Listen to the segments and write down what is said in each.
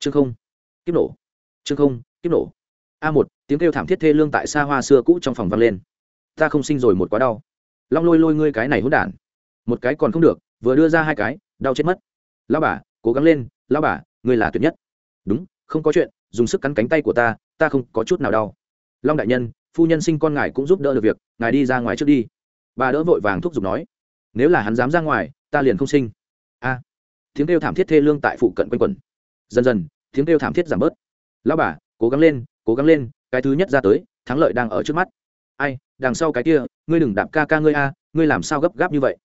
chương không, kiếp nổ. Chương không, kiếp nổ. A một, tiếng kêu thảm thiết thê lương tại xa hoa xưa cũ trong phòng vang lên. Ta không sinh rồi một quá đau. Long lôi lôi ngươi cái này hỗn đản. Một cái còn không được, vừa đưa ra hai cái, đau chết mất. Lao bà, cố gắng lên lao bà, ngươi là tuyệt nhất. Đúng, không có chuyện, dùng sức cắn cánh tay của ta ta không có chút nào đau. Long đại nhân, phu nhân sinh con ngài cũng giúp đỡ được việc, ngài đi ra ngoài trước đi. Bà đỡ vội vàng thúc giục nói, nếu là hắn dám ra ngoài, ta liền không sinh. A, tiếng kêu thảm thiết thê lương tại phụ cận quanh quẩn dần dần, tiếng kêu thảm thiết giảm bớt. Lão bà, cố gắng lên, cố gắng lên, cái thứ nhất ra tới, thắng lợi đang ở trước mắt. Ai, đằng sau cái kia, ngươi đừng đạp ca ca ngươi a, ngươi làm sao gấp gáp như vậy?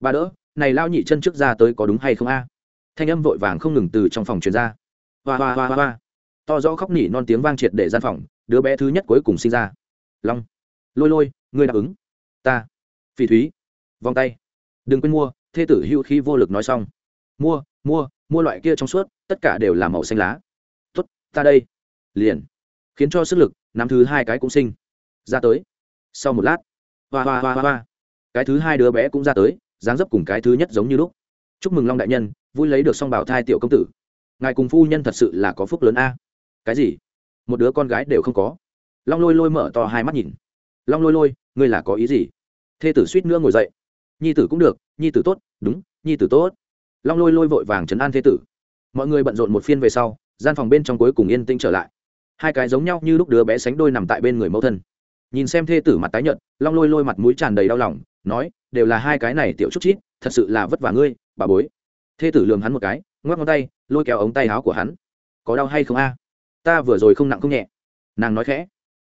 Bà đỡ, này lao nhị chân trước ra tới có đúng hay không a? Thanh âm vội vàng không ngừng từ trong phòng truyền ra. Hoa hoa hoa hoa hoa. To rõ khóc nỉ non tiếng vang triệt để gian phòng, đứa bé thứ nhất cuối cùng sinh ra. Long, lôi lôi, ngươi đáp ứng ta. Phỉ thúy, vòng tay. Đừng quên mua, thê tử hưu khi vô lực nói xong. Mua mua mua loại kia trong suốt tất cả đều là màu xanh lá. Tốt, ta đây. Liền. Khiến cho sức lực, nắm thứ hai cái cũng sinh. Ra tới. Sau một lát. Hoa hoa hoa hoa hoa. Cái thứ hai đứa bé cũng ra tới, dáng dấp cùng cái thứ nhất giống như lúc. Chúc mừng long đại nhân, vui lấy được song bảo thai tiểu công tử. Ngài cùng phu nhân thật sự là có phúc lớn a. Cái gì? Một đứa con gái đều không có. Long lôi lôi mở to hai mắt nhìn. Long lôi lôi, ngươi là có ý gì? Thê tử suýt nữa ngồi dậy. Nhi tử cũng được, nhi tử tốt, đúng, nhi tử tốt. Long lôi lôi vội vàng chấn an thê tử mọi người bận rộn một phiên về sau, gian phòng bên trong cuối cùng yên tĩnh trở lại. Hai cái giống nhau như lúc đứa bé sánh đôi nằm tại bên người mẫu thân. Nhìn xem thê tử mặt tái nhợt, long lôi lôi mặt mũi tràn đầy đau lòng, nói, đều là hai cái này tiểu chút chít, thật sự là vất vả ngươi, bà bối. Thê tử lườm hắn một cái, ngoắc ngón tay, lôi kéo ống tay áo của hắn. Có đau hay không a? Ta vừa rồi không nặng không nhẹ. Nàng nói khẽ.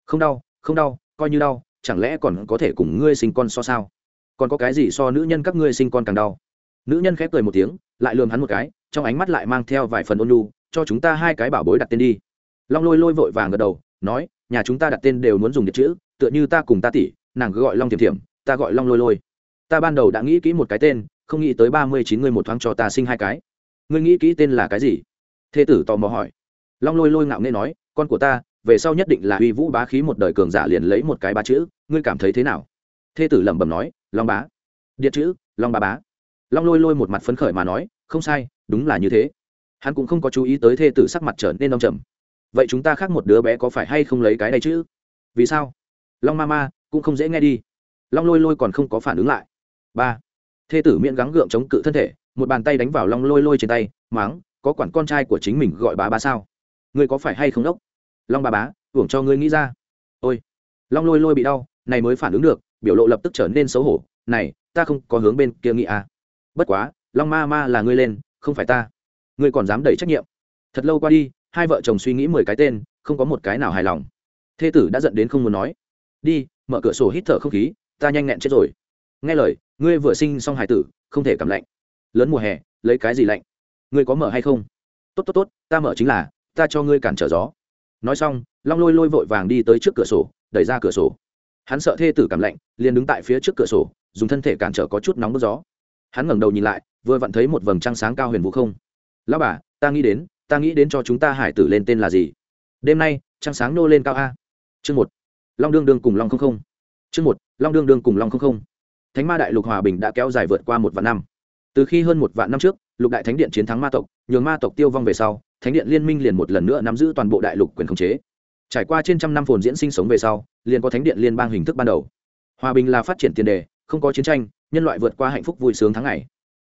Không đau không đau, coi như đau, chẳng lẽ còn có thể cùng ngươi sinh con so sao? Còn có cái gì so nữ nhân các ngươi sinh con càng đau? Nữ nhân khép cười một tiếng, lại lườm hắn một cái, trong ánh mắt lại mang theo vài phần ôn nhu, cho chúng ta hai cái bảo bối đặt tên đi. Long lôi lôi vội vàng gật đầu, nói, nhà chúng ta đặt tên đều muốn dùng điện chữ, tựa như ta cùng ta tỷ, nàng cứ gọi long thiềm thiềm ta gọi long lôi lôi. Ta ban đầu đã nghĩ kỹ một cái tên, không nghĩ tới ba mươi chín người một thoáng cho ta sinh hai cái. Ngươi nghĩ kỹ tên là cái gì? Thê tử tò mò hỏi. Long lôi lôi ngạo nghê nói, con của ta, về sau nhất định là uy vũ bá khí một đời cường giả liền lấy một cái ba chữ, ngươi cảm thấy thế nào? Thê tử lẩm bẩm nói, long bá. Điện chữ, long bá bá long lôi lôi một mặt phấn khởi mà nói, không sai, đúng là như thế. Hắn cũng không có chú ý tới thê tử sắc mặt trở nên đông trầm. Vậy chúng ta khác một đứa bé có phải hay không lấy cái này chứ? Vì sao? Long ma ma cũng không dễ nghe đi. Long lôi lôi còn không có phản ứng lại. Ba. Thê tử miệng gắng gượng chống cự thân thể, một bàn tay đánh vào long lôi lôi trên tay máng có quản con trai của chính mình gọi bá ba sao? Ngươi có phải hay không đốc? Long bà bá, hưởng cho ngươi nghĩ ra. Ôi. Long lôi lôi bị đau, này mới phản ứng được, biểu lộ lập tức trở nên xấu hổ, này, ta không có hướng bên kia nghĩ à bất quá, long ma ma là ngươi lên, không phải ta. Ngươi còn dám đẩy trách nhiệm. Thật lâu qua đi, hai vợ chồng suy nghĩ mười cái tên, không có một cái nào hài lòng. Thê tử đã giận đến không muốn nói. Đi, mở cửa sổ hít thở không khí, ta nhanh nhẹn chết rồi. Nghe lời, ngươi vừa sinh xong hài tử, không thể cảm lạnh. Lớn mùa hè, lấy cái gì lạnh? Ngươi có mở hay không? Tốt tốt tốt, ta mở chính là, ta cho ngươi cản trở gió. Nói xong, long lôi lôi vội vàng đi tới trước cửa sổ, đẩy ra cửa sổ. Hắn sợ thê tử cảm lạnh, liền đứng tại phía trước cửa sổ, dùng thân thể cản trở có chút nóng bức gió hắn ngẩng đầu nhìn lại, vừa vặn thấy một vầng trăng sáng cao huyền vũ không. Lão bà, ta nghĩ đến, ta nghĩ đến cho chúng ta hải tử lên tên là gì? Đêm nay, trăng sáng nô lên cao a. Chương một, long đương đương cùng long không không. Chương một, long đương đương cùng long không không. Thánh ma đại lục hòa bình đã kéo dài vượt qua một vạn năm. Từ khi hơn một vạn năm trước, lục đại thánh điện chiến thắng ma tộc, nhường ma tộc tiêu vong về sau, thánh điện liên minh liền một lần nữa nắm giữ toàn bộ đại lục quyền khống chế. Trải qua trên trăm năm phồn diễn sinh sống về sau, liền có thánh điện liên bang hình thức ban đầu. Hòa bình là phát triển tiền đề, không có chiến tranh nhân loại vượt qua hạnh phúc vui sướng tháng ngày.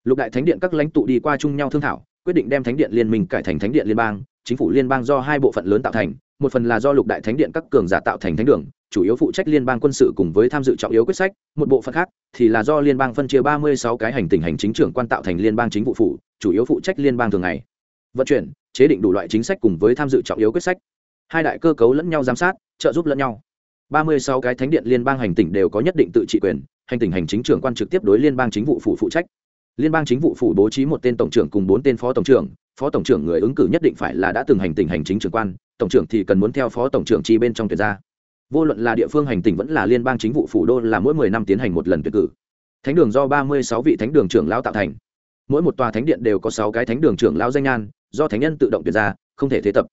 Lục đại thánh điện các lãnh tụ đi qua chung nhau thương thảo, quyết định đem thánh điện liên minh cải thành thánh điện liên bang, chính phủ liên bang do hai bộ phận lớn tạo thành, một phần là do lục đại thánh điện các cường giả tạo thành thánh đường, chủ yếu phụ trách liên bang quân sự cùng với tham dự trọng yếu quyết sách, một bộ phận khác thì là do liên bang phân chia ba mươi sáu cái hành tình hành chính trưởng quan tạo thành liên bang chính vụ phủ, chủ yếu phụ trách liên bang thường ngày. Vận chuyển, chế định đủ loại chính sách cùng với tham dự trọng yếu quyết sách. Hai đại cơ cấu lẫn nhau giám sát, trợ giúp lẫn nhau ba mươi sáu cái thánh điện liên bang hành tỉnh đều có nhất định tự trị quyền hành tỉnh hành chính trưởng quan trực tiếp đối liên bang chính vụ phủ phụ trách. Liên bang chính vụ phủ bố trí một tên tổng trưởng cùng bốn tên phó tổng trưởng phó tổng trưởng người ứng cử nhất định phải là đã từng hành tỉnh hành chính trưởng quan tổng trưởng thì cần muốn theo phó tổng trưởng chi bên trong tuyển ra. Vô luận là địa phương hành tỉnh vẫn là liên bang chính vụ phủ đô là mỗi mười năm tiến hành một lần tuyển cử. Thánh đường do ba mươi sáu vị thánh đường trưởng lao tạo thành. Mỗi một tòa thánh điện đều có sáu cái thánh đường trưởng lao danh an, do thánh nhân tự động tuyển ra không thể thế tập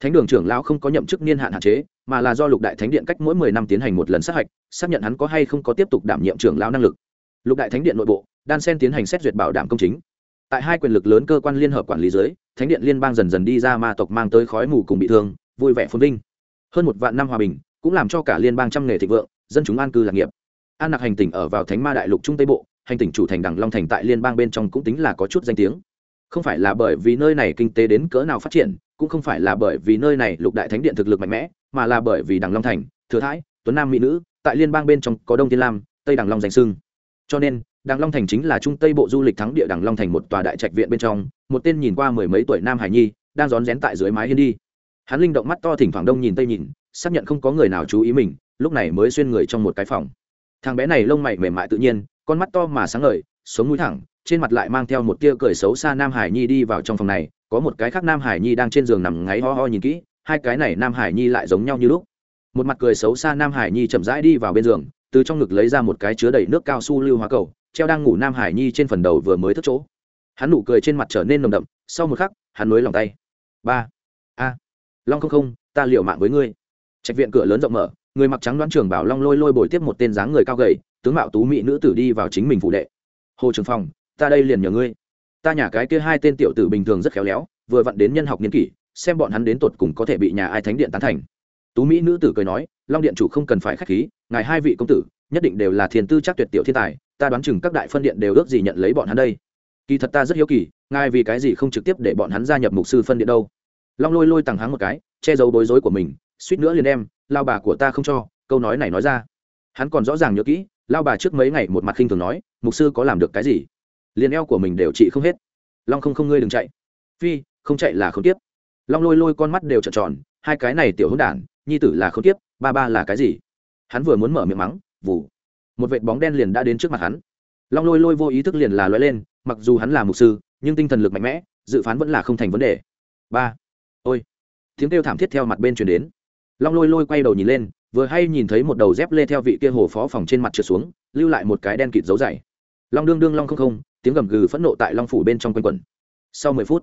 thánh đường trưởng lão không có nhậm chức niên hạn hạn chế, mà là do lục đại thánh điện cách mỗi mười năm tiến hành một lần sát hạch, xác nhận hắn có hay không có tiếp tục đảm nhiệm trưởng lão năng lực. Lục đại thánh điện nội bộ, đan sen tiến hành xét duyệt bảo đảm công chính. Tại hai quyền lực lớn cơ quan liên hợp quản lý dưới, thánh điện liên bang dần dần đi ra ma tộc mang tới khói mù cùng bị thương, vui vẻ phồn vinh. Hơn một vạn năm hòa bình, cũng làm cho cả liên bang trăm nghề thịnh vượng, dân chúng an cư lạc nghiệp. An nặc hành tỉnh ở vào thánh ma đại lục trung tây bộ, hành tỉnh chủ thành đằng long thành tại liên bang bên trong cũng tính là có chút danh tiếng. Không phải là bởi vì nơi này kinh tế đến cỡ nào phát triển cũng không phải là bởi vì nơi này lục đại thánh điện thực lực mạnh mẽ, mà là bởi vì đằng long thành, thừa thái tuấn nam mỹ nữ, tại liên bang bên trong có đông tiên lam, tây đằng long danh sưng cho nên, đằng long thành chính là trung tây bộ du lịch thắng địa đằng long thành một tòa đại trạch viện bên trong, một tên nhìn qua mười mấy tuổi nam hải nhi, đang rón rén tại dưới mái hiên đi. Hắn linh động mắt to thỉnh thoảng đông nhìn tây nhìn, xác nhận không có người nào chú ý mình, lúc này mới xuyên người trong một cái phòng. Thằng bé này lông mày mềm mại tự nhiên, con mắt to mà sáng ngời, sống mũi thẳng, trên mặt lại mang theo một tia cười xấu xa nam hải nhi đi vào trong phòng này có một cái khác nam hải nhi đang trên giường nằm ngáy ho ho nhìn kỹ, hai cái này nam hải nhi lại giống nhau như lúc. Một mặt cười xấu xa nam hải nhi chậm rãi đi vào bên giường, từ trong ngực lấy ra một cái chứa đầy nước cao su lưu hóa cầu, treo đang ngủ nam hải nhi trên phần đầu vừa mới thức chỗ. Hắn nụ cười trên mặt trở nên nồng đậm, sau một khắc, hắn nối lòng tay. Ba. A. Long không không, ta liệu mạng với ngươi. Trạch viện cửa lớn rộng mở, người mặc trắng đoán trường bảo long lôi lôi bồi tiếp một tên dáng người cao gầy, tướng mạo tú mỹ nữ tử đi vào chính mình phụ đệ. Hồ trường phòng, ta đây liền nhờ ngươi ta nhà cái kia hai tên tiểu tử bình thường rất khéo léo vừa vặn đến nhân học niên kỷ xem bọn hắn đến tột cùng có thể bị nhà ai thánh điện tán thành. Tú mỹ nữ tử cười nói long điện chủ không cần phải k h á c h khí ngài hai vị công tử nhất định đều là thiền tư chắc tuyệt tiểu thiên tài ta đoán chừng các đại phân điện đều ước gì nhận lấy bọn hắn đây. Kỳ thật ta rất hiếu kỳ ngài vì cái gì không trực tiếp để bọn hắn gia nhập mục sư phân điện đâu. Long lôi lôi tằng hắng một cái che giấu bối rối của mình suýt nữa liền em, lao bà của ta không cho câu nói này nói ra. Hắn còn rõ ràng nhớ kỹ lao bà trước mấy ngày một mặt khinh thường nói mục sư có làm được cái gì? Liền eo của mình đều trị không hết. Long không không ngươi đừng chạy. Phi, không chạy là không tiếp. Long lôi lôi con mắt đều trợn tròn, hai cái này tiểu hôn đản, nhi tử là không tiếp, ba ba là cái gì? Hắn vừa muốn mở miệng mắng, vù. Một vệt bóng đen liền đã đến trước mặt hắn. Long lôi lôi vô ý thức liền là loay lên, mặc dù hắn là mục sư, nhưng tinh thần lực mạnh mẽ, dự phán vẫn là không thành vấn đề. Ba. Ôi. Tiếng kêu thảm thiết theo mặt bên chuyển đến. Long lôi lôi quay đầu nhìn lên, vừa hay nhìn thấy một đầu dép lê theo vị kia hồ phó phòng trên mặt trượt xuống, lưu lại một cái đen kịt dấu dày. Long đương đương long không không tiếng gầm gừ phẫn nộ tại long phủ bên trong quanh quẩn. Sau mười phút,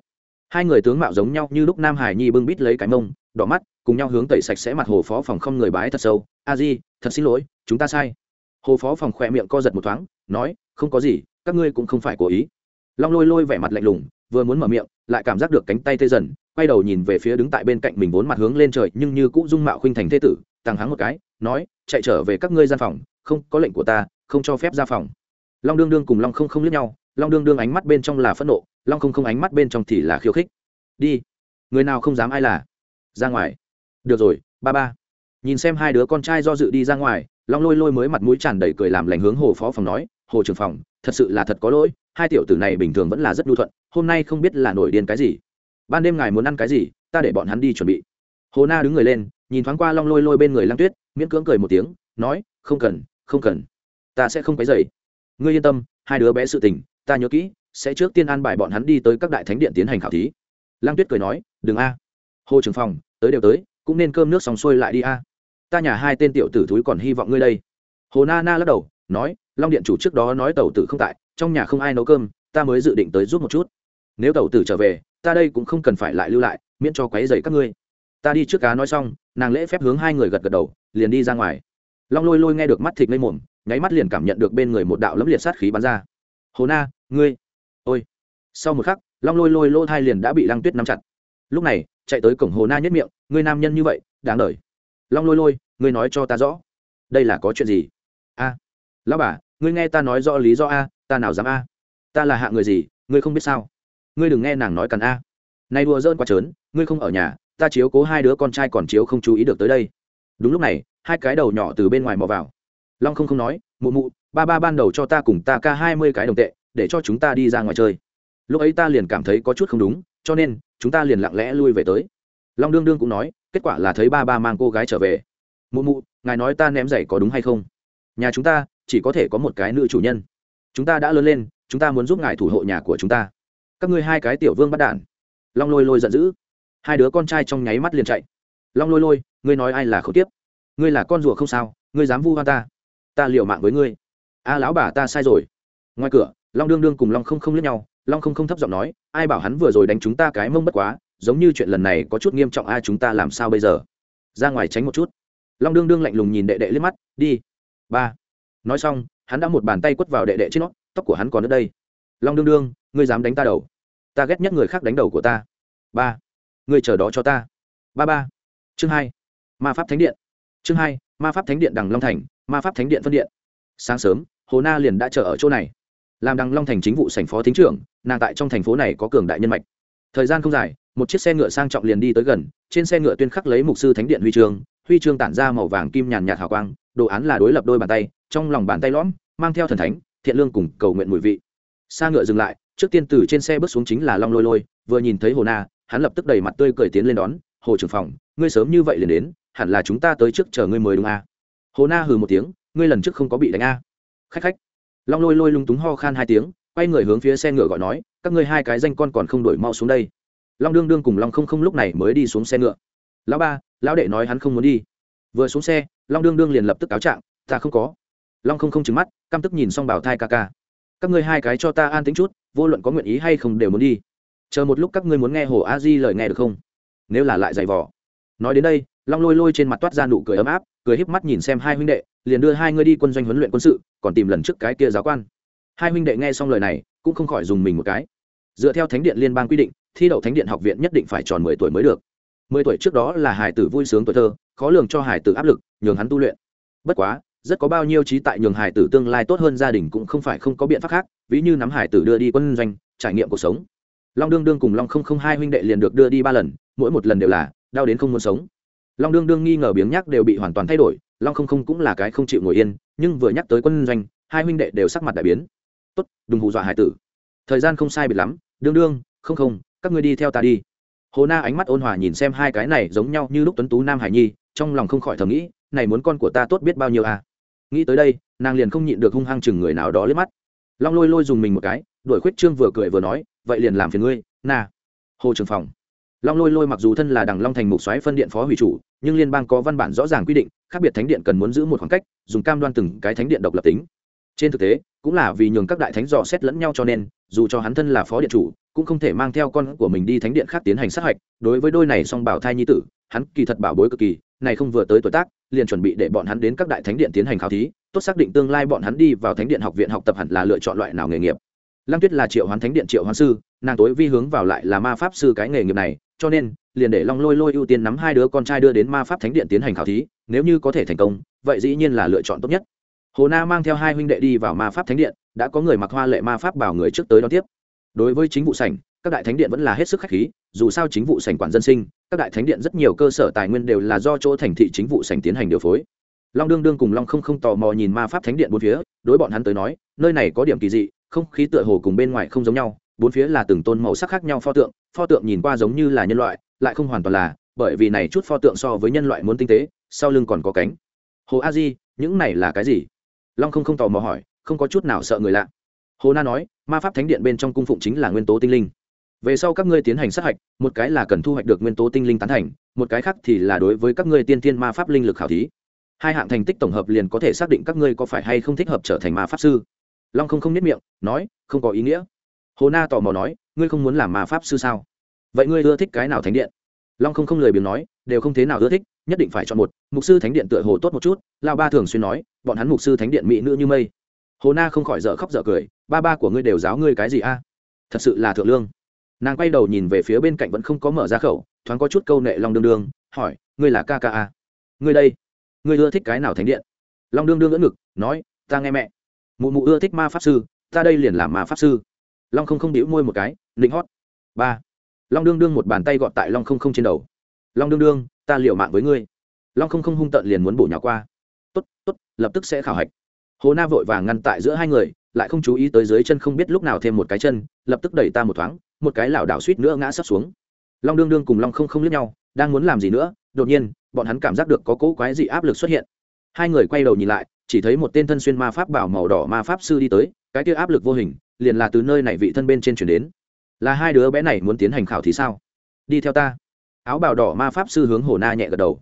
hai người tướng mạo giống nhau như lúc nam hải nhi bưng bít lấy cái mông, đỏ mắt, cùng nhau hướng tẩy sạch sẽ mặt hồ phó phòng không người bái thật sâu. A di, thật xin lỗi, chúng ta sai. Hồ phó phòng khỏe miệng co giật một thoáng, nói, không có gì, các ngươi cũng không phải cố ý. Long lôi lôi vẻ mặt lạnh lùng, vừa muốn mở miệng, lại cảm giác được cánh tay tê dần, quay đầu nhìn về phía đứng tại bên cạnh mình vốn mặt hướng lên trời nhưng như cũ dung mạo khuynh thành thế tử tăng hắng một cái, nói, chạy trở về các ngươi gian phòng, không, có lệnh của ta, không cho phép ra phòng. Long đương đương cùng long không không liếc nhau long đương đương ánh mắt bên trong là phẫn nộ, long không không ánh mắt bên trong thì là khiêu khích. Đi, người nào không dám ai là? Ra ngoài. Được rồi, ba ba. Nhìn xem hai đứa con trai do dự đi ra ngoài, long lôi lôi mới mặt mũi tràn đầy cười làm lành hướng hồ phó phòng nói, hồ trưởng phòng, thật sự là thật có lỗi, hai tiểu tử này bình thường vẫn là rất nhu thuận, hôm nay không biết là nổi điên cái gì. Ban đêm ngài muốn ăn cái gì, ta để bọn hắn đi chuẩn bị. Hồ na đứng người lên, nhìn thoáng qua long lôi lôi bên người lăng tuyết, miễn cưỡng cười một tiếng, nói, không cần không cần, ta sẽ không cái dậy ngươi yên tâm, hai đứa bé sự tình ta nhớ kỹ, sẽ trước tiên an bài bọn hắn đi tới các đại thánh điện tiến hành khảo thí. Lăng tuyết cười nói, đừng a. Hồ trưởng phòng, tới đều tới, cũng nên cơm nước xong xuôi lại đi a. Ta nhà hai tên tiểu tử thúi còn hy vọng ngươi đây. Hồ na na lắc đầu, nói, long điện chủ trước đó nói tàu tử không tại, trong nhà không ai nấu cơm, ta mới dự định tới giúp một chút. Nếu tàu tử trở về, ta đây cũng không cần phải lại lưu lại, miễn cho quấy dày các ngươi. Ta đi trước cá nói xong, nàng lễ phép hướng hai người gật gật đầu, liền đi ra ngoài. Long lôi lôi nghe được mắt thịt lây mồm, nháy mắt liền cảm nhận được bên người một đạo lấm liệt sát khí bắn ra hồ na, ngươi. Ôi. Sau một khắc, long lôi lôi lô thai liền đã bị lăng tuyết nắm chặt. Lúc này, chạy tới cổng hồ na nhất miệng, ngươi nam nhân như vậy, đáng đời. Long lôi lôi, ngươi nói cho ta rõ. Đây là có chuyện gì? A. Lão bà, ngươi nghe ta nói rõ lý do a, ta nào dám a? Ta là hạ người gì, ngươi không biết sao? Ngươi đừng nghe nàng nói cần a. Nay đùa dơn quá trớn, ngươi không ở nhà, ta chiếu cố hai đứa con trai còn chiếu không chú ý được tới đây. Đúng lúc này, hai cái đầu nhỏ từ bên ngoài mò vào. Long không không nói mụ mụ, ba ba ban đầu cho ta cùng ta ca hai mươi cái đồng tệ, để cho chúng ta đi ra ngoài chơi. Lúc ấy ta liền cảm thấy có chút không đúng, cho nên, chúng ta liền lặng lẽ lui về tới. Long đương đương cũng nói, kết quả là thấy ba ba mang cô gái trở về. Mụ mụ, ngài nói ta ném giày có đúng hay không? Nhà chúng ta, chỉ có thể có một cái nữ chủ nhân. Chúng ta đã lớn lên, chúng ta muốn giúp ngài thủ hộ nhà của chúng ta. Các ngươi hai cái tiểu vương bắt đản long lôi lôi giận dữ. Hai đứa con trai trong nháy mắt liền chạy. Long lôi lôi, ngươi nói ai là khẩu tiếp ngươi là con rùa không sao, ngươi dám vu hoa ta ta liều mạng với ngươi. A, lão bà ta sai rồi. Ngoài cửa, long đương đương cùng long không không lướt nhau, long không không thấp giọng nói, ai bảo hắn vừa rồi đánh chúng ta cái mông bất quá, giống như chuyện lần này có chút nghiêm trọng ai chúng ta làm sao bây giờ? Ra ngoài tránh một chút. Long đương đương lạnh lùng nhìn đệ đệ liếc mắt, đi. Ba. Nói xong, hắn đã một bàn tay quất vào đệ đệ trên nó, tóc của hắn còn ở đây. Long đương đương, ngươi dám đánh ta đầu? Ta ghét nhất người khác đánh đầu của ta. Ba. Ngươi chờ đó cho ta. Ba ba. Chương hai, ma pháp thánh điện. Chương hai, ma pháp thánh điện đằng long thành ma pháp thánh điện phân điện. Sáng sớm, hồ na liền đã chờ ở chỗ này. Làm đằng long thành chính vụ sảnh phó thính trưởng, nàng tại trong thành phố này có cường đại nhân mạch. Thời gian không dài, một chiếc xe ngựa sang trọng liền đi tới gần, trên xe ngựa tuyên khắc lấy mục sư thánh điện huy chương huy chương tản ra màu vàng kim nhàn nhạt hào quang, đồ án là đối lập đôi bàn tay, trong lòng bàn tay lõm, mang theo thần thánh, thiện lương cùng cầu nguyện mùi vị. Xa ngựa dừng lại, trước tiên từ trên xe bước xuống chính là long lôi lôi, vừa nhìn thấy hồ na, hắn lập tức đầy mặt tươi cười tiến lên đón, hồ trưởng phòng, ngươi sớm như vậy liền đến, hẳn là chúng ta tới trước chờ ngươi mời đúng à? Hồ na hừ một tiếng, ngươi lần trước không có bị đánh a? À? khách khách. Long lôi lôi lung túng ho khan hai tiếng, quay người hướng phía xe ngựa gọi nói, các ngươi hai cái danh con còn không đổi mau xuống đây. Long đương đương cùng long không không lúc này mới đi xuống xe ngựa. Lão ba, lão đệ nói hắn không muốn đi. Vừa xuống xe, long đương đương liền lập tức cáo trạng, ta không có. Long không không trừng mắt, căm tức nhìn xong bảo thai ca ca. Các ngươi hai cái cho ta an tính chút, vô luận có nguyện ý hay không đều muốn đi. Chờ một lúc các ngươi muốn nghe hồ a di lời nghe được không? Nếu là lại giày vò. Nói đến đây, long lôi lôi trên mặt toát ra nụ cười ấm áp cười híp mắt nhìn xem hai huynh đệ, liền đưa hai ngươi đi quân doanh huấn luyện quân sự, còn tìm lần trước cái kia giáo quan. Hai huynh đệ nghe xong lời này, cũng không khỏi dùng mình một cái. Dựa theo thánh điện liên bang quy định, thi đậu thánh điện học viện nhất định phải tròn mười tuổi mới được. Mười tuổi trước đó là hải tử vui sướng tuổi thơ, khó lường cho hải tử áp lực, nhường hắn tu luyện. Bất quá, rất có bao nhiêu trí tại nhường hải tử tương lai tốt hơn gia đình cũng không phải không có biện pháp khác, ví như nắm hải tử đưa đi quân doanh, trải nghiệm cuộc sống. Long đương đương cùng long không không hai huynh đệ liền được đưa đi ba lần, mỗi một lần đều là đau đến không muốn sống long đương đương nghi ngờ biếng nhác đều bị hoàn toàn thay đổi, long không không cũng là cái không chịu ngồi yên, nhưng vừa nhắc tới quân doanh, hai huynh đệ đều sắc mặt đại biến. Tốt, đừng hù dọa hải tử. Thời gian không sai biệt lắm, đương đương, không không, các ngươi đi theo ta đi. Hồ na ánh mắt ôn hòa nhìn xem hai cái này giống nhau như lúc tuấn tú nam hải nhi, trong lòng không khỏi thầm nghĩ, này muốn con của ta tốt biết bao nhiêu à? Nghĩ tới đây, nàng liền không nhịn được hung hăng chừng người nào đó liếc mắt. Long lôi lôi dùng mình một cái, đuổi khuyết trương vừa cười vừa nói, vậy liền làm phiền ngươi, na. Hồ trường phòng long lôi lôi mặc dù thân là đằng long thành mục xoáy phân điện phó hủy chủ, nhưng liên bang có văn bản rõ ràng quy định, khác biệt thánh điện cần muốn giữ một khoảng cách, dùng cam đoan từng cái thánh điện độc lập tính. Trên thực tế, cũng là vì nhường các đại thánh dò xét lẫn nhau cho nên, dù cho hắn thân là phó điện chủ, cũng không thể mang theo con của mình đi thánh điện khác tiến hành sát hạch. Đối với đôi này song bảo thai nhi tử, hắn kỳ thật bảo bối cực kỳ, này không vừa tới tuổi tác, liền chuẩn bị để bọn hắn đến các đại thánh điện tiến hành khảo thí, tốt xác định tương lai bọn hắn đi vào thánh điện học viện học tập hẳn là lựa chọn loại nào nghề nghiệp lăng tuyết là triệu hoán thánh điện triệu hoán sư, nàng tối vi hướng vào lại là ma pháp sư cái nghề nghiệp này, cho nên, liền để long lôi lôi ưu tiên nắm hai đứa con trai đưa đến ma pháp thánh điện tiến hành khảo thí, nếu như có thể thành công, vậy dĩ nhiên là lựa chọn tốt nhất. Hồ na mang theo hai huynh đệ đi vào ma pháp thánh điện, đã có người mặc hoa lệ ma pháp bảo người trước tới đón tiếp. Đối với chính vụ sảnh, các đại thánh điện vẫn là hết sức khách khí, dù sao chính vụ sảnh quản dân sinh, các đại thánh điện rất nhiều cơ sở tài nguyên đều là do chỗ thành thị chính vụ sảnh tiến hành điều phối. Long đương đương cùng long không không tò mò nhìn ma pháp thánh điện bốn phía, đối bọn hắn tới nói, nơi này có điểm kỳ dị không khí tựa hồ cùng bên ngoài không giống nhau, bốn phía là từng tôn màu sắc khác nhau pho tượng pho tượng nhìn qua giống như là nhân loại, lại không hoàn toàn là, bởi vì này chút pho tượng so với nhân loại muốn tinh tế, sau lưng còn có cánh. Hồ a di, những này là cái gì? Long không không tò mò hỏi, không có chút nào sợ người lạ. Hồ na nói, ma pháp thánh điện bên trong cung phụng chính là nguyên tố tinh linh. Về sau các ngươi tiến hành sát hạch, một cái là cần thu hoạch được nguyên tố tinh linh tán thành, một cái khác thì là đối với các ngươi tiên tiên ma pháp linh lực khảo thí. Hai hạng thành tích tổng hợp liền có thể xác định các ngươi có phải hay không thích hợp trở thành ma pháp sư long không không nhất miệng, nói, không có ý nghĩa. Hồ na tò mò nói, ngươi không muốn làm mà pháp sư sao? Vậy ngươi ưa thích cái nào thánh điện? Long không không lời biếng nói, đều không thế nào ưa thích, nhất định phải chọn một. Mục sư thánh điện tựa hồ tốt một chút. Lao ba thường xuyên nói, bọn hắn mục sư thánh điện mỹ nữ như mây. Hồ na không khỏi dở khóc dở cười, ba ba của ngươi đều giáo ngươi cái gì a? Thật sự là thượng lương. Nàng quay đầu nhìn về phía bên cạnh vẫn không có mở ra khẩu, thoáng có chút câu nệ long đương đương, hỏi, ngươi là ca ca a? Ngươi đây, ngươi ưa thích cái nào thánh điện? Long đương đương ngỡ ngực, nói, ta nghe mẹ mụ mụ ưa thích ma pháp sư, ta đây liền làm ma pháp sư. Long không không đĩu môi một cái, nịnh hót. Ba. Long đương đương một bàn tay gọt tại long không không trên đầu. Long đương đương, ta liệu mạng với ngươi. Long không không hung tợn liền muốn bổ nhỏ qua. Tốt tốt, lập tức sẽ khảo hạch. Hồ na vội vàng ngăn tại giữa hai người, lại không chú ý tới dưới chân không biết lúc nào thêm một cái chân, lập tức đẩy ta một thoáng, một cái lảo đảo suýt nữa ngã sắp xuống. Long đương đương cùng long không không liếc nhau, đang muốn làm gì nữa, đột nhiên, bọn hắn cảm giác được có cỗ quái dị áp lực xuất hiện. Hai người quay đầu nhìn lại chỉ thấy một tên thân xuyên ma pháp bảo màu đỏ ma pháp sư đi tới, cái kia áp lực vô hình, liền là từ nơi này vị thân bên trên chuyển đến. Là hai đứa bé này muốn tiến hành khảo thì sao? Đi theo ta. Áo bào đỏ ma pháp sư hướng hồ na nhẹ gật đầu.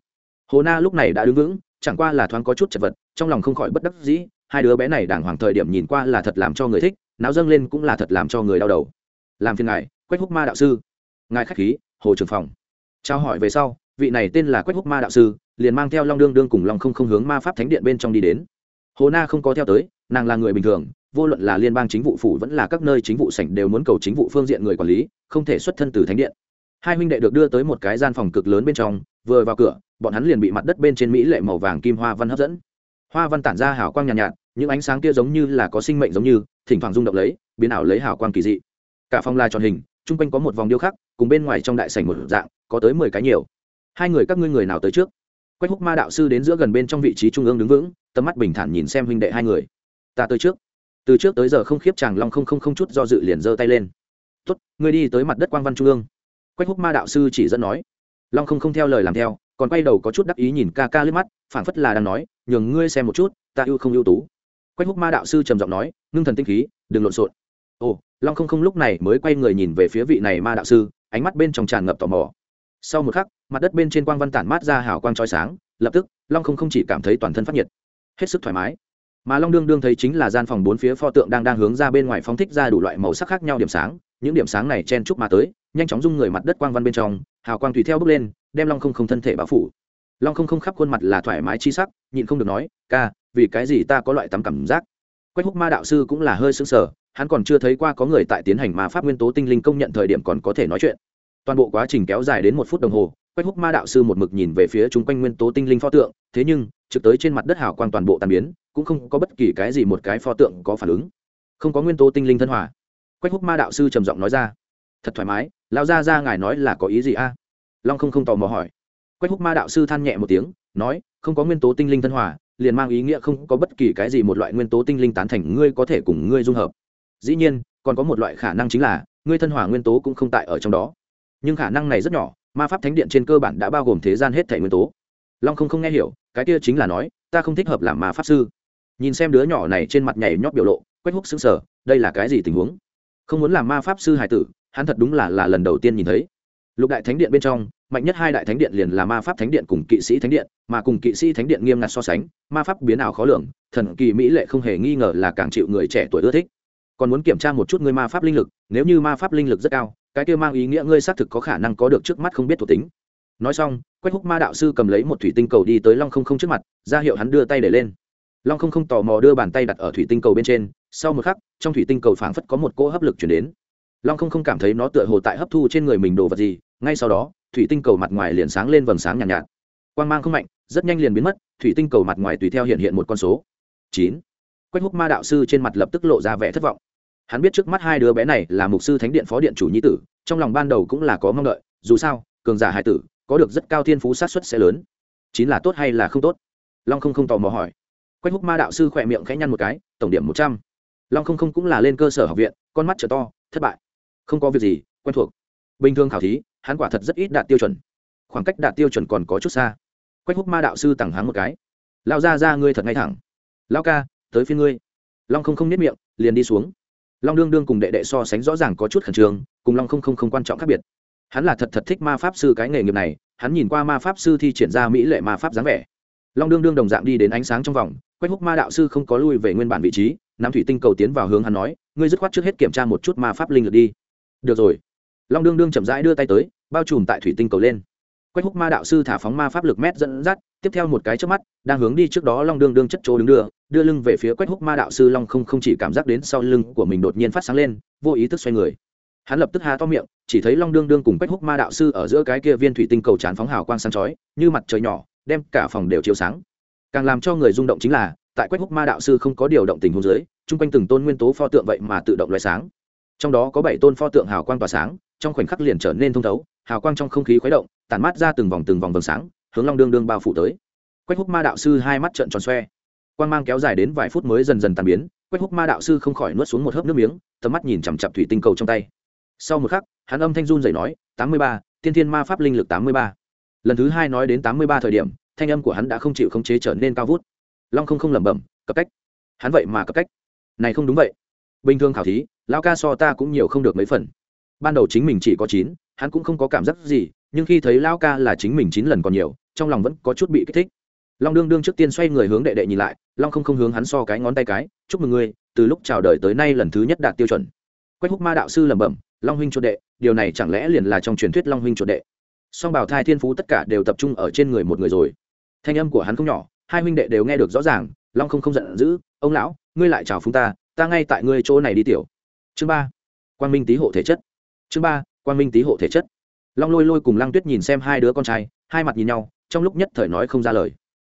Hồ na lúc này đã đứng vững, chẳng qua là thoáng có chút chật vật, trong lòng không khỏi bất đắc dĩ, hai đứa bé này đàng hoàng thời điểm nhìn qua là thật làm cho người thích náo dâng lên cũng là thật làm cho người đau đầu. Làm phiền ngài, quách húc ma đạo sư. Ngài khách khí, hồ trường phòng. Trao hỏi về sau, vị này tên là quách húc ma đạo sư, liền mang theo long đương đương cùng long không không hướng ma pháp thánh điện bên trong đi đến hồ na không có theo tới nàng là người bình thường vô luận là liên bang chính vụ phủ vẫn là các nơi chính vụ sảnh đều muốn cầu chính vụ phương diện người quản lý không thể xuất thân từ thánh điện. Hai huynh đệ được đưa tới một cái gian phòng cực lớn bên trong vừa vào cửa bọn hắn liền bị mặt đất bên trên mỹ lệ màu vàng kim hoa văn hấp dẫn. Hoa văn tản ra hào quang nhàn nhạt, nhạt những ánh sáng kia giống như là có sinh mệnh giống như thỉnh thoảng rung động lấy biến ảo lấy hào quang kỳ dị. Cả phòng là tròn hình chung quanh có một vòng điêu khắc cùng bên ngoài trong đại sảnh một dạng có tới mười cái nhiều. Hai người các ngươi người nào tới trước? Quách húc ma đạo sư đến giữa gần bên trong vị trí trung ương đứng vững, tầm mắt bình thản nhìn xem huynh đệ hai người. Ta tới trước. Từ trước tới giờ không khiếp chàng long không không không chút do dự liền giơ tay lên. Tốt, ngươi đi tới mặt đất quang văn trung ương. Quách húc ma đạo sư chỉ dẫn nói. Long không không theo lời làm theo, còn quay đầu có chút đắc ý nhìn ca ca lướt mắt, phảng phất là đang nói, nhường ngươi xem một chút, ta ưu không ưu tú. Quách húc ma đạo sư trầm giọng nói, ngưng thần tinh khí, đừng lộn xộn. Ồ, long không không lúc này mới quay người nhìn về phía vị này ma đạo sư, ánh mắt bên trong tràn ngập tò mò sau một khắc, mặt đất bên trên quang văn tản mát ra hào quang trói sáng, lập tức, long không không chỉ cảm thấy toàn thân phát nhiệt, hết sức thoải mái. Mà long đương đương thấy chính là gian phòng bốn phía pho tượng đang đang hướng ra bên ngoài phóng thích ra đủ loại màu sắc khác nhau điểm sáng, những điểm sáng này chen chúc mà tới, nhanh chóng dung người mặt đất quang văn bên trong, hào quang tùy theo bước lên, đem long không không thân thể bao phủ. Long không không khắp khuôn mặt là thoải mái chi sắc, nhịn không được nói, ca, vì cái gì ta có loại tắm cảm giác? Quách húc ma đạo sư cũng là hơi sững sờ, hắn còn chưa thấy qua có người tại tiến hành mà pháp nguyên tố tinh linh công nhận thời điểm còn có thể nói chuyện toàn bộ quá trình kéo dài đến một phút đồng hồ, quách húc ma đạo sư một mực nhìn về phía chung quanh nguyên tố tinh linh pho tượng, thế nhưng, trực tới trên mặt đất hào quang toàn bộ tàn biến, cũng không có bất kỳ cái gì một cái pho tượng có phản ứng. Không có nguyên tố tinh linh thân hòa. Quách húc ma đạo sư trầm giọng nói ra, thật thoải mái lao ra ra ngài nói là có ý gì a? Long không không tò mò hỏi. Quách húc ma đạo sư than nhẹ một tiếng, nói, không có nguyên tố tinh linh thân hòa, liền mang ý nghĩa không có bất kỳ cái gì một loại nguyên tố tinh linh tán thành ngươi có thể cùng ngươi dung hợp. Dĩ nhiên, còn có một loại khả năng chính là, ngươi thân hòa nguyên tố cũng không tại ở trong đó nhưng khả năng này rất nhỏ, ma pháp thánh điện trên cơ bản đã bao gồm thế gian hết thể nguyên tố. Long không không nghe hiểu, cái kia chính là nói, ta không thích hợp làm ma pháp sư. Nhìn xem đứa nhỏ này trên mặt nhảy nhót biểu lộ, quách húc xứng sở đây là cái gì tình huống? Không muốn làm ma pháp sư hải tử, hắn thật đúng là là lần đầu tiên nhìn thấy. Lục đại thánh điện bên trong, mạnh nhất hai đại thánh điện liền là ma pháp thánh điện cùng kỵ sĩ thánh điện, mà cùng kỵ sĩ thánh điện nghiêm ngặt so sánh, ma pháp biến ảo khó lường, thần kỳ mỹ lệ không hề nghi ngờ là càng chịu người trẻ tuổi ưa thích. Còn muốn kiểm tra một chút người ma pháp linh lực, nếu như ma pháp linh lực rất cao cái kia mang ý nghĩa ngươi xác thực có khả năng có được trước mắt không biết thuộc tính. Nói xong quách húc ma đạo sư cầm lấy một thủy tinh cầu đi tới long không không trước mặt ra hiệu hắn đưa tay để lên. Long không không tò mò đưa bàn tay đặt ở thủy tinh cầu bên trên sau một khắc trong thủy tinh cầu phảng phất có một cỗ hấp lực chuyển đến. Long không không cảm thấy nó tựa hồ tại hấp thu trên người mình đồ vật gì ngay sau đó thủy tinh cầu mặt ngoài liền sáng lên vầng sáng nhàn nhạt, nhạt. Quan g mang không mạnh rất nhanh liền biến mất thủy tinh cầu mặt ngoài tùy theo hiện hiện một con số. Chín. Quách húc ma đạo sư trên mặt lập tức lộ ra vẻ thất vọng hắn biết trước mắt hai đứa bé này là mục sư thánh điện phó điện chủ nhi tử, trong lòng ban đầu cũng là có mong đợi, dù sao, cường giả hai tử, có được rất cao thiên phú sát xuất sẽ lớn. Chín là tốt hay là không tốt? Long không không tò mò hỏi. Quách húc ma đạo sư khỏe miệng khẽ nhăn một cái, tổng điểm một trăm. Long không không cũng là lên cơ sở học viện, con mắt trở to, thất bại. Không có việc gì, quen thuộc. Bình thường khảo thí, hắn quả thật rất ít đạt tiêu chuẩn. Khoảng cách đạt tiêu chuẩn còn có chút xa. Quách húc ma đạo sư tẳng hắn một cái. Lao ra ra ngươi thật ngay thẳng. Lao ca, tới phía ngươi. Long không không nếp miệng, liền đi xuống long đương đương cùng đệ đệ so sánh rõ ràng có chút khẩn trương, cùng long không không không quan trọng khác biệt. Hắn là thật thật thích ma pháp sư cái nghề nghiệp này, hắn nhìn qua ma pháp sư thi triển ra mỹ lệ ma pháp dáng vẻ. Long đương đương đồng dạng đi đến ánh sáng trong vòng quách húc ma đạo sư không có lui về nguyên bản vị trí, nam thủy tinh cầu tiến vào hướng hắn nói, ngươi dứt khoát trước hết kiểm tra một chút ma pháp linh lực đi. Được rồi. Long đương đương chậm rãi đưa tay tới, bao trùm tại thủy tinh cầu lên quách húc ma đạo sư thả phóng ma pháp lực mét dẫn dắt, tiếp theo một cái trước mắt, đang hướng đi trước đó long đương đương chất chỗ đứng đưa đưa lưng về phía quách húc ma đạo sư long không không chỉ cảm giác đến sau lưng của mình đột nhiên phát sáng lên, vô ý thức xoay người. Hắn lập tức há to miệng, chỉ thấy long đương đương cùng quách húc ma đạo sư ở giữa cái kia viên thủy tinh cầu chán phóng hào quang sáng chói, như mặt trời nhỏ, đem cả phòng đều chiếu sáng. Càng làm cho người rung động chính là, tại quách húc ma đạo sư không có điều động tình huống dưới, chung quanh từng tôn nguyên tố pho tượng vậy mà tự động loại sáng. Trong đó có bảy tôn pho tượng hào quang tỏa sáng, trong khoảnh khắc liền trở nên thông thấu hào quang trong không khí khuấy động, tản mát ra từng vòng từng vòng vầng sáng, hướng long đương đương bao phủ tới. Quách húc ma đạo sư hai mắt trợn tròn xoe. Quang mang kéo dài đến vài phút mới dần dần tàn biến, quách húc ma đạo sư không khỏi nuốt xuống một hớp nước miếng, tầm mắt nhìn chằm chặp thủy tinh cầu trong tay. Sau một khắc, hắn âm thanh run dậy nói, tám mươi ba, tiên thiên ma pháp linh lực tám mươi ba. Lần thứ hai nói đến tám mươi ba thời điểm, thanh âm của hắn đã không chịu khống chế trở nên cao vút. Long không không lẩm bẩm cấp cách. Hắn vậy mà cấp cách. Này không đúng vậy. Bình thường khảo thí, lão ca so ta cũng nhiều không được mấy phần. Ban đầu chính mình chỉ có chín hắn cũng không có cảm giác gì, nhưng khi thấy lão ca là chính mình chín lần còn nhiều, trong lòng vẫn có chút bị kích thích. Long đương đương trước tiên xoay người hướng đệ đệ nhìn lại, long không không hướng hắn so cái ngón tay cái, chúc mừng ngươi, từ lúc chào đời tới nay lần thứ nhất đạt tiêu chuẩn. Quách húc ma đạo sư lẩm bẩm, long huynh chuột đệ, điều này chẳng lẽ liền là trong truyền thuyết long huynh chuột đệ? Song bảo thai thiên phú tất cả đều tập trung ở trên người một người rồi. Thanh âm của hắn không nhỏ, hai huynh đệ đều nghe được rõ ràng, long không không giận dữ, ông lão, ngươi lại chào phúng ta ta ta ngay tại ngươi chỗ này đi tiểu. Chương ba, quang minh tý hộ thể chất. Chương ba quang minh tý hộ thể chất. Long lôi lôi cùng lăng tuyết nhìn xem hai đứa con trai, hai mặt nhìn nhau, trong lúc nhất thời nói không ra lời.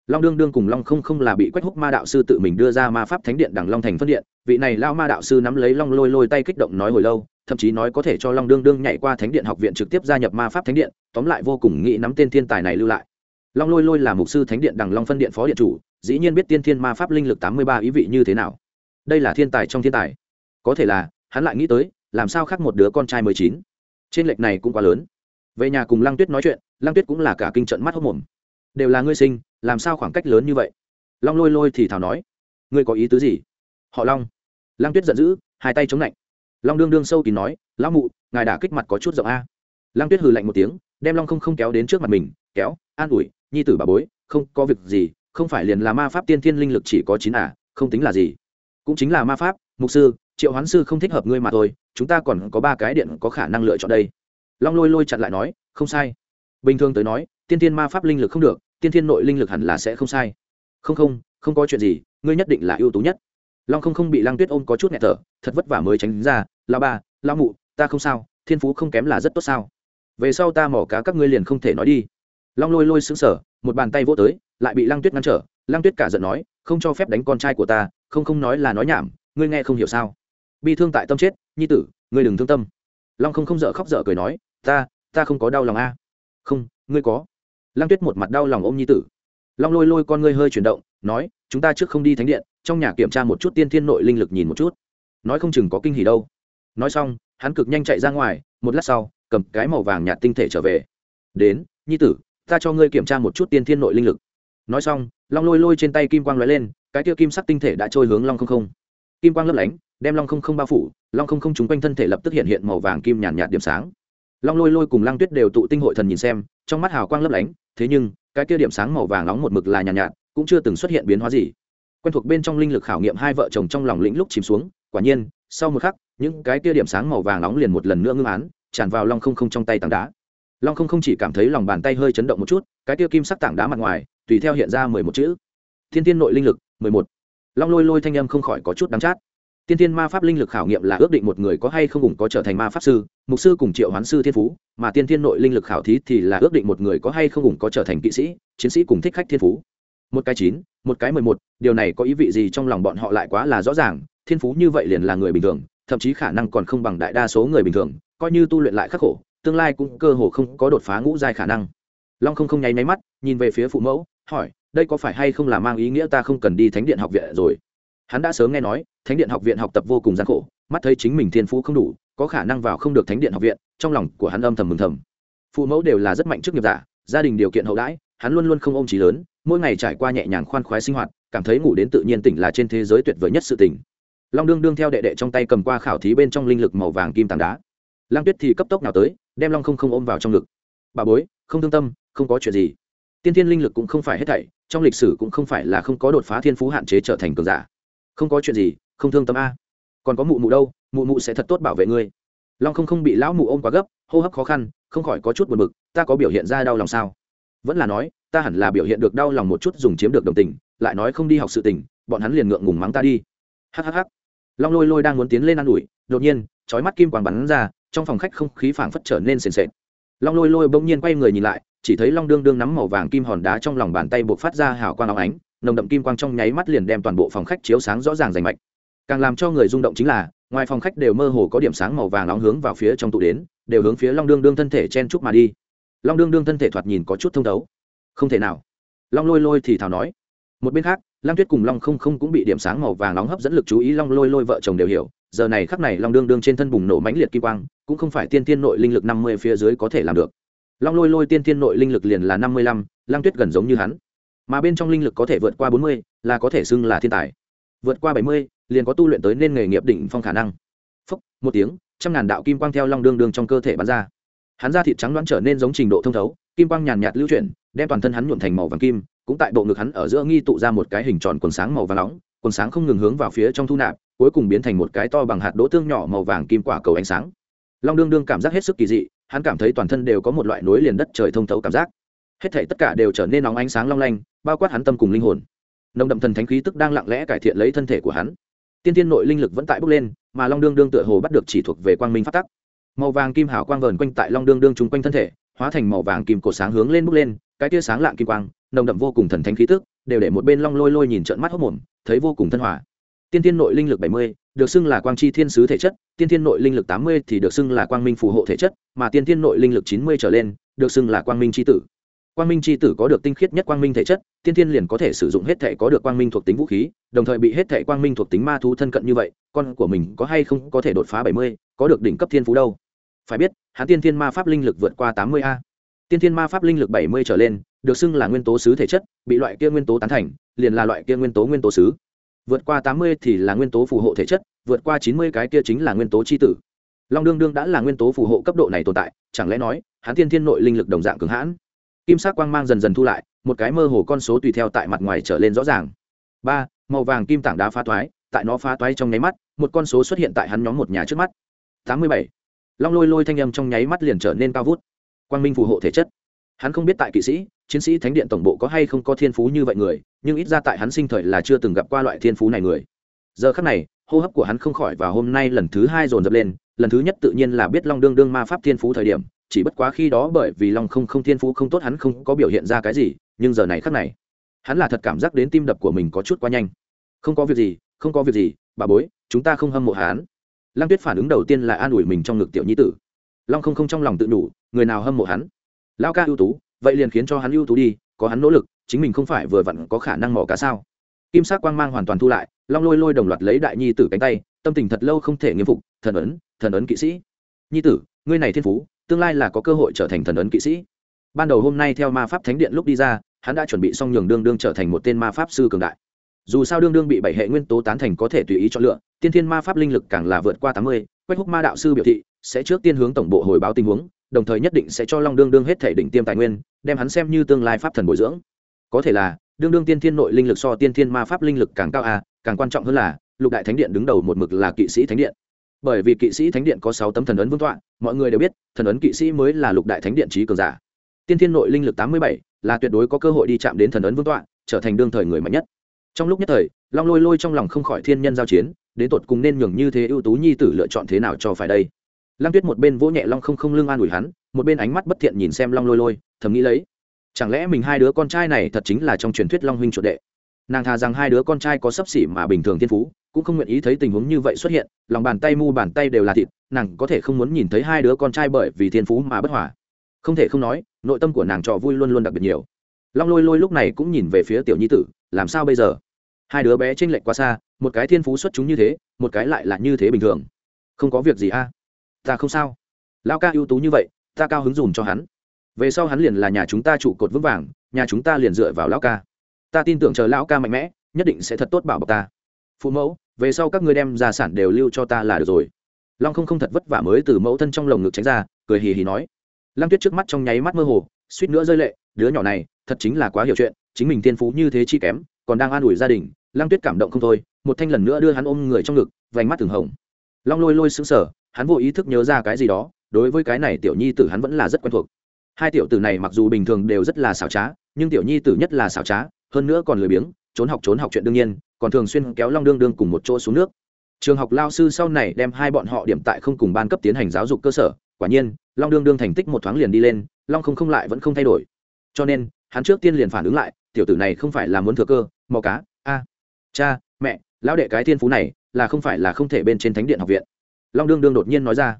Long đương đương cùng long không không là bị quách húc ma đạo sư tự mình đưa ra ma pháp thánh điện đằng long thành phân điện, vị này lao ma đạo sư nắm lấy long lôi lôi tay kích động nói hồi lâu, thậm chí nói có thể cho long đương đương nhảy qua thánh điện học viện trực tiếp gia nhập ma pháp thánh điện, tóm lại vô cùng nghĩ nắm tên thiên tài này lưu lại. Long lôi lôi là mục sư thánh điện đằng long phân điện phó điện chủ, dĩ nhiên biết tiên thiên ma pháp linh lực tám mươi ba ý vị như thế nào. Đây là thiên tài trong thiên tài. Có thể là, hắn lại nghĩ tới, làm sao khác một đứa con trai mười chín? Trên lệch này cũng quá lớn. Về nhà cùng lăng tuyết nói chuyện, lăng tuyết cũng là cả kinh trận mắt hốc mồm. Đều là ngươi sinh, làm sao khoảng cách lớn như vậy? Long lôi lôi thì thảo nói, ngươi có ý tứ gì? Họ long. Lăng tuyết giận dữ, hai tay chống lạnh long đương đương sâu kín nói, lão mụ, ngài đả kích mặt có chút rộng a. Lăng tuyết hừ lạnh một tiếng, đem long không không kéo đến trước mặt mình, kéo, an ủi, nhi tử bà bối, không có việc gì, không phải liền là ma pháp tiên thiên linh lực chỉ có chín à không tính là gì. Cũng chính là ma pháp mục sư, triệu hoán sư không thích hợp ngươi mà thôi, chúng ta còn có ba cái điện có khả năng lựa chọn đây. Long lôi lôi chặn lại nói, không sai. Bình thường tới nói, tiên thiên ma pháp linh lực không được, tiên thiên nội linh lực hẳn là sẽ không sai. Không không không có chuyện gì, ngươi nhất định là ưu tú nhất. Long không không bị lăng tuyết ôm có chút nghẹt thở, thật vất vả mới tránh ra lao ba lao mụ, ta không sao, thiên phú không kém là rất tốt sao? Về sau ta mỏ cá các ngươi liền không thể nói đi. Long lôi lôi xứng sở một bàn tay vỗ tới, lại bị lăng tuyết ngăn trở. Lăng tuyết cả giận nói, không cho phép đánh con trai của ta, không không nói là nói nhảm ngươi nghe không hiểu sao? Bi thương tại tâm chết, nhi tử, ngươi đừng thương tâm. Long không không dở khóc dở cười nói, ta ta không có đau lòng a. Không, ngươi có. Lăng tuyết một mặt đau lòng ôm nhi tử. Long lôi lôi con ngươi hơi chuyển động, nói, chúng ta trước không đi thánh điện, trong nhà kiểm tra một chút tiên thiên nội linh lực nhìn một chút. Nói không chừng có kinh hỉ đâu. Nói xong, hắn cực nhanh chạy ra ngoài, một lát sau, cầm cái màu vàng nhạt tinh thể trở về. Đến, nhi tử, ta cho ngươi kiểm tra một chút tiên thiên nội linh lực. Nói xong, long lôi lôi trên tay kim quang lóe lên, cái kia kim sắc tinh thể đã trôi hướng long không không kim quang lấp lánh đem long không không bao phủ long không không chúng quanh thân thể lập tức hiện hiện màu vàng kim nhàn nhạt điểm sáng. Long lôi lôi cùng lăng tuyết đều tụ tinh hội thần nhìn xem trong mắt hào quang lấp lánh thế nhưng cái kia điểm sáng màu vàng nóng một mực là nhàn nhạt, nhạt cũng chưa từng xuất hiện biến hóa gì. Quen thuộc bên trong linh lực khảo nghiệm hai vợ chồng trong lòng lĩnh lúc chìm xuống quả nhiên sau một khắc những cái kia điểm sáng màu vàng nóng liền một lần nữa ngưng án tràn vào long không không trong tay tảng đá. Long không không chỉ cảm thấy lòng bàn tay hơi chấn động một chút cái kia kim sắc tảng đá mặt ngoài tùy theo hiện ra mười một chữ. Thiên tiên nội linh lực mười một long lôi lôi thanh âm không khỏi có chút đắng chát. Tiên tiên ma pháp linh lực khảo nghiệm là ước định một người có hay không cùng có trở thành ma pháp sư, mục sư cùng triệu hoán sư thiên phú, mà tiên tiên nội linh lực khảo thí thì là ước định một người có hay không cùng có trở thành kỵ sĩ, chiến sĩ cùng thích khách thiên phú. Một cái chín, một cái mười một, điều này có ý vị gì trong lòng bọn họ lại quá là rõ ràng, thiên phú như vậy liền là người bình thường, thậm chí khả năng còn không bằng đại đa số người bình thường, coi như tu luyện lại khắc khổ, tương lai cũng cơ hồ không có đột phá ngũ giai khả năng. Long không không nháy máy mắt, nhìn về phía phụ mẫu, hỏi đây có phải hay không là mang ý nghĩa ta không cần đi thánh điện học viện rồi? Hắn đã sớm nghe nói, thánh điện học viện học tập vô cùng gian khổ, mắt thấy chính mình thiên phú không đủ, có khả năng vào không được thánh điện học viện, trong lòng của hắn âm thầm mừng thầm. Phụ mẫu đều là rất mạnh trước nghiệp giả, gia đình điều kiện hậu đãi, hắn luôn luôn không ôm trí lớn, mỗi ngày trải qua nhẹ nhàng khoan khoái sinh hoạt, cảm thấy ngủ đến tự nhiên tỉnh là trên thế giới tuyệt vời nhất sự tỉnh long đương đương theo đệ đệ trong tay cầm qua khảo thí bên trong linh lực màu vàng kim tảng đá. Lang tuyết thì cấp tốc nào tới, đem long không không ôm vào trong ngực. Bà bối, không thương tâm, không có chuyện gì tiên thiên linh lực cũng không phải hết thảy, trong lịch sử cũng không phải là không có đột phá thiên phú hạn chế trở thành cường giả. Không có chuyện gì, không thương tâm a. Còn có mụ mụ đâu, mụ mụ sẽ thật tốt bảo vệ ngươi. Long không không bị lão mụ ôm quá gấp, hô hấp khó khăn, không khỏi có chút buồn bực, ta có biểu hiện ra đau lòng sao? Vẫn là nói, ta hẳn là biểu hiện được đau lòng một chút dùng chiếm được đồng tình, lại nói không đi học sự tình, bọn hắn liền ngượng ngùng mắng ta đi. Hhh long lôi lôi đang muốn tiến lên ă n ủi, đột nhiên trói mắt kim quàng bắn ra, trong phòng khách không khí phảng phất trở nên sền sệt long lôi lôi bỗng nhiên quay người nhìn lại, chỉ thấy long đương đương nắm màu vàng kim hòn đá trong lòng bàn tay buộc phát ra hào quang óng ánh, nồng đậm kim quang trong nháy mắt liền đem toàn bộ phòng khách chiếu sáng rõ ràng rành mạch. Càng làm cho người rung động chính là, ngoài phòng khách đều mơ hồ có điểm sáng màu vàng nóng hướng vào phía trong tụ đến, đều hướng phía long đương đương thân thể chen chúc mà đi. Long đương đương thân thể thoạt nhìn có chút thông thấu. Không thể nào. Long lôi lôi thì thào nói. Một bên khác Lam Tuyết cùng Long Không Không cũng bị điểm sáng màu vàng nóng hấp dẫn lực chú ý Long Lôi Lôi vợ chồng đều hiểu, giờ này khắc này Long đương đương trên thân bùng nổ mãnh liệt kim quang, cũng không phải tiên tiên nội linh lực năm mươi phía dưới có thể làm được. Long Lôi Lôi tiên tiên nội linh lực liền là năm mươi lăm, Lam Tuyết gần giống như hắn. Mà bên trong linh lực có thể vượt qua bốn mươi, là có thể xưng là thiên tài. Vượt qua bảy mươi, liền có tu luyện tới nên nghề nghiệp đỉnh phong khả năng. Phốc, một tiếng, trăm ngàn đạo kim quang theo Long đương đương trong cơ thể bắn ra. Hắn da thịt trắng đoán trở nên giống trình độ thông thấu, kim quang nhàn nhạt lưu chuyển, đem toàn thân hắn nhuộm thành màu vàng kim, cũng tại bộ ngực hắn ở giữa nghi tụ ra một cái hình tròn quần sáng màu vàng nóng, quần sáng không ngừng hướng vào phía trong thu nạp, cuối cùng biến thành một cái to bằng hạt đỗ tương nhỏ màu vàng kim quả cầu ánh sáng. Long đương đương cảm giác hết sức kỳ dị, hắn cảm thấy toàn thân đều có một loại nối liền đất trời thông thấu cảm giác. Hết thảy tất cả đều trở nên nóng ánh sáng long lanh, bao quát hắn tâm cùng linh hồn. Nồng đậm thần thánh khí tức đang lặng lẽ cải thiện lấy thân thể của hắn. Tiên thiên nội linh lực vẫn tại bốc lên, mà long đương đương tựa hồ bắt được chỉ thuộc về quang minh phát tắc. Màu vàng kim hào quang vờn quanh tại long đương đương chung quanh thân thể, hóa thành màu vàng kim cổ sáng hướng lên bốc lên, cái tia sáng lạng kim quang nồng đậm vô cùng thần thánh khí tức, đều để một bên long lôi lôi nhìn trợn mắt hốc mồm, thấy vô cùng thân hòa. Tiên thiên nội linh lực bảy mươi, được xưng là quang chi thiên sứ thể chất, tiên thiên nội linh lực tám mươi thì được xưng là quang minh phù hộ thể chất, mà tiên thiên nội linh lực chín mươi trở lên, được xưng là quang minh c tử. Quang minh c tử có được tinh khiết nhất quang minh thể chất, tiên thiên liền có thể sử dụng hết thể có được quang minh thuộc tính vũ khí, đồng thời bị hết thể quang minh thuộc tính ma thú thân cận như vậy, con của mình có hay không có thể đột phá bảy mươi, có được đỉnh cấp thiên phú đâu? Phải biết, hắn tiên thiên ma pháp linh lực vượt qua tám mươi a. Tiên thiên ma pháp linh lực bảy mươi trở lên được xưng là nguyên tố sứ thể chất, bị loại kia nguyên tố tán thành, liền là loại kia nguyên tố nguyên tố sứ vượt qua tám mươi thì là nguyên tố phù hộ thể chất, vượt qua chín mươi cái kia chính là nguyên tố c h i tử. Long đương đương đã là nguyên tố phù hộ cấp độ này tồn tại, chẳng lẽ nói, hắn Thiên thiên nội linh lực đồng dạng cường hãn? Kim sắc quang mang dần dần thu lại, một cái mơ hồ con số tùy theo tại mặt ngoài trở lên rõ ràng. Ba, màu vàng kim tảng đá phá toái, tại nó phá toái trong nháy mắt, một con số xuất hiện tại hắn nhóm một nhà trước mắt. Tám mươi bảy, long lôi lôi thanh âm trong nháy mắt liền trở nên cao vút. Quang minh phù hộ thể chất. Hắn không biết tại kỵ sĩ chiến sĩ thánh điện tổng bộ có hay không có thiên phú như vậy người, nhưng ít ra tại hắn sinh thời là chưa từng gặp qua loại thiên phú này người. Giờ khắc này, hô hấp của hắn không khỏi và hôm nay lần thứ hai dồn dập lên, lần thứ nhất tự nhiên là biết long đương đương ma pháp thiên phú thời điểm, chỉ bất quá khi đó bởi vì long không không thiên phú không tốt hắn không có biểu hiện ra cái gì, nhưng giờ này khắc này, hắn là thật cảm giác đến tim đập của mình có chút quá nhanh. Không có việc gì, không có việc gì, bà bối, chúng ta không hâm mộ hắn. Lăng tuyết phản ứng đầu tiên là an ủi mình trong ngực tiểu nhi tử. Long không không trong lòng tự đủ người nào hâm mộ hắn? Lao ca ưu tú vậy liền khiến cho hắn ưu tú đi, có hắn nỗ lực, chính mình không phải vừa vặn có khả năng mỏ cá sao? Kim sắc quang mang hoàn toàn thu lại, long lôi lôi đồng loạt lấy đại nhi tử cánh tay, tâm tình thật lâu không thể nghiêm phục, thần ấn thần ấn kỵ sĩ. Nhi tử, ngươi này thiên phú, tương lai là có cơ hội trở thành thần ấn kỵ sĩ. Ban đầu hôm nay theo ma pháp thánh điện lúc đi ra, hắn đã chuẩn bị xong nhường đương đương trở thành một tên ma pháp sư cường đại. Dù sao đương đương bị bảy hệ nguyên tố tán thành có thể tùy ý chọn lựa, tiên thiên ma pháp linh lực càng là vượt qua tám mươi, quách húc ma đạo sư biểu thị, sẽ trước tiên hướng tổng bộ hồi báo tình huống đồng thời nhất định sẽ cho long đương đương hết thể đỉnh tiêm tài nguyên, đem hắn xem như tương lai pháp thần bồi dưỡng. Có thể là, đương đương tiên thiên nội linh lực so tiên thiên ma pháp linh lực càng cao à càng quan trọng hơn là, lục đại thánh điện đứng đầu một mực là kỵ sĩ thánh điện. Bởi vì kỵ sĩ thánh điện có sáu tấm thần ấn vương tọa, mọi người đều biết, thần ấn kỵ sĩ mới là lục đại thánh điện trí cường giả. Tiên thiên nội linh lực tám mươi bảy, là tuyệt đối có cơ hội đi chạm đến thần ấn vương tọa, trở thành đương thời người mạnh nhất. Trong lúc nhất thời, long lôi lôi trong lòng không khỏi thiên nhân giao chiến, đến tột cùng nên nhường như thế ưu tú nhi tử lựa chọn thế nào cho phải đây? Lăng tuyết một bên vỗ nhẹ long không không lưng an ủi hắn, một bên ánh mắt bất thiện nhìn xem long lôi lôi, thầm nghĩ lấy, chẳng lẽ mình hai đứa con trai này thật chính là trong truyền thuyết long huynh chuột đệ? Nàng thà rằng hai đứa con trai có sấp xỉ mà bình thường thiên phú, cũng không nguyện ý thấy tình huống như vậy xuất hiện, lòng bàn tay mu bàn tay đều là thịt, nàng có thể không muốn nhìn thấy hai đứa con trai bởi vì thiên phú mà bất hòa. Không thể không nói, nội tâm của nàng trò vui luôn luôn đặc biệt nhiều. Long lôi lôi lúc này cũng nhìn về phía tiểu nhi tử, làm sao bây giờ? Hai đứa bé chênh lệch quá xa, một cái thiên phú xuất chúng như thế, một cái lại là như thế bình thường. Không có việc gì a ta không sao. Lao ca ưu tú như vậy, ta cao hứng dùm cho hắn. Về sau hắn liền là nhà chúng ta trụ cột vững vàng, nhà chúng ta liền dựa vào lão ca. Ta tin tưởng chờ lão ca mạnh mẽ, nhất định sẽ thật tốt bảo bọc ta. Phụ mẫu, về sau các ngươi đem gia sản đều lưu cho ta là được rồi. Long không không thật vất vả mới từ mẫu thân trong lồng ngực tránh ra, cười hì hì nói. Lăng tuyết trước mắt trong nháy mắt mơ hồ, suýt nữa rơi lệ, đứa nhỏ này, thật chính là quá hiểu chuyện, chính mình thiên phú như thế chi kém, còn đang an ủi gia đình, lăng tuyết cảm động không thôi, một thanh lần nữa đưa hắn ôm người trong ngực, vành mắt thường hồng. Long lôi lôi xứng sở hắn vô ý thức nhớ ra cái gì đó, đối với cái này tiểu nhi tử hắn vẫn là rất quen thuộc. Hai tiểu tử này mặc dù bình thường đều rất là xảo trá, nhưng tiểu nhi tử nhất là xảo trá, hơn nữa còn lười biếng, trốn học trốn học chuyện đương nhiên, còn thường xuyên kéo long đương đương cùng một chỗ xuống nước. Trường học lao sư sau này đem hai bọn họ điểm tại không cùng ban cấp tiến hành giáo dục cơ sở, quả nhiên, long đương đương thành tích một thoáng liền đi lên, long không không lại vẫn không thay đổi. Cho nên, hắn trước tiên liền phản ứng lại, tiểu tử này không phải là muốn thừa cơ, mò cá, a, cha, mẹ, lão đệ cái thiên phú này, là không phải là không thể bên trên thánh điện học viện long đương đương đột nhiên nói ra.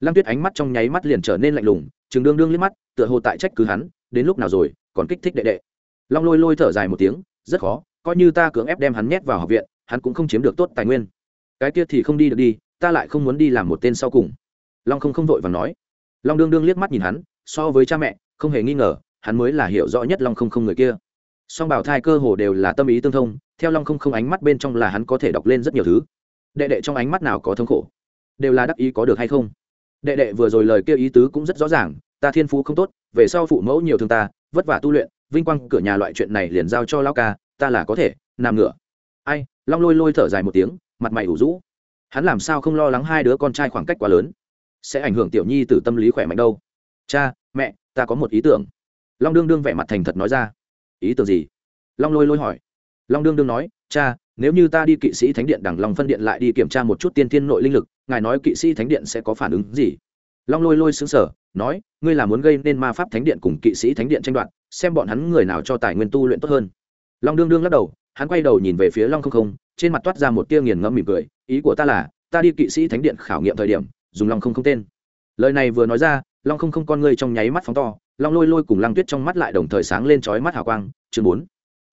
Lăng tuyết ánh mắt trong nháy mắt liền trở nên lạnh lùng chừng đương đương liếc mắt, tựa hồ tại trách cứ hắn, đến lúc nào rồi, còn kích thích đệ đệ. Long lôi lôi thở dài một tiếng, rất khó, coi như ta cưỡng ép đem hắn nhét vào học viện, hắn cũng không chiếm được tốt tài nguyên. Cái kia thì không đi được đi, ta lại không muốn đi làm một tên sau cùng. Long không không vội và nói. Long đương đương liếc mắt nhìn hắn, so với cha mẹ, không hề nghi ngờ, hắn mới là hiểu rõ nhất long không không người kia. Song bảo thai cơ hồ đều là tâm ý tương thông, theo long không không ánh mắt bên trong là hắn có thể đọc lên rất nhiều thứ. Đệ đệ trong ánh mắt nào có thống khổ đều là đắc ý có được hay không? Đệ đệ vừa rồi lời kêu ý tứ cũng rất rõ ràng, ta thiên phú không tốt, về sau phụ mẫu nhiều thương ta, vất vả tu luyện, vinh quang cửa nhà loại chuyện này liền giao cho lao ca, ta là có thể, nằm ngửa. Ai, long lôi lôi thở dài một tiếng, mặt mày ủ rũ. Hắn làm sao không lo lắng hai đứa con trai khoảng cách quá lớn? Sẽ ảnh hưởng tiểu nhi từ tâm lý khỏe mạnh đâu. Cha, mẹ, ta có một ý tưởng. Long đương đương vẻ mặt thành thật nói ra. Ý tưởng gì? Long lôi lôi hỏi. Long đương đương nói, cha nếu như ta đi kỵ sĩ thánh điện đằng lòng phân điện lại đi kiểm tra một chút tiên thiên nội linh lực, ngài nói kỵ sĩ thánh điện sẽ có phản ứng gì? Long lôi lôi xứng sở nói, ngươi là muốn gây nên ma pháp thánh điện cùng kỵ sĩ thánh điện tranh đoạt, xem bọn hắn người nào cho tài nguyên tu luyện tốt hơn. Long đương đương lắc đầu, hắn quay đầu nhìn về phía long không không, trên mặt toát ra một tia nghiền ngẫm mỉm cười, ý của ta là, ta đi kỵ sĩ thánh điện khảo nghiệm thời điểm, dùng long không không tên. Lời này vừa nói ra, long không không con ngươi trong nháy mắt phóng to, long lôi lôi cùng lăng tuyết trong mắt lại đồng thời sáng lên trói mắt hào quang. Chương bốn.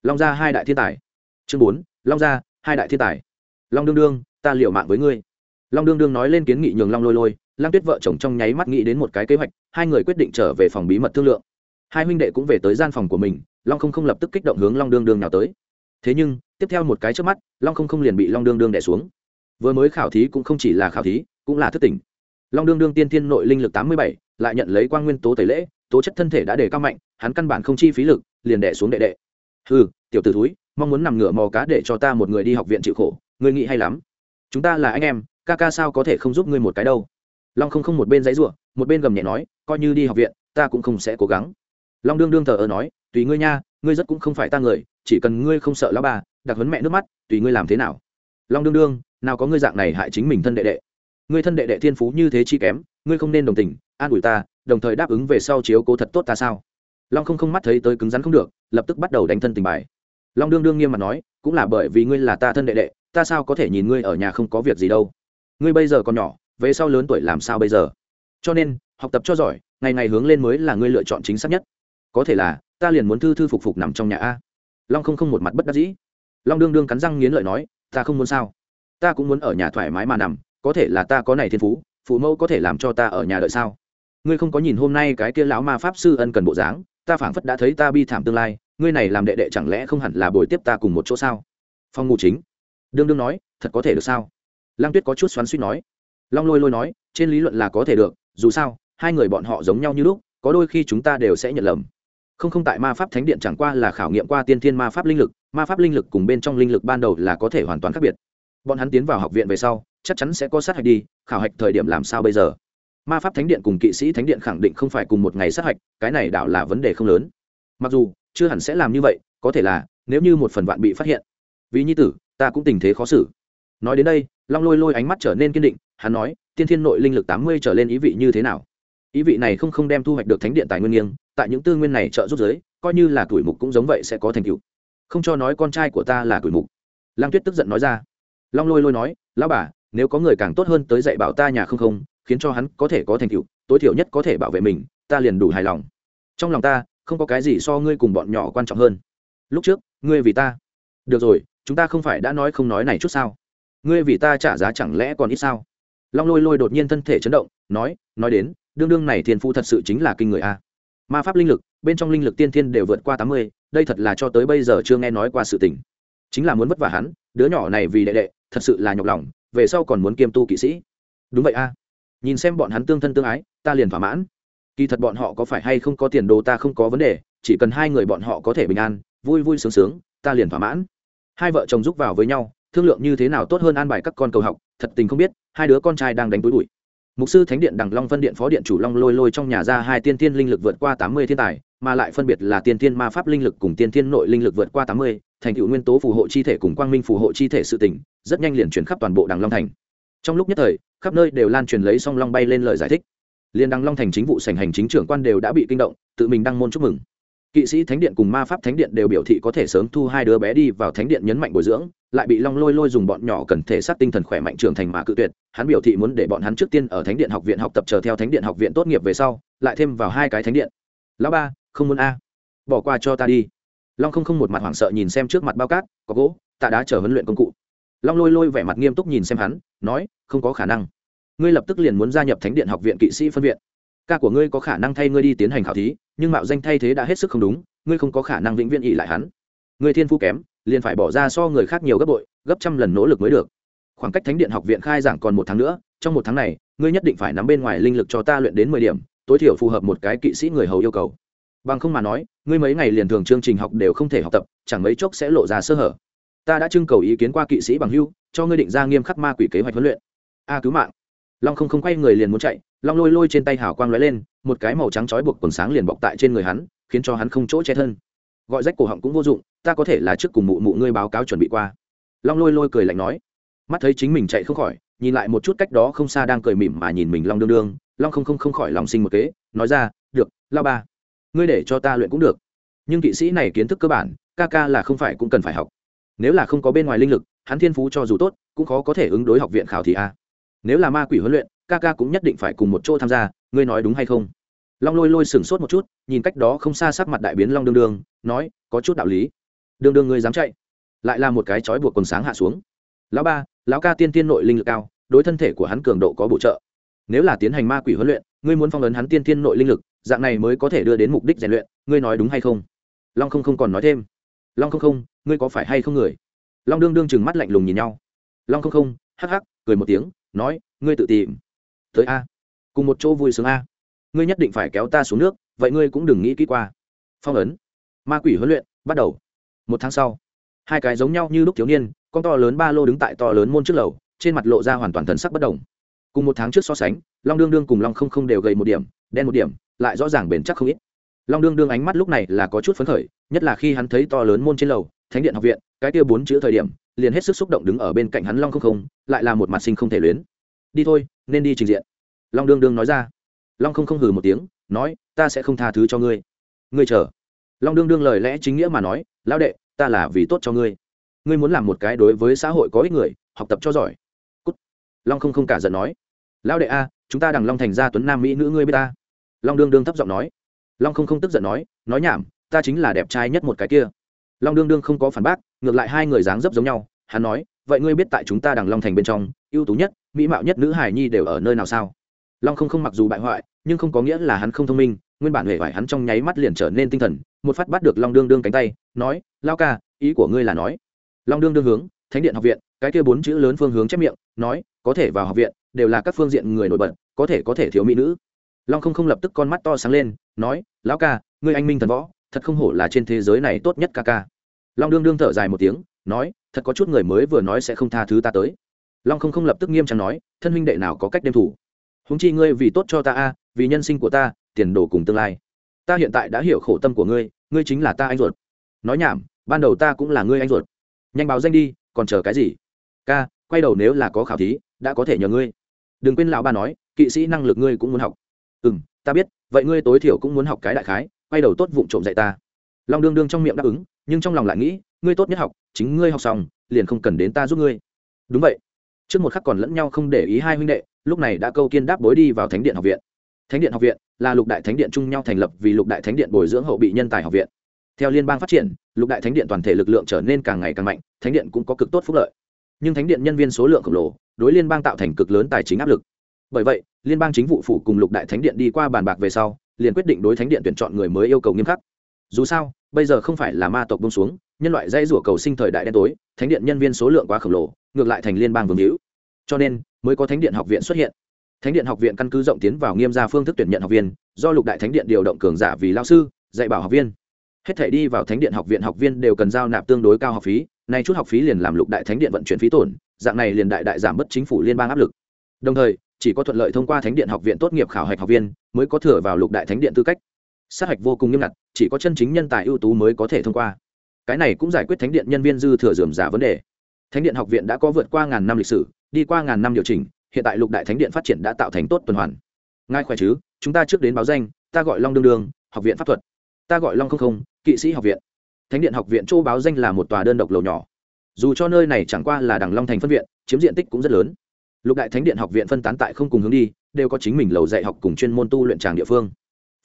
Long ra hai đại thiên tài. Chương bốn long gia, hai đại thiên tài. Long đương đương ta liệu mạng với ngươi. Long đương đương nói lên kiến nghị nhường long lôi lôi Lang tuyết vợ chồng trong nháy mắt nghĩ đến một cái kế hoạch hai người quyết định trở về phòng bí mật thương lượng. Hai huynh đệ cũng về tới gian phòng của mình long không không lập tức kích động hướng long đương đương nào tới. Thế nhưng tiếp theo một cái trước mắt long không không liền bị long đương đương đẻ xuống. Vừa mới khảo thí cũng không chỉ là khảo thí cũng là thức tỉnh. Long đương đương tiên thiên nội linh lực tám mươi bảy lại nhận lấy quan nguyên tố tẩy lễ tố chất thân thể đã đề cao mạnh hắn căn bản không chi phí lực liền đẻ xuống đệ đệ. Hừ tiểu t ử thúi mong muốn nằm ngửa mò cá để cho ta một người đi học viện chịu khổ, ngươi nghĩ hay lắm. Chúng ta là anh em, ca ca sao có thể không giúp ngươi một cái đâu? Long không không một bên giấy r u ộ một bên gầm nhẹ nói, coi như đi học viện, ta cũng không sẽ cố gắng. Long đương đương thờ ơ nói, tùy ngươi nha, ngươi rất cũng không phải ta người, chỉ cần ngươi không sợ lão bà đặc huấn mẹ nước mắt, tùy ngươi làm thế nào? Long đương đương, nào có ngươi dạng này hại chính mình thân đệ đệ. Ngươi thân đệ đệ thiên phú như thế chi kém, ngươi không nên đồng tình, an ủi ta, đồng thời đáp ứng về sau chiếu cố thật tốt ta sao? Long không không mắt thấy tới cứng rắn không được, lập tức bắt đầu đánh thân tình bài long đương đương nghiêm mặt nói, cũng là bởi vì ngươi là ta thân đệ đệ, ta sao có thể nhìn ngươi ở nhà không có việc gì đâu? Ngươi bây giờ còn nhỏ, về sau lớn tuổi làm sao bây giờ? Cho nên, học tập cho giỏi, ngày ngày hướng lên mới là ngươi lựa chọn chính xác nhất. Có thể là, ta liền muốn thư thư phục phục nằm trong nhà a. Long không không một mặt bất đắc dĩ. Long đương đương cắn răng nghiến lợi nói, ta không muốn sao? Ta cũng muốn ở nhà thoải mái mà nằm, có thể là ta có này thiên phú, phụ mẫu có thể làm cho ta ở nhà đợi sao? Ngươi không có nhìn hôm nay cái kia lão ma pháp sư ân cần bộ dáng, ta phảng phất đã thấy ta bi thảm tương lai ngươi này làm đệ đệ chẳng lẽ không hẳn là bồi tiếp ta cùng một chỗ sao? Phong ngụ chính. Đương đương nói, thật có thể được sao? Lang tuyết có chút xoắn suýt nói. Long lôi lôi nói, trên lý luận là có thể được, dù sao, hai người bọn họ giống nhau như lúc, có đôi khi chúng ta đều sẽ nhận lầm. Không không tại ma pháp thánh điện chẳng qua là khảo nghiệm qua tiên thiên ma pháp linh lực, ma pháp linh lực cùng bên trong linh lực ban đầu là có thể hoàn toàn khác biệt. Bọn hắn tiến vào học viện về sau, chắc chắn sẽ có sát hạch đi, khảo hạch thời điểm làm sao bây giờ? Ma pháp thánh điện cùng kỵ sĩ thánh điện khẳng định không phải cùng một ngày sát hạch, cái này đảo là vấn đề không lớn. Mặc dù chưa hẳn sẽ làm như vậy, có thể là, nếu như một phần vạn bị phát hiện. Vì nhi tử, ta cũng tình thế khó xử. Nói đến đây, long lôi lôi ánh mắt trở nên kiên định, hắn nói, tiên thiên nội linh lực tám mươi trở lên ý vị như thế nào? Ý vị này không không đem thu hoạch được thánh điện tài nguyên nghiêng, tại những tư nguyên này trợ giúp giới, coi như là tuổi mục cũng giống vậy sẽ có thành tựu. Không cho nói con trai của ta là tuổi mục. Lang tuyết tức giận nói ra. Long lôi lôi nói, lão bà, nếu có người càng tốt hơn tới dạy bảo ta nhà không không, khiến cho hắn có thể có thành tựu, tối thiểu nhất có thể bảo vệ mình, ta liền đủ hài lòng. Trong lòng ta không có cái gì so ngươi cùng bọn nhỏ quan trọng hơn. Lúc trước, ngươi vì ta. Được rồi, chúng ta không phải đã nói không nói này chút sao? Ngươi vì ta trả giá chẳng lẽ còn ít sao? Long lôi lôi đột nhiên thân thể chấn động, nói nói đến, đương đương này thiên phu thật sự chính là kinh người a. Ma pháp linh lực, bên trong linh lực tiên thiên đều vượt qua tám mươi, đây thật là cho tới bây giờ chưa nghe nói qua sự tình. Chính là muốn vất vả hắn, đứa nhỏ này vì đệ đệ, thật sự là nhọc lòng, về sau còn muốn kiêm tu kỵ sĩ. Đúng vậy a. Nhìn xem bọn hắn tương thân tương ái, ta liền thỏa mãn kỳ thật bọn họ có phải hay không có tiền đồ ta không có vấn đề, chỉ cần hai người bọn họ có thể bình an, vui vui sướng sướng, ta liền thỏa mãn. Hai vợ chồng giúp vào với nhau, thương lượng như thế nào tốt hơn an bài các con cầu học, thật tình không biết, hai đứa con trai đang đánh túi bụi. Mục sư thánh điện đằng long phân điện phó điện chủ long lôi lôi trong nhà ra hai tiên tiên linh lực vượt qua tám mươi thiên tài, mà lại phân biệt là tiên tiên ma pháp linh lực cùng tiên tiên nội linh lực vượt qua tám mươi, thành tựu nguyên tố phù hộ chi thể cùng quang minh phù hộ chi thể sự tỉnh rất nhanh liền chuyển khắp toàn bộ đằng long thành. Trong lúc nhất thời, khắp nơi đều lan truyền lấy song long bay lên lời giải thích liên đăng long thành chính vụ sành hành chính trưởng quan đều đã bị kinh động, tự mình đăng môn chúc mừng. Kỵ sĩ thánh điện cùng ma pháp thánh điện đều biểu thị có thể sớm thu hai đứa bé đi vào thánh điện nhấn mạnh bồi dưỡng, lại bị long lôi lôi dùng bọn nhỏ cần thể xác tinh thần khỏe mạnh trưởng thành mà cự tuyệt. Hắn biểu thị muốn để bọn hắn trước tiên ở thánh điện học viện học tập chờ theo thánh điện học viện tốt nghiệp về sau, lại thêm vào hai cái thánh điện. Lão ba, không muốn a. Bỏ qua cho ta đi. Long không không một mặt hoảng sợ nhìn xem trước mặt bao cát, có gỗ, tạ đá chờ huấn luyện công cụ. Long lôi lôi vẻ mặt nghiêm túc nhìn xem hắn, nói, không có khả năng ngươi lập tức liền muốn gia nhập thánh điện học viện kỵ sĩ phân viện. Ca của ngươi có khả năng thay ngươi đi tiến hành khảo thí, nhưng mạo danh thay thế đã hết sức không đúng, ngươi không có khả năng vĩnh viễn ỉ lại hắn. Ngươi thiên phú kém, liền phải bỏ ra so người khác nhiều gấp bội, gấp trăm lần nỗ lực mới được. Khoảng cách thánh điện học viện khai giảng còn một tháng nữa, trong một tháng này, ngươi nhất định phải nắm bên ngoài linh lực cho ta luyện đến mười điểm, tối thiểu phù hợp một cái kỵ sĩ người hầu yêu cầu. Bằng không mà nói, ngươi mấy ngày liền thường chương trình học đều không thể học tập, chẳng mấy chốc sẽ lộ ra sơ hở. Ta đã trưng cầu ý kiến qua kỵ sĩ bằng hưu, cho ngươi định ra nghiêm khắc ma quỷ kế hoạch huấn luyện. A cứu mạng long không không quay người liền muốn chạy, long lôi lôi trên tay hào quang lóe lên, một cái màu trắng trói buộc quần sáng liền bọc tại trên người hắn, khiến cho hắn không chỗ che thân. Gọi rách cổ họng cũng vô dụng, ta có thể là trước cùng mụ mụ ngươi báo cáo chuẩn bị qua. Long lôi lôi cười lạnh nói. Mắt thấy chính mình chạy không khỏi, nhìn lại một chút cách đó không xa đang cười mỉm mà nhìn mình long đương đương, long không không không khỏi lòng sinh một kế, nói ra, được, lao ba, ngươi để cho ta luyện cũng được. Nhưng kỵ sĩ này kiến thức cơ bản, ca ca là không phải cũng cần phải học. Nếu là không có bên ngoài linh lực, hắn thiên phú cho dù tốt, cũng khó có thể ứng đối học viện khảo thí a nếu là ma quỷ huấn luyện, ca ca cũng nhất định phải cùng một chỗ tham gia, ngươi nói đúng hay không? Long lôi lôi sửng sốt một chút, nhìn cách đó không xa sắc mặt đại biến long đương đương, nói, có chút đạo lý. Đương đương ngươi dám chạy? Lại là một cái chói buộc quần sáng hạ xuống. Lão ba, lão ca tiên tiên nội linh lực cao, đối thân thể của hắn cường độ có bổ trợ. Nếu là tiến hành ma quỷ huấn luyện, ngươi muốn phong ấn hắn tiên tiên nội linh lực, dạng này mới có thể đưa đến mục đích rèn luyện, ngươi nói đúng hay không? Long không không còn nói thêm. Long không không, ngươi có phải hay không người? Long đương đương chừng mắt lạnh lùng nhìn nhau. Long không không, hắc hắc, cười một tiếng nói, ngươi tự tìm. Tới a, cùng một chỗ vui sướng a. Ngươi nhất định phải kéo ta xuống nước, vậy ngươi cũng đừng nghĩ kỹ qua. Phong ấn. Ma quỷ huấn luyện bắt đầu. Một tháng sau, hai cái giống nhau như lúc thiếu niên, con to lớn ba lô đứng tại to lớn môn trước lầu, trên mặt lộ ra hoàn toàn thần sắc bất đồng. Cùng một tháng trước so sánh, long đương đương cùng long không không đều gầy một điểm, đen một điểm, lại rõ ràng bền chắc không ít. Long đương đương ánh mắt lúc này là có chút phấn khởi, nhất là khi hắn thấy to lớn môn trên lầu, thánh điện học viện, cái kia bốn chữ thời điểm liền hết sức xúc động đứng ở bên cạnh hắn long không không, lại là một mặt sinh không thể luyến. Đi thôi, nên đi trình diện. Long đương đương nói ra. Long không không hừ một tiếng, nói, ta sẽ không tha thứ cho ngươi. Ngươi chờ. Long đương đương lời lẽ chính nghĩa mà nói, lão đệ, ta là vì tốt cho ngươi. Ngươi muốn làm một cái đối với xã hội có ích người, học tập cho giỏi. Cút. long không không cả giận nói. Lão đệ a, chúng ta đằng long thành ra tuấn nam mỹ nữ ngươi biết ta? Long đương đương thấp giọng nói. Long không không tức giận nói nói nhảm, ta chính là đẹp trai nhất một cái kia. Long đương đương không có phản bác ngược lại hai người dáng dấp giống nhau, hắn nói, vậy ngươi biết tại chúng ta đằng long thành bên trong, ưu tú nhất, mỹ mạo nhất nữ hải nhi đều ở nơi nào sao? Long không không mặc dù bại hoại, nhưng không có nghĩa là hắn không thông minh, nguyên bản hề vải hắn trong nháy mắt liền trở nên tinh thần, một phát bắt được long đương đương cánh tay, nói, lao ca, ý của ngươi là nói. Long đương đương hướng, thánh điện học viện, cái kia bốn chữ lớn phương hướng chép miệng, nói, có thể vào học viện, đều là các phương diện người nổi bật, có thể có thể thiếu mỹ nữ. Long không không lập tức con mắt to sáng lên, nói, lão ca, ngươi anh minh thần võ, thật không hổ là trên thế giới này tốt nhất ca ca long đương đương thở dài một tiếng, nói, thật có chút người mới vừa nói sẽ không tha thứ ta tới. Long không không lập tức nghiêm trang nói, thân huynh đệ nào có cách đem thủ? Húng chi ngươi vì tốt cho ta a, vì nhân sinh của ta, tiền đồ cùng tương lai. Ta hiện tại đã hiểu khổ tâm của ngươi ngươi chính là ta anh ruột. Nói nhảm, ban đầu ta cũng là ngươi anh ruột. Nhanh báo danh đi, còn chờ cái gì? Ca, quay đầu nếu là có khảo thí, đã có thể nhờ ngươi. Đừng quên lão ba nói, kỵ sĩ năng lực ngươi cũng muốn học. Ừ m ta biết, vậy ngươi tối thiểu cũng muốn học cái đại khái, quay đầu tốt vụng trộm dạy ta long đương đương trong miệng đáp ứng, nhưng trong lòng lại nghĩ, ngươi tốt nhất học, chính ngươi học xong, liền không cần đến ta giúp ngươi. Đúng vậy. Trước một khắc còn lẫn nhau không để ý hai huynh đệ, lúc này đã câu kiên đáp bối đi vào thánh điện học viện. Thánh điện học viện là lục đại thánh điện chung nhau thành lập vì lục đại thánh điện bồi dưỡng hậu bị nhân tài học viện. Theo liên bang phát triển, lục đại thánh điện toàn thể lực lượng trở nên càng ngày càng mạnh, thánh điện cũng có cực tốt phúc lợi. Nhưng thánh điện nhân viên số lượng khổng lồ, đối liên bang tạo thành cực lớn tài chính áp lực. Bởi vậy, liên bang chính vụ phủ cùng lục đại thánh điện đi qua bàn bạc về sau, liền quyết định đối thánh điện tuyển chọn người mới yêu cầu nghiêm khắc dù sao, bây giờ không phải là ma tộc bông xuống, nhân loại dây rủa cầu sinh thời đại đen tối, thánh điện nhân viên số lượng quá khổng lồ, ngược lại thành liên bang vương hữu. Cho nên, mới có thánh điện học viện xuất hiện. Thánh điện học viện căn cứ rộng tiến vào nghiêm gia phương thức tuyển nhận học viên, do lục đại thánh điện điều động cường giả vì lao sư, dạy bảo học viên. Hết thể đi vào thánh điện học viện học viên đều cần giao nạp tương đối cao học phí, nay chút học phí liền làm lục đại thánh điện vận chuyển phí tổn, dạng này liền đại đại giảm bớt chính phủ liên bang áp lực. Đồng thời, chỉ có thuận lợi thông qua thánh điện học viện tốt nghiệp khảo hạch học viên, mới có thừa vào lục đại thánh điện tư cách sát hạch vô cùng nghiêm ngặt, chỉ có chân chính nhân tài ưu tú mới có thể thông qua. Cái này cũng giải quyết thánh điện nhân viên dư thừa dườm giả vấn đề. Thánh điện học viện đã có vượt qua ngàn năm lịch sử, đi qua ngàn năm điều chỉnh, hiện tại lục đại thánh điện phát triển đã tạo thành tốt tuần hoàn. Ngay khỏe chứ? Chúng ta trước đến báo danh, ta gọi long đương đương, học viện pháp thuật. Ta gọi long không không, kỵ sĩ học viện. Thánh điện học viện châu báo danh là một tòa đơn độc lầu nhỏ. Dù cho nơi này chẳng qua là đằng long thành phân viện, chiếm diện tích cũng rất lớn. Lục đại thánh điện học viện phân tán tại không cùng hướng đi, đều có chính mình lầu dạy học cùng chuyên môn tu luyện tràng địa phương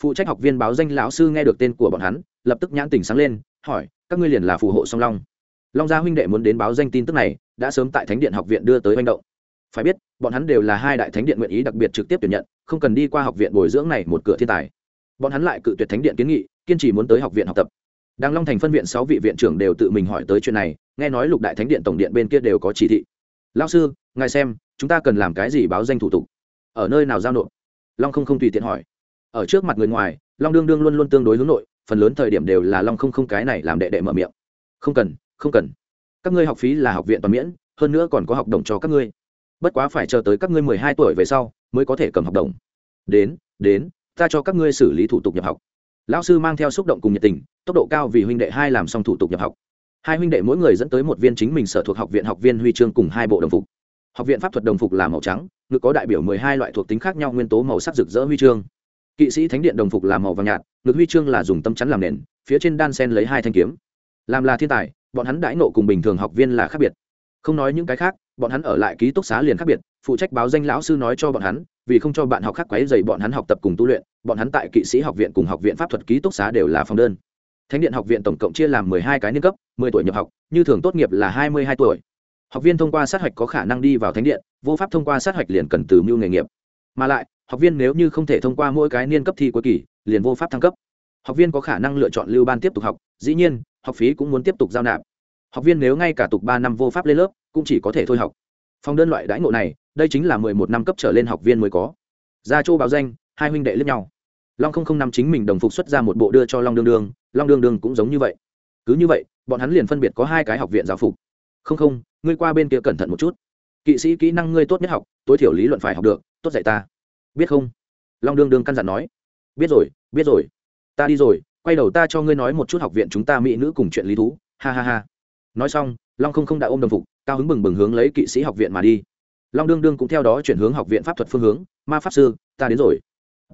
phụ trách học viên báo danh lão sư nghe được tên của bọn hắn, lập tức nhãn tỉnh sáng lên, hỏi, các ngươi liền là phù hộ song long? Long gia huynh đệ muốn đến báo danh tin tức này, đã sớm tại thánh điện học viện đưa tới manh động. Phải biết, bọn hắn đều là hai đại thánh điện nguyện ý đặc biệt trực tiếp tuyển nhận, không cần đi qua học viện bồi dưỡng này một cửa thiên tài. Bọn hắn lại cự tuyệt thánh điện kiến nghị, kiên trì muốn tới học viện học tập. Đang long thành phân viện sáu vị viện trưởng đều tự mình hỏi tới chuyện này, nghe nói lục đại thánh điện tổng điện bên kia đều có chỉ thị. Lao sư, ngài xem, chúng ta cần làm cái gì báo danh thủ tục? Ở nơi nào giao nộp? Long không không tùy tiện hỏi ở trước mặt người ngoài, long đương đương luôn luôn tương đối hướng nội, phần lớn thời điểm đều là long không không cái này làm đệ đệ mở miệng. Không cần không cần. Các ngươi học phí là học viện toàn miễn, hơn nữa còn có học đồng cho các ngươi. Bất quá phải chờ tới các ngươi mười hai tuổi về sau, mới có thể cầm học đồng. Đến đến, ta cho các ngươi xử lý thủ tục nhập học. Lão sư mang theo xúc động cùng nhiệt tình, tốc độ cao vì huynh đệ hai làm xong thủ tục nhập học. Hai huynh đệ mỗi người dẫn tới một viên chính mình sở thuộc học viện học viên huy chương cùng hai bộ đồng phục. Học viện pháp thuật đồng phục là màu trắng, ngực có đại biểu mười hai loại thuộc tính khác nhau, nguyên tố màu sắc rực rỡ huy chương kỵ sĩ thánh điện đồng phục là màu vàng nhạt, ngực huy chương là dùng tâm chắn làm nền, phía trên đan sen lấy hai thanh kiếm. Làm là thiên tài, bọn hắn đãi nộ cùng bình thường học viên là khác biệt. Không nói những cái khác, bọn hắn ở lại ký túc xá liền khác biệt, phụ trách báo danh lão sư nói cho bọn hắn, vì không cho bạn học khác quấy dày bọn hắn học tập cùng tu luyện, bọn hắn tại kỵ sĩ học viện cùng học viện pháp thuật ký túc xá đều là phòng đơn. Thánh điện học viện tổng cộng chia làm mười hai cái niên cấp, mười tuổi nhập học, như thường tốt nghiệp là hai mươi hai tuổi. Học viên thông qua sát hạch có khả năng đi vào thánh điện, vô pháp thông qua sát hạch liền cần từ mưu nghề nghiệp. Mà lại học viên nếu như không thể thông qua mỗi cái niên cấp thi cuối kỳ, liền vô pháp thăng cấp. Học viên có khả năng lựa chọn lưu ban tiếp tục học, dĩ nhiên, học phí cũng muốn tiếp tục giao nạp. Học viên nếu ngay cả tục ba năm vô pháp lên lớp, cũng chỉ có thể thôi học. Phòng đơn loại đãi ngộ này, đây chính là mười một năm cấp trở lên học viên mới có. Ra châu báo danh, hai huynh đệ lướt nhau. Long không không năm chính mình đồng phục xuất ra một bộ đưa cho long đương đương, long đương đương cũng giống như vậy. Cứ như vậy, bọn hắn liền phân biệt có hai cái học viện giáo phục. Không không, ngươi qua bên kia cẩn thận một chút. Kỵ sĩ kỹ năng ngươi tốt nhất học, tối thiểu lý luận phải học được, tốt dạy ta biết không? Long đương đương căn dặn nói. Biết rồi biết rồi. Ta đi rồi, quay đầu ta cho ngươi nói một chút học viện chúng ta mỹ nữ cùng chuyện lý thú. Ha ha ha. Nói xong, long không không đã ôm đồng phục, cao hứng bừng bừng hướng lấy kỵ sĩ học viện mà đi. Long đương đương cũng theo đó chuyển hướng học viện pháp thuật phương hướng. Ma pháp sư, ta đến rồi.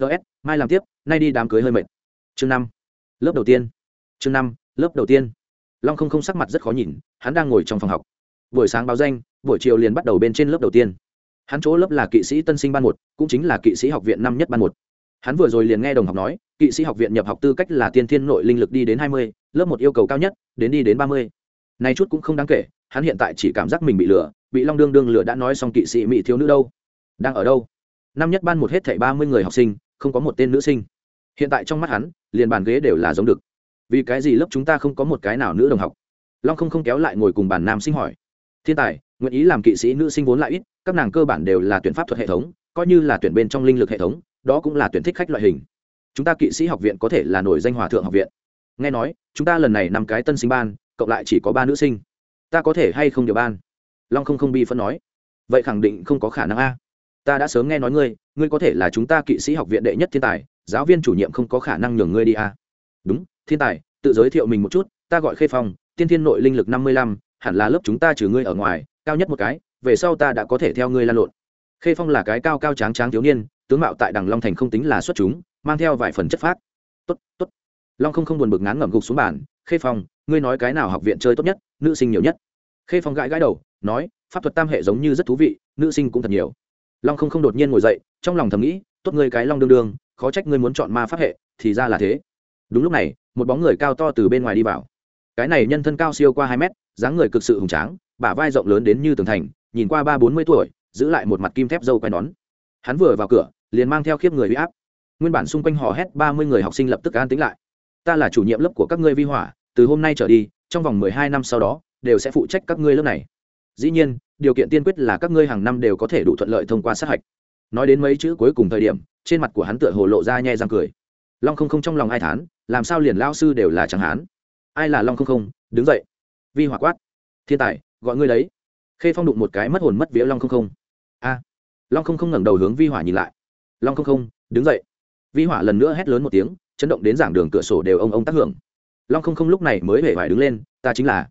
Ts mai làm tiếp, nay đi đám cưới hơi mệt. Chương năm. Lớp đầu tiên. Chương năm, lớp đầu tiên. Long không không sắc mặt rất khó nhìn, hắn đang ngồi trong phòng học. Buổi sáng báo danh, buổi chiều liền bắt đầu bên trên lớp đầu tiên hắn chỗ lớp là kỵ sĩ tân sinh ban một, cũng chính là kỵ sĩ học viện năm nhất ban một. Hắn vừa rồi liền nghe đồng học nói, kỵ sĩ học viện nhập học tư cách là tiên thiên nội linh lực đi đến hai mươi, lớp một yêu cầu cao nhất, đến đi đến ba mươi. Này chút cũng không đáng kể, hắn hiện tại chỉ cảm giác mình bị lừa, bị long đương đương lừa đã nói xong kỵ sĩ mỹ thiếu nữ đâu. Đang ở đâu? Năm nhất ban một hết thảy ba mươi người học sinh, không có một tên nữ sinh. Hiện tại trong mắt hắn, liền bàn ghế đều là giống được. Vì cái gì lớp chúng ta không có một cái nào nữ đồng học? Long không không kéo lại ngồi cùng bàn nam sinh hỏi. Thiên tài, nguyện ý làm kỵ sĩ nữ sinh vốn lại ít các nàng cơ bản đều là tuyển pháp thuật hệ thống, coi như là tuyển bên trong linh lực hệ thống, đó cũng là tuyển thích khách loại hình. Chúng ta kỵ sĩ học viện có thể là nổi danh hòa thượng học viện. Nghe nói, chúng ta lần này năm cái tân sinh ban, cộng lại chỉ có ba nữ sinh. Ta có thể hay không điều ban? Long không không bi phân nói. Vậy khẳng định không có khả năng a. Ta đã sớm nghe nói ngươi ngươi có thể là chúng ta kỵ sĩ học viện đệ nhất thiên tài, giáo viên chủ nhiệm không có khả năng nhường ngươi đi a. Đúng, thiên tài, tự giới thiệu mình một chút, ta gọi khê phong, tiên thiên nội linh lực năm mươi lăm, hẳn là lớp chúng ta trừ ngươi ở ngoài, cao nhất một cái về sau ta đã có thể theo ngươi lan lộn. Khê phong là cái cao cao tráng tráng thiếu niên, tướng mạo tại đằng long thành không tính là xuất chúng, mang theo vài phần chất phác. Tốt tốt. Long không không buồn bực ngán ngẩm gục xuống bàn, khê phong, ngươi nói cái nào học viện chơi tốt nhất, nữ sinh nhiều nhất? Khê phong gãi gãi đầu, nói, pháp thuật tam hệ giống như rất thú vị, nữ sinh cũng thật nhiều. Long không không đột nhiên ngồi dậy, trong lòng thầm nghĩ, tốt ngươi cái long đương đương, khó trách ngươi muốn chọn ma pháp hệ, thì ra là thế. Đúng lúc này, một bóng người cao to từ bên ngoài đi vào. Cái này nhân thân cao siêu qua hai mét, dáng người cực sự hùng tráng, bả vai rộng lớn đến như tường thành nhìn qua ba bốn mươi tuổi, giữ lại một mặt kim thép dâu quai nón. Hắn vừa vào cửa, liền mang theo khiếp người huy áp. Nguyên bản xung quanh hò hét ba mươi người học sinh lập tức an tính lại. Ta là chủ nhiệm lớp của các ngươi vi hỏa, từ hôm nay trở đi, trong vòng mười hai năm sau đó, đều sẽ phụ trách các ngươi lớp này. Dĩ nhiên, điều kiện tiên quyết là các ngươi hàng năm đều có thể đủ thuận lợi thông qua sát hạch. Nói đến mấy chữ cuối cùng thời điểm, trên mặt của hắn tựa hồ lộ ra nhe răng cười. Long không không trong lòng ai thán, làm sao liền lao sư đều là chẳng hán? Ai là long không không? Đứng dậy. Vi hỏa quát. Thiên tài, gọi ngươi đấy khê phong đụng một cái mất hồn mất vía long không không. A, long không không ngẩng đầu hướng vi hỏa nhìn lại. Long không không, đứng dậy. Vi hỏa lần nữa hét lớn một tiếng, chấn động đến giảng đường cửa sổ đều ông ông tác hưởng. Long không không lúc này mới hề vải đứng lên, ta chính là.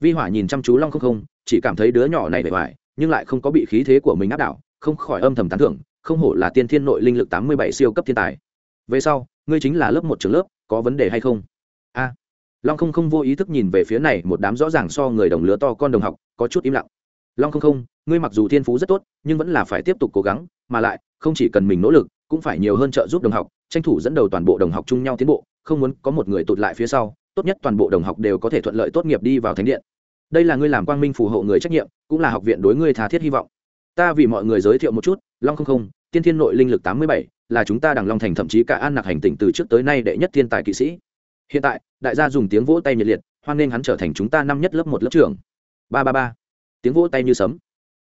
Vi hỏa nhìn chăm chú long không không, chỉ cảm thấy đứa nhỏ này hề vải, nhưng lại không có bị khí thế của mình áp đảo, không khỏi âm thầm tán thưởng, không hổ là tiên thiên nội linh lực tám mươi bảy siêu cấp thiên tài. Về sau, ngươi chính là lớp một trường lớp, có vấn đề hay không? A, long không không vô ý thức nhìn về phía này, một đám rõ ràng so người đồng lứa to con đồng học, có chút im lặng long không không, ngươi mặc dù thiên phú rất tốt, nhưng vẫn là phải tiếp tục cố gắng, mà lại, không chỉ cần mình nỗ lực, cũng phải nhiều hơn trợ giúp đồng học, tranh thủ dẫn đầu toàn bộ đồng học chung nhau tiến bộ, không muốn có một người tụt lại phía sau, tốt nhất toàn bộ đồng học đều có thể thuận lợi tốt nghiệp đi vào thánh điện. Đây là ngươi làm quang minh phù hộ người trách nhiệm, cũng là học viện đối ngươi tha thiết hy vọng. Ta vì mọi người giới thiệu một chút, long không không, tiên thiên nội linh lực tám mươi bảy, là chúng ta đằng long thành thậm chí cả an nặc hành tỉnh từ trước tới nay đệ nhất thiên tài kỵ sĩ. Hiện tại, đại gia dùng tiếng vỗ tay nhiệt liệt, hoan nghênh hắn trở thành chúng ta năm nhất lớp một lớp trưởng. Ba ba ba tiếng vỗ tay như sấm.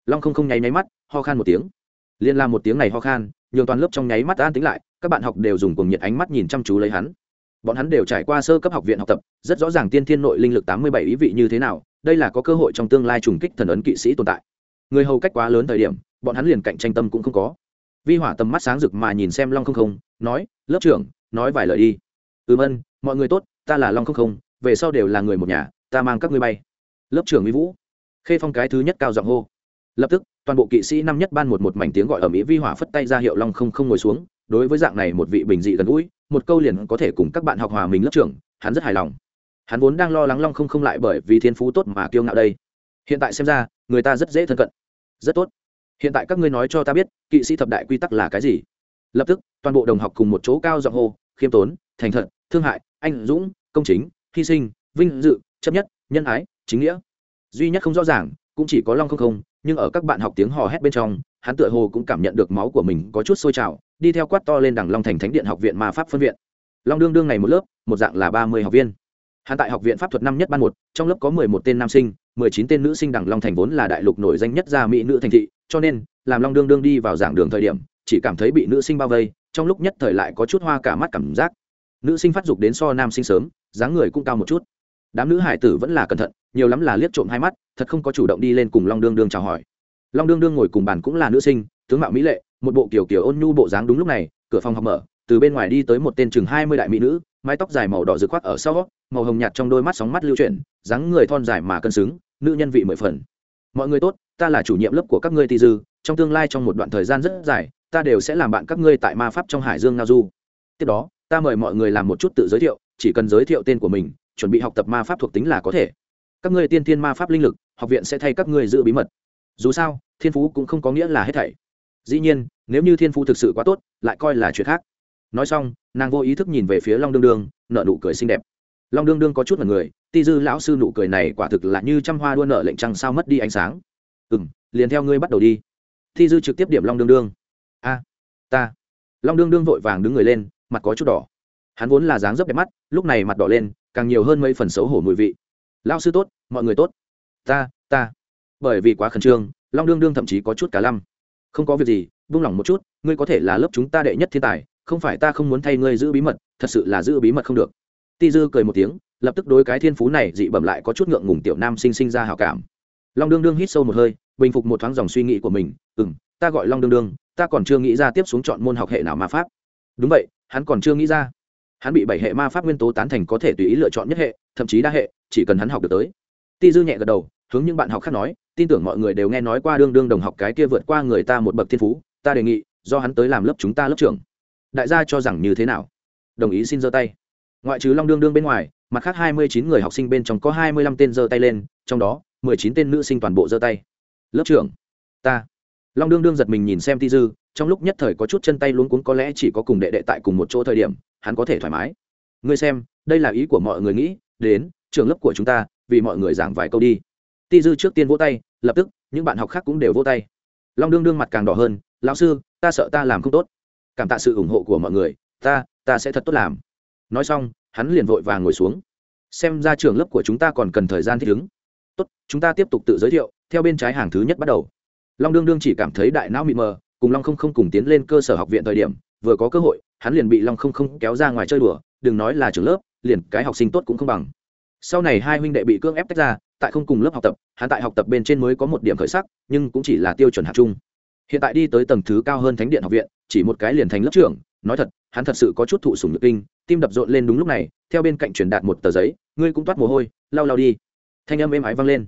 Long không không nháy nháy mắt, ho khan một tiếng. Liên làm một tiếng này ho khan, nhường toàn lớp trong nháy mắt an tính lại, các bạn học đều dùng cùng nhiệt ánh mắt nhìn chăm chú lấy hắn. Bọn hắn đều trải qua sơ cấp học viện học tập, rất rõ ràng tiên thiên nội linh lực tám mươi bảy ý vị như thế nào, đây là có cơ hội trong tương lai trùng kích thần ấn kỵ sĩ tồn tại. Người hầu cách quá lớn thời điểm, bọn hắn liền cạnh tranh tâm cũng không có. Vi hỏa tầm mắt sáng rực mà nhìn xem long không không, nói, lớp trưởng, nói vài lời đi. Ừm ân, mọi người tốt, ta là long không không, về sau đều là người một nhà, ta mang các ngươi bay. Lớp trưởng mỹ vũ khê phong cái thứ nhất cao giọng hô. Lập tức, toàn bộ kỵ sĩ năm nhất ban một một mảnh tiếng gọi ở mỹ vi hỏa phất tay ra hiệu long không không ngồi xuống. Đối với dạng này một vị bình dị gần gũi, một câu liền có thể cùng các bạn học hòa mình lớp trưởng, hắn rất hài lòng. Hắn vốn đang lo lắng long không không lại bởi vì thiên phú tốt mà kiêu ngạo đây. Hiện tại xem ra, người ta rất dễ thân cận. Rất tốt. Hiện tại các ngươi nói cho ta biết, kỵ sĩ thập đại quy tắc là cái gì? Lập tức, toàn bộ đồng học cùng một chỗ cao giọng hô, khiêm tốn, thành thật, thương hại, anh dũng, công chính, hy sinh, vinh dự, chấp nhất, nhân ái, chính nghĩa duy nhất không rõ ràng, cũng chỉ có long không không, nhưng ở các bạn học tiếng hò hét bên trong, hắn tựa hồ cũng cảm nhận được máu của mình có chút sôi trào, đi theo quát to lên đằng long thành thánh điện học viện ma pháp phân viện. Long đương đương này một lớp, một dạng là ba mươi học viên. Hắn tại học viện pháp thuật năm nhất ban một, trong lớp có mười một tên nam sinh, mười chín tên nữ sinh đằng long thành vốn là đại lục nổi danh nhất gia mỹ nữ thành thị, cho nên, làm long đương đương đi vào giảng đường thời điểm, chỉ cảm thấy bị nữ sinh bao vây, trong lúc nhất thời lại có chút hoa cả mắt cảm giác. Nữ sinh phát dục đến so nam sinh sớm, dáng người cũng cao một chút. Đám nữ hải tử vẫn là cẩn thận nhiều lắm là liếc trộm hai mắt, thật không có chủ động đi lên cùng long đương đương chào hỏi. Long đương đương ngồi cùng bàn cũng là nữ sinh, tướng mạo mỹ lệ, một bộ kiểu kiểu ôn nhu bộ dáng đúng lúc này, cửa phòng học mở, từ bên ngoài đi tới một tên chừng hai mươi đại mỹ nữ, mái tóc dài màu đỏ rực khoác ở sau, màu hồng nhạt trong đôi mắt sóng mắt lưu chuyển, dáng người thon dài mà cân xứng, nữ nhân vị mười phần. Mọi người tốt, ta là chủ nhiệm lớp của các ngươi ti dư, trong tương lai trong một đoạn thời gian rất dài, ta đều sẽ làm bạn các ngươi tại ma pháp trong hải dương ngao du. Tiếp đó, ta mời mọi người làm một chút tự giới thiệu, chỉ cần giới thiệu tên của mình, chuẩn bị học tập ma pháp thuộc tính là có thể các ngươi tiên thiên ma pháp linh lực, học viện sẽ thay các ngươi giữ bí mật. Dù sao, thiên phú cũng không có nghĩa là hết thảy. Dĩ nhiên, nếu như thiên phú thực sự quá tốt, lại coi là chuyện khác. Nói xong, nàng vô ý thức nhìn về phía long đương đương nợ nụ cười xinh đẹp. Long đương đương có chút mật người, ti dư lão sư nụ cười này quả thực là như trăm hoa đua nợ lệnh trăng sao mất đi ánh sáng. Ừ m liền theo ngươi bắt đầu đi. Ti dư trực tiếp điểm long đương đương. A, ta. Long đương đương vội vàng đứng người lên, mặt có chút đỏ. Hắn vốn là dáng dấp đẹp mắt, lúc này mặt đỏ lên, càng nhiều hơn mấy phần xấu hổ mùi vị lao sư tốt, mọi người tốt. Ta ta. Bởi vì quá khẩn trương, long đương đương thậm chí có chút cả lăm. Không có việc gì, vung lòng một chút, ngươi có thể là lớp chúng ta đệ nhất thiên tài, không phải ta không muốn thay ngươi giữ bí mật, thật sự là giữ bí mật không được. Ti dư cười một tiếng, lập tức đối cái thiên phú này dị bẩm lại có chút ngượng ngùng tiểu nam sinh sinh ra hào cảm. Long đương đương hít sâu một hơi, bình phục một thoáng dòng suy nghĩ của mình ừ m ta gọi long đương đương, ta còn chưa nghĩ ra tiếp xuống chọn môn học hệ nào mà pháp. Đúng vậy, hắn còn chưa nghĩ ra hắn bị bảy hệ ma pháp nguyên tố tán thành có thể tùy ý lựa chọn nhất hệ, thậm chí đa hệ, chỉ cần hắn học được tới. Ti dư nhẹ gật đầu, hướng những bạn học khác nói, tin tưởng mọi người đều nghe nói qua đương đương đồng học cái kia vượt qua người ta một bậc thiên phú, ta đề nghị, do hắn tới làm lớp chúng ta lớp trưởng. Đại gia cho rằng như thế nào? Đồng ý xin giơ tay. Ngoại trừ long đương đương bên ngoài, mặt khác hai mươi chín người học sinh bên trong có hai mươi lăm tên giơ tay lên, trong đó, mười chín tên nữ sinh toàn bộ giơ tay. Lớp trưởng, ta. Long đương đương giật mình nhìn xem ti dư, trong lúc nhất thời có chút chân tay luống cuống có lẽ chỉ có cùng đệ đệ tại cùng một chỗ thời điểm hắn có thể thoải mái. Ngươi xem, đây là ý của mọi người nghĩ, đến trường lớp của chúng ta, vì mọi người giảng vài câu đi. Ti dư trước tiên vỗ tay, lập tức, những bạn học khác cũng đều vỗ tay. Long đương đương mặt càng đỏ hơn, lão sư, ta sợ ta làm không tốt. Cảm tạ sự ủng hộ của mọi người, ta ta sẽ thật tốt làm. Nói xong, hắn liền vội vàng ngồi xuống. Xem ra trường lớp của chúng ta còn cần thời gian thích ứng. Tốt, chúng ta tiếp tục tự giới thiệu, theo bên trái hàng thứ nhất bắt đầu. Long đương đương chỉ cảm thấy đại não mịt mờ, cùng long không không cùng tiến lên cơ sở học viện thời điểm vừa có cơ hội, hắn liền bị long không không kéo ra ngoài chơi đùa, đừng nói là trường lớp, liền cái học sinh tốt cũng không bằng. Sau này hai huynh đệ bị cưỡng ép tách ra, tại không cùng lớp học tập, hắn tại học tập bên trên mới có một điểm khởi sắc, nhưng cũng chỉ là tiêu chuẩn hạt chung hiện tại đi tới tầng thứ cao hơn thánh điện học viện, chỉ một cái liền thành lớp trưởng, nói thật, hắn thật sự có chút thụ sùng nhược kinh, tim đập rộn lên đúng lúc này, theo bên cạnh truyền đạt một tờ giấy, ngươi cũng toát mồ hôi, lau lau đi. Thanh âm êm ái vang lên.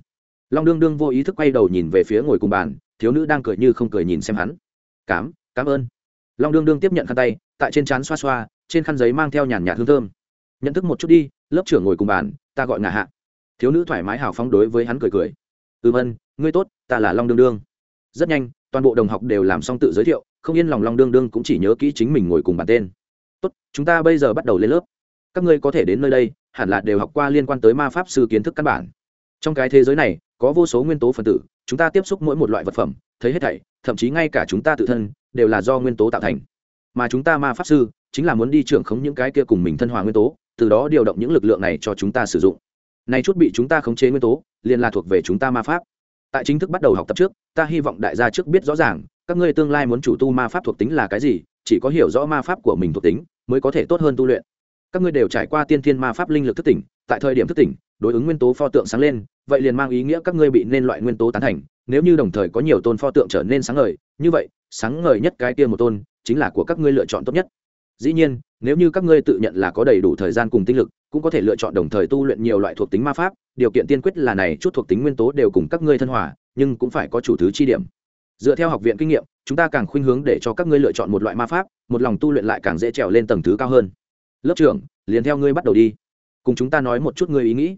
Long đương đương vô ý thức quay đầu nhìn về phía ngồi cùng bàn, thiếu nữ đang cười như không cười nhìn xem hắn. Cám cảm ơn long đương đương tiếp nhận khăn tay, tại trên trán xoa xoa, trên khăn giấy mang theo nhàn nhạt hương thơm. Nhận thức một chút đi, lớp trưởng ngồi cùng bàn, ta gọi ngà hạ. Thiếu nữ thoải mái hào phóng đối với hắn cười cười. Ừm, ân, ngươi tốt, ta là long đương đương. Rất nhanh, toàn bộ đồng học đều làm xong tự giới thiệu, không yên lòng long đương đương cũng chỉ nhớ kỹ chính mình ngồi cùng bàn tên. Tốt, chúng ta bây giờ bắt đầu lên lớp. Các ngươi có thể đến nơi đây, hẳn là đều học qua liên quan tới ma pháp sư kiến thức căn bản. Trong cái thế giới này, có vô số nguyên tố phân tử, chúng ta tiếp xúc mỗi một loại vật phẩm thấy hết thảy, thậm chí ngay cả chúng ta tự thân, đều là do nguyên tố tạo thành. Mà chúng ta ma pháp sư, chính là muốn đi trưởng khống những cái kia cùng mình thân hòa nguyên tố, từ đó điều động những lực lượng này cho chúng ta sử dụng. Này chút bị chúng ta khống chế nguyên tố, liền là thuộc về chúng ta ma pháp. Tại chính thức bắt đầu học tập trước, ta hy vọng đại gia trước biết rõ ràng, các ngươi tương lai muốn chủ tu ma pháp thuộc tính là cái gì, chỉ có hiểu rõ ma pháp của mình thuộc tính, mới có thể tốt hơn tu luyện. Các ngươi đều trải qua tiên thiên ma pháp linh lực thức tỉnh, tại thời điểm thức tỉnh, đối ứng nguyên tố pho tượng sáng lên, vậy liền mang ý nghĩa các ngươi bị nên loại nguyên tố tán thành nếu như đồng thời có nhiều tôn pho tượng trở nên sáng ngời, như vậy, sáng ngời nhất cái kia một tôn chính là của các ngươi lựa chọn tốt nhất. Dĩ nhiên, nếu như các ngươi tự nhận là có đầy đủ thời gian cùng tinh lực, cũng có thể lựa chọn đồng thời tu luyện nhiều loại thuộc tính ma pháp, điều kiện tiên quyết là này chút thuộc tính nguyên tố đều cùng các ngươi thân hòa, nhưng cũng phải có chủ thứ chi điểm. Dựa theo học viện kinh nghiệm, chúng ta càng khuynh hướng để cho các ngươi lựa chọn một loại ma pháp, một lòng tu luyện lại càng dễ trèo lên tầng thứ cao hơn. Lớp trưởng, liền theo ngươi bắt đầu đi. Cùng chúng ta nói một chút ngươi ý nghĩ.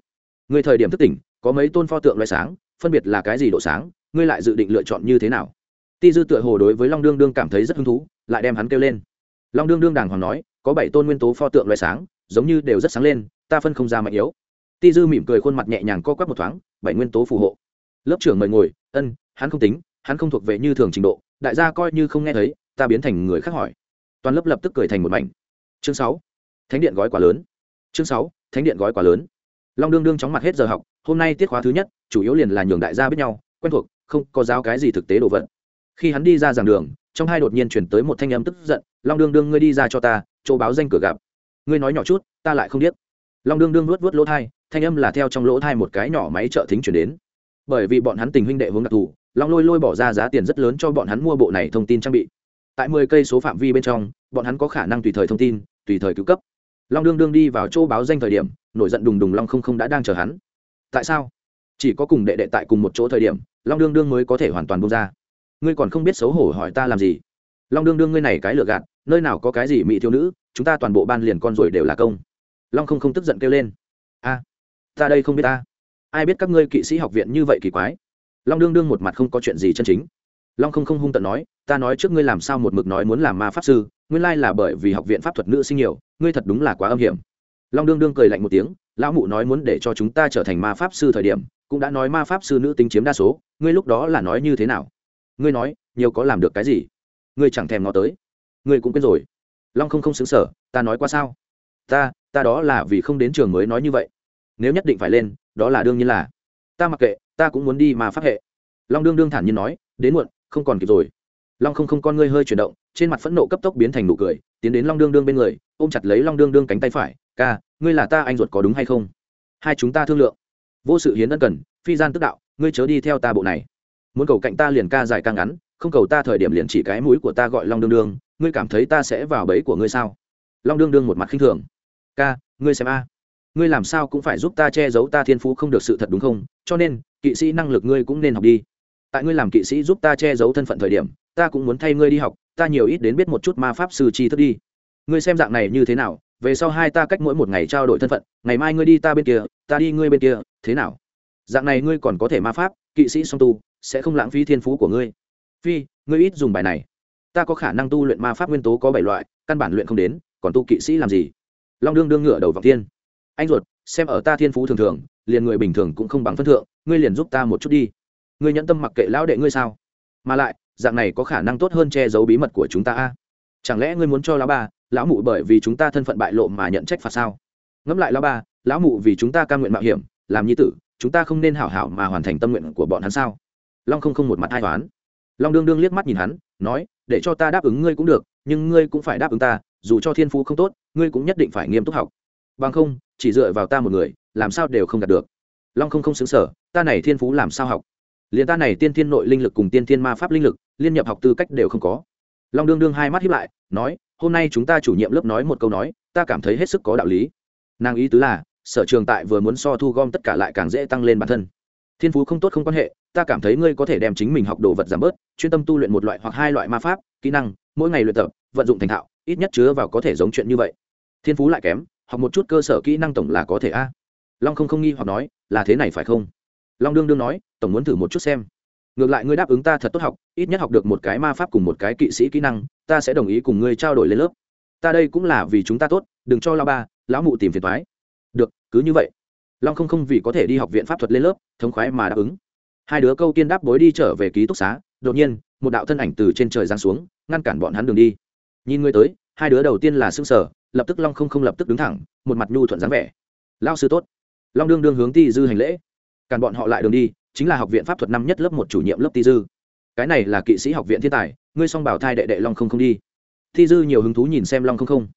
Ngươi thời điểm thức tỉnh, có mấy tôn pho tượng loại sáng phân biệt là cái gì độ sáng, ngươi lại dự định lựa chọn như thế nào? Ti dư tựa hồ đối với long đương đương cảm thấy rất hứng thú, lại đem hắn kêu lên. Long đương đương đàng hoàng nói, có bảy tôn nguyên tố pho tượng loại sáng, giống như đều rất sáng lên, ta phân không ra mạnh yếu. Ti dư mỉm cười khuôn mặt nhẹ nhàng co quắp một thoáng, bảy nguyên tố phù hộ. Lớp trưởng mời ngồi, ân, hắn không tính, hắn không thuộc về như thường trình độ, đại gia coi như không nghe thấy, ta biến thành người khác hỏi. Toàn lớp lập tức cười thành một mảnh. Chương sáu, thánh điện gói quá lớn. Chương sáu, thánh điện gói quá lớn long đương đương chóng mặt hết giờ học, hôm nay tiết khóa thứ nhất, chủ yếu liền là nhường đại gia biết nhau, quen thuộc, không có giáo cái gì thực tế đồ vật. Khi hắn đi ra giảng đường, trong hai đột nhiên chuyển tới một thanh âm tức giận, long đương đương ngươi đi ra cho ta, chỗ báo danh cửa gặp. Ngươi nói nhỏ chút, ta lại không biết long đương đương nuốt vớt lỗ thai, thanh âm là theo trong lỗ thai một cái nhỏ máy trợ thính chuyển đến. Bởi vì bọn hắn tình huynh đệ hướng đặc thù, long lôi lôi bỏ ra giá tiền rất lớn cho bọn hắn mua bộ này thông tin trang bị. Tại mười cây số phạm vi bên trong, bọn hắn có khả năng tùy thời thông tin, tùy thời cứu cấp. Long đương đương đi vào chỗ báo danh thời điểm nổi giận đùng đùng long không không đã đang chờ hắn. Tại sao? Chỉ có cùng đệ đệ tại cùng một chỗ thời điểm, long đương đương mới có thể hoàn toàn bông ra. Ngươi còn không biết xấu hổ hỏi ta làm gì? Long đương đương ngươi này cái lựa gạt, nơi nào có cái gì mỹ thiếu nữ, chúng ta toàn bộ ban liền con rồi đều là công. Long không không tức giận kêu lên. A, ta đây không biết ta. Ai biết các ngươi kỵ sĩ học viện như vậy kỳ quái? Long đương đương một mặt không có chuyện gì chân chính. Long không không hung tận nói, ta nói trước ngươi làm sao một mực nói muốn làm ma pháp sư, nguyên lai là bởi vì học viện pháp thuật nữ sinh nhiều, ngươi thật đúng là quá âm hiểm long đương đương cười lạnh một tiếng, lão mụ nói muốn để cho chúng ta trở thành ma pháp sư thời điểm, cũng đã nói ma pháp sư nữ tính chiếm đa số, ngươi lúc đó là nói như thế nào? Ngươi nói, nhiều có làm được cái gì? Ngươi chẳng thèm ngó tới. Ngươi cũng quên rồi. Long không không xứng sở, ta nói qua sao? Ta ta đó là vì không đến trường mới nói như vậy. Nếu nhất định phải lên, đó là đương nhiên là. Ta mặc kệ, ta cũng muốn đi mà pháp hệ. Long đương đương thản nhiên nói, đến muộn, không còn kịp rồi. Long không không con ngươi hơi chuyển động, trên mặt phẫn nộ cấp tốc biến thành nụ cười, tiến đến long đương đương bên người, ôm chặt lấy long đương đương cánh tay phải ca, ngươi là ta anh ruột có đúng hay không? Hai chúng ta thương lượng. Vô sự hiến ân cần, phi gian tức đạo, ngươi chớ đi theo ta bộ này. Muốn cầu cạnh ta liền ca dài ca ngắn, không cầu ta thời điểm liền chỉ cái mũi của ta gọi long đương đương, ngươi cảm thấy ta sẽ vào bẫy của ngươi sao? Long đương đương một mặt khinh thường. Ca, ngươi xem a, ngươi làm sao cũng phải giúp ta che giấu ta thiên phú không được sự thật đúng không? Cho nên, kỵ sĩ năng lực ngươi cũng nên học đi. Tại ngươi làm kỵ sĩ giúp ta che giấu thân phận thời điểm, ta cũng muốn thay ngươi đi học, ta nhiều ít đến biết một chút ma pháp sư chi thức đi. Ngươi xem dạng này như thế nào về sau hai ta cách mỗi một ngày trao đổi thân phận, ngày mai ngươi đi ta bên kia, ta đi ngươi bên kia, thế nào? Dạng này ngươi còn có thể ma pháp, kỵ sĩ song tu, sẽ không lãng phí thiên phú của ngươi. Phi, ngươi ít dùng bài này. Ta có khả năng tu luyện ma pháp nguyên tố có bảy loại, căn bản luyện không đến, còn tu kỵ sĩ làm gì? Long đương đương ngựa đầu vào thiên. anh ruột, xem ở ta thiên phú thường thường, liền người bình thường cũng không bằng phân thượng, ngươi liền giúp ta một chút đi. Ngươi nhẫn tâm mặc kệ lão đệ ngươi sao? Mà lại, dạng này có khả năng tốt hơn che giấu bí mật của chúng ta a. Chẳng lẽ ngươi muốn cho lão ba lão mụ bởi vì chúng ta thân phận bại lộ mà nhận trách phạt sao? Ngẫm lại lão ba, lão mụ vì chúng ta ca nguyện mạo hiểm, làm nhi tử, chúng ta không nên hảo hảo mà hoàn thành tâm nguyện của bọn hắn sao? Long không không một mặt hai toán. Long đương đương liếc mắt nhìn hắn, nói, để cho ta đáp ứng ngươi cũng được, nhưng ngươi cũng phải đáp ứng ta, dù cho thiên phú không tốt, ngươi cũng nhất định phải nghiêm túc học. Bằng không, chỉ dựa vào ta một người, làm sao đều không đạt được. Long không không xứng sở ta này thiên phú làm sao học? Liền ta này tiên thiên nội linh lực cùng tiên thiên ma pháp linh lực, liên nhập học tư cách đều không có. Long đương đương hai mắt hiếp lại, nói hôm nay chúng ta chủ nhiệm lớp nói một câu nói, ta cảm thấy hết sức có đạo lý. Nàng ý tứ là, sở trường tại vừa muốn so thu gom tất cả lại càng dễ tăng lên bản thân. Thiên phú không tốt không quan hệ, ta cảm thấy ngươi có thể đem chính mình học đồ vật giảm bớt, chuyên tâm tu luyện một loại hoặc hai loại ma pháp, kỹ năng, mỗi ngày luyện tập, vận dụng thành thạo, ít nhất chứa vào có thể giống chuyện như vậy. Thiên phú lại kém, học một chút cơ sở kỹ năng tổng là có thể a. Long không không nghi hoặc nói, là thế này phải không? Long đương đương nói, tổng muốn thử một chút xem. Ngược lại ngươi đáp ứng ta thật tốt học, ít nhất học được một cái ma pháp cùng một cái kỵ sĩ kỹ năng ta sẽ đồng ý cùng ngươi trao đổi lên lớp. Ta đây cũng là vì chúng ta tốt, đừng cho lao ba, lão mụ tìm phiền thoái được, cứ như vậy. Long không không vì có thể đi học viện pháp thuật lên lớp, thống khoái mà đáp ứng. Hai đứa câu tiên đáp bối đi trở về ký túc xá, đột nhiên, một đạo thân ảnh từ trên trời giáng xuống, ngăn cản bọn hắn đường đi. Nhìn ngươi tới, hai đứa đầu tiên là xương sở lập tức long không không lập tức đứng thẳng, một mặt nhu thuận dáng vẻ. Lao sư tốt. Long đương đương hướng ti dư hành lễ. Cản bọn họ lại đường đi, chính là học viện pháp thuật năm nhất lớp một chủ nhiệm lớp ti dư. Cái này là kỵ sĩ học viện thiên tài ngươi song bảo thai đệ đệ long không không đi. Thi dư nhiều hứng thú nhìn xem long không không.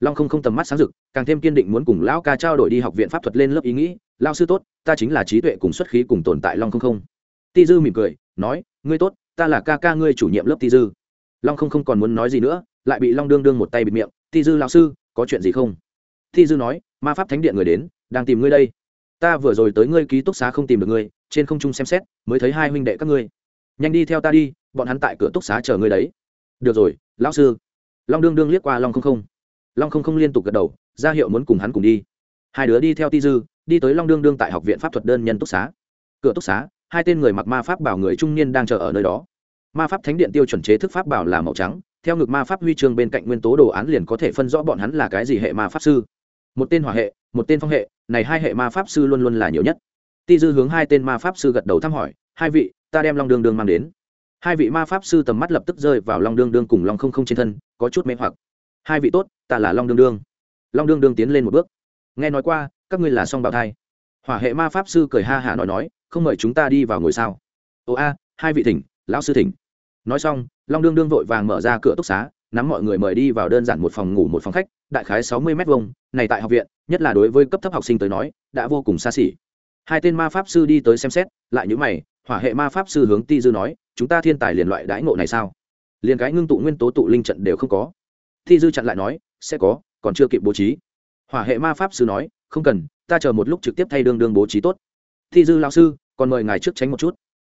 Long không không tầm mắt sáng rực, càng thêm kiên định muốn cùng lão ca trao đổi đi học viện pháp thuật lên lớp ý nghĩ lao sư tốt, ta chính là trí tuệ cùng xuất khí cùng tồn tại long không không. Ti dư mỉm cười, nói, ngươi tốt, ta là ca ca ngươi chủ nhiệm lớp ti dư. Long không không còn muốn nói gì nữa, lại bị long đương đương một tay bịt miệng ti dư lão sư, có chuyện gì không? Ti dư nói, ma pháp thánh điện người đến, đang tìm ngươi đây. Ta vừa rồi tới ngươi ký túc xá không tìm được ngươi, trên không trung xem xét, mới thấy hai huynh đệ các ngươi nhanh đi theo ta đi, bọn hắn tại cửa túc xá chờ ngươi đấy. Được rồi, lão sư. Long đương đương liếc qua long không không. Long không không liên tục gật đầu, ra hiệu muốn cùng hắn cùng đi. Hai đứa đi theo ti dư, đi tới long đương đương tại học viện pháp thuật đơn nhân túc xá. Cửa túc xá, hai tên người mặc ma pháp bảo người trung niên đang chờ ở nơi đó. Ma pháp thánh điện tiêu chuẩn chế thức pháp bảo là màu trắng, theo ngực ma pháp huy chương bên cạnh nguyên tố đồ án liền có thể phân rõ bọn hắn là cái gì hệ ma pháp sư. Một tên hỏa hệ, một tên phong hệ, này hai hệ ma pháp sư luôn luôn là nhiều nhất. Ti dư hướng hai tên ma pháp sư gật đầu thăm hỏi, hai vị ta đem long đương đương mang đến. Hai vị ma pháp sư tầm mắt lập tức rơi vào long đương đương cùng long không không trên thân, có chút mê hoặc. Hai vị tốt, ta là long đương đương. Long đương đương tiến lên một bước. Nghe nói qua, các ngươi là song bào thai. Hỏa hệ ma pháp sư cười ha hả nói nói, không mời chúng ta đi vào ngồi sao. Ồ a, hai vị thỉnh, lão sư thỉnh. Nói xong, long đương đương vội vàng mở ra cửa túc xá, nắm mọi người mời đi vào đơn giản một phòng ngủ một phòng khách, đại khái sáu mươi m hai này tại học viện, nhất là đối với cấp thấp học sinh tới nói, đã vô cùng xa xỉ. Hai tên ma pháp sư đi tới xem xét, lại n mày hỏa hệ ma pháp sư hướng ti dư nói, chúng ta thiên tài liền loại đãi ngộ này sao? Liền cái ngưng tụ nguyên tố tụ linh trận đều không có. Ti dư chặn lại nói, sẽ có, còn chưa kịp bố trí. Hỏa hệ ma pháp sư nói, không cần, ta chờ một lúc trực tiếp thay đương đương bố trí tốt. Ti dư lao sư, còn mời ngài trước tránh một chút.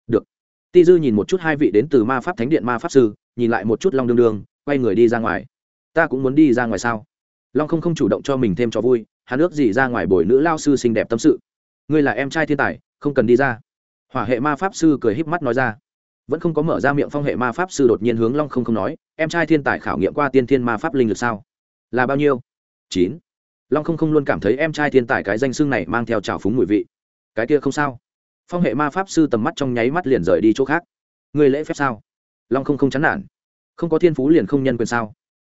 Được. Ti dư nhìn một chút hai vị đến từ ma pháp thánh điện ma pháp sư, nhìn lại một chút long đương đương, quay người đi ra ngoài. Ta cũng muốn đi ra ngoài sao? Long không không chủ động cho mình thêm cho vui, hắn ước gì ra ngoài bồi nữ lao sư xinh đẹp tâm sự. Ngươi là em trai thiên tài, không cần đi ra hỏa hệ ma pháp sư cười híp mắt nói ra. Vẫn không có mở ra miệng phong hệ ma pháp sư đột nhiên hướng long không không nói, em trai thiên tài khảo nghiệm qua tiên thiên ma pháp linh lực sao? Là bao nhiêu? Chín. Long không không luôn cảm thấy em trai thiên tài cái danh xưng này mang theo trào phúng mùi vị. Cái kia không sao. Phong hệ ma pháp sư tầm mắt trong nháy mắt liền rời đi chỗ khác. Người lễ phép sao? Long không không chán nản. Không có thiên phú liền không nhân quyền sao?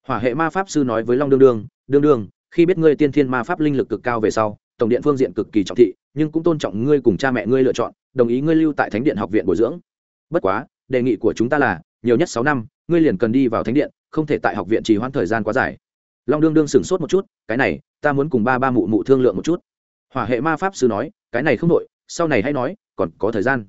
Hỏa hệ ma pháp sư nói với long đương đương đương đương, khi biết ngươi tiên thiên ma pháp linh lực cực cao về sau, tổng điện phương diện cực kỳ trọng thị, nhưng cũng tôn trọng ngươi cùng cha mẹ ngươi lựa chọn đồng ý ngươi lưu tại thánh điện học viện bồi dưỡng. Bất quá, đề nghị của chúng ta là, nhiều nhất sáu năm, ngươi liền cần đi vào thánh điện, không thể tại học viện trì hoãn thời gian quá dài. Long đương đương sửng sốt một chút, cái này, ta muốn cùng ba ba mụ mụ thương lượng một chút. Hỏa hệ ma pháp sư nói, cái này không đội sau này hãy nói, còn có thời gian.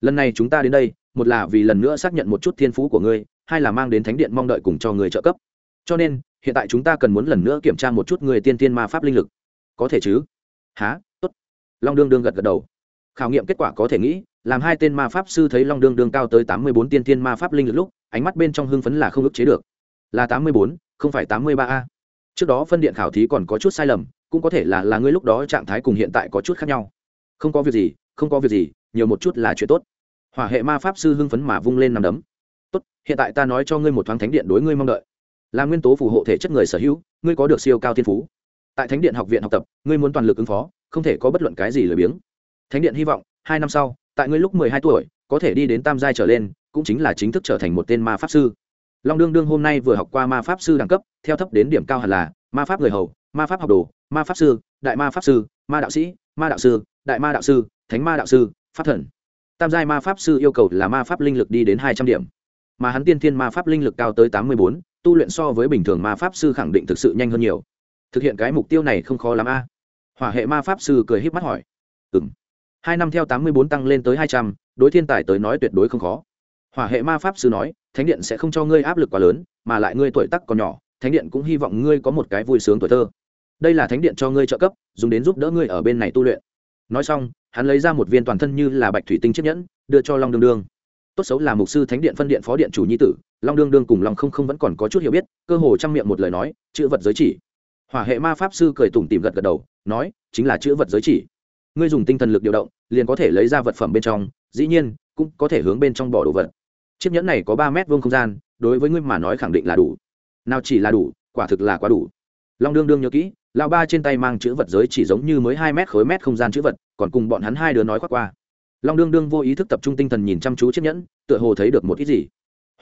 Lần này chúng ta đến đây, một là vì lần nữa xác nhận một chút thiên phú của ngươi, hai là mang đến thánh điện mong đợi cùng cho người trợ cấp. Cho nên, hiện tại chúng ta cần muốn lần nữa kiểm tra một chút người tiên tiên ma pháp linh lực. Có thể chứ? Há tốt. Long đương đương gật gật đầu khảo nghiệm kết quả có thể nghĩ, làm hai tên ma pháp sư thấy long đương đương cao tới tám mươi bốn tiên tiên ma pháp linh lực lúc, ánh mắt bên trong hưng phấn là không ức chế được. Là tám mươi bốn, không phải tám mươi ba a. Trước đó phân điện khảo thí còn có chút sai lầm, cũng có thể là là ngươi lúc đó trạng thái cùng hiện tại có chút khác nhau. Không có việc gì, không có việc gì, nhiều một chút là chuyện tốt. Hỏa hệ ma pháp sư hưng phấn mà vung lên nằm đấm. Tốt, hiện tại ta nói cho ngươi một thoáng thánh điện đối ngươi mong đợi. Là nguyên tố phù hộ thể chất người sở hữu, ngươi có được siêu cao thiên phú. Tại thánh điện học viện học tập, ngươi muốn toàn lực ứng phó, không thể có bất luận cái gì lười biếng thánh điện hy vọng hai năm sau tại ngươi lúc mười hai tuổi có thể đi đến tam giai trở lên cũng chính là chính thức trở thành một tên ma pháp sư long đương đương hôm nay vừa học qua ma pháp sư đẳng cấp theo thấp đến điểm cao hẳn là ma pháp người hầu ma pháp học đồ ma pháp sư đại ma pháp sư ma đạo sĩ ma đạo sư đại ma đạo sư thánh ma đạo sư pháp thần tam giai ma pháp sư yêu cầu là ma pháp linh lực đi đến hai trăm điểm mà hắn tiên thiên ma pháp linh lực cao tới tám mươi bốn tu luyện so với bình thường ma pháp sư khẳng định thực sự nhanh hơn nhiều thực hiện cái mục tiêu này không khó lắm a hỏa hệ ma pháp sư cười h í p mắt hỏi ừ m hai năm theo tám mươi bốn tăng lên tới hai trăm, đối thiên tài tới nói tuyệt đối không khó. Hỏa hệ ma pháp sư nói, thánh điện sẽ không cho ngươi áp lực quá lớn, mà lại ngươi tuổi tắc còn nhỏ, thánh điện cũng hy vọng ngươi có một cái vui sướng tuổi thơ. Đây là thánh điện cho ngươi trợ cấp, dùng đến giúp đỡ ngươi ở bên này tu luyện. Nói xong, hắn lấy ra một viên toàn thân như là bạch thủy tinh chiếc nhẫn, đưa cho long đương đương. Tốt xấu là mục sư thánh điện phân điện phó điện chủ nhi tử, long đương đương cùng long không không vẫn còn có chút hiểu biết, cơ hồ trang miệng một lời nói, chữ vật giới chỉ. Hỏa hệ ma pháp sư cười tủm tìm gật gật đầu, nói, chính là chữ vật giới chỉ ngươi dùng tinh thần lực điều động, liền có thể lấy ra vật phẩm bên trong, dĩ nhiên, cũng có thể hướng bên trong bỏ đồ vật. Chiếc nhẫn này có ba mét vuông không gian, đối với ngươi mà nói khẳng định là đủ. Nào chỉ là đủ, quả thực là quá đủ. Long đương đương nhớ kỹ, lão ba trên tay mang chữ vật giới chỉ giống như mới hai mét khối mét không gian chữ vật, còn cùng bọn hắn hai đứa nói khoác qua. Long đương đương vô ý thức tập trung tinh thần nhìn chăm chú chiếc nhẫn, tựa hồ thấy được một ít gì.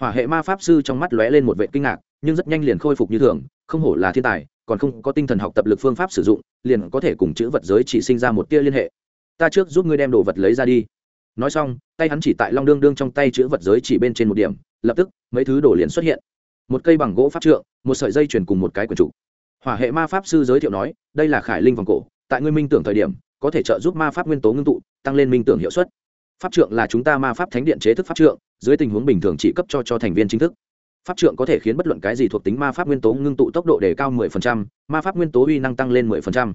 Hỏa hệ ma pháp sư trong mắt lóe lên một vệ kinh ngạc, nhưng rất nhanh liền khôi phục như thường, không hổ là thiên tài còn không có tinh thần học tập lực phương pháp sử dụng, liền có thể cùng chữ vật giới chỉ sinh ra một tia liên hệ. Ta trước giúp ngươi đem đồ vật lấy ra đi. Nói xong, tay hắn chỉ tại long đương đương trong tay chữ vật giới chỉ bên trên một điểm, lập tức, mấy thứ đồ liền xuất hiện. Một cây bằng gỗ pháp trượng, một sợi dây chuyền cùng một cái quần trụ. Hỏa hệ ma pháp sư giới thiệu nói, đây là khải linh vòng cổ, tại ngươi minh tưởng thời điểm, có thể trợ giúp ma pháp nguyên tố ngưng tụ, tăng lên minh tưởng hiệu suất. Pháp trượng là chúng ta ma pháp thánh điện chế thức pháp trượng, dưới tình huống bình thường chỉ cấp cho cho thành viên chính thức pháp trượng có thể khiến bất luận cái gì thuộc tính ma pháp nguyên tố ngưng tụ tốc độ đề cao 10%, ma pháp nguyên tố uy năng tăng lên 10%.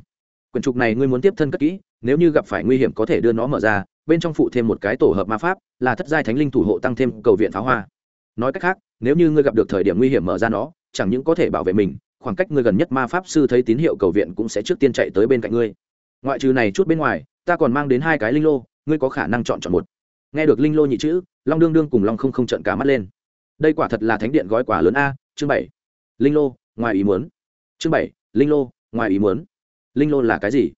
Quyển trục này ngươi muốn tiếp thân cất kỹ, nếu như gặp phải nguy hiểm có thể đưa nó mở ra bên trong phụ thêm một cái tổ hợp ma pháp là thất giai thánh linh thủ hộ tăng thêm cầu viện pháo hoa. Nói cách khác nếu như ngươi gặp được thời điểm nguy hiểm mở ra nó chẳng những có thể bảo vệ mình khoảng cách ngươi gần nhất ma pháp sư thấy tín hiệu cầu viện cũng sẽ trước tiên chạy tới bên cạnh ngươi. Ngoại trừ này chút bên ngoài ta còn mang đến hai cái linh lô ngươi có khả năng chọn chọn một. Nghe được linh lô nhị chữ long đương đương cùng long không không trận cả mắt lên đây quả thật là thánh điện gói quà lớn a, chương bảy. Linh lô, ngoài ý muốn. Chương bảy, linh lô, ngoài ý muốn. Linh lô là cái gì?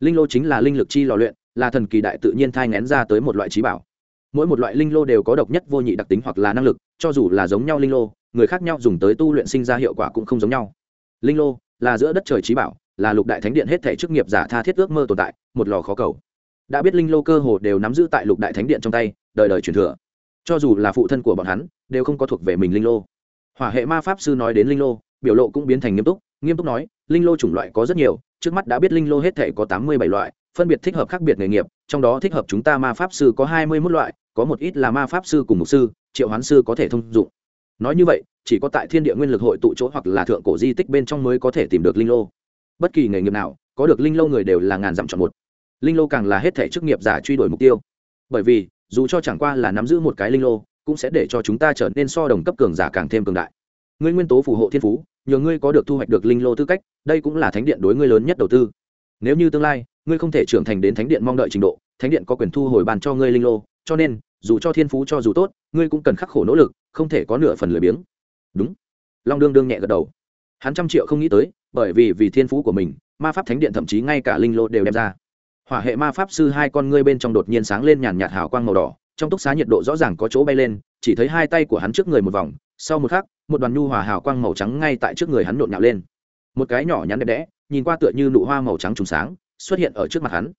Linh lô chính là linh lực chi lò luyện, là thần kỳ đại tự nhiên thai ngén ra tới một loại trí bảo. Mỗi một loại linh lô đều có độc nhất vô nhị đặc tính hoặc là năng lực, cho dù là giống nhau linh lô, người khác nhau dùng tới tu luyện sinh ra hiệu quả cũng không giống nhau. Linh lô là giữa đất trời trí bảo, là lục đại thánh điện hết thể chức nghiệp giả tha thiết ước mơ tồn tại, một lò khó cầu. Đã biết linh lô cơ hồ đều nắm giữ tại lục đại thánh điện trong tay, đời đời truyền thừa cho dù là phụ thân của bọn hắn, đều không có thuộc về mình linh lô. Hỏa hệ ma pháp sư nói đến linh lô, biểu lộ cũng biến thành nghiêm túc nghiêm túc nói, linh lô chủng loại có rất nhiều, trước mắt đã biết linh lô hết thể có tám mươi bảy loại, phân biệt thích hợp khác biệt nghề nghiệp, trong đó thích hợp chúng ta ma pháp sư có hai mươi mốt loại, có một ít là ma pháp sư cùng mục sư, triệu hoán sư có thể thông dụng. Nói như vậy, chỉ có tại thiên địa nguyên lực hội tụ chỗ hoặc là thượng cổ di tích bên trong mới có thể tìm được linh lô. Bất kỳ nghề nghiệp nào, có được linh lô người đều là ngàn dặm chọn một. Linh lô càng là hết thể chức nghiệp giả truy đuổi mục tiêu. Bởi vì dù cho chẳng qua là nắm giữ một cái linh lô, cũng sẽ để cho chúng ta trở nên so đồng cấp cường giả càng thêm cường đại. Ngươi nguyên tố phù hộ thiên phú, nhờ ngươi có được thu hoạch được linh lô tư cách, đây cũng là thánh điện đối ngươi lớn nhất đầu tư. Nếu như tương lai, ngươi không thể trưởng thành đến thánh điện mong đợi trình độ, thánh điện có quyền thu hồi bàn cho ngươi linh lô, cho nên, dù cho thiên phú cho dù tốt, ngươi cũng cần khắc khổ nỗ lực, không thể có nửa phần lười biếng. Đúng. Long đương đương nhẹ gật đầu. Hắn trăm triệu không nghĩ tới, bởi vì vì thiên phú của mình, ma pháp thánh điện thậm chí ngay cả linh lô đều đem ra hỏa hệ ma pháp sư hai con ngươi bên trong đột nhiên sáng lên nhàn nhạt hào quang màu đỏ, trong túc xá nhiệt độ rõ ràng có chỗ bay lên, chỉ thấy hai tay của hắn trước người một vòng, sau một khắc, một đoàn nhu hòa hào quang màu trắng ngay tại trước người hắn nhộn nhạo lên. Một cái nhỏ nhắn đẹp đẽ, nhìn qua tựa như nụ hoa màu trắng trùng sáng, xuất hiện ở trước mặt hắn.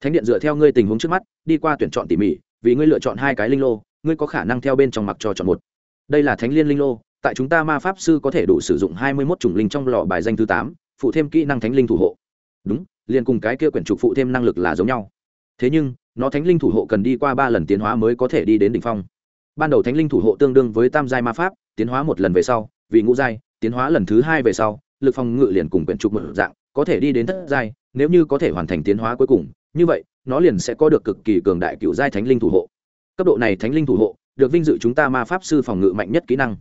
Thánh điện dựa theo ngươi tình huống trước mắt, đi qua tuyển chọn tỉ mỉ, vì ngươi lựa chọn hai cái linh lô, ngươi có khả năng theo bên trong mặc cho chọn một. Đây là thánh liên linh lô, tại chúng ta ma pháp sư có thể đủ sử dụng hai mươi mốt chủng linh trong lò bài danh thứ tám, phụ thêm kỹ năng thánh linh thủ hộ. Đúng liền cùng cái kia quyển trục phụ thêm năng lực là giống nhau. Thế nhưng, nó thánh linh thủ hộ cần đi qua ba lần tiến hóa mới có thể đi đến đ ỉ n h phong. Ban đầu thánh linh thủ hộ tương đương với tam giai ma pháp, tiến hóa một lần về sau, vì ngũ giai, tiến hóa lần thứ hai về sau, lực phòng ngự liền cùng quyển trục một dạng, có thể đi đến thất giai, nếu như có thể hoàn thành tiến hóa cuối cùng, như vậy, nó liền sẽ có được cực kỳ cường đại cựu giai thánh linh thủ hộ. Cấp độ này thánh linh thủ hộ, được vinh dự chúng ta ma pháp sư phòng ngự mạnh nhất kỹ năng.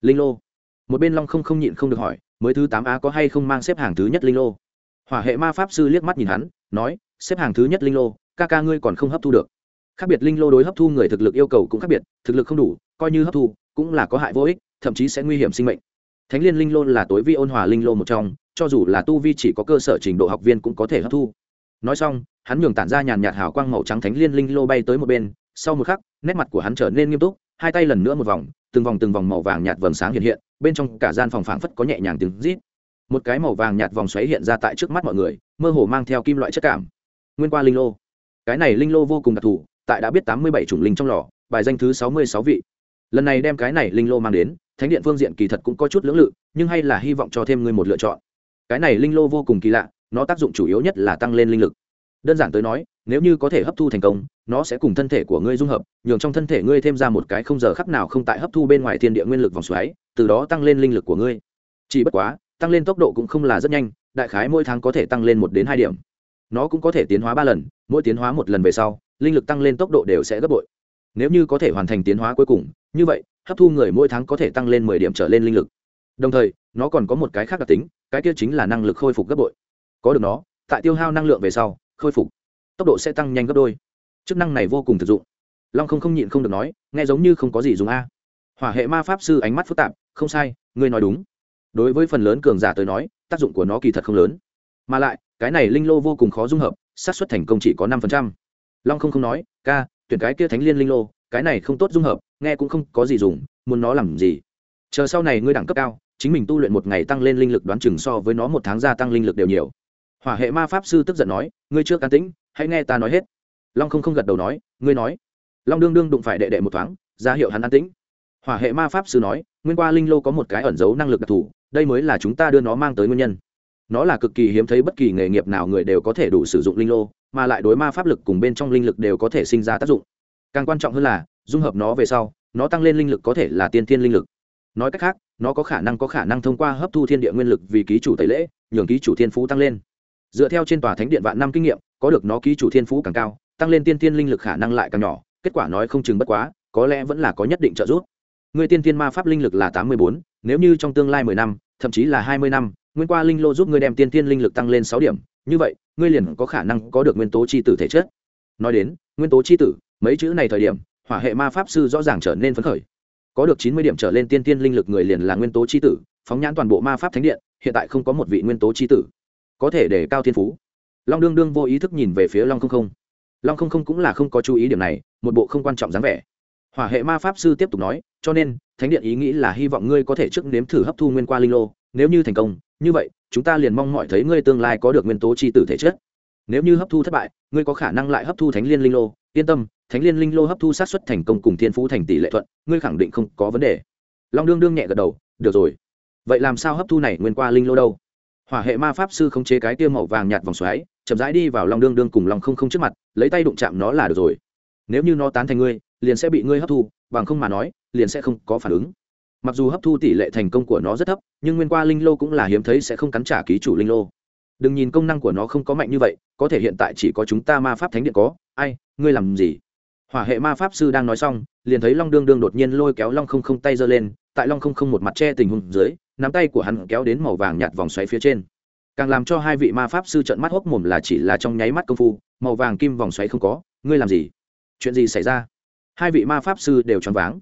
Linh lô. Một bên long không không nhịn không được hỏi, mới thứ tám a có hay không mang xếp hàng thứ nhất linh lô? Hỏa hệ ma pháp sư liếc mắt nhìn hắn, nói, xếp hàng thứ nhất linh lô, ca ca ngươi còn không hấp thu được. Khác biệt linh lô đối hấp thu người thực lực yêu cầu cũng khác biệt, thực lực không đủ, coi như hấp thu, cũng là có hại vô ích, thậm chí sẽ nguy hiểm sinh mệnh. Thánh liên linh lô là tối vi ôn hòa linh lô một trong, cho dù là tu vi chỉ có cơ sở trình độ học viên cũng có thể hấp thu. Nói xong, hắn nhường tản ra nhàn nhạt hào quang màu trắng thánh liên linh lô bay tới một bên, sau một khắc, nét mặt của hắn trở nên nghiêm túc, hai tay lần nữa một vòng, từng vòng từng vòng màu vàng nhạt vầng sáng hiện hiện, bên trong cả gian phòng phảng phất có nhẹ nhàng tiếng rít một cái màu vàng nhạt vòng xoáy hiện ra tại trước mắt mọi người, mơ hồ mang theo kim loại chất cảm. Nguyên qua linh lô. Cái này linh lô vô cùng đặc thù, tại đã biết tám mươi bảy chủng linh trong lò, bài danh thứ sáu mươi sáu vị. Lần này đem cái này linh lô mang đến, thánh điện phương diện kỳ thật cũng có chút lưỡng lự, nhưng hay là hy vọng cho thêm ngươi một lựa chọn. Cái này linh lô vô cùng kỳ lạ, nó tác dụng chủ yếu nhất là tăng lên linh lực. Đơn giản tới nói, nếu như có thể hấp thu thành công, nó sẽ cùng thân thể của ngươi dung hợp, nhường trong thân thể ngươi thêm ra một cái không giờ khắc nào không tại hấp thu bên ngoài thiên địa nguyên lực vòng xoáy, từ đó tăng lên linh lực của ngươi. Chỉ bất quá tăng lên tốc độ cũng không là rất nhanh, đại khái mỗi tháng có thể tăng lên một đến hai điểm. Nó cũng có thể tiến hóa ba lần, mỗi tiến hóa một lần về sau, linh lực tăng lên tốc độ đều sẽ gấp bội. Nếu như có thể hoàn thành tiến hóa cuối cùng, như vậy, hấp thu người mỗi tháng có thể tăng lên mười điểm trở lên linh lực. Đồng thời, nó còn có một cái khác đặc tính, cái kia chính là năng lực khôi phục gấp bội. Có được nó, tại tiêu hao năng lượng về sau, khôi phục, tốc độ sẽ tăng nhanh gấp đôi. Chức năng này vô cùng thực dụng. Long không không nhịn không được nói, nghe giống như không có gì dùng a. Hỏa hệ ma pháp sư ánh mắt phức tạp, không sai, ngươi nói đúng đối với phần lớn cường giả tới nói, tác dụng của nó kỳ thật không lớn. Mà lại, cái này linh lô vô cùng khó dung hợp, xác suất thành công chỉ có năm phần trăm. Long không không nói, ca, tuyển cái kia thánh liên linh lô, cái này không tốt dung hợp, nghe cũng không có gì dùng, muốn nó làm gì? Chờ sau này ngươi đẳng cấp cao, chính mình tu luyện một ngày tăng lên linh lực đoán chừng so với nó một tháng gia tăng linh lực đều nhiều. Hỏa hệ ma pháp sư tức giận nói, ngươi chưa can tĩnh, hãy nghe ta nói hết. Long không không gật đầu nói, ngươi nói. Long đương đương đụng phải đệ đệ một thoáng, ra hiệu hắn an tĩnh. Hỏa hệ ma pháp sư nói, nguyên qua linh lô có một cái ẩn giấu năng lực đặc thù đây mới là chúng ta đưa nó mang tới nguyên nhân. Nó là cực kỳ hiếm thấy bất kỳ nghề nghiệp nào người đều có thể đủ sử dụng linh lô, mà lại đối ma pháp lực cùng bên trong linh lực đều có thể sinh ra tác dụng. Càng quan trọng hơn là, dung hợp nó về sau, nó tăng lên linh lực có thể là tiên thiên linh lực. Nói cách khác, nó có khả năng có khả năng thông qua hấp thu thiên địa nguyên lực vì ký chủ tẩy lễ, nhường ký chủ thiên phú tăng lên. Dựa theo trên tòa thánh điện vạn năm kinh nghiệm, có được nó ký chủ thiên phú càng cao, tăng lên tiên thiên linh lực khả năng lại càng nhỏ, kết quả nói không chừng bất quá, có lẽ vẫn là có nhất định trợ giúp. Người tiên thiên ma pháp linh lực là tám mươi bốn nếu như trong tương lai mười năm, thậm chí là hai mươi năm, nguyên qua linh lô giúp ngươi đem tiên tiên linh lực tăng lên sáu điểm, như vậy, ngươi liền có khả năng có được nguyên tố chi tử thể chất. Nói đến, nguyên tố chi tử, mấy chữ này thời điểm, hỏa hệ ma pháp sư rõ ràng trở nên phấn khởi. Có được chín mươi điểm trở lên tiên tiên linh lực người liền là nguyên tố chi tử, phóng nhãn toàn bộ ma pháp thánh điện, hiện tại không có một vị nguyên tố chi tử. Có thể để cao thiên phú. Long đương đương vô ý thức nhìn về phía long không không. Long không không cũng là không có chú ý điểm này, một bộ không quan trọng dáng vẻ. Hỏa hệ ma pháp sư tiếp tục nói, cho nên thánh điện ý nghĩ là hy vọng ngươi có thể trước nếm thử hấp thu nguyên qua linh lô. Nếu như thành công, như vậy, chúng ta liền mong mọi thấy ngươi tương lai có được nguyên tố chi tử thể chất. Nếu như hấp thu thất bại, ngươi có khả năng lại hấp thu thánh liên linh lô. Yên tâm, thánh liên linh lô hấp thu sát xuất thành công cùng thiên phú thành tỷ lệ thuận, ngươi khẳng định không có vấn đề. Long đương đương nhẹ gật đầu, được rồi. Vậy làm sao hấp thu này nguyên qua linh lô đâu? Hỏa hệ ma pháp sư không chế cái tiêu màu vàng nhạt vòng xoáy, chậm rãi đi vào long đương đương cùng long không không trước mặt, lấy tay đụng chạm nó là được rồi. Nếu như nó tán thành ngươi, liền sẽ bị ngươi hấp thu, bằng không mà nói liền sẽ không có phản ứng. Mặc dù hấp thu tỷ lệ thành công của nó rất thấp, nhưng nguyên qua linh lô cũng là hiếm thấy sẽ không cắn trả ký chủ linh lô. Đừng nhìn công năng của nó không có mạnh như vậy, có thể hiện tại chỉ có chúng ta ma pháp thánh điện có. Ai, ngươi làm gì? Hỏa hệ ma pháp sư đang nói xong, liền thấy long đương đương đột nhiên lôi kéo long không không tay giơ lên, tại long không không một mặt che tình huống dưới, nắm tay của hắn kéo đến màu vàng nhạt vòng xoáy phía trên. Càng làm cho hai vị ma pháp sư trợn mắt hốc mồm là chỉ là trong nháy mắt công phu, màu vàng kim vòng xoáy không có. Ngươi làm gì? Chuyện gì xảy ra? Hai vị ma pháp sư đều choáng váng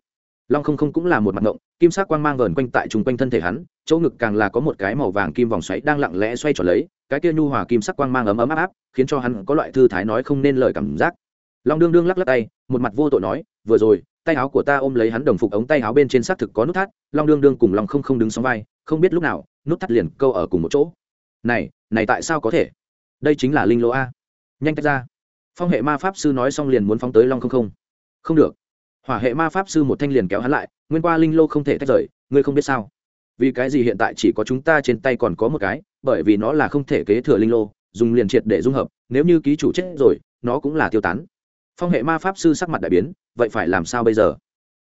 long không không cũng là một mặt ngộng, kim sắc quang mang vờn quanh tại chung quanh thân thể hắn, chỗ ngực càng là có một cái màu vàng kim vòng xoáy đang lặng lẽ xoay tròn lấy, cái kia nhu hòa kim sắc quang mang ấm ấm áp áp, khiến cho hắn có loại thư thái nói không nên lời cảm giác. Long đương đương lắc lắc tay, một mặt vô tội nói, vừa rồi, tay áo của ta ôm lấy hắn đồng phục ống tay áo bên trên xác thực có nút thắt. Long đương đương cùng long không không đứng sóng vai, không biết lúc nào, nút thắt liền câu ở cùng một chỗ. Này này tại sao có thể? Đây chính là linh lô a. Nhanh tách ra. Phong hệ ma pháp sư nói xong liền muốn phóng tới long không không. Không được hỏa hệ ma pháp sư một thanh liền kéo hắn lại, nguyên qua linh lô không thể tách rời, ngươi không biết sao? Vì cái gì hiện tại chỉ có chúng ta trên tay còn có một cái, bởi vì nó là không thể kế thừa linh lô, dùng liền triệt để dung hợp, nếu như ký chủ chết rồi, nó cũng là tiêu tán. Phong hệ ma pháp sư sắc mặt đại biến, vậy phải làm sao bây giờ?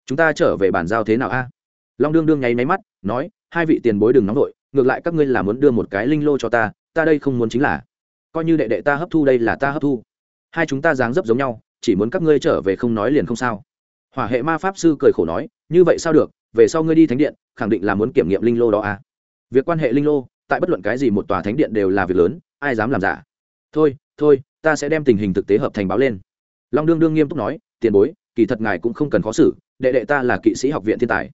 Chúng ta trở về bàn giao thế nào a? Long đương đương nháy máy mắt, nói, hai vị tiền bối đừng nóng vội, ngược lại các ngươi là muốn đưa một cái linh lô cho ta ta đây không muốn chính là. Coi như đệ đệ ta hấp thu đây là ta hấp thu. Hai chúng ta dáng dấp giống nhau, chỉ muốn các ngươi trở về không nói liền không sao hỏa hệ ma pháp sư cười khổ nói, như vậy sao được? Về sau ngươi đi thánh điện, khẳng định là muốn kiểm nghiệm linh lô đó à? Việc quan hệ linh lô, tại bất luận cái gì một tòa thánh điện đều là việc lớn, ai dám làm giả? Thôi thôi, ta sẽ đem tình hình thực tế hợp thành báo lên. Long đương đương nghiêm túc nói, tiền bối, kỳ thật ngài cũng không cần khó xử, đệ đệ ta là kỵ sĩ học viện thiên tài.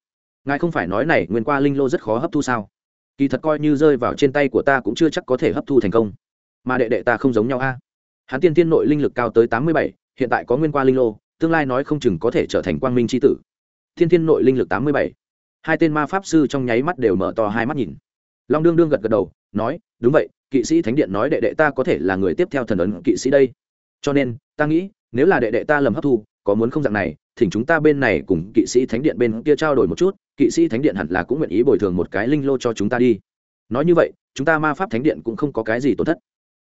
Ngài không phải nói này, nguyên qua linh lô rất khó hấp thu sao? Kỳ thật coi như rơi vào trên tay của ta cũng chưa chắc có thể hấp thu thành công. Mà đệ đệ ta không giống nhau a. Hắn tiên tiên nội linh lực cao tới tám mươi bảy, hiện tại có nguyên qua linh lô tương lai nói không chừng có thể trở thành quang minh c h i tử. Thiên Thiên nội linh lực tám mươi bảy. Hai tên ma pháp sư trong nháy mắt đều mở to hai mắt nhìn. Long đương đương gật gật đầu, nói, đúng vậy, kỵ sĩ thánh điện nói đệ đệ ta có thể là người tiếp theo thần ấn kỵ sĩ đây. Cho nên, ta nghĩ, nếu là đệ đệ ta lầm hấp thu, có muốn không dạng này, thỉnh chúng ta bên này cùng kỵ sĩ thánh điện bên kia trao đổi một chút, kỵ sĩ thánh điện hẳn là cũng nguyện ý bồi thường một cái linh lô cho chúng ta đi. Nói như vậy, chúng ta ma pháp thánh điện cũng không có cái gì tổn thất.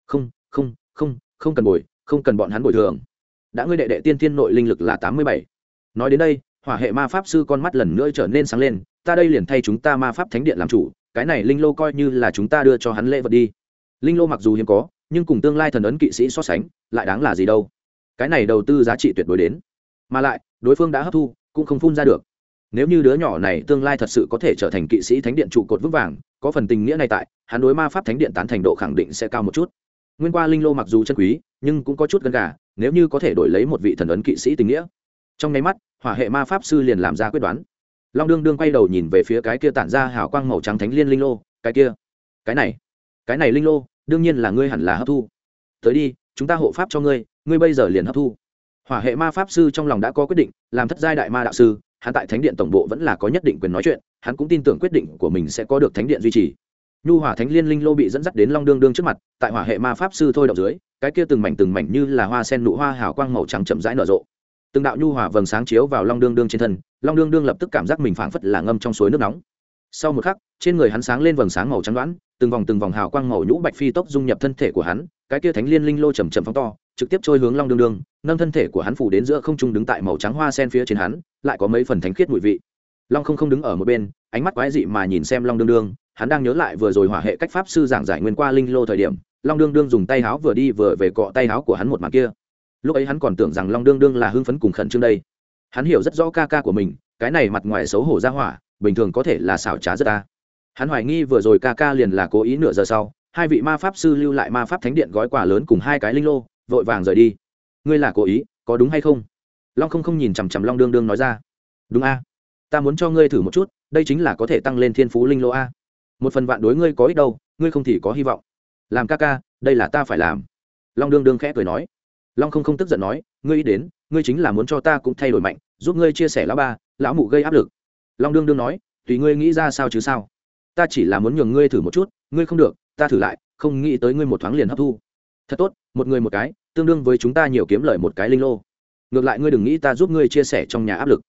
Không không không không cần bồi, không cần bọn hắn bồi thường đã ngươi đệ đệ tiên tiên nội linh lực là tám mươi bảy. Nói đến đây, hỏa hệ ma pháp sư con mắt lần nữa trở nên sáng lên, ta đây liền thay chúng ta ma pháp thánh điện làm chủ, cái này linh lô coi như là chúng ta đưa cho hắn lễ vật đi. Linh lô mặc dù hiếm có, nhưng cùng tương lai thần ấn kỵ sĩ so sánh, lại đáng là gì đâu. Cái này đầu tư giá trị tuyệt đối đến. Mà lại, đối phương đã hấp thu, cũng không phun ra được. Nếu như đứa nhỏ này tương lai thật sự có thể trở thành kỵ sĩ thánh điện trụ cột vững vàng, có phần tình nghĩa này tại, hắn đối ma pháp thánh điện tán thành độ khẳng định sẽ cao một chút. Nguyên qua linh lô mặc dù chân quý, nhưng cũng có chút gần gà nếu như có thể đổi lấy một vị thần ấn kỵ sĩ tình nghĩa. Trong nháy mắt, hỏa hệ ma pháp sư liền làm ra quyết đoán. Long đương đương quay đầu nhìn về phía cái kia tản ra hào quang màu trắng thánh liên linh lô, cái kia, cái này cái này linh lô, đương nhiên là ngươi hẳn là hấp thu. Tới đi, chúng ta hộ pháp cho ngươi ngươi bây giờ liền hấp thu. Hỏa hệ ma pháp sư trong lòng đã có quyết định, làm thất giai đại ma đạo sư, hắn tại thánh điện tổng bộ vẫn là có nhất định quyền nói chuyện, hắn cũng tin tưởng quyết định của mình sẽ có được thánh điện duy trì. Nhu hỏa thánh liên linh lô bị dẫn dắt đến long đương đương trước mặt, tại hỏa hệ ma pháp sư thôi đậu dưới cái kia từng mảnh từng mảnh như là hoa sen nụ hoa hào quang màu trắng chậm rãi nở rộ. Từng đạo nhu hỏa vầng sáng chiếu vào long đương đương trên thân, long đương đương lập tức cảm giác mình phảng phất là ngâm trong suối nước nóng. Sau một khắc, trên người hắn sáng lên vầng sáng màu trắng đoán, từng vòng từng vòng hào quang màu nhũ bạch phi tốc dung nhập thân thể của hắn, cái kia thánh liên linh lô chầm chậm phóng to, trực tiếp trôi hướng long đương đương, nâng thân thể của hắn phủ đến giữa không trung đứng tại màu trắng hoa sen phía trên hắn, lại có mấy phần thánh khiết mùi vị. Long không không đứng ở một bên, ánh mắt quái dị mà nhìn xem long đương đương, hắn đang nhớ lại vừa rồi hỏa hệ cách pháp sư giảng giải nguyên qua linh lô thời điểm long đương đương dùng tay háo vừa đi vừa về cọ tay háo của hắn một màn kia. Lúc ấy hắn còn tưởng rằng long đương đương là hưng phấn cùng khẩn trương đây. Hắn hiểu rất rõ ca ca của mình, cái này mặt ngoài xấu hổ ra hỏa, bình thường có thể là xảo trá rất ta hắn hoài nghi vừa rồi ca ca liền là cố ý nửa giờ sau, hai vị ma pháp sư lưu lại ma pháp thánh điện gói quà lớn cùng hai cái linh lô, vội vàng rời đi. Ngươi là cố ý, có đúng hay không? Long không không nhìn chằm chằm long đương đương nói ra. Đúng a. Ta muốn cho ngươi thử một chút, đây chính là có thể tăng lên thiên phú linh lô a. Một phần vạn đối ngươi có ích đâu, ngươi không thì có hy vọng làm ca ca, đây là ta phải làm. Long đương đương khẽ cười nói. Long không không tức giận nói, ngươi ý đến, ngươi chính là muốn cho ta cũng thay đổi mạnh, giúp ngươi chia sẻ lão ba, lão mụ gây áp lực. Long đương đương nói, tùy ngươi nghĩ ra sao chứ sao. Ta chỉ là muốn nhường ngươi thử một chút, ngươi không được, ta thử lại, không nghĩ tới ngươi một thoáng liền hấp thu. Thật tốt, một người một cái, tương đương với chúng ta nhiều kiếm lời một cái linh lô. Ngược lại ngươi đừng nghĩ ta giúp ngươi chia sẻ trong nhà áp lực.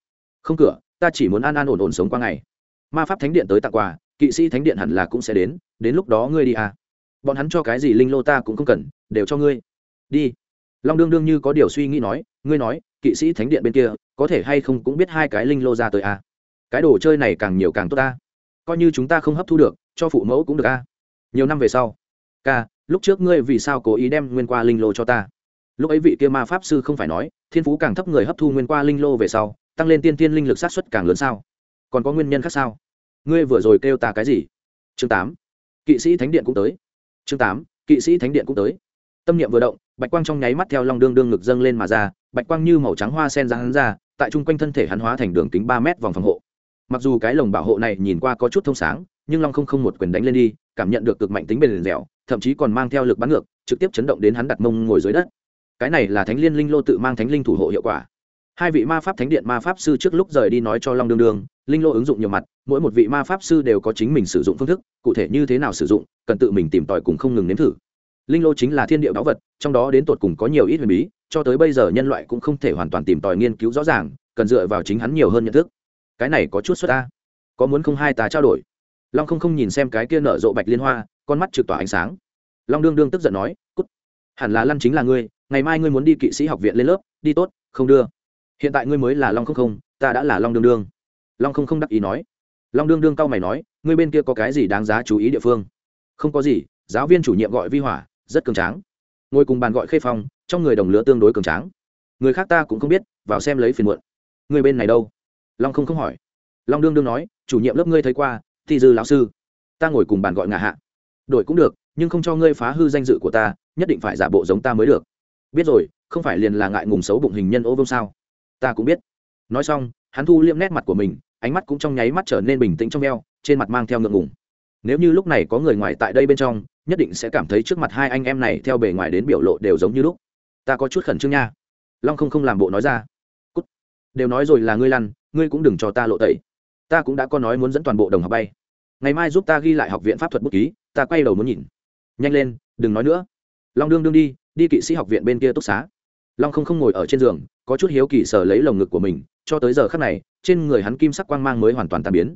Không cửa, ta chỉ muốn an an ổn ổn sống qua ngày. Ma pháp thánh điện tới tặng quà, kỵ sĩ thánh điện hẳn là cũng sẽ đến đến lúc đó ngươi đi à bọn hắn cho cái gì linh lô ta cũng không cần, đều cho ngươi. Đi. Long đương đương như có điều suy nghĩ nói, ngươi nói, kỵ sĩ thánh điện bên kia, có thể hay không cũng biết hai cái linh lô ra tới à? Cái đồ chơi này càng nhiều càng tốt ta. Coi như chúng ta không hấp thu được, cho phụ mẫu cũng được a nhiều năm về sau, ca, lúc trước ngươi vì sao cố ý đem nguyên qua linh lô cho ta? Lúc ấy vị kia ma pháp sư không phải nói, thiên phú càng thấp người hấp thu nguyên qua linh lô về sau, tăng lên tiên tiên linh lực sát xuất càng lớn sao? Còn có nguyên nhân khác sao? Ngươi vừa rồi kêu ta cái gì? Chương tám, kỵ sĩ thánh điện cũng tới chương tám, kỵ sĩ thánh điện cũng tới. Tâm niệm vừa động, bạch quang trong nháy mắt theo long đương đương ngực dâng lên mà ra, bạch quang như màu trắng hoa sen ra hắn ra, tại chung quanh thân thể hắn hóa thành đường kính ba mét vòng phòng hộ. Mặc dù cái lồng bảo hộ này nhìn qua có chút thông sáng, nhưng long không không một quyền đánh lên đi, cảm nhận được cực mạnh tính bền dẻo, thậm chí còn mang theo lực bắn ngược, trực tiếp chấn động đến hắn đặt mông ngồi dưới đất. Cái này là thánh liên linh lô tự mang thánh linh thủ hộ hiệu quả hai vị ma pháp thánh điện ma pháp sư trước lúc rời đi nói cho long đương đương, linh lô ứng dụng nhiều mặt, mỗi một vị ma pháp sư đều có chính mình sử dụng phương thức, cụ thể như thế nào sử dụng, cần tự mình tìm tòi cùng không ngừng nếm thử. Linh lô chính là thiên địa báu vật, trong đó đến tột cùng có nhiều ít huyền bí, cho tới bây giờ nhân loại cũng không thể hoàn toàn tìm tòi nghiên cứu rõ ràng, cần dựa vào chính hắn nhiều hơn nhận thức. Cái này có chút xuất ta có muốn không hai ta trao đổi? Long không không nhìn xem cái kia nở rộ bạch liên hoa, con mắt trực tỏa ánh sáng. Long đương đương tức giận nói, cút. Hẳn là lăn chính là ngươi, ngày mai ngươi muốn đi kỵ sĩ học viện lên lớp, đi tốt, không đưa hiện tại ngươi mới là long không không, ta đã là long đương đương. Long không không đắc ý nói. Long đương đương cao mày nói, ngươi bên kia có cái gì đáng giá chú ý địa phương? Không có gì, giáo viên chủ nhiệm gọi vi hỏa, rất cường tráng. Ngồi cùng bàn gọi khê phong, trong người đồng lứa tương đối cường tráng. Người khác ta cũng không biết, vào xem lấy phiền muộn. Người bên này đâu? Long không không hỏi. Long đương đương nói, chủ nhiệm lớp ngươi thấy qua, thì dư lão sư. Ta ngồi cùng bàn gọi ngả hạ. Đổi cũng được, nhưng không cho ngươi phá hư danh dự của ta, nhất định phải giả bộ giống ta mới được. Biết rồi, không phải liền là ngại ngùng xấu bụng hình nhân ô vông sao? Ta cũng biết. Nói xong, hắn thu liễm nét mặt của mình, ánh mắt cũng trong nháy mắt trở nên bình tĩnh trong eo, trên mặt mang theo ngượng ngùng. Nếu như lúc này có người ngoài tại đây bên trong, nhất định sẽ cảm thấy trước mặt hai anh em này theo bề ngoài đến biểu lộ đều giống như lúc. Ta có chút khẩn trương nha. Long không không làm bộ nói ra. Cút. đều nói rồi là ngươi lăn, ngươi cũng đừng cho ta lộ tẩy. Ta cũng đã có nói muốn dẫn toàn bộ đồng học bay. Ngày mai giúp ta ghi lại học viện pháp thuật bút ký, ta quay đầu muốn nhìn. Nhanh lên, đừng nói nữa. Long đương đương đi đi kỵ sĩ học viện bên kia túc xá. Long không không ngồi ở trên giường có chút hiếu kỳ sở lấy lồng ngực của mình, cho tới giờ khắc này, trên người hắn kim sắc quang mang mới hoàn toàn tàn biến.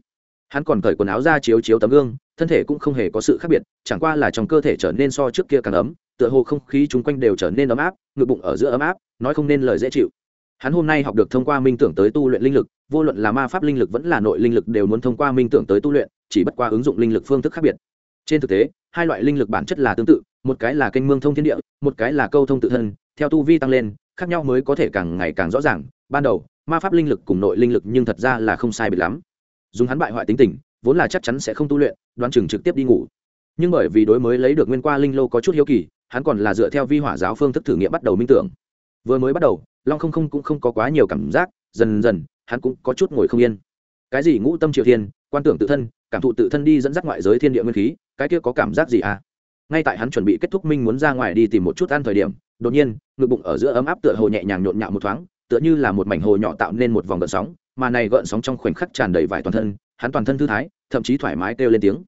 Hắn còn cởi quần áo ra chiếu chiếu tấm gương, thân thể cũng không hề có sự khác biệt, chẳng qua là trong cơ thể trở nên so trước kia càng ấm, tựa hồ không khí chung quanh đều trở nên ấm áp, ngực bụng ở giữa ấm áp, nói không nên lời dễ chịu. Hắn hôm nay học được thông qua minh tưởng tới tu luyện linh lực, vô luận là ma pháp linh lực vẫn là nội linh lực đều muốn thông qua minh tưởng tới tu luyện, chỉ bất qua ứng dụng linh lực phương thức khác biệt. Trên thực tế, hai loại linh lực bản chất là tương tự, một cái là kênh mương thông thiên địa, một cái là câu thông tự thân, theo tu vi tăng lên khác nhau mới có thể càng ngày càng rõ ràng. Ban đầu, ma pháp linh lực cùng nội linh lực nhưng thật ra là không sai biệt lắm. Dùng hắn bại hoại tính tình, vốn là chắc chắn sẽ không tu luyện, đoán chừng trực tiếp đi ngủ. Nhưng bởi vì đối mới lấy được nguyên qua linh lô có chút hiếu kỳ, hắn còn là dựa theo vi hỏa giáo phương thức thử nghiệm bắt đầu minh tưởng. Vừa mới bắt đầu, long không không cũng không có quá nhiều cảm giác, dần dần, hắn cũng có chút ngồi không yên. Cái gì ngũ tâm triều thiên, quan tưởng tự thân, cảm thụ tự thân đi dẫn dắt ngoại giới thiên địa nguyên khí, cái kia có cảm giác gì à? Ngay tại hắn chuẩn bị kết thúc minh muốn ra ngoài đi tìm một chút ăn thời điểm đột nhiên, ngực bụng ở giữa ấm áp tựa hồ nhẹ nhàng nhộn nhạo một thoáng, tựa như là một mảnh hồ nhỏ tạo nên một vòng gợn sóng, mà này gợn sóng trong khoảnh khắc tràn đầy vải toàn thân, hắn toàn thân thư thái, thậm chí thoải mái kêu lên tiếng.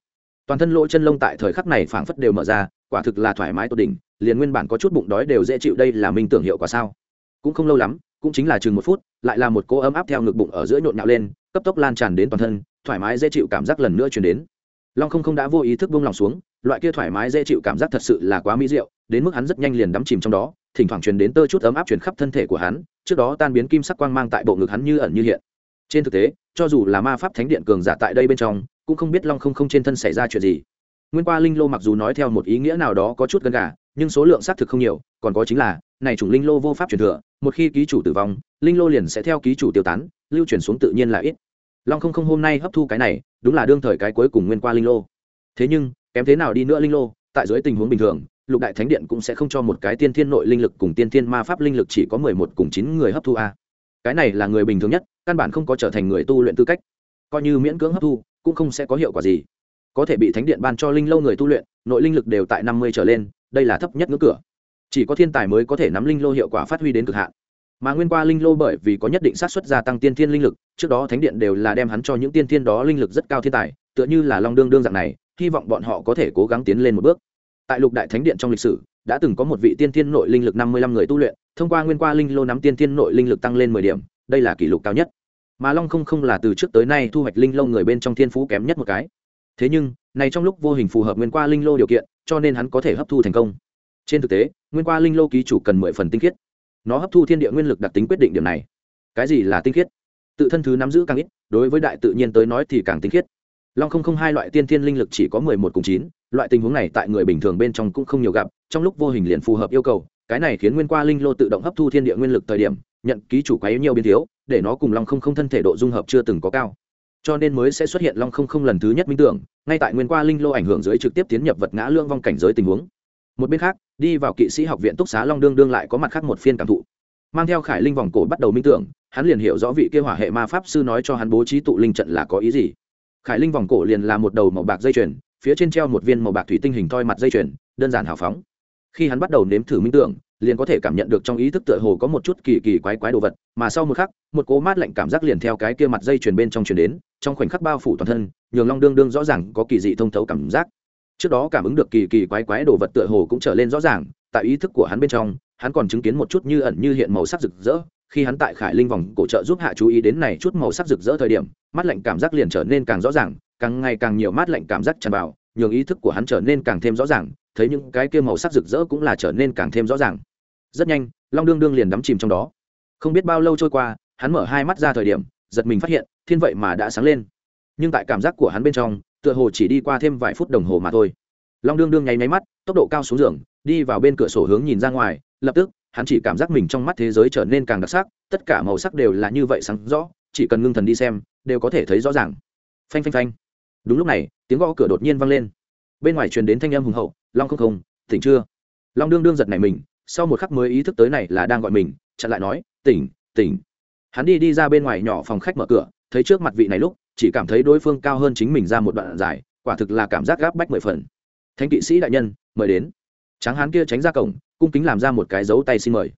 Toàn thân lỗ chân lông tại thời khắc này phảng phất đều mở ra, quả thực là thoải mái tốt đỉnh, liền nguyên bản có chút bụng đói đều dễ chịu đây là minh tưởng hiệu quả sao. Cũng không lâu lắm, cũng chính là chừng một phút, lại là một cỗ ấm áp theo ngực bụng ở giữa nhộn nhạo lên, cấp tốc lan tràn đến toàn thân, thoải mái dễ chịu cảm giác lần nữa chuyển đến long không không đã vô ý thức buông lòng xuống, loại kia thoải mái dễ chịu cảm giác thật sự là quá mỹ diệu, đến mức hắn rất nhanh liền đắm chìm trong đó, thỉnh thoảng truyền đến tơ chút ấm áp truyền khắp thân thể của hắn, trước đó tan biến kim sắc quang mang tại bộ ngực hắn như ẩn như hiện. Trên thực tế, cho dù là ma pháp thánh điện cường giả tại đây bên trong, cũng không biết long không không trên thân xảy ra chuyện gì. Nguyên qua linh lô mặc dù nói theo một ý nghĩa nào đó có chút gần gà, nhưng số lượng xác thực không nhiều, còn có chính là, này chủng linh lô vô pháp truyền thừa, một khi ký chủ tử vong, linh lô liền sẽ theo ký chủ tiêu tán, lưu truyền xuống tự nhiên là ít long không không hôm nay hấp thu cái này, đúng là đương thời cái cuối cùng nguyên qua linh lô. Thế nhưng, kém thế nào đi nữa linh lô, tại dưới tình huống bình thường, lục đại thánh điện cũng sẽ không cho một cái tiên thiên nội linh lực cùng tiên thiên ma pháp linh lực chỉ có mười một cùng chín người hấp thu a. Cái này là người bình thường nhất, căn bản không có trở thành người tu luyện tư cách. Coi như miễn cưỡng hấp thu, cũng không sẽ có hiệu quả gì. Có thể bị thánh điện ban cho linh lâu người tu luyện, nội linh lực đều tại năm mươi trở lên, đây là thấp nhất ngưỡng cửa. Chỉ có thiên tài mới có thể nắm linh lô hiệu quả phát huy đến cực hạn mà nguyên qua linh lô bởi vì có nhất định sát suất gia tăng tiên thiên linh lực, trước đó thánh điện đều là đem hắn cho những tiên thiên đó linh lực rất cao thiên tài, tựa như là long đương đương dạng này, hy vọng bọn họ có thể cố gắng tiến lên một bước. Tại lục đại thánh điện trong lịch sử, đã từng có một vị tiên thiên nội linh lực năm mươi lăm người tu luyện, thông qua nguyên qua linh lô nắm tiên thiên nội linh lực tăng lên mười điểm, đây là kỷ lục cao nhất. Mà long không không là từ trước tới nay thu hoạch linh lô người bên trong thiên phú kém nhất một cái. Thế nhưng, này trong lúc vô hình phù hợp nguyên qua linh lô điều kiện, cho nên hắn có thể hấp thu thành công. Trên thực tế, nguyên qua linh lô ký chủ cần mười phần tinh khiết nó hấp thu thiên địa nguyên lực đặc tính quyết định điểm này. Cái gì là tinh khiết? Tự thân thứ nắm giữ càng ít, đối với đại tự nhiên tới nói thì càng tinh khiết. Long không không hai loại tiên thiên linh lực chỉ có mười một cùng chín, loại tình huống này tại người bình thường bên trong cũng không nhiều gặp, trong lúc vô hình liền phù hợp yêu cầu, cái này khiến nguyên qua linh lô tự động hấp thu thiên địa nguyên lực thời điểm, nhận ký chủ quá yếu nhiều biến thiếu, để nó cùng long không không thân thể độ dung hợp chưa từng có cao. Cho nên mới sẽ xuất hiện long không không lần thứ nhất minh tưởng, ngay tại nguyên qua linh lô ảnh hưởng dưới trực tiếp tiến nhập vật ngã lương vong cảnh giới tình huống một bên khác, đi vào kỵ sĩ học viện túc xá long đương đương lại có mặt khác một phiên cảm thụ. Mang theo khải linh vòng cổ bắt đầu minh tưởng, hắn liền hiểu rõ vị kia hỏa hệ ma pháp sư nói cho hắn bố trí tụ linh trận là có ý gì. Khải linh vòng cổ liền là một đầu màu bạc dây chuyền, phía trên treo một viên màu bạc thủy tinh hình thoi mặt dây chuyền, đơn giản hào phóng. Khi hắn bắt đầu nếm thử minh tưởng, liền có thể cảm nhận được trong ý thức tựa hồ có một chút kỳ kỳ quái quái đồ vật, mà sau một khắc, một cố mát lạnh cảm giác liền theo cái kia mặt dây chuyền bên trong chuyền đến, trong khoảnh khắc bao phủ toàn thân, nhường long đương đương rõ ràng có kỳ dị thông thấu cảm giác trước đó cảm ứng được kỳ kỳ quái quái đồ vật tựa hồ cũng trở lên rõ ràng, tại ý thức của hắn bên trong, hắn còn chứng kiến một chút như ẩn như hiện màu sắc rực rỡ. Khi hắn tại khải linh vòng cổ trợ giúp hạ chú ý đến này chút màu sắc rực rỡ thời điểm, mắt lạnh cảm giác liền trở nên càng rõ ràng, càng ngày càng nhiều mát lạnh cảm giác tràn vào, nhường ý thức của hắn trở nên càng thêm rõ ràng, thấy những cái kia màu sắc rực rỡ cũng là trở nên càng thêm rõ ràng. Rất nhanh, long đương đương liền đắm chìm trong đó. Không biết bao lâu trôi qua, hắn mở hai mắt ra thời điểm, giật mình phát hiện, thiên vậy mà đã sáng lên. Nhưng tại cảm giác của hắn bên trong tựa hồ chỉ đi qua thêm vài phút đồng hồ mà thôi. Long đương đương nháy máy mắt, tốc độ cao xuống giường, đi vào bên cửa sổ hướng nhìn ra ngoài, lập tức, hắn chỉ cảm giác mình trong mắt thế giới trở nên càng đặc sắc, tất cả màu sắc đều là như vậy sáng rõ, chỉ cần ngưng thần đi xem, đều có thể thấy rõ ràng. Phanh phanh phanh. Đúng lúc này, tiếng gõ cửa đột nhiên vang lên. Bên ngoài truyền đến thanh âm hùng hậu, long không không, tỉnh chưa? Long đương đương giật này mình, sau một khắc mới ý thức tới này là đang gọi mình, chặn lại nói, tỉnh tỉnh. Hắn đi đi ra bên ngoài nhỏ phòng khách mở cửa, thấy trước mặt vị này lúc chỉ cảm thấy đối phương cao hơn chính mình ra một đoạn dài quả thực là cảm giác gáp bách mười phần. Thánh kỵ sĩ đại nhân, mời đến. Tráng hán kia tránh ra cổng, cung kính làm ra một cái dấu tay xin mời.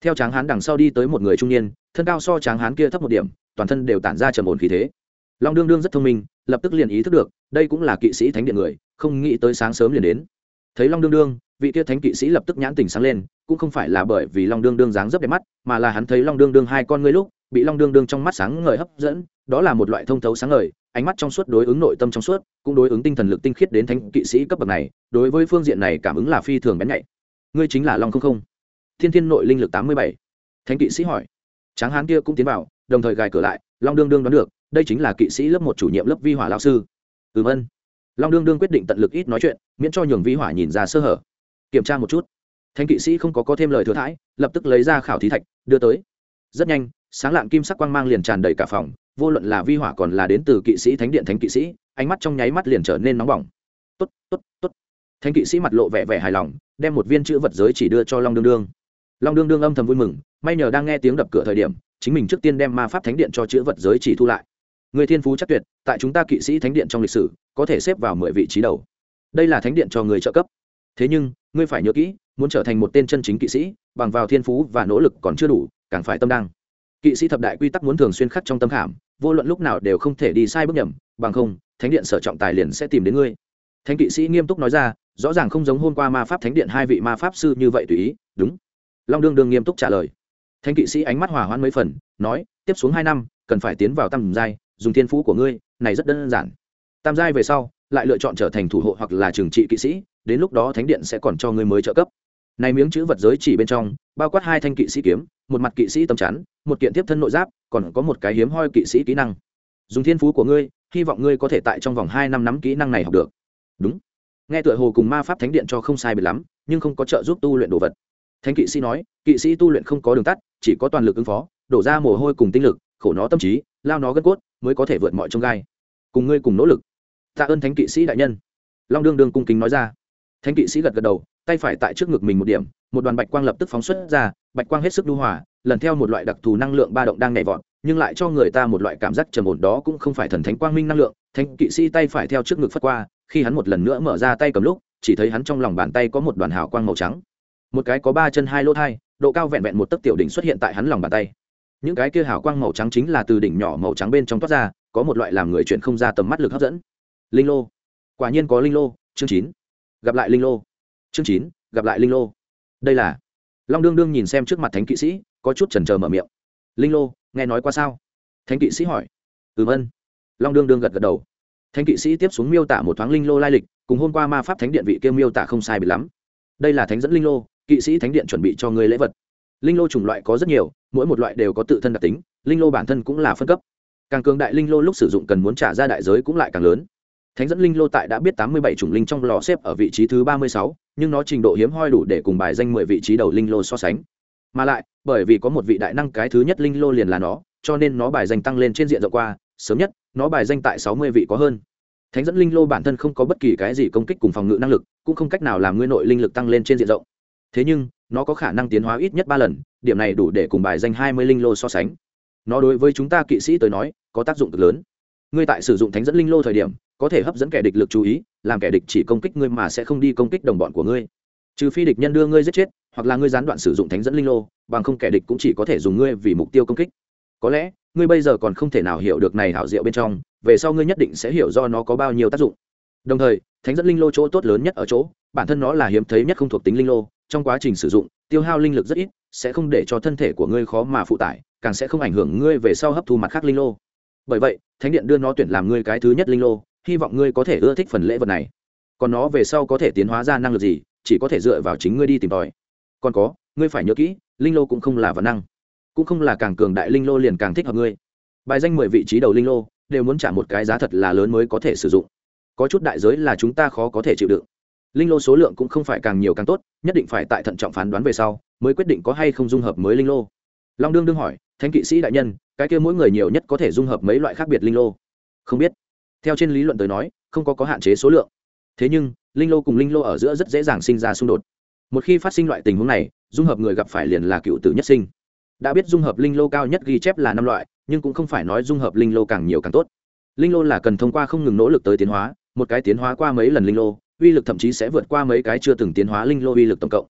Theo tráng hán đằng sau đi tới một người trung niên, thân cao so tráng hán kia thấp một điểm, toàn thân đều tản ra trầm ổn khí thế. Long đương đương rất thông minh, lập tức liền ý thức được, đây cũng là kỵ sĩ thánh điện người, không nghĩ tới sáng sớm liền đến. Thấy long đương đương, vị kia thánh kỵ sĩ lập tức nhãn tình sáng lên, cũng không phải là bởi vì long đương đương dáng dấp đẹp mắt, mà là hắn thấy long đương đương hai con ngươi lúc bị long đương đương trong mắt sáng ngời hấp dẫn, đó là một loại thông thấu sáng ngời, ánh mắt trong suốt đối ứng nội tâm trong suốt, cũng đối ứng tinh thần lực tinh khiết đến thánh kỵ sĩ cấp bậc này, đối với phương diện này cảm ứng là phi thường bén nhạy. Ngươi chính là long không không. Thiên thiên nội linh lực tám mươi bảy. Thánh kỵ sĩ hỏi. Tráng hán kia cũng tiến vào, đồng thời gài cửa lại, long đương đương đoán được, đây chính là kỵ sĩ lớp một chủ nhiệm lớp vi hỏa lao sư. Ừ vân. Long đương đương quyết định tận lực ít nói chuyện, miễn cho nhường vi hỏa nhìn ra sơ hở. Kiểm tra một chút. Thánh kỵ sĩ không có có thêm lời thừa thãi, lập tức lấy ra khảo thí thạch, đưa tới. Rất nhanh sáng lạng kim sắc quang mang liền tràn đầy cả phòng, vô luận là vi hỏa còn là đến từ kỵ sĩ thánh điện thánh kỵ sĩ, ánh mắt trong nháy mắt liền trở nên nóng bỏng. Tốt tốt tốt. Thánh kỵ sĩ mặt lộ vẻ vẻ hài lòng, đem một viên chữ vật giới chỉ đưa cho long đương đương. Long đương đương âm thầm vui mừng, may nhờ đang nghe tiếng đập cửa thời điểm, chính mình trước tiên đem ma pháp thánh điện cho chữ vật giới chỉ thu lại. Người thiên phú chắc tuyệt, tại chúng ta kỵ sĩ thánh điện trong lịch sử, có thể xếp vào mười vị trí đầu. Đây là thánh điện cho người trợ cấp. Thế nhưng, ngươi phải nhớ kỹ, muốn trở thành một tên chân chính kỵ sĩ, bằng vào thiên phú và nỗ lực còn chưa đủ, càng phải tâm đăng kỵ sĩ thập đại quy tắc muốn thường xuyên khắc trong tâm khảm, vô luận lúc nào đều không thể đi sai bước nhầm, bằng không, thánh điện sở trọng tài liền sẽ tìm đến ngươi. Thánh kỵ sĩ nghiêm túc nói ra, rõ ràng không giống hôm qua ma pháp thánh điện hai vị ma pháp sư như vậy tùy ý, đúng. Long đương đương nghiêm túc trả lời. Thánh kỵ sĩ ánh mắt hòa hoãn mấy phần, nói, tiếp xuống hai năm, cần phải tiến vào tam giai, dùng thiên phú của ngươi, này rất đơn giản. Tam giai về sau, lại lựa chọn trở thành thủ hộ hoặc là trừng trị kỵ sĩ, đến lúc đó thánh điện sẽ còn cho ngươi mới trợ cấp này miếng chữ vật giới chỉ bên trong, bao quát hai thanh kỵ sĩ kiếm, một mặt kỵ sĩ tầm chắn, một kiện tiếp thân nội giáp, còn có một cái hiếm hoi kỵ sĩ kỹ năng. Dùng thiên phú của ngươi, hy vọng ngươi có thể tại trong vòng hai năm nắm kỹ năng này học được. Đúng. Nghe tựa hồ cùng ma pháp thánh điện cho không sai biệt lắm, nhưng không có trợ giúp tu luyện đồ vật. Thánh kỵ sĩ nói, kỵ sĩ tu luyện không có đường tắt, chỉ có toàn lực ứng phó, đổ ra mồ hôi cùng tinh lực, khổ nó tâm trí, lao nó gân cốt, mới có thể vượt mọi trông gai. Cùng ngươi cùng nỗ lực. Tạ ơn thánh kỵ sĩ đại nhân. Long đương đương cung kính nói ra. Thánh kỵ sĩ gật gật đầu tay phải tại trước ngực mình một điểm, một đoàn bạch quang lập tức phóng xuất ra, bạch quang hết sức lưu hòa, lần theo một loại đặc thù năng lượng ba động đang nhảy vọt, nhưng lại cho người ta một loại cảm giác trầm ổn đó cũng không phải thần thánh quang minh năng lượng. Thánh kỵ sĩ tay phải theo trước ngực phất qua, khi hắn một lần nữa mở ra tay cầm lúc, chỉ thấy hắn trong lòng bàn tay có một đoàn hào quang màu trắng. Một cái có ba chân hai lỗ thai, độ cao vẹn vẹn một tấc tiểu đỉnh xuất hiện tại hắn lòng bàn tay. Những cái kia hào quang màu trắng chính là từ đỉnh nhỏ màu trắng bên trong toát ra, có một loại làm người chuyện không ra tầm mắt lực hấp dẫn. Linh lô. Quả nhiên có linh lô, chương chín. Gặp lại linh lô chương chín, gặp lại linh lô. Đây là. Long đương đương nhìn xem trước mặt thánh kỵ sĩ, có chút chần chờ mở miệng. Linh lô, nghe nói qua sao? Thánh kỵ sĩ hỏi. Ừ vân long đương đương gật gật đầu. Thánh kỵ sĩ tiếp xuống miêu tả một thoáng linh lô lai lịch, cùng hôm qua ma pháp thánh điện vị kêu miêu tả không sai bị lắm. Đây là thánh dẫn linh lô, kỵ sĩ thánh điện chuẩn bị cho người lễ vật. Linh lô chủng loại có rất nhiều, mỗi một loại đều có tự thân đặc tính, linh lô bản thân cũng là phân cấp. Càng cường đại linh lô lúc sử dụng cần muốn trả ra đại giới cũng lại càng lớn thánh dẫn linh lô tại đã biết tám mươi bảy chủng linh trong lò xếp ở vị trí thứ ba mươi sáu, nhưng nó trình độ hiếm hoi đủ để cùng bài danh mười vị trí đầu linh lô so sánh. Mà lại, bởi vì có một vị đại năng cái thứ nhất linh lô liền là nó, cho nên nó bài danh tăng lên trên diện rộng qua, sớm nhất, nó bài danh tại sáu mươi vị có hơn. Thánh dẫn linh lô bản thân không có bất kỳ cái gì công kích cùng phòng ngự năng lực, cũng không cách nào làm ngươi nội linh lực tăng lên trên diện rộng. Thế nhưng, nó có khả năng tiến hóa ít nhất ba lần, điểm này đủ để cùng bài danh hai mươi linh lô so sánh. Nó đối với chúng ta kỵ sĩ tới nói, có tác dụng cực lớn. Ngươi tại sử dụng thánh dẫn linh lô thời điểm có thể hấp dẫn kẻ địch lực chú ý, làm kẻ địch chỉ công kích ngươi mà sẽ không đi công kích đồng bọn của ngươi. Trừ phi địch nhân đưa ngươi giết chết, hoặc là ngươi gián đoạn sử dụng thánh dẫn linh lô, bằng không kẻ địch cũng chỉ có thể dùng ngươi vì mục tiêu công kích. Có lẽ, ngươi bây giờ còn không thể nào hiểu được này hảo diệu bên trong, về sau ngươi nhất định sẽ hiểu do nó có bao nhiêu tác dụng. Đồng thời, thánh dẫn linh lô chỗ tốt lớn nhất ở chỗ, bản thân nó là hiếm thấy nhất không thuộc tính linh lô, trong quá trình sử dụng, tiêu hao linh lực rất ít, sẽ không để cho thân thể của ngươi khó mà phụ tải, càng sẽ không ảnh hưởng ngươi về sau hấp thu mặt khác linh lô. Bởi vậy, thánh điện đưa nó tuyển làm ngươi cái thứ nhất linh lô hy vọng ngươi có thể ưa thích phần lễ vật này. Còn nó về sau có thể tiến hóa ra năng lực gì, chỉ có thể dựa vào chính ngươi đi tìm tòi. Còn có, ngươi phải nhớ kỹ, linh lô cũng không là vật năng. Cũng không là càng cường đại linh lô liền càng thích hợp ngươi. Bài danh mười vị trí đầu linh lô, đều muốn trả một cái giá thật là lớn mới có thể sử dụng. Có chút đại giới là chúng ta khó có thể chịu đựng. Linh lô số lượng cũng không phải càng nhiều càng tốt, nhất định phải tại thận trọng phán đoán về sau, mới quyết định có hay không dung hợp mới linh lô. Long đương đương hỏi, thánh kỵ sĩ đại nhân, cái kia mỗi người nhiều nhất có thể dung hợp mấy loại khác biệt linh lô? Không biết theo trên lý luận tới nói, không có có hạn chế số lượng. Thế nhưng, linh lô cùng linh lô ở giữa rất dễ dàng sinh ra xung đột. Một khi phát sinh loại tình huống này, dung hợp người gặp phải liền là cựu tử nhất sinh. Đã biết dung hợp linh lô cao nhất ghi chép là năm loại, nhưng cũng không phải nói dung hợp linh lô càng nhiều càng tốt. Linh lô là cần thông qua không ngừng nỗ lực tới tiến hóa, một cái tiến hóa qua mấy lần linh lô, uy lực thậm chí sẽ vượt qua mấy cái chưa từng tiến hóa linh lô uy lực tổng cộng.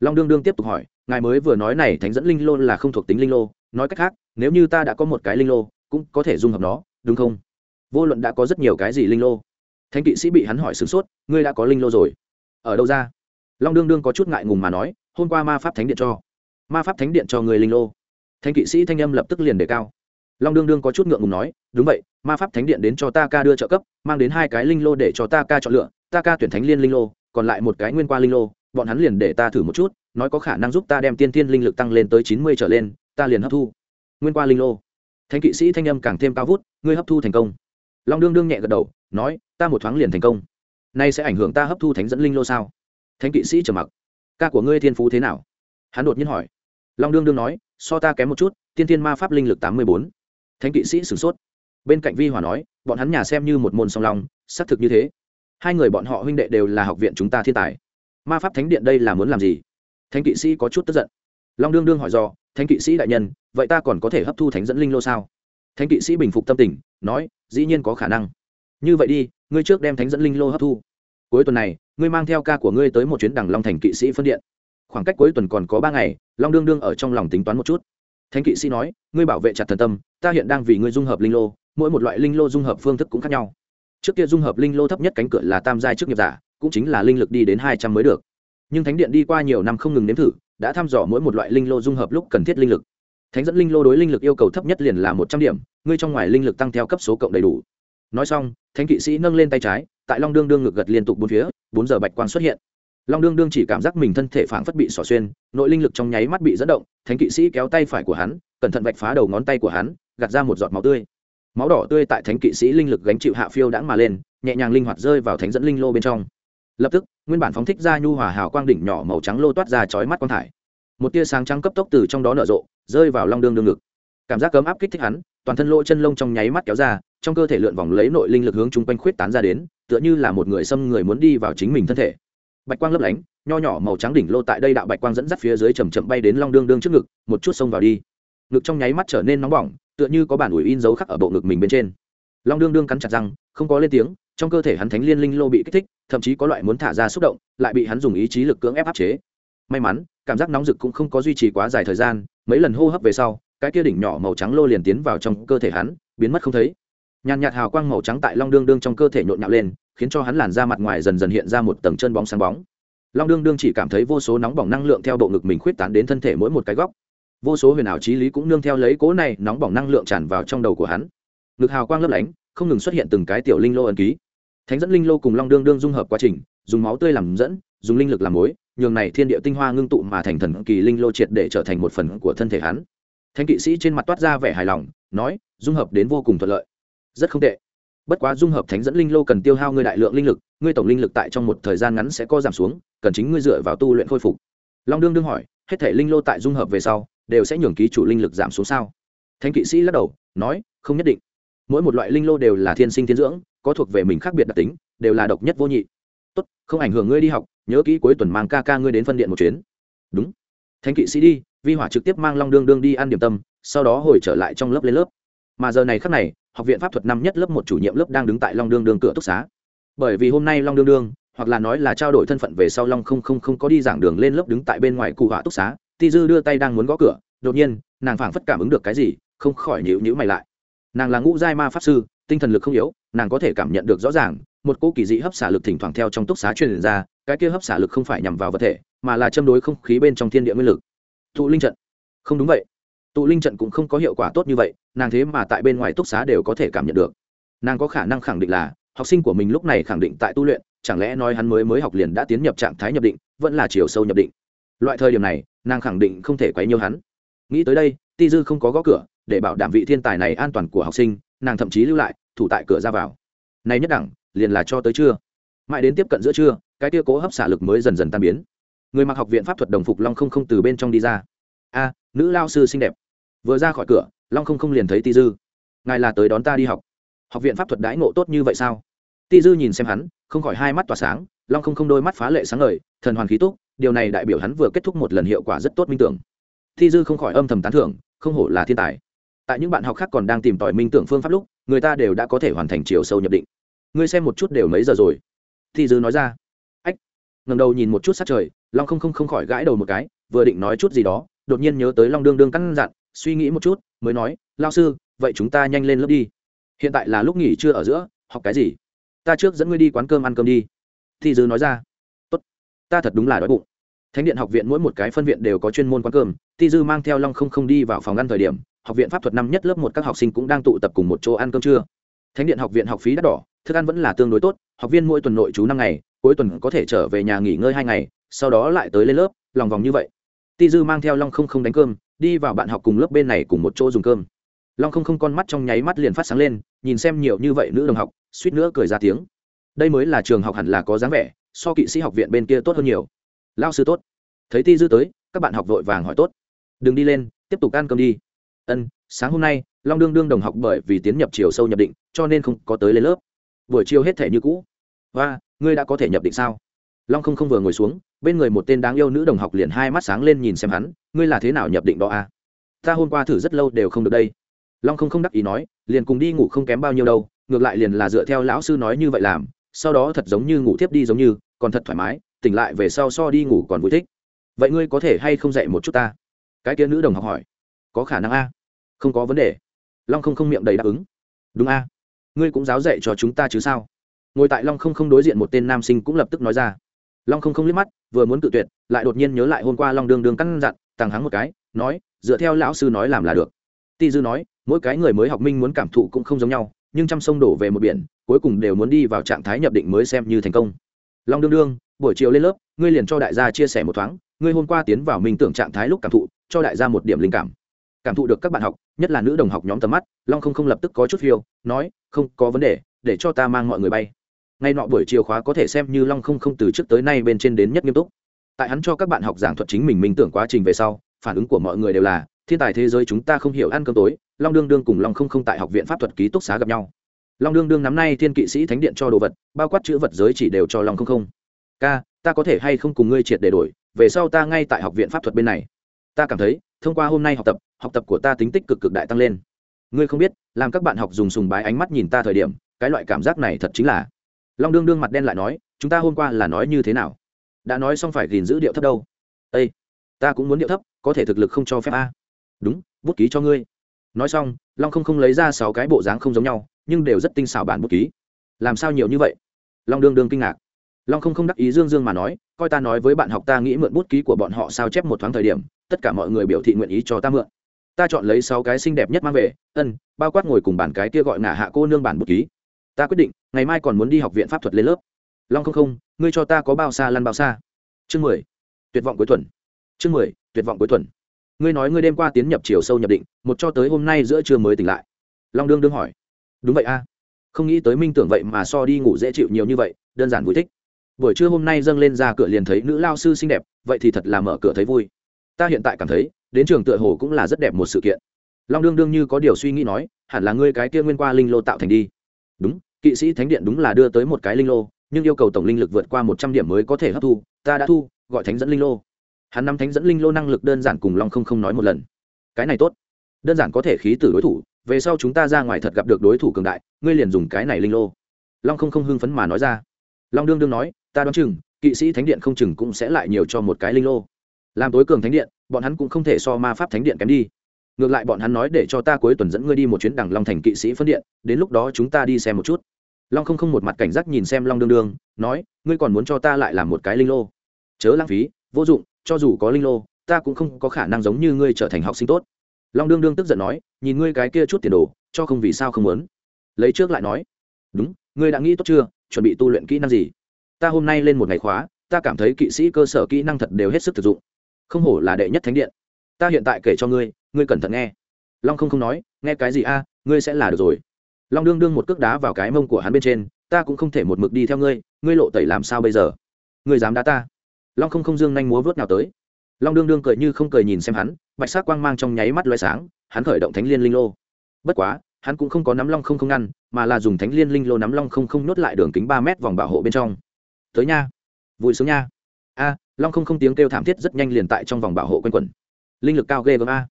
Long đương đương tiếp tục hỏi, ngài mới vừa nói này thánh dẫn linh lô là không thuộc tính linh lô, nói cách khác, nếu như ta đã có một cái linh lô, cũng có thể dung hợp nó, đúng không? Vô luận đã có rất nhiều cái gì linh lô. Thánh kỵ sĩ bị hắn hỏi sửng sốt, ngươi đã có linh lô rồi? Ở đâu ra? Long đương đương có chút ngại ngùng mà nói, hôm qua ma pháp thánh điện cho. Ma pháp thánh điện cho người linh lô. Thánh kỵ sĩ thanh âm lập tức liền đề cao. Long đương đương có chút ngượng ngùng nói, đúng vậy, ma pháp thánh điện đến cho ta ca đưa trợ cấp, mang đến hai cái linh lô để cho ta ca chọn lựa, ta ca tuyển thánh liên linh lô, còn lại một cái nguyên qua linh lô, bọn hắn liền để ta thử một chút, nói có khả năng giúp ta đem tiên tiên linh lực tăng lên tới chín mươi trở lên, ta liền hấp thu. Nguyên qua linh lô. Thánh kỵ sĩ thanh âm càng thêm cao vút, ngươi hấp thu thành công long đương đương nhẹ gật đầu, nói, ta một thoáng liền thành công. Nay sẽ ảnh hưởng ta hấp thu thánh dẫn linh lô sao? Thánh kỵ sĩ trầm mặc. Ca của ngươi thiên phú thế nào? Hắn đột nhiên hỏi. Long đương đương nói, so ta kém một chút, tiên tiên ma pháp linh lực tám mươi bốn. Thánh kỵ sĩ sửng sốt. Bên cạnh vi hòa nói, bọn hắn nhà xem như một môn song long, xác thực như thế. Hai người bọn họ huynh đệ đều là học viện chúng ta thiên tài. Ma pháp thánh điện đây là muốn làm gì? Thánh kỵ sĩ có chút tức giận. Long đương đương hỏi do thánh kỵ sĩ đại nhân, vậy ta còn có thể hấp thu thánh dẫn linh lô sao? Thánh kỵ sĩ bình phục tâm tình nói, dĩ nhiên có khả năng. Như vậy đi, ngươi trước đem thánh dẫn linh lô hấp thu. Cuối tuần này, ngươi mang theo ca của ngươi tới một chuyến đằng long thành kỵ sĩ phân điện. Khoảng cách cuối tuần còn có ba ngày, long đương đương ở trong lòng tính toán một chút. Thánh kỵ sĩ nói, ngươi bảo vệ chặt thần tâm, ta hiện đang vì ngươi dung hợp linh lô, mỗi một loại linh lô dung hợp phương thức cũng khác nhau. Trước kia dung hợp linh lô thấp nhất cánh cửa là tam giai trước nghiệp giả, cũng chính là linh lực đi đến hai trăm mới được. Nhưng thánh điện đi qua nhiều năm không ngừng nếm thử, đã thăm dò mỗi một loại linh lô dung hợp lúc cần thiết linh lực thánh dẫn linh lô đối linh lực yêu cầu thấp nhất liền là một trăm điểm, ngươi trong ngoài linh lực tăng theo cấp số cộng đầy đủ. Nói xong, thánh kỵ sĩ nâng lên tay trái, tại long đương đương ngực gật liên tục bốn phía, bốn giờ bạch quang xuất hiện. Long đương đương chỉ cảm giác mình thân thể phảng phất bị xỏ xuyên, nội linh lực trong nháy mắt bị dẫn động, thánh kỵ sĩ kéo tay phải của hắn, cẩn thận vạch phá đầu ngón tay của hắn, gạt ra một giọt máu tươi. Máu đỏ tươi tại thánh kỵ sĩ linh lực gánh chịu hạ phiêu đãng mà lên, nhẹ nhàng linh hoạt rơi vào thánh dẫn linh lô bên trong. Lập tức, nguyên bản phóng thích ra nhu hòa hào quang đỉnh nhỏ màu trắng lô toát ra chói mắt quang thải một tia sáng trắng cấp tốc từ trong đó nở rộ, rơi vào long đương đương ngực. Cảm giác cấm áp kích thích hắn, toàn thân lỗ chân lông trong nháy mắt kéo ra, trong cơ thể lượn vòng lấy nội linh lực hướng chung quanh khuyết tán ra đến, tựa như là một người xâm người muốn đi vào chính mình thân thể. Bạch quang lấp lánh, nho nhỏ màu trắng đỉnh lô tại đây đạo bạch quang dẫn dắt phía dưới chầm chậm bay đến long đương đương trước ngực, một chút xông vào đi. Ngực trong nháy mắt trở nên nóng bỏng, tựa như có bản ủi in dấu khắc ở bộ ngực mình bên trên. Long đương đương cắn chặt răng, không có lên tiếng, trong cơ thể hắn thánh liên linh lô bị kích thích, thậm chí có loại muốn thả ra xúc động, lại bị hắn dùng ý chí lực cưỡng ép áp chế may mắn, cảm giác nóng rực cũng không có duy trì quá dài thời gian, mấy lần hô hấp về sau, cái kia đỉnh nhỏ màu trắng lô liền tiến vào trong cơ thể hắn, biến mất không thấy. Nhàn nhạt hào quang màu trắng tại long đương đương trong cơ thể nhộn nhạo lên, khiến cho hắn làn da mặt ngoài dần dần hiện ra một tầng chân bóng sáng bóng. Long đương đương chỉ cảm thấy vô số nóng bỏng năng lượng theo bộ ngực mình khuyết tán đến thân thể mỗi một cái góc. Vô số huyền ảo trí lý cũng nương theo lấy cố này nóng bỏng năng lượng tràn vào trong đầu của hắn. Ngực hào quang lấp lánh, không ngừng xuất hiện từng cái tiểu linh lô ẩn ký. Thánh dẫn linh lô cùng long đương đương dung hợp quá trình, dùng máu tươi làm dẫn, dùng linh lực làm mối nhường này thiên địa tinh hoa ngưng tụ mà thành thần kỳ linh lô triệt để trở thành một phần của thân thể hắn. Thánh kỵ sĩ trên mặt toát ra vẻ hài lòng, nói, dung hợp đến vô cùng thuận lợi. Rất không tệ. Bất quá dung hợp thánh dẫn linh lô cần tiêu hao ngươi đại lượng linh lực, ngươi tổng linh lực tại trong một thời gian ngắn sẽ co giảm xuống, cần chính ngươi dựa vào tu luyện khôi phục. Long đương đương hỏi, hết thể linh lô tại dung hợp về sau, đều sẽ nhường ký chủ linh lực giảm xuống sao? Thánh kỵ sĩ lắc đầu, nói, không nhất định. Mỗi một loại linh lô đều là thiên sinh thiên dưỡng, có thuộc về mình khác biệt đặc tính, đều là độc nhất vô nhị tốt, không ảnh hưởng ngươi đi học, nhớ kỹ cuối tuần mang ca ca ngươi đến phân điện một chuyến. Đúng. Thánh kỵ sĩ đi, vi hỏa trực tiếp mang long đương đương đi ăn điểm tâm, sau đó hồi trở lại trong lớp lên lớp. Mà giờ này khắc này, học viện pháp thuật năm nhất lớp một chủ nhiệm lớp đang đứng tại long đương đương cửa túc xá. Bởi vì hôm nay long đương đương, hoặc là nói là trao đổi thân phận về sau long không không không có đi giảng đường lên lớp đứng tại bên ngoài cụ hỏa túc xá, ti dư đưa tay đang muốn gõ cửa, đột nhiên, nàng phảng phất cảm ứng được cái gì, không khỏi nhịu nhữ mày lại. Nàng là ngũ giai ma pháp sư, tinh thần lực không yếu, nàng có thể cảm nhận được rõ ràng một cỗ kỳ dị hấp xả lực thỉnh thoảng theo trong túc xá truyền ra, cái kia hấp xả lực không phải nhằm vào vật thể, mà là châm đối không khí bên trong thiên địa nguyên lực. Tụ linh trận. Không đúng vậy. Tụ linh trận cũng không có hiệu quả tốt như vậy, nàng thế mà tại bên ngoài túc xá đều có thể cảm nhận được. Nàng có khả năng khẳng định là, học sinh của mình lúc này khẳng định tại tu luyện, chẳng lẽ nói hắn mới mới học liền đã tiến nhập trạng thái nhập định, vẫn là chiều sâu nhập định. Loại thời điểm này, nàng khẳng định không thể quấy nhiêu hắn. Nghĩ tới đây, ti dư không có gõ cửa, để bảo đảm vị thiên tài này an toàn của học sinh, nàng thậm chí lưu lại, thủ tại cửa ra vào. Này nhất đẳng liền là cho tới trưa. Mãi đến tiếp cận giữa trưa, cái tia cố hấp xả lực mới dần dần tan biến. Người mặc học viện pháp thuật đồng phục long không không từ bên trong đi ra. A, nữ lao sư xinh đẹp. Vừa ra khỏi cửa, long không không liền thấy ti dư. Ngài là tới đón ta đi học. Học viện pháp thuật đãi ngộ tốt như vậy sao? Ti dư nhìn xem hắn, không khỏi hai mắt tỏa sáng, long không không đôi mắt phá lệ sáng ngời, thần hoàn khí túc, điều này đại biểu hắn vừa kết thúc một lần hiệu quả rất tốt minh tưởng. Ti dư không khỏi âm thầm tán thưởng, không hổ là thiên tài. Tại những bạn học khác còn đang tìm tòi minh tưởng phương pháp lúc, người ta đều đã có thể hoàn thành chiều sâu nhập định ngươi xem một chút đều mấy giờ rồi? Thi dư nói ra. Ách ngầm đầu nhìn một chút sát trời, long không không không khỏi gãi đầu một cái, vừa định nói chút gì đó, đột nhiên nhớ tới long đương đương căn dặn, suy nghĩ một chút, mới nói, lao sư, vậy chúng ta nhanh lên lớp đi. Hiện tại là lúc nghỉ trưa ở giữa, học cái gì? Ta trước dẫn ngươi đi quán cơm ăn cơm đi. Thì dư nói ra. Tốt, ta thật đúng là đói bụng. Thánh điện học viện mỗi một cái phân viện đều có chuyên môn quán cơm ti dư mang theo long không không đi vào phòng ăn thời điểm, học viện pháp thuật năm nhất lớp một các học sinh cũng đang tụ tập cùng một chỗ ăn cơm trưa thánh điện học viện học phí đắt đỏ, thức ăn vẫn là tương đối tốt, học viên mỗi tuần nội trú năm ngày, cuối tuần có thể trở về nhà nghỉ ngơi hai ngày, sau đó lại tới lên lớp, lòng vòng như vậy. Ti dư mang theo long không không đánh cơm, đi vào bạn học cùng lớp bên này cùng một chỗ dùng cơm. Long không không con mắt trong nháy mắt liền phát sáng lên, nhìn xem nhiều như vậy nữ đồng học, suýt nữa cười ra tiếng. Đây mới là trường học hẳn là có dáng vẻ, so kỵ sĩ học viện bên kia tốt hơn nhiều. Lao sư tốt. Thấy ti dư tới, các bạn học vội vàng hỏi tốt. Đừng đi lên, tiếp tục ăn cơm đi. Ân, sáng hôm nay long đương đương đồng học bởi vì tiến nhập chiều sâu nhập định, cho nên không có tới lên lớp. Buổi chiều hết thể như cũ. Và ngươi đã có thể nhập định sao? Long không không vừa ngồi xuống, bên người một tên đáng yêu nữ đồng học liền hai mắt sáng lên nhìn xem hắn, ngươi là thế nào nhập định đó à? ta hôm qua thử rất lâu đều không được đây. Long không không đắc ý nói, liền cùng đi ngủ không kém bao nhiêu đâu, ngược lại liền là dựa theo lão sư nói như vậy làm, sau đó thật giống như ngủ tiếp đi giống như, còn thật thoải mái, tỉnh lại về sau so đi ngủ còn vui thích. Vậy ngươi có thể hay không dạy một chút ta? Cái kia nữ đồng học hỏi, có khả năng a? Không có vấn đề long không không miệng đầy đáp ứng. Đúng a. Ngươi cũng giáo dạy cho chúng ta chứ sao? Ngồi tại long không không đối diện một tên nam sinh cũng lập tức nói ra. Long không không liếc mắt, vừa muốn tự tuyệt, lại đột nhiên nhớ lại hôm qua long đương đương căn dặn tàng hắng một cái, nói, dựa theo lão sư nói làm là được. Ti dư nói, mỗi cái người mới học minh muốn cảm thụ cũng không giống nhau, nhưng trăm sông đổ về một biển, cuối cùng đều muốn đi vào trạng thái nhập định mới xem như thành công. Long đương đương, buổi chiều lên lớp, ngươi liền cho đại gia chia sẻ một thoáng, ngươi hôm qua tiến vào minh tưởng trạng thái lúc cảm thụ, cho đại gia một điểm linh cảm cảm thụ được các bạn học, nhất là nữ đồng học nhóm tầm mắt, long không không lập tức có chút phiêu, nói, không có vấn đề, để cho ta mang mọi người bay. Ngay nọ buổi chiều khóa có thể xem như long không không từ trước tới nay bên trên đến nhất nghiêm túc. Tại hắn cho các bạn học giảng thuật chính mình minh tưởng quá trình về sau, phản ứng của mọi người đều là, thiên tài thế giới chúng ta không hiểu ăn cơm tối, long đương đương cùng long không không tại học viện pháp thuật ký túc xá gặp nhau. Long đương đương nắm nay thiên kỵ sĩ thánh điện cho đồ vật, bao quát chữ vật giới chỉ đều cho long không không. Ca, ta có thể hay không cùng ngươi triệt để đổi, về sau ta ngay tại học viện pháp thuật bên này. Ta cảm thấy thông qua hôm nay học tập học tập của ta tính tích cực cực đại tăng lên. Ngươi không biết, làm các bạn học dùng sùng bái ánh mắt nhìn ta thời điểm, cái loại cảm giác này thật chính là. Long đương đương mặt đen lại nói, chúng ta hôm qua là nói như thế nào? Đã nói xong phải gìn giữ điệu thấp đâu? Ây ta cũng muốn điệu thấp, có thể thực lực không cho phép a. Đúng, bút ký cho ngươi. Nói xong, long không không lấy ra sáu cái bộ dáng không giống nhau, nhưng đều rất tinh xảo bản bút ký. Làm sao nhiều như vậy? Long đương đương kinh ngạc. Long không không đắc ý dương dương mà nói, coi ta nói với bạn học ta nghĩ mượn bút ký của bọn họ sao chép một thoáng thời điểm tất cả mọi người biểu thị nguyện ý cho ta mượn. Ta chọn lấy sáu cái xinh đẹp nhất mang về, ân, bao quát ngồi cùng bản cái kia gọi ngả hạ cô nương bản bút ký. Ta quyết định, ngày mai còn muốn đi học viện pháp thuật lên lớp. Long không không, ngươi cho ta có bao xa lăn bao xa. Chương mười, tuyệt vọng cuối tuần. Chương mười, tuyệt vọng cuối tuần. Ngươi nói ngươi đêm qua tiến nhập chiều sâu nhập định, một cho tới hôm nay giữa trưa mới tỉnh lại. Long đương đương hỏi. Đúng vậy a. Không nghĩ tới minh tưởng vậy mà so đi ngủ dễ chịu nhiều như vậy, đơn giản vui thích. Buổi trưa hôm nay dâng lên ra cửa liền thấy nữ lao sư xinh đẹp, vậy thì thật là mở cửa thấy vui ta hiện tại cảm thấy, đến trường tựa hồ cũng là rất đẹp một sự kiện. Long đương đương như có điều suy nghĩ nói, hẳn là ngươi cái kia nguyên qua linh lô tạo thành đi. Đúng, kỵ sĩ thánh điện đúng là đưa tới một cái linh lô, nhưng yêu cầu tổng linh lực vượt qua một trăm điểm mới có thể hấp thu, ta đã thu, gọi thánh dẫn linh lô. Hắn năm thánh dẫn linh lô năng lực đơn giản cùng long không không nói một lần. Cái này tốt. Đơn giản có thể khí tử đối thủ, về sau chúng ta ra ngoài thật gặp được đối thủ cường đại, ngươi liền dùng cái này linh lô. Long không không hưng phấn mà nói ra. Long đương đương nói, ta đoán chừng, kỵ sĩ thánh điện không chừng cũng sẽ lại nhiều cho một cái linh lô làm tối cường thánh điện, bọn hắn cũng không thể so ma pháp thánh điện kém đi. Ngược lại bọn hắn nói để cho ta cuối tuần dẫn ngươi đi một chuyến đằng long thành kỵ sĩ phân điện, đến lúc đó chúng ta đi xem một chút. Long không không một mặt cảnh giác nhìn xem long đương đương, nói, ngươi còn muốn cho ta lại làm một cái linh lô? Chớ lãng phí, vô dụng, cho dù có linh lô, ta cũng không có khả năng giống như ngươi trở thành học sinh tốt. Long đương đương tức giận nói, nhìn ngươi cái kia chút tiền đồ, cho không vì sao không muốn. Lấy trước lại nói, đúng, ngươi đã nghĩ tốt chưa? Chuẩn bị tu luyện kỹ năng gì? Ta hôm nay lên một ngày khóa, ta cảm thấy kỵ sĩ cơ sở kỹ năng thật đều hết sức thực dụng không hổ là đệ nhất thánh điện. Ta hiện tại kể cho ngươi ngươi cẩn thận nghe. Long không không nói, nghe cái gì a, ngươi sẽ là được rồi. Long đương đương một cước đá vào cái mông của hắn bên trên, ta cũng không thể một mực đi theo ngươi ngươi lộ tẩy làm sao bây giờ? Ngươi dám đá ta? Long không không dương nhanh múa vớt nào tới. Long đương đương cười như không cười nhìn xem hắn, bạch sắc quang mang trong nháy mắt loay sáng, hắn khởi động thánh liên linh lô. Bất quá, hắn cũng không có nắm long không không ngăn, mà là dùng thánh liên linh lô nắm long không không nhốt lại đường kính ba mét vòng bảo hộ bên trong. Tới nha. Vui sướng nha. A long không không tiếng kêu thảm thiết rất nhanh liền tại trong vòng bảo hộ quanh quẩn. Linh lực cao ghê gớm a.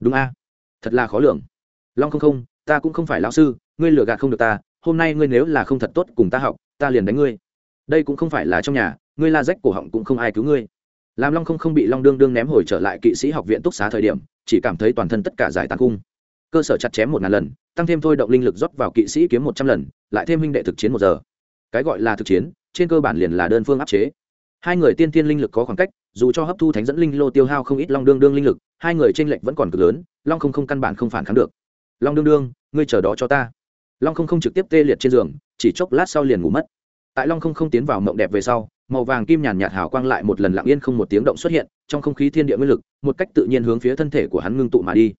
Đúng a. Thật là khó lường. Long không không, ta cũng không phải lão sư, ngươi lừa gạt không được ta, hôm nay ngươi nếu là không thật tốt cùng ta học, ta liền đánh ngươi. Đây cũng không phải là trong nhà, ngươi la rách cổ họng cũng không ai cứu ngươi. Làm long không không bị long đương đương ném hồi trở lại kỵ sĩ học viện túc xá thời điểm, chỉ cảm thấy toàn thân tất cả giải tàn cung. Cơ sở chặt chém một ngàn lần, tăng thêm thôi động linh lực rót vào kỵ sĩ kiếm một trăm lần, lại thêm huynh đệ thực chiến một giờ. Cái gọi là thực chiến, trên cơ bản liền là đơn phương áp chế hai người tiên tiên linh lực có khoảng cách, dù cho hấp thu thánh dẫn linh lô tiêu hao không ít long đương đương linh lực, hai người tranh lệch vẫn còn cực lớn, long không không căn bản không phản kháng được. Long đương đương, ngươi chờ đó cho ta. Long không không trực tiếp tê liệt trên giường, chỉ chốc lát sau liền ngủ mất. Tại long không không tiến vào mộng đẹp về sau, màu vàng kim nhàn nhạt hào quang lại một lần lặng yên không một tiếng động xuất hiện, trong không khí thiên địa nguyên lực, một cách tự nhiên hướng phía thân thể của hắn ngưng tụ mà đi.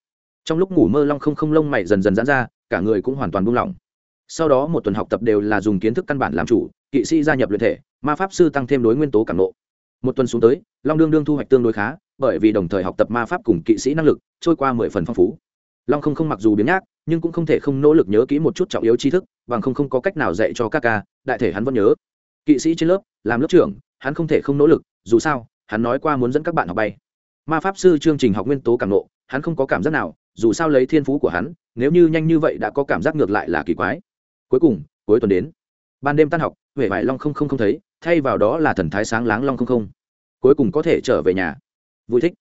Trong lúc ngủ mơ long không không lông mày dần dần giãn ra, cả người cũng hoàn toàn buông lỏng. Sau đó một tuần học tập đều là dùng kiến thức căn bản làm chủ kỵ sĩ gia nhập luyện thể, ma pháp sư tăng thêm đối nguyên tố cảm nộ. Một tuần xuống tới, long đương đương thu hoạch tương đối khá, bởi vì đồng thời học tập ma pháp cùng kỵ sĩ năng lực, trôi qua mười phần phong phú. Long không không mặc dù biến nhác, nhưng cũng không thể không nỗ lực nhớ kỹ một chút trọng yếu tri thức, bằng không không có cách nào dạy cho các ca, đại thể hắn vẫn nhớ. Kỵ sĩ trên lớp, làm lớp trưởng, hắn không thể không nỗ lực, dù sao, hắn nói qua muốn dẫn các bạn học bay. Ma pháp sư chương trình học nguyên tố cảm nộ, hắn không có cảm giác nào, dù sao lấy thiên phú của hắn, nếu như nhanh như vậy đã có cảm giác ngược lại là kỳ quái. Cuối cùng, cuối tuần đến, ban đêm tan học huệ vải long không không không thấy, thay vào đó là thần thái sáng láng long không không. Cuối cùng có thể trở về nhà. Vui thích.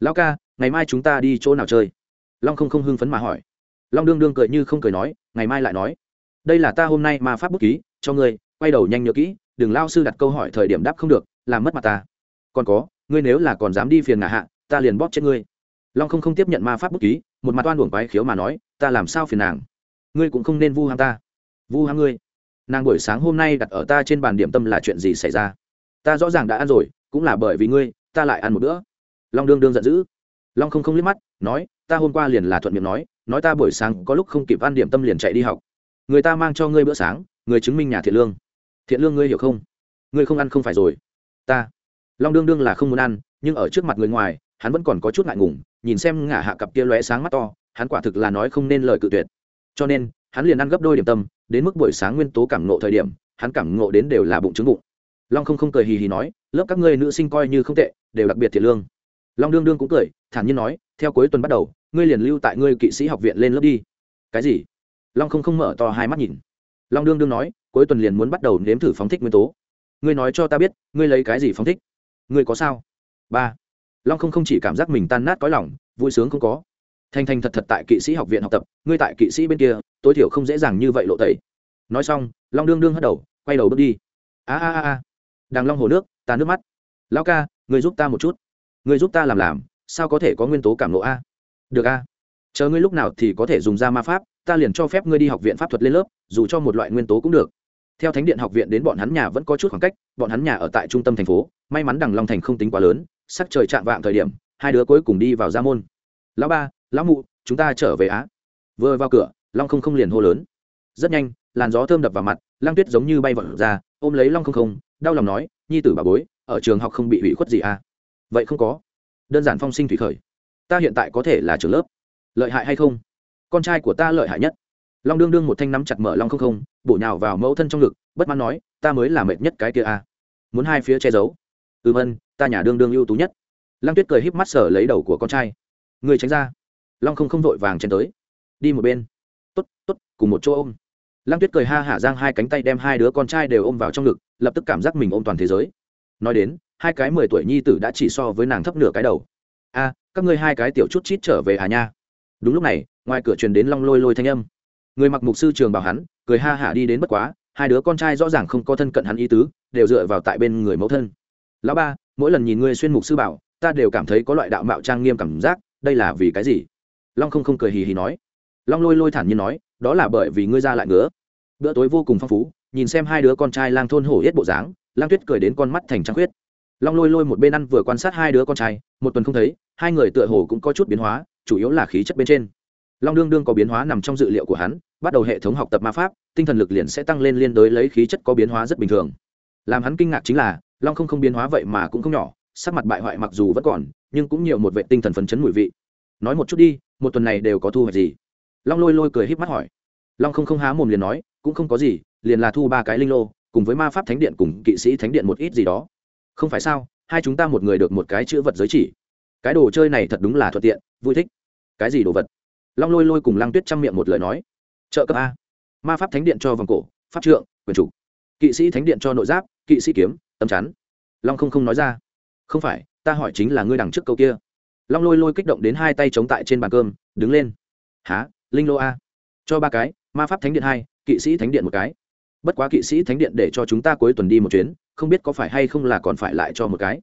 Lão ca, ngày mai chúng ta đi chỗ nào chơi? Long không không hưng phấn mà hỏi. Long đương đương cười như không cười nói, ngày mai lại nói. Đây là ta hôm nay mà pháp bút ký, cho ngươi, quay đầu nhanh nhớ kỹ, đừng lao sư đặt câu hỏi thời điểm đáp không được, làm mất mặt ta. Còn có, ngươi nếu là còn dám đi phiền ngả hạ, ta liền bóp chết ngươi. Long không không tiếp nhận ma pháp bút ký, một mặt oan uổng quái khiếu mà nói, ta làm sao phiền nàng? Ngươi cũng không nên vu hăng ta. Vu hăng ngươi nàng buổi sáng hôm nay đặt ở ta trên bàn điểm tâm là chuyện gì xảy ra? Ta rõ ràng đã ăn rồi, cũng là bởi vì ngươi, ta lại ăn một bữa. Long đương đương giận dữ. Long không không liếc mắt, nói, ta hôm qua liền là thuận miệng nói nói ta buổi sáng có lúc không kịp ăn điểm tâm liền chạy đi học. Người ta mang cho ngươi bữa sáng, người chứng minh nhà thiện lương. Thiện lương ngươi hiểu không? Ngươi không ăn không phải rồi. Ta. Long đương đương là không muốn ăn, nhưng ở trước mặt người ngoài, hắn vẫn còn có chút ngại ngùng, nhìn xem ngả hạ cặp kia lóe sáng mắt to, hắn quả thực là nói không nên lời cự tuyệt. Cho nên, hắn liền ăn gấp đôi điểm tâm đến mức buổi sáng nguyên tố cảm nộ thời điểm, hắn cảm nộ đến đều là bụng trứng bụng. Long không không cười hì hì nói, lớp các ngươi nữ sinh coi như không tệ, đều đặc biệt thiệt lương. Long đương đương cũng cười, thản nhiên nói, theo cuối tuần bắt đầu, ngươi liền lưu tại ngươi kỵ sĩ học viện lên lớp đi. Cái gì? Long không không mở to hai mắt nhìn. Long đương đương nói, cuối tuần liền muốn bắt đầu nếm thử phóng thích nguyên tố. Ngươi nói cho ta biết, ngươi lấy cái gì phóng thích? Ngươi có sao? Ba. Long không không chỉ cảm giác mình tan nát có lòng, vui sướng không có. Thanh thanh thật thật tại kỵ sĩ học viện học tập, ngươi tại kỵ sĩ bên kia tối thiểu không dễ dàng như vậy lộ tẩy. Nói xong, long đương đương hất đầu, quay đầu bước đi. A a a a. Đằng long hồ nước, ta nước mắt. Lão ca, người giúp ta một chút. Người giúp ta làm làm, sao có thể có nguyên tố cảm lộ a? Được a. Chờ ngươi lúc nào thì có thể dùng ra ma pháp, ta liền cho phép ngươi đi học viện pháp thuật lên lớp, dù cho một loại nguyên tố cũng được. Theo thánh điện học viện đến bọn hắn nhà vẫn có chút khoảng cách, bọn hắn nhà ở tại trung tâm thành phố, may mắn đằng long thành không tính quá lớn, sắc trời chạm vạng thời điểm, hai đứa cuối cùng đi vào gia môn. Lão ba, lão mụ, chúng ta trở về á. Vừa vào cửa long không không liền hô lớn. Rất nhanh, làn gió thơm đập vào mặt lang tuyết giống như bay vọt ra, ôm lấy long không không, đau lòng nói, nhi tử bà bối, ở trường học không bị hủy khuất gì à? Vậy không có. Đơn giản phong sinh thủy khởi. Ta hiện tại có thể là trường lớp. Lợi hại hay không? Con trai của ta lợi hại nhất. Long đương đương một thanh nắm chặt mở long không không, bổ nhào vào mẫu thân trong ngực, bất mãn nói, ta mới là mệt nhất cái kia à. Muốn hai phía che giấu. Ừm ân, ta nhà đương đương ưu tú nhất. Lăng tuyết cười híp mắt sở lấy đầu của con trai. Người tránh ra. Long không không vội vàng chen tới. Đi một bên t ố t t ố t cùng một chỗ ôm. Lăng tuyết cười ha hả giang hai cánh tay đem hai đứa con trai đều ôm vào trong ngực, lập tức cảm giác mình ôm toàn thế giới. Nói đến, hai cái mười tuổi nhi tử đã chỉ so với nàng thấp nửa cái đầu. A, các ngươi hai cái tiểu chút chít trở về à nha. Đúng lúc này, ngoài cửa truyền đến long lôi lôi thanh âm. Người mặc mục sư trường bảo hắn, cười ha hả đi đến bất quá, hai đứa con trai rõ ràng không có thân cận hắn ý tứ, đều dựa vào tại bên người mẫu thân. Lão ba, mỗi lần nhìn ngươi xuyên mục sư bảo, ta đều cảm thấy có loại đạo mạo trang nghiêm cảm giác, đây là vì cái gì? Long không không cười hì hì nói long lôi lôi thản nhiên nói, đó là bởi vì ngươi ra lại ngứa. Bữa tối vô cùng phong phú, nhìn xem hai đứa con trai lang thôn hổ hết bộ dáng, lang tuyết cười đến con mắt thành trăng khuyết. Long lôi lôi một bên ăn vừa quan sát hai đứa con trai, một tuần không thấy, hai người tựa hồ cũng có chút biến hóa, chủ yếu là khí chất bên trên. Long đương đương có biến hóa nằm trong dự liệu của hắn, bắt đầu hệ thống học tập ma pháp, tinh thần lực liền sẽ tăng lên liên đối lấy khí chất có biến hóa rất bình thường. Làm hắn kinh ngạc chính là, long không không biến hóa vậy mà cũng không nhỏ, sắc mặt bại hoại mặc dù vẫn còn, nhưng cũng nhiều một vệ tinh thần phấn chấn mùi vị. Nói một chút đi, một tuần này đều có thu hoạch gì? Long lôi lôi cười híp mắt hỏi. Long không không há mồm liền nói, cũng không có gì, liền là thu ba cái linh lô, cùng với ma pháp thánh điện cùng kỵ sĩ thánh điện một ít gì đó. Không phải sao, hai chúng ta một người được một cái chữ vật giới chỉ. Cái đồ chơi này thật đúng là thuận tiện, vui thích. Cái gì đồ vật? Long lôi lôi cùng lăng tuyết chăm miệng một lời nói. Trợ cấp a. Ma pháp thánh điện cho vòng cổ, pháp trượng, quyền chủ. Kỵ sĩ thánh điện cho nội giáp, kỵ sĩ kiếm, tấm chắn. Long không không nói ra. Không phải, ta hỏi chính là ngươi đằng trước câu kia. Long lôi lôi kích động đến hai tay chống tại trên bàn cơm, đứng lên. Há linh lô a. Cho ba cái, ma pháp thánh điện hai, kỵ sĩ thánh điện một cái. Bất quá kỵ sĩ thánh điện để cho chúng ta cuối tuần đi một chuyến, không biết có phải hay không là còn phải lại cho một cái.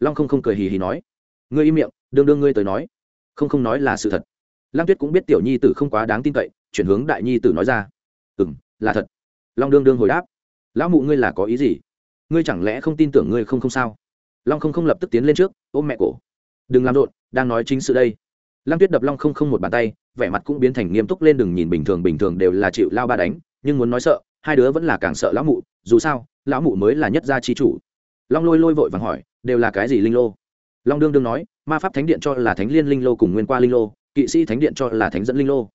Long không không cười hì hì nói. Ngươi im miệng, đương đương ngươi tới nói. Không không nói là sự thật. Lăng tuyết cũng biết tiểu nhi tử không quá đáng tin cậy, chuyển hướng đại nhi tử nói ra. Ừ m là thật. Long đương đương hồi đáp. Lão mụ ngươi là có ý gì? Ngươi chẳng lẽ không tin tưởng ngươi không không sao? Long không không lập tức tiến lên trước, ôm mẹ cổ. Đừng làm rộn, đang nói chính sự đây lăng tuyết đập long không không một bàn tay, vẻ mặt cũng biến thành nghiêm túc lên đừng nhìn bình thường bình thường đều là chịu lao ba đánh, nhưng muốn nói sợ, hai đứa vẫn là càng sợ lão mụ, dù sao, lão mụ mới là nhất gia chi chủ. Long lôi lôi vội vàng hỏi, đều là cái gì linh lô? Long đương đương nói, ma pháp thánh điện cho là thánh liên linh lô cùng nguyên qua linh lô, kỵ sĩ thánh điện cho là thánh dẫn linh lô.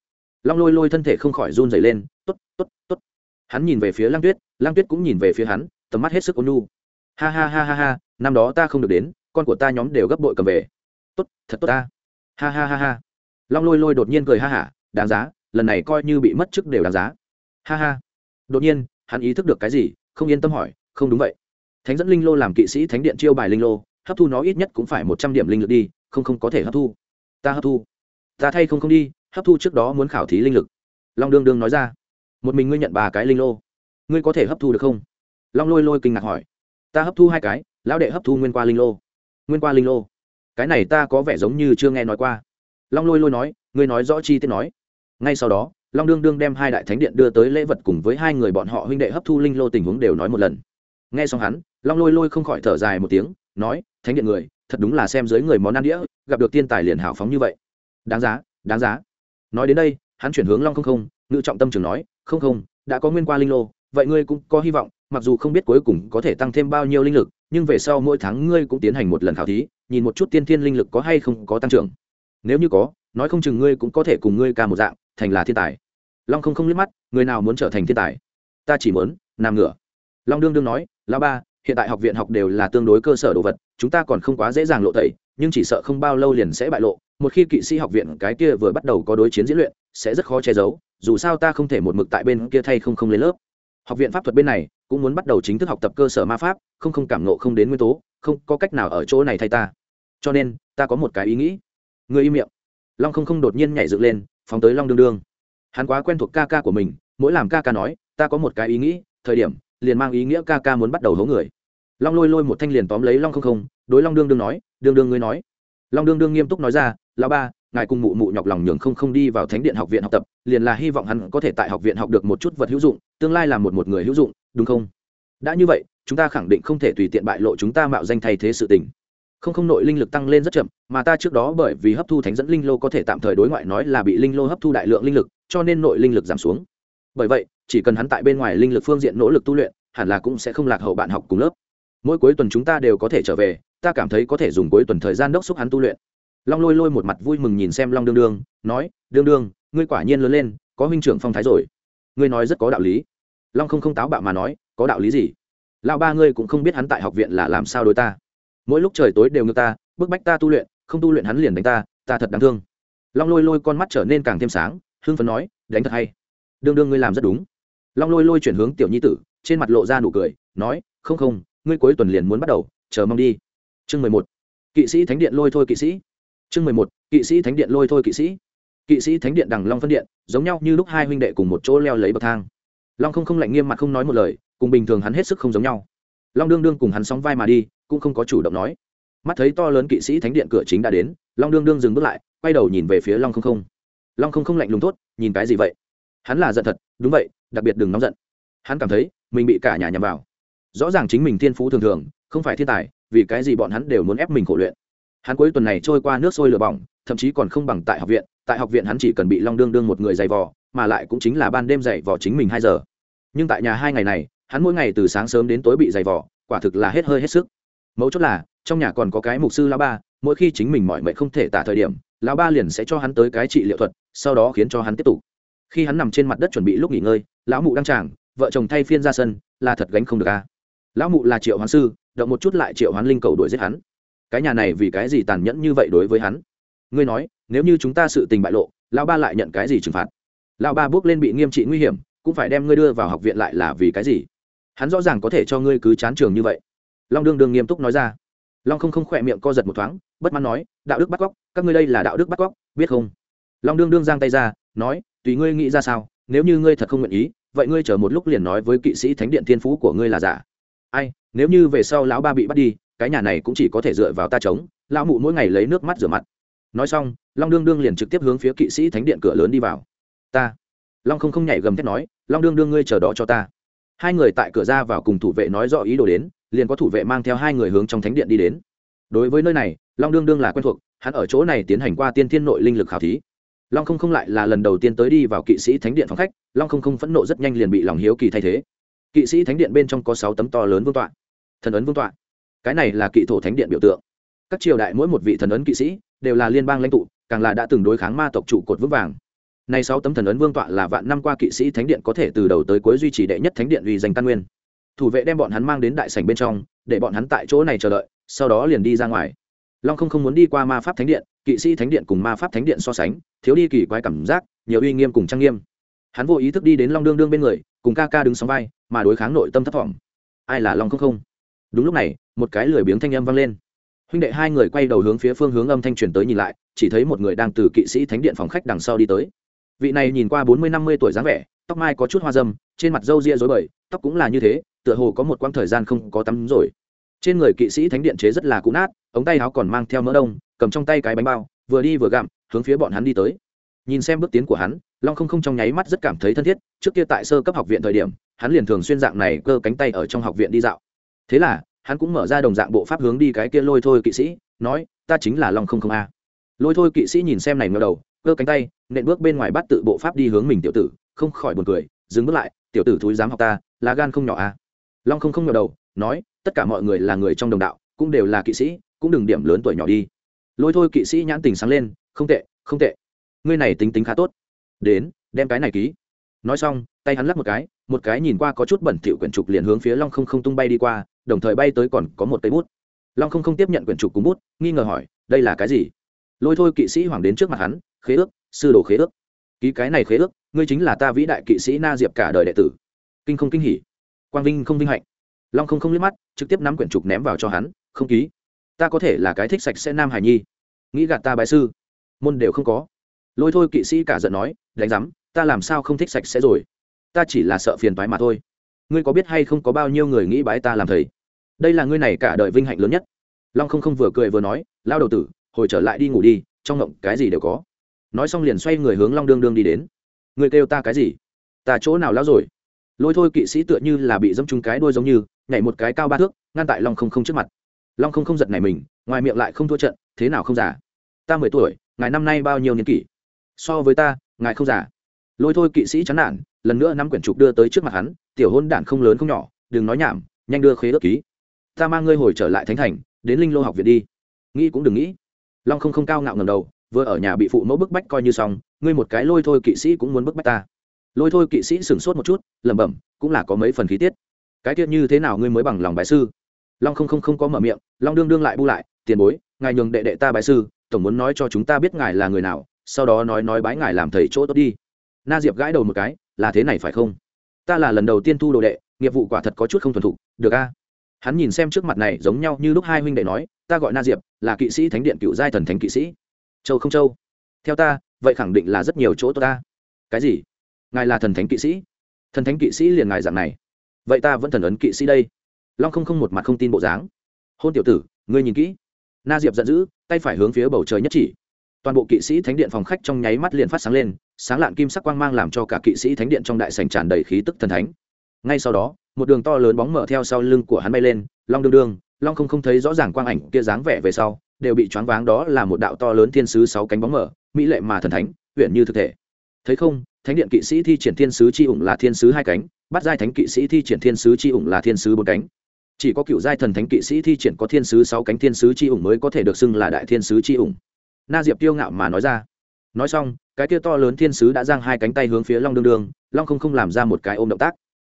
Long lôi lôi thân thể không khỏi run dày lên t ố t t ố t t ố t hắn nhìn về phía lang tuyết lang tuyết cũng nhìn về phía hắn, tầm mắt hết sức ôn nu ha ha ha ha ha, năm đó ta không được đến, con của ta nhóm đều gấp bội cầm về. Tốt, thật tốt ta ha ha ha ha. Long lôi lôi đột nhiên cười ha hả, đáng giá, lần này coi như bị mất chức đều đáng giá. Ha ha. Đột nhiên, hắn ý thức được cái gì, không yên tâm hỏi, không đúng vậy. Thánh dẫn linh lô làm kỵ sĩ thánh điện chiêu bài linh lô, hấp thu nó ít nhất cũng phải một trăm điểm linh lực đi, không không có thể hấp thu. Ta hấp thu. Ta thay không không đi, hấp thu trước đó muốn khảo thí linh lực. Long đương đương nói ra. Một mình ngươi nhận ba cái linh lô. Ngươi có thể hấp thu được không? Long lôi lôi kinh ngạc hỏi. Ta hấp thu hai cái, lão đệ hấp thu nguyên qua linh lô. Nguyên qua linh lô cái này ta có vẻ giống như chưa nghe nói qua. Long lôi lôi nói, ngươi nói rõ chi tiết nói. Ngay sau đó, long đương đương đem hai đại thánh điện đưa tới lễ vật cùng với hai người bọn họ huynh đệ hấp thu linh lô tình huống đều nói một lần. Nghe xong hắn, long lôi lôi không khỏi thở dài một tiếng, nói, thánh điện người, thật đúng là xem dưới người món ăn đĩa, gặp được tiên tài liền hào phóng như vậy. Đáng giá đáng giá. Nói đến đây, hắn chuyển hướng long không không, ngự trọng tâm trường nói, không không, đã có nguyên qua linh lô, vậy ngươi cũng có hy vọng, mặc dù không biết cuối cùng có thể tăng thêm bao nhiêu linh lực, nhưng về sau mỗi tháng ngươi cũng tiến hành một lần khảo thí nhìn một chút tiên thiên linh lực có hay không có tăng trưởng. Nếu như có, nói không chừng ngươi cũng có thể cùng ngươi ca một dạng, thành là thiên tài. Long không không liếc mắt, người nào muốn trở thành thiên tài? Ta chỉ muốn, nằm ngửa. Long đương đương nói lao ba, hiện tại học viện học đều là tương đối cơ sở đồ vật, chúng ta còn không quá dễ dàng lộ tẩy, nhưng chỉ sợ không bao lâu liền sẽ bại lộ. Một khi kỵ sĩ học viện cái kia vừa bắt đầu có đối chiến diễn luyện, sẽ rất khó che giấu, dù sao ta không thể một mực tại bên kia thay không không lên lớp học viện pháp thuật bên này, cũng muốn bắt đầu chính thức học tập cơ sở ma pháp, không không cảm nộ không đến nguyên tố, không có cách nào ở chỗ này thay ta. Cho nên, ta có một cái ý nghĩ. Người im miệng. Long không không đột nhiên nhảy dựng lên, phóng tới long đương đương. Hắn quá quen thuộc ca ca của mình, mỗi làm ca ca nói, ta có một cái ý nghĩ, thời điểm, liền mang ý nghĩa ca ca muốn bắt đầu hố người. Long lôi lôi một thanh liền tóm lấy long không không, đối long đương đương nói, đương đương ngươi nói. Long đương đương nghiêm túc nói ra, lão ba ngài cùng mụ mụ nhọc lòng nhường không không đi vào thánh điện học viện học tập, liền là hy vọng hắn có thể tại học viện học được một chút vật hữu dụng, tương lai là một một người hữu dụng, đúng không? Đã như vậy, chúng ta khẳng định không thể tùy tiện bại lộ chúng ta mạo danh thay thế sự tình. Không không nội linh lực tăng lên rất chậm, mà ta trước đó bởi vì hấp thu thánh dẫn linh lô có thể tạm thời đối ngoại nói là bị linh lô hấp thu đại lượng linh lực, cho nên nội linh lực giảm xuống. Bởi vậy, chỉ cần hắn tại bên ngoài linh lực phương diện nỗ lực tu luyện, hẳn là cũng sẽ không lạc hậu bạn học cùng lớp. Mỗi cuối tuần chúng ta đều có thể trở về, ta cảm thấy có thể dùng cuối tuần thời gian đốc xúc hắn tu luyện long lôi lôi một mặt vui mừng nhìn xem long đương đương, nói, đương đương, ngươi quả nhiên lớn lên, có huynh trưởng phong thái rồi. Ngươi nói rất có đạo lý. Long không không táo bạo mà nói, có đạo lý gì? Lão ba ngươi cũng không biết hắn tại học viện là làm sao đối ta. Mỗi lúc trời tối đều ngược ta, bức bách ta tu luyện, không tu luyện hắn liền đánh ta ta thật đáng thương. Long lôi lôi con mắt trở nên càng thêm sáng, hưng phấn nói, đánh thật hay. Đương đương ngươi làm rất đúng. Long lôi lôi chuyển hướng tiểu nhi tử, trên mặt lộ ra nụ cười, nói, không không, ngươi cuối tuần liền muốn bắt đầu, chờ mong đi. Chương mười một. Kỵ sĩ thánh điện lôi thôi kỵ sĩ chương mười một, kỵ sĩ thánh điện lôi thôi kỵ sĩ. Kỵ sĩ thánh điện đằng long phân điện, giống nhau như lúc hai huynh đệ cùng một chỗ leo lấy bậc thang. Long không không lạnh nghiêm mặt không nói một lời, cùng bình thường hắn hết sức không giống nhau. Long đương đương cùng hắn sóng vai mà đi, cũng không có chủ động nói. Mắt thấy to lớn kỵ sĩ thánh điện cửa chính đã đến, long đương đương dừng bước lại, quay đầu nhìn về phía long không không. Long không không lạnh lùng tốt nhìn cái gì vậy? Hắn là giận thật, đúng vậy, đặc biệt đừng nóng giận. Hắn cảm thấy, mình bị cả nhà nhằm vào. Rõ ràng chính mình thiên phú thường thường, không phải thiên tài, vì cái gì bọn hắn đều muốn ép mình khổ luyện hắn cuối tuần này trôi qua nước sôi lửa bỏng, thậm chí còn không bằng tại học viện, tại học viện hắn chỉ cần bị long đương đương một người dày vò, mà lại cũng chính là ban đêm dày vò chính mình hai giờ. Nhưng tại nhà hai ngày này, hắn mỗi ngày từ sáng sớm đến tối bị dày vò, quả thực là hết hơi hết sức. Mấu chốt là, trong nhà còn có cái mục sư lao ba, mỗi khi chính mình mọi mệnh không thể tả thời điểm, lão ba liền sẽ cho hắn tới cái trị liệu thuật, sau đó khiến cho hắn tiếp tục. Khi hắn nằm trên mặt đất chuẩn bị lúc nghỉ ngơi, lão mụ đang tràng, vợ chồng thay phiên ra sân, là thật gánh không được a. Lão mụ là triệu hoán sư, động một chút lại triệu hoán linh cầu đuổi giết hắn cái nhà này vì cái gì tàn nhẫn như vậy đối với hắn? Ngươi nói, nếu như chúng ta sự tình bại lộ, lão ba lại nhận cái gì trừng phạt? Lão ba bước lên bị nghiêm trị nguy hiểm, cũng phải đem ngươi đưa vào học viện lại là vì cái gì? Hắn rõ ràng có thể cho ngươi cứ chán trường như vậy. Long đương đương nghiêm túc nói ra. Long không không khỏe miệng co giật một thoáng, bất mãn nói, đạo đức bắt cóc, các ngươi đây là đạo đức bắt cóc, biết không? Long đương đương giang tay ra, nói, tùy ngươi nghĩ ra sao, nếu như ngươi thật không nguyện ý, vậy ngươi chờ một lúc liền nói với kỵ sĩ thánh điện thiên phú của ngươi là giả. Ai, nếu như về sau lão ba bị bắt đi cái nhà này cũng chỉ có thể dựa vào ta chống, lão mụ mỗi ngày lấy nước mắt rửa mặt. Nói xong, long đương đương liền trực tiếp hướng phía kỵ sĩ thánh điện cửa lớn đi vào. Ta. Long không không nhảy gầm thét nói, long đương đương ngươi chờ đó cho ta. Hai người tại cửa ra vào cùng thủ vệ nói rõ ý đồ đến, liền có thủ vệ mang theo hai người hướng trong thánh điện đi đến. Đối với nơi này, long đương đương là quen thuộc, hắn ở chỗ này tiến hành qua tiên thiên nội linh lực khảo thí. Long không không lại là lần đầu tiên tới đi vào kỵ sĩ thánh điện phòng khách, long không không phẫn nộ rất nhanh liền bị lòng hiếu kỳ thay thế. Kỵ sĩ thánh điện bên trong có sáu tấm to lớn vương tọa. Thần ấn vương tọa cái này là kỵ thổ thánh điện biểu tượng. Các triều đại mỗi một vị thần ấn kỵ sĩ đều là liên bang lãnh tụ, càng là đã từng đối kháng ma tộc trụ cột vững vàng. Nay sáu tấm thần ấn vương tọa là vạn năm qua kỵ sĩ thánh điện có thể từ đầu tới cuối duy trì đệ nhất thánh điện vì danh căn nguyên. Thủ vệ đem bọn hắn mang đến đại sảnh bên trong, để bọn hắn tại chỗ này chờ đợi, sau đó liền đi ra ngoài. Long không không muốn đi qua ma pháp thánh điện, kỵ sĩ thánh điện cùng ma pháp thánh điện so sánh, thiếu đi kỳ quái cảm giác, nhiều uy nghiêm cùng trang nghiêm. Hắn vô ý thức đi đến long đương đương bên người, cùng ca ca đứng sóng vai, mà đối kháng nội tâm thất vọng ai là long không không? Đúng lúc này một cái lười biếng thanh âm vang lên. Huynh đệ hai người quay đầu hướng phía phương hướng âm thanh truyền tới nhìn lại, chỉ thấy một người đang từ kỵ sĩ thánh điện phòng khách đằng sau đi tới. Vị này nhìn qua bốn mươi năm mươi tuổi dáng vẻ, tóc mai có chút hoa dâm, trên mặt râu ria rối bời, tóc cũng là như thế, tựa hồ có một quãng thời gian không có tắm rồi. Trên người kỵ sĩ thánh điện chế rất là cũ nát, ống tay áo còn mang theo mỡ đông, cầm trong tay cái bánh bao, vừa đi vừa gặm, hướng phía bọn hắn đi tới. Nhìn xem bước tiến của hắn, long không không trong nháy mắt rất cảm thấy thân thiết, trước kia tại sơ cấp học viện thời điểm, hắn liền thường xuyên dạng này cơ cánh tay ở trong học viện đi dạo. Thế là hắn cũng mở ra đồng dạng bộ pháp hướng đi cái kia lôi thôi kỵ sĩ, nói, ta chính là long không không a. Lôi thôi kỵ sĩ nhìn xem này ngờ đầu, cơ cánh tay, nện bước bên ngoài bắt tự bộ pháp đi hướng mình tiểu tử, không khỏi buồn cười, dừng bước lại, tiểu tử thúi dám học ta, lá gan không nhỏ a. Long không không ngờ đầu, nói, tất cả mọi người là người trong đồng đạo, cũng đều là kỵ sĩ, cũng đừng điểm lớn tuổi nhỏ đi. Lôi thôi kỵ sĩ nhãn tình sáng lên, không tệ không tệ. Ngươi này tính tính khá tốt. Đến, đem cái này ký. Nói xong, tay hắn lắc một cái một cái nhìn qua có chút bẩn thỉu quyển trục liền hướng phía long không không tung bay đi qua, đồng thời bay tới còn có một cây bút. Long không không tiếp nhận quyển trục cùng bút, nghi ngờ hỏi, đây là cái gì? Lôi thôi kỵ sĩ hoàng đến trước mặt hắn, khế ước, sư đồ khế ước. Ký cái này khế ước, ngươi chính là ta vĩ đại kỵ sĩ na diệp cả đời đệ tử. Kinh không kinh hỉ. Quang vinh không vinh hạnh. Long không không liếc mắt, trực tiếp nắm quyển trục ném vào cho hắn, không ký. Ta có thể là cái thích sạch sẽ nam hải nhi. Nghĩ gạt ta bái sư. Môn đều không có. Lôi thôi kỵ sĩ cả giận nói, đánh giám, ta làm sao không thích sạch sẽ rồi? Ta chỉ là sợ phiền toái mà thôi. Ngươi có biết hay không có bao nhiêu người nghĩ bái ta làm thầy? Đây là ngươi này cả đời vinh hạnh lớn nhất. Long không không vừa cười vừa nói lao đầu tử, hồi trở lại đi ngủ đi, trong ngộng cái gì đều có. Nói xong liền xoay người hướng long đương đương đi đến. Người kêu ta cái gì? Ta chỗ nào lão rồi? Lôi thôi kỵ sĩ tựa như là bị dâm trúng cái đuôi giống như, nhảy một cái cao ba thước, ngăn tại long không không trước mặt. Long không không giật này mình, ngoài miệng lại không thua trận, thế nào không giả ta mười tuổi, ngài năm nay bao nhiêu niên kỷ? So với ta, ngài không giả lôi thôi kỵ sĩ chán nản lần nữa năm quyển trục đưa tới trước mặt hắn, tiểu hôn đản không lớn không nhỏ, đừng nói nhảm, nhanh đưa khế ước ký. Ta mang ngươi hồi trở lại thánh thành, đến linh lô học viện đi. Nghĩ cũng đừng nghĩ. Long không không cao ngạo ngầm đầu, vừa ở nhà bị phụ mẫu bức bách coi như xong, ngươi một cái lôi thôi kỵ sĩ cũng muốn bức bách ta. Lôi thôi kỵ sĩ sửng sốt một chút, lẩm bẩm, cũng là có mấy phần khí tiết. Cái tiết như thế nào ngươi mới bằng lòng bài sư? Long không không không có mở miệng, long đương đương lại bu lại, tiền bối, ngài nhường đệ đệ ta bài sư, tổng muốn nói cho chúng ta biết ngài là người nào, sau đó nói nói bái ngài làm thầy chỗ tốt đi. Na diệp gãi đầu một cái là thế này phải không? Ta là lần đầu tiên thu đồ đệ, nghiệp vụ quả thật có chút không thuần thục, được a? Hắn nhìn xem trước mặt này giống nhau như lúc hai huynh đệ nói, ta gọi na diệp, là kỵ sĩ thánh điện cựu giai thần thánh kỵ sĩ. Châu không châu. Theo ta, vậy khẳng định là rất nhiều chỗ tốt ta. Cái gì? Ngài là thần thánh kỵ sĩ? Thần thánh kỵ sĩ liền ngài dạng này. Vậy ta vẫn thần ấn kỵ sĩ đây. Long không không một mặt không tin bộ dáng. Hôn tiểu tử, ngươi nhìn kỹ. Na diệp giận dữ, tay phải hướng phía bầu trời nhất chỉ toàn bộ kỵ sĩ thánh điện phòng khách trong nháy mắt liền phát sáng lên, sáng lạn kim sắc quang mang làm cho cả kỵ sĩ thánh điện trong đại sành tràn đầy khí tức thần thánh. Ngay sau đó, một đường to lớn bóng mở theo sau lưng của hắn bay lên, long đương đương, long không không thấy rõ ràng quang ảnh kia dáng vẻ về sau, đều bị choáng váng đó là một đạo to lớn thiên sứ sáu cánh bóng mở, mỹ lệ mà thần thánh huyện như thực thể. Thấy không, thánh điện kỵ sĩ thi triển thiên sứ c h i ủng là thiên sứ hai cánh, bắt giai thánh kỵ sĩ thi triển thiên sứ c h i ủng là thiên sứ bốn cánh. Chỉ có cựu giai thần thánh kỵ sĩ thi triển có thiên sứ sáu cánh, thiên sứ c h i ủng mới có thể được xưng là đại thiên sứ c h i ủng na diệp tiêu ngạo mà nói ra. Nói xong, cái kia to lớn thiên sứ đã giang hai cánh tay hướng phía long đương đương, long không không làm ra một cái ôm động tác.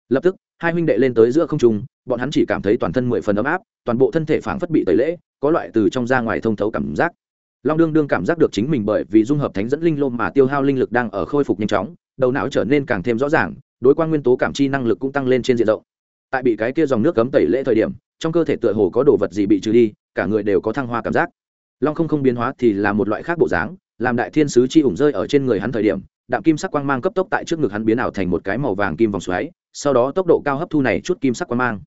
Lập tức, hai huynh đệ lên tới giữa không trung, bọn hắn chỉ cảm thấy toàn thân mười phần ấm áp, toàn bộ thân thể phảng phất bị tẩy lễ, có loại từ trong ra ngoài thông thấu cảm giác. Long đương đương cảm giác được chính mình bởi vì dung hợp thánh dẫn linh lô mà tiêu hao linh lực đang ở khôi phục nhanh chóng, đầu não trở nên càng thêm rõ ràng, đối quan nguyên tố cảm chi năng lực cũng tăng lên trên diện rộng. Tại bị cái kia dòng nước cấm tẩy lễ thời điểm, trong cơ thể tựa hồ có đồ vật gì bị trừ đi, cả người đều có thăng hoa cảm giác long không không biến hóa thì là một loại khác bộ dáng, làm đại thiên sứ chi ủng rơi ở trên người hắn thời điểm, đạm kim sắc quang mang cấp tốc tại trước ngực hắn biến ảo thành một cái màu vàng kim vòng xoáy, sau đó tốc độ cao hấp thu này chút kim sắc quang mang.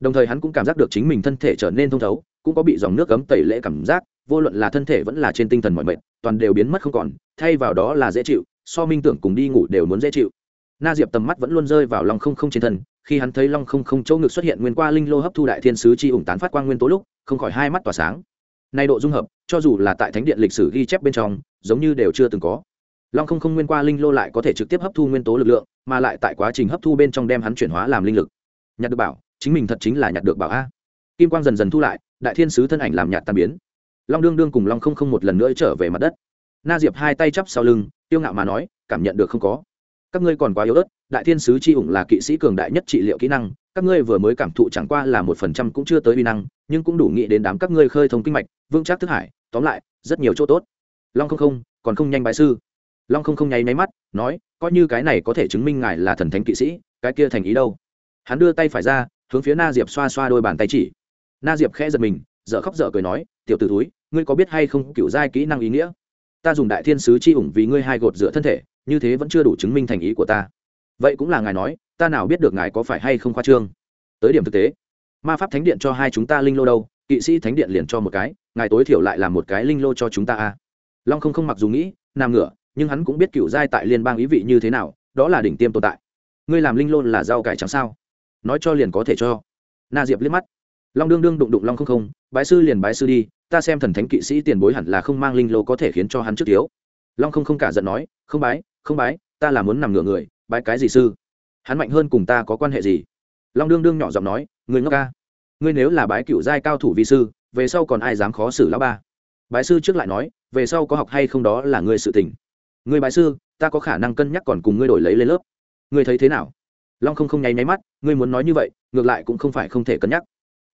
Đồng thời hắn cũng cảm giác được chính mình thân thể trở nên thông thấu, cũng có bị dòng nước cấm tẩy lễ cảm giác, vô luận là thân thể vẫn là trên tinh thần mọi mệt, toàn đều biến mất không còn, thay vào đó là dễ chịu, so minh tưởng cùng đi ngủ đều muốn dễ chịu. Na diệp tầm mắt vẫn luôn rơi vào lòng không không trên thân, khi hắn thấy long không không chỗ ngực xuất hiện nguyên qua linh lô hấp thu đại thiên sứ chi ủng tán phát quang nguyên tố lúc, không khỏi hai mắt tỏa sáng nay độ dung hợp, cho dù là tại thánh điện lịch sử ghi chép bên trong, giống như đều chưa từng có. Long không không nguyên qua linh lô lại có thể trực tiếp hấp thu nguyên tố lực lượng, mà lại tại quá trình hấp thu bên trong đem hắn chuyển hóa làm linh lực. Nhặt được bảo, chính mình thật chính là nhặt được bảo a. Kim quang dần dần thu lại, đại thiên sứ thân ảnh làm nhạt tan biến. Long đương đương cùng long không không một lần nữa trở về mặt đất. Na diệp hai tay chắp sau lưng tiêu ngạo mà nói, cảm nhận được không có. Các ngươi còn quá yếu ớt đại thiên sứ c h i ủng là kỵ sĩ cường đại nhất trị liệu kỹ năng, các ngươi vừa mới cảm thụ chẳng qua là một phần trăm cũng chưa tới uy năng, nhưng cũng đủ nghĩ đến đám các ngươi khơi thông kinh mạch, vững chắc thức hải, tóm lại, rất nhiều chỗ tốt. Long không không, còn không nhanh bái sư. Long không không nháy máy mắt, nói, coi như cái này có thể chứng minh ngài là thần thánh kỵ sĩ, cái kia thành ý đâu? Hắn đưa tay phải ra, hướng phía na diệp xoa xoa đôi bàn tay chỉ. Na diệp khẽ giật mình, dở khóc dở cười nói, tiểu t ử túi ngươi có biết hay không cựu giai kỹ năng ý nghĩa? Ta dùng đại thiên sứ chi ủng vì ngươi hai gột dựa thân thể, như thế vẫn chưa đủ chứng minh thành ý của ta vậy cũng là ngài nói, ta nào biết được ngài có phải hay không khoa trương? Tới điểm thực tế, ma pháp thánh điện cho hai chúng ta linh lô đâu, kỵ sĩ thánh điện liền cho một cái, ngài tối thiểu lại là một cái linh lô cho chúng ta a. Long không không mặc dù nghĩ, nằm ngửa, nhưng hắn cũng biết cựu giai tại liên bang ý vị như thế nào, đó là đỉnh tiêm tồn tại. Ngươi làm linh lô là rau cải trắng sao? Nói cho liền có thể cho. Na diệp liếc mắt. Long đương đương đụng đụng long không không, bái sư liền bái sư đi, ta xem thần thánh kỵ sĩ tiền bối hẳn là không mang linh lô có thể khiến cho hắn trước thiếu. Long không không cả giận nói, không bái không bái, ta là muốn nằm ngửa người bái cái gì sư? Hắn mạnh hơn cùng ta có quan hệ gì? Long đương đương nhỏ giọng nói, người ngốc ca. Ngươi nếu là bái cựu giai cao thủ vi sư, về sau còn ai dám khó xử lão ba? Bái sư trước lại nói, về sau có học hay không đó là ngươi sự tình. Người bái sư, ta có khả năng cân nhắc còn cùng ngươi đổi lấy lên lớp. Ngươi thấy thế nào? Long không không nháy nháy mắt, ngươi muốn nói như vậy, ngược lại cũng không phải không thể cân nhắc.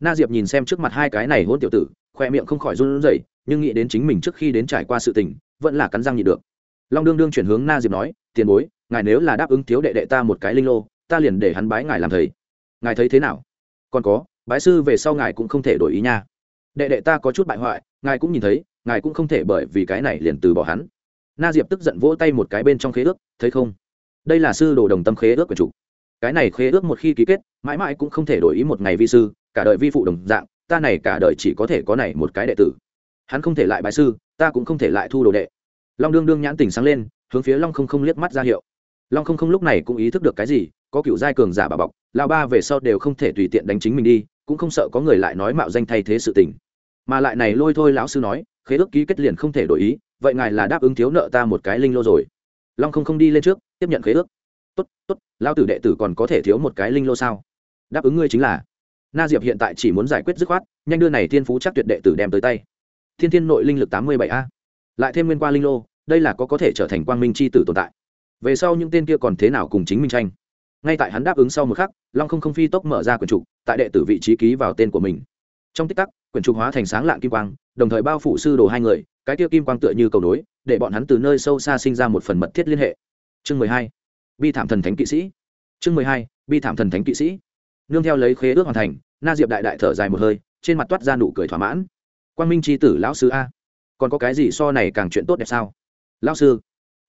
Na diệp nhìn xem trước mặt hai cái này hôn tiểu tử, khoe miệng không khỏi run rẩy, nhưng nghĩ đến chính mình trước khi đến trải qua sự tình, vẫn là cắn răng nhịn được. Long đương đương chuyển hướng na diệp nói, tiền bối ngài nếu là đáp ứng thiếu đệ đệ ta một cái linh lô, ta liền để hắn bái ngài làm thầy. Ngài thấy thế nào? Còn có, bái sư về sau ngài cũng không thể đổi ý nha. Đệ đệ ta có chút bại hoại, ngài cũng nhìn thấy, ngài cũng không thể bởi vì cái này liền từ bỏ hắn. Na diệp tức giận vỗ tay một cái bên trong khế ước, thấy không? Đây là sư đồ đồng tâm khế ước của chủ. Cái này khế ước một khi ký kết, mãi mãi cũng không thể đổi ý một ngày vi sư, cả đời vi phụ đồng dạng, ta này cả đời chỉ có thể có này một cái đệ tử. Hắn không thể lại bái sư, ta cũng không thể lại thu đồ đệ. Long đương đương nhãn tình sáng lên, hướng phía long không không liếc mắt ra hiệu long không không lúc này cũng ý thức được cái gì, có cựu giai cường giả bà bọc lao ba về sau đều không thể tùy tiện đánh chính mình đi, cũng không sợ có người lại nói mạo danh thay thế sự tình. Mà lại này lôi thôi lão sư nói, khế ước ký kết liền không thể đổi ý, vậy ngài là đáp ứng thiếu nợ ta một cái linh lô rồi. Long không không đi lên trước, tiếp nhận khế ước. Tốt tốt lao tử đệ tử còn có thể thiếu một cái linh lô sao? Đáp ứng ngươi chính là. Na diệp hiện tại chỉ muốn giải quyết dứt khoát, nhanh đưa này thiên phú chắc tuyệt đệ tử đem tới tay. Thiên thiên nội linh lực tám mươi bảy a. Lại thêm nguyên qua linh lô, đây là có có thể trở thành quang minh c h i tử tồn tại về sau những tên kia còn thế nào cùng chính minh tranh? Ngay tại hắn đáp ứng sau một khắc, long không không phi tốc mở ra quyển trục, tại đệ tử vị trí ký vào tên của mình. Trong tích tắc, quyển trục hóa thành sáng lạng kim quang, đồng thời bao phủ sư đồ hai người, cái kia kim quang tựa như cầu nối, để bọn hắn từ nơi sâu xa sinh ra một phần mật thiết liên hệ. Chương mười hai, bi thảm thần thánh kỵ sĩ. Chương mười hai, bi thảm thần thánh kỵ sĩ. Nương theo lấy khế ước hoàn thành, na diệp đại đại thở dài một hơi, trên mặt toát ra nụ cười thỏa mãn. Quang minh tri tử lão sư a, còn có cái gì so này càng chuyện tốt đẹp sao? Lão sư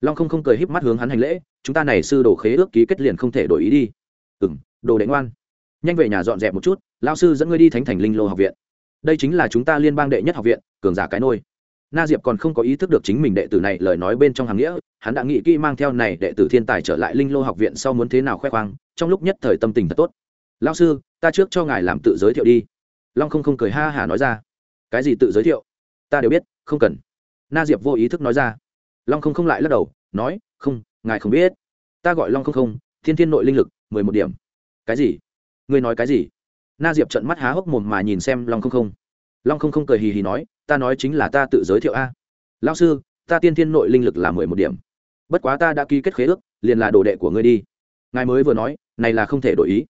long không không cười híp mắt hướng hắn hành lễ, chúng ta này sư đồ khế ước ký kết liền không thể đổi ý đi. Ừ m đồ đánh ngoan. Nhanh về nhà dọn dẹp một chút, lão sư dẫn ngươi đi thánh thành linh lô học viện. Đây chính là chúng ta liên bang đệ nhất học viện, cường giả cái nôi. Na diệp còn không có ý thức được chính mình đệ tử này lời nói bên trong hàng nghĩa, hắn đã nghĩ kỹ mang theo này đệ tử thiên tài trở lại linh lô học viện sau muốn thế nào khoe khoang, trong lúc nhất thời tâm tình thật tốt. Lao sư, ta trước cho ngài làm tự giới thiệu đi. Long không không cười ha hả nói ra. Cái gì tự giới thiệu? Ta đều biết, không cần. Na diệp vô ý thức nói ra long không không lại lắc đầu, nói, không, ngài không biết. Ta gọi long không không, thiên thiên nội linh lực, mười một điểm. Cái gì? Ngươi nói cái gì? Na diệp trận mắt há hốc mồm mà nhìn xem long không không. Long không không cười hì hì nói, ta nói chính là ta tự giới thiệu a. Lao sư, ta tiên thiên nội linh lực là mười một điểm. Bất quá ta đã ký kết khế ước, liền là đồ đệ của ngươi đi. Ngài mới vừa nói, này là không thể đổi ý.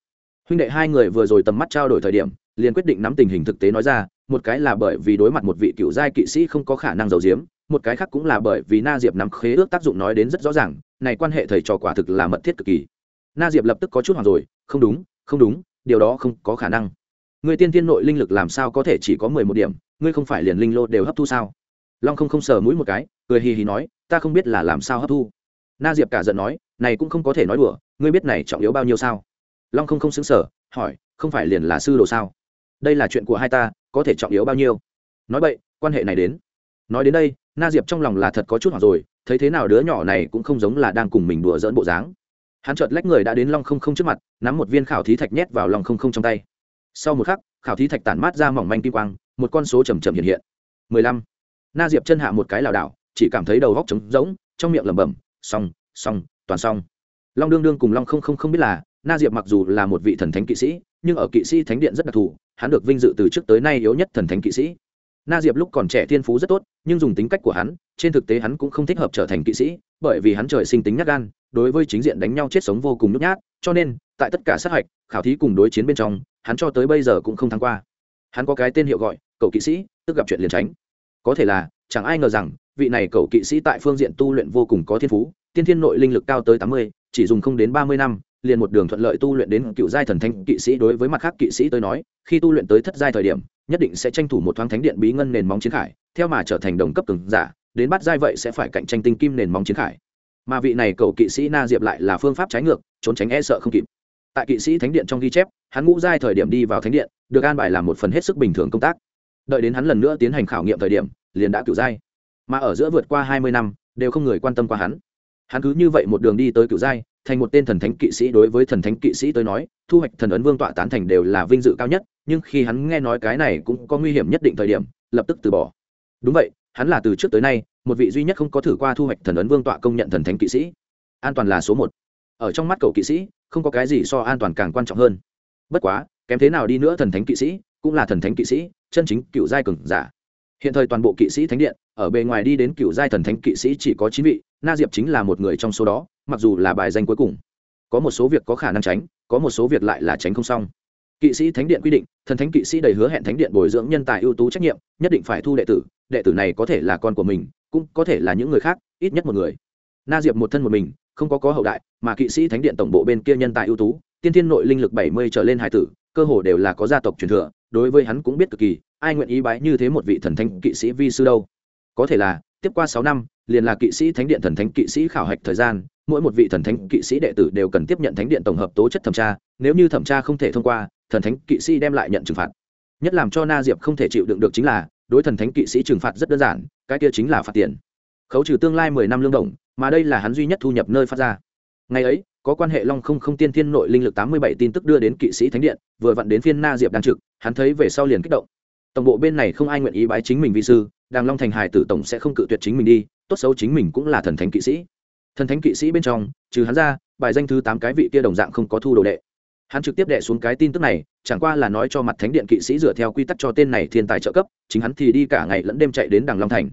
Huynh đệ hai người vừa rồi tầm mắt trao đổi thời điểm, liền quyết định nắm tình hình thực tế nói ra, một cái là bởi vì đối mặt một vị cựu giai kỵ sĩ không có khả năng giấu giếm một cái khác cũng là bởi vì na diệp nắm khế ước tác dụng nói đến rất rõ ràng, này quan hệ thầy trò quả thực là mật thiết cực kỳ. Na diệp lập tức có chút hoảng rồi, không đúng không đúng, điều đó không có khả năng. Người tiên tiên nội linh lực làm sao có thể chỉ có mười một điểm, ngươi không phải liền linh lô đều hấp thu sao? Long không không sờ mũi một cái, cười hì hì nói, ta không biết là làm sao hấp thu. Na diệp cả giận nói, này cũng không có thể nói đùa, ngươi biết này trọng yếu bao nhiêu sao? Long không không xứng sở hỏi, không phải liền là sư đồ sao? Đây là chuyện của hai ta, có thể trọng yếu bao nhiêu? Nói vậy quan hệ này đến. Nói đến đây na diệp trong lòng là thật có chút hoảng rồi, thấy thế nào đứa nhỏ này cũng không giống là đang cùng mình đùa dỡn bộ dáng. Hắn chợt lách người đã đến long không không trước mặt, nắm một viên khảo thí thạch nhét vào lòng không không trong tay. Sau một khắc, khảo thí thạch tản mát ra mỏng manh kim quang, một con số chầm chậm hiện hiện. Mười lăm. Na diệp chân hạ một cái lảo đảo, chỉ cảm thấy đầu góc trống rỗng, trong miệng lẩm bẩm, xong xong, toàn xong. Long đương đương cùng long không không không biết là, na diệp mặc dù là một vị thần thánh kỵ sĩ, nhưng ở kỵ sĩ thánh điện rất đặc thù, hắn được vinh dự từ trước tới nay yếu nhất thần thánh kỵ sĩ na diệp lúc còn trẻ thiên phú rất tốt, nhưng dùng tính cách của hắn, trên thực tế hắn cũng không thích hợp trở thành kỵ sĩ, bởi vì hắn trời sinh tính nhát gan, đối với chính diện đánh nhau chết sống vô cùng nhút nhát, cho nên, tại tất cả sát hạch, khảo thí cùng đối chiến bên trong, hắn cho tới bây giờ cũng không thắng qua. Hắn có cái tên hiệu gọi, cậu kỵ sĩ, tức gặp chuyện liền tránh. Có thể là, chẳng ai ngờ rằng, vị này cậu kỵ sĩ tại phương diện tu luyện vô cùng có thiên phú, tiên thiên nội linh lực cao tới tám mươi, chỉ dùng không đến ba mươi năm liền một đường thuận lợi tu luyện đến cựu giai thần thanh kỵ sĩ đối với mặt khác kỵ sĩ tôi nói, khi tu luyện tới thất giai thời điểm, nhất định sẽ tranh thủ một thoáng thánh điện bí ngân nền móng chiến khải, theo mà trở thành đồng cấp từng giả, đến bắt giai vậy sẽ phải cạnh tranh tinh kim nền móng chiến khải. Mà vị này cầu kỵ sĩ na diệp lại là phương pháp trái ngược, trốn tránh e sợ không kịp. Tại kỵ sĩ thánh điện trong ghi chép, hắn ngũ giai thời điểm đi vào thánh điện, được an bài làm một phần hết sức bình thường công tác. Đợi đến hắn lần nữa tiến hành khảo nghiệm thời điểm, liền đã cựu giai. Mà ở giữa vượt qua hai mươi năm, đều không người quan tâm qua hắn. Hắn cứ như vậy một đường đi tới cựu giai thành một tên thần thánh kỵ sĩ đối với thần thánh kỵ sĩ tới nói, thu hoạch thần ấn vương tọa tán thành đều là vinh dự cao nhất, nhưng khi hắn nghe nói cái này cũng có nguy hiểm nhất định thời điểm, lập tức từ bỏ. Đúng vậy, hắn là từ trước tới nay, một vị duy nhất không có thử qua thu hoạch thần ấn vương tọa công nhận thần thánh kỵ sĩ. An toàn là số một. Ở trong mắt cậu kỵ sĩ, không có cái gì so an toàn càng quan trọng hơn. Bất quá, kém thế nào đi nữa thần thánh kỵ sĩ, cũng là thần thánh kỵ sĩ, chân chính cựu giai cường giả. Hiện thời toàn bộ kỵ sĩ thánh điện, ở bề ngoài đi đến cựu giai thần thánh kỵ sĩ chỉ có chín vị, na diệp chính là một người trong số đó mặc dù là bài danh cuối cùng, có một số việc có khả năng tránh, có một số việc lại là tránh không xong. Kỵ sĩ thánh điện quy định, thần thánh kỵ sĩ đầy hứa hẹn thánh điện bồi dưỡng nhân tài ưu tú trách nhiệm, nhất định phải thu đệ tử đệ tử này có thể là con của mình, cũng có thể là những người khác, ít nhất một người. Na diệp một thân một mình, không có có hậu đại, mà kỵ sĩ thánh điện tổng bộ bên kia nhân tài ưu tú, tiên thiên nội linh lực bảy mươi trở lên hải tử, cơ hồ đều là có gia tộc truyền thừa, đối với hắn cũng biết cực kỳ, ai nguyện ý bái như thế một vị thần thánh kỵ sĩ vi sư đâu? Có thể là, tiếp qua sáu năm, liền là kỵ sĩ thánh điện thần thánh kỵ sĩ khảo hạch thời gian mỗi một vị thần thánh kỵ sĩ đệ tử đều cần tiếp nhận thánh điện tổng hợp tố chất thẩm tra, nếu như thẩm tra không thể thông qua, thần thánh kỵ sĩ đem lại nhận trừng phạt. Nhất làm cho na diệp không thể chịu đựng được chính là, đối thần thánh kỵ sĩ trừng phạt rất đơn giản, cái kia chính là phạt tiền. Khấu trừ tương lai mười năm lương đồng, mà đây là hắn duy nhất thu nhập nơi phát ra. Ngày ấy, có quan hệ long không không tiên thiên nội linh lực tám mươi bảy tin tức đưa đến kỵ sĩ thánh điện, vừa vặn đến phiên na diệp đang trực, hắn thấy về sau liền kích động. Tổng bộ bên này không ai nguyện ý bái chính mình vi sư, đàng long thành hải tử tổng sẽ không cự tuyệt chính mình đi, tốt xấu chính mình cũng là thần thánh kỵ sĩ thần thánh kỵ sĩ bên trong, trừ hắn ra, bài danh thứ tám cái vị kia đồng dạng không có thu đồ đệ. Hắn trực tiếp đệ xuống cái tin tức này, chẳng qua là nói cho mặt thánh điện kỵ sĩ dựa theo quy tắc cho tên này thiên tài trợ cấp, chính hắn thì đi cả ngày lẫn đêm chạy đến đằng long thành.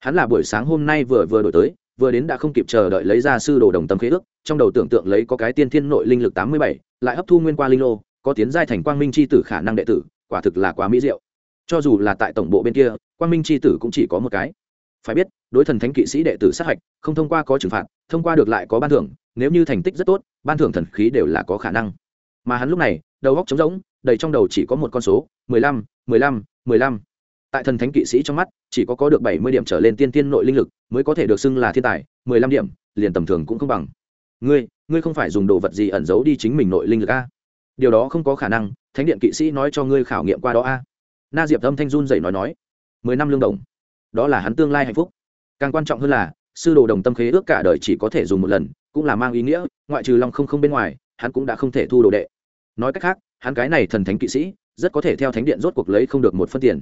Hắn là buổi sáng hôm nay vừa vừa đổi tới, vừa đến đã không kịp chờ đợi lấy ra sư đồ đồng tâm khế ước, trong đầu tưởng tượng lấy có cái tiên thiên nội linh lực tám mươi bảy, lại hấp thu nguyên qua linh lô, có tiến giai thành quang minh c h i tử khả năng đệ tử, quả thực là quá mỹ diệu. Cho dù là tại tổng bộ bên kia, quang minh c h i tử cũng chỉ có một cái phải biết, đối thần thánh kỵ sĩ đệ tử sát hạch, không thông qua có trừng phạt, thông qua được lại có ban thưởng, nếu như thành tích rất tốt, ban thưởng thần khí đều là có khả năng. Mà hắn lúc này, đầu góc trống rỗng, đầy trong đầu chỉ có một con số, mười lăm mười lăm mười lăm. Tại thần thánh kỵ sĩ trong mắt, chỉ có có được bảy mươi điểm trở lên tiên tiên nội linh lực, mới có thể được xưng là thiên tài, mười lăm điểm, liền tầm thường cũng không bằng. Ngươi ngươi không phải dùng đồ vật gì ẩn giấu đi chính mình nội linh lực a? Điều đó không có khả năng, thánh điện kỵ sĩ nói cho ngươi khảo nghiệm qua đó a. Na diệp âm thanh run dậy nói nói, mười năm lương đồng đó là hắn tương lai hạnh phúc. Càng quan trọng hơn là, sư đồ đồng tâm khế ước cả đời chỉ có thể dùng một lần, cũng là mang ý nghĩa, ngoại trừ long không không bên ngoài, hắn cũng đã không thể thu đồ đệ. Nói cách khác, hắn cái này thần thánh kỵ sĩ, rất có thể theo thánh điện rốt cuộc lấy không được một phân tiền.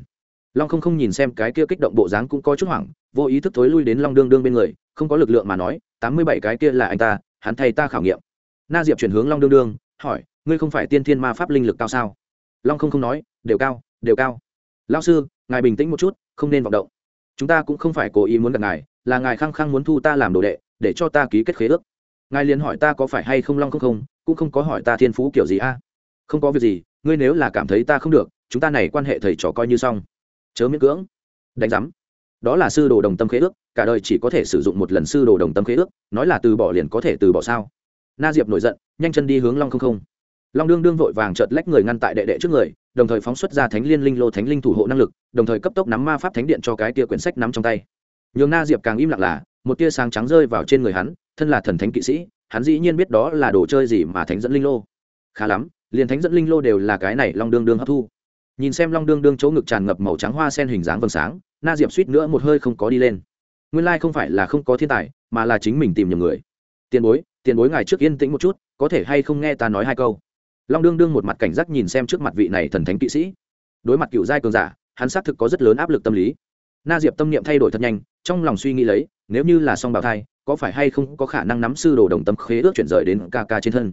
Long không không nhìn xem cái kia kích động bộ dáng cũng có chút hoảng, vô ý thức thối lui đến long đương đương bên người, không có lực lượng mà nói, tám mươi bảy cái kia là anh ta, hắn thay ta khảo nghiệm. Na diệp chuyển hướng long đương đương, hỏi, ngươi không phải tiên thiên ma pháp linh lực cao sao? Long không không nói, đều cao đều cao. Lao sư, ngài bình tĩnh một chút, không nên vọng động chúng ta cũng không phải cố ý muốn gặp ngài, là ngài khăng khăng muốn thu ta làm đồ đệ, để cho ta ký kết khế ước. Ngài liền hỏi ta có phải hay không long không không, cũng không có hỏi ta thiên phú kiểu gì a. Không có việc gì, ngươi nếu là cảm thấy ta không được, chúng ta này quan hệ thầy trò coi như xong. Chớ miễn cưỡng. Đánh giám. Đó là sư đồ đồng tâm khế ước, cả đời chỉ có thể sử dụng một lần sư đồ đồng tâm khế ước, nói là từ bỏ liền có thể từ bỏ sao? Na diệp nổi giận, nhanh chân đi hướng long không không. Long đương đương vội vàng chợt lách người ngăn tại đệ đệ trước người đồng thời phóng xuất ra thánh liên linh lô thánh linh thủ hộ năng lực, đồng thời cấp tốc nắm ma pháp thánh điện cho cái tia quyển sách nắm trong tay. Nhường na diệp càng im lặng là, một tia sáng trắng rơi vào trên người hắn, thân là thần thánh kỵ sĩ, hắn dĩ nhiên biết đó là đồ chơi gì mà thánh dẫn linh lô. Khá lắm, liền thánh dẫn linh lô đều là cái này long đương đương hấp thu. Nhìn xem long đương đương chỗ ngực tràn ngập màu trắng hoa sen hình dáng vầng sáng, na diệp suýt nữa một hơi không có đi lên. Nguyên lai không phải là không có thiên tài, mà là chính mình tìm nhầm người. Tiền bối tiền bối ngài trước yên tĩnh một chút, có thể hay không nghe ta nói hai câu? Long đương đương một mặt cảnh giác nhìn xem trước mặt vị này thần thánh kỵ sĩ. Đối mặt cựu giai cường giả, hắn xác thực có rất lớn áp lực tâm lý. Na diệp tâm niệm thay đổi thật nhanh, trong lòng suy nghĩ lấy, nếu như là song bào thai, có phải hay không có khả năng nắm sư đồ đồng tâm khế ước chuyển rời đến ca ca trên thân?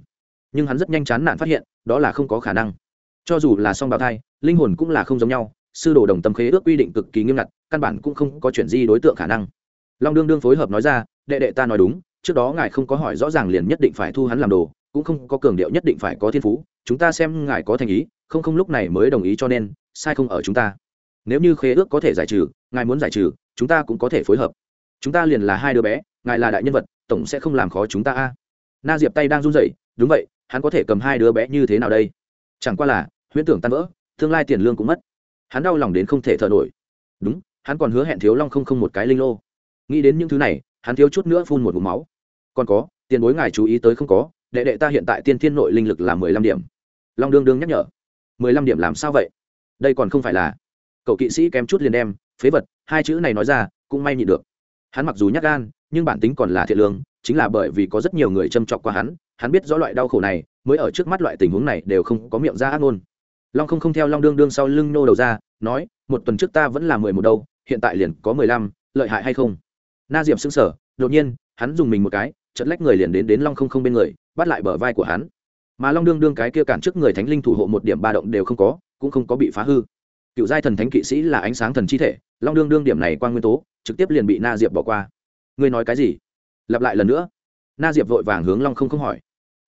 Nhưng hắn rất nhanh chán nản phát hiện, đó là không có khả năng. Cho dù là song bào thai, linh hồn cũng là không giống nhau, sư đồ đồng tâm khế ước quy định cực kỳ nghiêm ngặt, căn bản cũng không có chuyển di đối tượng khả năng. Long đương đương phối hợp nói ra, đệ đệ ta nói đúng, trước đó ngài không có hỏi rõ ràng liền nhất định phải thu hắn làm đồ cũng không có cường điệu nhất định phải có thiên phú, chúng ta xem ngài có thành ý, không không lúc này mới đồng ý cho nên, sai không ở chúng ta. Nếu như khế ước có thể giải trừ, ngài muốn giải trừ, chúng ta cũng có thể phối hợp. Chúng ta liền là hai đứa bé, ngài là đại nhân vật, tổng sẽ không làm khó chúng ta a. Na diệp tay đang run rẩy, đúng vậy, hắn có thể cầm hai đứa bé như thế nào đây? Chẳng qua là, huyễn tưởng tan vỡ, tương lai tiền lương cũng mất. Hắn đau lòng đến không thể thở nổi. Đúng, hắn còn hứa hẹn thiếu long không không một cái linh lô. Nghĩ đến những thứ này, hắn thiếu chút nữa phun một vùng máu. Còn có, tiền bối ngài chú ý tới không có đệ đệ ta hiện tại tiên thiên nội linh lực là mười lăm điểm. Long đương đương nhắc nhở. Mười lăm điểm làm sao vậy? Đây còn không phải là. Cậu kỵ sĩ kém chút liền đem, phế vật, hai chữ này nói ra, cũng may nhịn được. Hắn mặc dù nhắc gan, nhưng bản tính còn là thiện lương, chính là bởi vì có rất nhiều người châm chọc qua hắn hắn biết rõ loại đau khổ này, mới ở trước mắt loại tình huống này đều không có miệng ra ác ngôn. Long không không theo long đương đương sau lưng nô đầu ra, nói, một tuần trước ta vẫn là mười một đâu, hiện tại liền có mười lăm, lợi hại hay không? Na diệm xứng sở đột nhiên, hắn dùng mình một cái chật lách người liền đến đến long không không bên người, bắt lại bờ vai của hắn. Mà long đương đương cái kia cản trước người thánh linh thủ hộ một điểm ba động đều không có, cũng không có bị phá hư. Cựu giai thần thánh kỵ sĩ là ánh sáng thần chi thể, long đương đương điểm này qua nguyên tố, trực tiếp liền bị na diệp bỏ qua. Ngươi nói cái gì? Lặp lại lần nữa. Na diệp vội vàng hướng long không không hỏi.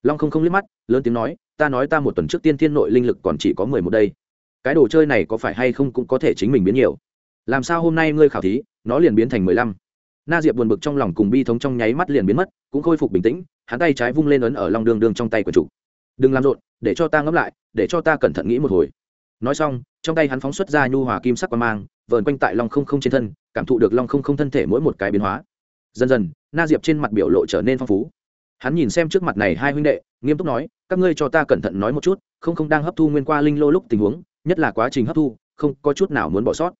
Long không không liếc mắt, lớn tiếng nói, ta nói ta một tuần trước tiên thiên nội linh lực còn chỉ có mười một đây. Cái đồ chơi này có phải hay không cũng có thể chính mình biến nhiều. Làm sao hôm nay ngươi khảo thí, nó liền biến thành mười lăm? Na diệp buồn bực trong lòng cùng bi thống trong nháy mắt liền biến mất, cũng khôi phục bình tĩnh, hắn tay trái vung lên ấn ở long đường đường trong tay của chủ. Đừng làm rộn, để cho ta ngẫm lại, để cho ta cẩn thận nghĩ một hồi. Nói xong, trong tay hắn phóng xuất ra nhu hòa kim sắc qua mang, vờn quanh tại long không không trên thân, cảm thụ được long không không thân thể mỗi một cái biến hóa. Dần dần, na diệp trên mặt biểu lộ trở nên phong phú. Hắn nhìn xem trước mặt này hai huynh đệ, nghiêm túc nói, các ngươi cho ta cẩn thận nói một chút, không không đang hấp thu nguyên qua linh lô lúc tình huống, nhất là quá trình hấp thu, không có chút nào muốn bỏ sót.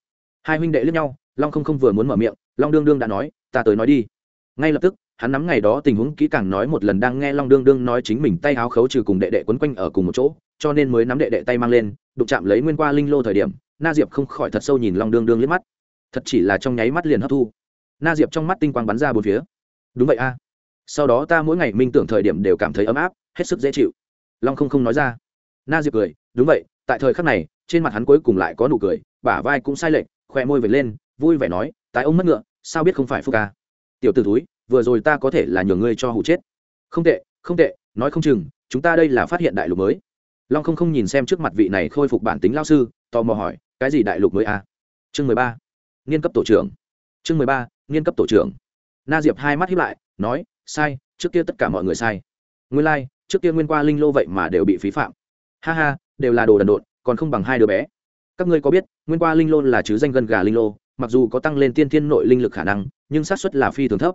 Hai huynh đệ lướt nhau, long không không vừa muốn mở miệng, long đương đương đã nói ta tới nói đi. Ngay lập tức, hắn nắm ngày đó tình huống kỹ càng nói một lần đang nghe long đương đương nói chính mình tay áo khấu trừ cùng đệ đệ quấn quanh ở cùng một chỗ, cho nên mới nắm đệ đệ tay mang lên, đụng chạm lấy nguyên qua linh lô thời điểm, na diệp không khỏi thật sâu nhìn long đương đương liếc mắt. Thật chỉ là trong nháy mắt liền hấp thu. Na diệp trong mắt tinh quang bắn ra bốn phía. Đúng vậy a. Sau đó ta mỗi ngày minh tưởng thời điểm đều cảm thấy ấm áp, hết sức dễ chịu. Long không không nói ra. Na diệp cười, đúng vậy, tại thời khắc này, trên mặt hắn cuối cùng lại có nụ cười, bả vai cũng sai lệch khoe môi vệt lên, vui vẻ nói, tái ông mất ngựa sao biết không phải phúc ca? Tiểu t ử túi vừa rồi ta có thể là nhường ngươi cho hụ chết. Không tệ không tệ nói không chừng chúng ta đây là phát hiện đại lục mới. Long không không nhìn xem trước mặt vị này khôi phục bản tính lao sư tò mò hỏi cái gì đại lục mới à? chương mười ba nghiên cấp tổ trưởng. Chương mười ba nghiên cấp tổ trưởng. Na diệp hai mắt hiếp lại nói sai trước kia tất cả mọi người sai. Nguyên lai、like, trước kia nguyên qua linh lô vậy mà đều bị phí phạm. Ha ha đều là đồ đần độn còn không bằng hai đứa bé. Các ngươi có biết nguyên qua linh lô là chứ danh gân gà linh lô mặc dù có tăng lên tiên thiên nội linh lực khả năng, nhưng xác suất là phi thường thấp.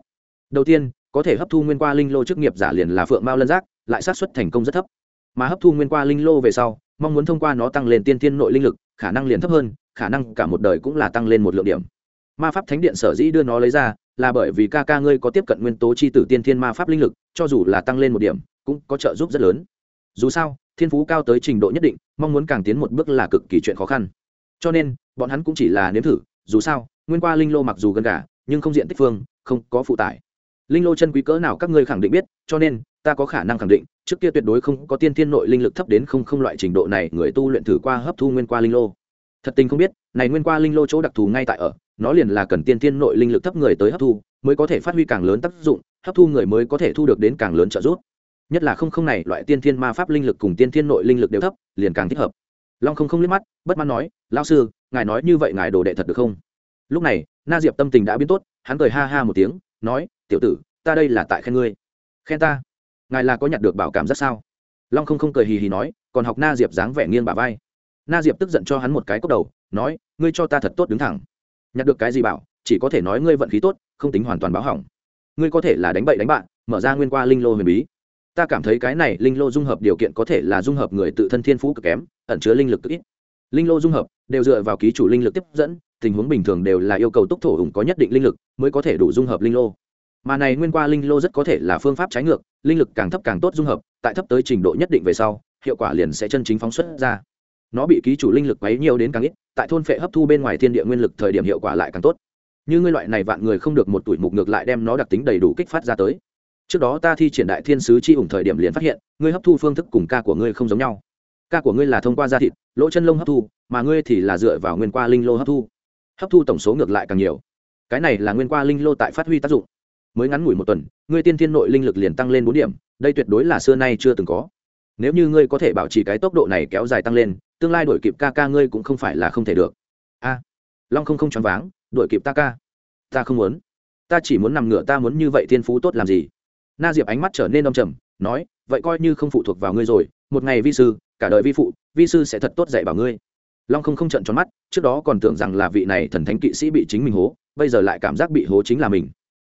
Đầu tiên, có thể hấp thu nguyên qua linh lô chức nghiệp giả liền là phượng mao lân giác, lại xác suất thành công rất thấp. Mà hấp thu nguyên qua linh lô về sau, mong muốn thông qua nó tăng lên tiên thiên nội linh lực, khả năng liền thấp hơn, khả năng cả một đời cũng là tăng lên một lượng điểm. Ma pháp thánh điện sở dĩ đưa nó lấy ra, là bởi vì ca ca ngươi có tiếp cận nguyên tố chi tử tiên thiên ma pháp linh lực, cho dù là tăng lên một điểm, cũng có trợ giúp rất lớn. Dù sao, thiên phú cao tới trình độ nhất định, mong muốn càng tiến một bước là cực kỳ chuyện khó khăn. Cho nên, bọn hắn cũng chỉ là nếm thử dù sao, nguyên qua linh lô mặc dù gần cả nhưng không diện tích phương, không có phụ tải. Linh lô chân quý cỡ nào các ngươi khẳng định biết, cho nên, ta có khả năng khẳng định, trước kia tuyệt đối không có tiên thiên nội linh lực thấp đến không không loại trình độ này, người tu luyện thử qua hấp thu nguyên qua linh lô. Thật tình không biết, này nguyên qua linh lô chỗ đặc thù ngay tại ở, nó liền là cần tiên thiên nội linh lực thấp người tới hấp thu, mới có thể phát huy càng lớn tác dụng, hấp thu người mới có thể thu được đến càng lớn trợ giúp. Nhất là không không này, loại tiên thiên ma pháp linh lực cùng tiên thiên nội linh lực đều thấp, liền càng thích hợp. Long không không liếc mắt, bất mãn nói lao sư ngài nói như vậy ngài đồ đệ thật được không? Lúc này, na diệp tâm tình đã biến tốt, hắn cười ha ha một tiếng, nói, tiểu tử, ta đây là tại khen ngươi. Khen ta? Ngài là có nhặt được bảo cảm rất sao? Long không không cười hì hì nói, còn học na diệp dáng vẻ nghiêng bà vai. Na diệp tức giận cho hắn một cái cốc đầu, nói, ngươi cho ta thật tốt đứng thẳng. Nhặt được cái gì bảo, chỉ có thể nói ngươi vận khí tốt, không tính hoàn toàn báo hỏng. Ngươi có thể là đánh bậy đánh bạn, mở ra nguyên qua linh lô huyền bí. Ta cảm thấy cái này linh lô dung hợp điều kiện có thể là dung hợp người tự thân thiên phú cực kém, ẩn chứa linh lực cực ít linh lô dung hợp, đều dựa vào ký chủ linh lực tiếp dẫn, tình huống bình thường đều là yêu cầu túc thổ hùng có nhất định linh lực mới có thể đủ dung hợp linh lô. Mà này nguyên qua linh lô rất có thể là phương pháp trái ngược, linh lực càng thấp càng tốt dung hợp, tại thấp tới trình độ nhất định về sau, hiệu quả liền sẽ chân chính phóng xuất ra. Nó bị ký chủ linh lực quấy nhiều đến càng ít, tại thôn phệ hấp thu bên ngoài thiên địa nguyên lực thời điểm hiệu quả lại càng tốt. Như ngươi loại này vạn người không được một tuổi mục ngược lại đem nó đặc tính đầy đủ kích phát ra tới. Trước đó ta thi triển đại thiên sứ chi ủng thời điểm liền phát hiện, ngươi hấp thu phương thức cùng ca của ngươi không giống nhau ca của ngươi là thông qua da thịt, lỗ chân lông hấp thu, mà ngươi thì là dựa vào nguyên qua linh lô hấp thu. Hấp thu tổng số ngược lại càng nhiều. Cái này là nguyên qua linh lô tại phát huy tác dụng. Mới ngắn ngủi một tuần, ngươi tiên thiên nội linh lực liền tăng lên bốn điểm, đây tuyệt đối là xưa nay chưa từng có. Nếu như ngươi có thể bảo trì cái tốc độ này kéo dài tăng lên, tương lai đổi kịp ca ca ngươi cũng không phải là không thể được. A. Long không không choáng váng đổi kịp ta ca. Ta không muốn. Ta chỉ muốn nằm ngửa, ta muốn như vậy thiên phú tốt làm gì? Na diệp ánh mắt trở nên đông trầm, nói, vậy coi như không phụ thuộc vào ngươi rồi, một ngày vi sư cả đời vi phụ, vi sư sẽ thật tốt dạy bảo ngươi. Long không không trận tròn mắt, trước đó còn tưởng rằng là vị này thần thánh kỵ sĩ bị chính mình hố, bây giờ lại cảm giác bị hố chính là mình.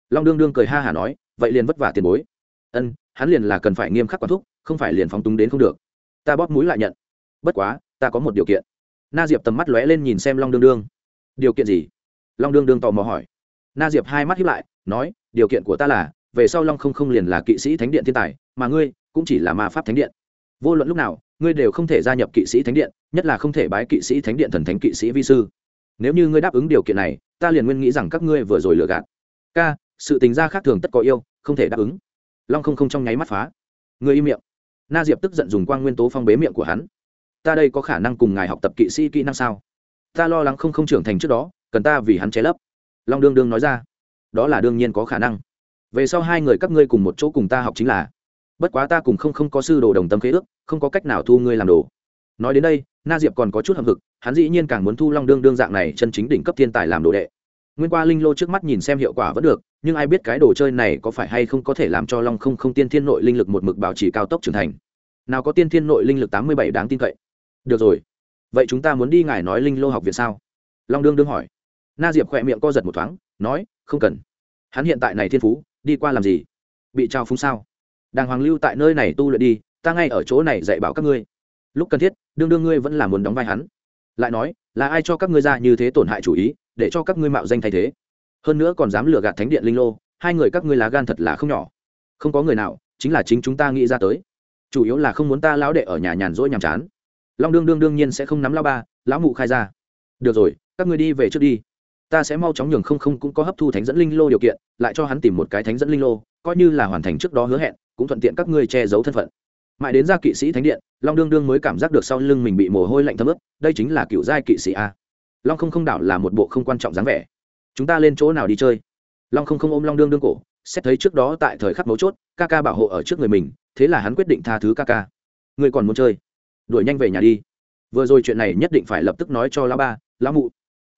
Long đương đương cười ha hả nói, vậy liền vất vả tiền bối. Ân, hắn liền là cần phải nghiêm khắc quản thúc, không phải liền phóng túng đến không được. Ta bóp mũi lại nhận. Bất quá, ta có một điều kiện. Na diệp tầm mắt lóe lên nhìn xem long đương đương. Điều kiện gì? Long đương đương tò mò hỏi. Na diệp hai mắt hiếp lại, nói, điều kiện của ta là, về sau long không không liền là kỵ sĩ thánh điện thiên tài, mà ngươi cũng chỉ là ma pháp thánh điện. Vô luận lúc nào ngươi đều không thể gia nhập kỵ sĩ thánh điện, nhất là không thể bái kỵ sĩ thánh điện thần thánh kỵ sĩ vi sư. Nếu như ngươi đáp ứng điều kiện này, ta liền nguyên nghĩ rằng các ngươi vừa rồi lừa gạt. Ca, sự tình gia khác thường tất có yêu, không thể đáp ứng. Long không không trong nháy mắt phá. Ngươi im miệng. Na diệp tức giận dùng quang nguyên tố phong bế miệng của hắn. Ta đây có khả năng cùng ngài học tập kỵ sĩ kỹ năng sao? Ta lo lắng không không trưởng thành trước đó, cần ta vì hắn che lấp. Long đương đương nói ra. Đó là đương nhiên có khả năng. Về sau hai người các ngươi cùng một chỗ cùng ta học chính là bất quá ta cùng không không có sư đồ đồng tâm khế ước, không có cách nào thu ngươi làm đồ. Nói đến đây, na diệp còn có chút hậm hực, hắn dĩ nhiên càng muốn thu long đương đương dạng này chân chính đỉnh cấp thiên tài làm đồ đệ. Nguyên qua linh lô trước mắt nhìn xem hiệu quả vẫn được, nhưng ai biết cái đồ chơi này có phải hay không có thể làm cho long không không tiên thiên nội linh lực một mực bảo trì cao tốc trưởng thành. Nào có tiên thiên nội linh lực tám mươi bảy đáng tin cậy. Được rồi. Vậy chúng ta muốn đi ngài nói linh lô học viện sao? Long đương đương hỏi. Na diệp khỏe miệng co giật một thoáng, nói, không cần. Hắn hiện tại này thiên phú, đi qua làm gì? Bị trao phúng sao? Đàng hoàng lưu tại nơi này tu luyện đi, ta ngay ở chỗ này dạy bảo các ngươi. Lúc cần thiết, đương đương ngươi vẫn là muốn đóng vai hắn. Lại nói, là ai cho các ngươi ra như thế tổn hại chủ ý, để cho các ngươi mạo danh thay thế? Hơn nữa còn dám lừa gạt thánh điện linh lô, hai người các ngươi lá gan thật là không nhỏ. Không có người nào, chính là chính chúng ta nghĩ ra tới. Chủ yếu là không muốn ta lão đệ ở nhà nhàn rỗi nhàm chán. Long đương đương đương nhiên sẽ không nắm lao ba, lão mụ khai ra. Được rồi, các ngươi đi về trước đi ta sẽ mau chóng nhường không không cũng có hấp thu thánh dẫn linh lô điều kiện, lại cho hắn tìm một cái thánh dẫn linh lô, coi như là hoàn thành trước đó hứa hẹn, cũng thuận tiện các ngươi che giấu thân phận. Mãi đến ra kỵ sĩ thánh điện, long đương đương mới cảm giác được sau lưng mình bị mồ hôi lạnh thấm ướt, đây chính là cựu giai kỵ sĩ a. Long không không đảo là một bộ không quan trọng dáng vẻ. Chúng ta lên chỗ nào đi chơi? Long không không ôm long đương đương cổ, xét thấy trước đó tại thời khắc mấu chốt, ca ca bảo hộ ở trước người mình, thế là hắn quyết định tha thứ ca ca. Người còn muốn chơi? Đuổi nhanh về nhà đi. Vừa rồi chuyện này nhất định phải lập tức nói cho lão ba, lão mụ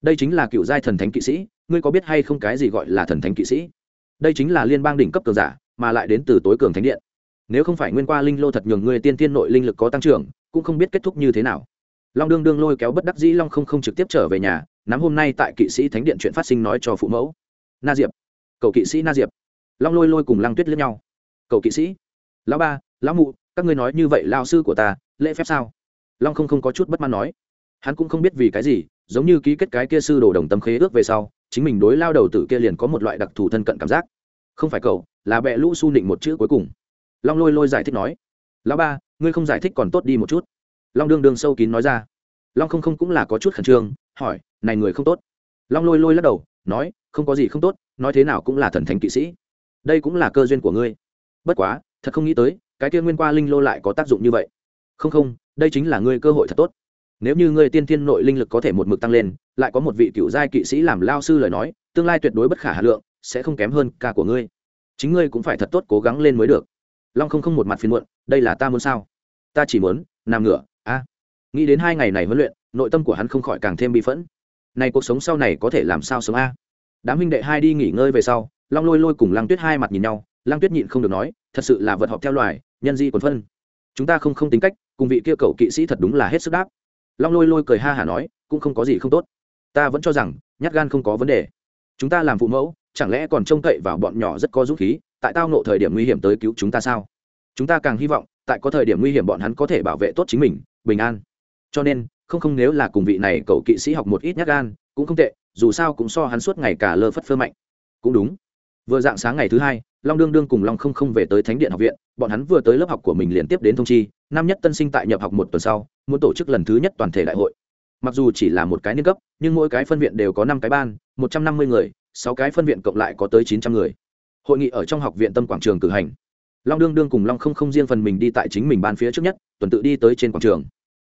đây chính là cựu giai thần thánh kỵ sĩ, ngươi có biết hay không cái gì gọi là thần thánh kỵ sĩ? Đây chính là liên bang đỉnh cấp cường giả, mà lại đến từ tối cường thánh điện. Nếu không phải nguyên qua linh lô thật nhường ngươi tiên tiên nội linh lực có tăng trưởng, cũng không biết kết thúc như thế nào. Long đương đương lôi kéo bất đắc dĩ long không không trực tiếp trở về nhà, nắm hôm nay tại kỵ sĩ thánh điện chuyện phát sinh nói cho phụ mẫu. Na diệp, cậu kỵ sĩ na diệp. Long lôi lôi cùng lăng tuyết lướt nhau. Cậu kỵ sĩ, lão ba, lão mụ, các ngươi nói như vậy lao sư của ta, lễ phép sao? Long không không có chút bất mãn nói. Hắn cũng không biết vì cái gì giống như ký kết cái kia sư đồ đồng tâm khế ước về sau, chính mình đối lao đầu tử kia liền có một loại đặc thù thân cận cảm giác. Không phải cậu, là bẹ lũ su nịnh một chữ cuối cùng. Long lôi lôi giải thích nói, lão ba, ngươi không giải thích còn tốt đi một chút. Long đương đương sâu kín nói ra. Long không không cũng là có chút khẩn trương, hỏi, này người không tốt. Long lôi lôi lắc đầu, nói, không có gì không tốt, nói thế nào cũng là thần thánh kỵ sĩ. Đây cũng là cơ duyên của ngươi. Bất quá, thật không nghĩ tới, cái kia nguyên qua linh lô lại có tác dụng như vậy. Không không, đây chính là ngươi cơ hội thật tốt nếu như ngươi tiên thiên nội linh lực có thể một mực tăng lên, lại có một vị cựu giai kỵ sĩ làm lao sư lời nói, tương lai tuyệt đối bất khả hà lượng, sẽ không kém hơn ca của ngươi. Chính ngươi cũng phải thật tốt cố gắng lên mới được. Long không không một mặt phiền muộn, đây là ta muốn sao? Ta chỉ muốn, nằm ngửa, a. Nghĩ đến hai ngày này huấn luyện, nội tâm của hắn không khỏi càng thêm bị phẫn. Này cuộc sống sau này có thể làm sao sống a? Đám huynh đệ hai đi nghỉ ngơi về sau, long lôi lôi cùng lăng tuyết hai mặt nhìn nhau, lăng tuyết nhịn không được nói, thật sự là vật họp theo loài, nhân di quần phân. Chúng ta không không tính cách, cùng vị kia cậu kỵ sĩ thật đúng là hết sức đáp long lôi lôi cười ha hả nói, cũng không có gì không tốt. Ta vẫn cho rằng, nhát gan không có vấn đề. Chúng ta làm phụ mẫu, chẳng lẽ còn trông cậy vào bọn nhỏ rất có dũng khí, tại tao nộ thời điểm nguy hiểm tới cứu chúng ta sao? Chúng ta càng hy vọng, tại có thời điểm nguy hiểm bọn hắn có thể bảo vệ tốt chính mình, bình an. Cho nên, không không nếu là cùng vị này cậu kỵ sĩ học một ít nhát gan, cũng không tệ, dù sao cũng so hắn suốt ngày cả lơ phất phơ mạnh. Cũng đúng. Vừa dạng sáng ngày thứ hai long đương đương cùng long không không về tới thánh điện học viện, bọn hắn vừa tới lớp học của mình liền tiếp đến thông chi năm nhất tân sinh tại nhập học một tuần sau, muốn tổ chức lần thứ nhất toàn thể đại hội. Mặc dù chỉ là một cái niên cấp, nhưng mỗi cái phân viện đều có năm cái ban, một trăm năm mươi người, sáu cái phân viện cộng lại có tới chín trăm người. Hội nghị ở trong học viện tâm quảng trường cử hành. Long đương đương cùng long không không riêng phần mình đi tại chính mình ban phía trước nhất, tuần tự đi tới trên quảng trường.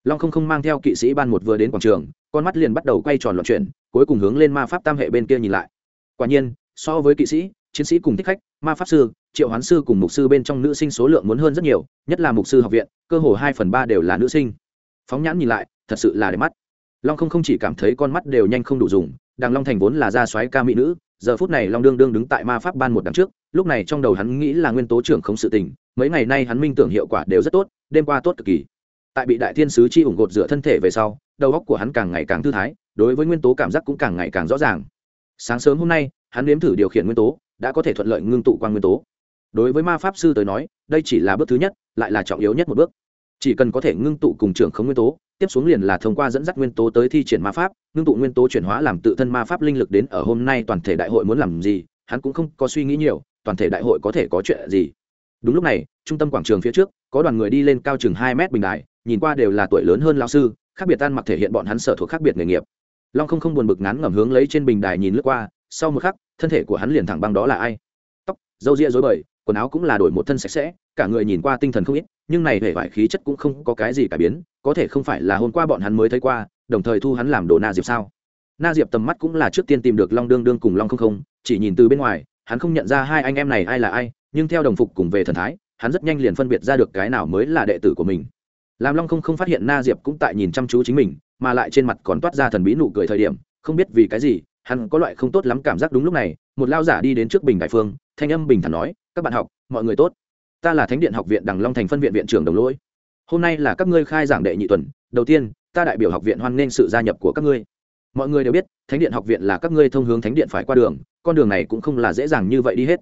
Long không không mang theo kỵ sĩ ban một vừa đến quảng trường, con mắt liền bắt đầu quay tròn loạn chuyển, cuối cùng hướng lên ma pháp tam hệ bên kia nhìn lại. Quả nhiên, so với kỵ sĩ chiến sĩ cùng thích khách, ma pháp sư, triệu hoán sư cùng mục sư bên trong nữ sinh số lượng muốn hơn rất nhiều, nhất là mục sư học viện, cơ hồ hai phần ba đều là nữ sinh. Phóng nhãn nhìn lại, thật sự là đẹp mắt. Long không không chỉ cảm thấy con mắt đều nhanh không đủ dùng đàng long thành vốn là gia soái ca mỹ nữ, giờ phút này long đương đương đứng tại ma pháp ban một đằng trước, lúc này trong đầu hắn nghĩ là nguyên tố trưởng không sự tình, mấy ngày nay hắn minh tưởng hiệu quả đều rất tốt, đêm qua tốt cực kỳ. Tại bị đại thiên sứ chi ủng gột dựa thân thể về sau, đầu óc của hắn càng ngày càng thư thái, đối với nguyên tố cảm giác cũng càng ngày càng rõ ràng. Sáng sớm hôm nay, hắn nếm thử điều khiển nguyên tố đã có thể thuận lợi ngưng tụ quan nguyên tố. Đối với ma pháp sư tới nói, đây chỉ là bước thứ nhất, lại là trọng yếu nhất một bước. Chỉ cần có thể ngưng tụ cùng trưởng không nguyên tố, tiếp xuống liền là thông qua dẫn dắt nguyên tố tới thi triển ma pháp, ngưng tụ nguyên tố chuyển hóa làm tự thân ma pháp linh lực đến ở hôm nay toàn thể đại hội muốn làm gì, hắn cũng không có suy nghĩ nhiều, toàn thể đại hội có thể có chuyện gì. Đúng lúc này, trung tâm quảng trường phía trước, có đoàn người đi lên cao chừng hai mét bình đại nhìn qua đều là tuổi lớn hơn lao sư, khác biệt tan mặc thể hiện bọn hắn sở thuộc khác biệt nghề nghiệp. Long không không buồn bực ngắn ngẩm hướng lấy trên bình đài nhìn lướt qua, sau một khắc thân thể của hắn liền thẳng băng đó là ai? Tóc, râu ria dối bời, quần áo cũng là đổi một thân sạch sẽ, cả người nhìn qua tinh thần không ít, nhưng này hệ vải khí chất cũng không có cái gì cải biến, có thể không phải là hôm qua bọn hắn mới thấy qua, đồng thời thu hắn làm đồ na diệp sao? Na diệp tầm mắt cũng là trước tiên tìm được long đương đương cùng long không không, chỉ nhìn từ bên ngoài, hắn không nhận ra hai anh em này ai là ai, nhưng theo đồng phục cùng về thần thái, hắn rất nhanh liền phân biệt ra được cái nào mới là đệ tử của mình. Làm long không không phát hiện na diệp cũng tại nhìn chăm chú chính mình, mà lại trên mặt còn toát ra thần bí nụ cười thời điểm, không biết vì cái gì hắn có loại không tốt lắm cảm giác đúng lúc này, một lao giả đi đến trước bình đại phương, thanh âm bình thản nói, các bạn học, mọi người tốt. Ta là thánh điện học viện đằng long thành phân viện viện trưởng đồng lỗi. Hôm nay là các ngươi khai giảng đệ nhị tuần, đầu tiên, ta đại biểu học viện hoan nghênh sự gia nhập của các ngươi. Mọi người đều biết, thánh điện học viện là các ngươi thông hướng thánh điện phải qua đường, con đường này cũng không là dễ dàng như vậy đi hết.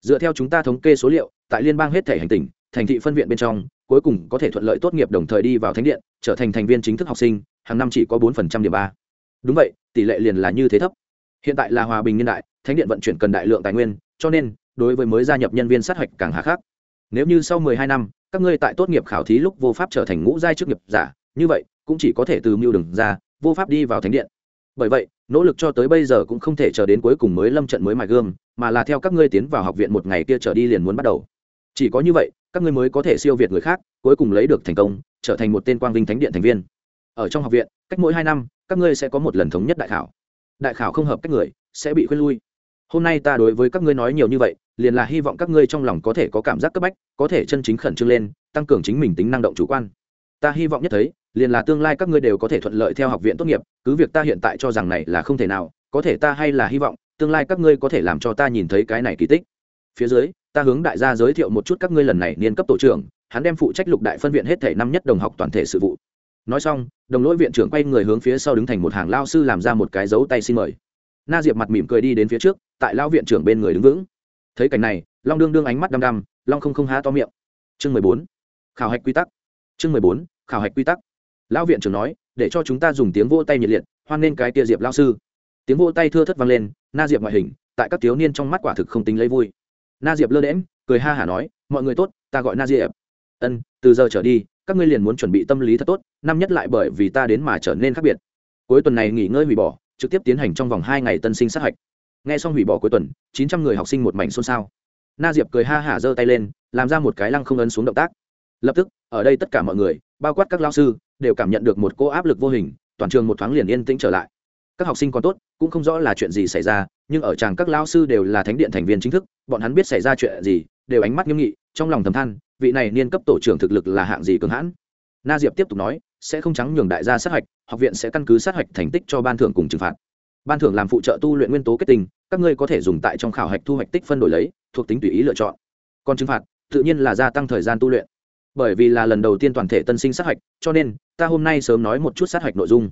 Dựa theo chúng ta thống kê số liệu, tại liên bang hết thể hành tỉnh, thành thị phân viện bên trong, cuối cùng có thể thuận lợi tốt nghiệp đồng thời đi vào thánh điện, trở thành thành viên chính thức học sinh, hàng năm chỉ có bốn phần trăm điểm ba đúng vậy, tỷ lệ liền là như thế thấp hiện tại là hòa bình niên đại, thánh điện vận chuyển cần đại lượng tài nguyên, cho nên, đối với mới gia nhập nhân viên sát hạch càng hà khắc. Nếu như sau mười hai năm, các ngươi tại tốt nghiệp khảo thí lúc vô pháp trở thành ngũ giai chức nghiệp giả, như vậy, cũng chỉ có thể từ mưu đường ra, vô pháp đi vào thánh điện. Bởi vậy, nỗ lực cho tới bây giờ cũng không thể chờ đến cuối cùng mới lâm trận mới mài gương, mà là theo các ngươi tiến vào học viện một ngày kia trở đi liền muốn bắt đầu. Chỉ có như vậy, các ngươi mới có thể siêu việt người khác, cuối cùng lấy được thành công, trở thành một tên quang vinh thánh điện thành viên. Ở trong học viện, cách mỗi hai năm, các ngươi sẽ có một lần thống nhất đại khảo đại khảo không hợp cách người, sẽ bị khuyên lui. Hôm nay ta đối với các ngươi nói nhiều như vậy, liền là hy vọng các ngươi trong lòng có thể có cảm giác cấp bách, có thể chân chính khẩn trương lên, tăng cường chính mình tính năng động chủ quan. Ta hy vọng nhất thấy, liền là tương lai các ngươi đều có thể thuận lợi theo học viện tốt nghiệp, cứ việc ta hiện tại cho rằng này là không thể nào, có thể ta hay là hy vọng, tương lai các ngươi có thể làm cho ta nhìn thấy cái này kỳ tích. Phía dưới, ta hướng đại gia giới thiệu một chút các ngươi lần này niên cấp tổ trưởng, hắn đem phụ trách lục đại phân viện hết thể năm nhất đồng học toàn thể sự vụ nói xong, đồng lỗi viện trưởng quay người hướng phía sau đứng thành một hàng lao sư làm ra một cái dấu tay xin mời. Na diệp mặt mỉm cười đi đến phía trước, tại lao viện trưởng bên người đứng vững. Thấy cảnh này, long đương đương ánh mắt đăm đăm, long không không há to miệng. Chương mười bốn, khảo hạch quy tắc. Chương mười bốn, khảo hạch quy tắc. Lão viện trưởng nói, để cho chúng ta dùng tiếng vỗ tay nhiệt liệt, hoan nên cái tia diệp lao sư. Tiếng vỗ tay thưa thất vang lên, na diệp ngoại hình, tại các thiếu niên trong mắt quả thực không tính lấy vui. Na diệp lơ đễm cười ha hả nói, mọi người tốt, ta gọi na diệp ân, từ giờ trở đi, các ngươi liền muốn chuẩn bị tâm lý thật tốt, năm nhất lại bởi vì ta đến mà trở nên khác biệt. Cuối tuần này nghỉ ngơi hủy bỏ, trực tiếp tiến hành trong vòng hai ngày tân sinh sát hạch. Nghe xong hủy bỏ cuối tuần, chín trăm người học sinh một mảnh xôn xao. Na diệp cười ha hả giơ tay lên, làm ra một cái lăng không ấn xuống động tác. Lập tức, ở đây tất cả mọi người, bao quát các lao sư, đều cảm nhận được một cô áp lực vô hình, toàn trường một thoáng liền yên tĩnh trở lại. Các học sinh còn tốt, cũng không rõ là chuyện gì xảy ra, nhưng ở chàng các lao sư đều là thánh điện thành viên chính thức, bọn hắn biết xảy ra chuyện gì, đều ánh mắt nghiêm nghị, trong lòng thầm than vị này niên cấp tổ trưởng thực lực là hạng gì cường hãn? Na diệp tiếp tục nói, sẽ không trắng nhường đại gia sát hạch, học viện sẽ căn cứ sát hạch thành tích cho ban thưởng cùng trừng phạt. Ban thưởng làm phụ trợ tu luyện nguyên tố kết tinh, các ngươi có thể dùng tại trong khảo hạch thu hoạch tích phân đổi lấy, thuộc tính tùy ý lựa chọn. Còn trừng phạt, tự nhiên là gia tăng thời gian tu luyện. Bởi vì là lần đầu tiên toàn thể tân sinh sát hạch, cho nên, ta hôm nay sớm nói một chút sát hạch nội dung.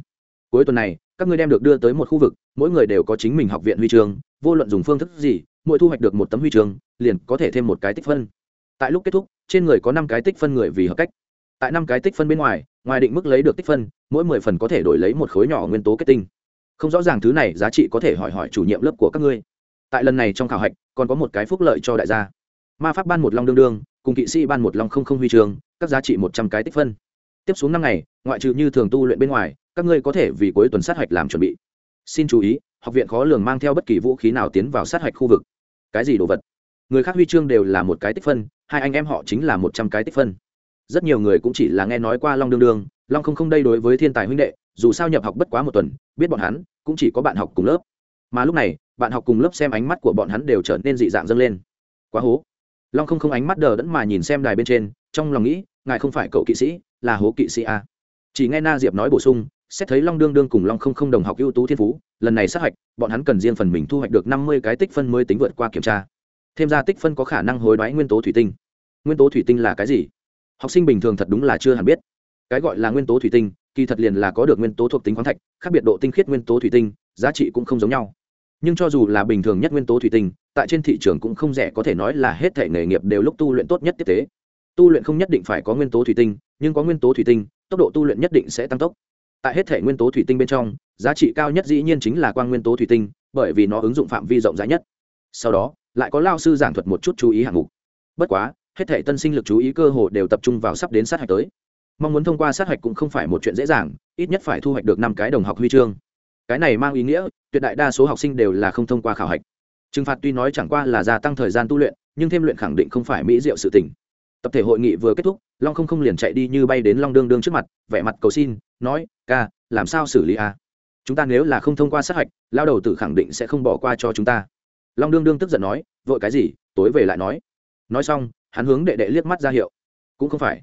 Cuối tuần này, các ngươi đem được đưa tới một khu vực, mỗi người đều có chính mình học viện huy chương, vô luận dùng phương thức gì, mỗi thu hoạch được một tấm huy chương, liền có thể thêm một cái tích phân tại lúc kết thúc, trên người có năm cái tích phân người vì hợp cách. Tại năm cái tích phân bên ngoài ngoài định mức lấy được tích phân, mỗi mười phần có thể đổi lấy một khối nhỏ nguyên tố kết tinh. Không rõ ràng thứ này giá trị có thể hỏi hỏi chủ nhiệm lớp của các ngươi. Tại lần này trong khảo hạch, còn có một cái phúc lợi cho đại gia. Ma pháp ban một long đương đương, cùng kỵ sĩ ban một long không không huy trường các giá trị một trăm cái tích phân. Tiếp xuống năm ngày, ngoại trừ như thường tu luyện bên ngoài, các ngươi có thể vì cuối tuần sát hạch làm chuẩn bị. Xin chú ý, học viện khó lường mang theo bất kỳ vũ khí nào tiến vào sát hạch khu vực. Cái gì đồ vật? Người khác huy chương đều là một cái tích phân, hai anh em họ chính là một trăm cái tích phân. Rất nhiều người cũng chỉ là nghe nói qua long đương đương, long không không đây đối với thiên tài huynh đệ, dù sao nhập học bất quá một tuần, biết bọn hắn, cũng chỉ có bạn học cùng lớp. Mà lúc này, bạn học cùng lớp xem ánh mắt của bọn hắn đều trở nên dị dạng dâng lên. Quá hố. Long không không ánh mắt đờ đẫn mà nhìn xem đài bên trên, trong lòng nghĩ, ngài không phải cậu kỵ sĩ, là hố kỵ sĩ a chỉ nghe na diệp nói bổ sung, xét thấy long đương đương cùng long không không đồng học ưu tú thiên phú, lần này sát hạch, bọn hắn cần riêng phần mình thu hoạch được năm mươi cái tích phân mới tính vượt qua kiểm tra thêm ra tích phân có khả năng hối đoái nguyên tố thủy tinh. Nguyên tố thủy tinh là cái gì? Học sinh bình thường thật đúng là chưa hẳn biết. Cái gọi là nguyên tố thủy tinh, kỳ thật liền là có được nguyên tố thuộc tính khoáng thạch, khác biệt độ tinh khiết nguyên tố thủy tinh, giá trị cũng không giống nhau. Nhưng cho dù là bình thường nhất nguyên tố thủy tinh, tại trên thị trường cũng không rẻ có thể nói là hết thể nghề nghiệp đều lúc tu luyện tốt nhất tiếp tế. Tu luyện không nhất định phải có nguyên tố thủy tinh, nhưng có nguyên tố thủy tinh, tốc độ tu luyện nhất định sẽ tăng tốc. Tại hết thể nguyên tố thủy tinh bên trong, giá trị cao nhất dĩ nhiên chính là quang nguyên tố thủy tinh, bởi vì nó ứng dụng phạm vi rộng rãi nhất. Sau đó lại có lao sư giảng thuật một chút chú ý hạng mục. Bất quá, hết thể tân sinh lực chú ý cơ hồ đều tập trung vào sắp đến sát hạch tới. Mong muốn thông qua sát hạch cũng không phải một chuyện dễ dàng, ít nhất phải thu hoạch được năm cái đồng học huy chương. Cái này mang ý nghĩa, tuyệt đại đa số học sinh đều là không thông qua khảo hạch. Trừng phạt tuy nói chẳng qua là gia tăng thời gian tu luyện, nhưng thêm luyện khẳng định không phải mỹ diệu sự tỉnh tập thể hội nghị vừa kết thúc, long không không liền chạy đi như bay đến long đương đương trước mặt, vẻ mặt cầu xin, nói, ca, làm sao xử lý a? Chúng ta nếu là không thông qua sát hạch, lao đầu tử khẳng định sẽ không bỏ qua cho chúng ta long đương đương tức giận nói, vội cái gì? Tối về lại nói. Nói xong, hắn hướng đệ đệ liếc mắt ra hiệu. Cũng không phải.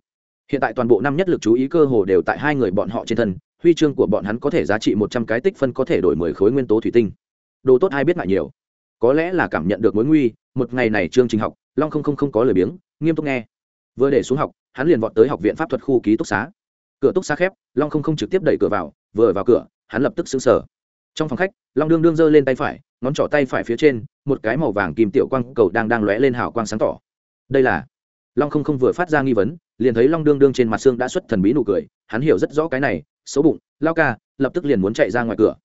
Hiện tại toàn bộ năm nhất lực chú ý cơ hồ đều tại hai người bọn họ trên thân, huy chương của bọn hắn có thể giá trị một trăm cái tích phân có thể đổi mười khối nguyên tố thủy tinh. Đồ tốt ai biết ngại nhiều. Có lẽ là cảm nhận được mối nguy, một ngày này chương trình học, long không không không có lời biếng, nghiêm túc nghe. Vừa để xuống học, hắn liền vọt tới học viện pháp thuật khu ký túc xá. Cửa túc xá khép, long không không trực tiếp đẩy cửa vào, vừa vào cửa, hắn lập tức xứng sở trong phòng khách, long đương đương giơ lên tay phải, ngón trỏ tay phải phía trên, một cái màu vàng kim tiểu quang cầu đang đang lóe lên hào quang sáng tỏ. Đây là long không không vừa phát ra nghi vấn, liền thấy long đương đương trên mặt xương đã xuất thần bí nụ cười, hắn hiểu rất rõ cái này, xấu bụng, lao ca, lập tức liền muốn chạy ra ngoài cửa.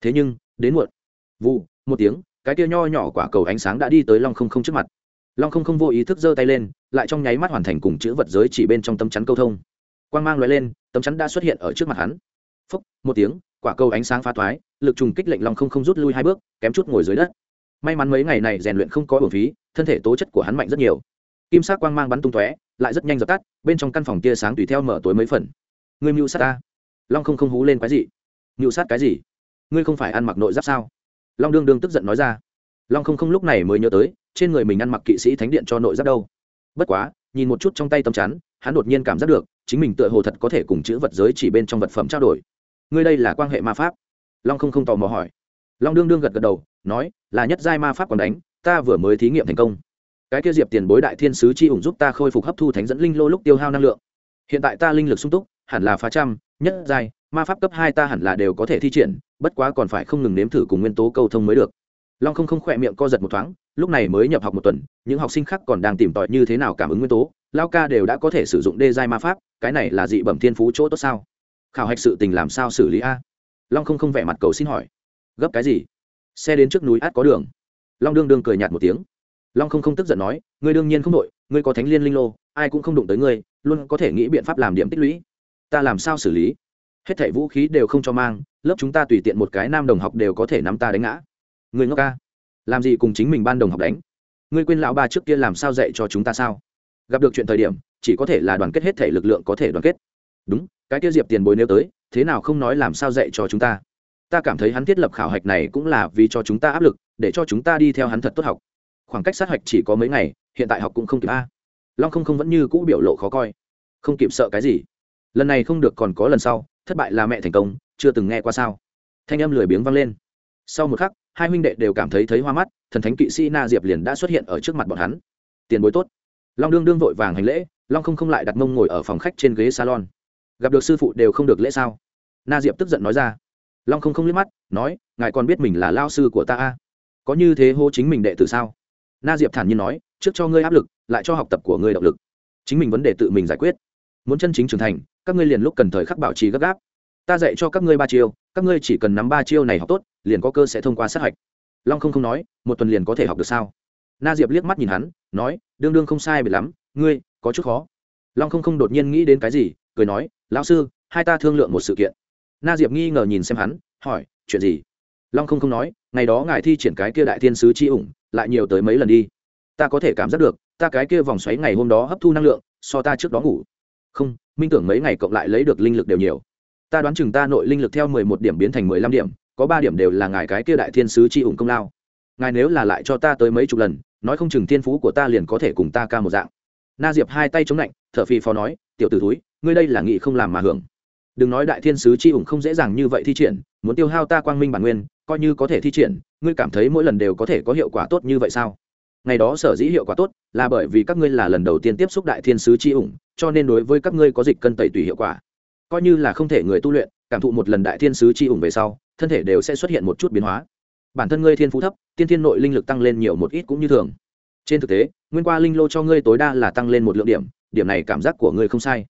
Thế nhưng, đến muộn. Vụ, một tiếng, cái tia nho nhỏ quả cầu ánh sáng đã đi tới long không không trước mặt. Long không không vô ý thức giơ tay lên, lại trong nháy mắt hoàn thành cùng chữ vật giới chỉ bên trong tấm chắn câu thông. Quang mang loại lên, tấm chắn đã xuất hiện ở trước mặt hắn. Phúc, một tiếng quả cầu ánh sáng phá thoái, lực trùng kích lệnh long không không rút lui hai bước, kém chút ngồi dưới đất. May mắn mấy ngày này rèn luyện không có bổ phí, thân thể tố chất của hắn mạnh rất nhiều. Kim sắc quang mang bắn tung tóe, lại rất nhanh dập tắt, bên trong căn phòng tia sáng tùy theo mở tối mấy phần. Người mưu sát ta. Long không không hú lên cái gì? Mưu sát cái gì? Ngươi không phải ăn mặc nội giáp sao? Long đương đương tức giận nói ra. Long không không lúc này mới nhớ tới, trên người mình ăn mặc kỵ sĩ thánh điện cho nội giáp đâu. Bất quá, nhìn một chút trong tay tầm chắn, hắn đột nhiên cảm giác được, chính mình tựa hồ thật có thể cùng chữ vật giới chỉ bên trong vật phẩm trao đổi ngươi đây là quan hệ ma pháp? Long không không tò mò hỏi. Long đương đương gật gật đầu, nói, là nhất giai ma pháp còn đánh, ta vừa mới thí nghiệm thành công. Cái kia diệp tiền bối đại thiên sứ chi ủng giúp ta khôi phục hấp thu thánh dẫn linh lô lúc tiêu hao năng lượng. Hiện tại ta linh lực sung túc, hẳn là phá trăm, nhất giai, ma pháp cấp hai ta hẳn là đều có thể thi triển, bất quá còn phải không ngừng nếm thử cùng nguyên tố cầu thông mới được. Long không không khỏe miệng co giật một thoáng, lúc này mới nhập học một tuần, những học sinh khác còn đang tìm tòi như thế nào cảm ứng nguyên tố, lao ca đều đã có thể sử dụng đê giai ma pháp, cái này là dị bẩm thiên phú chỗ tốt sao? Khảo hạch sự tình làm sao xử lý a? Long không không vẻ mặt cầu xin hỏi. Gấp cái gì? Xe đến trước núi át có đường. Long đương đương cười nhạt một tiếng. Long không không tức giận nói, ngươi đương nhiên không đội, ngươi có thánh liên linh lô, ai cũng không đụng tới ngươi, luôn có thể nghĩ biện pháp làm điểm tích lũy. Ta làm sao xử lý? Hết thảy vũ khí đều không cho mang, lớp chúng ta tùy tiện một cái nam đồng học đều có thể nắm ta đánh ngã. Người ngốc ca. Làm gì cùng chính mình ban đồng học đánh? Ngươi quên lão ba trước kia làm sao dạy cho chúng ta sao? Gặp được chuyện thời điểm, chỉ có thể là đoàn kết hết thể lực lượng có thể đoàn kết đúng, cái kia diệp tiền bối nếu tới, thế nào không nói làm sao dạy cho chúng ta? Ta cảm thấy hắn thiết lập khảo hạch này cũng là vì cho chúng ta áp lực, để cho chúng ta đi theo hắn thật tốt học. Khoảng cách sát hạch chỉ có mấy ngày, hiện tại học cũng không kịp a. Long không không vẫn như cũ biểu lộ khó coi. Không kịp sợ cái gì. Lần này không được còn có lần sau, thất bại là mẹ thành công, chưa từng nghe qua sao. Thanh âm lười biếng vang lên. Sau một khắc, hai huynh đệ đều cảm thấy thấy hoa mắt, thần thánh kỵ sĩ na diệp liền đã xuất hiện ở trước mặt bọn hắn. Tiền bối tốt. Long đương đương vội vàng hành lễ, long không không lại đặt mông ngồi ở phòng khách trên ghế salon gặp được sư phụ đều không được lễ sao? Na diệp tức giận nói ra. Long không không liếc mắt, nói, ngài còn biết mình là lao sư của ta a có như thế hô chính mình đệ tử sao? Na diệp thản nhiên nói, trước cho ngươi áp lực, lại cho học tập của ngươi động lực. Chính mình vấn đề tự mình giải quyết. Muốn chân chính trưởng thành, các ngươi liền lúc cần thời khắc bảo trì gấp gáp. Ta dạy cho các ngươi ba chiêu, các ngươi chỉ cần nắm ba chiêu này học tốt, liền có cơ sẽ thông qua sát hạch. Long không không nói, một tuần liền có thể học được sao? Na diệp liếc mắt nhìn hắn, nói, đương đương không sai bị lắm, ngươi, có chút khó. Long không không đột nhiên nghĩ đến cái gì cười nói, lão sư, hai ta thương lượng một sự kiện. Na diệp nghi ngờ nhìn xem hắn, hỏi, chuyện gì? Long không không nói, ngày đó ngài thi triển cái kia đại thiên sứ chi ủng, lại nhiều tới mấy lần đi. Ta có thể cảm giác được, ta cái kia vòng xoáy ngày hôm đó hấp thu năng lượng, so ta trước đó ngủ. Không, minh tưởng mấy ngày cộng lại lấy được linh lực đều nhiều. Ta đoán chừng ta nội linh lực theo mười một điểm biến thành mười lăm điểm, có ba điểm đều là ngài cái kia đại thiên sứ chi ủng công lao. Ngài nếu là lại cho ta tới mấy chục lần, nói không chừng thiên phú của ta liền có thể cùng ta ca một dạng. Na diệp hai tay chống lạnh t h ở phì phò nói, tiểu t ử túi ngươi đây là nghị không làm mà hưởng. Đừng nói đại thiên sứ chi ủng không dễ dàng như vậy thi triển, muốn tiêu hao ta quang minh bản nguyên, coi như có thể thi triển, ngươi cảm thấy mỗi lần đều có thể có hiệu quả tốt như vậy sao? Ngày đó sở dĩ hiệu quả tốt là bởi vì các ngươi là lần đầu tiên tiếp xúc đại thiên sứ chi ủng, cho nên đối với các ngươi có dịch cân tẩy tùy hiệu quả. Coi như là không thể người tu luyện, cảm thụ một lần đại thiên sứ chi ủng về sau, thân thể đều sẽ xuất hiện một chút biến hóa. Bản thân ngươi thiên phú thấp, tiên thiên nội linh lực tăng lên nhiều một ít cũng như thường. Trên thực tế, nguyên qua linh lô cho ngươi tối đa là tăng lên một lượng điểm điểm này cảm giác của ngươi không sai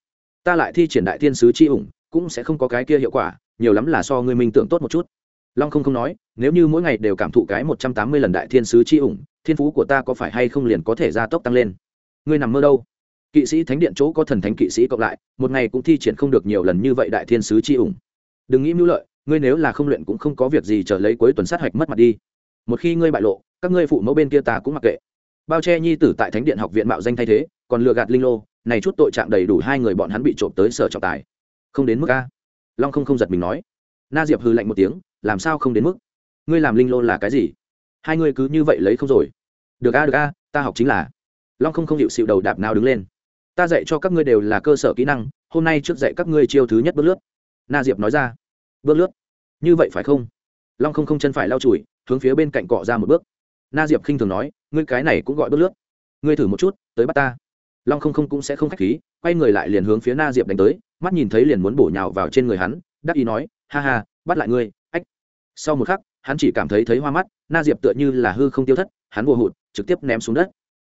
ta lại thi triển đại thiên sứ chi ủng, cũng sẽ không có cái kia hiệu quả, nhiều lắm là so ngươi minh tưởng tốt một chút. Long không không nói, nếu như mỗi ngày đều cảm thụ cái một trăm tám mươi lần đại thiên sứ chi ủng, thiên phú của ta có phải hay không liền có thể gia tốc tăng lên? Ngươi nằm mơ đâu? Kỵ sĩ thánh điện chỗ có thần thánh kỵ sĩ cộng lại, một ngày cũng thi triển không được nhiều lần như vậy đại thiên sứ chi ủng. Đừng nghĩ mưu lợi, ngươi nếu là không luyện cũng không có việc gì trở lấy cuối tuần sát hạch mất mặt đi. Một khi ngươi bại lộ, các ngươi phụ mẫu bên kia ta cũng mặc kệ. Bao che nhi tử tại thánh điện học viện mạo danh thay thế còn lừa gạt linh lô, này chút tội trạng đầy đủ hai người bọn hắn bị trộm tới sở trọng tài. Không đến mức a? Long không không giật mình nói. Na diệp hư lạnh một tiếng, làm sao không đến mức? Ngươi làm linh lô là cái gì? Hai ngươi cứ như vậy lấy không rồi. Được a được a, ta học chính là. Long không không hiệu xịu đầu đạp nào đứng lên. Ta dạy cho các ngươi đều là cơ sở kỹ năng, hôm nay trước dạy các ngươi chiêu thứ nhất bước lướt. Na diệp nói ra. Bước lướt? Như vậy phải không? Long không không chân phải lau chùi, hướng phía bên cạnh cọ ra một bước. Na diệp khinh thường nói, ngươi cái này cũng gọi bước lướt. Ngươi thử một chút, tới bắt ta long không không cũng sẽ không k h á c h khí, quay người lại liền hướng phía na diệp đánh tới, mắt nhìn thấy liền muốn bổ nhào vào trên người hắn, đắc ý nói, ha ha, bắt lại ngươi, ách. Sau một khắc, hắn chỉ cảm thấy thấy hoa mắt, na diệp tựa như là hư không tiêu thất, hắn vô hụt, trực tiếp ném xuống đất.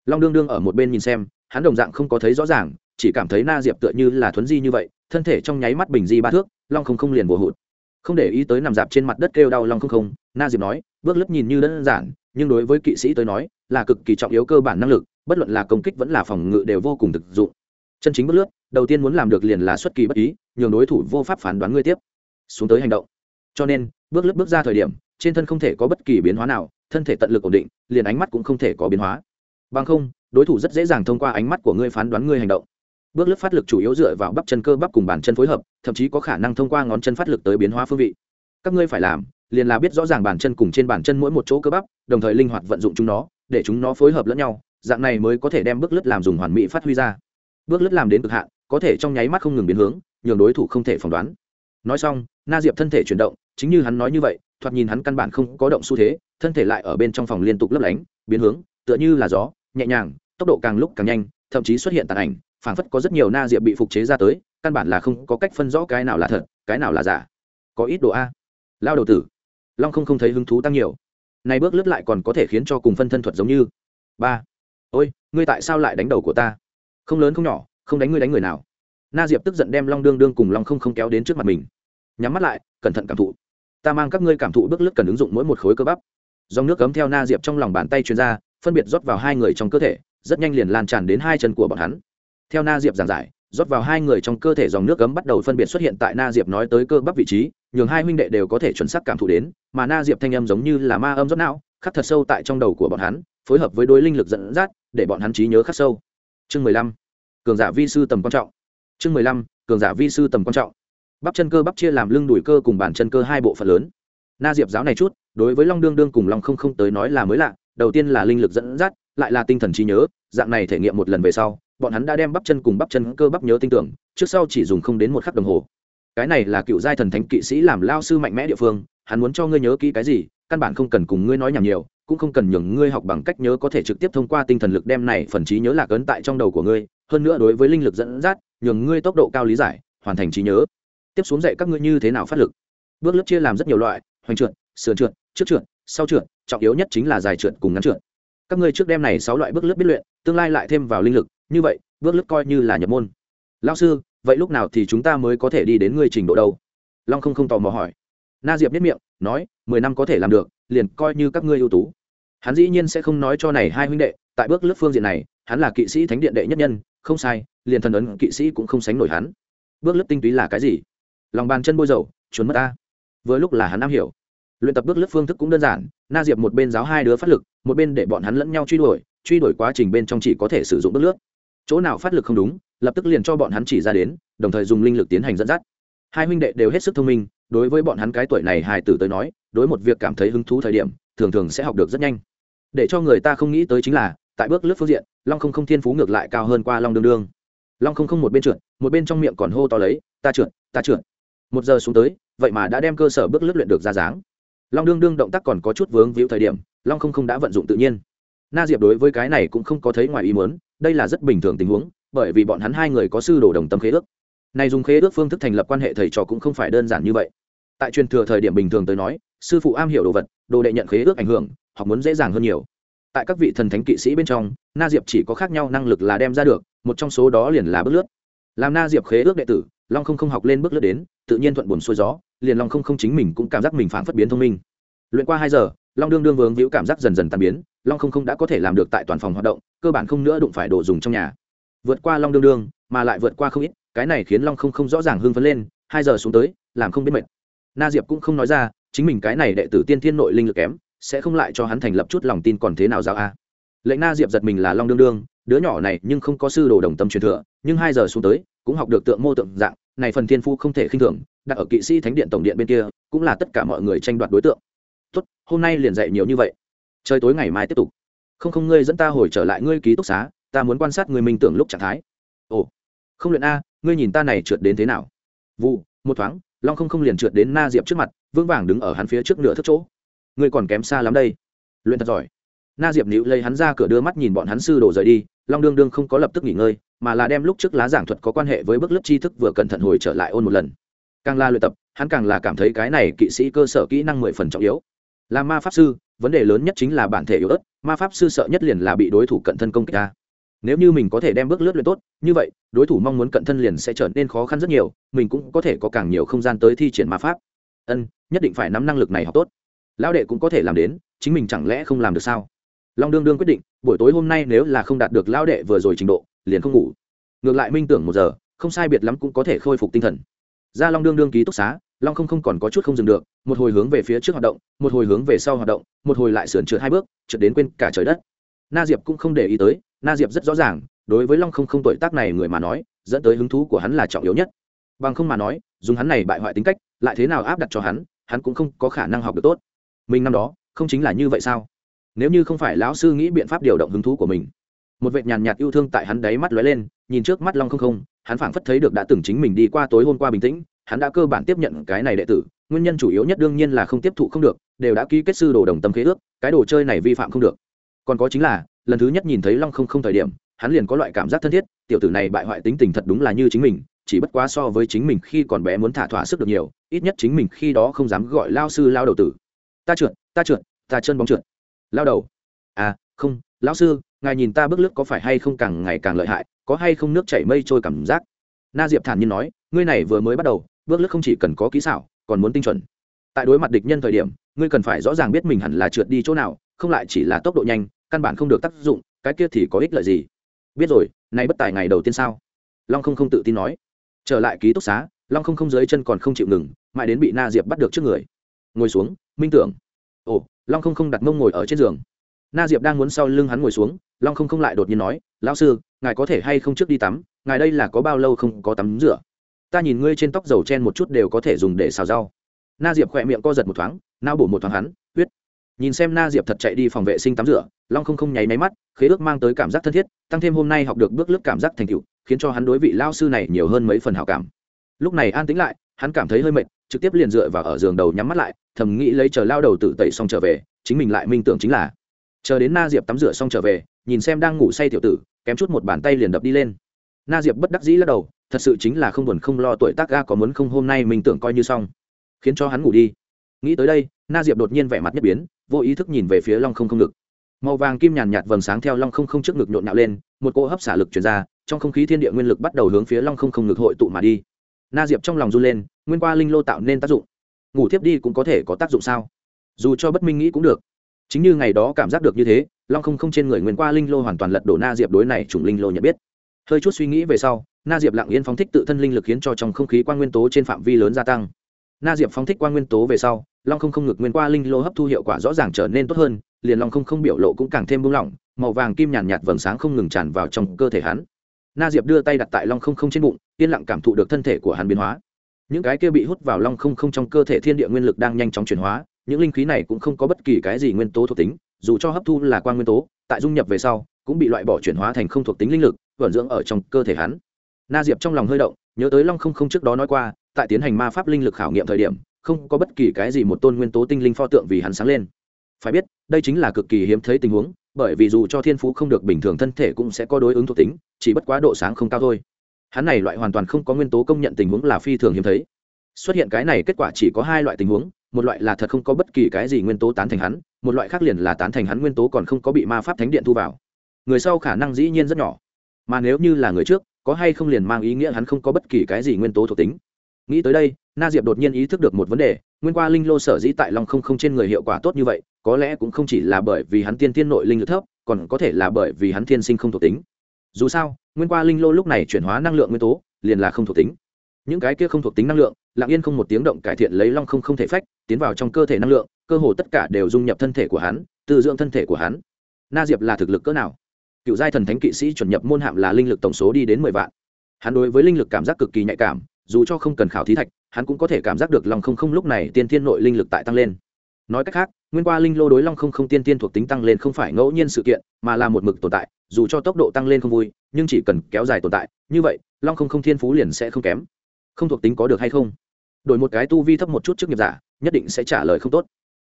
Long đương đương ở một bên nhìn xem, hắn đồng dạng không có thấy rõ ràng, chỉ cảm thấy na diệp tựa như là thuấn di như vậy, thân thể trong nháy mắt bình di ba thước, long không không liền vô hụt không để ý tới nằm dạp trên mặt đất kêu đau lòng không không, na diệp nói, bước lướt nhìn như đơn giản, nhưng đối với kỵ sĩ tới nói, là cực kỳ trọng yếu cơ bản năng lực, bất luận là công kích vẫn là phòng ngự đều vô cùng thực dụng. Chân chính bước lướt, đầu tiên muốn làm được liền là xuất kỳ bất ý, nhường đối thủ vô pháp phán đoán ngươi tiếp. Xuống tới hành động. Cho nên, bước lướt bước ra thời điểm, trên thân không thể có bất kỳ biến hóa nào, thân thể tận lực ổn định, liền ánh mắt cũng không thể có biến hóa. Bằng không, đối thủ rất dễ dàng thông qua ánh mắt của ngươi phán đoán ngươi hành động bước lướt phát lực chủ yếu dựa vào bắp chân cơ bắp cùng bàn chân phối hợp, thậm chí có khả năng thông qua ngón chân phát lực tới biến hóa phương vị. Các ngươi phải làm, liền là biết rõ ràng bàn chân cùng trên bàn chân mỗi một chỗ cơ bắp, đồng thời linh hoạt vận dụng chúng nó, để chúng nó phối hợp lẫn nhau, dạng này mới có thể đem bước lướt làm dùng hoàn mỹ phát huy ra. Bước lướt làm đến cực hạn, có thể trong nháy mắt không ngừng biến hướng, nhường đối thủ không thể phỏng đoán. Nói xong, na diệp thân thể chuyển động, chính như hắn nói như vậy, thoạt nhìn hắn căn bản không có động xu thế, thân thể lại ở bên trong phòng liên tục lấp lánh, biến hướng, tựa như là gió, nhẹ nhàng, tốc độ càng lúc càng nhanh, thậm chí xuất hiện tàn ảnh phảng phất có rất nhiều na diệp bị phục chế ra tới, căn bản là không có cách phân rõ cái nào là thật, cái nào là giả. Có ít độ a. Lao đầu tử. Long không không thấy hứng thú tăng nhiều. Này bước lướt lại còn có thể khiến cho cùng phân thân thuật giống như. Ba. Ôi, ngươi tại sao lại đánh đầu của ta? Không lớn không nhỏ, không đánh ngươi đánh người nào. Na diệp tức giận đem long đương đương cùng long không không kéo đến trước mặt mình. Nhắm mắt lại, cẩn thận cảm thụ. Ta mang các ngươi cảm thụ bước lướt cần ứng dụng mỗi một khối cơ bắp. Dòng nước cấm theo na diệp trong lòng bàn tay chuyên ra, phân biệt rót vào hai người trong cơ thể, rất nhanh liền lan tràn đến hai chân của bọn hắn theo na diệp giảng giải, rót vào hai người trong cơ thể dòng nước cấm bắt đầu phân biệt xuất hiện tại na diệp nói tới cơ bắp vị trí, nhường hai huynh đệ đều có thể chuẩn xác cảm thụ đến, mà na diệp thanh âm giống như là ma âm rót não, khắc thật sâu tại trong đầu của bọn hắn, phối hợp với đối linh lực dẫn dắt, để bọn hắn trí nhớ khắc sâu. Chương mười lăm, cường giả vi sư tầm quan trọng. Chương mười lăm, cường giả vi sư tầm quan trọng. Bắp chân cơ bắp chia làm lưng đùi cơ cùng bàn chân cơ hai bộ phận lớn. Na diệp giáo này chút, đối với long đương đương cùng long không không tới nói là mới lạ, đầu tiên là linh lực dẫn dắt, lại là tinh thần trí nhớ, dạng này thể nghiệm một lần về sau bọn hắn đã đem bắp chân cùng bắp chân cơ bắp nhớ tinh tưởng, trước sau chỉ dùng không đến một khắc đồng hồ. Cái này là cựu giai thần thánh kỵ sĩ làm lao sư mạnh mẽ địa phương, hắn muốn cho ngươi nhớ kỹ cái gì, căn bản không cần cùng ngươi nói nhảm nhiều, cũng không cần nhường ngươi học bằng cách nhớ có thể trực tiếp thông qua tinh thần lực đem này phần trí nhớ lạc ấn tại trong đầu của ngươi, hơn nữa đối với linh lực dẫn dắt, nhường ngươi tốc độ cao lý giải, hoàn thành trí nhớ. Tiếp xuống dạy các ngươi như thế nào phát lực. Bước lớp chia làm rất nhiều loại, hoành trượt, sườn trượt, trước trượt, sau trượt, trọng yếu nhất chính là dài trượt cùng ngắn trượt. Các ngươi trước đem này sáu loại bước lớp biết luyện, tương lai lại thêm vào linh lực như vậy, bước lướt coi như là nhập môn. Lao sư, vậy lúc nào thì chúng ta mới có thể đi đến ngươi trình độ đâu? Long không không tò mò hỏi. Na diệp biết miệng, nói, mười năm có thể làm được, liền coi như các ngươi ưu tú. Hắn dĩ nhiên sẽ không nói cho này hai huynh đệ, tại bước lướt phương diện này, hắn là kỵ sĩ thánh điện đệ nhất nhân, không sai, liền thần ấn kỵ sĩ cũng không sánh nổi hắn. Bước lướt tinh túy là cái gì? Lòng bàn chân bôi dầu trốn mất ta. Vừa lúc là hắn am hiểu. Luyện tập bước lướt phương thức cũng đơn giản, na diệp một bên giáo hai đứa phát lực, một bên để bọn hắn lẫn nhau truy đuổi truy đuổi quá trình bên trong chỉ có thể sử dụng bước lướt chỗ nào phát lực không đúng, lập tức liền cho bọn hắn chỉ ra đến, đồng thời dùng linh lực tiến hành dẫn dắt. Hai huynh đệ đều hết sức thông minh, đối với bọn hắn cái tuổi này hài tử tới nói, đối một việc cảm thấy hứng thú thời điểm, thường thường sẽ học được rất nhanh. Để cho người ta không nghĩ tới chính là, tại bước lướt phương diện, long không không thiên phú ngược lại cao hơn qua long đương đương. Long không không một bên trượt, một bên trong miệng còn hô to lấy, ta trượt ta trượt. Một giờ xuống tới, vậy mà đã đem cơ sở bước lướt luyện được ra dáng. Long đương đương động tác còn có chút vướng víu thời điểm, long không không đã vận dụng tự nhiên. Na diệp đối với cái này cũng không có thấy ngoài ý muốn đây là rất bình thường tình huống, bởi vì bọn hắn hai người có sư đồ đồng tâm khế ước. Này dùng khế ước phương thức thành lập quan hệ thầy trò cũng không phải đơn giản như vậy. Tại truyền thừa thời điểm bình thường tới nói, sư phụ am hiểu đồ vật, đồ đệ nhận khế ước ảnh hưởng học muốn dễ dàng hơn nhiều. Tại các vị thần thánh kỵ sĩ bên trong, na diệp chỉ có khác nhau năng lực là đem ra được, một trong số đó liền là bước lướt. Làm na diệp khế ước đệ tử, long không không học lên bước lướt đến, tự nhiên thuận buồn xuôi gió, liền long không không chính mình cũng cảm giác mình phản phất biến thông minh. Luyện qua hai giờ long đương đương vướng víu cảm giác dần dần tan biến, long không không đã có thể làm được tại toàn phòng hoạt động, cơ bản không nữa đụng phải đồ dùng trong nhà. Vượt qua long đương đương, mà lại vượt qua không ít, cái này khiến long không không rõ ràng hưng phấn lên, hai giờ xuống tới, làm không biết mệt. Na diệp cũng không nói ra, chính mình cái này đệ tử tiên thiên nội linh lực kém, sẽ không lại cho hắn thành lập chút lòng tin còn thế nào giáo a. Lệnh na diệp giật mình là long đương đương, đứa nhỏ này nhưng không có sư đồ đồng tâm truyền thừa, nhưng hai giờ xuống tới, cũng học được tượng mô tượng dạng, này phần thiên phu không thể khinh thường, đặt ở kỵ sĩ thánh điện tổng điện bên kia, cũng là tất cả mọi người tranh đoạt đối tượng tốt, hôm nay liền dạy nhiều như vậy. Trời tối ngày mai tiếp tục. Không không, ngươi dẫn ta hồi trở lại ngươi ký túc xá, ta muốn quan sát người minh tưởng lúc trạng thái. Ồ, không luyện a, ngươi nhìn ta này trượt đến thế nào? Vụ một thoáng, long không không liền trượt đến na diệp trước mặt, vững vàng đứng ở hắn phía trước nửa thất chỗ. Ngươi còn kém xa lắm đây. Luyện thật giỏi. Na diệp nữ lấy hắn ra cửa đưa mắt nhìn bọn hắn sư đổ rời đi, long đương đương không có lập tức nghỉ ngơi, mà là đem lúc trước lá giảng thuật có quan hệ với bước lớp tri thức vừa cẩn thận hồi trở lại ôn một lần. Càng la luyện tập, hắn càng là cảm thấy cái này kỵ sĩ cơ sở kỹ năng mười phần trọng yếu là ma pháp sư, vấn đề lớn nhất chính là bản thể yếu ớt, ma pháp sư sợ nhất liền là bị đối thủ cận thân công kích ta. Nếu như mình có thể đem bước lướt luyện tốt, như vậy, đối thủ mong muốn cận thân liền sẽ trở nên khó khăn rất nhiều, mình cũng có thể có càng nhiều không gian tới thi triển ma pháp. Ân, nhất định phải nắm năng lực này học tốt. Lão đệ cũng có thể làm đến, chính mình chẳng lẽ không làm được sao? Long đương đương quyết định, buổi tối hôm nay nếu là không đạt được lão đệ vừa rồi trình độ, liền không ngủ. Ngược lại minh tưởng một giờ, không sai biệt lắm cũng có thể khôi phục tinh thần. Ra long đương đương ký túc xá long không không còn có chút không dừng được, một hồi hướng về phía trước hoạt động, một hồi hướng về sau hoạt động, một hồi lại sườn trượt hai bước, trượt đến quên cả trời đất. Na diệp cũng không để ý tới, na diệp rất rõ ràng, đối với long không không tuổi tác này người mà nói, dẫn tới hứng thú của hắn là trọng yếu nhất. Bằng không mà nói, dùng hắn này bại hoại tính cách, lại thế nào áp đặt cho hắn hắn cũng không có khả năng học được tốt. Mình năm đó, không chính là như vậy sao? Nếu như không phải lão sư nghĩ biện pháp điều động hứng thú của mình. Một vệ nhàn nhạt yêu thương tại hắn đáy mắt lóe lên, nhìn trước mắt long không không, hắn phảng phất thấy được đã từng chính mình đi qua tối hôm qua bình tĩnh hắn đã cơ bản tiếp nhận cái này đệ tử, nguyên nhân chủ yếu nhất đương nhiên là không tiếp thụ không được, đều đã ký kết sư đồ đồng tâm khế ước, cái đồ chơi này vi phạm không được. Còn có chính là, lần thứ nhất nhìn thấy long không không thời điểm, hắn liền có loại cảm giác thân thiết, tiểu tử này bại hoại tính tình thật đúng là như chính mình, chỉ bất quá so với chính mình khi còn bé muốn thả thỏa sức được nhiều, ít nhất chính mình khi đó không dám gọi lao sư lao đầu tử. Ta trượt ta trượt, ta chân bóng trượt. Lao đầu. À không, lão sư, ngài nhìn ta bước lướt có phải hay không càng ngày càng lợi hại, có hay không nước chảy mây trôi cảm giác? Na diệp thản nhiên nói, ngươi này vừa mới bắt đầu bước lướt không chỉ cần có kỹ xảo, còn muốn tinh chuẩn. Tại đối mặt địch nhân thời điểm, ngươi cần phải rõ ràng biết mình hẳn là trượt đi chỗ nào, không lại chỉ là tốc độ nhanh, căn bản không được tác dụng, cái kia thì có ích lợi gì? Biết rồi, nay bất tài ngày đầu tiên sao? Long không không tự tin nói. Trở lại ký túc xá, long không không dưới chân còn không chịu ngừng, mãi đến bị na diệp bắt được trước người. Ngồi xuống, minh tưởng. Ồ, long không không đặt mông ngồi ở trên giường. Na diệp đang muốn sau lưng hắn ngồi xuống, long không không lại đột nhiên nói, lão sư, ngài có thể hay không trước đi tắm? Ngài đây là có bao lâu không có tắm rửa? Ta nhìn ngươi trên tóc dầu chen một chút đều có thể dùng để xào rau. Na diệp khỏe miệng co giật một thoáng nao bổ một thoáng hắn, huyết. Nhìn xem na diệp thật chạy đi phòng vệ sinh tắm rửa, long không không nháy máy mắt, khế ước mang tới cảm giác thân thiết, tăng thêm hôm nay học được bước lớp cảm giác thành tựu, khiến cho hắn đối vị lao sư này nhiều hơn mấy phần hảo cảm. Lúc này an tĩnh lại, hắn cảm thấy hơi mệt, trực tiếp liền dựa vào ở giường đầu nhắm mắt lại, thầm nghĩ lấy chờ lao đầu tự tẩy xong trở về, chính mình lại minh tưởng chính là. Chờ đến na diệp tắm rửa xong trở về, nhìn xem đang ngủ say tiểu tử, kém chút một bàn tay liền đập đi lên. Na diệp bất đắc dĩ lắc đầu thật sự chính là không buồn không lo tuổi tác ga có muốn không hôm nay mình tưởng coi như xong. Khiến cho hắn ngủ đi. Nghĩ tới đây, na diệp đột nhiên vẻ mặt nhất biến, vô ý thức nhìn về phía long không không ngực. Màu vàng kim nhàn nhạt vầng sáng theo long không không trước ngực nhộn nhạo lên, một cỗ hấp xả lực chuyển ra, trong không khí thiên địa nguyên lực bắt đầu hướng phía long không không ngực hội tụ mà đi. Na diệp trong lòng run lên, nguyên qua linh lô tạo nên tác dụng. Ngủ tiếp đi cũng có thể có tác dụng sao? Dù cho bất minh nghĩ cũng được. Chính như ngày đó cảm giác được như thế, long không không trên người nguyên qua linh lô hoàn toàn lật đổ na diệp đối này chủng linh lô nhận biết. Hơi chút suy nghĩ về sau na diệp lặng yên phóng thích tự thân linh lực khiến cho trong không khí quan nguyên tố trên phạm vi lớn gia tăng. Na diệp phóng thích quan nguyên tố về sau long không không ngực nguyên qua linh lô hấp thu hiệu quả rõ ràng trở nên tốt hơn liền long không không biểu lộ cũng càng thêm buông lỏng màu vàng kim nhàn nhạt, nhạt vầng sáng không ngừng tràn vào trong cơ thể hắn. Na diệp đưa tay đặt tại long không không trên bụng yên lặng cảm thụ được thân thể của hắn biến hóa. Những cái kia bị hút vào long không không trong cơ thể thiên địa nguyên lực đang nhanh chóng chuyển hóa những linh khí này cũng không có bất kỳ cái gì nguyên tố thuộc tính dù cho hấp thu là quan nguyên tố tại dung nhập về sau cũng bị loại bỏ chuyển hóa thành không thuộc tính linh lực vẩn dưỡng ở trong cơ thể hắn na diệp trong lòng hơi động, nhớ tới long không không trước đó nói qua, tại tiến hành ma pháp linh lực khảo nghiệm thời điểm, không có bất kỳ cái gì một tôn nguyên tố tinh linh pho tượng vì hắn sáng lên. Phải biết, đây chính là cực kỳ hiếm thấy tình huống, bởi vì dù cho thiên phú không được bình thường thân thể cũng sẽ có đối ứng thuộc tính, chỉ bất quá độ sáng không cao thôi. Hắn này loại hoàn toàn không có nguyên tố công nhận tình huống là phi thường hiếm thấy. Xuất hiện cái này kết quả chỉ có hai loại tình huống, một loại là thật không có bất kỳ cái gì nguyên tố tán thành hắn, một loại khác liền là tán thành hắn nguyên tố còn không có bị ma pháp thánh điện thu vào. Người sau khả năng dĩ nhiên rất nhỏ, mà nếu như là người trước có hay không liền mang ý nghĩa hắn không có bất kỳ cái gì nguyên tố thuộc tính. Nghĩ tới đây, na diệp đột nhiên ý thức được một vấn đề, nguyên qua linh lô sở dĩ tại long không không trên người hiệu quả tốt như vậy, có lẽ cũng không chỉ là bởi vì hắn tiên tiên nội linh lực thấp, còn có thể là bởi vì hắn thiên sinh không thuộc tính. Dù sao, nguyên qua linh lô lúc này chuyển hóa năng lượng nguyên tố, liền là không thuộc tính. Những cái kia không thuộc tính năng lượng, lặng yên không một tiếng động cải thiện lấy long không không thể phách, tiến vào trong cơ thể năng lượng, cơ hồ tất cả đều dung nhập thân thể của hắn từ dưỡng thân thể của hắn. Na diệp là thực lực cỡ nào? Cựu giai thần thánh kỵ sĩ chuẩn nhập môn hạm là linh lực tổng số đi đến mười vạn. Hắn đối với linh lực cảm giác cực kỳ nhạy cảm, dù cho không cần khảo thí thạch, hắn cũng có thể cảm giác được long không không lúc này tiên thiên nội linh lực tại tăng lên. Nói cách khác, nguyên qua linh lô đối long không không tiên tiên thuộc tính tăng lên không phải ngẫu nhiên sự kiện, mà là một mực tồn tại, dù cho tốc độ tăng lên không vui, nhưng chỉ cần kéo dài tồn tại, như vậy, long không không thiên phú liền sẽ không kém. Không thuộc tính có được hay không? Đổi một cái tu vi thấp một chút trước nghiệp giả, nhất định sẽ trả lời không tốt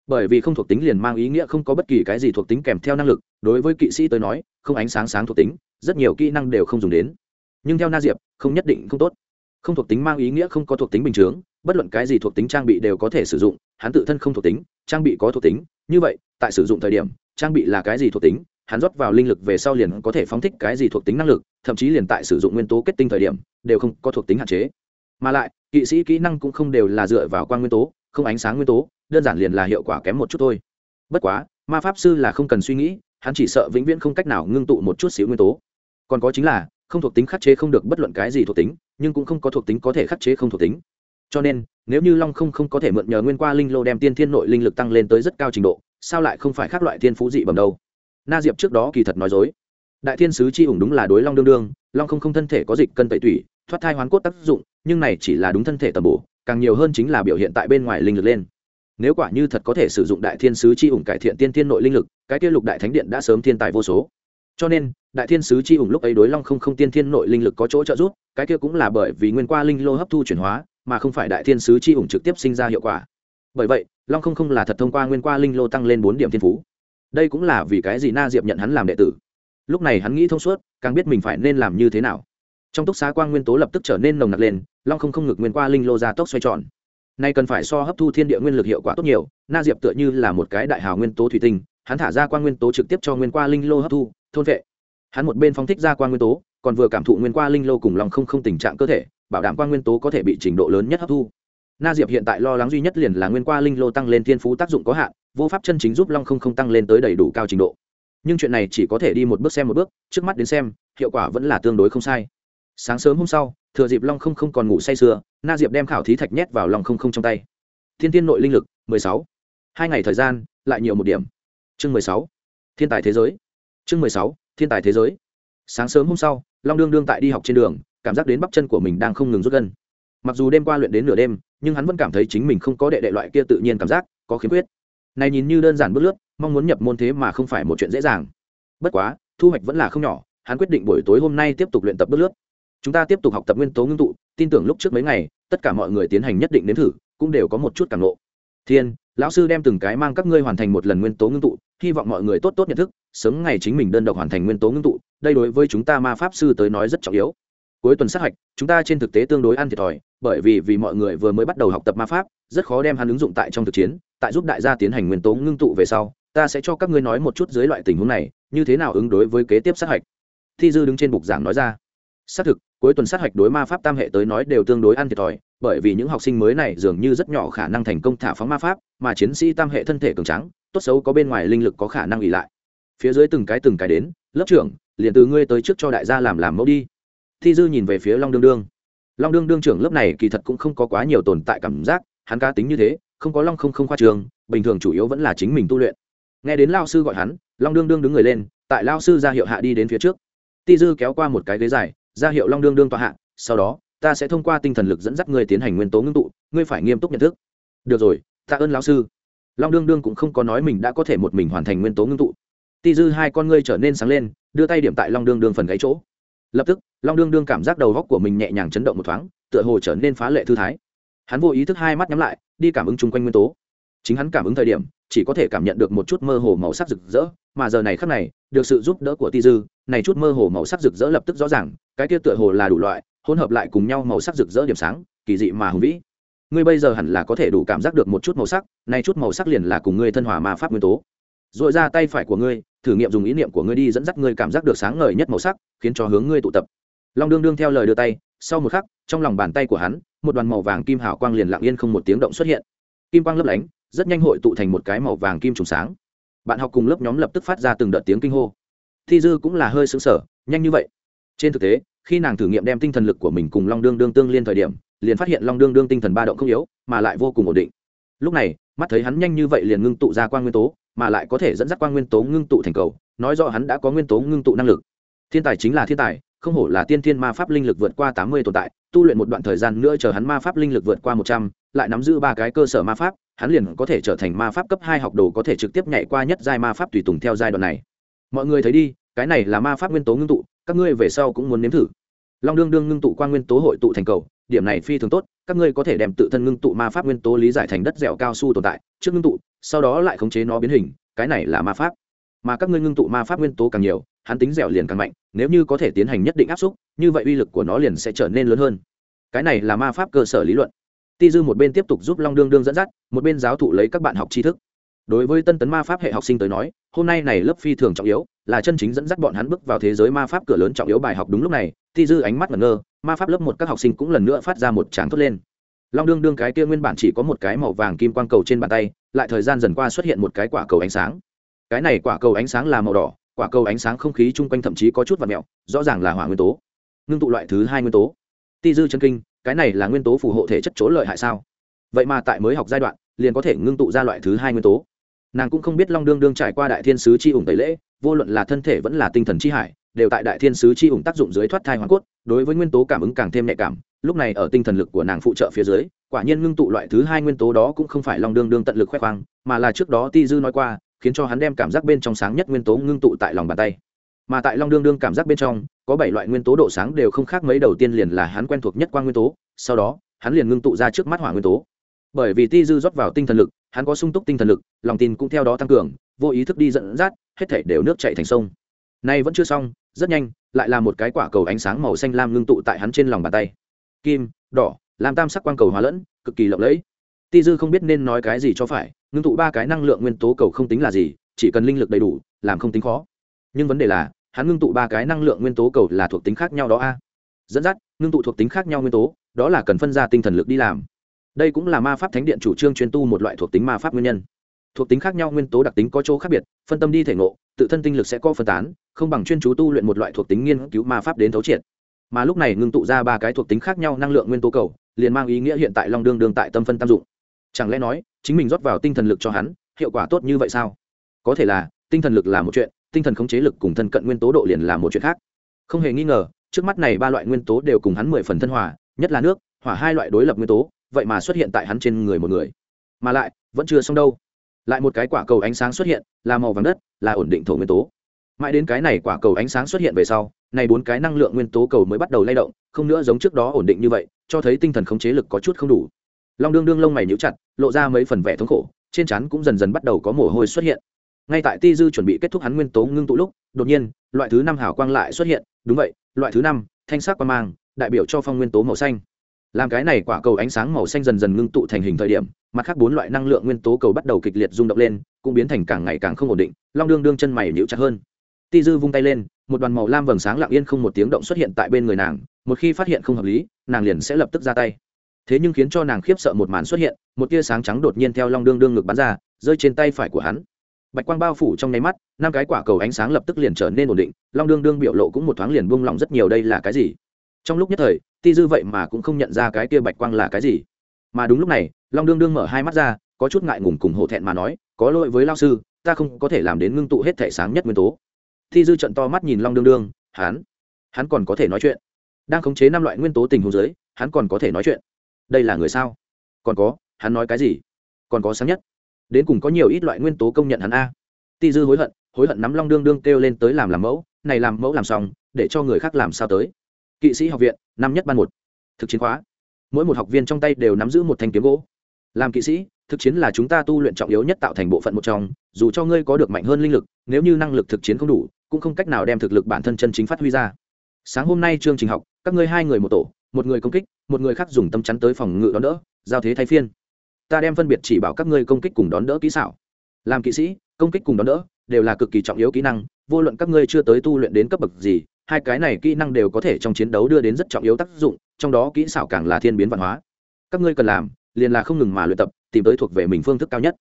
bởi vì không thuộc tính liền mang ý nghĩa không có bất kỳ cái gì thuộc tính kèm theo năng lực, đối với kỵ sĩ tới nói, không ánh sáng sáng thuộc tính, rất nhiều kỹ năng đều không dùng đến. Nhưng theo na diệp, không nhất định không tốt. Không thuộc tính mang ý nghĩa không có thuộc tính bình chướng, bất luận cái gì thuộc tính trang bị đều có thể sử dụng, hắn tự thân không thuộc tính, trang bị có thuộc tính, như vậy, tại sử dụng thời điểm, trang bị là cái gì thuộc tính, hắn rót vào linh lực về sau liền có thể phóng thích cái gì thuộc tính năng lực, thậm chí liền tại sử dụng nguyên tố kết tinh thời điểm, đều không có thuộc tính hạn chế mà lại, kỵ sĩ kỹ năng cũng không đều là dựa vào quan nguyên tố, không ánh sáng nguyên tố, đơn giản liền là hiệu quả kém một chút thôi. Bất quá, ma pháp sư là không cần suy nghĩ, hắn chỉ sợ vĩnh viễn không cách nào ngưng tụ một chút xíu nguyên tố. Còn có chính là, không thuộc tính khắc chế không được bất luận cái gì thuộc tính, nhưng cũng không có thuộc tính có thể khắc chế không thuộc tính. Cho nên, nếu như long không không có thể mượn nhờ nguyên qua linh lô đem tiên thiên nội linh lực tăng lên tới rất cao trình độ, sao lại không phải các loại thiên phú dị bẩm đâu? Na diệp trước đó kỳ thật nói dối. Đại thiên sứ chi ủng đúng là đối long đương đương, long không không thân thể có dịch cân tẩy tủy, thoát thai hoán cốt tác dụng nhưng này chỉ là đúng thân thể tầm bổ, càng nhiều hơn chính là biểu hiện tại bên ngoài linh lực lên. Nếu quả như thật có thể sử dụng đại thiên sứ chi ủng cải thiện tiên thiên nội linh lực, cái kia lục đại thánh điện đã sớm thiên tài vô số. Cho nên, đại thiên sứ chi ủng lúc ấy đối long không không tiên thiên nội linh lực có chỗ trợ giúp, cái kia cũng là bởi vì nguyên qua linh lô hấp thu chuyển hóa, mà không phải đại thiên sứ chi ủng trực tiếp sinh ra hiệu quả. Bởi vậy, long không không là thật thông qua nguyên qua linh lô tăng lên bốn điểm thiên phú. Đây cũng là vì cái gì na diệp nhận hắn làm đệ tử. Lúc này hắn nghĩ thông suốt, càng biết mình phải nên làm như thế nào. Trong túc xá quang nguyên tố lập tức trở nên nồng nặc lên long không không ngực nguyên qua linh lô ra tốc xoay tròn. Nay cần phải so hấp thu thiên địa nguyên lực hiệu quả tốt nhiều, na diệp tựa như là một cái đại hào nguyên tố thủy tinh, hắn thả ra quang nguyên tố trực tiếp cho nguyên qua linh lô hấp thu, thôn vệ. Hắn một bên phóng thích ra quang nguyên tố, còn vừa cảm thụ nguyên qua linh lô cùng lòng không không tình trạng cơ thể, bảo đảm quang nguyên tố có thể bị trình độ lớn nhất hấp thu. Na diệp hiện tại lo lắng duy nhất liền là nguyên qua linh lô tăng lên thiên phú tác dụng có hạn, vô pháp chân chính giúp long không không tăng lên tới đầy đủ cao trình độ. Nhưng chuyện này chỉ có thể đi một bước xem một bước, trước mắt đến xem, hiệu quả vẫn là tương đối không sai. Sáng sớm hôm sau thừa dịp long không không còn ngủ say sưa, na diệp đem khảo thí thạch nhét vào lòng không không trong tay. Thiên tiên nội linh lực, mười sáu. Hai ngày thời gian, lại nhiều một điểm. Chương mười sáu. Thiên tài thế giới. Chương mười sáu, thiên tài thế giới. Sáng sớm hôm sau, long đương đương tại đi học trên đường, cảm giác đến bắp chân của mình đang không ngừng rút gân. Mặc dù đêm qua luyện đến nửa đêm, nhưng hắn vẫn cảm thấy chính mình không có đệ đệ loại kia tự nhiên cảm giác, có khiếm khuyết. Này nhìn như đơn giản bước lướt, mong muốn nhập môn thế mà không phải một chuyện dễ dàng. Bất quá, thu hoạch vẫn là không nhỏ, hắn quyết định buổi tối hôm nay tiếp tục luyện tập bước lướt chúng ta tiếp tục học tập nguyên tố ngưng tụ, tin tưởng lúc trước mấy ngày, tất cả mọi người tiến hành nhất định đến thử, cũng đều có một chút cảm lộ thiên, lão sư đem từng cái mang các ngươi hoàn thành một lần nguyên tố ngưng tụ, hy vọng mọi người tốt tốt nhận thức, sớm ngày chính mình đơn độc hoàn thành nguyên tố ngưng tụ, đây đối với chúng ta ma pháp sư tới nói rất trọng yếu. Cuối tuần sát hạch, chúng ta trên thực tế tương đối ăn thiệt thòi, bởi vì vì mọi người vừa mới bắt đầu học tập ma pháp, rất khó đem hắn ứng dụng tại trong thực chiến, tại giúp đại gia tiến hành nguyên tố ngưng tụ về sau, ta sẽ cho các ngươi nói một chút dưới loại tình huống này, như thế nào ứng đối với kế tiếp sát hạch. Thi dư đứng trên bục giảng nói ra. Xác thực cuối tuần sát hạch đối ma pháp tam hệ tới nói đều tương đối ăn thiệt thòi, bởi vì những học sinh mới này dường như rất nhỏ khả năng thành công thả phóng ma pháp, mà chiến sĩ tam hệ thân thể cường trắng tốt xấu có bên ngoài linh lực có khả năng ỉ lại. Phía dưới từng cái từng cái đến, lớp trưởng, liền từ ngươi tới trước cho đại gia làm làm mẫu đi. Thi dư nhìn về phía long đương đương. Long đương đương trưởng lớp này kỳ thật cũng không có quá nhiều tồn tại cảm giác, hắn ca tính như thế, không có long không không khoa trường, bình thường chủ yếu vẫn là chính mình tu luyện. Nghe đến lao sư gọi hắn, long đương đương đứng người lên, tại lao sư ra hiệu hạ đi đến phía trước. Ti dư kéo qua một cái ghế dài ra hiệu long đương đương tọa hạ, sau đó, ta sẽ thông qua tinh thần lực dẫn dắt ngươi tiến hành nguyên tố ngưng tụ, ngươi phải nghiêm túc nhận thức. Được rồi, tạ ơn lão sư. Long đương đương cũng không có nói mình đã có thể một mình hoàn thành nguyên tố ngưng tụ. Ti dư hai con ngươi trở nên sáng lên, đưa tay điểm tại long đương đương phần gáy chỗ. Lập tức, long đương đương cảm giác đầu góc của mình nhẹ nhàng chấn động một thoáng, tựa hồ trở nên phá lệ thư thái. Hắn vô ý thức hai mắt nhắm lại, đi cảm ứng chung quanh nguyên tố. Chính hắn cảm ứng thời điểm, chỉ có thể cảm nhận được một chút mơ hồ màu sắc rực rỡ, mà giờ này khắc này, được sự giúp đỡ của ti dư này chút mơ hồ màu sắc rực rỡ lập tức rõ ràng, cái kia tựa hồ là đủ loại, hỗn hợp lại cùng nhau màu sắc rực rỡ điểm sáng, kỳ dị mà hùng vĩ. Ngươi bây giờ hẳn là có thể đủ cảm giác được một chút màu sắc, này chút màu sắc liền là cùng ngươi thân hòa ma pháp nguyên tố. Rồi ra tay phải của ngươi, thử nghiệm dùng ý niệm của ngươi đi dẫn dắt ngươi cảm giác được sáng ngời nhất màu sắc, khiến cho hướng ngươi tụ tập. Long đương đương theo lời đưa tay, sau một khắc, trong lòng bàn tay của hắn, một đoàn màu vàng kim hào quang liền lặng yên không một tiếng động xuất hiện. Kim quang lấp lánh, rất nhanh hội tụ thành một cái màu vàng kim trùng sáng. Bạn học cùng lớp nhóm lập tức phát ra từng đợt tiếng kinh hô thi dư cũng là hơi sững sờ, nhanh như vậy. Trên thực tế, khi nàng thử nghiệm đem tinh thần lực của mình cùng long đương đương tương liên thời điểm, liền phát hiện long đương đương tinh thần ba động không yếu, mà lại vô cùng ổn định. Lúc này, mắt thấy hắn nhanh như vậy liền ngưng tụ ra quan nguyên tố, mà lại có thể dẫn dắt quan nguyên tố ngưng tụ thành cầu, nói rõ hắn đã có nguyên tố ngưng tụ năng lực. Thiên tài chính là thiên tài, không hổ là tiên thiên ma pháp linh lực vượt qua tám mươi tồn tại, tu luyện một đoạn thời gian nữa chờ hắn ma pháp linh lực vượt qua một trăm, lại nắm giữ ba cái cơ sở ma pháp, hắn liền có thể trở thành ma pháp cấp hai học đồ có thể trực tiếp nhảy qua nhất giai ma pháp tùy tùng theo giai đoạn này mọi người thấy đi, cái này là ma pháp nguyên tố ngưng tụ, các ngươi về sau cũng muốn nếm thử. Long đương đương ngưng tụ qua nguyên tố hội tụ thành cầu, điểm này phi thường tốt, các ngươi có thể đem tự thân ngưng tụ ma pháp nguyên tố lý giải thành đất dẻo cao su tồn tại, trước ngưng tụ, sau đó lại khống chế nó biến hình, cái này là ma pháp. Mà các ngươi ngưng tụ ma pháp nguyên tố càng nhiều, hắn tính dẻo liền càng mạnh, nếu như có thể tiến hành nhất định áp xúc, như vậy uy lực của nó liền sẽ trở nên lớn hơn. Cái này là ma pháp cơ sở lý luận. Ti dư một bên tiếp tục giúp long đương đương dẫn dắt, một bên giáo thụ lấy các bạn học tri thức đối với tân tấn ma pháp hệ học sinh tới nói, hôm nay này lớp phi thường trọng yếu, là chân chính dẫn dắt bọn hắn bước vào thế giới ma pháp cửa lớn trọng yếu bài học đúng lúc này, ti dư ánh mắt ngẩn ngơ, ma pháp lớp một các học sinh cũng lần nữa phát ra một tràng thốt lên. Long đương đương cái kia nguyên bản chỉ có một cái màu vàng kim quang cầu trên bàn tay, lại thời gian dần qua xuất hiện một cái quả cầu ánh sáng. Cái này quả cầu ánh sáng là màu đỏ, quả cầu ánh sáng không khí chung quanh thậm chí có chút và mẹo, rõ ràng là hỏa nguyên tố. Ngưng tụ loại thứ hai nguyên tố. Ti dư chân kinh, cái này là nguyên tố phù hộ thể chất chỗ lợi hại sao? Vậy mà tại mới học giai đoạn, liền có thể ngưng tụ ra loại thứ hai nguyên tố nàng cũng không biết long đương đương trải qua đại thiên sứ c h i ủng tẩy lễ, vô luận là thân thể vẫn là tinh thần c h i hải, đều tại đại thiên sứ c h i ủng tác dụng dưới thoát thai hoàn cốt, đối với nguyên tố cảm ứng càng thêm nhạy cảm. Lúc này ở tinh thần lực của nàng phụ trợ phía dưới, quả nhiên ngưng tụ loại thứ hai nguyên tố đó cũng không phải long đương đương tận lực khoe khoang, mà là trước đó ti dư nói qua, khiến cho hắn đem cảm giác bên trong sáng nhất nguyên tố ngưng tụ tại lòng bàn tay. Mà tại long đương đương cảm giác bên trong, có bảy loại nguyên tố độ sáng đều không khác mấy đầu tiên liền là hắn quen thuộc nhất quan nguyên tố, sau đó, hắn liền ngưng tụ ra trước mắt hỏa nguyên tố bởi vì ti dư rót vào tinh thần lực, hắn có sung túc tinh thần lực, lòng tin cũng theo đó tăng cường, vô ý thức đi dẫn dắt, hết thể đều nước chạy thành sông. Nay vẫn chưa xong, rất nhanh, lại là một cái quả cầu ánh sáng màu xanh lam ngưng tụ tại hắn trên lòng bàn tay. Kim, đỏ làm tam sắc quang cầu hóa lẫn, cực kỳ lộng lẫy. Ti dư không biết nên nói cái gì cho phải, ngưng tụ ba cái năng lượng nguyên tố cầu không tính là gì, chỉ cần linh lực đầy đủ, làm không tính khó. Nhưng vấn đề là, hắn ngưng tụ ba cái năng lượng nguyên tố cầu là thuộc tính khác nhau đó a. Dẫn dắt, ngưng tụ thuộc tính khác nhau nguyên tố, đó là cần phân ra tinh thần lực đi làm đây cũng là ma pháp thánh điện chủ trương chuyên tu một loại thuộc tính ma pháp nguyên nhân. Thuộc tính khác nhau nguyên tố đặc tính có chỗ khác biệt, phân tâm đi thể ngộ, tự thân tinh lực sẽ có phân tán, không bằng chuyên chú tu luyện một loại thuộc tính nghiên cứu ma pháp đến thấu triệt. Mà lúc này ngưng tụ ra ba cái thuộc tính khác nhau năng lượng nguyên tố cầu, liền mang ý nghĩa hiện tại long đương đương tại tâm phân tam dụng. Chẳng lẽ nói, chính mình rót vào tinh thần lực cho hắn, hiệu quả tốt như vậy sao? Có thể là, tinh thần lực là một chuyện, tinh thần khống chế lực cùng thân cận nguyên tố độ liền là một chuyện khác. Không hề nghi ngờ, trước mắt này ba loại nguyên tố đều cùng hắn mười phần thân hòa, nhất là nước, hỏa hai loại đối lập nguyên tố vậy mà xuất hiện tại hắn trên người một người. Mà lại, vẫn chưa xong đâu. Lại một cái quả cầu ánh sáng xuất hiện, là màu vàng đất, là ổn định thổ nguyên tố. Mãi đến cái này quả cầu ánh sáng xuất hiện về sau, này bốn cái năng lượng nguyên tố cầu mới bắt đầu lay động, không nữa giống trước đó ổn định như vậy, cho thấy tinh thần khống chế lực có chút không đủ. Long đương đương lông mày nhíu chặt, lộ ra mấy phần vẻ thống khổ, trên trán cũng dần dần bắt đầu có mồ hôi xuất hiện. Ngay tại ti dư chuẩn bị kết thúc hắn nguyên tố ngưng tụ lúc, đột nhiên, loại thứ năm hào quang lại xuất hiện. Đúng vậy, loại thứ năm, thanh sắc quang mang, đại biểu cho phong nguyên tố màu xanh làm cái này quả cầu ánh sáng màu xanh dần dần ngưng tụ thành hình thời điểm, mặt khác bốn loại năng lượng nguyên tố cầu bắt đầu kịch liệt rung động lên, cũng biến thành càng ngày càng không ổn định, long đương đương chân mày nhịu chặt hơn. Ti dư vung tay lên, một đoàn màu lam vầng sáng lặng yên không một tiếng động xuất hiện tại bên người nàng, một khi phát hiện không hợp lý, nàng liền sẽ lập tức ra tay. Thế nhưng khiến cho nàng khiếp sợ một màn xuất hiện, một tia sáng trắng đột nhiên theo long đương đương ngực bắn ra, rơi trên tay phải của hắn. Bạch quang bao phủ trong nháy mắt, năm cái quả cầu ánh sáng lập tức liền trở nên ổn định, long đương đương biểu lộ cũng một thoáng liền buông lỏng rất nhiều đây là cái gì? Trong lúc nhất thời, ti dư vậy mà cũng không nhận ra cái kia bạch quang là cái gì. Mà đúng lúc này, long đương đương mở hai mắt ra, có chút ngại ngùng cùng hổ thẹn mà nói, có lỗi với lao sư, ta không có thể làm đến ngưng tụ hết thể sáng nhất nguyên tố. Ti dư trận to mắt nhìn long đương đương, hắn hắn còn có thể nói chuyện. Đang khống chế năm loại nguyên tố tình huống giới hắn còn có thể nói chuyện. Đây là người sao? Còn có, hắn nói cái gì? Còn có sáng nhất. Đến cùng có nhiều ít loại nguyên tố công nhận hắn a? Ti dư hối hận hối hận nắm long đương đương kêu lên tới làm làm mẫu, này làm mẫu làm xong, để cho người khác làm sao tới? Kỵ sĩ học viện, năm nhất ban một. Thực chiến khóa. Mỗi một học viên trong tay đều nắm giữ một thanh kiếm gỗ. Làm kỵ sĩ, thực chiến là chúng ta tu luyện trọng yếu nhất tạo thành bộ phận một trong, dù cho ngươi có được mạnh hơn linh lực, nếu như năng lực thực chiến không đủ, cũng không cách nào đem thực lực bản thân chân chính phát huy ra. Sáng hôm nay chương trình học, các ngươi hai người một tổ, một người công kích, một người khác dùng tâm chắn tới phòng ngự đón đỡ, giao thế thay phiên. Ta đem phân biệt chỉ bảo các ngươi công kích cùng đón đỡ kỹ xảo. Làm kỵ sĩ, công kích cùng đón đỡ, đều là cực kỳ trọng yếu kỹ năng, vô luận các ngươi chưa tới tu luyện đến cấp bậc gì hai cái này kỹ năng đều có thể trong chiến đấu đưa đến rất trọng yếu tác dụng, trong đó kỹ xảo càng là thiên biến văn hóa. Các ngươi cần làm, liền là không ngừng mà luyện tập, tìm tới thuộc về mình phương thức cao nhất.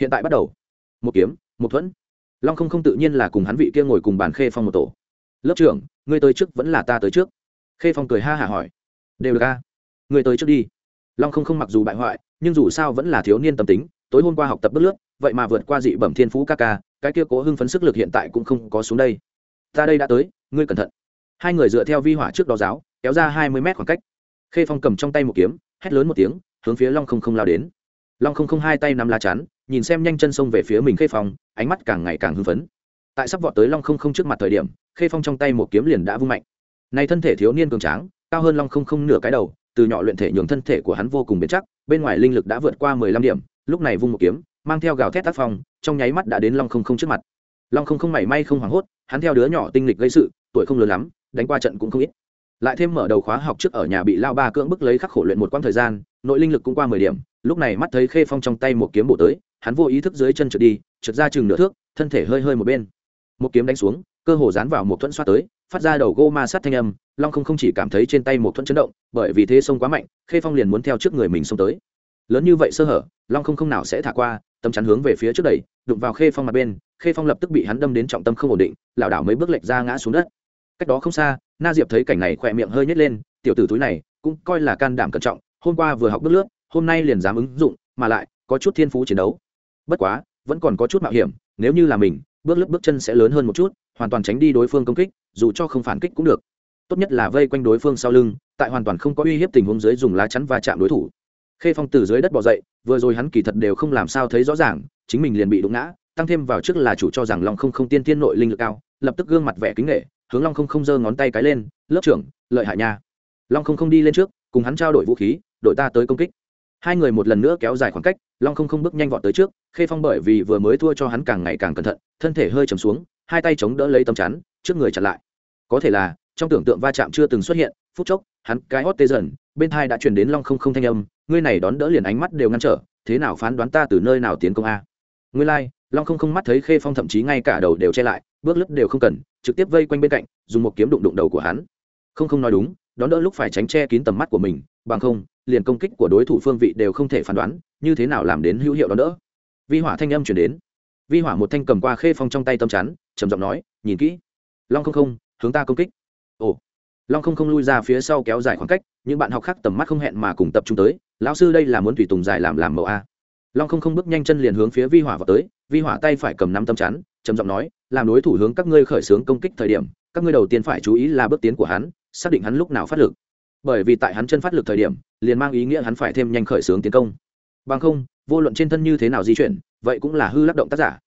Hiện tại bắt đầu. Một kiếm, một thuẫn. Long không không tự nhiên là cùng hắn vị kia ngồi cùng bàn khê phong một tổ. Lớp trưởng, ngươi tới trước vẫn là ta tới trước. Khê phong cười ha hả hỏi. Đều được a. Ngươi tới trước đi. Long không không mặc dù bại hoại, nhưng dù sao vẫn là thiếu niên tâm tính, tối hôm qua học tập bất lướt, vậy mà vượt qua dị bẩm thiên phú ca ca, cái kia cố hưng phấn sức lực hiện tại cũng không có xuống đây. Ta đây đã tới ngươi cẩn thận. Hai người dựa theo vi hỏa trước đó giáo, kéo ra hai mươi mét khoảng cách. Khê phong cầm trong tay một kiếm, hét lớn một tiếng, hướng phía long không không lao đến. Long không không hai tay nắm lá chắn, nhìn xem nhanh chân xông về phía mình khê phong, ánh mắt càng ngày càng hưng phấn. Tại sắp vọt tới long không không trước mặt thời điểm, khê phong trong tay một kiếm liền đã vung mạnh. Nay thân thể thiếu niên cường tráng, cao hơn long không không nửa cái đầu, từ nhỏ luyện thể nhường thân thể của hắn vô cùng bền chắc, bên ngoài linh lực đã vượt qua mười lăm điểm, lúc này vung một kiếm, mang theo gào thét tác phong, trong nháy mắt đã đến long không không trước mặt. Long không không mảy may không hoảng hốt, hắn theo đứa nhỏ tinh lịch gây sự tuổi không lớn lắm, đánh qua trận cũng không ít. Lại thêm mở đầu khóa học trước ở nhà bị lao ba cưỡng bức lấy khắc khổ luyện một quãng thời gian, nội linh lực cũng qua mười điểm, lúc này mắt thấy khê phong trong tay một kiếm bổ tới, hắn vô ý thức dưới chân trượt đi, trượt ra chừng nửa thước, thân thể hơi hơi một bên. Một kiếm đánh xuống, cơ hồ dán vào một thuẫn xoát tới, phát ra đầu gô ma sát thanh âm, long không không chỉ cảm thấy trên tay một thuẫn chấn động, bởi vì thế sông quá mạnh, khê phong liền muốn theo trước người mình xông tới. Lớn như vậy sơ hở, long không không nào sẽ thả qua, tấm chắn hướng về phía trước đẩy, đụng vào khê phong mặt bên, khê phong lập tức bị hắn đâm đến trọng tâm không ổn định, lảo đảo mấy bước lệch ra ngã xuống đất cách đó không xa, na diệp thấy cảnh này khỏe miệng hơi nhét lên, tiểu tử túi này cũng coi là can đảm cẩn trọng, hôm qua vừa học bước lướt, hôm nay liền dám ứng dụng, mà lại có chút thiên phú chiến đấu. Bất quá, vẫn còn có chút mạo hiểm, nếu như là mình, bước lướt bước chân sẽ lớn hơn một chút, hoàn toàn tránh đi đối phương công kích, dù cho không phản kích cũng được. Tốt nhất là vây quanh đối phương sau lưng, tại hoàn toàn không có uy hiếp tình huống dưới dùng lá chắn và chạm đối thủ. Khê phong từ dưới đất bỏ dậy, vừa rồi hắn kỳ thật đều không làm sao thấy rõ ràng, chính mình liền bị đụng ngã, tăng thêm vào trước là chủ cho rằng long không không tiên tiên nội linh lực cao, lập tức gương mặt vẻ kính nghệ hướng long không không giơ ngón tay cái lên lớp trưởng lợi hại nha. Long không không đi lên trước cùng hắn trao đổi vũ khí đội ta tới công kích. Hai người một lần nữa kéo dài khoảng cách long không không bước nhanh vọt tới trước khê phong bởi vì vừa mới thua cho hắn càng ngày càng cẩn thận thân thể hơi chầm xuống hai tay chống đỡ lấy tấm chắn trước người chặn lại. Có thể là trong tưởng tượng va chạm chưa từng xuất hiện phút chốc hắn cái hót tê dần bên thai đã truyền đến long không không thanh âm ngươi này đón đỡ liền ánh mắt đều ngăn trở thế nào phán đoán ta từ nơi nào tiến công a? Ngươi lai、like, long không không mắt thấy khê phong thậm chí ngay cả đầu đều che lại bước lướt đều không cần, trực tiếp vây quanh bên cạnh, dùng một kiếm đụng đụng đầu của hắn. Không không nói đúng, đón đỡ lúc phải tránh che kín tầm mắt của mình, bằng không, liền công kích của đối thủ phương vị đều không thể phán đoán, như thế nào làm đến hữu hiệu đón đỡ. Vi hỏa thanh âm chuyển đến. Vi hỏa một thanh cầm qua khê phong trong tay tâm chắn, trầm giọng nói, nhìn kỹ. Long không không, hướng ta công kích. Ồ. Long không không lui ra phía sau kéo dài khoảng cách, những bạn học khác tầm mắt không hẹn mà cùng tập trung tới, lão sư đây là muốn tùy tùng dài làm làm mẫu a. Long không không bước nhanh chân liền hướng phía vi hỏa vào tới, vi hỏa tay phải cầm năm tâm chắn, trầm giọng nói làm đối thủ hướng các ngươi khởi xướng công kích thời điểm, các ngươi đầu tiên phải chú ý là bước tiến của hắn, xác định hắn lúc nào phát lực. Bởi vì tại hắn chân phát lực thời điểm, liền mang ý nghĩa hắn phải thêm nhanh khởi xướng tiến công. Bằng không, vô luận trên thân như thế nào di chuyển, vậy cũng là hư lắc động tác giả.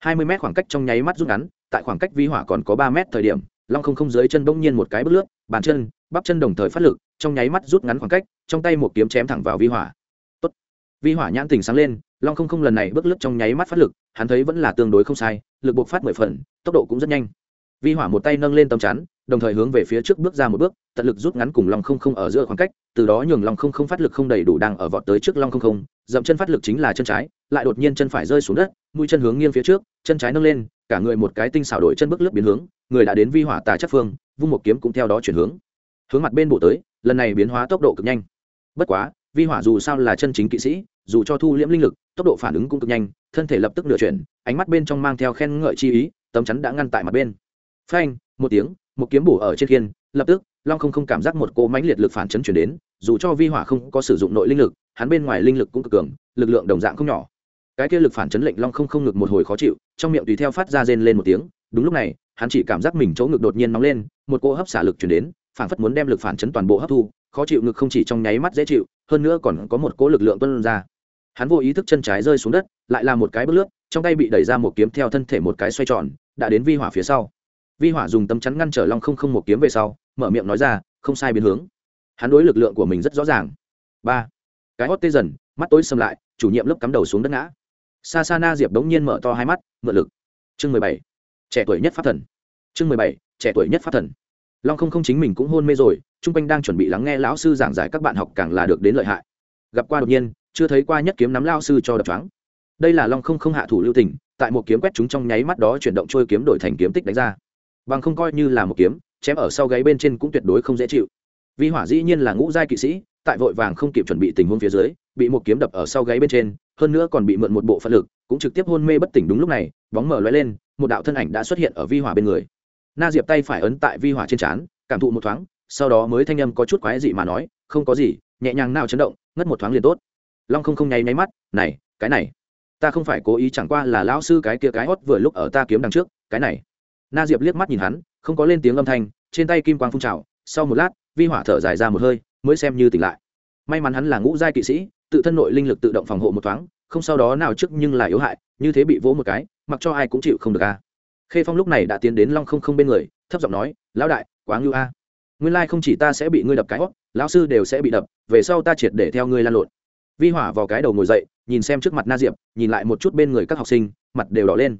Hai mươi mét khoảng cách trong nháy mắt rút ngắn, tại khoảng cách vi hỏa còn có ba mét thời điểm, long không không dưới chân bỗng nhiên một cái bước lướt, bàn chân, bắp chân đồng thời phát lực, trong nháy mắt rút ngắn khoảng cách, trong tay một kiếm chém thẳng vào vi hỏa. Tốt. vi hỏa nhãn tình sáng lên long không không lần này bước lướt trong nháy mắt phát lực, hắn thấy vẫn là tương đối không sai, lực buộc phát mười phần, tốc độ cũng rất nhanh. Vi hỏa một tay nâng lên tầm chắn, đồng thời hướng về phía trước bước ra một bước, tận lực rút ngắn cùng long không không ở giữa khoảng cách, từ đó nhường long không không phát lực không đầy đủ đang ở vọt tới trước long không không, dậm chân phát lực chính là chân trái, lại đột nhiên chân phải rơi xuống đất, mũi chân hướng nghiêng phía trước, chân trái nâng lên, cả người một cái tinh xảo đổi chân bước lướt biến hướng, người đã đến vi hỏa tà chắc phương, vung một kiếm cũng theo đó chuyển hướng. Hướng mặt bên bộ tới, lần này biến hóa tốc độ cực nhanh. Bất quá, vi hỏa dù sao là chân chính kỵ sĩ, dù cho thu liễm linh lực tốc độ phản ứng cũng cực nhanh, thân thể lập tức nửa chuyển, ánh mắt bên trong mang theo khen ngợi chi ý, tấm chắn đã ngăn tại mặt bên. Phanh, một tiếng, một kiếm bổ ở trên khiên, lập tức, long không không cảm giác một cỗ mãnh liệt lực phản chấn chuyển đến, dù cho vi hỏa không có sử dụng nội linh lực, hắn bên ngoài linh lực cũng cực cường, lực lượng đồng dạng không nhỏ. Cái kia lực phản chấn lệnh long không không ngực một hồi khó chịu, trong miệng tùy theo phát ra rên lên một tiếng, đúng lúc này, hắn chỉ cảm giác mình chỗ ngực đột nhiên nóng lên, một cỗ hấp xả lực chuyển đến, phản phất muốn đem lực phản chấn toàn bộ hấp thu, khó chịu ngực không chỉ trong nháy mắt dễ chịu, hơn nữa còn có một cỗ lực lượng tuân ra hắn vô ý thức chân trái rơi xuống đất, lại là một cái bước lướt, trong tay bị đẩy ra một kiếm theo thân thể một cái xoay tròn, đã đến vi hỏa phía sau. Vi hỏa dùng tấm chắn ngăn trở long không không một kiếm về sau, mở miệng nói ra, không sai biến hướng. Hắn đối lực lượng của mình rất rõ ràng. Ba. Cái hót tê dần, mắt tối xâm lại, chủ nhiệm lớp cắm đầu xuống đất ngã. Sa sa na diệp đống nhiên mở to hai mắt, mượn lực. Chương mười bảy. Trẻ tuổi nhất pháp thần. Chương mười bảy. Trẻ tuổi nhất pháp thần. Long không không chính mình cũng hôn mê rồi, chung quanh đang chuẩn bị lắng nghe lão sư giảng giải các bạn học càng là được đến lợi hại. Gặp qua đột nhiên chưa thấy qua nhất kiếm nắm lao sư cho đập choáng. Đây là long không không hạ thủ lưu tình, tại một kiếm quét chúng trong nháy mắt đó chuyển động trôi kiếm đổi thành kiếm tích đánh ra. Bằng không coi như là một kiếm, chém ở sau gáy bên trên cũng tuyệt đối không dễ chịu. Vi hỏa dĩ nhiên là ngũ giai kỵ sĩ, tại vội vàng không kịp chuẩn bị tình huống phía dưới, bị một kiếm đập ở sau gáy bên trên, hơn nữa còn bị mượn một bộ phận lực, cũng trực tiếp hôn mê bất tỉnh đúng lúc này, bóng mở lóe lên, một đạo thân ảnh đã xuất hiện ở vi hỏa bên người. Na diệp tay phải ấn tại vi hỏa trên trán, cảm thụ một thoáng, sau đó mới thanh âm có chút quái dị mà nói, không có gì, nhẹ nhàng nào chấn động, ngất một thoáng liền tốt long không không nháy nháy mắt, này, cái này, ta không phải cố ý chẳng qua là lão sư cái kia cái hót vừa lúc ở ta kiếm đằng trước, cái này. Na diệp liếc mắt nhìn hắn, không có lên tiếng âm thanh, trên tay kim quang phun trào, sau một lát, vi hỏa thở dài ra một hơi, mới xem như tỉnh lại. May mắn hắn là ngũ giai kỵ sĩ, tự thân nội linh lực tự động phòng hộ một thoáng, không sau đó nào trước nhưng là yếu hại, như thế bị vỗ một cái, mặc cho ai cũng chịu không được a. Khê phong lúc này đã tiến đến long không không bên người, thấp giọng nói, lão đại, quá ngưu a. Nguyên lai không chỉ ta sẽ bị ngươi đập cái hót lão sư đều sẽ bị đập, về sau ta triệt để theo ngươi lan lộn vi hỏa vào cái đầu ngồi dậy, nhìn xem trước mặt na diệp, nhìn lại một chút bên người các học sinh, mặt đều đỏ lên.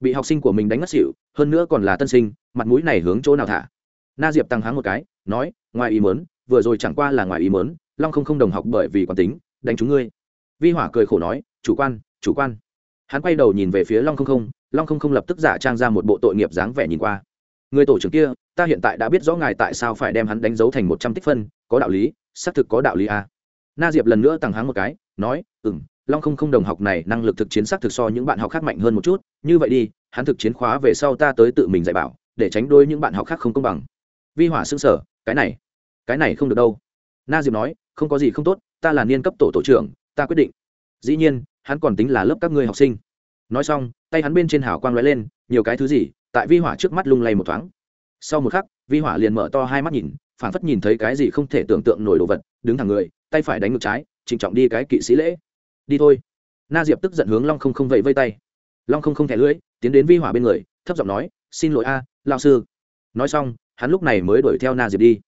Bị học sinh của mình đánh ngất xỉu, hơn nữa còn là tân sinh, mặt mũi này hướng chỗ nào thả? Na diệp tăng háng một cái, nói, ngoài ý mớn vừa rồi chẳng qua là ngoài ý mớn long không không đồng học bởi vì quán tính, đánh chúng ngươi. Vi hỏa cười khổ nói, chủ quan chủ quan. Hắn quay đầu nhìn về phía long không không, long không không lập tức giả trang ra một bộ tội nghiệp dáng vẻ nhìn qua. Người tổ trưởng kia, ta hiện tại đã biết rõ ngài tại sao phải đem hắn đánh dấu thành một trăm tích phân, có đạo lý, xác thực có đạo lý à? Na diệp lần nữa tăng háng một cái, nói ừ m long không không đồng học này năng lực thực chiến xác thực so những bạn học khác mạnh hơn một chút, như vậy đi, hắn thực chiến khóa về sau ta tới tự mình dạy bảo, để tránh đôi những bạn học khác không công bằng. Vi hỏa xương sở cái này cái này không được đâu. Na diệp nói, không có gì không tốt, ta là niên cấp tổ tổ trưởng, ta quyết định. Dĩ nhiên, hắn còn tính là lớp các ngươi học sinh. Nói xong, tay hắn bên trên hào quang l ó e lên, nhiều cái thứ gì? Tại vi hỏa trước mắt lung lay một thoáng. Sau một khắc, vi hỏa liền mở to hai mắt nhìn phản phất nhìn thấy cái gì không thể tưởng tượng nổi đồ vật, đứng thẳng người tay phải đánh ngược trái trịnh trọng đi cái kỵ sĩ lễ. Đi thôi. Na diệp tức giận hướng long không không vẫy vây tay. Long không không thẻ lưỡi tiến đến vi hỏa bên người thấp giọng nói xin lỗi a à, lao sư. Nói xong hắn lúc này mới đuổi theo na diệp đi.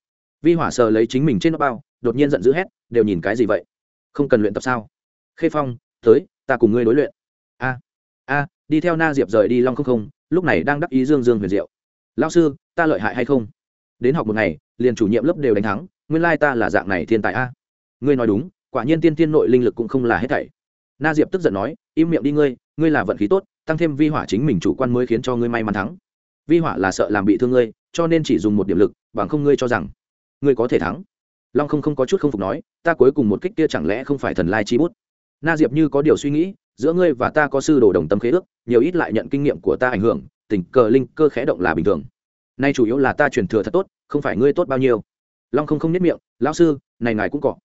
Vi hỏa sờ lấy chính mình trên nó bao đột nhiên giận dữ hét đều nhìn cái gì vậy? Không cần luyện tập sao? Khê phong tới ta cùng ngươi đối luyện. A a đi theo na diệp rời đi long không không lúc này đang đắc ý dương dương huyền diệu. Lao sư ta lợi hại hay không? Đến học một ngày liền chủ nhiệm lớp đều đánh thắng nguyên lai ta là dạng này thiên tài a ngươi nói đúng, quả nhiên tiên tiên nội linh lực cũng không là hết thảy. Na diệp tức giận nói, im miệng đi ngươi ngươi là vận khí tốt, tăng thêm vi hỏa chính mình chủ quan mới khiến cho ngươi may mắn thắng. Vi hỏa là sợ làm bị thương ngươi, cho nên chỉ dùng một điểm lực, bằng không ngươi cho rằng ngươi có thể thắng. Long không không có chút không phục nói, ta cuối cùng một kích kia chẳng lẽ không phải thần lai chi bút? Na diệp như có điều suy nghĩ, giữa ngươi và ta có sư đồ đồng tâm khế ước, nhiều ít lại nhận kinh nghiệm của ta ảnh hưởng, tình cờ linh cơ khẽ động là bình thường. Nay chủ yếu là ta truyền thừa thật tốt, không phải ngươi tốt bao nhiêu. Long không không nhất miệng, lão sư, này ngài cũng cọ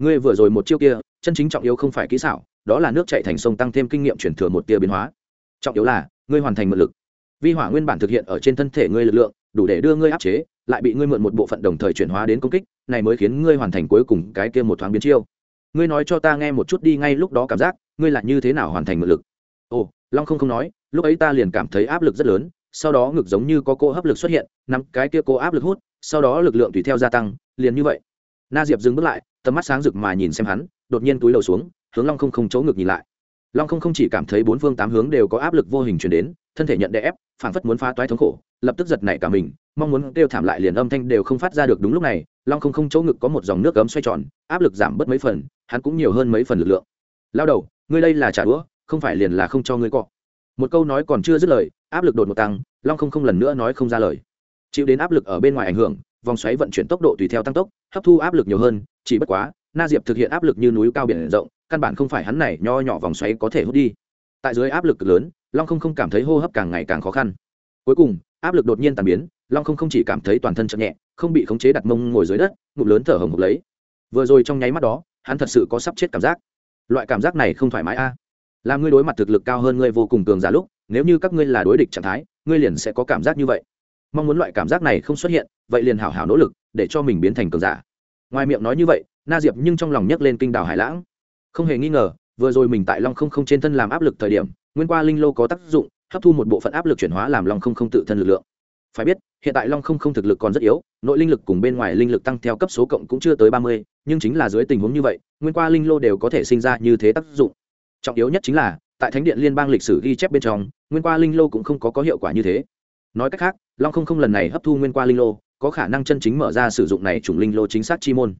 ngươi vừa rồi một chiêu kia, chân chính trọng yếu không phải kỹ xảo, đó là nước chạy thành sông tăng thêm kinh nghiệm chuyển thừa một tia biến hóa. Trọng yếu là, ngươi hoàn thành mượn lực. Vi hỏa nguyên bản thực hiện ở trên thân thể ngươi lực lượng, đủ để đưa ngươi áp chế, lại bị ngươi mượn một bộ phận đồng thời chuyển hóa đến công kích, này mới khiến ngươi hoàn thành cuối cùng cái kia một thoáng biến chiêu. Ngươi nói cho ta nghe một chút đi ngay lúc đó cảm giác, ngươi là như thế nào hoàn thành mượn lực? Ồ, long không không nói, lúc ấy ta liền cảm thấy áp lực rất lớn, sau đó ngực giống như có cô hấp lực xuất hiện, nắm cái kia cô áp lực hút, sau đó lực lượng tùy theo gia tăng, liền như vậy. Na diệp dừng bước lại tầm mắt sáng rực mà nhìn xem hắn, đột nhiên túi đầu xuống, hướng long không không chỗ ngực nhìn lại. Long không không chỉ cảm thấy bốn phương tám hướng đều có áp lực vô hình chuyển đến, thân thể nhận đè ép, phảng phất muốn phá toái thống khổ, lập tức giật nảy cả mình, mong muốn kêu thảm lại liền âm thanh đều không phát ra được đúng lúc này, long không không chỗ ngực có một dòng nước cấm xoay tròn, áp lực giảm bớt mấy phần, hắn cũng nhiều hơn mấy phần lực lượng. Lao đầu, ngươi đây là trả đũa, không phải liền là không cho ngươi cọ. Một câu nói còn chưa dứt lời, áp lực đột một tăng, long không không lần nữa nói không ra lời. Chịu đến áp lực ở bên ngoài ảnh hưởng, vòng xoáy vận chuyển tốc độ tùy theo tăng tốc, hấp thu áp lực nhiều hơn chỉ bất quá, na diệp thực hiện áp lực như núi cao biển rộng, căn bản không phải hắn này nho nhỏ vòng xoáy có thể hút đi. Tại dưới áp lực lớn, long không không cảm thấy hô hấp càng ngày càng khó khăn. Cuối cùng, áp lực đột nhiên tàn biến, long không không chỉ cảm thấy toàn thân chậm nhẹ, không bị khống chế đặt mông ngồi dưới đất, ngụm lớn thở hồng hộc lấy. Vừa rồi trong nháy mắt đó, hắn thật sự có sắp chết cảm giác. Loại cảm giác này không thoải mái a. À. làm ngươi đối mặt thực lực cao hơn ngươi vô cùng cường giả lúc, nếu như các ngươi là đối địch trạng thái, ngươi liền sẽ có cảm giác như vậy. Mong muốn loại cảm giác này không xuất hiện, vậy liền hảo hảo nỗ lực, để cho mình biến thành cường giả ngoài miệng nói như vậy na diệp nhưng trong lòng nhấc lên kinh đảo hải lãng. Không hề nghi ngờ vừa rồi mình tại long không không trên thân làm áp lực thời điểm nguyên qua linh lô có tác dụng hấp thu một bộ phận áp lực chuyển hóa làm long không không tự thân lực lượng. Phải biết hiện tại long không không thực lực còn rất yếu nội linh lực cùng bên ngoài linh lực tăng theo cấp số cộng cũng chưa tới ba mươi nhưng chính là dưới tình huống như vậy nguyên qua linh lô đều có thể sinh ra như thế tác dụng. Trọng yếu nhất chính là tại thánh điện liên bang lịch sử ghi chép bên trong nguyên qua linh lô cũng không có, có hiệu quả như thế. Nói cách khác long không không lần này hấp thu nguyên qua linh lô có khả năng chân chính mở ra sử dụng này chủng linh lô chính xác chi môn.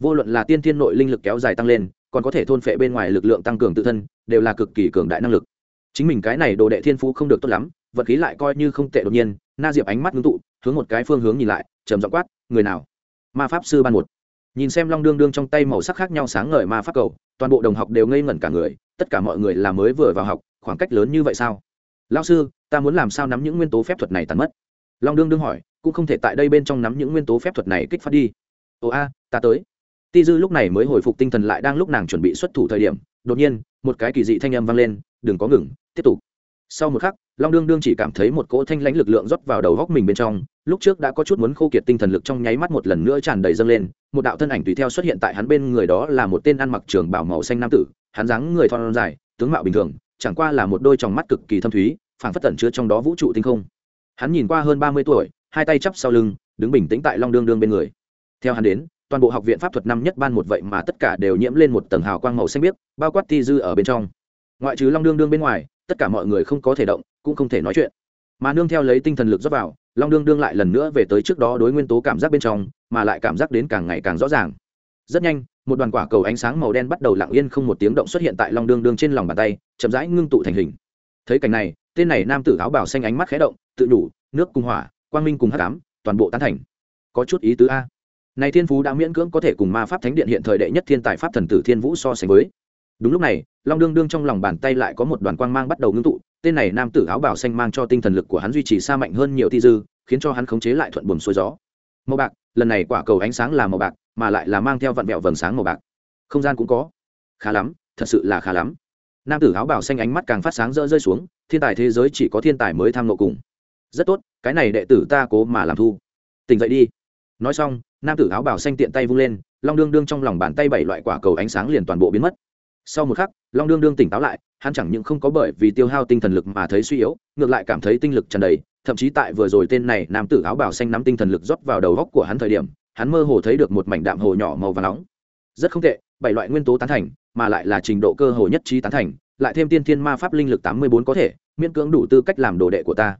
Vô luận là tiên thiên nội linh lực kéo dài tăng lên, còn có thể thôn phệ bên ngoài lực lượng tăng cường tự thân, đều là cực kỳ cường đại năng lực. Chính mình cái này đồ đệ thiên phú không được tốt lắm, vật khí lại coi như không tệ đột nhiên, na diệp ánh mắt ngưng tụ, hướng một cái phương hướng nhìn lại, trầm giọng quát, người nào? Ma pháp sư ban một. Nhìn xem long đương đương trong tay màu sắc khác nhau sáng ngời ma pháp cầu, toàn bộ đồng học đều ngây ngẩn cả người, tất cả mọi người là mới vừa vào học, khoảng cách lớn như vậy sao? Lao sư, ta muốn làm sao nắm những nguyên tố phép thuật này tàn mất? Long đương đương hỏi cũng không thể tại đây bên trong nắm những nguyên tố phép thuật này kích phát đi. Ồ a, ta tới. Ti dư lúc này mới hồi phục tinh thần lại đang lúc nàng chuẩn bị xuất thủ thời điểm, đột nhiên, một cái kỳ dị thanh âm vang lên, đừng có ngừng, tiếp tục. Sau một khắc, long đương đương chỉ cảm thấy một cỗ thanh lãnh lực lượng rót vào đầu góc mình bên trong, lúc trước đã có chút muốn khô kiệt tinh thần lực trong nháy mắt một lần nữa tràn đầy dâng lên, một đạo thân ảnh tùy theo xuất hiện tại hắn bên người đó là một tên ăn mặc trường bảo màu xanh nam tử, hắn dáng người thon dài, tướng mạo bình thường, chẳng qua là một đôi tròng mắt cực kỳ thâm thúy, phảng phất tẩn chứa trong đó vũ trụ tinh không. Hắn nhìn qua hơn ba mươi tuổi hai tay chắp sau lưng, đứng bình tĩnh tại long đương đương bên người. Theo hắn đến, toàn bộ học viện pháp thuật năm nhất ban một vậy mà tất cả đều nhiễm lên một tầng hào quang màu xanh biếc, bao quát ti dư ở bên trong. Ngoại trừ long đương đương bên ngoài, tất cả mọi người không có thể động, cũng không thể nói chuyện. Mà nương theo lấy tinh thần lực dốc vào, long đương đương lại lần nữa về tới trước đó đối nguyên tố cảm giác bên trong, mà lại cảm giác đến càng ngày càng rõ ràng. Rất nhanh, một đoàn quả cầu ánh sáng màu đen bắt đầu lặng yên không một tiếng động xuất hiện tại long đương đương trên lòng bàn tay, chậm rãi ngưng tụ thành hình. Thấy cảnh này, tên này nam tử áo bảo xanh ánh mắt khé động, tự đủ nước cung hỏa quang minh cùng hắc ám, toàn bộ tán thành. Có chút ý tứ a. Này thiên phú đã miễn cưỡng có thể cùng ma pháp thánh điện hiện thời đệ nhất thiên tài pháp thần tử thiên vũ so sánh với. Đúng lúc này, long đương đương trong lòng bàn tay lại có một đoàn quang mang bắt đầu ngưng tụ, tên này nam tử áo bảo xanh mang cho tinh thần lực của hắn duy trì xa mạnh hơn nhiều ti dư, khiến cho hắn khống chế lại thuận buồm xuôi gió. Màu bạc, lần này quả cầu ánh sáng là màu bạc, mà lại là mang theo vặn vẹo vầng sáng màu bạc. Không gian cũng có. Khá lắm, thật sự là khá lắm. Nam tử áo bảo xanh ánh mắt càng phát sáng rỡ rơi xuống, thiên tài thế giới chỉ có thiên tài mới tham nộ cùng rất tốt, cái này đệ tử ta cố mà làm thu. Tỉnh dậy đi. Nói xong, nam tử áo bào xanh tiện tay vung lên, long đương đương trong lòng bàn tay bảy loại quả cầu ánh sáng liền toàn bộ biến mất. Sau một khắc, long đương đương tỉnh táo lại, hắn chẳng những không có bởi vì tiêu hao tinh thần lực mà thấy suy yếu, ngược lại cảm thấy tinh lực tràn đầy, thậm chí tại vừa rồi tên này nam tử áo bào xanh nắm tinh thần lực rót vào đầu góc của hắn thời điểm, hắn mơ hồ thấy được một mảnh đạm hồ nhỏ màu và nóng. Rất không tệ, bảy loại nguyên tố tán thành, mà lại là trình độ cơ hồ nhất trí tán thành, lại thêm tiên thiên ma pháp linh lực tám mươi bốn có thể, miễn cưỡng đủ tư cách làm đồ đệ của ta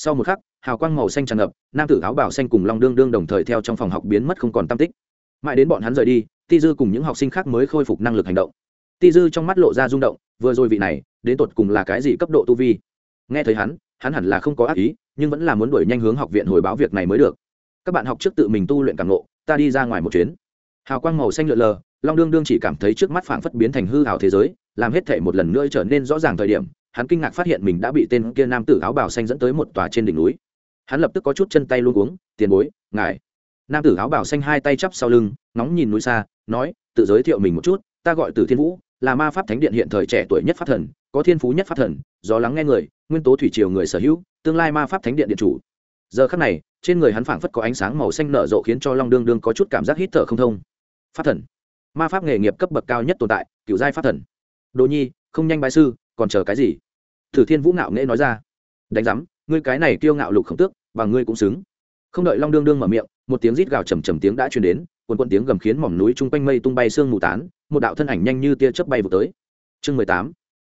sau một khắc, hào quang màu xanh tràn ngập, nam tử áo bảo xanh cùng long đương đương đồng thời theo trong phòng học biến mất không còn tam tích. Mãi đến bọn hắn rời đi, ti dư cùng những học sinh khác mới khôi phục năng lực hành động. Ti dư trong mắt lộ ra rung động, vừa rồi vị này, đến tột cùng là cái gì cấp độ tu vi? Nghe thấy hắn hắn hẳn là không có ác ý, nhưng vẫn là muốn đuổi nhanh hướng học viện hồi báo việc này mới được. Các bạn học trước tự mình tu luyện càng ngộ, ta đi ra ngoài một chuyến. Hào quang màu xanh lượn lờ, long đương đương chỉ cảm thấy trước mắt phảng phất biến thành hư hào thế giới, làm hết thể một lần nữa trở nên rõ ràng thời điểm hắn kinh ngạc phát hiện mình đã bị tên kia nam tử áo bào xanh dẫn tới một tòa trên đỉnh núi. Hắn lập tức có chút chân tay luôn uống tiền bối, ngài. Nam tử áo bào xanh hai tay chắp sau lưng nóng nhìn núi xa, nói, tự giới thiệu mình một chút, ta gọi từ thiên vũ, là ma pháp thánh điện hiện thời trẻ tuổi nhất pháp thần, có thiên phú nhất pháp thần, do lắng nghe người, nguyên tố thủy triều người sở hữu, tương lai ma pháp thánh điện điện chủ. Giờ khắc này, trên người hắn phảng phất có ánh sáng màu xanh nở rộ khiến cho long đương đương có chút cảm giác hít thở không thông. Pháp thần. Ma pháp nghề nghiệp cấp bậc cao nhất tồn tại cựu giai pháp thần. Đồ nhi, không nhanh bái sư còn chờ cái gì? Thử thiên vũ ngạo nghễ nói ra. Đánh giám, ngươi cái này kiêu ngạo lục khổng tước, và ngươi cũng xứng. Không đợi long đương đương mở miệng, một tiếng rít gào trầm trầm tiếng đã truyền đến, quần quần tiếng gầm khiến mỏm núi chung quanh mây tung bay sương mù tán, một đạo thân ảnh nhanh như tia chớp bay vụt tới. Chương mười tám,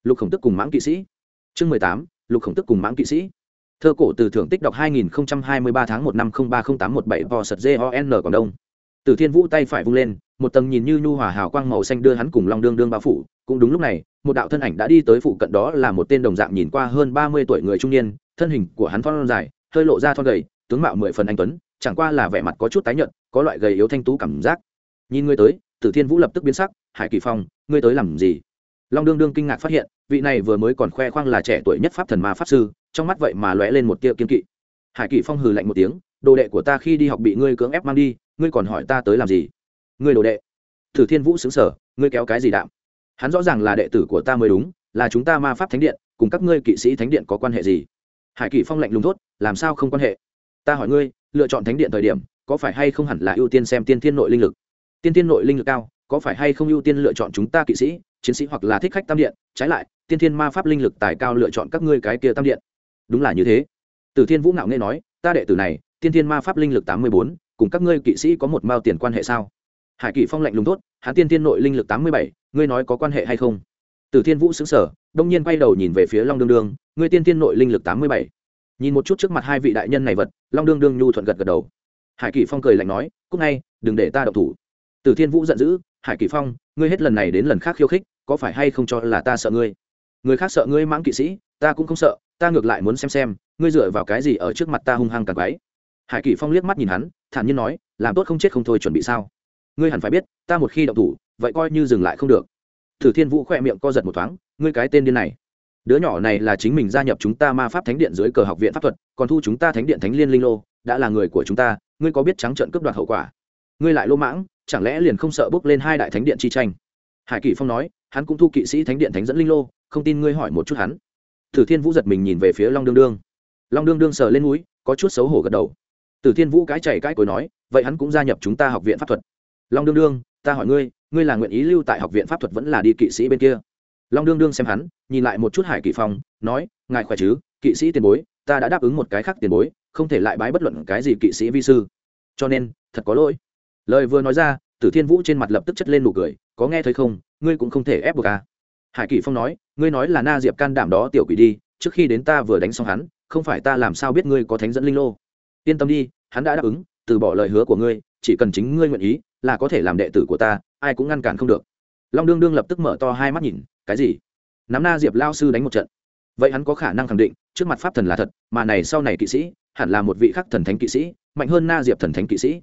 lục khổng tức cùng mãng kỵ sĩ. Chương mười tám, lục khổng tức cùng mãng kỵ sĩ. Thơ cổ từ thưởng tích đọc 2023 tháng 1 năm 030817 vò sật jon quảng đông. Từ thiên vũ tay phải vung lên một tầng nhìn như nhu hòa hào quang màu xanh đưa hắn cùng long đương đương bao phủ. Cũng đúng lúc này, một đạo thân ảnh đã đi tới phụ cận đó là một tên đồng dạng nhìn qua hơn 30 tuổi người trung niên, thân hình của hắn thon dài, hơi lộ ra thon gầy, tướng mạo mười phần anh tuấn, chẳng qua là vẻ mặt có chút tái nhợt, có loại gầy yếu thanh tú cảm giác. Nhìn ngươi tới, tử thiên vũ lập tức biến sắc, hải kỳ phong, ngươi tới làm gì? Long đương đương kinh ngạc phát hiện, vị này vừa mới còn khoe khoang là trẻ tuổi nhất pháp thần ma pháp sư, trong mắt vậy mà lóe lên một tia kiên kỵ. Hải kỳ phong hừ lạnh một tiếng, đồ đệ của ta khi đi học bị ngươi cưỡng ép mang đi, ngươi còn hỏi ta tới làm gì? Ngươi đồ đệ. Thử thiên vũ xứng sở ngươi kéo cái gì đạm? Hắn rõ ràng là đệ tử của ta mới đúng, là chúng ta ma pháp thánh điện, cùng các ngươi kỵ sĩ thánh điện có quan hệ gì? Hải Kỵ phong lạnh lùng thốt, làm sao không quan hệ? Ta hỏi ngươi, lựa chọn thánh điện thời điểm, có phải hay không hẳn là ưu tiên xem tiên thiên nội linh lực? Tiên thiên nội linh lực cao, có phải hay không ưu tiên lựa chọn chúng ta kỵ sĩ, chiến sĩ hoặc là thích khách tam điện? Trái lại, tiên thiên ma pháp linh lực tài cao lựa chọn các ngươi cái kia tam điện. Đúng là như thế. Từ thiên vũ ngạo nghe nói, ta đệ tử này, tiên thiên ma pháp linh lực tám mươi bốn, cùng các ngươi kỵ sĩ có một mao tiền quan hệ sao? Hải kỵ phong lạnh lùng tốt hắn tiên thiên nội linh lực tám mươi bảy, ngươi nói có quan hệ hay không? Từ thiên vũ xứng sở đông nhiên quay đầu nhìn về phía long đương đương, ngươi tiên thiên nội linh lực tám mươi bảy. Nhìn một chút trước mặt hai vị đại nhân này vật, long đương đương nhu thuận gật gật đầu. Hải kỷ phong cười lạnh nói cúc ngay, đừng để ta đậu thủ. Từ thiên vũ giận dữ, hải kỷ phong, ngươi hết lần này đến lần khác khiêu khích, có phải hay không cho là ta sợ ngươi? Người khác sợ ngươi, mãng kỵ sĩ, ta cũng không sợ, ta ngược lại muốn xem xem, ngươi dựa vào cái gì ở trước mặt ta hung hăng càng quái hải kỷ phong liếc mắt nhìn hắn, thản nhiên nói, làm tốt không chết không thôi chuẩn bị sao? Ngươi hẳn phải biết, ta một khi động thủ, vậy coi như dừng lại không được. Thử thiên vũ khỏe miệng co giật một thoáng, ngươi cái tên điên này. Đứa nhỏ này là chính mình gia nhập chúng ta ma pháp thánh điện dưới cờ học viện pháp thuật, còn thu chúng ta thánh điện thánh liên linh lô, đã là người của chúng ta, ngươi có biết trắng trợn cướp đoạt hậu quả? Ngươi lại lô mãng, chẳng lẽ liền không sợ bước lên hai đại thánh điện chi tranh? Hải kỷ phong nói, hắn cũng thu kỵ sĩ thánh điện thánh dẫn linh lô, không tin ngươi hỏi một chút hắn. Tử thiên vũ giật mình nhìn về phía long đương đương. Long đương đương sờ lên núi có chút xấu hổ gật đầu. Tử thiên vũ cái chảy cái cối nói, vậy hắn cũng gia nhập chúng ta học viện pháp thuật long đương đương, ta hỏi ngươi ngươi là nguyện ý lưu tại học viện pháp thuật vẫn là đi kỵ sĩ bên kia? Long đương đương xem hắn, nhìn lại một chút hải kỳ phong, nói, ngài khỏe chứ? Kỵ sĩ tiền bối, ta đã đáp ứng một cái khác tiền bối, không thể lại bái bất luận cái gì kỵ sĩ vi sư. Cho nên, thật có lỗi. Lời vừa nói ra, tử thiên vũ trên mặt lập tức chất lên nụ cười, có nghe thấy không? Ngươi cũng không thể ép buộc à. hải kỳ phong nói, ngươi nói là na diệp can đảm đó tiểu quỷ đi, trước khi đến ta vừa đánh xong hắn, không phải ta làm sao biết ngươi có thánh dẫn linh lô? Yên tâm đi, hắn đã đáp ứng, từ bỏ lời hứa của ngươi chỉ cần chính ngươi nguyện ý, là có thể làm đệ tử của ta, ai cũng ngăn cản không được. Long đương đương lập tức mở to hai mắt nhìn, cái gì? Nắm na diệp lao sư đánh một trận. Vậy hắn có khả năng khẳng định, trước mặt pháp thần là thật, mà này sau này kỵ sĩ, hẳn là một vị khắc thần thánh kỵ sĩ, mạnh hơn na diệp thần thánh kỵ sĩ.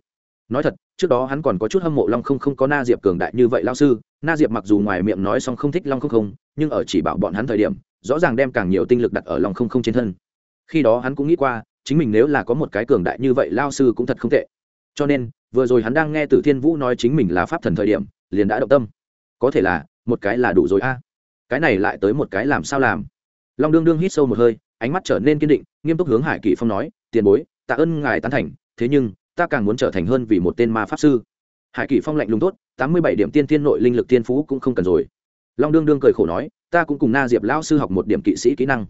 Nói thật, trước đó hắn còn có chút hâm mộ long không không có na diệp cường đại như vậy lao sư, na diệp mặc dù ngoài miệng nói xong không thích long không không, nhưng ở chỉ bảo bọn hắn thời điểm, rõ ràng đem càng nhiều tinh lực đặt ở long không không trên thân. Khi đó hắn cũng nghĩ qua, chính mình nếu là có một cái cường đại như vậy, lao sư cũng thật không tệ. Cho nên vừa rồi hắn đang nghe tử thiên vũ nói chính mình là pháp thần thời điểm, liền đã động tâm. Có thể là, một cái là đủ rồi a. Cái này lại tới một cái làm sao làm? Long đương đương hít sâu một hơi, ánh mắt trở nên kiên định, nghiêm túc hướng hải kỷ phong nói, tiền bối, tạ ơn ngài tán thành, thế nhưng, ta càng muốn trở thành hơn vì một tên ma pháp sư. Hải kỷ phong lạnh lùng tốt, tám mươi bảy điểm tiên thiên nội linh lực tiên phú cũng không cần rồi. Long đương đương cười khổ nói, ta cũng cùng na diệp lão sư học một điểm kỵ sĩ kỹ năng.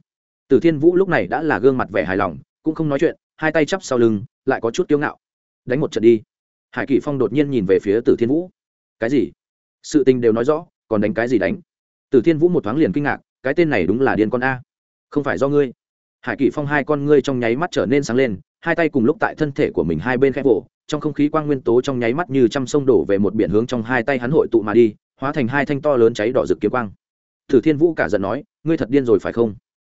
Tử thiên vũ lúc này đã là gương mặt vẻ hài lòng, cũng không nói chuyện, hai tay chắp sau lưng, lại có chút kiêu ngạo. Đánh một trận đi hải kỷ phong đột nhiên nhìn về phía tử thiên vũ. Cái gì? Sự tình đều nói rõ, còn đánh cái gì đánh? Tử thiên vũ một thoáng liền kinh ngạc, cái tên này đúng là điên con a. Không phải do ngươi. Hải kỷ phong hai con ngươi trong nháy mắt trở nên sáng lên, hai tay cùng lúc tại thân thể của mình hai bên khép vỗ trong không khí quang nguyên tố trong nháy mắt như trăm sông đổ về một biển hướng trong hai tay hắn hội tụ mà đi, hóa thành hai thanh to lớn cháy đỏ rực kiếm quang. Thử thiên vũ cả giận nói, ngươi thật điên rồi phải không?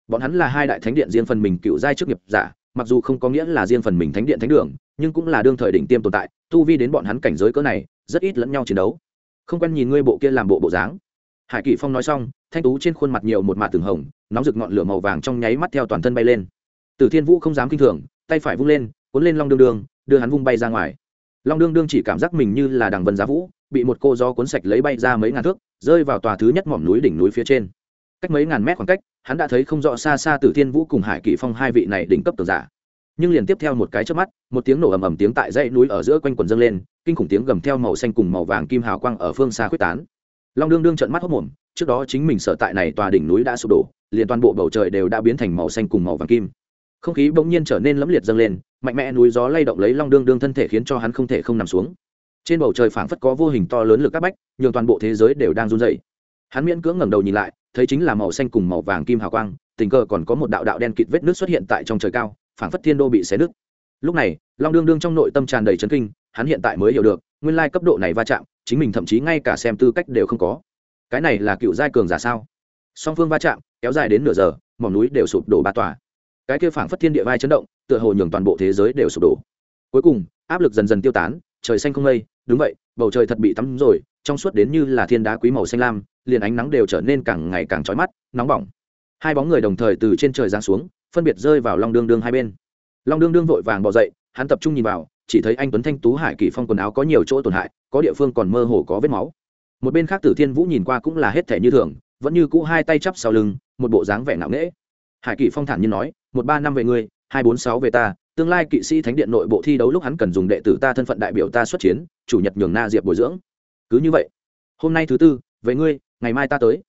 Bọn hắn là hai đại thánh điện riêng phần mình cựu giai chức nghiệp giả mặc dù không có nghĩa là riêng phần mình thánh điện thánh đường, nhưng cũng là đương thời đỉnh tiêm tồn tại, tu vi đến bọn hắn cảnh giới cỡ này, rất ít lẫn nhau chiến đấu. Không quen nhìn ngươi bộ kia làm bộ bộ dáng. Hải kỷ phong nói xong, thanh tú trên khuôn mặt nhiều một mạt từng hồng, nóng rực ngọn lửa màu vàng trong nháy mắt theo toàn thân bay lên. Tử thiên vũ không dám kinh thường, tay phải vung lên, cuốn lên long đương đương, đưa hắn vung bay ra ngoài. Long đương đương chỉ cảm giác mình như là đằng vân giá vũ, bị một cô gió cuốn sạch lấy bay ra mấy ngàn thước, rơi vào tòa thứ nhất mỏm núi đỉnh núi phía trên. Cách mấy ngàn mét khoảng cách hắn đã thấy không rõ xa xa tử thiên vũ cùng hải kỷ phong hai vị này đỉnh cấp cường giả. Nhưng liền tiếp theo một cái chớp mắt, một tiếng nổ ầm ầm tiếng tại dãy núi ở giữa quanh quần dâng lên, kinh khủng tiếng gầm theo màu xanh cùng màu vàng kim hào quang ở phương xa khuếch tán. Long đương đương trợn mắt hốt mồm trước đó chính mình sở tại này tòa đỉnh núi đã sụp đổ, liền toàn bộ bầu trời đều đã biến thành màu xanh cùng màu vàng kim. Không khí bỗng nhiên trở nên lẫm liệt dâng lên, mạnh mẽ núi gió lay động lấy long đương đương thân thể khiến cho hắn không thể không nằm xuống. Trên bầu trời phảng phất có vô hình to lớn lực các bách, nhường toàn bộ thế giới đều đang run rẩy hắn miễn cưỡng ngẩng đầu nhìn lại, thấy chính là màu xanh cùng màu vàng kim hào quang, tình cờ còn có một đạo đạo đen kịt vết nước xuất hiện tại trong trời cao, phảng phất thiên đô bị xé nứt. Lúc này, long đương đương trong nội tâm tràn đầy chấn kinh, hắn hiện tại mới hiểu được, nguyên lai cấp độ này va chạm, chính mình thậm chí ngay cả xem tư cách đều không có. Cái này là cựu giai cường giả sao? Song phương va chạm, kéo dài đến nửa giờ, mỏm núi đều sụp đổ ba tòa. Cái kia phảng phất thiên địa vai chấn động, tựa hồ nhường toàn bộ thế giới đều sụp đổ. Cuối cùng, áp lực dần dần tiêu tán, trời xanh không mây đúng vậy, bầu trời thật bị tắm rồi trong suốt đến như là thiên đá quý màu xanh lam, liền ánh nắng đều trở nên càng ngày càng trói mắt, nóng bỏng. Hai bóng người đồng thời từ trên trời giáng xuống, phân biệt rơi vào long đương đương hai bên. Long đương đương vội vàng bỏ dậy, hắn tập trung nhìn vào, chỉ thấy anh tuấn thanh, tú hải, kỳ phong quần áo có nhiều chỗ tổn hại, có địa phương còn mơ hồ có vết máu. Một bên khác tử thiên vũ nhìn qua cũng là hết thể như thường, vẫn như cũ hai tay chắp sau lưng, một bộ dáng vẻ ngạo nghễ. Hải kỳ phong thản nhiên nói, một ba năm về ngươi, hai bốn sáu về ta, tương lai kỵ sĩ thánh điện nội bộ thi đấu lúc hắn cần dùng đệ tử ta thân phận đại biểu ta xuất chiến, chủ nhật nhường na diệp bồi dưỡng cứ như vậy, hôm nay thứ tư về ngươi, ngày mai ta tới.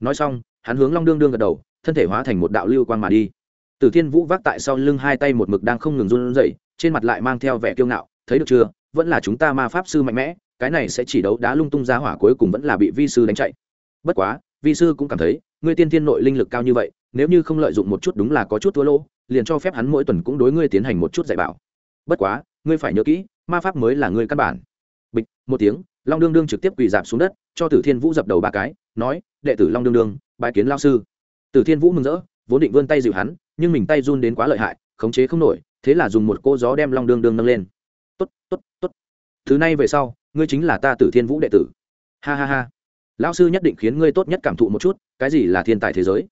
Nói xong, hắn hướng long đương đương gật đầu, thân thể hóa thành một đạo lưu quan mà đi. Tử thiên vũ vác tại sau lưng hai tay một mực đang không ngừng run rẩy, trên mặt lại mang theo vẻ kiêu ngạo, thấy được chưa, vẫn là chúng ta ma pháp sư mạnh mẽ, cái này sẽ chỉ đấu đá lung tung ra hỏa cuối cùng vẫn là bị vi sư đánh chạy. Bất quá, vi sư cũng cảm thấy, ngươi tiên thiên nội linh lực cao như vậy, nếu như không lợi dụng một chút đúng là có chút thua lỗ, liền cho phép hắn mỗi tuần cũng đối ngươi tiến hành một chút dạy bảo. Bất quá, ngươi phải nhớ kỹ, ma pháp mới là ngươi căn bản. Bịch, một tiếng long đương đương trực tiếp quỳ dạp xuống đất, cho tử thiên vũ dập đầu ba cái, nói, đệ tử long đương đương bãi kiến lao sư. Tử thiên vũ mừng rỡ, vốn định vươn tay dịu hắn, nhưng mình tay run đến quá lợi hại, khống chế không nổi, thế là dùng một cô gió đem long đương đương nâng lên. Tốt tốt tốt. Thứ này về sau, ngươi chính là ta tử thiên vũ đệ tử. Ha ha ha. Lão sư nhất định khiến ngươi tốt nhất cảm thụ một chút, cái gì là thiên tài thế giới.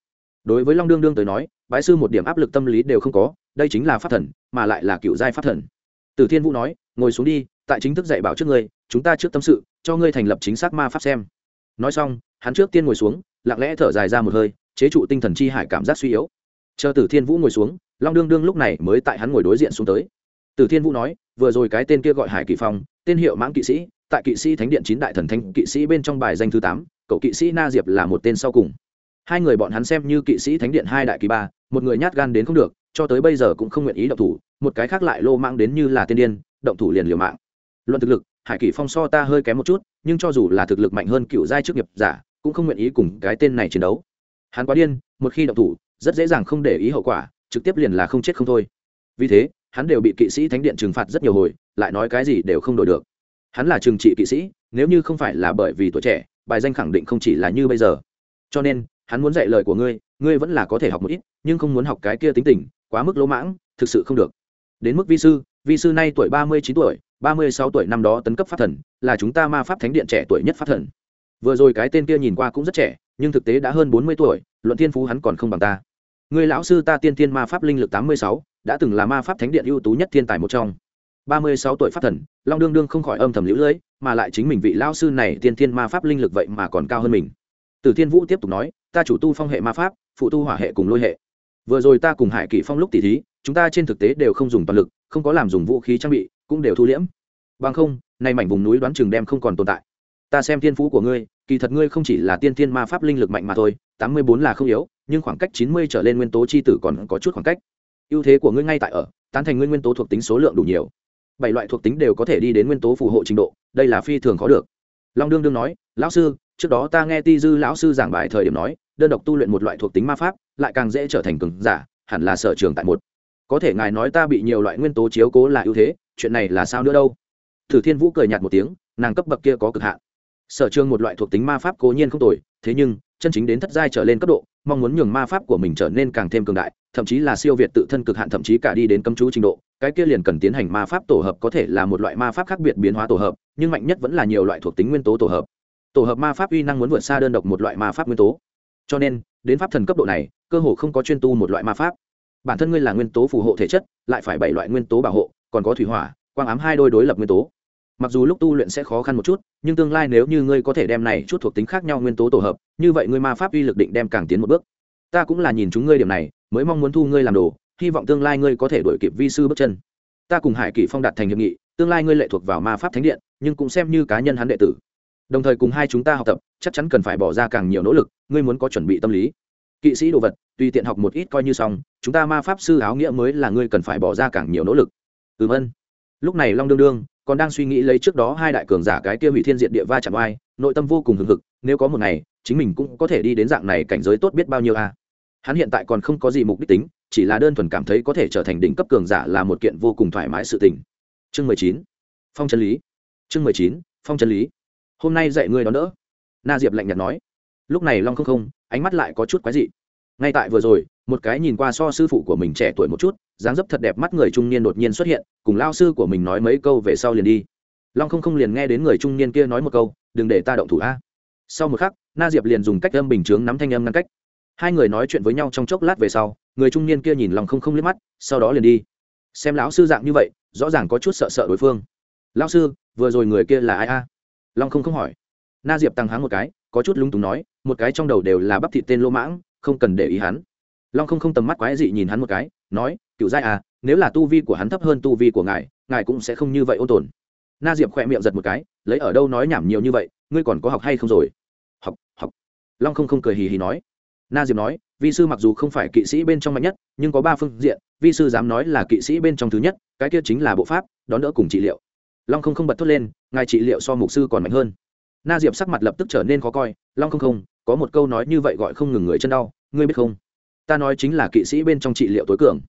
Đối với long đương đương tới nói, bái sư một điểm áp lực tâm lý đều không có, đây chính là pháp thần, mà lại là cựu giai pháp thần. Tử thiên vũ nói, ngồi xuống đi tại chính thức dạy bảo trước ngươi, chúng ta trước tâm sự, cho ngươi thành lập chính xác ma pháp xem. Nói xong, hắn trước tiên ngồi xuống, lặng lẽ thở dài ra một hơi, chế trụ tinh thần chi hải cảm giác suy yếu. Chờ tử thiên vũ ngồi xuống, long đương đương lúc này mới tại hắn ngồi đối diện xuống tới. Tử thiên vũ nói, vừa rồi cái tên kia gọi hải kỳ phong, tên hiệu mãng kỵ sĩ, tại kỵ sĩ thánh điện chín đại thần thánh, kỵ sĩ bên trong bài danh thứ tám, cậu kỵ sĩ na diệp là một tên sau cùng. Hai người bọn hắn xem như kỵ sĩ thánh điện hai đại kỳ ba, một người nhát gan đến không được, cho tới bây giờ cũng không nguyện ý động thủ, một cái khác lại lô mang đến như là tiên điên, động thủ liền liều mạng luận thực lực, hải kỷ phong so ta hơi kém một chút, nhưng cho dù là thực lực mạnh hơn cựu giai chức nghiệp giả, cũng không nguyện ý cùng cái tên này chiến đấu. Hắn quá điên, một khi động thủ, rất dễ dàng không để ý hậu quả, trực tiếp liền là không chết không thôi. Vì thế, hắn đều bị kỵ sĩ thánh điện trừng phạt rất nhiều hồi, lại nói cái gì đều không đổi được. Hắn là trừng trị kỵ sĩ, nếu như không phải là bởi vì tuổi trẻ, bài danh khẳng định không chỉ là như bây giờ. Cho nên, hắn muốn dạy lời của ngươi ngươi vẫn là có thể học một ít, nhưng không muốn học cái kia tính tình, quá mức lỗ mãng, thực sự không được. Đến mức vi sư vi sư nay tuổi ba mươi chín tuổi ba mươi sáu tuổi năm đó tấn cấp pháp thần, là chúng ta ma pháp thánh điện trẻ tuổi nhất pháp thần. Vừa rồi cái tên kia nhìn qua cũng rất trẻ, nhưng thực tế đã hơn bốn mươi tuổi, luận thiên phú hắn còn không bằng ta. Người lão sư ta tiên thiên ma pháp linh lực tám mươi sáu, đã từng là ma pháp thánh điện ưu tú nhất thiên tài một trong. ba mươi sáu tuổi pháp thần, long đương đương không khỏi âm thầm lũ lưỡi mà lại chính mình vị lão sư này tiên thiên ma pháp linh lực vậy mà còn cao hơn mình. Từ thiên vũ tiếp tục nói, ta chủ tu phong hệ ma pháp, phụ tu hỏa hệ cùng lôi hệ. Vừa rồi ta cùng hải kỷ phong lúc tỉ thí, chúng ta trên thực tế đều không dùng toàn lực, không có làm dùng vũ khí trang bị, cũng đều thu liễm bằng không, nay mảnh vùng núi đoán chừng đem không còn tồn tại. Ta xem thiên phú của ngươi, kỳ thật ngươi không chỉ là tiên thiên ma pháp linh lực mạnh mà thôi, tám mươi bốn là không yếu, nhưng khoảng cách chín mươi trở lên nguyên tố chi tử còn có chút khoảng cách. Ưu thế của ngươi ngay tại ở, tán thành ngươi nguyên tố thuộc tính số lượng đủ nhiều. Bảy loại thuộc tính đều có thể đi đến nguyên tố phù hộ trình độ, đây là phi thường khó được. Long đương đương nói, lão sư, trước đó ta nghe ti dư lão sư giảng bài thời điểm nói, đơn độc tu luyện một loại thuộc tính ma pháp, lại càng dễ trở thành cường giả, hẳn là sở trường tại một. Có thể ngài nói ta bị nhiều loại nguyên tố chiếu cố là ưu thế, chuyện này là sao nữa đâu? Thử thiên vũ cười nhạt một tiếng, nàng cấp bậc kia có cực hạn. Sở trường một loại thuộc tính ma pháp cố nhiên không tồi, thế nhưng, chân chính đến thất giai trở lên cấp độ, mong muốn nhường ma pháp của mình trở nên càng thêm cường đại, thậm chí là siêu việt tự thân cực hạn, thậm chí cả đi đến cấm chú trình độ, cái kia liền cần tiến hành ma pháp tổ hợp có thể là một loại ma pháp khác biệt biến hóa tổ hợp, nhưng mạnh nhất vẫn là nhiều loại thuộc tính nguyên tố tổ hợp. Tổ hợp ma pháp uy năng muốn vượt xa đơn độc một loại ma pháp nguyên tố. Cho nên, đến pháp thần cấp độ này, cơ hồ không có chuyên tu một loại ma pháp. Bản thân ngươi là nguyên tố phù hộ thể chất, lại phải bảy loại nguyên tố bảo hộ, còn có thủy hỏa quang ám hai đôi đối lập nguyên tố. Mặc dù lúc tu luyện sẽ khó khăn một chút, nhưng tương lai nếu như ngươi có thể đem này chút thuộc tính khác nhau nguyên tố tổ hợp, như vậy ngươi ma pháp uy lực định đem càng tiến một bước. Ta cũng là nhìn chúng ngươi điểm này, mới mong muốn thu ngươi làm đồ, hy vọng tương lai ngươi có thể đổi kịp vi sư bước chân. Ta cùng hải kỷ phong đạt thành hiệp nghị, tương lai ngươi lệ thuộc vào ma pháp thánh điện, nhưng cũng xem như cá nhân hắn đệ tử. Đồng thời cùng hai chúng ta học tập, chắc chắn cần phải bỏ ra càng nhiều nỗ lực, ngươi muốn có chuẩn bị tâm lý. Kỵ sĩ đồ vật, tùy tiện học một ít coi như xong, chúng ta ma pháp sư áo nghĩa mới là ngươi cần phải bỏ ra càng nhiều nỗ lực. Ừm ân lúc này long đương đương còn đang suy nghĩ lấy trước đó hai đại cường giả cái kia hủy thiên diện địa va chạm oai, nội tâm vô cùng hừng hực, nếu có một ngày, chính mình cũng có thể đi đến dạng này cảnh giới tốt biết bao nhiêu a. À. hắn hiện tại còn không có gì mục đích tính, chỉ là đơn thuần cảm thấy có thể trở thành đỉnh cấp cường giả là một kiện vô cùng thoải mái sự tình. Chương mười chín, phong chân lý. Chương mười chín, phong chân lý. Hôm nay dạy ngươi đó nữa na diệp lạnh nhạt nói. Lúc này long không không, ánh mắt lại có chút quái dị ngay tại vừa rồi, một cái nhìn qua so sư phụ của mình trẻ tuổi một chút, dáng dấp thật đẹp mắt người trung niên đột nhiên xuất hiện, cùng lao sư của mình nói mấy câu về sau liền đi. Long không không liền nghe đến người trung niên kia nói một câu, đừng để ta động thủ a. Sau một khắc, na diệp liền dùng cách âm bình chướng nắm thanh âm ngăn cách. Hai người nói chuyện với nhau trong chốc lát về sau, người trung niên kia nhìn lòng không không liếc mắt, sau đó liền đi. Xem lão sư dạng như vậy, rõ ràng có chút sợ sợ đối phương. Lão sư, vừa rồi người kia là ai a? Long không không hỏi. Na diệp tăng háng một cái, có chút lung túng nói, một cái trong đầu đều là bắp thịt tên lô mãng không cần để ý hắn. Long không không tầm mắt quái dị nhìn hắn một cái, nói, cựu giai à nếu là tu vi của hắn thấp hơn tu vi của ngài ngài cũng sẽ không như vậy ôn tồn. Na diệp khỏe miệng giật một cái, lấy ở đâu nói nhảm nhiều như vậy, ngươi còn có học hay không rồi? Học học. Long không không cười hì hì nói. Na diệp nói, vi sư mặc dù không phải kỵ sĩ bên trong mạnh nhất, nhưng có ba phương diện, vi sư dám nói là kỵ sĩ bên trong thứ nhất, cái kia chính là bộ pháp, đón đỡ cùng trị liệu. Long không không bật thốt lên, ngài trị liệu so mục sư còn mạnh hơn. Na diệp sắc mặt lập tức trở nên khó coi, long không không có một câu nói như vậy gọi không ngừng người chân đau, ngươi biết không? Ta nói chính là kỵ sĩ bên trong trị liệu tối cường.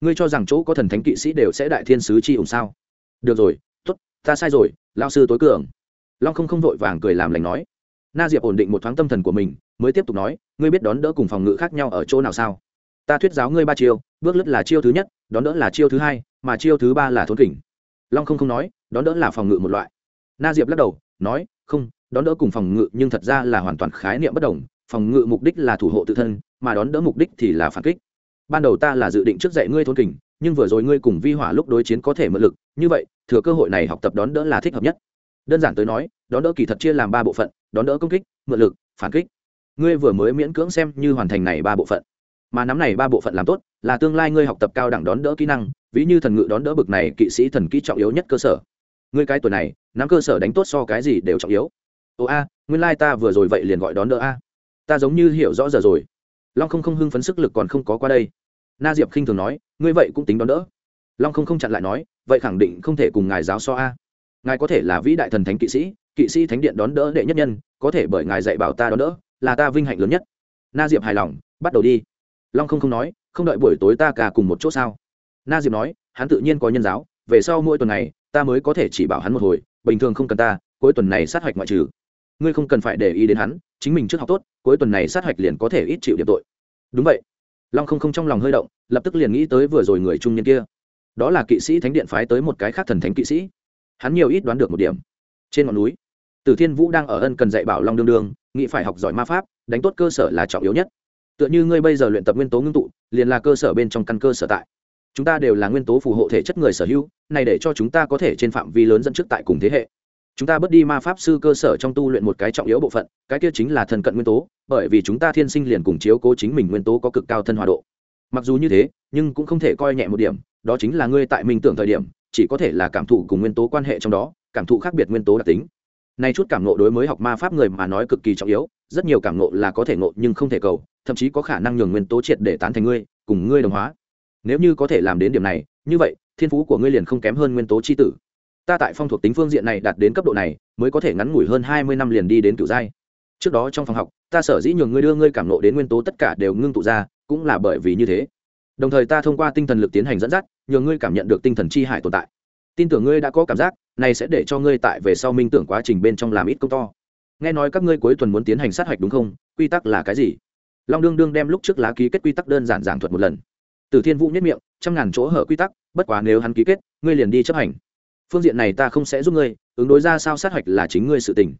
Ngươi cho rằng chỗ có thần thánh kỵ sĩ đều sẽ đại thiên sứ chi ủng sao? Được rồi t ố t ta sai rồi lao sư tối cường. Long không không vội vàng cười làm lành nói. Na diệp ổn định một thoáng tâm thần của mình, mới tiếp tục nói, ngươi biết đón đỡ cùng phòng ngự khác nhau ở chỗ nào sao? Ta thuyết giáo ngươi ba chiêu, bước lướt là chiêu thứ nhất, đón đỡ là chiêu thứ hai, mà chiêu thứ ba là thốn kỉnh long không không nói, đón đỡ là phòng ngự một loại. Na diệp lắc đầu, nói, không đón đỡ cùng phòng ngự nhưng thật ra là hoàn toàn khái niệm bất đồng, phòng ngự mục đích là thủ hộ tự thân, mà đón đỡ mục đích thì là phản kích. Ban đầu ta là dự định trước dạy ngươi thôn kình, nhưng vừa rồi ngươi cùng vi hỏa lúc đối chiến có thể mượn lực, như vậy, thừa cơ hội này học tập đón đỡ là thích hợp nhất. Đơn giản tới nói, đón đỡ kỳ thật chia làm ba bộ phận, đón đỡ công kích, mượn lực, phản kích. Ngươi vừa mới miễn cưỡng xem như hoàn thành này ba bộ phận, mà nắm này ba bộ phận làm tốt, là tương lai ngươi học tập cao đẳng đón đỡ kỹ năng, ví như thần ngự đón đỡ bực này kỵ sĩ thần kỹ trọng yếu nhất cơ sở. Ngươi cái tuổi này, nắm cơ sở đánh tốt so cái gì đều trọng yếu ồ a, nguyên lai ta vừa rồi vậy liền gọi đón đỡ a. Ta giống như hiểu rõ giờ rồi. Long không không hưng phấn sức lực còn không có qua đây. Na diệp khinh thường nói, ngươi vậy cũng tính đón đỡ. Long không không chặn lại nói, vậy khẳng định không thể cùng ngài giáo so a. Ngài có thể là vĩ đại thần thánh kỵ sĩ kỵ sĩ thánh điện đón đỡ đệ nhất nhân, có thể bởi ngài dạy bảo ta đón đỡ, là ta vinh hạnh lớn nhất. Na diệp hài lòng, bắt đầu đi. Long không không nói, không đợi buổi tối ta cả cùng một chỗ sao. Na diệp nói, hắn tự nhiên có nhân giáo, về sau mỗi tuần này, ta mới có thể chỉ bảo hắn một hồi, bình thường không cần ta, cuối tuần này sát hạch ngoại trừ ngươi không cần phải để ý đến hắn, chính mình trước học tốt, cuối tuần này sát hạch liền có thể ít chịu điểm tội. Đúng vậy. Long không không trong lòng hơi động, lập tức liền nghĩ tới vừa rồi người trung niên kia. Đó là kỵ sĩ thánh điện phái tới một cái khác thần thánh kỵ sĩ. Hắn nhiều ít đoán được một điểm. Trên ngọn núi, tử thiên vũ đang ở ân cần dạy bảo long đương đương, nghĩ phải học giỏi ma pháp, đánh tốt cơ sở là trọng yếu nhất. Tựa như ngươi bây giờ luyện tập nguyên tố ngưng tụ, liền là cơ sở bên trong căn cơ sở tại. Chúng ta đều là nguyên tố phù hộ thể chất người sở hữu, này để cho chúng ta có thể trên phạm vi lớn dẫn trước tại cùng thế hệ chúng ta bớt đi ma pháp sư cơ sở trong tu luyện một cái trọng yếu bộ phận, cái kia chính là thần cận nguyên tố, bởi vì chúng ta thiên sinh liền cùng chiếu cố chính mình nguyên tố có cực cao thân hòa độ. Mặc dù như thế, nhưng cũng không thể coi nhẹ một điểm, đó chính là ngươi tại mình tưởng thời điểm, chỉ có thể là cảm thụ cùng nguyên tố quan hệ trong đó, cảm thụ khác biệt nguyên tố đặc tính. Nay chút cảm nộ đối mới học ma pháp người mà nói cực kỳ trọng yếu, rất nhiều cảm nộ là có thể nộ nhưng không thể cầu, thậm chí có khả năng nhường nguyên tố triệt để tán thành ngươi, cùng ngươi đồng hóa. Nếu như có thể làm đến điểm này, như vậy, thiên phú của ngươi liền không kém hơn nguyên tố c h i tử ta tại phong thuộc tính phương diện này đạt đến cấp độ này, mới có thể ngắn ngủi hơn hai mươi năm liền đi đến cựu giai. Trước đó trong phòng học, ta sở dĩ nhường ngươi đưa ngươi cảm nộ đến nguyên tố tất cả đều ngưng tụ ra, cũng là bởi vì như thế. Đồng thời ta thông qua tinh thần lực tiến hành dẫn dắt, nhường ngươi cảm nhận được tinh thần chi hải tồn tại. Tin tưởng ngươi đã có cảm giác, này sẽ để cho ngươi tại về sau minh tưởng quá trình bên trong làm ít công to. Nghe nói các ngươi cuối tuần muốn tiến hành sát hạch đúng không? Quy tắc là cái gì? Long đương đương đem lúc trước lá ký kết quy tắc đơn giản giảng thuật một lần. Từ thiên vũ nhất miệng, trăm ngàn chỗ hở quy tắc, bất quá nếu hắn ký kết, ngươi liền đi chấp hành phương diện này ta không sẽ giúp ngươi, ứng đối ra sao sát hạch là chính ngươi sự tình.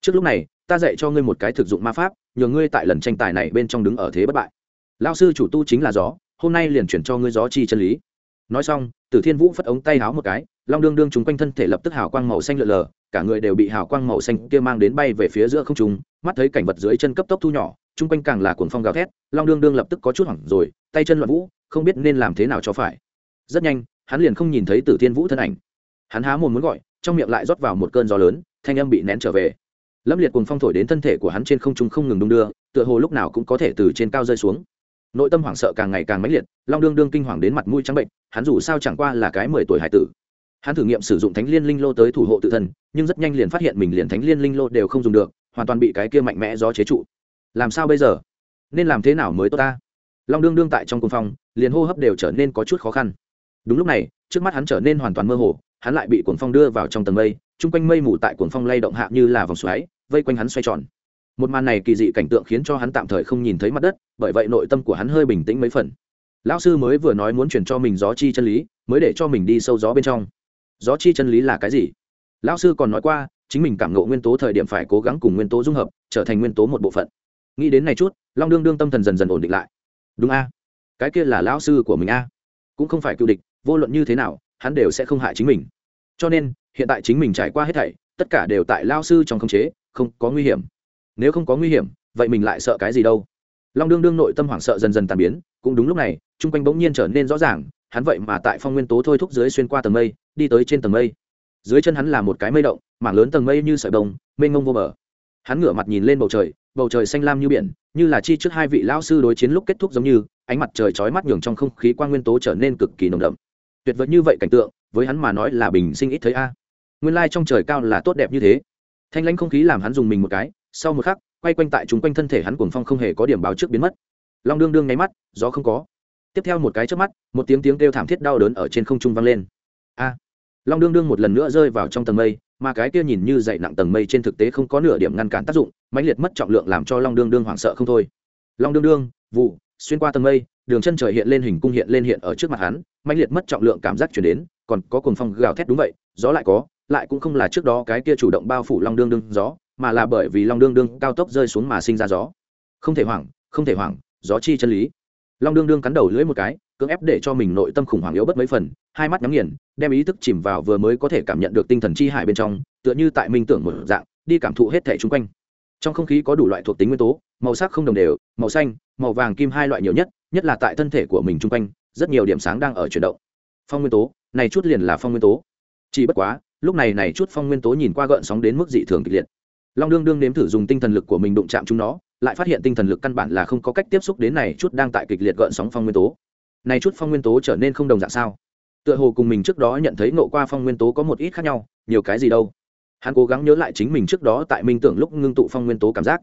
Trước lúc này, ta dạy cho ngươi một cái thực dụng ma pháp, nhờ ngươi tại lần tranh tài này bên trong đứng ở thế bất bại. Lao sư chủ tu chính là gió, hôm nay liền chuyển cho ngươi gió chi chân lý. Nói xong, tử thiên vũ phất ống tay háo một cái, long đương đương chúng quanh thân thể lập tức hào quang màu xanh lượn lờ, cả người đều bị hào quang màu xanh kia mang đến bay về phía giữa không trung, mắt thấy cảnh vật dưới chân cấp tốc thu nhỏ, chung quanh càng là cuồng phong gào thét, long đương đương lập tức có chút hoảng rồi, tay chân loạn vũ, không biết nên làm thế nào cho phải. Rất nhanh, hắn liền không nhìn thấy tử thiên vũ thân ảnh hắn há mồm muốn gọi, trong miệng lại rót vào một cơn gió lớn, thanh âm bị nén trở về. Lâm liệt cùng phong thổi đến thân thể của hắn trên không trung không ngừng đung đưa, tựa hồ lúc nào cũng có thể từ trên cao rơi xuống. Nội tâm hoảng sợ càng ngày càng mãnh liệt, long đương đương kinh hoàng đến mặt mũi trắng bệnh, hắn dù sao chẳng qua là cái mười tuổi hải tử. Hắn thử nghiệm sử dụng thánh liên linh lô tới thủ hộ tự thân, nhưng rất nhanh liền phát hiện mình liền thánh liên linh lô đều không dùng được, hoàn toàn bị cái kia mạnh mẽ gió chế trụ. Làm sao bây giờ? Nên làm thế nào mới tốt ta? Long đương đương tại trong cung phong, liền hô hấp đều trở nên có chút khó khăn. Đúng lúc này, trước mắt hắn trở nên hoàn toàn mơ hồ hắn lại bị cuồng phong đưa vào trong tầng mây, chung quanh mây mù tại cuồng phong lay động hạ như là vòng xoáy, vây quanh hắn xoay tròn. Một màn này kỳ dị cảnh tượng khiến cho hắn tạm thời không nhìn thấy mặt đất, bởi vậy nội tâm của hắn hơi bình tĩnh mấy phần. Lão sư mới vừa nói muốn chuyển cho mình gió chi chân lý, mới để cho mình đi sâu gió bên trong. Gió chi chân lý là cái gì? Lão sư còn nói qua, chính mình cảm ngộ nguyên tố thời điểm phải cố gắng cùng nguyên tố dung hợp, trở thành nguyên tố một bộ phận. Nghĩ đến này chút, long đương đương tâm thần dần dần ổn định lại. Đúng a. Cái kia là lão sư của mình a. Cũng không phải cựu địch, vô luận như thế nào, hắn đều sẽ không hại chính mình cho nên, hiện tại chính mình trải qua hết thảy, tất cả đều tại lao sư trong khống chế, không có nguy hiểm. Nếu không có nguy hiểm, vậy mình lại sợ cái gì đâu? Long đương đương nội tâm hoảng sợ dần dần tàn biến, cũng đúng lúc này, chung quanh bỗng nhiên trở nên rõ ràng, hắn vậy mà tại phong nguyên tố thôi thúc dưới xuyên qua tầng mây, đi tới trên tầng mây. Dưới chân hắn là một cái mây động, mảng lớn tầng mây như sợi đồng mênh ngông vô bờ. Hắn ngửa mặt nhìn lên bầu trời bầu trời xanh lam như biển, như là chi trước hai vị lão sư đối chiến lúc kết thúc giống như, ánh mặt trời chói mắt nhường trong không khí quang nguyên tố trở nên cực kỳ nồng đậm. Tuyệt vời như vậy cảnh tượng với hắn mà nói là bình sinh ít thấy a. Nguyên lai trong trời cao là tốt đẹp như thế. Thanh lãnh không khí làm hắn dùng mình một cái, sau một khắc, quay quanh tại chúng quanh thân thể hắn cuồng phong không hề có điểm báo trước biến mất. Long đương đương nháy mắt, gió không có. Tiếp theo một cái trước mắt, một tiếng tiếng kêu thảm thiết đau đớn ở trên không trung vang lên. A! Long đương đương một lần nữa rơi vào trong tầng mây, mà cái kia nhìn như dậy nặng tầng mây trên thực tế không có nửa điểm ngăn cản tác dụng, mãnh liệt mất trọng lượng làm cho long đương đương hoảng sợ không thôi. Long đương đương, vụ, xuyên qua tầng mây, đường chân trời hiện lên hình cung hiện lên hiện ở trước mặt hắn, mãnh liệt mất trọng lượng cảm giác chuyển đến còn có cuồng phong gào thét đúng vậy, gió lại có, lại cũng không là trước đó cái kia chủ động bao phủ long đương đương gió, mà là bởi vì long đương đương cao tốc rơi xuống mà sinh ra gió. Không thể hoảng, không thể hoảng, gió chi chân lý. Long đương đương cắn đầu lưỡi một cái, cưỡng ép để cho mình nội tâm khủng hoảng yếu bất mấy phần, hai mắt nhắm nghiền, đem ý thức chìm vào vừa mới có thể cảm nhận được tinh thần chi hải bên trong, tựa như tại minh tưởng một dạng, đi cảm thụ hết thể chung quanh. Trong không khí có đủ loại thuộc tính nguyên tố, màu sắc không đồng đều, màu xanh, màu vàng kim hai loại nhiều nhất nhất là tại thân thể của mình chung quanh, rất nhiều điểm sáng đang ở chuyển động. Phong nguyên tố này chút liền là phong nguyên tố. Chỉ bất quá, lúc này này chút phong nguyên tố nhìn qua gợn sóng đến mức dị thường kịch liệt. Long đương đương nếm thử dùng tinh thần lực của mình đụng chạm chúng nó, lại phát hiện tinh thần lực căn bản là không có cách tiếp xúc đến này chút đang tại kịch liệt gợn sóng phong nguyên tố. Này chút phong nguyên tố trở nên không đồng dạng sao? Tựa hồ cùng mình trước đó nhận thấy nộ qua phong nguyên tố có một ít khác nhau, nhiều cái gì đâu. Hắn cố gắng nhớ lại chính mình trước đó tại minh tưởng lúc ngưng tụ phong nguyên tố cảm giác.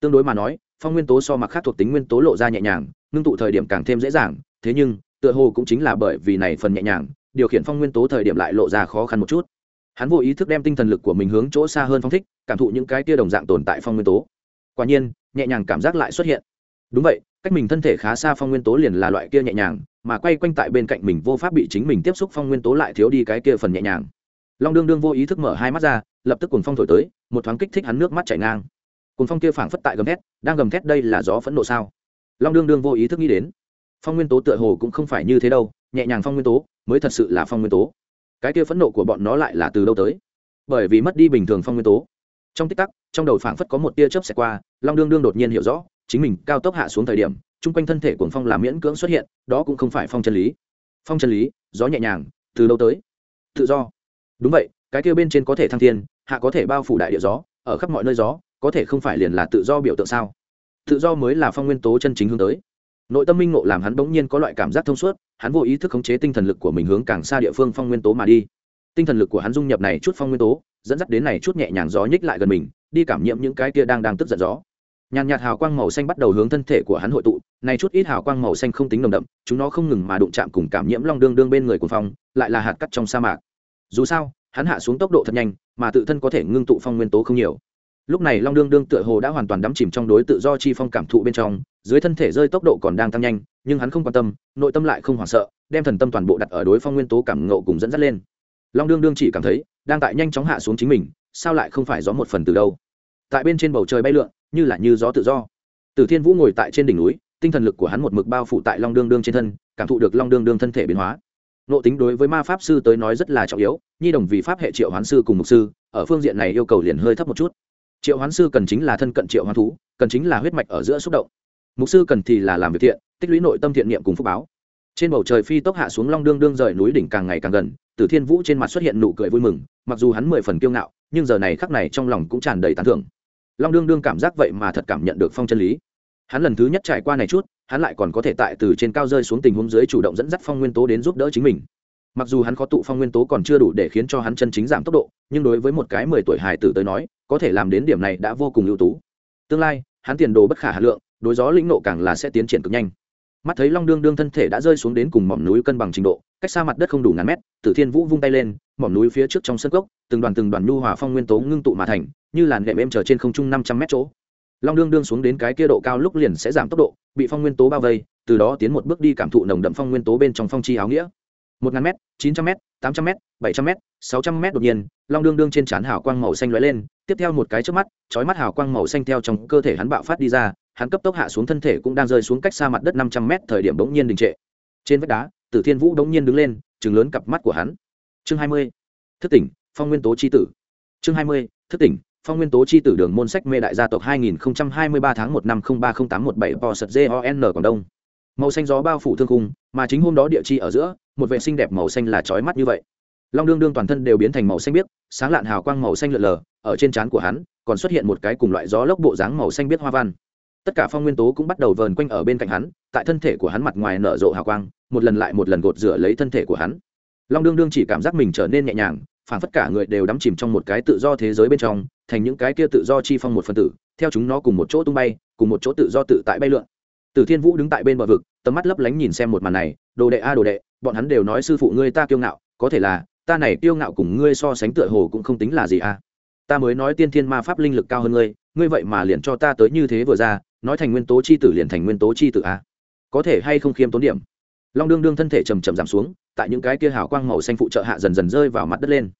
Tương đối mà nói, phong nguyên tố so mặc khác thuộc tính nguyên tố lộ ra nhẹ nhàng, ngưng tụ thời điểm càng thêm dễ dàng, thế nhưng, tựa hồ cũng chính là bởi vì này phần nhẹ nhàng điều khiển phong nguyên tố thời điểm lại lộ ra khó khăn một chút. Hắn vô ý thức đem tinh thần lực của mình hướng chỗ xa hơn phong thích, cảm thụ những cái tia đồng dạng tồn tại phong nguyên tố. Quả nhiên, nhẹ nhàng cảm giác lại xuất hiện. Đúng vậy, cách mình thân thể khá xa phong nguyên tố liền là loại kia nhẹ nhàng, mà quay quanh tại bên cạnh mình vô pháp bị chính mình tiếp xúc phong nguyên tố lại thiếu đi cái kia phần nhẹ nhàng. Long đương đương vô ý thức mở hai mắt ra, lập tức cùng phong thổi tới, một thoáng kích thích hắn nước mắt chảy ngang. Cùng phong kia phảng phất tại gầm thét, đang gầm thét đây là gió phẫn nộ sao? Long đương đương vô ý thức nghĩ đến, phong nguyên tố tựa hồ cũng không phải như thế đâu, nhẹ nhàng phong nguyên tố mới thật sự là phong nguyên tố. Cái kia phẫn nộ của bọn nó lại là từ đâu tới? Bởi vì mất đi bình thường phong nguyên tố. Trong tích tắc, trong đầu phảng phất có một tia chớp xẹt qua, long đương đương đột nhiên hiểu rõ, chính mình cao tốc hạ xuống thời điểm, chung quanh thân thể cuồng phong là miễn cưỡng xuất hiện, đó cũng không phải phong chân lý. Phong chân lý, gió nhẹ nhàng, từ đâu tới? Tự do. Đúng vậy, cái kia bên trên có thể thăng thiên, hạ có thể bao phủ đại địa gió, ở khắp mọi nơi gió, có thể không phải liền là tự do biểu tượng sao? Tự do mới là phong nguyên tố chân chính hướng tới nội tâm minh ngộ làm hắn bỗng nhiên có loại cảm giác thông suốt, hắn vô ý thức khống chế tinh thần lực của mình hướng càng xa địa phương phong nguyên tố mà đi. Tinh thần lực của hắn dung nhập này chút phong nguyên tố, dẫn dắt đến này chút nhẹ nhàng gió nhích lại gần mình, đi cảm nhiễm những cái kia đang đang tức giận gió. Nhàn nhạt hào quang màu xanh bắt đầu hướng thân thể của hắn hội tụ, này chút ít hào quang màu xanh không tính nồng đậm, chúng nó không ngừng mà đụng chạm cùng cảm nhiễm long đương đương bên người của phong, lại là hạt cắt trong sa mạc. Dù sao, hắn hạ xuống tốc độ thật nhanh, mà tự thân có thể ngưng tụ phong nguyên tố không nhiều. Lúc này long đương đương tựa hồ đã hoàn toàn đắm chìm trong đối tự do chi phong cảm thụ bên trong dưới thân thể rơi tốc độ còn đang tăng nhanh, nhưng hắn không quan tâm, nội tâm lại không hoảng sợ, đem thần tâm toàn bộ đặt ở đối phong nguyên tố cảm ngộ cùng dẫn dắt lên. Long đương đương chỉ cảm thấy, đang tại nhanh chóng hạ xuống chính mình, sao lại không phải gió một phần từ đâu? Tại bên trên bầu trời bay lượn, như là như gió tự do. Từ thiên vũ ngồi tại trên đỉnh núi, tinh thần lực của hắn một mực bao phủ tại long đương đương trên thân, cảm thụ được long đương đương thân thể biến hóa. Nộ tính đối với ma pháp sư tới nói rất là trọng yếu, nhi đồng vì pháp hệ triệu hoán sư cùng mục sư, ở phương diện này yêu cầu liền hơi thấp một chút. Triệu hoán sư cần chính là thân cận triệu hoán thú, cần chính là huyết mạch ở giữa xúc động mục sư cần thì là làm việc thiện, tích lũy nội tâm thiện niệm cùng phúc báo. Trên bầu trời phi tốc hạ xuống long đương đương rời núi đỉnh càng ngày càng gần, tử thiên vũ trên mặt xuất hiện nụ cười vui mừng, mặc dù hắn mười phần kiêu ngạo, nhưng giờ này khắc này trong lòng cũng tràn đầy tán thưởng. Long đương đương cảm giác vậy mà thật cảm nhận được phong chân lý. Hắn lần thứ nhất trải qua này chút, hắn lại còn có thể tại từ trên cao rơi xuống tình huống dưới chủ động dẫn dắt phong nguyên tố đến giúp đỡ chính mình. Mặc dù hắn có tụ phong nguyên tố còn chưa đủ để khiến cho hắn chân chính giảm tốc độ, nhưng đối với một cái mười tuổi hài tử tới nói, có thể làm đến điểm này đã vô cùng ưu tú. Tương lai, hắn tiền đồ bất khả hà lượng đối gió lĩnh nộ càng là sẽ tiến triển cực nhanh. Mắt thấy long đương đương thân thể đã rơi xuống đến cùng mỏm núi cân bằng trình độ, cách xa mặt đất không đủ ngàn mét, tử thiên vũ vung tay lên, mỏm núi phía trước trong sân gốc từng đoàn từng đoàn nhu hòa phong nguyên tố ngưng tụ mà thành, như làn đệm êm trở trên không trung năm trăm mét chỗ. Long đương đương xuống đến cái kia độ cao lúc liền sẽ giảm tốc độ, bị phong nguyên tố bao vây, từ đó tiến một bước đi cảm thụ nồng đậm phong nguyên tố bên trong phong chi áo nghĩa. Một ngàn m chín trăm m tám trăm m bảy trăm m sáu trăm m đột nhiên, long đương đương trên trán hào quang màu xanh lóe lên, tiếp theo một cái trước mắt, chói mắt hào quang màu xanh theo trong cơ thể hắn bạo phát đi ra hắn cấp tốc hạ xuống thân thể cũng đang rơi xuống cách xa mặt đất năm trăm mét thời điểm bỗng nhiên đình trệ trên vách đá tử thiên vũ bỗng nhiên đứng lên chừng lớn cặp mắt của hắn chương hai mươi thức tỉnh phong nguyên tố c tử chương hai mươi thức tỉnh phong nguyên tố chi tử đường môn sách mê đại gia tộc 2023 tháng 1 năm 030817 bò sật GON Quảng Đông. Màu xanh gió bao phủ thương khung, mà chính hôm đó địa chi ở giữa, một vệ sinh đẹp màu xanh là chói mắt như vậy. Long đương đương toàn thân đều biến thành màu xanh biếc, sáng lạn hào quang màu xanh lượn lờ, ở trên trán của hắn còn xuất hiện một cái cùng loại gió lốc bộ dáng màu xanh biếc hoa văn. Tất cả phong nguyên tố cũng bắt đầu vờn quanh ở bên cạnh hắn, tại thân thể của hắn mặt ngoài nở rộ hào quang, một lần lại một lần gột rửa lấy thân thể của hắn. Long đương đương chỉ cảm giác mình trở nên nhẹ nhàng, phản phất cả người đều đắm chìm trong một cái tự do thế giới bên trong thành những cái kia tự do chi phong một phần tử theo chúng nó cùng một chỗ tung bay cùng một chỗ tự do tự tại bay lượn Từ thiên vũ đứng tại bên bờ vực tầm mắt lấp lánh nhìn xem một màn này đồ đệ a đồ đệ bọn hắn đều nói sư phụ ngươi ta kiêu ngạo có thể là ta này kiêu ngạo cùng ngươi so sánh tựa hồ cũng không tính là gì a ta mới nói tiên thiên ma pháp linh lực cao hơn ngươi ngươi vậy mà liền cho ta tới như thế vừa ra nói thành nguyên tố chi tử liền thành nguyên tố chi tử a. Có thể hay không khiêm tốn điểm. Long đương đương thân thể trầm trầm giảm xuống, tại những cái kia hào quang màu xanh phụ trợ hạ dần dần rơi vào mặt đất lên.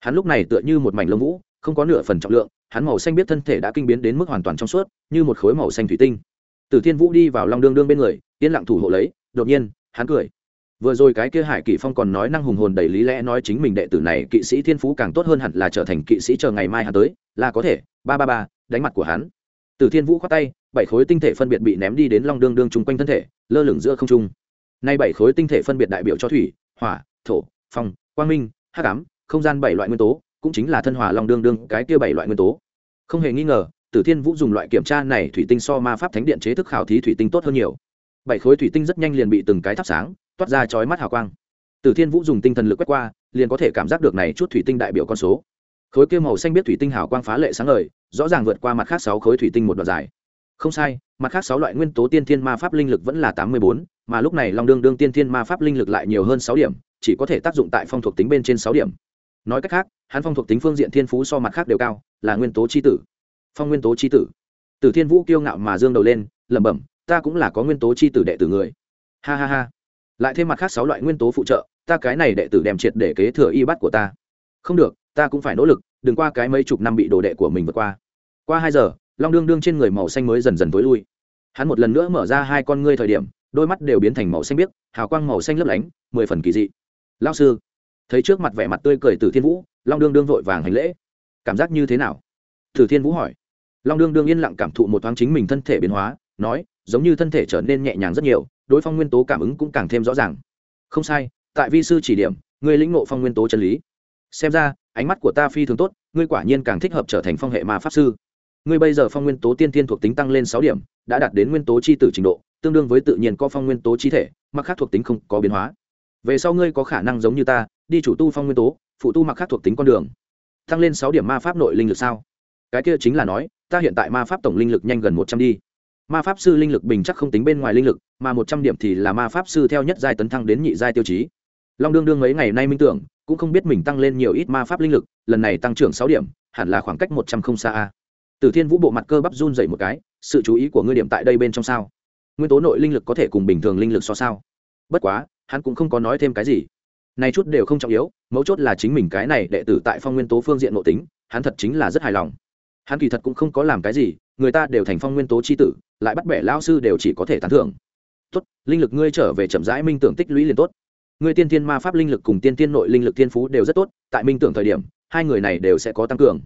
Hắn lúc này tựa như một mảnh lông vũ, không có nửa phần trọng lượng, hắn màu xanh biết thân thể đã kinh biến đến mức hoàn toàn trong suốt, như một khối màu xanh thủy tinh. Từ thiên vũ đi vào long đương đương bên người, yên lặng thủ hộ lấy, đột nhiên, hắn cười. Vừa rồi cái kia hải kỷ phong còn nói năng hùng hồn đầy lý lẽ nói chính mình đệ tử này kỵ sĩ thiên phú càng tốt hơn hẳn là trở thành kỵ sĩ chờ ngày mai hắn tới, là có thể, ba ba ba, đánh mặt của hắn từ thiên vũ khoát tay, bảy khối tinh thể phân biệt bị ném đi đến long đương đương chung quanh thân thể, lơ lửng giữa không trung. Nay bảy khối tinh thể phân biệt đại biểu cho thủy, hỏa, thổ, phong, quang minh, hắc ám, không gian bảy loại nguyên tố, cũng chính là thân hòa long đương đương, cái kia bảy loại nguyên tố. Không hề nghi ngờ tử thiên vũ dùng loại kiểm tra này thủy tinh so ma pháp thánh điện chế thức khảo thí thủy tinh tốt hơn nhiều. Bảy khối thủy tinh rất nhanh liền bị từng cái thắp sáng, toát ra chói mắt hào quang. Tử thiên vũ dùng tinh thần lực quét qua, liền có thể cảm giác được này chút thủy tinh đại biểu con số. Khối kia màu xanh biết thủy tinh hào quang phá lệ sáng ngời rõ ràng vượt qua mặt khác sáu khối thủy tinh một đoạn dài. Không sai, mặt khác sáu loại nguyên tố tiên thiên ma pháp linh lực vẫn là tám mươi bốn, mà lúc này long đương đương tiên thiên ma pháp linh lực lại nhiều hơn sáu điểm, chỉ có thể tác dụng tại phong thuộc tính bên trên sáu điểm. Nói cách khác, hắn phong thuộc tính phương diện thiên phú so mặt khác đều cao, là nguyên tố c h i tử. Phong nguyên tố c h i tử. Tử thiên vũ kiêu ngạo mà dương đầu lên, lẩm bẩm, ta cũng là có nguyên tố c h i tử đệ tử người. Ha ha ha. Lại thêm mặt khác sáu loại nguyên tố phụ trợ, ta cái này đệ tử đem triệt để kế thừa y bắt của ta. Không được, ta cũng phải nỗ lực, đừng qua cái mấy chục năm bị đồ đệ của mình vượt qua qua hai giờ, long đương đương trên người màu xanh mới dần dần tối lui. Hắn một lần nữa mở ra hai con ngươi thời điểm, đôi mắt đều biến thành màu xanh biếc, hào quang màu xanh lấp lánh, mười phần kỳ dị. Lao sư, thấy trước mặt vẻ mặt tươi cười từ thiên vũ, long đương đương vội vàng hành lễ. Cảm giác như thế nào? Thử thiên vũ hỏi. Long đương đương yên lặng cảm thụ một thoáng chính mình thân thể biến hóa, nói, giống như thân thể trở nên nhẹ nhàng rất nhiều, đối phong nguyên tố cảm ứng cũng càng thêm rõ ràng. Không sai, tại vi sư chỉ điểm, ngươi lĩnh ngộ phong nguyên tố chân lý. Xem ra, ánh mắt của ta phi thường tốt, ngươi quả nhiên càng thích hợp trở thành phong hệ ma pháp sư ngươi bây giờ phong nguyên tố tiên tiên thuộc tính tăng lên sáu điểm, đã đạt đến nguyên tố c h i tử trình độ, tương đương với tự nhiên có phong nguyên tố chi thể, mặc khác thuộc tính không có biến hóa. Về sau ngươi có khả năng giống như ta, đi chủ tu phong nguyên tố, phụ tu mặc khác thuộc tính con đường. Tăng lên sáu điểm ma pháp nội linh lực sao? Cái kia chính là nói, ta hiện tại ma pháp tổng linh lực nhanh gần một trăm đi. Ma pháp sư linh lực bình chắc không tính bên ngoài linh lực, mà một trăm điểm thì là ma pháp sư theo nhất giai tấn thăng đến nhị giai tiêu chí. Long đương đương mấy ngày nay minh tưởng, cũng không biết mình tăng lên nhiều ít ma pháp linh lực, lần này tăng trưởng sáu điểm, hẳn là khoảng cách một trăm không xa a. Tử thiên vũ bộ mặt cơ bắp run rẩy một cái, sự chú ý của ngươi điểm tại đây bên trong sao? Nguyên tố nội linh lực có thể cùng bình thường linh lực so sao? Bất quá, hắn cũng không có nói thêm cái gì. Này chút đều không trọng yếu, mấu chốt là chính mình cái này đệ tử tại phong nguyên tố phương diện nội tính, hắn thật chính là rất hài lòng. Hắn kỳ thật cũng không có làm cái gì, người ta đều thành phong nguyên tố chi tử, lại bắt bẻ Lão sư đều chỉ có thể tán thưởng. Tốt, linh lực ngươi trở về chậm rãi minh tưởng tích lũy liền tốt. Ngươi tiên tiên ma pháp linh lực cùng tiên tiên nội linh lực tiên phú đều rất tốt, tại minh tưởng thời điểm, hai người này đều sẽ có tăng cường.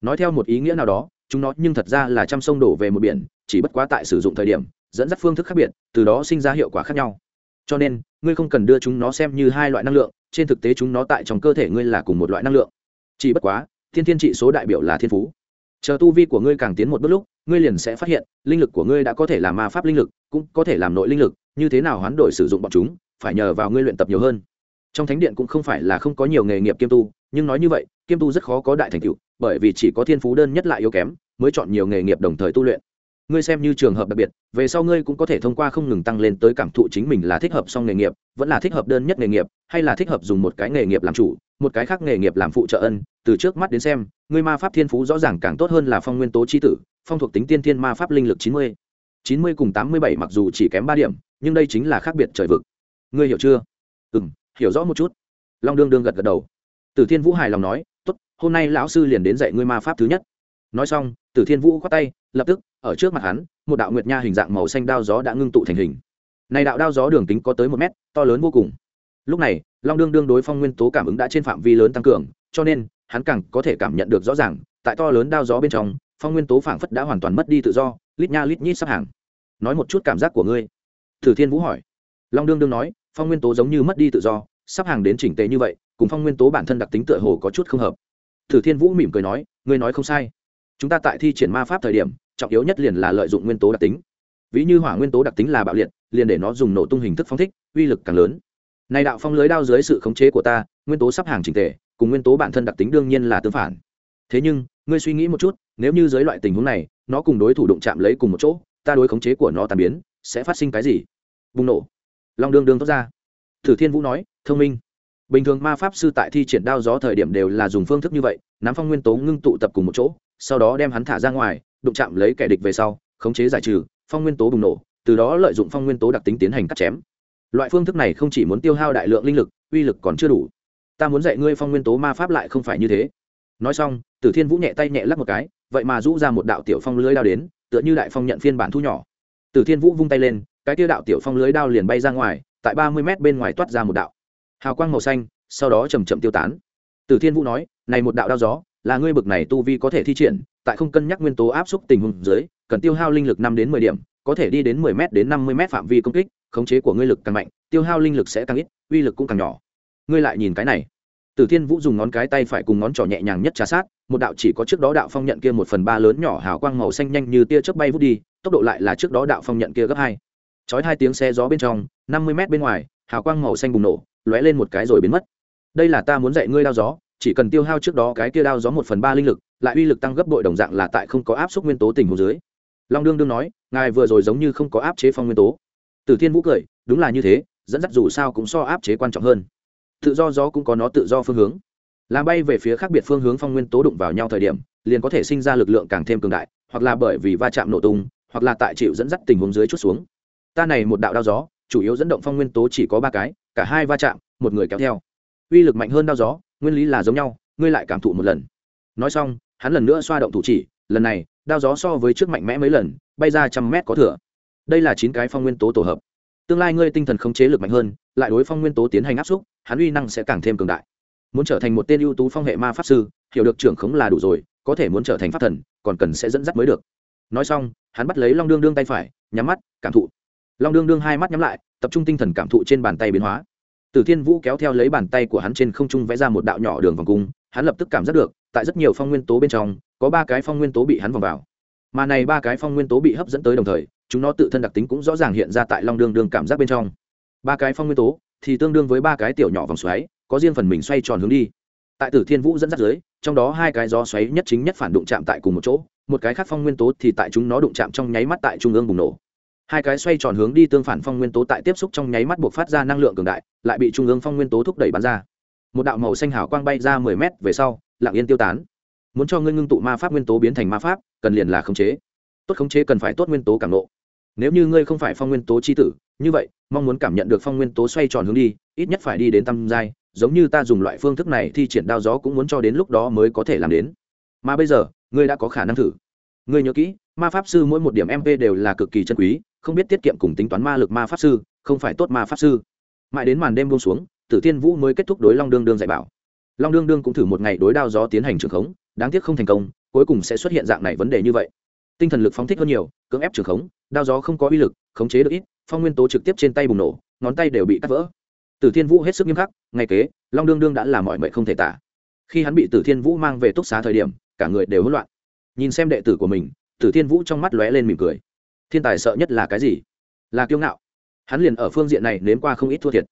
Nói theo một ý nghĩa nào đó chúng nó nhưng thật ra là trăm sông đổ về một biển, chỉ bất quá tại sử dụng thời điểm, dẫn dắt phương thức khác biệt, từ đó sinh ra hiệu quả khác nhau. Cho nên, ngươi không cần đưa chúng nó xem như hai loại năng lượng, trên thực tế chúng nó tại trong cơ thể ngươi là cùng một loại năng lượng. Chỉ bất quá, thiên thiên trị số đại biểu là thiên phú. Chờ tu vi của ngươi càng tiến một bước lúc, ngươi liền sẽ phát hiện, linh lực của ngươi đã có thể làm ma pháp linh lực, cũng có thể làm nội linh lực, như thế nào hoán đổi sử dụng bọn chúng, phải nhờ vào ngươi luyện tập nhiều hơn. Trong thánh điện cũng không phải là không có nhiều nghề nghiệp kiêm tu nhưng nói như vậy, kiêm tu rất khó có đại thành tựu, bởi vì chỉ có thiên phú đơn nhất lại yếu kém, mới chọn nhiều nghề nghiệp đồng thời tu luyện. Ngươi xem như trường hợp đặc biệt, về sau ngươi cũng có thể thông qua không ngừng tăng lên tới cảm thụ chính mình là thích hợp song nghề nghiệp, vẫn là thích hợp đơn nhất nghề nghiệp, hay là thích hợp dùng một cái nghề nghiệp làm chủ, một cái khác nghề nghiệp làm phụ trợ ân, từ trước mắt đến xem, ngươi ma pháp thiên phú rõ ràng càng tốt hơn là phong nguyên tố c tử, phong thuộc tính tiên thiên ma pháp linh lực chín mươi. chín mươi cùng tám mươi bảy mặc dù chỉ kém ba điểm, nhưng đây chính là khác biệt trời vực. Ngươi hiểu chưa? Ừ m hiểu rõ một chút. Long đương đương gật gật đầu tử thiên vũ hài lòng nói t ố t hôm nay lão sư liền đến dạy ngươi ma pháp thứ nhất. Nói xong, tử thiên vũ khoát tay, lập tức, ở trước mặt hắn, một đạo nguyệt nha hình dạng màu xanh đao gió đã ngưng tụ thành hình. Này đạo đao gió đường kính có tới một mét, to lớn vô cùng. Lúc này, long đương đương đối phong nguyên tố cảm ứng đã trên phạm vi lớn tăng cường, cho nên, hắn càng có thể cảm nhận được rõ ràng, tại to lớn đao gió bên trong, phong nguyên tố phảng phất đã hoàn toàn mất đi tự do, lít nha lít nhít sắp hàng. Nói một chút cảm giác của ngươi. Thử thiên vũ hỏi. Long đương đương nói, phong nguyên tố giống như mất đi tự do, sắp hàng đến chỉnh tề như vậy cùng phong nguyên tố bản thân đặc tính tựa hồ có chút không hợp. Thử thiên vũ mỉm cười nói, ngươi nói không sai. Chúng ta tại thi triển ma pháp thời điểm, trọng yếu nhất liền là lợi dụng nguyên tố đặc tính. Ví như hỏa nguyên tố đặc tính là bạo liệt, liền để nó dùng nổ tung hình thức phong thích, uy lực càng lớn. Này đạo phong lưới đao dưới sự khống chế của ta, nguyên tố sắp hàng trình tề, cùng nguyên tố bản thân đặc tính đương nhiên là tương phản. Thế nhưng, ngươi suy nghĩ một chút, nếu như dưới loại tình huống này, nó cùng đối thủ đụng chạm lấy cùng một chỗ, ta đối khống chế của nó tàn biến, sẽ phát sinh cái gì? Bùng nổ. Long đương đương tốt ra. Thử thiên vũ nói, thông minh bình thường ma pháp sư tại thi triển đao gió thời điểm đều là dùng phương thức như vậy, nắm phong nguyên tố ngưng tụ tập cùng một chỗ, sau đó đem hắn thả ra ngoài, đụng chạm lấy kẻ địch về sau, khống chế giải trừ, phong nguyên tố bùng nổ, từ đó lợi dụng phong nguyên tố đặc tính tiến hành cắt chém. Loại phương thức này không chỉ muốn tiêu hao đại lượng linh lực, uy lực còn chưa đủ. Ta muốn dạy ngươi phong nguyên tố ma pháp lại không phải như thế. Nói xong, tử thiên vũ nhẹ tay nhẹ lắc một cái, vậy mà rũ ra một đạo tiểu phong lưới đao đến, tựa như đại phong nhận phiên bản thu nhỏ. Tử thiên vũ vung tay lên, cái tiêu đạo tiểu phong lưới đao liền bay ra ngoài, tại ba mươi mét bên ngoài toát ra một đạo hào quang màu xanh sau đó chầm chậm tiêu tán. Tử thiên vũ nói này một đạo đao gió là ngươi bực này tu vi có thể thi triển tại không cân nhắc nguyên tố áp suất tình huống dưới cần tiêu hao linh lực năm đến mười điểm có thể đi đến mười m đến năm mươi m phạm vi công kích khống chế của ngươi lực càng mạnh tiêu hao linh lực sẽ càng ít uy lực cũng càng nhỏ. Ngươi lại nhìn cái này. Tử Thiên Vũ dùng ngón cái tay phải cùng ngón trỏ nhẹ nhàng nhất trà sát, một đạo chỉ có trước đó đạo phong nhận kia một phần ba lớn nhỏ hào quang màu xanh nhanh như tia chớp bay vút đi, tốc độ lại là trước đó đạo phong nhận kia gấp hai. Chói hai tiếng xe gió bên trong, năm mươi mét bên ngoài, hào quang màu xanh bùng nổ, lóe lên một cái rồi biến mất. Đây là ta muốn dạy ngươi đao gió, chỉ cần tiêu hao trước đó cái kia đao gió một phần ba linh lực, lại uy lực tăng gấp bội đồng dạng là tại không có áp suất nguyên tố tình huống dưới. Long đương đương nói, ngài vừa rồi giống như không có áp chế phong nguyên tố. Tử Thiên Vũ cười, đúng là như thế, dẫn dắt dù sao cũng so áp chế quan trọng hơn. Tự do gió cũng có nó tự do phương hướng làm bay về phía khác biệt phương hướng phong nguyên tố đụng vào nhau thời điểm liền có thể sinh ra lực lượng càng thêm cường đại hoặc là bởi vì va chạm nổ tung hoặc là tại chịu dẫn dắt tình huống dưới chút xuống ta này một đạo đao gió chủ yếu dẫn động phong nguyên tố chỉ có ba cái cả hai va chạm, một người kéo theo. Uy lực mạnh hơn đao gió, nguyên lý là giống nhau, ngươi lại cảm thụ một lần. Nói xong, hắn lần nữa xoa động thủ chỉ, lần này, đao gió so với trước mạnh mẽ mấy lần, bay ra trăm mét có thừa. Đây là chín cái phong nguyên tố tổ hợp. Tương lai ngươi tinh thần khống chế lực mạnh hơn, lại đối phong nguyên tố tiến hành áp xúc, hắn uy năng sẽ càng thêm cường đại. Muốn trở thành một tên ưu tú phong hệ ma pháp sư, hiểu được trưởng khống là đủ rồi, có thể muốn trở thành pháp thần, còn cần sẽ dẫn dắt mới được. Nói xong, hắn bắt lấy long đương đương tay phải, nhắm mắt, cảm thụ long đương đương hai mắt nhắm lại, tập trung tinh thần cảm thụ trên bàn tay biến hóa. Tử thiên vũ kéo theo lấy bàn tay của hắn trên không trung vẽ ra một đạo nhỏ đường vòng cung, hắn lập tức cảm giác được, tại rất nhiều phong nguyên tố bên trong, có ba cái phong nguyên tố bị hắn vòng vào. Mà này ba cái phong nguyên tố bị hấp dẫn tới đồng thời, chúng nó tự thân đặc tính cũng rõ ràng hiện ra tại long đương đương cảm giác bên trong. Ba cái phong nguyên tố thì tương đương với ba cái tiểu nhỏ vòng xoáy, có riêng phần mình xoay tròn hướng đi. Tại tử thiên vũ dẫn dắt dưới, trong đó hai cái gió xoáy nhất chính nhất phản đụng chạm tại cùng một chỗ, một cái khác phong nguyên tố thì tại chúng nó đụng chạm trong nháy mắt tại trung ương bùng nổ hai cái xoay tròn hướng đi tương phản phong nguyên tố tại tiếp xúc trong nháy mắt buộc phát ra năng lượng cường đại, lại bị trung ương phong nguyên tố thúc đẩy bắn ra. Một đạo màu xanh hào quang bay ra mười mét về sau, lặng yên tiêu tán. Muốn cho ngươi ngưng tụ ma pháp nguyên tố biến thành ma pháp, cần liền là khống chế. Tốt khống chế cần phải tốt nguyên tố cảm nộ nếu như ngươi không phải phong nguyên tố chi tử, như vậy, mong muốn cảm nhận được phong nguyên tố xoay tròn hướng đi, ít nhất phải đi đến tăm giai, giống như ta dùng loại phương thức này thì triển đao gió cũng muốn cho đến lúc đó mới có thể làm đến. Mà bây giờ, ngươi đã có khả năng thử. Ngươi nhớ kỹ, ma pháp sư mỗi một điểm mp đều là cực kỳ chân quý không biết tiết kiệm cùng tính toán ma lực ma pháp sư, không phải tốt ma pháp sư. Mãi đến màn đêm buông xuống, tử tiên vũ mới kết thúc đối long đương đương dạy bảo. Long đương đương cũng thử một ngày đối đao gió tiến hành trường khống, đáng tiếc không thành công, cuối cùng sẽ xuất hiện dạng này vấn đề như vậy. Tinh thần lực phóng thích hơn nhiều, cưỡng ép trường khống, đao gió không có uy lực, khống chế được ít, phong nguyên tố trực tiếp trên tay bùng nổ, ngón tay đều bị cắt vỡ. Tử thiên vũ hết sức nghiêm khắc, ngay kế, long đương đương đã làm mọi mệnh không thể tả. Khi hắn bị tử thiên vũ mang về túc xá thời điểm, cả người đều hỗn loạn. Nhìn xem đệ tử của mình, tử thiên vũ trong mắt lóe lên mỉm cười thiên tài sợ nhất là cái gì? Là kiêu ngạo. Hắn liền ở phương diện này nếm qua không ít thua thiệt.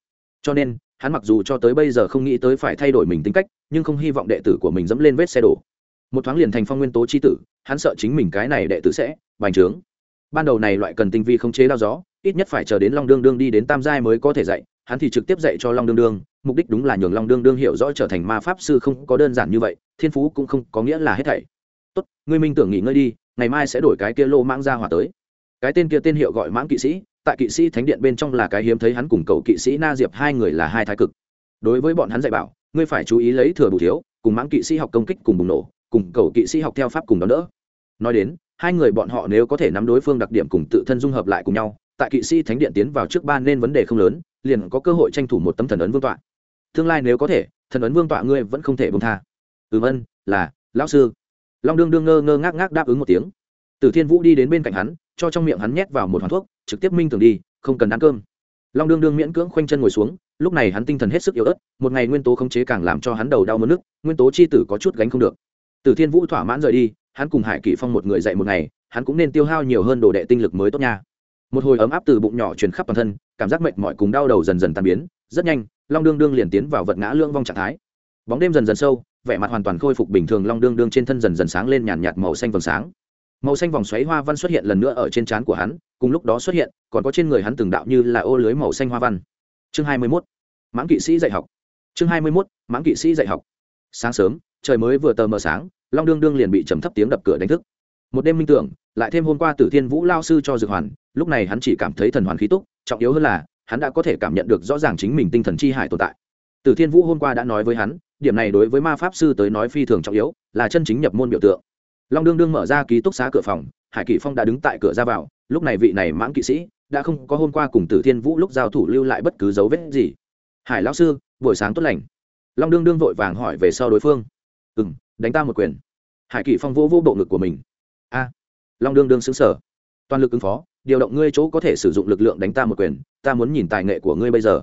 Cho nên, hắn mặc dù cho tới bây giờ không nghĩ tới phải thay đổi mình tính cách, nhưng không hy vọng đệ tử của mình dẫm lên vết xe đổ. Một thoáng liền thành phong nguyên tố c h i tử, hắn sợ chính mình cái này đệ tử sẽ bành trướng. Ban đầu này loại cần tinh vi không chế đao gió, ít nhất phải chờ đến long đương đương đi đến tam giai mới có thể dạy, hắn thì trực tiếp dạy cho long đương đương, mục đích đúng là nhường long đương đương hiểu rõ trở thành ma pháp sư không có đơn giản như vậy, thiên phú cũng không có nghĩa là hết thảy. Tốt, ngươi minh tưởng nghỉ ngơi đi, ngày mai sẽ đổi cái kia lô mang ra hỏa tới cái tên kia tên hiệu gọi mãng kỵ sĩ, tại kỵ sĩ thánh điện bên trong là cái hiếm thấy hắn cùng cậu kỵ sĩ na diệp hai người là hai thái cực. Đối với bọn hắn dạy bảo, ngươi phải chú ý lấy thừa bù thiếu, cùng mãng kỵ sĩ học công kích cùng bùng nổ, cùng cậu kỵ sĩ học theo pháp cùng đón đỡ. Nói đến, hai người bọn họ nếu có thể nắm đối phương đặc điểm cùng tự thân dung hợp lại cùng nhau, tại kỵ sĩ thánh điện tiến vào trước ba nên vấn đề không lớn, liền có cơ hội tranh thủ một tấm thần ấn vương tọa. Tương lai nếu có thể, thần ấn vương tọa ngươi vẫn không thể bông tha. Ừm ân, là, lão sư. Long đương đương ngơ ngơ ngác ngác đáp ứng một tiếng. Tử thiên vũ đi đến bên cạnh hắn cho trong miệng hắn nhét vào một hoàn thuốc, trực tiếp minh tưởng đi, không cần ăn cơm. Long đương đương miễn cưỡng khoanh chân ngồi xuống, lúc này hắn tinh thần hết sức yếu ớt, một ngày nguyên tố khống chế càng làm cho hắn đầu đau mất nước, nguyên tố chi tử có chút gánh không được. Tử thiên vũ thỏa mãn rời đi, hắn cùng hải kỷ phong một người dạy một ngày, hắn cũng nên tiêu hao nhiều hơn đồ đệ tinh lực mới tốt nha. Một hồi ấm áp từ bụng nhỏ truyền khắp toàn thân, cảm giác mệt mỏi cùng đau đầu dần dần tan biến, rất nhanh, long đương đương liền tiến vào vật ngã lương vong trạng thái. Bóng đêm dần dần sâu, vẻ mặt hoàn toàn khôi phục bình thường long đương đương trên thân dần dần sáng lên nhàn nhạt màu xanh vầng sáng màu xanh vòng xoáy hoa văn xuất hiện lần nữa ở trên trán của hắn, cùng lúc đó xuất hiện, còn có trên người hắn từng đạo như là ô lưới màu xanh hoa văn chương hai mươi 21. mãng kỵ sĩ dạy học chương hai mươi 21. mãng kỵ sĩ dạy học sáng sớm, trời mới vừa tờ mờ sáng, long đương đương liền bị trầm thấp tiếng đập cửa đánh thức một đêm minh tưởng, lại thêm hôm qua tử thiên vũ lao sư cho dược hoàn, lúc này hắn chỉ cảm thấy thần hoàn khí túc, trọng yếu hơn là, hắn đã có thể cảm nhận được rõ ràng chính mình tinh thần chi hải tồn tại tử thiên vũ hôm qua đã nói với hắn, điểm này đối với ma pháp sư tới nói phi thường trọng yếu, là chân chính nhập môn biểu tượng long đương đương mở ra ký túc xá cửa phòng, hải kỷ phong đã đứng tại cửa ra vào, lúc này vị này mãng kỵ sĩ đã không có hôm qua cùng tử thiên vũ lúc giao thủ lưu lại bất cứ dấu vết gì. Hải lão sư, buổi sáng tốt lành. Long đương đương vội vàng hỏi về sau đối phương. Ừ m đánh ta một quyền. Hải kỷ phong vô vô bộ ngực của mình. A. Long đương đương xứng sở toàn lực ứng phó, điều động ngươi chỗ có thể sử dụng lực lượng đánh ta một quyền, ta muốn nhìn tài nghệ của ngươi bây giờ.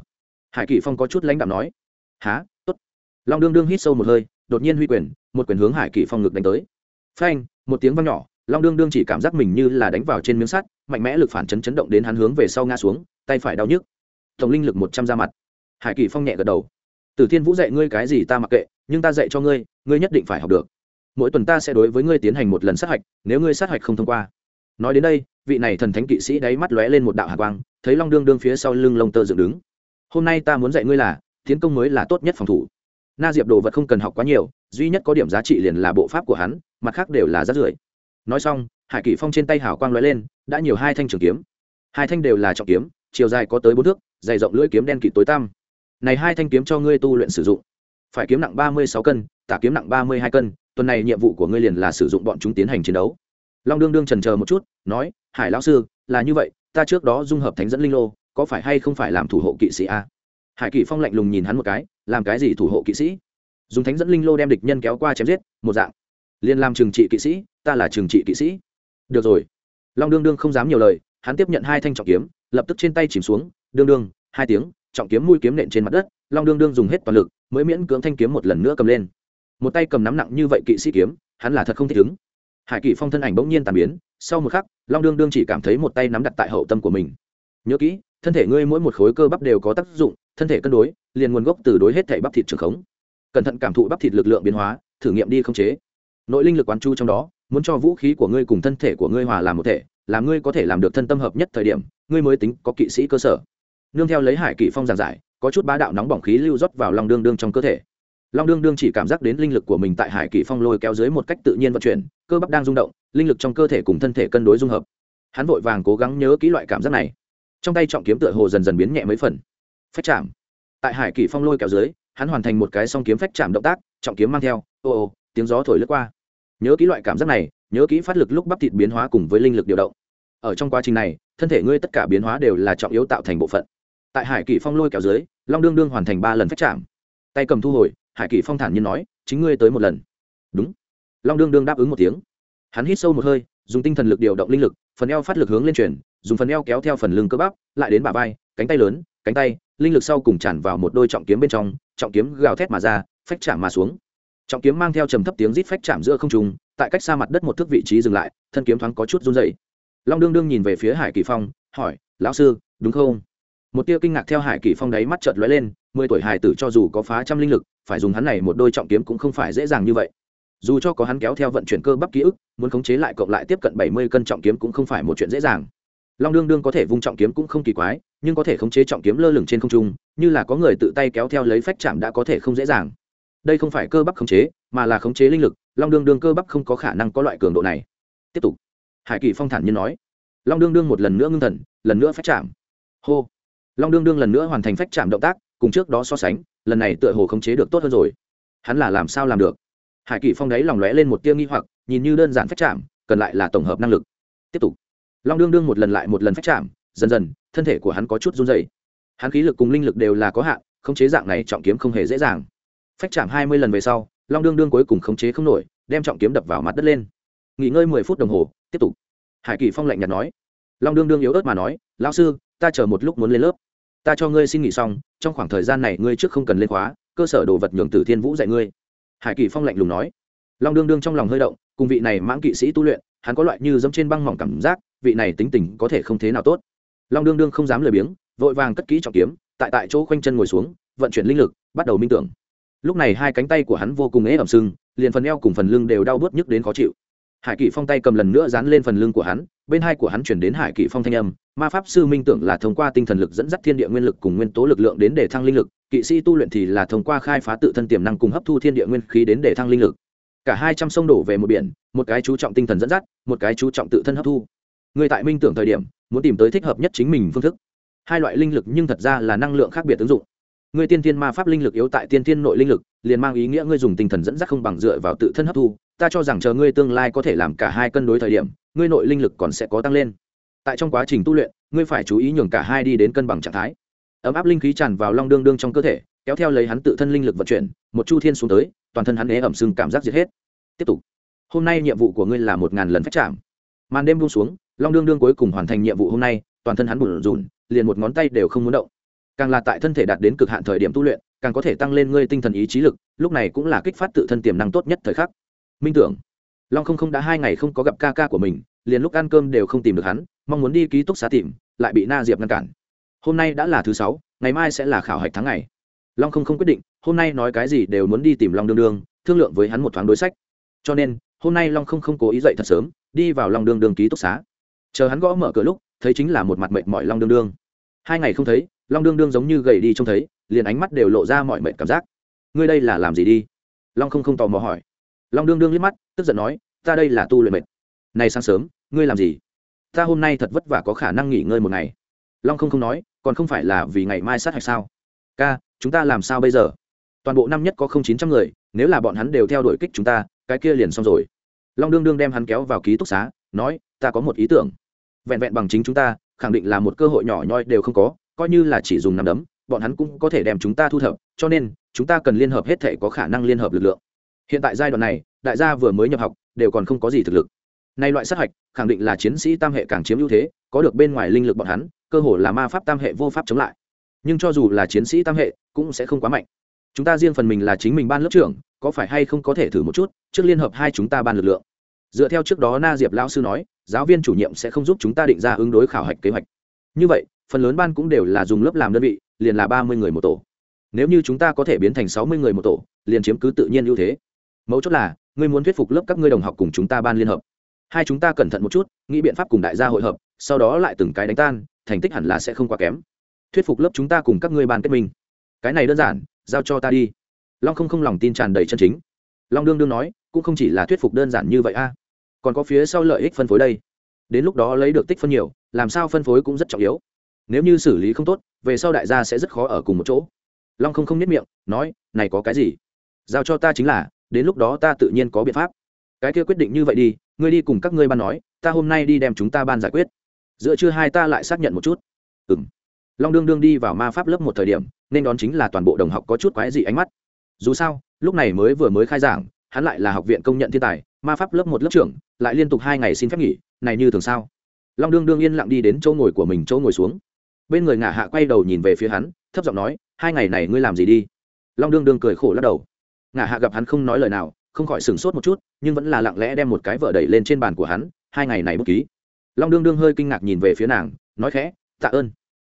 Hải kỳ phong có chút lãnh đạo nói. Há t ố t long đương đương hít sâu một hơi, đột nhiên huy quyền, một quyền hướng hải kỳ phong ngực đánh tới phanh, một tiếng văng nhỏ, long đương đương chỉ cảm giác mình như là đánh vào trên miếng sắt, mạnh mẽ lực phản chấn chấn động đến hắn hướng về sau ngã xuống, tay phải đau nhức. Tổng linh lực một trăm ra mặt. Hải kỳ phong nhẹ gật đầu. Tử thiên vũ dạy ngươi cái gì ta mặc kệ, nhưng ta dạy cho ngươi ngươi nhất định phải học được. Mỗi tuần ta sẽ đối với ngươi tiến hành một lần sát hạch, nếu ngươi sát hạch không thông qua. Nói đến đây, vị này thần thánh kỵ sĩ đáy mắt lóe lên một đạo hạ quang, thấy long đương đương phía sau lưng lông tơ dựng đứng. Hôm nay ta muốn dạy ngươi là, tiến công mới là tốt nhất phòng thủ. Na diệp đồ vật không cần học quá nhiều duy nhất có điểm giá trị liền là bộ pháp của hắn, mặt khác đều là rát rưởi. Nói xong, hải kỷ phong trên tay hảo quang lóe lên, đã nhiều hai thanh trường kiếm. Hai thanh đều là trọng kiếm, chiều dài có tới bốn thước, dày rộng lưỡi kiếm đen kịt tối tăm. Này hai thanh kiếm cho ngươi tu luyện sử dụng. Phải kiếm nặng ba mươi sáu cân, tả kiếm nặng ba mươi hai cân, tuần này nhiệm vụ của ngươi liền là sử dụng bọn chúng tiến hành chiến đấu. Long đương đương trần chờ một chút, nói, hải lão sư, là như vậy, ta trước đó dung hợp thánh dẫn linh lô, có phải hay không phải làm thủ hộ kỵ sĩ a? Hải kỷ phong lạnh lùng nhìn hắn một cái, làm cái gì thủ hộ kỵ sĩ? Dùng thánh dẫn linh lô đem địch nhân kéo qua chém giết, một dạng. Liên làm trừng trị kỵ sĩ, ta là trừng trị kỵ sĩ. Được rồi. Long đương đương không dám nhiều lời, hắn tiếp nhận hai thanh trọng kiếm, lập tức trên tay chìm xuống, đương đương, hai tiếng, trọng kiếm mũi kiếm nện trên mặt đất, long đương đương dùng hết toàn lực, mới miễn cưỡng thanh kiếm một lần nữa cầm lên. Một tay cầm nắm nặng như vậy kỵ sĩ kiếm, hắn là thật không thích ứng hải kỵ phong thân ảnh bỗng nhiên tàn biến, sau một khắc, long đương đương chỉ cảm thấy một tay nắm đặt tại hậu tâm của mình. Nhớ kỹ, thân thể ngươi mỗi một khối cơ bắp đều có tác dụng, thân thể cân đối, liền nguồn gốc từ đối hết thể bắp thịt trường khống cẩn thận cảm thụ bắp thịt lực lượng biến hóa, thử nghiệm đi không chế. Nội linh lực quán chu trong đó, muốn cho vũ khí của ngươi cùng thân thể của ngươi hòa làm một thể làm ngươi có thể làm được thân tâm hợp nhất thời điểm, ngươi mới tính có kỵ sĩ cơ sở. Nương theo lấy hải kỷ phong giảng giải, có chút bá đạo nóng bỏng khí lưu rót vào long đương đương trong cơ thể. Long đương đương chỉ cảm giác đến linh lực của mình tại hải kỷ phong lôi kéo dưới một cách tự nhiên vận chuyển, cơ bắp đang rung động, linh lực trong cơ thể cùng thân thể cân đối dung hợp. Hắn vội vàng cố gắng nhớ kỹ loại cảm giác này. Trong tay trọng kiếm tựa hồ dần dần biến nhẹ mấy phần. Phách chạm. Tại hải kỷ phong lôi kéo dưới hắn hoàn thành một cái song kiếm phách chạm động tác, trọng kiếm mang theo, ô ô, tiếng gió thổi lướt qua. Nhớ kỹ loại cảm giác này, nhớ kỹ phát lực lúc bắp thịt biến hóa cùng với linh lực điều động. Ở trong quá trình này, thân thể ngươi tất cả biến hóa đều là trọng yếu tạo thành bộ phận. Tại hải kỷ phong lôi kéo dưới, long đương đương hoàn thành ba lần phách chạm. Tay cầm thu hồi, hải kỷ phong thản nhiên nói, chính ngươi tới một lần. Đúng. Long đương đương đáp ứng một tiếng. Hắn hít sâu một hơi, dùng tinh thần lực điều động linh lực, phần eo phát lực hướng lên chuyển dùng phần eo kéo theo phần lưng cơ bắp, lại đến bả vai, cánh tay lớn, cánh tay linh lực sau cùng tràn vào một đôi trọng kiếm bên trong, trọng kiếm gào thét mà ra, phách chạm mà xuống. Trọng kiếm mang theo trầm thấp tiếng rít phách chạm giữa không trung, tại cách xa mặt đất một thước vị trí dừng lại, thân kiếm thoáng có chút run dày long đương đương nhìn về phía hải kỳ phong, hỏi, lão sư, đúng không? Một tia kinh ngạc theo hải kỳ phong đáy mắt chợt lóe lên, mười tuổi hải tử cho dù có phá trăm linh lực, phải dùng hắn này một đôi trọng kiếm cũng không phải dễ dàng như vậy. Dù cho có hắn kéo theo vận chuyển cơ bắp ký ức, muốn khống chế lại cộng lại tiếp cận bảy mươi cân trọng kiếm cũng không phải một chuyện dễ dàng long đương đương có thể vung trọng kiếm cũng không kỳ quái, nhưng có thể khống chế trọng kiếm lơ lửng trên không trung, như là có người tự tay kéo theo lấy phách chạm đã có thể không dễ dàng. Đây không phải cơ bắp khống chế, mà là khống chế linh lực, long đương đương cơ bắp không có khả năng có loại cường độ này. Tiếp tục. Hải kỳ phong thản nhiên nói. Long đương đương một lần nữa ngưng thần, lần nữa phách chạm. Hô. Long đương đương lần nữa hoàn thành phách chạm động tác, cùng trước đó so sánh, lần này tựa hồ khống chế được tốt hơn rồi. Hắn là làm sao làm được? Hải kỳ phong đấy lòng lóe lên một tia nghi hoặc, nhìn như đơn giản phách chạm, cần lại là tổng hợp năng lực. Tiếp tục long đương đương một lần lại một lần phách chạm, dần dần, thân thể của hắn có chút run dày hắn khí lực cùng linh lực đều là có hạn, khống chế dạng này trọng kiếm không hề dễ dàng. Phách chạm hai mươi lần về sau, long đương đương cuối cùng khống chế không nổi, đem trọng kiếm đập vào mặt đất lên. Nghỉ ngơi mười phút đồng hồ, tiếp tục. Hải kỳ phong lạnh nhạt nói. Long đương đương yếu ớt mà nói, lão sư, ta chờ một lúc muốn lên lớp. Ta cho ngươi xin nghỉ xong, trong khoảng thời gian này ngươi trước không cần lên khóa, cơ sở đồ vật nhường tử thiên vũ dạy ngươi. Hải kỳ phong lạnh lùng nói. Long đương đương trong lòng hơi động, cùng vị này mãng kỵ sĩ tu luyện, hắn có loại như dẫm trên băng mỏng cảm giác vị này tính tình có thể không thế nào tốt. Long đương đương không dám lười biếng, vội vàng cất kỹ trọng kiếm, tại tại chỗ khoanh chân ngồi xuống, vận chuyển linh lực, bắt đầu minh tưởng. Lúc này hai cánh tay của hắn vô cùng ế ẩm sưng, liền phần eo cùng phần lưng đều đau bớt nhức đến khó chịu. Hải kỷ phong tay cầm lần nữa dán lên phần lưng của hắn, bên hai của hắn chuyển đến hải kỷ phong thanh âm, ma pháp sư minh tưởng là thông qua tinh thần lực dẫn dắt thiên địa nguyên lực cùng nguyên tố lực lượng đến để thăng linh lực, kỵ sĩ tu luyện thì là thông qua khai phá tự thân tiềm năng cùng hấp thu thiên địa nguyên khí đến để thăng linh lực. Cả hai trăm sông đổ về một biển, một cái chú trọng tinh thần dẫn dắt, một cái chú trọng tự thân hấp thu người tại minh tưởng thời điểm, muốn tìm tới thích hợp nhất chính mình phương thức. Hai loại linh lực nhưng thật ra là năng lượng khác biệt ứng dụng. Người tiên thiên ma pháp linh lực yếu tại tiên thiên nội linh lực, liền mang ý nghĩa ngươi dùng tinh thần dẫn dắt không bằng dựa vào tự thân hấp thu. Ta cho rằng chờ ngươi tương lai có thể làm cả hai cân đối thời điểm, ngươi nội linh lực còn sẽ có tăng lên. Tại trong quá trình tu luyện, ngươi phải chú ý nhường cả hai đi đến cân bằng trạng thái. Ấm áp linh khí tràn vào long đương đương trong cơ thể, kéo theo lấy hắn tự thân linh lực vận chuyển, một chu thiên xuống tới, toàn thân hắn ế ẩm sưng cảm giác diệt hết. Tiếp tục. Hôm nay nhiệm vụ của ngươi là một ngàn lần phách chạm màn đêm buông xuống long đương đương cuối cùng hoàn thành nhiệm vụ hôm nay, toàn thân hắn bùn rùn liền một ngón tay đều không muốn động. Càng là tại thân thể đạt đến cực hạn thời điểm tu luyện, càng có thể tăng lên ngươi tinh thần ý chí lực, lúc này cũng là kích phát tự thân tiềm năng tốt nhất thời khắc. Minh tưởng, long không không đã hai ngày không có gặp ca ca của mình, liền lúc ăn cơm đều không tìm được hắn, mong muốn đi ký túc xá tìm, lại bị na diệp ngăn cản. Hôm nay đã là thứ sáu, ngày mai sẽ là khảo hạch tháng ngày. Long không không quyết định, hôm nay nói cái gì đều muốn đi tìm long đương đương, thương lượng với hắn một thoáng đối sách. Cho nên, hôm nay long không không cố ý dậy thật sớm, đi vào long đương đương ký túc xá chờ hắn gõ mở cửa lúc, thấy chính là một mặt mệt mỏi long đương đương. Hai ngày không thấy, long đương đương giống như gầy đi trông thấy, liền ánh mắt đều lộ ra mọi mệt cảm giác. Ngươi đây là làm gì đi? Long không không tò mò hỏi. Long đương đương liếc mắt, tức giận nói, ta đây là tu luyện mệt. Này sáng sớm, ngươi làm gì? Ta hôm nay thật vất vả có khả năng nghỉ ngơi một ngày. Long không không nói, còn không phải là vì ngày mai sát hạch sao? Ca, chúng ta làm sao bây giờ? Toàn bộ năm nhất có không chín trăm người, nếu là bọn hắn đều theo đuổi kích chúng ta, cái kia liền xong rồi. Long đương đương đem hắn kéo vào ký túc xá, nói, ta có một ý tưởng vẹn vẹn bằng chính chúng ta, khẳng định là một cơ hội nhỏ nhoi đều không có, coi như là chỉ dùng nằm đấm, bọn hắn cũng có thể đem chúng ta thu thập, cho nên, chúng ta cần liên hợp hết thể có khả năng liên hợp lực lượng. Hiện tại giai đoạn này, đại gia vừa mới nhập học, đều còn không có gì thực lực. Nay loại sát hạch, khẳng định là chiến sĩ tam hệ càng chiếm ưu thế, có được bên ngoài linh lực bọn hắn, cơ hồ là ma pháp tam hệ vô pháp chống lại. Nhưng cho dù là chiến sĩ tam hệ, cũng sẽ không quá mạnh. Chúng ta riêng phần mình là chính mình ban lớp trưởng, có phải hay không có thể thử một chút, trước liên hợp hai chúng ta ban lực lượng. Dựa theo trước đó na diệp lão sư nói giáo viên chủ nhiệm sẽ không giúp chúng ta định ra ứng đối khảo hạch kế hoạch. Như vậy, phần lớn ban cũng đều là dùng lớp làm đơn vị, liền là ba mươi người một tổ. Nếu như chúng ta có thể biến thành sáu mươi người một tổ, liền chiếm cứ tự nhiên ưu thế. Mấu chốt là, ngươi muốn thuyết phục lớp các ngươi đồng học cùng chúng ta ban liên hợp. Hai chúng ta cẩn thận một chút, nghĩ biện pháp cùng đại gia hội hợp, sau đó lại từng cái đánh tan, thành tích hẳn là sẽ không quá kém. Thuyết phục lớp chúng ta cùng các ngươi ban kết minh. Cái này đơn giản, giao cho ta đi. Long không không lòng tin tràn đầy chân chính. Long đương đương nói, cũng không chỉ là thuyết phục đơn giản như vậy a còn có phía sau lợi ích phân phối đây. Đến lúc đó lấy được tích phân nhiều, làm sao phân phối cũng rất trọng yếu. Nếu như xử lý không tốt, về sau đại gia sẽ rất khó ở cùng một chỗ. Long không không nhất miệng, nói, này có cái gì? Giao cho ta chính là, đến lúc đó ta tự nhiên có biện pháp. Cái kia quyết định như vậy đi, ngươi đi cùng các ngươi ban nói, ta hôm nay đi đem chúng ta ban giải quyết. Giữa trưa hai ta lại xác nhận một chút. Ừ m long đương đương đi vào ma pháp lớp một thời điểm, nên đón chính là toàn bộ đồng học có chút quái dị ánh mắt. Dù sao, lúc này mới vừa mới khai giảng hắn lại là học viện công nhận thiên tài, ma pháp lớp một lớp trưởng, lại liên tục hai ngày xin phép nghỉ, này như thường sao? Long đương đương yên lặng đi đến chỗ ngồi của mình, chỗ ngồi xuống. Bên người ngả hạ quay đầu nhìn về phía hắn, thấp giọng nói, hai ngày này ngươi làm gì đi? Long đương đương cười khổ lắc đầu. Ngả hạ gặp hắn không nói lời nào, không khỏi sửng sốt một chút, nhưng vẫn là lặng lẽ đem một cái vợ đẩy lên trên bàn của hắn, hai ngày này bút ký. Long đương đương hơi kinh ngạc nhìn về phía nàng, nói khẽ, tạ ơn.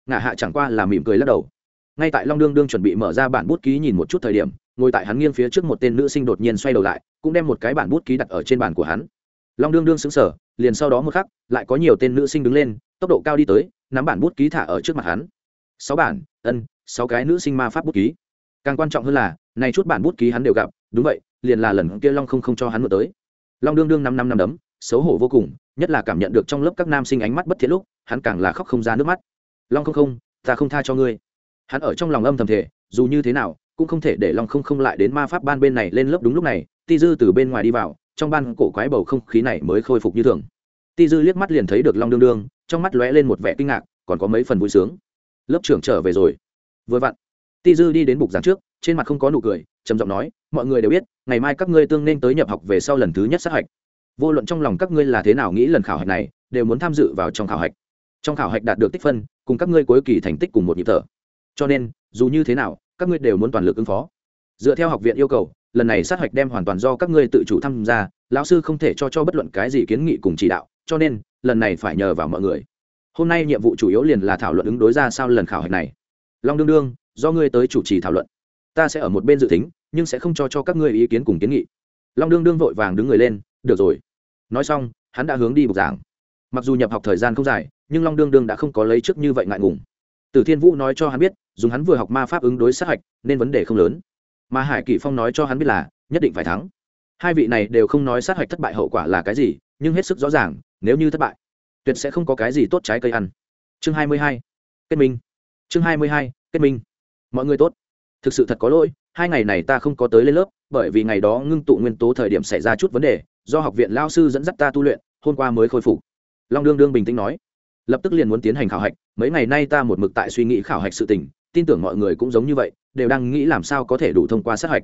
Ngả hạ chẳng qua là mỉm cười lắc đầu. Ngay tại long đương đương chuẩn bị mở ra bản bút ký nhìn một chút thời điểm ngồi tại hắn nghiêng phía trước một tên nữ sinh đột nhiên xoay đầu lại, cũng đem một cái bản bút ký đặt ở trên bàn của hắn. Long đương đương xứng sở liền sau đó một khắc, lại có nhiều tên nữ sinh đứng lên, tốc độ cao đi tới, nắm bản bút ký thả ở trước mặt hắn. Sáu bản, ân, sáu cái nữ sinh ma pháp bút ký. Càng quan trọng hơn là nay chút bản bút ký hắn đều gặp, đúng vậy, liền là lần kia long không không cho hắn mượn tới. Long đương đương năm năm năm đấm, xấu hổ vô cùng, nhất là cảm nhận được trong lớp các nam sinh ánh mắt bất thiện lúc, hắn càng là khóc không ra nước mắt. Long không không, ta không tha cho ngươi. Hắn ở trong lòng âm thầm thể dù như thế nào cũng không thể để long không không lại đến ma pháp ban bên này lên lớp đúng lúc này, ti dư từ bên ngoài đi vào, trong ban cổ quái bầu không khí này mới khôi phục như thường. Ti dư liếc mắt liền thấy được long đương đương, trong mắt lóe lên một vẻ kinh ngạc, còn có mấy phần vui sướng. Lớp trưởng trở về rồi. Vừa vặn, ti dư đi đến bục giảng trước, trên mặt không có nụ cười, trầm giọng nói, mọi người đều biết, ngày mai các ngươi tương nên tới nhập học về sau lần thứ nhất sát hạch. Vô luận trong lòng các ngươi là thế nào nghĩ lần khảo hạch này, đều muốn tham dự vào trong khảo hạch. Trong khảo hạch đạt được tích phân, cùng các ngươi cuối kỳ thành tích cùng một nhịp thở. Cho nên, dù như thế nào các ngươi đều muốn toàn lực ứng phó. Dựa theo học viện yêu cầu, lần này sát hạch đem hoàn toàn do các ngươi tự chủ tham gia, lão sư không thể cho cho bất luận cái gì kiến nghị cùng chỉ đạo, cho nên, lần này phải nhờ vào mọi người. Hôm nay nhiệm vụ chủ yếu liền là thảo luận ứng đối ra sao lần khảo hạch này. Long đương đương, do ngươi tới chủ trì thảo luận. Ta sẽ ở một bên dự tính, nhưng sẽ không cho cho các ngươi ý kiến cùng kiến nghị. Long đương đương vội vàng đứng người lên, được rồi. Nói xong, hắn đã hướng đi bục giảng. Mặc dù nhập học thời gian không dài, nhưng long đương đương đã không có lấy trước như vậy ngại ngùng tử thiên vũ nói cho hắn biết, dùng hắn vừa học ma pháp ứng đối sát hạch, nên vấn đề không lớn. Mà hải kỷ phong nói cho hắn biết là, nhất định phải thắng. Hai vị này đều không nói sát hạch thất bại hậu quả là cái gì, nhưng hết sức rõ ràng, nếu như thất bại, tuyệt sẽ không có cái gì tốt trái cây ăn. Chương hai mươi hai, kết minh. Chương hai mươi hai, kết minh. Mọi người tốt. Thực sự thật có lỗi, hai ngày này ta không có tới lên lớp, bởi vì ngày đó ngưng tụ nguyên tố thời điểm xảy ra chút vấn đề, do học viện lao sư dẫn dắt ta tu luyện, hôm qua mới khôi phục. Long Dương Dương bình tĩnh nói. Lập tức liền muốn tiến hành khảo hạch mấy ngày nay ta một mực tại suy nghĩ khảo hạch sự tình, tin tưởng mọi người cũng giống như vậy, đều đang nghĩ làm sao có thể đủ thông qua sát hạch.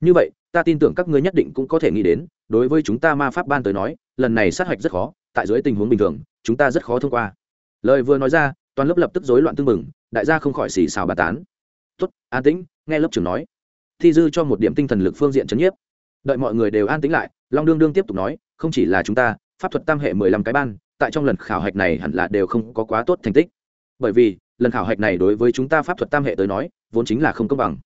Như vậy, ta tin tưởng các ngươi nhất định cũng có thể nghĩ đến, đối với chúng ta ma pháp ban tới nói, lần này sát hạch rất khó, tại dưới tình huống bình thường, chúng ta rất khó thông qua. Lời vừa nói ra, toàn lớp lập tức rối loạn tưng bừng, đại gia không khỏi xì xào bà tán. Tuất an tĩnh, nghe lớp trưởng nói. Thi dư cho một điểm tinh thần lực phương diện chấn nhiếp. Đợi mọi người đều an tĩnh lại, long đương đương tiếp tục nói, không chỉ là chúng ta, pháp thuật tam hệ mười lăm cái ban, tại trong lần khảo hạch này hẳn là đều không có quá tốt thành tích bởi vì, lần khảo hạch này đối với chúng ta pháp thuật tam hệ tới nói, vốn chính là không công bằng.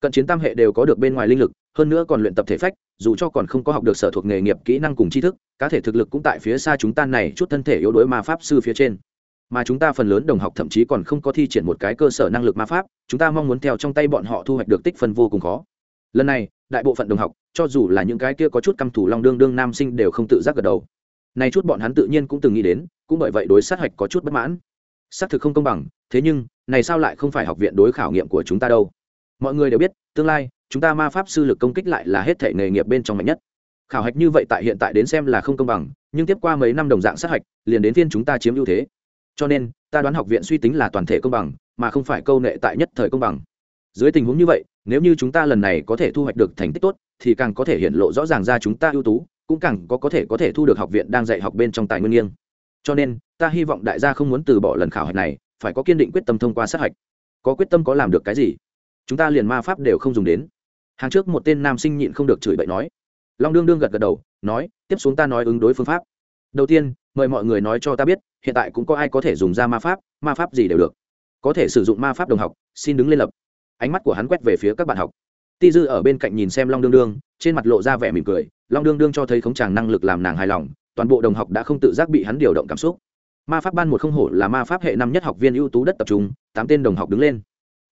Cận chiến tam hệ đều có được bên ngoài linh lực, hơn nữa còn luyện tập thể phách, dù cho còn không có học được sở thuộc nghề nghiệp kỹ năng cùng tri thức, cá thể thực lực cũng tại phía xa chúng ta này chút thân thể yếu đuối ma pháp sư phía trên. Mà chúng ta phần lớn đồng học thậm chí còn không có thi triển một cái cơ sở năng lực ma pháp, chúng ta mong muốn theo trong tay bọn họ thu hoạch được tích phân vô cùng khó. Lần này, đại bộ phận đồng học, cho dù là những cái kia có chút căm thủ long đương đương nam sinh đều không tự giác gật đầu. Này chút bọn hắn tự nhiên cũng từng nghĩ đến, cũng bởi vậy đối sát hạch có chút bất mãn xác thực không công bằng, thế nhưng, này sao lại không phải học viện đối khảo nghiệm của chúng ta đâu? Mọi người đều biết, tương lai, chúng ta ma pháp sư lực công kích lại là hết thể nghề nghiệp bên trong mạnh nhất. Khảo hạch như vậy tại hiện tại đến xem là không công bằng, nhưng tiếp qua mấy năm đồng dạng sát hạch, liền đến phiên chúng ta chiếm ưu thế. Cho nên, ta đoán học viện suy tính là toàn thể công bằng, mà không phải câu nệ tại nhất thời công bằng. Dưới tình huống như vậy, nếu như chúng ta lần này có thể thu hoạch được thành tích tốt, thì càng có thể hiện lộ rõ ràng ra chúng ta ưu tú, cũng càng có có thể có thể thu được học viện đang dạy học bên trong tài nguyên nghiêng cho nên, ta hy vọng đại gia không muốn từ bỏ lần khảo hạch này, phải có kiên định quyết tâm thông qua sát hạch. Có quyết tâm có làm được cái gì? Chúng ta liền ma pháp đều không dùng đến. Hàng trước một tên nam sinh nhịn không được chửi bậy nói. Long đương đương gật gật đầu, nói, tiếp xuống ta nói ứng đối phương pháp. Đầu tiên, mời mọi người nói cho ta biết, hiện tại cũng có ai có thể dùng ra ma pháp ma pháp gì đều được. Có thể sử dụng ma pháp đồng học, xin đứng lên lập. Ánh mắt của hắn quét về phía các bạn học. Ti dư ở bên cạnh nhìn xem long đương đương, trên mặt lộ ra vẻ mỉm cười. Long đương đương cho thấy khống tràng năng lực làm nàng hài lòng toàn bộ đồng học đã không tự giác bị hắn điều động cảm xúc. Ma pháp ban một không hổ là ma pháp hệ năm nhất học viên ưu tú đất tập trung, tám tên đồng học đứng lên.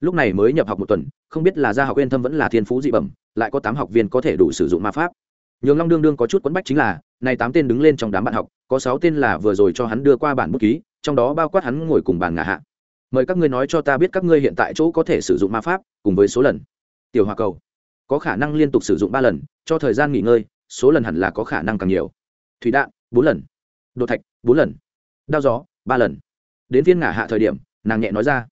Lúc này mới nhập học một tuần, không biết là gia học yên thâm vẫn là thiên phú dị bẩm, lại có tám học viên có thể đủ sử dụng ma pháp. Nhường long đương đương có chút quấn bách chính là này tám tên đứng lên trong đám bạn học, có sáu tên là vừa rồi cho hắn đưa qua bản bút ký, trong đó bao quát hắn ngồi cùng bàn ngả hạ. Mời các ngươi nói cho ta biết các ngươi hiện tại chỗ có thể sử dụng ma pháp, cùng với số lần. Tiểu hòa cầu, có khả năng liên tục sử dụng ba lần, cho thời gian nghỉ ngơi, số lần hẳn là có khả năng càng nhiều thủy đạn, bốn lần. Đồ thạch, bốn lần. Đao gió, ba lần. Đến viên ngả hạ thời điểm, nàng nhẹ nói ra.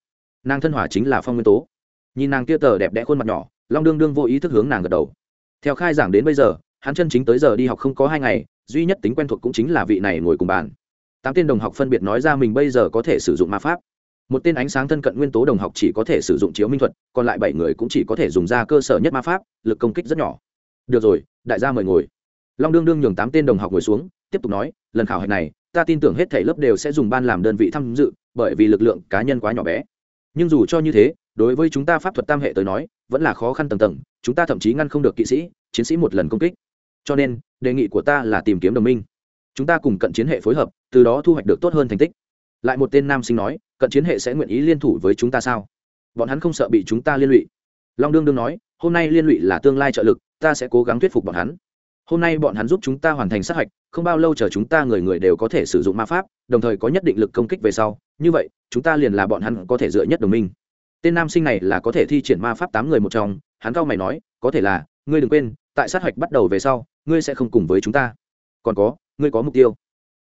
Nàng thân hỏa chính là phong nguyên tố. Nhìn nàng kia tờ đẹp đẽ khuôn mặt nhỏ, long đương đương vô ý thức hướng nàng gật đầu. Theo khai giảng đến bây giờ, hắn chân chính tới giờ đi học không có hai ngày, duy nhất tính quen thuộc cũng chính là vị này ngồi cùng bàn. Tám tên đồng học phân biệt nói ra mình bây giờ có thể sử dụng ma pháp. Một tên ánh sáng thân cận nguyên tố đồng học chỉ có thể sử dụng chiếu minh thuật, còn lại bảy người cũng chỉ có thể dùng ra cơ sở nhất ma pháp, lực công kích rất nhỏ. Được rồi, đại gia mời ngồi long đương đương nhường tám tên đồng học ngồi xuống, tiếp tục nói, lần khảo hạch này, ta tin tưởng hết thảy lớp đều sẽ dùng ban làm đơn vị tham dự, bởi vì lực lượng cá nhân quá nhỏ bé. Nhưng dù cho như thế, đối với chúng ta pháp thuật tam hệ tới nói, vẫn là khó khăn tầng tầng, chúng ta thậm chí ngăn không được kỵ sĩ, chiến sĩ một lần công kích. Cho nên, đề nghị của ta là tìm kiếm đồng minh. Chúng ta cùng cận chiến hệ phối hợp, từ đó thu hoạch được tốt hơn thành tích. Lại một tên nam sinh nói, cận chiến hệ sẽ nguyện ý liên thủ với chúng ta sao? Bọn hắn không sợ bị chúng ta liên lụy. Long đương đương nói, hôm nay liên lụy là tương lai trợ lực, ta sẽ cố gắng thuyết phục bọn hắn hôm nay bọn hắn giúp chúng ta hoàn thành sát hạch, không bao lâu chờ chúng ta người người đều có thể sử dụng ma pháp, đồng thời có nhất định lực công kích về sau, như vậy, chúng ta liền là bọn hắn có thể dựa nhất đồng minh. Tên nam sinh này là có thể thi triển ma pháp tám người một trong, hắn cao mày nói, có thể là, ngươi đừng quên, tại sát hạch bắt đầu về sau, ngươi sẽ không cùng với chúng ta. Còn có, ngươi có mục tiêu.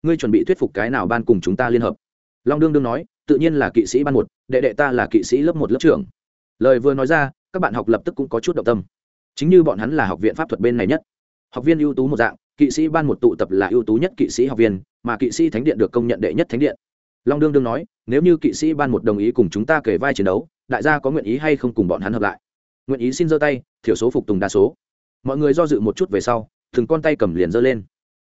Ngươi chuẩn bị thuyết phục cái nào ban cùng chúng ta liên hợp. Long đương đương nói, tự nhiên là kỵ sĩ ban một, đệ đệ ta là kỵ sĩ lớp một lớp trưởng. Lời vừa nói ra, các bạn học lập tức cũng có chút động tâm. Chính như bọn hắn là học viện pháp thuật bên này nhất học viên ưu tú một dạng, kỵ sĩ ban một tụ tập là ưu tú nhất kỵ sĩ học viên, mà kỵ sĩ thánh điện được công nhận đệ nhất thánh điện. Long đương đương nói, nếu như kỵ sĩ ban một đồng ý cùng chúng ta kể vai chiến đấu, đại gia có nguyện ý hay không cùng bọn hắn hợp lại? Nguyện ý xin giơ tay, thiểu số phục tùng đa số. Mọi người do dự một chút về sau, từng con tay cầm liền giơ lên.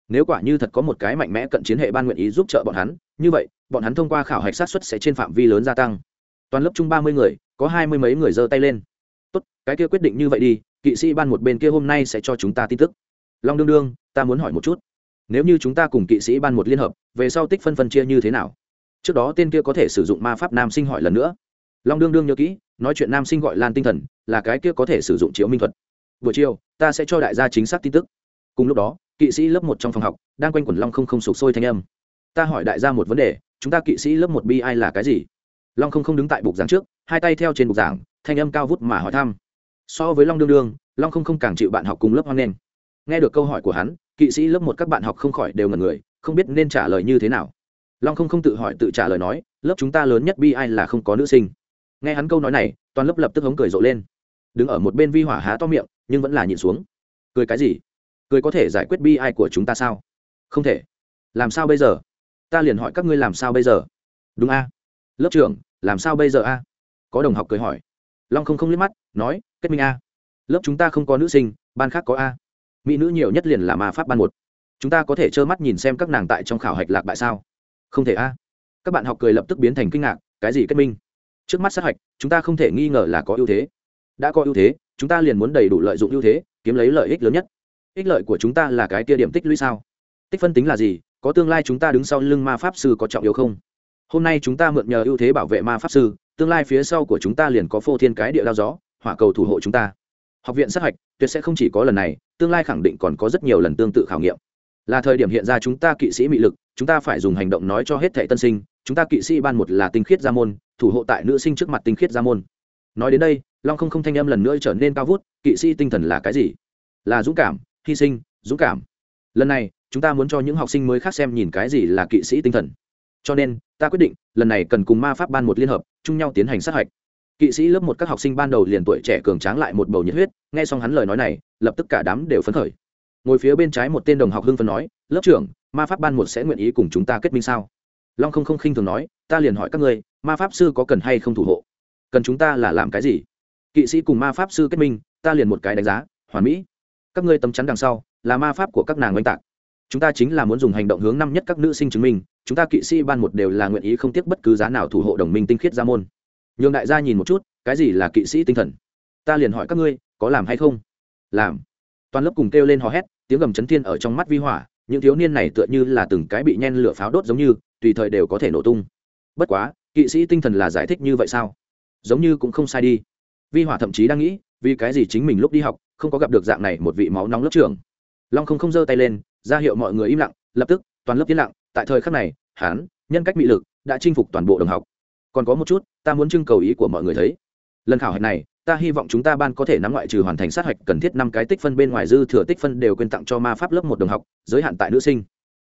Nếu quả như thật có một cái mạnh mẽ cận chiến hệ ban nguyện ý giúp trợ bọn hắn, như vậy, bọn hắn thông qua khảo hạch sát xuất sẽ trên phạm vi lớn gia tăng. Toàn lớp chung ba mươi người, có hai mươi mấy người giơ tay lên. Tốt, cái kia quyết định như vậy đi, kỵ sĩ ban một bên kia hôm nay sẽ cho chúng ta tin tức long đương đương, ta muốn hỏi một chút. Nếu như chúng ta cùng kỵ sĩ ban một liên hợp, về sau tích phân phân chia như thế nào? Trước đó tên kia có thể sử dụng ma pháp nam sinh hỏi lần nữa. Long đương đương nhớ kỹ, nói chuyện nam sinh gọi lan tinh thần, là cái kia có thể sử dụng chiếu minh thuật. Buổi chiều, ta sẽ cho đại gia chính xác tin tức. Cùng lúc đó, kỵ sĩ lớp một trong phòng học, đang quanh quẩn long không không sụp sôi thanh âm. Ta hỏi đại gia một vấn đề, chúng ta kỵ sĩ lớp một bi ai là cái gì? Long không không đứng tại bục giảng trước, hai tay theo trên bục giảng, thanh âm cao vút mà hỏi thăm. So với long đương đương, long không không càng chịu bạn học cùng lớp hoan nghênh nghe được câu hỏi của hắn, kỵ sĩ lớp một các bạn học không khỏi đều ngần người, không biết nên trả lời như thế nào. Long không không tự hỏi tự trả lời nói, lớp chúng ta lớn nhất bi ai là không có nữ sinh. Nghe hắn câu nói này, toàn lớp lập tức hống cười rộ lên. Đứng ở một bên vi hỏa há to miệng, nhưng vẫn là nhìn xuống. Cười cái gì? Cười có thể giải quyết bi ai của chúng ta sao? Không thể. Làm sao bây giờ? Ta liền hỏi các ngươi làm sao bây giờ? Đúng a. Lớp trưởng, làm sao bây giờ a? Có đồng học cười hỏi. Long không không liếc mắt, nói, kết minh a. Lớp chúng ta không có nữ sinh, ban khác có a mỹ nữ nhiều nhất liền là ma pháp ban một. Chúng ta có thể trơ mắt nhìn xem các nàng tại trong khảo hạch lạc bại sao? Không thể a. Các bạn học cười lập tức biến thành kinh ngạc, cái gì kết minh? Trước mắt sát hạch, chúng ta không thể nghi ngờ là có ưu thế. Đã có ưu thế, chúng ta liền muốn đầy đủ lợi dụng ưu thế, kiếm lấy lợi ích lớn nhất. Ích lợi của chúng ta là cái tia điểm tích lũy sao? Tích phân tính là gì? Có tương lai chúng ta đứng sau lưng ma pháp sư có trọng yếu không? Hôm nay chúng ta mượn nhờ ưu thế bảo vệ ma pháp sư, tương lai phía sau của chúng ta liền có phô thiên cái địa đao gió, hỏa cầu thủ hộ chúng ta. Học viện sát hạch, tuyệt sẽ không chỉ có lần này tương lai khẳng định còn có rất nhiều lần tương tự khảo nghiệm. Là thời điểm hiện ra chúng ta kỵ sĩ mị lực, chúng ta phải dùng hành động nói cho hết thệ tân sinh, chúng ta kỵ sĩ ban một là tinh khiết gia môn, thủ hộ tại nữ sinh trước mặt tinh khiết gia môn. Nói đến đây, long không không thanh âm lần nữa trở nên cao vút, kỵ sĩ tinh thần là cái gì? Là dũng cảm, hy sinh, dũng cảm. Lần này, chúng ta muốn cho những học sinh mới khác xem nhìn cái gì là kỵ sĩ tinh thần. Cho nên, ta quyết định, lần này cần cùng ma pháp ban một liên hợp, chung nhau tiến hành sát hạch. Kỵ sĩ lớp một các học sinh ban đầu liền tuổi trẻ cường tráng lại một bầu nhiệt huyết, nghe xong hắn lời nói này lập tức cả đám đều phấn khởi. Ngồi phía bên trái một tên đồng học hưng phấn nói, lớp trưởng, ma pháp ban một sẽ nguyện ý cùng chúng ta kết minh sao? Long không không khinh thường nói, ta liền hỏi các ngươi, ma pháp sư có cần hay không thủ hộ? Cần chúng ta là làm cái gì? Kỵ sĩ cùng ma pháp sư kết minh, ta liền một cái đánh giá, hoàn mỹ. Các ngươi tấm chắn đằng sau, là ma pháp của các nàng oanh tạc. Chúng ta chính là muốn dùng hành động hướng năm nhất các nữ sinh chứng minh, chúng ta kỵ sĩ ban một đều là nguyện ý không tiếc bất cứ giá nào thủ hộ đồng minh tinh khiết gia môn. Nhường đại gia nhìn một chút, cái gì là kỵ sĩ tinh thần? Ta liền hỏi các ngươi, có làm hay không? Làm. Toàn lớp cùng kêu lên hò hét, tiếng gầm chấn thiên ở trong mắt vi hỏa, những thiếu niên này tựa như là từng cái bị nhen lửa pháo đốt giống như, tùy thời đều có thể nổ tung. Bất quá, kỵ sĩ tinh thần là giải thích như vậy sao? Giống như cũng không sai đi. Vi hỏa thậm chí đang nghĩ, vì cái gì chính mình lúc đi học, không có gặp được dạng này một vị máu nóng lớp trưởng. Long không không giơ tay lên, ra hiệu mọi người im lặng, lập tức, toàn lớp yên lặng, tại thời khắc này hán nhân cách mị lực, đã chinh phục toàn bộ đồng học. Còn có một chút, ta muốn trưng cầu ý của mọi người thấy. Lần khảo hạch này ta hy vọng chúng ta ban có thể nắm ngoại trừ hoàn thành sát hạch cần thiết năm cái tích phân bên ngoài dư thừa tích phân đều quyên tặng cho ma pháp lớp một đồng học, giới hạn tại nữ sinh.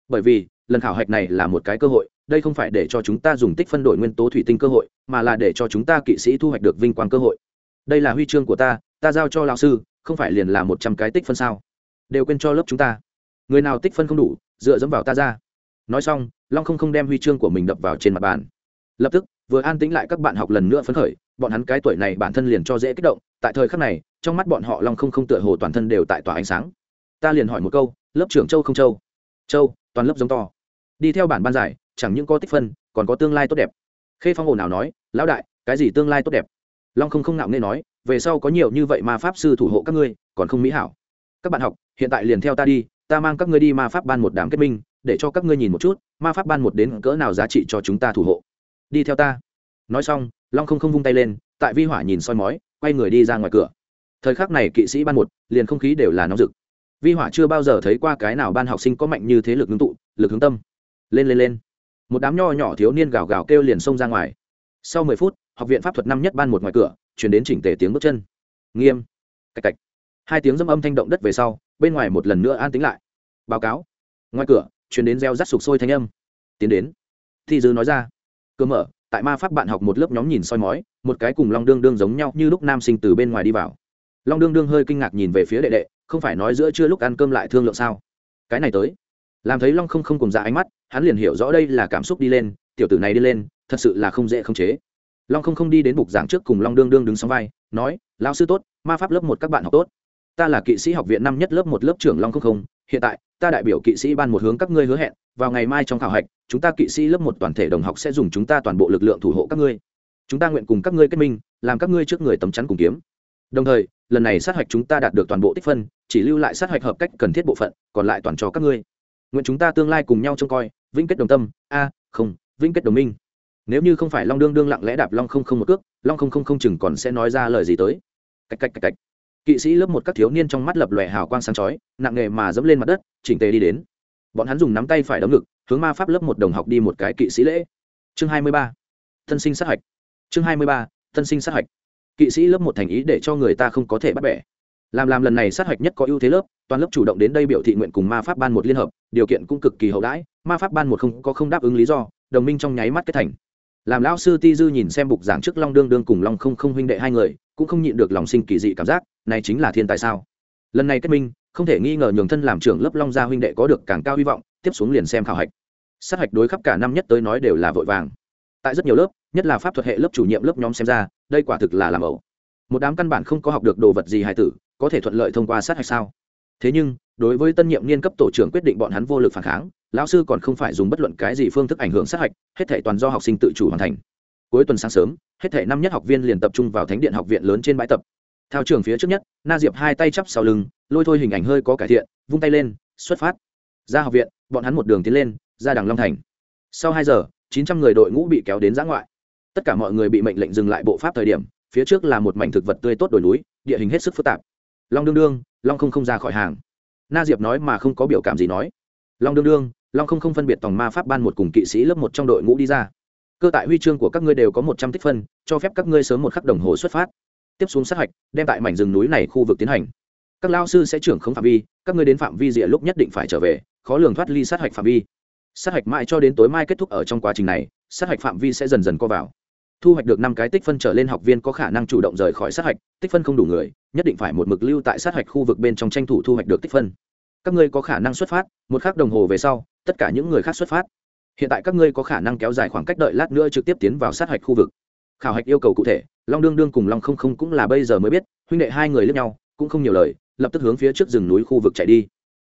Bởi vì, lần khảo hạch này là một cái cơ hội, đây không phải để cho chúng ta dùng tích phân đổi nguyên tố thủy tinh cơ hội, mà là để cho chúng ta kỵ sĩ thu hoạch được vinh quang cơ hội. Đây là huy chương của ta ta giao cho lão sư, không phải liền là một trăm cái tích phân sao? Đều quên cho lớp chúng ta. Người nào tích phân không đủ, dựa dẫm vào ta ra. Nói xong, long không không đem huy chương của mình đập vào trên mặt bàn. Lập tức, vừa an tĩnh lại các bạn học lần nữa phấn khởi bọn hắn cái tuổi này bản thân liền cho dễ kích động, tại thời khắc này, trong mắt bọn họ long không không tựa hồ toàn thân đều tại tỏa ánh sáng. Ta liền hỏi một câu, lớp trưởng châu không châu? Châu, toàn lớp giống to. Đi theo bản ban giải, chẳng những có tích phân, còn có tương lai tốt đẹp. Khê phong ồn nào nói, lão đại, cái gì tương lai tốt đẹp? Long không không nạo nghe nói, về sau có nhiều như vậy mà pháp sư thủ hộ các ngươi, còn không mỹ hảo. Các bạn học, hiện tại liền theo ta đi, ta mang các ngươi đi ma pháp ban một đám kết minh, để cho các ngươi nhìn một chút, ma pháp ban một đến cỡ nào giá trị cho chúng ta thủ hộ. Đi theo ta. Nói xong long không không vung tay lên, tại vi hỏa nhìn soi mói, quay người đi ra ngoài cửa. Thời khắc này kỵ sĩ ban một, liền không khí đều là nóng rực. Vi hỏa chưa bao giờ thấy qua cái nào ban học sinh có mạnh như thế lực ngưng tụ, lực hướng tâm. Lên lên lên. Một đám nho nhỏ thiếu niên gào gào kêu liền xông ra ngoài. Sau mười phút, học viện pháp thuật năm nhất ban một ngoài cửa, chuyển đến chỉnh tề tiếng bước chân. Nghiêm. Cạch cạch. Hai tiếng dâm âm thanh động đất về sau, bên ngoài một lần nữa an tính lại. Báo cáo. Ngoài cửa, chuyển đến reo rắt sục sôi thanh âm. Tiến đến. Thi dư nói ra. Cơ mở tại ma pháp bạn học một lớp nhóm nhìn soi mói, một cái cùng long đương đương giống nhau như lúc nam sinh từ bên ngoài đi vào. Long đương đương hơi kinh ngạc nhìn về phía đệ đệ, không phải nói giữa chưa lúc ăn cơm lại thương lượng sao? Cái này tới. Làm thấy long không không cùng ra ánh mắt, hắn liền hiểu rõ đây là cảm xúc đi lên, tiểu tử này đi lên, thật sự là không dễ không chế. Long không không đi đến bục giảng trước cùng long đương đương đứng sóng vai, nói lao sư tốt, ma pháp lớp một các bạn học tốt. Ta là kỵ sĩ học viện năm nhất lớp một lớp trưởng long không không, hiện tại, ta đại biểu kỵ sĩ ban một hướng các ngươi hứa hẹn vào ngày mai trong khảo hạch, chúng ta kỵ sĩ lớp một toàn thể đồng học sẽ dùng chúng ta toàn bộ lực lượng thủ hộ các ngươi. Chúng ta nguyện cùng các ngươi kết minh, làm các ngươi trước người tấm chắn cùng kiếm. Đồng thời, lần này sát hạch chúng ta đạt được toàn bộ tích phân, chỉ lưu lại sát hạch hợp cách cần thiết bộ phận, còn lại toàn cho các ngươi. Nguyện chúng ta tương lai cùng nhau trông coi, vĩnh kết đồng tâm, a, không, vĩnh kết đồng minh. Nếu như không phải long đương đương lặng lẽ đạp long không không một cước, long không không không chừng còn sẽ nói ra lời gì tới. Cạch cạch cạch cạch. kỵ sĩ lớp một các thiếu niên trong mắt lập lòe hào quang sáng chói, nặng nghề mà dẫm lên mặt đất, chỉnh tề đi đến bọn hắn dùng nắm tay phải đấm ngực, hướng ma pháp lớp một đồng học đi một cái kỵ sĩ lễ. Chương hai mươi ba. Thân sinh sát hạch. Chương hai mươi ba, thân sinh sát hạch. Kỵ sĩ lớp một thành ý để cho người ta không có thể bắt bẻ. Làm làm lần này sát hạch nhất có ưu thế lớp, toàn lớp chủ động đến đây biểu thị nguyện cùng ma pháp ban một liên hợp, điều kiện cũng cực kỳ hậu đãi, ma pháp ban một không có không đáp ứng lý do, đồng minh trong nháy mắt kết thành. Làm lão sư ti dư nhìn xem bục giảng trước long đương đương cùng long không không huynh đệ hai người, cũng không nhịn được lòng sinh kỳ dị cảm giác, này chính là thiên tài sao? Lần này kết minh không thể nghi ngờ nhường thân làm trưởng lớp long gia huynh đệ có được càng cao hy vọng, tiếp xuống liền xem khảo hạch. Sát hạch đối khắp cả năm nhất tới nói đều là vội vàng. Tại rất nhiều lớp, nhất là pháp thuật hệ lớp chủ nhiệm lớp nhóm xem ra, đây quả thực là làm ẩu. Một đám căn bản không có học được đồ vật gì hài tử, có thể thuận lợi thông qua sát hạch sao? Thế nhưng, đối với tân nhiệm niên cấp tổ trưởng quyết định bọn hắn vô lực phản kháng, lão sư còn không phải dùng bất luận cái gì phương thức ảnh hưởng sát hạch, hết thể toàn do học sinh tự chủ hoàn thành. Cuối tuần sáng sớm, hết thể năm nhất học viên liền tập trung vào thánh điện học viện lớn trên bãi tập. Thao trường phía trước nhất, na diệp hai tay chắp sau lưng, lôi thôi hình ảnh hơi có cải thiện, vung tay lên, xuất phát. Ra học viện, bọn hắn một đường tiến lên, ra đằng long thành. Sau hai giờ, chín trăm người đội ngũ bị kéo đến giã ngoại. Tất cả mọi người bị mệnh lệnh dừng lại bộ pháp thời điểm, phía trước là một mảnh thực vật tươi tốt đồi núi, địa hình hết sức phức tạp. Long đương đương, long không không ra khỏi hàng. Na diệp nói mà không có biểu cảm gì nói. Long đương đương, long không không phân biệt tòng ma pháp ban một cùng kỵ sĩ lớp một trong đội ngũ đi ra. Cơ tại huy chương của các ngươi đều có một trăm tích phân, cho phép các ngươi sớm một khắc đồng hồ xuất phát tiếp xuống sát hạch, đem tại mảnh rừng núi này khu vực tiến hành. Các lao sư sẽ trưởng không phạm vi, các ngươi đến phạm vi rìa lúc nhất định phải trở về, khó lường thoát ly sát hạch phạm vi. Sát hạch mãi cho đến tối mai kết thúc ở trong quá trình này, sát hạch phạm vi sẽ dần dần co vào. Thu hoạch được năm cái tích phân trở lên học viên có khả năng chủ động rời khỏi sát hạch, tích phân không đủ người, nhất định phải một mực lưu tại sát hạch khu vực bên trong tranh thủ thu hoạch được tích phân. Các ngươi có khả năng xuất phát, một khắc đồng hồ về sau, tất cả những người khác xuất phát. Hiện tại các ngươi có khả năng kéo dài khoảng cách đợi lát nữa trực tiếp tiến vào sát hạch khu vực. Khảo hạch yêu cầu cụ thể long đương đương cùng long không không cũng là bây giờ mới biết, huynh đệ hai người lướt nhau, cũng không nhiều lời, lập tức hướng phía trước rừng núi khu vực chạy đi.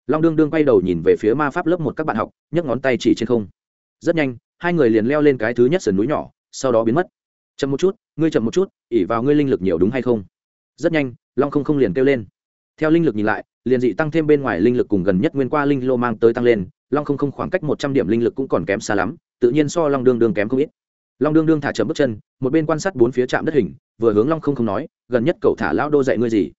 Long đương đương quay đầu nhìn về phía ma pháp lớp một các bạn học, nhấc ngón tay chỉ trên không. Rất nhanh, hai người liền leo lên cái thứ nhất sườn núi nhỏ, sau đó biến mất. Chậm một chút, ngươi chậm một chút ỉ vào ngươi linh lực nhiều đúng hay không? Rất nhanh, long không không liền kêu lên. Theo linh lực nhìn lại, liền dị tăng thêm bên ngoài linh lực cùng gần nhất nguyên qua linh lô mang tới tăng lên, long không không khoảng cách một trăm điểm linh lực cũng còn kém xa lắm, tự nhiên so long đương đương kém không ít long đương đương thả chậm bước chân, một bên quan sát bốn phía trạm đất hình, vừa hướng long không không nói, gần nhất cậu thả lão đô dạy ngươi gì?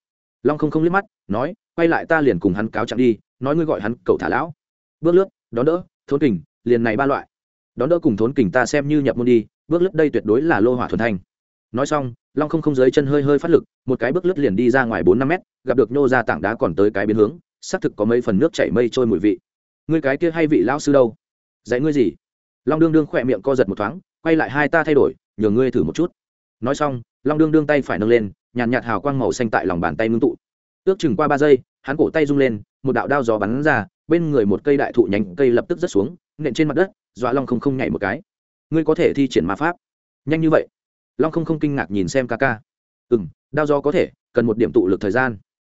Long không không liếc mắt, nói, quay lại ta liền cùng hắn cáo trạng đi, nói ngươi gọi hắn cậu thả lão. Bước lướt, đón đỡ, thốn kình, liền này ba loại. Đón đỡ cùng thốn kình ta xem như nhập môn đi, bước lướt đây tuyệt đối là lô hỏa thuần thanh. Nói xong, long không không dưới chân hơi hơi phát lực, một cái bước lướt liền đi ra ngoài bốn năm mét, gặp được nhô ra tảng đá còn tới cái biến hướng, xác thực có mấy phần nước chảy mây trôi mùi vị. Ngươi cái kia hay vị lão sư đâu? Dạy ngươi gì? Long đương đương khỏe miệng co giật một thoáng quay lại hai ta thay đổi, nhờ ngươi thử một chút. Nói xong, long đương đương tay phải nâng lên, nhàn nhạt hào quang màu xanh tại lòng bàn tay ngưng tụ. Ước chừng qua ba giây, hắn cổ tay rung lên, một đạo đao gió bắn ra, bên người một cây đại thụ nhánh cây lập tức rớt xuống, nện trên mặt đất, dọa long không không nhảy một cái. Ngươi có thể thi triển ma pháp. Nhanh như vậy. Long không không kinh ngạc nhìn xem ca ca. Ừ m đao gió có thể, cần một điểm tụ lực thời gian.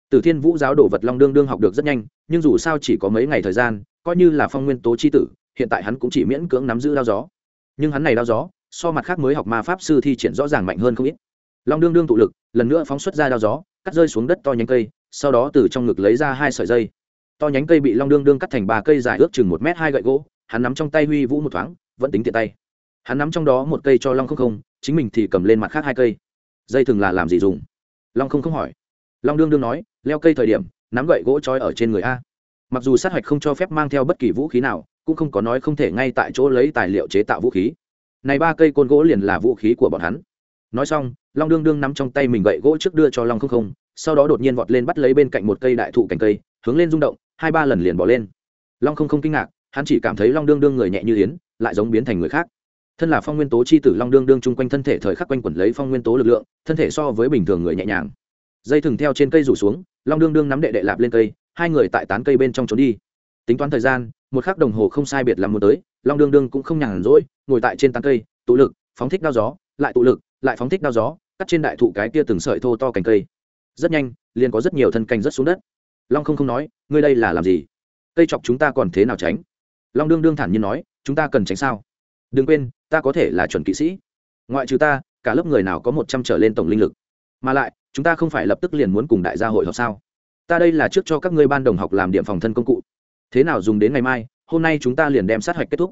Từ thiên vũ giáo đồ vật long đương đương học được rất nhanh, nhưng dù sao chỉ có mấy ngày thời gian, coi như là phong nguyên tố c h i tử, hiện tại hắn cũng chỉ miễn cưỡng nắm giữ đao gió nhưng hắn này đao gió, so mặt khác mới học ma pháp sư thi triển rõ ràng mạnh hơn không ít. Long đương đương tụ lực, lần nữa phóng xuất ra đao gió, cắt rơi xuống đất to nhánh cây, sau đó từ trong ngực lấy ra hai sợi dây. To nhánh cây bị long đương đương cắt thành ba cây dài ước chừng một m hai gậy gỗ, hắn nắm trong tay huy vũ một thoáng, vẫn tính tiện tay. Hắn nắm trong đó một cây cho long không không, chính mình thì cầm lên mặt khác hai cây. Dây thường là làm gì dùng? Long không không hỏi. Long đương đương nói, leo cây thời điểm, nắm gậy gỗ trói ở trên người a. Mặc dù sát hạch không cho phép mang theo bất kỳ vũ khí nào cũng không có nói không thể ngay tại chỗ lấy tài liệu chế tạo vũ khí. Này ba cây côn gỗ liền là vũ khí của bọn hắn. Nói xong, long đương đương nắm trong tay mình gậy gỗ trước đưa cho long không không, sau đó đột nhiên vọt lên bắt lấy bên cạnh một cây đại thụ cành cây, hướng lên rung động, hai ba lần liền bỏ lên. Long không không kinh ngạc, hắn chỉ cảm thấy long đương đương người nhẹ như yến, lại giống biến thành người khác. Thân là phong nguyên tố chi tử, long đương đương chung quanh thân thể thời khắc quanh quẩn lấy phong nguyên tố lực lượng, thân thể so với bình thường người nhẹ nhàng. Dây thừng theo trên cây rủ xuống, long đương đương nắm đệ đệ lạp lên cây, hai người tại tán cây bên trong trốn đi tính toán thời gian, một khắc đồng hồ không sai biệt làm muốn tới, long đương đương cũng không nhàn rỗi, ngồi tại trên tán cây, tụ lực, phóng thích đao gió, lại tụ lực, lại phóng thích đao gió, cắt trên đại thụ cái kia từng sợi thô to cành cây. Rất nhanh, liền có rất nhiều thân cành rất xuống đất. Long không không nói, ngươi đây là làm gì? Cây chọc chúng ta còn thế nào tránh? Long đương đương thản nhiên nói, chúng ta cần tránh sao? Đừng quên, ta có thể là chuẩn kỵ sĩ. Ngoại trừ ta, cả lớp người nào có một trăm trở lên tổng linh lực. Mà lại, chúng ta không phải lập tức liền muốn cùng đại gia hội họp sao? Ta đây là trước cho các ngươi ban đồng học làm điểm phòng thân công cụ thế nào dùng đến ngày mai, hôm nay chúng ta liền đem sát hạch kết thúc.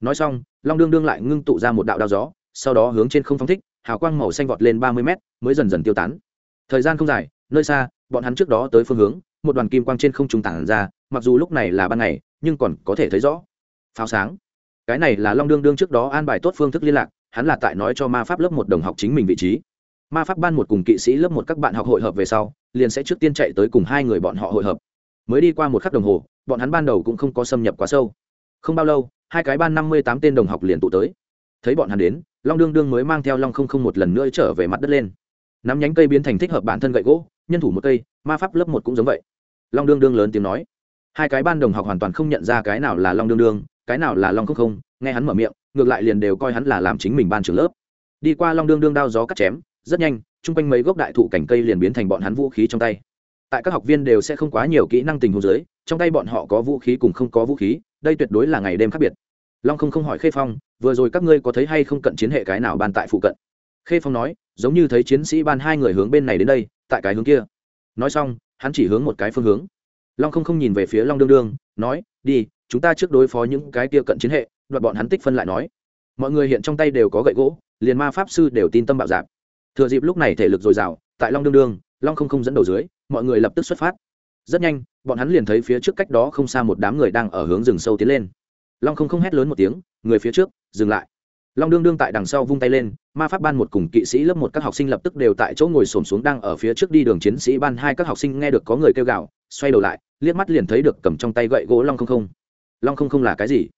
Nói xong, long đương đương lại ngưng tụ ra một đạo đao gió, sau đó hướng trên không phóng thích, hào quang màu xanh vọt lên ba mươi mét, mới dần dần tiêu tán. Thời gian không dài, nơi xa, bọn hắn trước đó tới phương hướng, một đoàn kim quang trên không trung tản ra, mặc dù lúc này là ban ngày, nhưng còn có thể thấy rõ. Pháo sáng. Cái này là long đương đương trước đó an bài tốt phương thức liên lạc, hắn là tại nói cho ma pháp lớp một đồng học chính mình vị trí. Ma pháp ban một cùng kỵ sĩ lớp một các bạn học hội hợp về sau, liền sẽ trước tiên chạy tới cùng hai người bọn họ hội hợp mới đi qua một khắc đồng hồ, bọn hắn ban đầu cũng không có xâm nhập quá sâu. Không bao lâu, hai cái ban năm mươi tám tên đồng học liền tụ tới. Thấy bọn hắn đến, long đương đương mới mang theo long không không một lần nữa trở về mặt đất lên. Nắm nhánh cây biến thành thích hợp bản thân gậy gỗ, nhân thủ một cây, ma pháp lớp một cũng giống vậy. Long đương đương lớn tiếng nói. Hai cái ban đồng học hoàn toàn không nhận ra cái nào là long đương đương, cái nào là long không không, nghe hắn mở miệng, ngược lại liền đều coi hắn là làm chính mình ban trưởng lớp. Đi qua long đương đương đao gió cắt chém, rất nhanh, chung quanh mấy gốc đại thụ cảnh cây liền biến thành bọn hắn vũ khí trong tay tại các học viên đều sẽ không quá nhiều kỹ năng tình huống dưới, trong tay bọn họ có vũ khí cùng không có vũ khí, đây tuyệt đối là ngày đêm khác biệt. Long không không hỏi khê phong, vừa rồi các ngươi có thấy hay không cận chiến hệ cái nào ban tại phụ cận? Khê phong nói, giống như thấy chiến sĩ ban hai người hướng bên này đến đây, tại cái hướng kia. Nói xong, hắn chỉ hướng một cái phương hướng. Long không không nhìn về phía long đương đương, nói, đi, chúng ta trước đối phó những cái kia cận chiến hệ. Đoạt bọn hắn tích phân lại nói, mọi người hiện trong tay đều có gậy gỗ, liền ma pháp sư đều tin tâm bạo dạp thừa dịp lúc này thể lực dồi dào, tại long đương đương, long không không dẫn đầu dưới mọi người lập tức xuất phát. Rất nhanh, bọn hắn liền thấy phía trước cách đó không xa một đám người đang ở hướng rừng sâu tiến lên. Long không không hét lớn một tiếng, người phía trước, dừng lại. Long đương đương tại đằng sau vung tay lên, ma pháp ban một cùng kỵ sĩ lớp một các học sinh lập tức đều tại chỗ ngồi xổm xuống đang ở phía trước đi đường chiến sĩ ban hai các học sinh nghe được có người kêu gào, xoay đầu lại, liếc mắt liền thấy được cầm trong tay gậy gỗ long không không. Long không không là cái gì?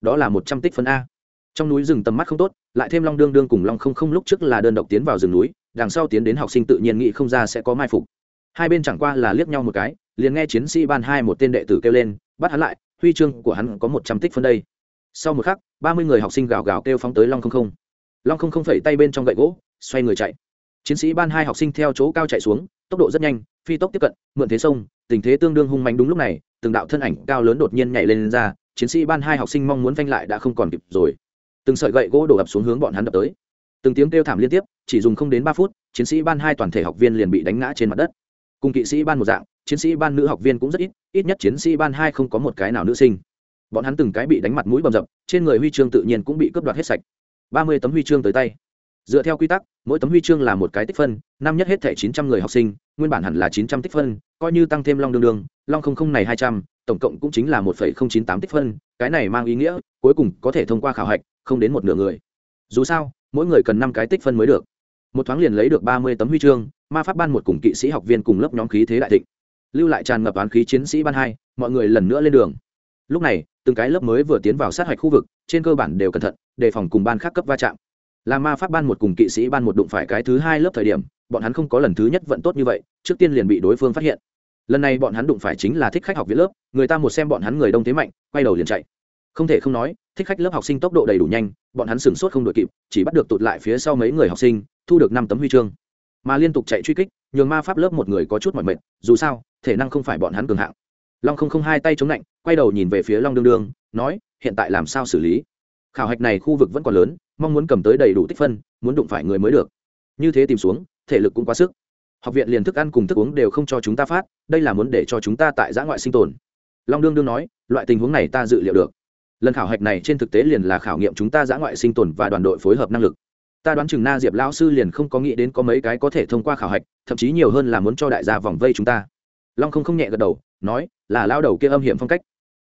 Đó là một trăm tích phân a. Trong núi rừng tầm mắt không tốt, lại thêm long đương đương cùng long không không lúc trước là đơn độc tiến vào rừng núi, đằng sau tiến đến học sinh tự nhiên nghĩ không ra sẽ có mai phục hai bên chẳng qua là liếc nhau một cái liền nghe chiến sĩ ban hai một tên đệ tử kêu lên bắt hắn lại huy chương của hắn có một trăm tích phân đây. Sau một khắc ba mươi người học sinh gào gào kêu phóng tới long không không. Long không không phẩy tay bên trong gậy gỗ xoay người chạy. Chiến sĩ ban hai học sinh theo chỗ cao chạy xuống tốc độ rất nhanh phi tốc tiếp cận mượn thế sông tình thế tương đương hung mạnh đúng lúc này từng đạo thân ảnh cao lớn đột nhiên nhảy lên, lên ra chiến sĩ ban hai học sinh mong muốn phanh lại đã không còn kịp rồi. Từng sợi gậy gỗ đổ ập xuống hướng bọn hắn đập tới. Từng tiếng kêu thảm liên tiếp chỉ dùng không đến ba phút chiến sĩ ban hai toàn thể học viên liền bị đánh ngã trên mặt đất cùng kỵ sĩ ban một dạng, chiến sĩ ban nữ học viên cũng rất ít ít nhất chiến sĩ ban hai không có một cái nào nữ sinh. Bọn hắn từng cái bị đánh mặt mũi bầm dập, trên người huy chương tự nhiên cũng bị cướp đoạt hết sạch. Ba mươi tấm huy chương tới tay. Dựa theo quy tắc, mỗi tấm huy chương là một cái tích phân, năm nhất hết thẻ chín trăm người học sinh, nguyên bản hẳn là chín trăm tích phân, coi như tăng thêm long đương đương, long không không này hai trăm, tổng cộng cũng chính là một phẩy không chín tám tích phân, cái này mang ý nghĩa, cuối cùng có thể thông qua khảo hạch, không đến một nửa người. Dù sao, mỗi người cần năm cái tích phân mới được. Một thoáng liền lấy được ba mươi tấm huy chương ma pháp ban một cùng kỵ sĩ học viên cùng lớp nhóm khí thế đại thịnh. Lưu lại tràn ngập oán khí chiến sĩ ban hai, mọi người lần nữa lên đường. Lúc này, từng cái lớp mới vừa tiến vào sát hạch khu vực, trên cơ bản đều cẩn thận, đề phòng cùng ban khác cấp va chạm. Là ma pháp ban một cùng kỵ sĩ ban một đụng phải cái thứ hai lớp thời điểm, bọn hắn không có lần thứ nhất vận tốt như vậy, trước tiên liền bị đối phương phát hiện. Lần này bọn hắn đụng phải chính là thích khách học viện lớp, người ta một xem bọn hắn người đông thế mạnh, quay đầu liền chạy. Không thể không nói, thích khách lớp học sinh tốc độ đầy đủ nhanh, bọn hắn sửng sốt không đội kịp, chỉ bắt được tụt lại phía sau mấy người học sinh, thu được năm tấm huy chương mà liên tục chạy truy kích, nhường ma pháp lớp một người có chút mọi mệt, dù sao, thể năng không phải bọn hắn cường hạng. Long không không hai tay chống lạnh, quay đầu nhìn về phía long đương đương, nói, hiện tại làm sao xử lý? Khảo hạch này khu vực vẫn còn lớn, mong muốn cầm tới đầy đủ tích phân, muốn đụng phải người mới được. Như thế tìm xuống, thể lực cũng quá sức. Học viện liền thức ăn cùng thức uống đều không cho chúng ta phát, đây là muốn để cho chúng ta tại giã ngoại sinh tồn. Long đương đương nói, loại tình huống này ta dự liệu được. Lần khảo hạch này trên thực tế liền là khảo nghiệm chúng ta giã ngoại sinh tồn và đoàn đội phối hợp năng lực ta đoán chừng na diệp lão sư liền không có nghĩ đến có mấy cái có thể thông qua khảo hạch, thậm chí nhiều hơn là muốn cho đại gia vòng vây chúng ta. Long không không nhẹ gật đầu, nói, là lao đầu kia âm hiểm phong cách.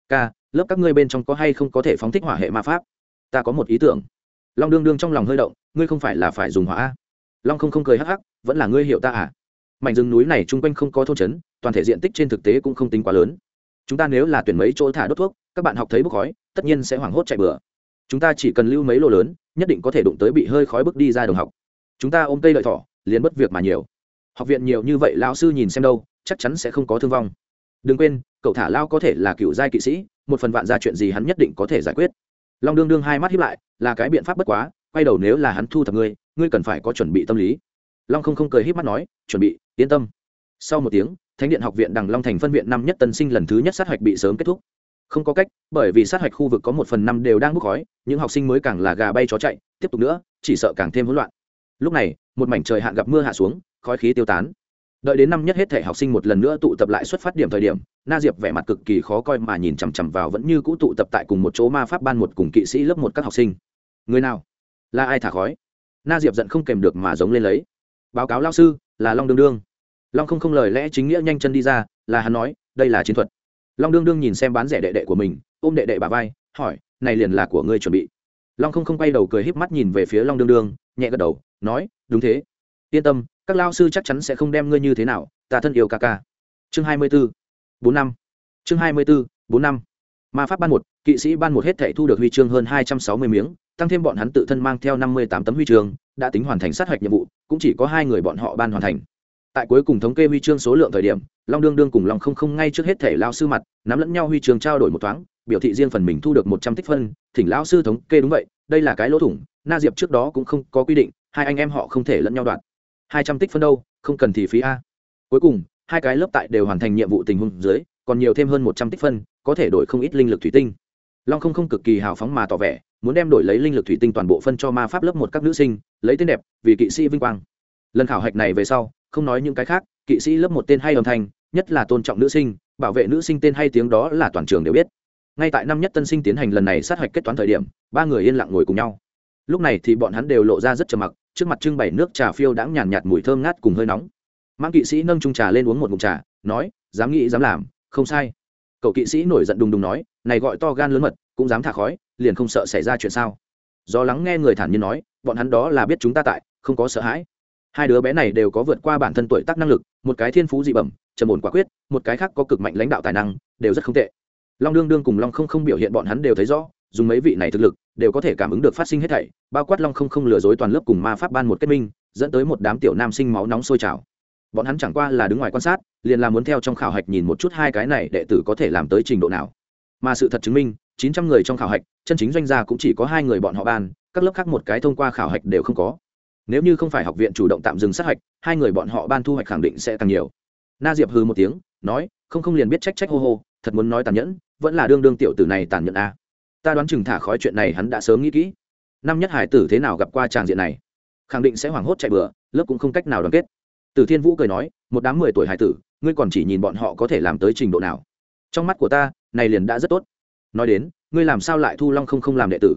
Ca, lớp các ngươi bên trong có hay không có thể phóng thích hỏa hệ ma pháp? Ta có một ý tưởng. Long đương đương trong lòng hơi động, ngươi không phải là phải dùng hỏa long không không cười hắc hắc, vẫn là ngươi hiểu ta à? Mảnh rừng núi này chung quanh không có thôn trấn, toàn thể diện tích trên thực tế cũng không tính quá lớn. Chúng ta nếu là tuyển mấy chỗ thả đốt thuốc, các bạn học thấy bốc khói, tất nhiên sẽ hoảng hốt chạy bừa chúng ta chỉ cần lưu mấy lô lớn, nhất định có thể đụng tới bị hơi khói bước đi ra đồng học. Chúng ta ôm cây lợi thỏ, liền bất việc mà nhiều. Học viện nhiều như vậy, lão sư nhìn xem đâu, chắc chắn sẽ không có thương vong. Đừng quên, cậu thả lao có thể là cựu giai kỵ sĩ, một phần vạn ra chuyện gì hắn nhất định có thể giải quyết. Long đương đương hai mắt hiếp lại, là cái biện pháp bất quá, quay đầu nếu là hắn thu thập ngươi ngươi cần phải có chuẩn bị tâm lý. Long không không cười hiếp mắt nói, chuẩn bị, yên tâm. Sau một tiếng, thánh điện học viện đằng long thành phân viện năm nhất tân sinh lần thứ nhất sát hạch bị sớm kết thúc không có cách, bởi vì sát hạch khu vực có một phần năm đều đang bốc khói, những học sinh mới càng là gà bay chó chạy, tiếp tục nữa, chỉ sợ càng thêm hỗn loạn. Lúc này, một mảnh trời hạn gặp mưa hạ xuống, khói khí tiêu tán. Đợi đến năm nhất hết thể học sinh một lần nữa tụ tập lại xuất phát điểm thời điểm, na diệp vẻ mặt cực kỳ khó coi mà nhìn chằm chằm vào vẫn như cũ tụ tập tại cùng một chỗ ma pháp ban một cùng kỵ sĩ lớp một các học sinh. Người nào? Là ai thả khói? Na diệp giận không kèm được mà giống lên lấy. Báo cáo lao sư, là long đương đương. Long không không lời lẽ chính nghĩa nhanh chân đi ra, là hắn nói, đây là chiến thuật long đương đương nhìn xem bán rẻ đệ đệ của mình, ôm đệ đệ bà vai, hỏi, này liền là của ngươi chuẩn bị. Long không không quay đầu cười híp mắt nhìn về phía long đương đương, nhẹ gật đầu, nói, đúng thế. Yên tâm, các lao sư chắc chắn sẽ không đem ngươi như thế nào, ta thân yêu ca ca. Chương hai mươi b ố bốn năm. Chương hai mươi b ố bốn năm. Ma pháp ban một, kỵ sĩ ban một hết thể thu được huy chương hơn hai trăm sáu mươi miếng, tăng thêm bọn hắn tự thân mang theo năm mươi tám tấm huy chương, đã tính hoàn thành sát hạch nhiệm vụ, cũng chỉ có hai người bọn họ ban hoàn thành tại cuối cùng thống kê huy chương số lượng thời điểm, long đương đương cùng long không không ngay trước hết thể lao sư mặt, nắm lẫn nhau huy chương trao đổi một thoáng, biểu thị riêng phần mình thu được một trăm tích phân, thỉnh lão sư thống kê đúng vậy, đây là cái lỗ thủng, na diệp trước đó cũng không có quy định, hai anh em họ không thể lẫn nhau đoạt. Hai trăm tích phân đâu, không cần thì phí a. Cuối cùng, hai cái lớp tại đều hoàn thành nhiệm vụ tình huống dưới, còn nhiều thêm hơn một trăm tích phân, có thể đổi không ít linh lực thủy tinh. Long không không cực kỳ hào phóng mà tỏ vẻ, muốn đem đổi lấy linh lực thủy tinh toàn bộ phân cho ma pháp lớp một các nữ sinh, lấy tên đẹp, vì kỵ sĩ vinh quang. Lần khảo hạch này về sau không nói những cái khác kỵ sĩ lớp một tên hay âm thanh nhất là tôn trọng nữ sinh bảo vệ nữ sinh tên hay tiếng đó là toàn trường đều biết. Ngay tại năm nhất tân sinh tiến hành lần này sát hạch kết toán thời điểm ba người yên lặng ngồi cùng nhau. Lúc này thì bọn hắn đều lộ ra rất trầm mặc trước mặt trưng bày nước trà phiêu đãng nhàn nhạt, mùi thơm ngát cùng hơi nóng. Mang kỵ sĩ nâng trung trà lên uống một mụm trà nói dám nghĩ dám làm không sai. Cậu kỵ sĩ nổi giận đùng đùng nói này gọi to gan lớn mật cũng dám thả khói liền không sợ xảy ra chuyện sao? Do lắng nghe người thản nhiên nói bọn hắn đó là biết chúng ta tại không có sợ hãi hai đứa bé này đều có vượt qua bản thân tuổi tác năng lực, một cái thiên phú dị bẩm, trầm ổn quả quyết, một cái khác có cực mạnh lãnh đạo tài năng, đều rất không tệ. Long đương đương cùng long không không biểu hiện bọn hắn đều thấy rõ, dùng mấy vị này thực lực, đều có thể cảm ứng được phát sinh hết thảy, bao quát long không không lừa dối toàn lớp cùng ma pháp ban một kết minh, dẫn tới một đám tiểu nam sinh máu nóng sôi trào. Bọn hắn chẳng qua là đứng ngoài quan sát, liền là muốn theo trong khảo hạch nhìn một chút hai cái này đệ tử có thể làm tới trình độ nào. Mà sự thật chứng minh, chín trăm người trong khảo hạch, chân chính doanh gia cũng chỉ có hai người bọn họ ban, các lớp khác một cái thông qua khảo hạch đều không có nếu như không phải học viện chủ động tạm dừng sát hạch, hai người bọn họ ban thu hoạch khẳng định sẽ càng nhiều. Na diệp hư một tiếng, nói, không không liền biết trách trách hô hô, thật muốn nói tàn nhẫn, vẫn là đương đương tiểu tử này tàn nhẫn à. ta đoán chừng thả khói chuyện này hắn đã sớm nghĩ kỹ. Năm nhất hải tử thế nào gặp qua tràng diện này, khẳng định sẽ hoảng hốt chạy bừa, lớp cũng không cách nào đoàn kết. Tử thiên vũ cười nói, một đám mười tuổi hải tử, ngươi còn chỉ nhìn bọn họ có thể làm tới trình độ nào. Trong mắt của ta, này liền đã rất tốt. Nói đến, ngươi làm sao lại thu long không không làm đệ tử?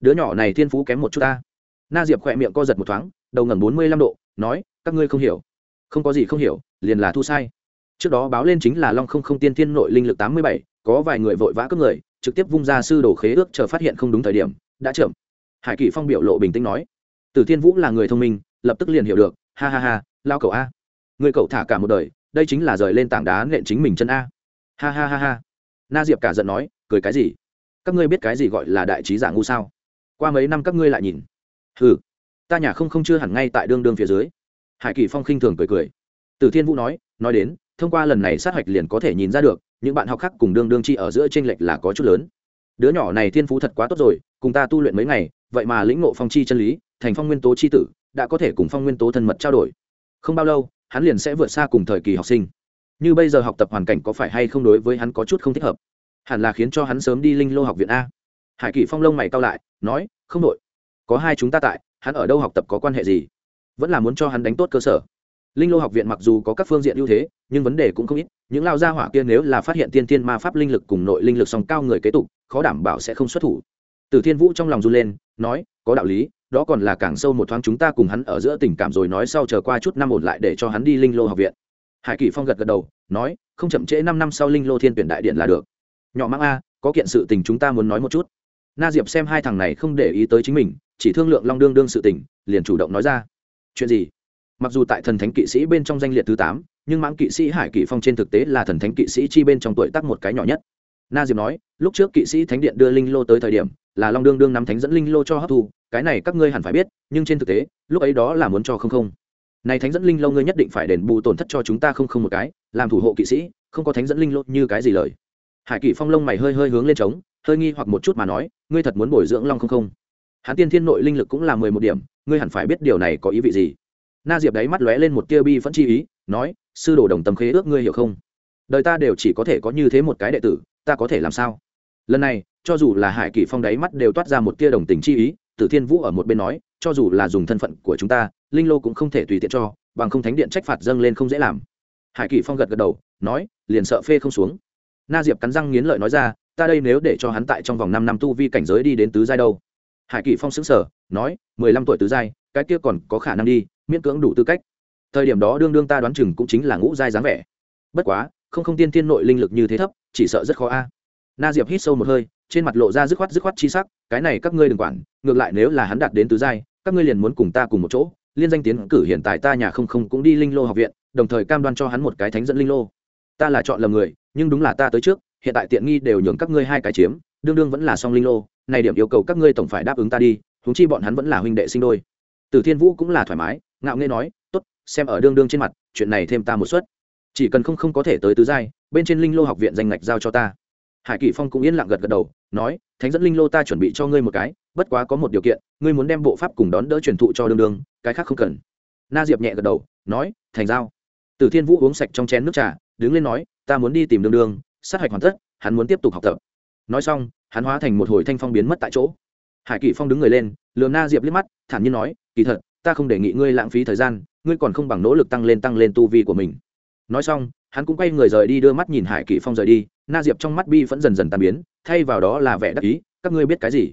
Đứa nhỏ này thiên phú kém một chút ta na diệp khỏe miệng co giật một thoáng, đầu ngẩng bốn mươi lăm độ, nói, các ngươi không hiểu. Không có gì không hiểu, liền là thu sai. Trước đó báo lên chính là long không không tiên thiên nội linh lực tám mươi bảy, có vài người vội vã cướp người, trực tiếp vung ra sư đồ khế ước chờ phát hiện không đúng thời điểm, đã chậm. Hải kỷ phong biểu lộ bình tĩnh nói, tử thiên vũ là người thông minh, lập tức liền hiểu được, ha ha ha, lao cậu a. Người cậu thả cả một đời, đây chính là rời lên tảng đá nện chính mình chân a. Ha ha ha ha. Na diệp cả giận nói, cười cái gì? Các ngươi biết cái gì gọi là đại trí giả ngu sao? Qua mấy năm các ngươi lại nhìn hừ, ta nhà không không chưa hẳn ngay tại đương đương phía dưới. Hải kỳ phong khinh thường cười cười. Từ thiên vũ nói nói đến, thông qua lần này sát hạch liền có thể nhìn ra được, những bạn học khác cùng đương đương chi ở giữa tranh lệch là có chút lớn. Đứa nhỏ này thiên phú thật quá tốt rồi, cùng ta tu luyện mấy ngày, vậy mà lĩnh ngộ phong chi chân lý, thành phong nguyên tố chi tử, đã có thể cùng phong nguyên tố thân mật trao đổi. Không bao lâu, hắn liền sẽ vượt xa cùng thời kỳ học sinh. Như bây giờ học tập hoàn cảnh có phải hay không đối với hắn có chút không thích hợp? Hẳn là khiến cho hắn sớm đi linh lô học viện a. Hải kỳ phong lông mày cao lại, nói, không đội có hai chúng ta tại, hắn ở đâu học tập có quan hệ gì? Vẫn là muốn cho hắn đánh tốt cơ sở. Linh lô học viện mặc dù có các phương diện ưu thế, nhưng vấn đề cũng không ít. Những lao gia hỏa kia nếu là phát hiện tiên tiên ma pháp linh lực cùng nội linh lực song cao người kế tục, khó đảm bảo sẽ không xuất thủ. Từ thiên vũ trong lòng run lên, nói, có đạo lý, đó còn là càng sâu một thoáng chúng ta cùng hắn ở giữa tình cảm rồi nói sau chờ qua chút năm ổn lại để cho hắn đi linh lô học viện. Hải kỷ phong gật gật đầu, nói, không chậm trễ năm năm sau linh lô thiên tuyển đại điện là được. Nhỏ mang a, có kiện sự tình chúng ta muốn nói một chút. Na diệp xem hai thằng này không để ý tới chính mình chỉ thương lượng long đương đương sự tình, liền chủ động nói ra. Chuyện gì? Mặc dù tại thần thánh kỵ sĩ bên trong danh liệt thứ tám, nhưng mãng kỵ sĩ hải kỵ phong trên thực tế là thần thánh kỵ sĩ chi bên trong tuổi tác một cái nhỏ nhất. Na diệp nói, lúc trước kỵ sĩ thánh điện đưa linh lô tới thời điểm, là long đương đương nắm thánh dẫn linh lô cho hấp thu, cái này các ngươi hẳn phải biết, nhưng trên thực tế, lúc ấy đó là muốn cho không không. Này thánh dẫn linh lô ngươi nhất định phải đền bù tổn thất cho chúng ta không không một cái, làm thủ hộ kỵ sĩ, không có thánh dẫn linh lô như cái gì lời. Hải kỵ phong lông mày hơi hơi hướng lên trống, hơi nghi hoặc một chút mà nói, ngươi thật muốn bồi dưỡng long không không? Hắn tiên thiên nội linh lực cũng là mười một điểm, ngươi hẳn phải biết điều này có ý vị gì. Na diệp đáy mắt lóe lên một tia bi phẫn chi ý, nói, sư đồ đồng tâm khế ước ngươi hiểu không? Đời ta đều chỉ có thể có như thế một cái đệ tử, ta có thể làm sao? Lần này, cho dù là hải kỳ phong đáy mắt đều toát ra một tia đồng tình chi ý, tử thiên vũ ở một bên nói, cho dù là dùng thân phận của chúng ta, linh lô cũng không thể tùy tiện cho, bằng không thánh điện trách phạt dâng lên không dễ làm. Hải kỳ phong gật gật đầu, nói, liền sợ phê không xuống. Na diệp cắn răng nghiến lợi nói ra, ta đây nếu để cho hắn tại trong vòng năm năm tu vi cảnh giới đi đến tứ giai đâu? Hải kỷ phong xứng sở nói, mười lăm tuổi tứ giai, cái kia còn có khả năng đi, miễn cưỡng đủ tư cách. Thời điểm đó đương đương ta đoán chừng cũng chính là ngũ giai dáng vẻ. Bất quá, không không tiên tiên nội linh lực như thế thấp, chỉ sợ rất khó a. Na diệp hít sâu một hơi, trên mặt lộ ra dứt khoát dứt khoát chi sắc, cái này các ngươi đừng quản, ngược lại nếu là hắn đạt đến tứ giai, các ngươi liền muốn cùng ta cùng một chỗ, liên danh tiến cử hiện tại ta nhà không không cũng đi linh lô học viện, đồng thời cam đoan cho hắn một cái thánh dẫn linh lô. Ta là chọn lầm người, nhưng đúng là ta tới trước, hiện tại tiện nghi đều nhường các ngươi hai cái chiếm, đương đương vẫn là song linh lô này điểm yêu cầu các ngươi tổng phải đáp ứng ta đi, huống chi bọn hắn vẫn là huynh đệ sinh đôi. Từ thiên vũ cũng là thoải mái, ngạo nghễ nói, tốt, xem ở đương đương trên mặt, chuyện này thêm ta một suất. Chỉ cần không không có thể tới tứ giai, bên trên linh lô học viện danh ngạch giao cho ta. Hải kỷ phong cũng yên lặng gật gật đầu, nói, thánh dẫn linh lô ta chuẩn bị cho ngươi một cái, bất quá có một điều kiện, ngươi muốn đem bộ pháp cùng đón đỡ truyền thụ cho đương đương, cái khác không cần. Na diệp nhẹ gật đầu, nói, thành giao. Từ thiên vũ uống sạch trong chén nước trà, đứng lên nói, ta muốn đi tìm đương đương, sát hạch hoàn tất, hắn muốn tiếp tục học tập nói xong, hắn hóa thành một hồi thanh phong biến mất tại chỗ. Hải kỷ phong đứng người lên, lườm na diệp liếc mắt, thản nhiên nói, kỳ thật, ta không đề nghị ngươi lãng phí thời gian, ngươi còn không bằng nỗ lực tăng lên tăng lên tu vi của mình. Nói xong, hắn cũng quay người rời đi đưa mắt nhìn hải kỷ phong rời đi, na diệp trong mắt bi vẫn dần dần tàn biến, thay vào đó là vẻ đắc ý, các ngươi biết cái gì?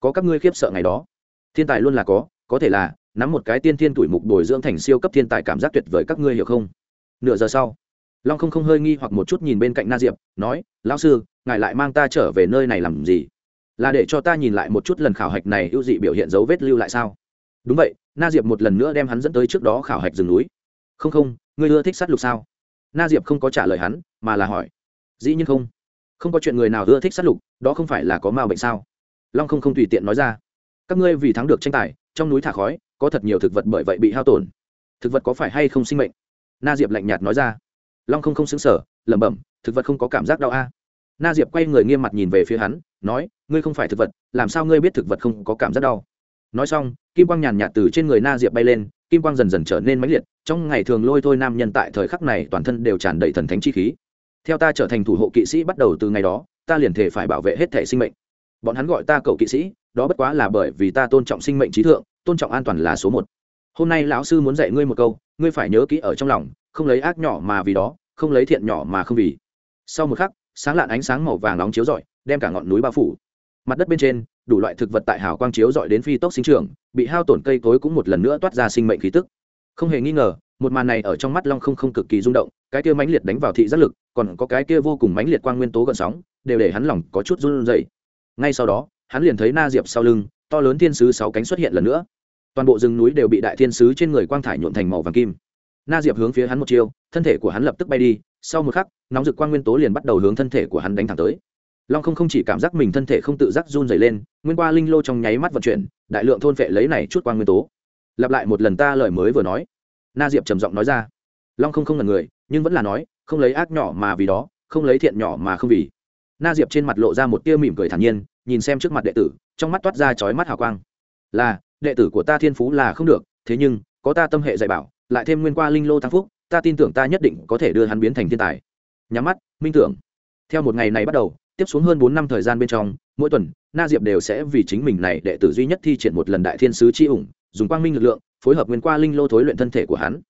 Có các ngươi khiếp sợ ngày đó. Thiên tài luôn là có có thể là, nắm một cái tiên thiên tuổi mục bồi dưỡng thành siêu cấp thiên tài cảm giác tuyệt vời các ngươi hiểu không? Nửa giờ sau long không không hơi nghi hoặc một chút nhìn bên cạnh na diệp, nói, lão sư, ngài lại mang ta trở về nơi này làm gì? Là để cho ta nhìn lại một chút lần khảo hạch này ưu dị biểu hiện dấu vết lưu lại sao? Đúng vậy. Na diệp một lần nữa đem hắn dẫn tới trước đó khảo hạch rừng núi. Không không, ngươi ưa thích sát lục sao? Na diệp không có trả lời hắn, mà là hỏi, dĩ nhiên không. Không có chuyện người nào ưa thích sát lục, đó không phải là có ma bệnh sao? Long không không tùy tiện nói ra, các ngươi vì thắng được tranh tài, trong núi thả khói, có thật nhiều thực vật bởi vậy bị hao tổn. Thực vật có phải hay không sinh mệnh? Na diệp lạnh nhạt nói ra long không không xứng sở, lẩm bẩm, thực vật không có cảm giác đau a. Na diệp quay người nghiêm mặt nhìn về phía hắn, nói, ngươi không phải thực vật, làm sao ngươi biết thực vật không có cảm giác đau? Nói xong, kim quang nhàn nhạt từ trên người na diệp bay lên, kim quang dần dần trở nên mãnh liệt, trong ngày thường lôi thôi nam nhân tại thời khắc này toàn thân đều tràn đầy thần thánh chi khí. Theo ta trở thành thủ hộ kỵ sĩ bắt đầu từ ngày đó, ta liền thể phải bảo vệ hết thể sinh mệnh. Bọn hắn gọi ta cậu kỵ sĩ, đó bất quá là bởi vì ta tôn trọng sinh mệnh trí thượng, tôn trọng an toàn là số một. Hôm nay lão sư muốn dạy ngươi một câu ngươi phải nhớ kỹ ở trong lòng, không lấy ác nhỏ mà vì đó, không lấy thiện nhỏ mà không vì. Sau một khắc, sáng lạn ánh sáng màu vàng nóng chiếu rọi, đem cả ngọn núi bao phủ. Mặt đất bên trên, đủ loại thực vật tại hào quang chiếu rọi đến phi tốc sinh trưởng, bị hao tổn cây cối cũng một lần nữa toát ra sinh mệnh khí tức. Không hề nghi ngờ, một màn này ở trong mắt long không không cực kỳ rung động, cái kia mãnh liệt đánh vào thị giác lực, còn có cái kia vô cùng mãnh liệt quang nguyên tố gợn sóng, đều để hắn lòng có chút run rẩy. Ngay sau đó, hắn liền thấy na diệp sau lưng, to lớn thiên sứ sáu cánh xuất hiện lần nữa toàn bộ rừng núi đều bị đại thiên sứ trên người quang thải nhuộn thành màu vàng kim. Na diệp hướng phía hắn một chiêu, thân thể của hắn lập tức bay đi, sau một khắc, nóng rực quang nguyên tố liền bắt đầu hướng thân thể của hắn đánh thẳng tới. Long không không chỉ cảm giác mình thân thể không tự giác run dày lên, nguyên qua linh lô trong nháy mắt vận chuyển, đại lượng thôn vệ lấy này chút quang nguyên tố. Lặp lại một lần ta lời mới vừa nói. Na diệp trầm giọng nói ra. Long không không là người, nhưng vẫn là nói, không lấy ác nhỏ mà vì đó, không lấy thiện nhỏ mà không vì. Na diệp trên mặt lộ ra một tia mỉm cười thản nhiên, nhìn xem trước mặt đệ tử, trong mắt toát ra chói mắt hào quang. Là đệ tử của ta thiên phú là không được, thế nhưng, có ta tâm hệ dạy bảo, lại thêm nguyên qua linh lô thăng phúc, ta tin tưởng ta nhất định có thể đưa hắn biến thành thiên tài. Nhắm mắt, minh tưởng. Theo một ngày này bắt đầu, tiếp xuống hơn bốn năm thời gian bên trong, mỗi tuần, na diệp đều sẽ vì chính mình này đệ tử duy nhất thi triển một lần đại thiên sứ c h i ủng, dùng quang minh lực lượng, phối hợp nguyên qua linh lô thối luyện thân thể của hắn.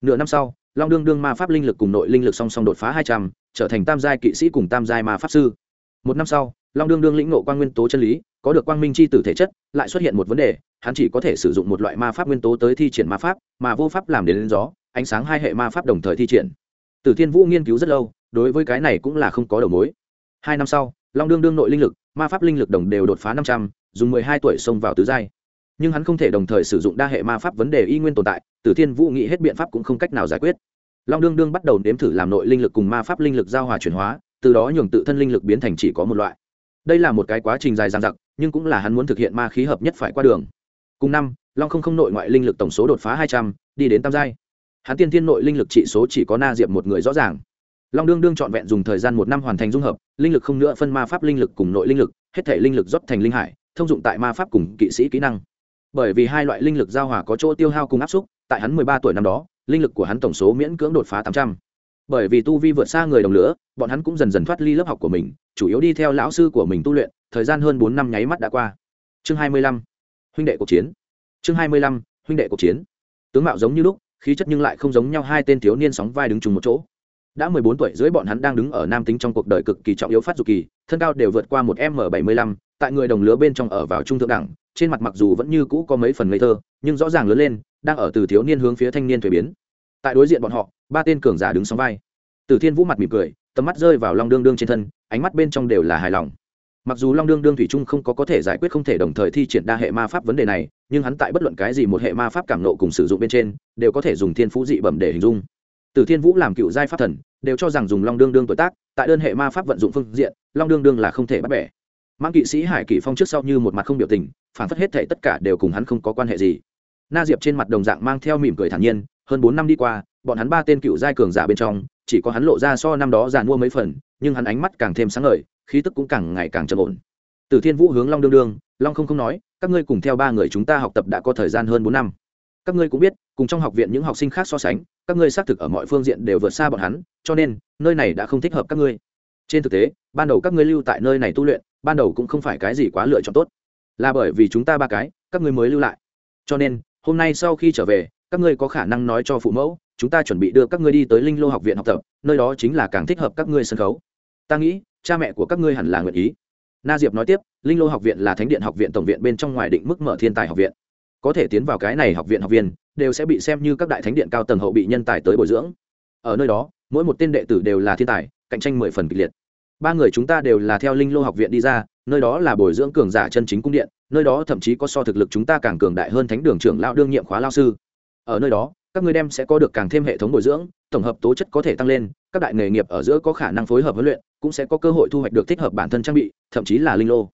Nửa năm sau, long đương đương ma pháp linh lực cùng nội linh lực song song đột phá hai trăm, trở thành tam giai kỵ sĩ cùng tam giai ma pháp sư. Một năm sau, long đương đương lĩnh nộ quang nguyên tố chân lý có được quang minh c h i tử thể chất, lại xuất hiện một vấn đề, hắn chỉ có thể sử dụng một loại ma pháp nguyên tố tới thi triển ma pháp, mà vô pháp làm đến lên gió, ánh sáng hai hệ ma pháp đồng thời thi triển. Tử thiên vũ nghiên cứu rất lâu, đối với cái này cũng là không có đầu mối. Hai năm sau, long đương đương nội linh lực, ma pháp linh lực đồng đều đột phá năm trăm, dùng mười hai tuổi xông vào tứ giai. Nhưng hắn không thể đồng thời sử dụng đa hệ ma pháp vấn đề y nguyên tồn tại, tử thiên vũ nghĩ hết biện pháp cũng không cách nào giải quyết. Long đương đương bắt đầu nếm thử làm nội linh lực cùng ma pháp linh lực giao hòa chuyển hóa, từ đó nhường tự thân linh lực biến thành chỉ có một loại. Đây là một cái quá trình dài dằng dặc nhưng cũng là hắn muốn thực hiện ma khí hợp nhất phải qua đường. Cùng năm, long không không nội ngoại linh lực tổng số đột phá hai trăm, đi đến tam giai. Hắn tiên thiên nội linh lực trị số chỉ có na diệp một người rõ ràng. Long đương đương trọn vẹn dùng thời gian một năm hoàn thành dung hợp, linh lực không nữa phân ma pháp linh lực cùng nội linh lực, hết thể linh lực rót thành linh hải, thông dụng tại ma pháp cùng kỵ sĩ kỹ năng. Bởi vì hai loại linh lực giao hòa có chỗ tiêu hao cùng áp xúc tại hắn mười ba tuổi năm đó, linh lực của hắn tổng số miễn cưỡng đột phá tám trăm. Bởi vì tu vi vượt xa người đồng lửa, bọn hắn cũng dần dần thoát ly lớp học của mình, chủ yếu đi theo lão sư của mình tu luyện thời gian hơn bốn năm nháy mắt đã qua. Chương hai mươi lăm, huynh đệ cuộc chiến. Chương hai mươi lăm, huynh đệ cuộc chiến. Tướng mạo giống như lúc, khí chất nhưng lại không giống nhau, hai tên thiếu niên sóng vai đứng chung một chỗ. Đã mười bốn tuổi dưới bọn hắn đang đứng ở nam tính trong cuộc đời cực kỳ trọng yếu phát dục kỳ, thân cao đều vượt qua một m bảy mươi lăm, tại người đồng lứa bên trong ở vào trung thượng đẳng, trên mặt mặc dù vẫn như cũ có mấy phần ngây thơ, nhưng rõ ràng lớn lên, đang ở từ thiếu niên hướng phía thanh niên thuế biến. Tại đối diện bọn họ, ba tên cường giả đứng sóng vai. Từ thiên vũ mặt mỉm cười, tầm mắt rơi vào long đương đương trên thân, ánh mắt bên trong đều là hài lòng mặc dù long đương đương thủy trung không có có thể giải quyết không thể đồng thời thi triển đa hệ ma pháp vấn đề này, nhưng hắn tại bất luận cái gì một hệ ma pháp cảm nộ cùng sử dụng bên trên, đều có thể dùng thiên phú dị bẩm để hình dung. Từ thiên vũ làm cựu giai pháp thần, đều cho rằng dùng long đương đương tuổi tác, tại đơn hệ ma pháp vận dụng phương diện, long đương đương là không thể bắt bẻ. Mang kỵ sĩ hải kỷ phong trước sau như một mặt không biểu tình, phản phất hết thể tất cả đều cùng hắn không có quan hệ gì. Na diệp trên mặt đồng dạng mang theo mỉm cười thản nhiên hơn bốn năm đi qua, bọn hắn ba tên cựu giai cường giả bên trong, chỉ có hắn lộ ra so năm đó giàn mua mấy phần, nhưng hắn ánh mắt càng thêm sáng ngời, khí tức cũng càng ngày càng trầm ổn. Từ thiên vũ hướng long đương đương, long không không nói, các ngươi cùng theo ba người chúng ta học tập đã có thời gian hơn bốn năm. Các ngươi cũng biết, cùng trong học viện những học sinh khác so sánh, các ngươi xác thực ở mọi phương diện đều vượt xa bọn hắn, cho nên, nơi này đã không thích hợp các ngươi. Trên thực tế, ban đầu các ngươi lưu tại nơi này tu luyện, ban đầu cũng không phải cái gì quá lựa chọn tốt. Là bởi vì chúng ta ba cái, các ngươi mới lưu lại. Cho nên, hôm nay sau khi trở về các ngươi có khả năng nói cho phụ mẫu, chúng ta chuẩn bị đưa các ngươi đi tới linh lô học viện học tập, nơi đó chính là càng thích hợp các ngươi sân khấu. Ta nghĩ, cha mẹ của các ngươi hẳn là nguyện ý. Na diệp nói tiếp, linh lô học viện là thánh điện học viện tổng viện bên trong ngoài định mức mở thiên tài học viện. Có thể tiến vào cái này học viện học viên, đều sẽ bị xem như các đại thánh điện cao tầng hậu bị nhân tài tới bồi dưỡng. Ở nơi đó, mỗi một tên đệ tử đều là thiên tài, cạnh tranh mười phần kịch liệt. Ba người chúng ta đều là theo linh lô học viện đi ra, nơi đó là bồi dưỡng cường giả chân chính cung điện, nơi đó thậm chí có so thực lực chúng ta càng cường đại hơn thánh đường trưởng lao đương nhiệm khóa lao sư ở nơi đó, các ngươi đem sẽ có được càng thêm hệ thống bồi dưỡng, tổng hợp tố chất có thể tăng lên, các đại nghề nghiệp ở giữa có khả năng phối hợp huấn luyện, cũng sẽ có cơ hội thu hoạch được thích hợp bản thân trang bị, thậm chí là linh lô.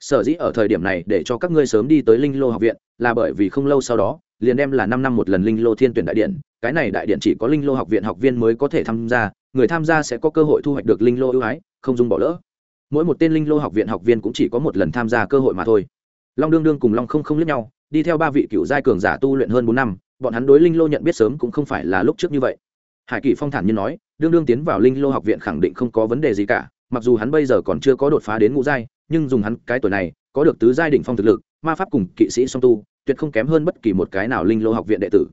Sở dĩ ở thời điểm này để cho các ngươi sớm đi tới linh lô học viện, là bởi vì không lâu sau đó, liền đem là năm năm một lần linh lô thiên tuyển đại điện, cái này đại điện chỉ có linh lô học viện học viên mới có thể tham gia, người tham gia sẽ có cơ hội thu hoạch được linh lô ưu ái, không dùng bỏ lỡ. Mỗi một tên linh lô học viện học viên cũng chỉ có một lần tham gia cơ hội mà thôi. Long đương đương cùng long không không liếc nhau, đi theo ba vị cựu giai cường giả tu luyện hơn bốn năm bọn hắn đối linh lô nhận biết sớm cũng không phải là lúc trước như vậy. Hải kỳ phong thản nhiên nói, đương đương tiến vào linh lô học viện khẳng định không có vấn đề gì cả, mặc dù hắn bây giờ còn chưa có đột phá đến ngũ giai, nhưng dùng hắn cái tuổi này, có được tứ giai đỉnh phong thực lực, ma pháp cùng kỵ sĩ song tu, tuyệt không kém hơn bất kỳ một cái nào linh lô học viện đệ tử.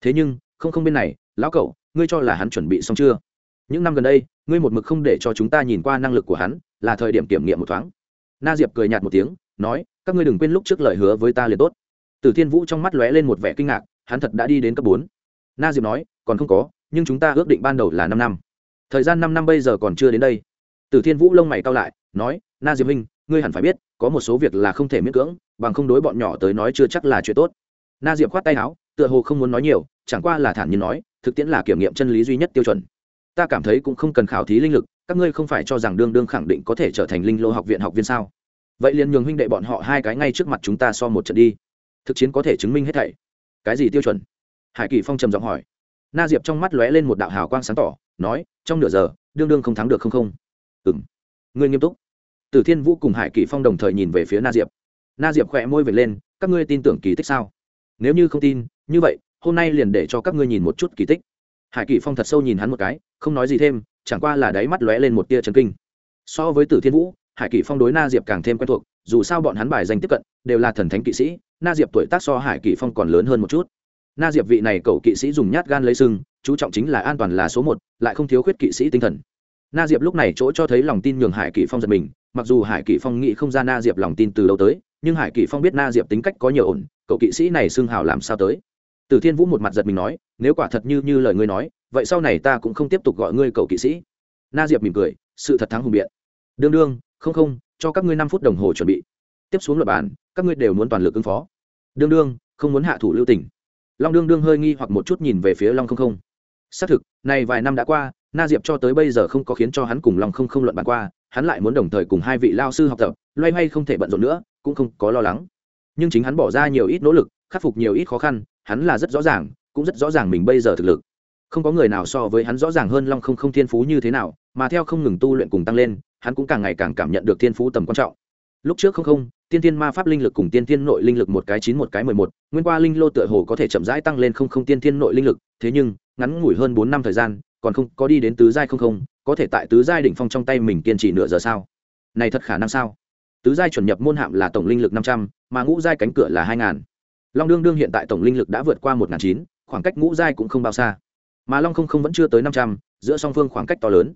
Thế nhưng, không không bên này, lão cậu, ngươi cho là hắn chuẩn bị xong chưa? Những năm gần đây, ngươi một mực không để cho chúng ta nhìn qua năng lực của hắn, là thời điểm kiểm nghiệm một thoáng. Na diệp cười nhạt một tiếng, nói, các ngươi đừng quên lúc trước lời hứa với ta liền tốt. Từ thiên vũ trong mắt lóe lên một vẻ kinh ngạc hắn thật đã đi đến cấp bốn. Na diệp nói, còn không có, nhưng chúng ta ước định ban đầu là năm năm. Thời gian năm năm bây giờ còn chưa đến đây. Từ thiên vũ lông mày cao lại, nói, na diệp minh ngươi hẳn phải biết, có một số việc là không thể miễn cưỡng, bằng không đối bọn nhỏ tới nói chưa chắc là chuyện tốt. Na diệp khoát tay áo, tựa hồ không muốn nói nhiều, chẳng qua là thản nhiên nói, thực tiễn là kiểm nghiệm chân lý duy nhất tiêu chuẩn. Ta cảm thấy cũng không cần khảo thí linh lực, các ngươi không phải cho rằng đương đương khẳng định có thể trở thành linh lô học viện học viên sao? Vậy liền nhường huynh đệ bọn họ hai cái ngay trước mặt chúng ta so một trận đi. Thực chiến có thể chứng minh hết thảy cái gì tiêu chuẩn hải kỳ phong trầm giọng hỏi na diệp trong mắt lóe lên một đạo hào quang sáng tỏ nói trong nửa giờ đương đương không thắng được không không ừng ngươi nghiêm túc Tử Thiên Vũ cùng Hải Kỳ Phong đồng thời nhìn về phía Na Diệp. Na Diệp khẽ môi về lên, các ngươi tin tưởng kỳ tích sao? Nếu như không tin, như vậy, hôm nay liền để cho các ngươi nhìn một chút kỳ tích. Hải Kỳ Phong thật sâu nhìn hắn một cái, không nói gì thêm, chẳng qua là đáy mắt lóe lên một tia chấn kinh. So với Tử Thiên Vũ, Hải Kỳ Phong đối Na Diệp càng thêm quen thuộc, dù sao bọn hắn bài danh tiếp cận, đều là thần thánh kỵ sĩ, Na Diệp tuổi tác so Hải Kỳ Phong còn lớn hơn một chút. Na Diệp vị này cậu kỵ sĩ dùng nhát gan lấy sưng, chú trọng chính là an toàn là số một, lại không thiếu khuyết kỵ sĩ tinh thần. Na Diệp lúc này chỗ cho thấy lòng tin nhường Hải Kỳ Phong giật mình, mặc dù hải kỳ phong nghĩ không ra na diệp lòng tin từ đâu tới nhưng hải kỳ phong biết na diệp tính cách có nhiều ổn cậu kỵ sĩ này xưng hào làm sao tới. Từ thiên vũ một mặt giật mình nói nếu quả thật như như lời ngươi nói vậy sau này ta cũng không tiếp tục gọi ngươi cậu kỵ sĩ. Na diệp mỉm cười sự thật thắng hùng biện. Đương đương không không cho các ngươi năm phút đồng hồ chuẩn bị. Tiếp xuống luật bàn các ngươi đều muốn toàn lực ứng phó đương đương, không muốn hạ thủ lưu Tỉnh. long đương đương hơi nghi hoặc một chút nhìn về phía long không không. Xác thực, này vài năm đã qua, na diệp cho tới bây giờ không có khiến cho hắn cùng long không không luận bàn qua, hắn lại muốn đồng thời cùng hai vị lao sư học tập, loay hoay không thể bận rộn nữa, cũng không có lo lắng. Nhưng chính hắn bỏ ra nhiều ít nỗ lực, khắc phục nhiều ít khó khăn, hắn là rất rõ ràng, cũng rất rõ ràng mình bây giờ thực lực. Không có người nào so với hắn rõ ràng hơn long không không thiên phú như thế nào, mà theo không ngừng tu luyện cùng tăng lên, hắn cũng càng ngày càng cảm nhận được thiên phú tầm quan trọng. Lúc trước không không tiên tiên ma pháp linh lực cùng tiên tiên nội linh lực một cái chín, một cái mười một, nguyên qua linh lô tựa hồ có thể chậm rãi tăng lên không không tiên tiên nội linh lực, thế nhưng, ngắn ngủi hơn bốn năm thời gian, còn không có đi đến tứ giai không không, có thể tại tứ giai đỉnh phong trong tay mình kiên trì nửa giờ sao? Này thật khả năng sao? Tứ giai chuẩn nhập môn hạm là tổng linh lực năm trăm, mà ngũ giai cánh cửa là hai ngàn. Long đương đương hiện tại tổng linh lực đã vượt qua một ngàn chín, khoảng cách ngũ giai cũng không bao xa. Mà long không không vẫn chưa tới năm trăm, giữa song phương khoảng cách to lớn.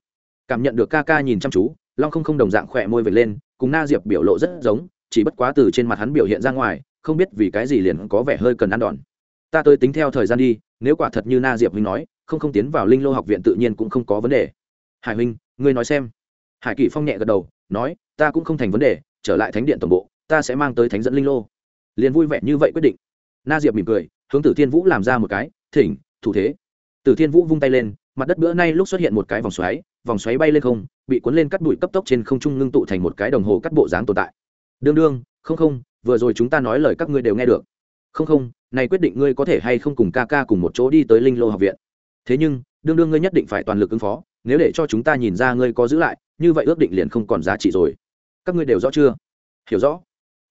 Cảm nhận được ca ca nhìn chăm chú, long không không đồng dạng khỏe môi vệt lên, cùng na diệp biểu lộ rất giống chỉ bất quá từ trên mặt hắn biểu hiện ra ngoài, không biết vì cái gì liền có vẻ hơi cần ăn đòn. Ta tới tính theo thời gian đi, nếu quả thật như na diệp huynh nói, không không tiến vào linh lô học viện tự nhiên cũng không có vấn đề. Hải huynh, ngươi nói xem. Hải kỷ phong nhẹ gật đầu, nói, ta cũng không thành vấn đề, trở lại thánh điện tổng bộ, ta sẽ mang tới thánh dẫn linh lô. Liền vui vẻ như vậy quyết định. Na diệp mỉm cười, hướng tử thiên vũ làm ra một cái, thỉnh, thủ thế. Tử thiên vũ vung tay lên, mặt đất bữa nay lúc xuất hiện một cái vòng xoáy vòng xoáy bay lên không, bị cuốn lên cắt bụi cấp tốc trên không trung ngưng tụ thành một cái đồng hồ cắt bộ dáng tồn tại đương đương, không không, vừa rồi chúng ta nói lời các ngươi đều nghe được. Không không, này quyết định ngươi có thể hay không cùng ca ca cùng một chỗ đi tới linh lô học viện. Thế nhưng, đương đương ngươi nhất định phải toàn lực ứng phó, nếu để cho chúng ta nhìn ra ngươi có giữ lại, như vậy ước định liền không còn giá trị rồi. Các ngươi đều rõ chưa? Hiểu rõ.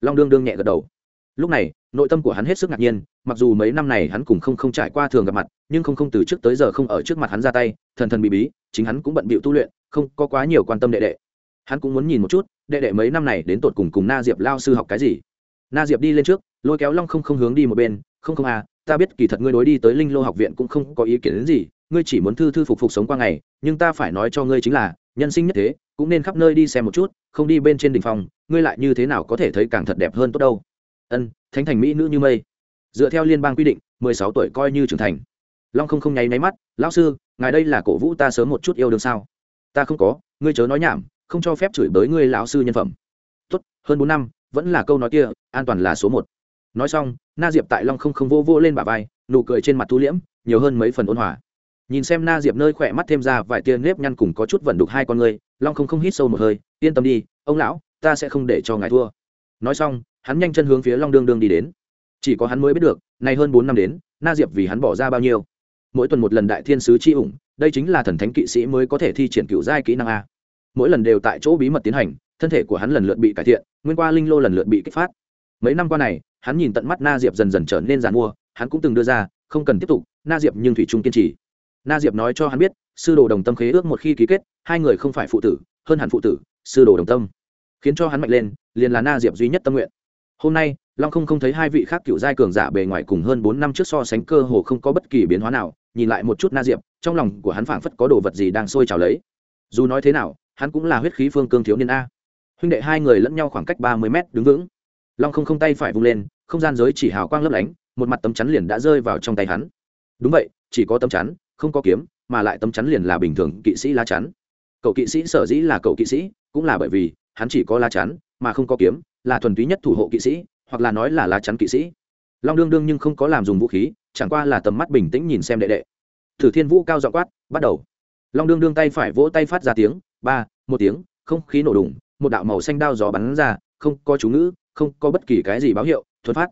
Long đương đương nhẹ gật đầu. Lúc này, nội tâm của hắn hết sức ngạc nhiên, mặc dù mấy năm này hắn cùng không không trải qua thường gặp mặt, nhưng không không từ trước tới giờ không ở trước mặt hắn ra tay, thần thần bị bí, chính hắn cũng bận bịu tu luyện, không có quá nhiều quan tâm đệ đệ. Hắn cũng muốn nhìn một chút đệ đệ mấy năm này đến tột cùng cùng na diệp lao sư học cái gì? Na diệp đi lên trước, lôi kéo long không không hướng đi một bên, không không à ta biết kỳ thật ngươi đối đi tới linh lô học viện cũng không có ý kiến đến gì, ngươi chỉ muốn thư thư phục phục sống qua ngày, nhưng ta phải nói cho ngươi chính là, nhân sinh nhất thế, cũng nên khắp nơi đi xem một chút, không đi bên trên đỉnh phòng, ngươi lại như thế nào có thể thấy càng thật đẹp hơn tốt đâu? Ân, thánh thành mỹ nữ như mây. Dựa theo liên bang quy định, mười sáu tuổi coi như trưởng thành. Long không không nháy máy mắt, lão sư, ngài đây là cổ vũ ta sớm một chút yêu đương sao? Ta không có, ngươi chớ nói nhảm không cho phép chửi bới ngươi lão sư nhân phẩm. Tốt, hơn bốn năm, vẫn là câu nói kia, an toàn là số một. Nói xong, na diệp tại long không không vô vô lên bả vai, nụ cười trên mặt thu liễm, nhiều hơn mấy phần ôn hòa. Nhìn xem na diệp nơi khỏe mắt thêm ra vài tia nếp nhăn cùng có chút vẩn đục hai con ngươi, long không không hít sâu một hơi, yên tâm đi, ông lão, ta sẽ không để cho ngài thua. Nói xong, hắn nhanh chân hướng phía long đương đương đi đến. Chỉ có hắn mới biết được, nay hơn bốn năm đến, na diệp vì hắn bỏ ra bao nhiêu. Mỗi tuần một lần đại thiên sứ chi ủng, đây chính là thần thánh kỵ sĩ mới có thể thi triển cựu giai kỹ năng a mỗi lần đều tại chỗ bí mật tiến hành, thân thể của hắn lần lượt bị cải thiện, nguyên qua linh lô lần lượt bị kích phát. Mấy năm qua này, hắn nhìn tận mắt na diệp dần dần trở nên giàn mua hắn cũng từng đưa ra, không cần tiếp tục, na diệp nhưng thủy trung kiên trì. Na diệp nói cho hắn biết, sư đồ đồng tâm khế ước một khi ký kết, hai người không phải phụ tử, hơn hẳn phụ tử, sư đồ đồng tâm. Khiến cho hắn mạnh lên, liền là na diệp duy nhất tâm nguyện. Hôm nay, long không không thấy hai vị khác cựu giai cường giả bề ngoài cùng hơn bốn năm trước so sánh cơ hồ không có bất kỳ biến hóa nào, nhìn lại một chút na diệp, trong lòng của hắn phảng phất có đồ vật gì đang sôi trào lấy. Dù nói thế nào hắn cũng là huyết khí phương cương thiếu niên a. Huynh đệ hai người lẫn nhau khoảng cách ba mươi mét, đứng vững. Long không không tay phải vung lên, không gian giới chỉ hào quang lấp lánh, một mặt tấm chắn liền đã rơi vào trong tay hắn. Đúng vậy, chỉ có tấm chắn, không có kiếm, mà lại tấm chắn liền là bình thường kỵ sĩ lá chắn. Cậu kỵ sĩ sở dĩ là cậu kỵ sĩ, cũng là bởi vì, hắn chỉ có lá chắn, mà không có kiếm, là thuần túy nhất thủ hộ kỵ sĩ, hoặc là nói là lá chắn kỵ sĩ. Long đương đương nhưng không có làm dùng vũ khí, chẳng qua là tầm mắt bình tĩnh nhìn xem đệ đệ. Thử thiên vũ cao dọ quát, bắt đầu. Long đương đương tay phải vỗ tay phát ra tiếng ba, một tiếng, không khí nổ đùng, một đạo màu xanh đao gió bắn ra, không có chú ngữ, không có bất kỳ cái gì báo hiệu, thuần phát.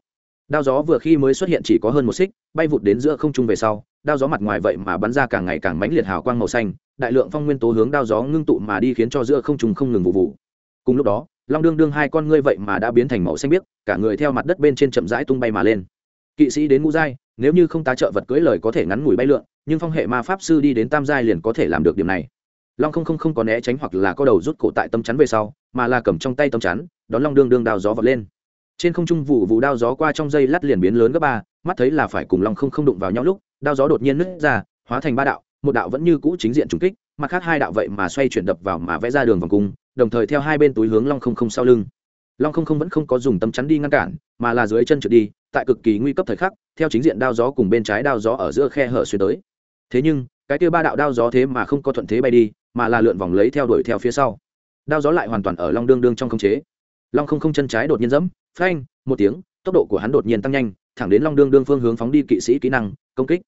Đao gió vừa khi mới xuất hiện chỉ có hơn một xích, bay vụt đến giữa không trung về sau, đao gió mặt ngoài vậy mà bắn ra càng ngày càng mãnh liệt hào quang màu xanh, đại lượng phong nguyên tố hướng đao gió ngưng tụ mà đi khiến cho giữa không trung không ngừng vụ vụ. Cùng lúc đó, long đương đương hai con ngươi vậy mà đã biến thành màu xanh biếc, cả người theo mặt đất bên trên chậm rãi tung bay mà lên. Kỵ sĩ đến ngũ giai, nếu như không tá trợ vật cưỡi lời có thể ngắn ngủi bay lượn, nhưng phong hệ ma pháp sư đi đến tam giai liền có thể làm được điểm này long không không không có né tránh hoặc là có đầu rút cổ tại tâm chắn về sau, mà là cầm trong tay tâm chắn, đón long đương đương đao gió vọt lên. Trên không trung vụ vụ đao gió qua trong dây lát liền biến lớn gấp ba, mắt thấy là phải cùng long không không đụng vào nhau lúc, đao gió đột nhiên nứt ra, hóa thành ba đạo, một đạo vẫn như cũ chính diện trùng kích, mặt khác hai đạo vậy mà xoay chuyển đập vào mà vẽ ra đường vòng cung, đồng thời theo hai bên túi hướng long không không sau lưng. Long không không vẫn không có dùng tấm chắn đi ngăn cản, mà là dưới chân trượt đi, tại cực kỳ nguy cấp thời khắc, theo chính diện đao gió cùng bên trái đao gió ở giữa khe hở xuyên tới. Thế nhưng cái kia ba đạo đao gió thế mà không có thuận thế bay đi, mà là lượn vòng lấy theo đuổi theo phía sau. Đao gió lại hoàn toàn ở long đương đương trong không chế. Long không không chân trái đột nhiên dẫm phanh, một tiếng, tốc độ của hắn đột nhiên tăng nhanh, thẳng đến long đương đương phương hướng phóng đi kỵ sĩ kỹ năng, công kích.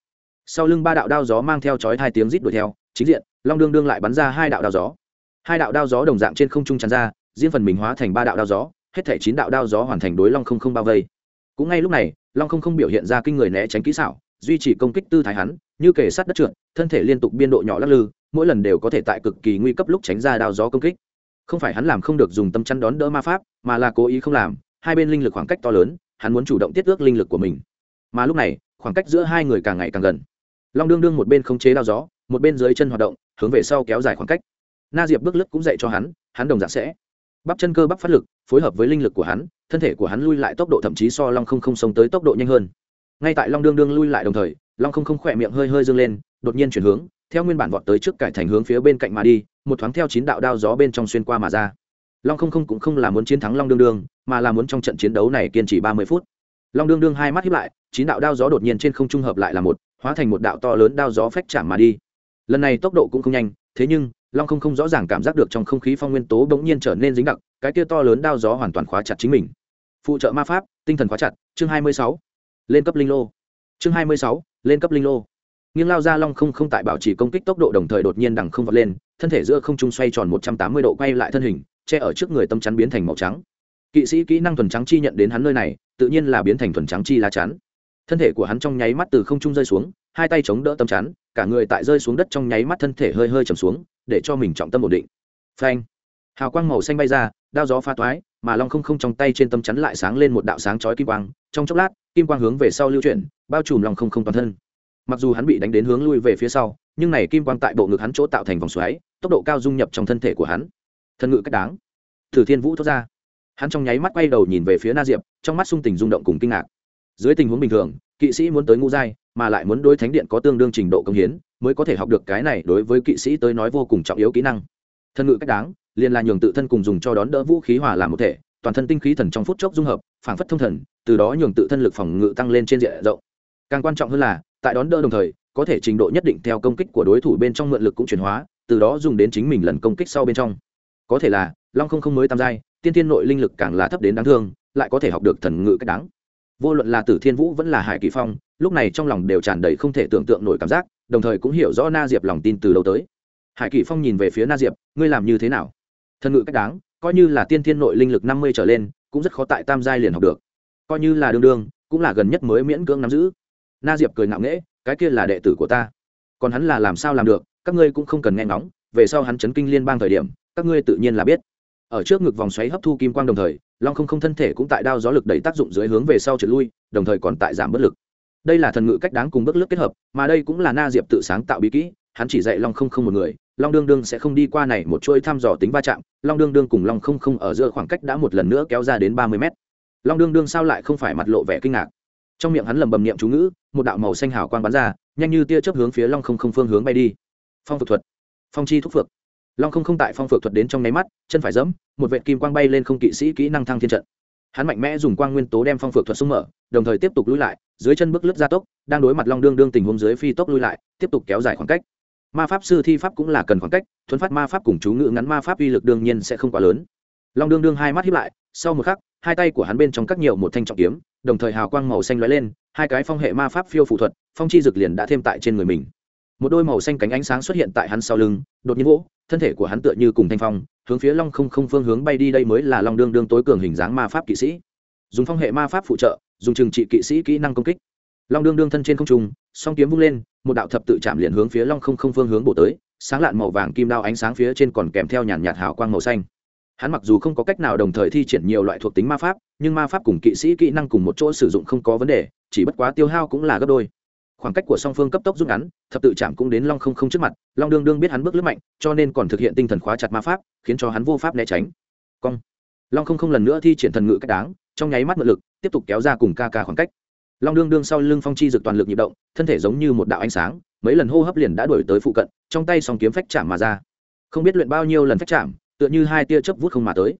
Sau lưng ba đạo đao gió mang theo chói hai tiếng rít đuổi theo, chính diện, long đương đương lại bắn ra hai đạo đao gió. Hai đạo đao gió đồng dạng trên không trung tràn ra, riêng phần mình hóa thành ba đạo đao gió, hết thể chín đạo đao gió hoàn thành đối long không không bao vây. Cũng ngay lúc này, long không không biểu hiện ra kinh người né tránh kỹ xảo duy trì công kích tư thái hắn, như kể sát đất trượt, thân thể liên tục biên độ nhỏ lắc lư, mỗi lần đều có thể tại cực kỳ nguy cấp lúc tránh ra đao gió công kích. Không phải hắn làm không được dùng tâm chắn đón đỡ ma pháp, mà là cố ý không làm, hai bên linh lực khoảng cách to lớn, hắn muốn chủ động tiết ước linh lực của mình. Mà lúc này, khoảng cách giữa hai người càng ngày càng gần. Long đương đương một bên không chế đao gió, một bên dưới chân hoạt động, hướng về sau kéo dài khoảng cách. Na diệp bước lướt cũng dạy cho hắn hắn đồng dạng sẽ bắp chân cơ bắp phát lực, phối hợp với linh lực của hắn, thân thể của hắn lui lại tốc độ thậm chí so long không không sống tới tốc độ nhanh hơn ngay tại long đương đương lui lại đồng thời, long không không khỏe miệng hơi hơi dâng lên, đột nhiên chuyển hướng, theo nguyên bản vọt tới trước cải thành hướng phía bên cạnh mà đi, một thoáng theo chín đạo đao gió bên trong xuyên qua mà ra. Long không không cũng không là muốn chiến thắng long đương đương, mà là muốn trong trận chiến đấu này kiên trì ba mươi phút. Long đương đương hai mắt hiếp lại, chín đạo đao gió đột nhiên trên không trung hợp lại là một, hóa thành một đạo to lớn đao gió phách chạm mà đi. Lần này tốc độ cũng không nhanh, thế nhưng, long không không rõ ràng cảm giác được trong không khí phong nguyên tố bỗng nhiên trở nên dính đặc, cái kia to lớn đao gió hoàn toàn khóa chặt chính mình. Phụ trợ ma pháp, tinh thần khóa chặt, chương hai mươi sáu lên cấp linh lô. Chương hai mươi sáu, lên cấp linh lô. Nghiêng lao ra long không không tại bảo trì công kích tốc độ đồng thời đột nhiên đằng không vọt lên, thân thể giữa không trung xoay tròn một trăm tám mươi độ quay lại thân hình, che ở trước người tâm chắn biến thành màu trắng. Kỵ sĩ kỹ năng thuần trắng chi nhận đến hắn nơi này, tự nhiên là biến thành thuần trắng chi lá chắn. Thân thể của hắn trong nháy mắt từ không trung rơi xuống, hai tay chống đỡ tâm chắn, cả người tại rơi xuống đất trong nháy mắt thân thể hơi hơi chầm xuống, để cho mình trọng tâm ổn định. Phanh! Hào quang màu xanh bay ra, đao gió pha toái, mà long không không trong tay trên tâm chắn lại sáng lên một đạo sáng chói kim quang trong chốc lát, kim quang hướng về sau lưu chuyển, bao trùm long không không toàn thân. Mặc dù hắn bị đánh đến hướng lui về phía sau, nhưng này kim quang tại bộ ngực hắn chỗ tạo thành vòng xoáy, tốc độ cao dung nhập trong thân thể của hắn. Thân ngự cách đáng. Thử thiên vũ thoát ra. Hắn trong nháy mắt quay đầu nhìn về phía na diệp, trong mắt sung tình rung động cùng kinh ngạc. Dưới tình huống bình thường, kỵ sĩ muốn tới ngũ giai, mà lại muốn đối thánh điện có tương đương trình độ công hiến, mới có thể học được cái này đối với kỵ sĩ tới nói vô cùng trọng yếu kỹ năng. Thân ngự cách đáng, liền là nhường tự thân cùng dùng cho đón đỡ vũ khí hòa làm một thể, toàn thân tinh khí thần trong phút chốc dung hợp phảng phất thông thần, từ đó nhường tự thân lực phòng ngự tăng lên trên diện rộng. Càng quan trọng hơn là, tại đón đỡ đồng thời, có thể trình độ nhất định theo công kích của đối thủ bên trong mượn lực cũng chuyển hóa, từ đó dùng đến chính mình lần công kích sau bên trong. Có thể là, long không không mới tam giai, tiên thiên nội linh lực càng là thấp đến đáng thương, lại có thể học được thần ngự cách đáng. Vô luận là tử thiên vũ vẫn là hải kỳ phong, lúc này trong lòng đều tràn đầy không thể tưởng tượng nổi cảm giác, đồng thời cũng hiểu rõ na diệp lòng tin từ lâu tới. Hải kỳ phong nhìn về phía na diệp, ngươi làm như thế nào? Thần ngự cách đáng, coi như là tiên thiên nội linh lực năm mươi trở lên cũng rất khó tại tam giai liền học được. Coi như là đương đương, cũng là gần nhất mới miễn cưỡng nắm giữ. Na diệp cười ngạo nghễ, cái kia là đệ tử của ta. Còn hắn là làm sao làm được, các ngươi cũng không cần nghe ngóng, về sau hắn chấn kinh liên bang thời điểm, các ngươi tự nhiên là biết. Ở trước ngực vòng xoáy hấp thu kim quang đồng thời, long không không thân thể cũng tại đao gió lực đẩy tác dụng dưới hướng về sau trượt lui, đồng thời còn tại giảm bất lực. Đây là thần ngự cách đáng cùng bước lướt kết hợp, mà đây cũng là na diệp tự sáng tạo bí kỹ, hắn chỉ dạy long không không một người long đương đương sẽ không đi qua này một chuỗi thăm dò tính va chạm, long đương đương cùng long không không ở giữa khoảng cách đã một lần nữa kéo ra đến ba mươi mét. Long đương đương sao lại không phải mặt lộ vẻ kinh ngạc? Trong miệng hắn lầm bầm niệm chú ngữ, một đạo màu xanh hào quang bắn ra, nhanh như tia chớp hướng phía long không không phương hướng bay đi. Phong phược thuật. Phong chi thúc phược long không không tại phong phược thuật đến trong nháy mắt, chân phải dẫm một vệ kim quang bay lên không kỵ sĩ kỹ năng thăng thiên trận. Hắn mạnh mẽ dùng quang nguyên tố đem phong phược thuật xung mở, đồng thời tiếp tục lui lại, dưới chân bước lướt ra tốc, đang đối mặt long đương đương tình huống dưới phi tốc lui lại, tiếp tục kéo dài khoảng cách ma pháp sư thi pháp cũng là cần khoảng cách, thuấn phát ma pháp cùng chú ngữ ngắn ma pháp uy lực đương nhiên sẽ không quá lớn. Long đương đương hai mắt hiếp lại, sau một khắc, hai tay của hắn bên trong các nhiều một thanh trọng kiếm, đồng thời hào quang màu xanh lóe lên, hai cái phong hệ ma pháp phiêu phụ thuật, phong chi dực liền đã thêm tại trên người mình. Một đôi màu xanh cánh ánh sáng xuất hiện tại hắn sau lưng, đột nhiên vỗ, thân thể của hắn tựa như cùng thanh phong, hướng phía long không không phương hướng bay đi, đây mới là long đương đương tối cường hình dáng ma pháp kỵ sĩ. Dùng phong hệ ma pháp phụ trợ, dùng trừng trị kỵ sĩ kỹ năng công kích. Long đương đương thân trên không trung, song kiếm vung lên một đạo thập tự chạm liền hướng phía long không không phương hướng bổ tới, sáng lạn màu vàng kim đao ánh sáng phía trên còn kèm theo nhàn nhạt hào quang màu xanh. Hắn mặc dù không có cách nào đồng thời thi triển nhiều loại thuộc tính ma pháp, nhưng ma pháp cùng kỵ sĩ kỹ năng cùng một chỗ sử dụng không có vấn đề, chỉ bất quá tiêu hao cũng là gấp đôi. Khoảng cách của song phương cấp tốc rút ngắn, thập tự chạm cũng đến long không không trước mặt, long đương đương biết hắn bước lướt mạnh, cho nên còn thực hiện tinh thần khóa chặt ma pháp, khiến cho hắn vô pháp né tránh. Cong. Long không không lần nữa thi triển thần ngự cách đáng, trong nháy mắt mượn lực, tiếp tục kéo ra cùng ca ca khoảng cách long đương đương sau lưng phong chi dực toàn lực nhịp động, thân thể giống như một đạo ánh sáng, mấy lần hô hấp liền đã đuổi tới phụ cận, trong tay song kiếm phách chạm mà ra. Không biết luyện bao nhiêu lần phách chạm, tựa như hai tia chớp vút không mà tới.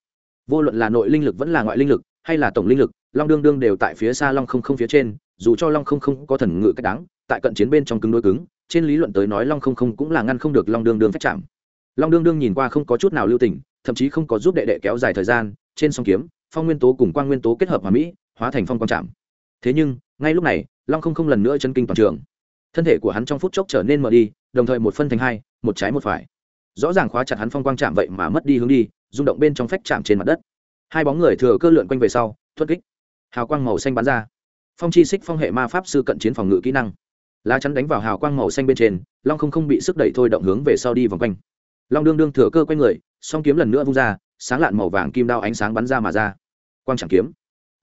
Vô luận là nội linh lực vẫn là ngoại linh lực, hay là tổng linh lực, long đương đương đều tại phía xa long không không phía trên, dù cho long không không có thần ngự cách đáng, tại cận chiến bên trong cứng đối cứng, trên lý luận tới nói long không không cũng là ngăn không được long đương đương phách chạm. Long đương đương nhìn qua không có chút nào lưu tình, thậm chí không có giúp đệ đệ kéo dài thời gian, trên song kiếm, phong nguyên tố cùng quang nguyên tố kết hợp hòa mỹ, hóa thành phong quang chạm thế nhưng, ngay lúc này, long không không lần nữa chân kinh toàn trường. Thân thể của hắn trong phút chốc trở nên mờ đi, đồng thời một phân thành hai, một trái một phải. Rõ ràng khóa chặt hắn phong quang chạm vậy mà mất đi hướng đi, rung động bên trong phách chạm trên mặt đất. Hai bóng người thừa cơ lượn quanh về sau thoát kích. Hào quang màu xanh bắn ra. Phong chi xích phong hệ ma pháp sư cận chiến phòng ngự kỹ năng. Lá chắn đánh vào hào quang màu xanh bên trên, long không không bị sức đẩy thôi động hướng về sau đi vòng quanh. Long đương đương thừa cơ quanh người, song kiếm lần nữa vung ra, sáng lạn màu vàng kim đao ánh sáng bắn ra mà ra. Quang chẳng kiếm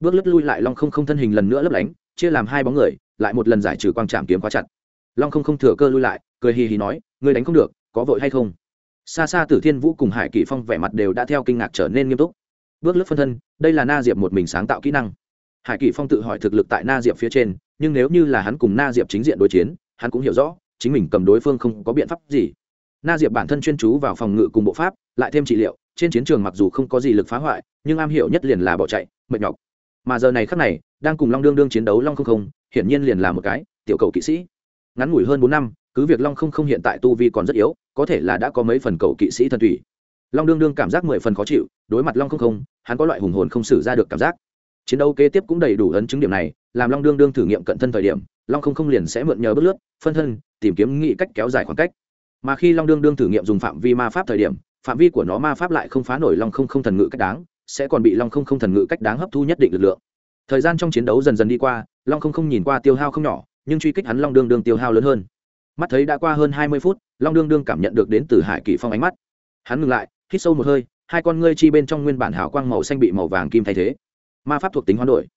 bước lướt lui lại long không không thân hình lần nữa lấp lánh, chia làm hai bóng người, lại một lần giải trừ quang trạm kiếm khóa chặt. Long không không thừa cơ lui lại, cười hì hì nói, ngươi đánh không được, có vội hay không? Xa xa tử thiên vũ cùng hải kỷ phong vẻ mặt đều đã theo kinh ngạc trở nên nghiêm túc. Bước lướt phân thân, đây là na diệp một mình sáng tạo kỹ năng. Hải kỷ phong tự hỏi thực lực tại na diệp phía trên, nhưng nếu như là hắn cùng na diệp chính diện đối chiến, hắn cũng hiểu rõ, chính mình cầm đối phương không có biện pháp gì. Na diệp bản thân chuyên chú vào phòng ngự cùng bộ pháp, lại thêm trị liệu, trên chiến trường mặc dù không có gì lực phá hoại, nhưng am hiểu nhất liền là bỏ chạy, mệt nhọc mà giờ này khắc này, đang cùng long đương đương chiến đấu long không không, hiển nhiên liền là một cái tiểu cầu kỵ sĩ. Ngắn ngủi hơn bốn năm, cứ việc long không không hiện tại tu vi còn rất yếu, có thể là đã có mấy phần cầu kỵ sĩ thần thủy long đương đương cảm giác mười phần khó chịu, đối mặt long không không, hắn có loại hùng hồn không xử ra được cảm giác. Chiến đấu kế tiếp cũng đầy đủ ấn chứng điểm này, làm long đương đương thử nghiệm cận thân thời điểm, long không không liền sẽ mượn nhờ bước lướt, phân thân, tìm kiếm nghị cách kéo dài khoảng cách. Mà khi long đương đương thử nghiệm dùng phạm vi ma pháp thời điểm, phạm vi của nó ma pháp lại không phá nổi long không không thần ngự cách đáng sẽ còn bị long không không thần ngự cách đáng hấp thu nhất định lực lượng. Thời gian trong chiến đấu dần dần đi qua, long không không nhìn qua tiêu hao không nhỏ, nhưng truy kích hắn long đương đương tiêu hao lớn hơn. Mắt thấy đã qua hơn hai mươi phút, long đương đương cảm nhận được đến từ hải kỷ phong ánh mắt. Hắn ngừng lại, hít sâu một hơi, hai con ngươi chi bên trong nguyên bản hào quang màu xanh bị màu vàng kim thay thế. Ma pháp thuộc tính hoán đổi.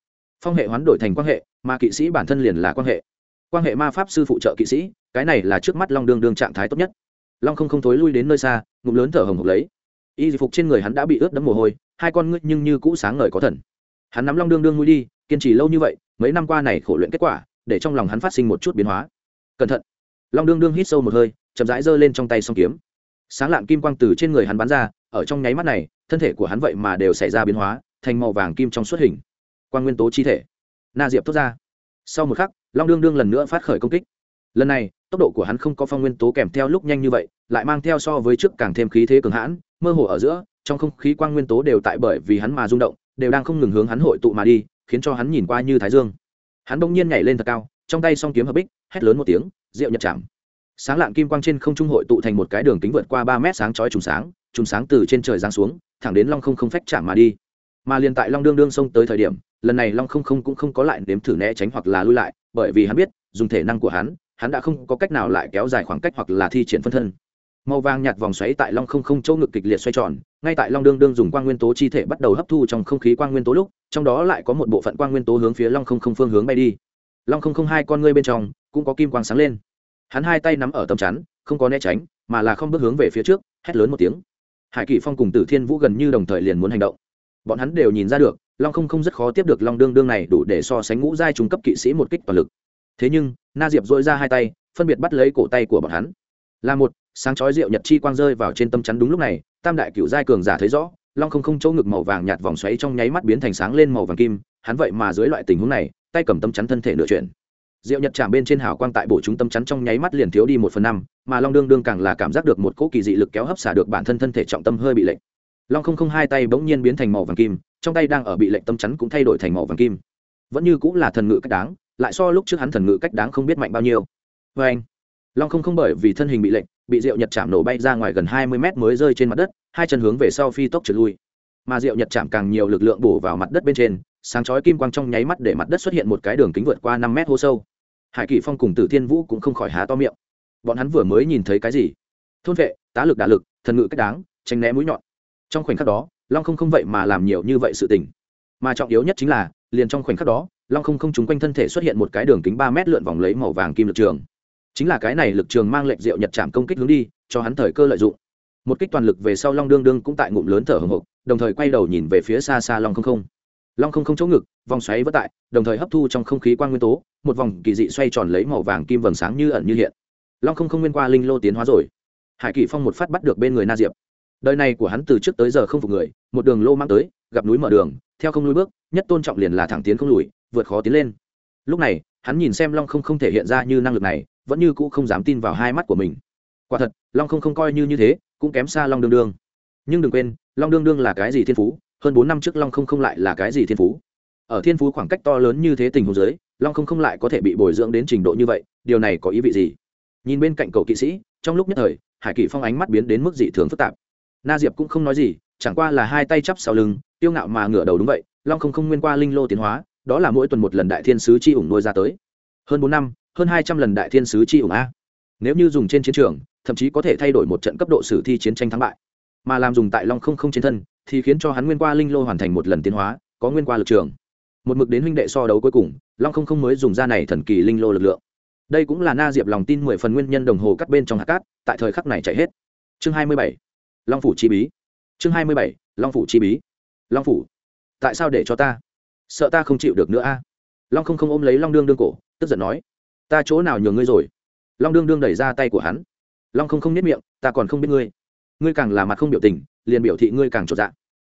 Phong hệ hoán đổi thành quan hệ, mà kỵ sĩ bản thân liền là quan hệ. Quan hệ ma pháp sư phụ trợ kỵ sĩ, cái này là trước mắt long đương đương trạng thái tốt nhất. Long không không thối lui đến nơi xa, ngụm lớn thở hồng hộc lấy. Y phục trên người hắn đã bị ướt đẫm mồ hôi hai con ngươi nhưng như cũ sáng ngời có thần. Hắn nắm long đương đương mũi đi, kiên trì lâu như vậy, mấy năm qua này khổ luyện kết quả, để trong lòng hắn phát sinh một chút biến hóa. Cẩn thận. Long đương đương hít sâu một hơi, chậm rãi giơ lên trong tay song kiếm. Sáng lạn kim quang từ trên người hắn bắn ra, ở trong nháy mắt này, thân thể của hắn vậy mà đều xảy ra biến hóa, thành màu vàng kim trong suốt hình. Quan nguyên tố chi thể. Na diệp thốt ra. Sau một khắc, long đương đương lần nữa phát khởi công kích. Lần này, tốc độ của hắn không có phong nguyên tố kèm theo lúc nhanh như vậy, lại mang theo so với trước càng thêm khí thế cường hãn, mơ hồ ở giữa trong không khí quang nguyên tố đều tại bởi vì hắn mà rung động, đều đang không ngừng hướng hắn hội tụ mà đi, khiến cho hắn nhìn qua như thái dương. Hắn bỗng nhiên nhảy lên thật cao, trong tay song kiếm hợp bích, hét lớn một tiếng, rượu nhật chạm. Sáng lạng kim quang trên không trung hội tụ thành một cái đường kính vượt qua ba mét sáng chói trùng sáng trùng sáng từ trên trời giáng xuống, thẳng đến long không không phách chạm mà đi. Mà liền tại long đương đương xông tới thời điểm, lần này long không không cũng không có lại nếm thử né tránh hoặc là lui lại, bởi vì hắn biết, dùng thể năng của hắn hắn đã không có cách nào lại kéo dài khoảng cách hoặc là thi triển phân thân màu vàng nhạt vòng xoáy tại long không không chỗ ngực kịch liệt xoay tròn, ngay tại long đương đương dùng quang nguyên tố chi thể bắt đầu hấp thu trong không khí quang nguyên tố lúc, trong đó lại có một bộ phận quang nguyên tố hướng phía long không không phương hướng bay đi. Long không không hai con ngươi bên trong cũng có kim quang sáng lên. Hắn hai tay nắm ở tầm chắn, không có né tránh, mà là không bước hướng về phía trước, hét lớn một tiếng. Hải kỷ phong cùng tử thiên vũ gần như đồng thời liền muốn hành động. Bọn hắn đều nhìn ra được, long không không rất khó tiếp được long đương đương này đủ để so sánh ngũ giai trung cấp kỵ sĩ một kích toàn lực. Thế nhưng, na diệp dội ra hai tay, phân biệt bắt lấy cổ tay của bọn hắn. Là một sáng chói rượu nhật chi quang rơi vào trên tâm chắn đúng lúc này, tam đại cựu giai cường giả thấy rõ, long không không chỗ ngực màu vàng nhạt vòng xoáy trong nháy mắt biến thành sáng lên màu vàng kim, hắn vậy mà dưới loại tình huống này, tay cầm tâm chắn thân thể nửa chuyển. Rượu nhật chạm bên trên hào quang tại bổ chúng tâm chắn trong nháy mắt liền thiếu đi một phần năm, mà long đương đương càng là cảm giác được một cỗ kỳ dị lực kéo hấp xả được bản thân thân thể trọng tâm hơi bị lệnh long không không hai tay bỗng nhiên biến thành màu vàng kim, trong tay đang ở bị lệnh tâm chắn cũng thay đổi thành màu vàng kim. Vẫn như cũng là thần ngự cách đáng, lại so lúc trước hắn thần ngự cách đáng không biết mạnh bao nhiêu. Vê anh long không không bởi vì thân hình bị lệnh bị rượu nhật chạm nổ bay ra ngoài gần hai mươi mét mới rơi trên mặt đất, hai chân hướng về sau phi tốc trượt lui. Mà rượu nhật chạm càng nhiều lực lượng bổ vào mặt đất bên trên, sáng chói kim quang trong nháy mắt để mặt đất xuất hiện một cái đường kính vượt qua năm mét hô sâu. Hải kỷ phong cùng tử thiên vũ cũng không khỏi há to miệng. Bọn hắn vừa mới nhìn thấy cái gì? Thôn vệ, tá lực đả lực, thần ngự cách đáng, tránh né mũi nhọn. Trong khoảnh khắc đó, long không không vậy mà làm nhiều như vậy sự tình. Mà trọng yếu nhất chính là, liền trong khoảnh khắc đó, long không không chúng quanh thân thể xuất hiện một cái đường kính ba mét lượn vòng lấy màu vàng kim lực trường chính là cái này lực trường mang lệnh rượu nhật chạm công kích hướng đi, cho hắn thời cơ lợi dụng. Một kích toàn lực về sau long đương đương cũng tại ngụm lớn thở hồng hộc, đồng thời quay đầu nhìn về phía xa xa long không không. Long không không chỗ ngực, vòng xoáy vất tại, đồng thời hấp thu trong không khí quan nguyên tố, một vòng kỳ dị xoay tròn lấy màu vàng kim vầng sáng như ẩn như hiện. Long không không nguyên qua linh lô tiến hóa rồi. Hải kỳ phong một phát bắt được bên người na diệp. Đời này của hắn từ trước tới giờ không phục người, một đường lô mang tới, gặp núi mở đường, theo không lùi bước, nhất tôn trọng liền là thẳng tiến không lùi, vượt khó tiến lên. Lúc này, hắn nhìn xem long không không thể hiện ra như năng lực này vẫn như cũ không dám tin vào hai mắt của mình. Quả thật, long không không coi như như thế, cũng kém xa long đương đương. Nhưng đừng quên, long đương đương là cái gì thiên phú, hơn bốn năm trước long không không lại là cái gì thiên phú. Ở thiên phú khoảng cách to lớn như thế tình huống giới long không không lại có thể bị bồi dưỡng đến trình độ như vậy, điều này có ý vị gì? Nhìn bên cạnh cầu kỵ sĩ, trong lúc nhất thời, hải kỷ phong ánh mắt biến đến mức dị thường phức tạp. Na diệp cũng không nói gì, chẳng qua là hai tay chắp sau lưng tiêu ngạo mà ngửa đầu đúng vậy, long không không nguyên qua linh lô tiến hóa, đó là mỗi tuần một lần đại thiên sứ chi ủng nuôi ra tới. Hơn bốn năm hơn hai trăm lần đại thiên sứ chi ủng a. Nếu như dùng trên chiến trường, thậm chí có thể thay đổi một trận cấp độ sử thi chiến tranh thắng bại. Mà làm dùng tại long không không trên thân, thì khiến cho hắn nguyên qua linh lô hoàn thành một lần tiến hóa, có nguyên qua lực trường. Một mực đến huynh đệ so đấu cuối cùng, long không không mới dùng ra này thần kỳ linh lô lực lượng. Đây cũng là na diệp lòng tin mười phần nguyên nhân đồng hồ cắt bên trong hạt cát, tại thời khắc này chạy hết. Chương hai mươi bảy, long phủ chi bí. Chương hai mươi bảy, long phủ chi bí. Long phủ, tại sao để cho ta? Sợ ta không chịu được nữa a? Long không không ôm lấy long đương đương cổ, tức giận nói ta chỗ nào nhường ngươi rồi? Long đương đương đẩy ra tay của hắn. Long không không biết miệng, ta còn không biết ngươi. Ngươi càng là mặt không biểu tình, liền biểu thị ngươi càng trột dạ.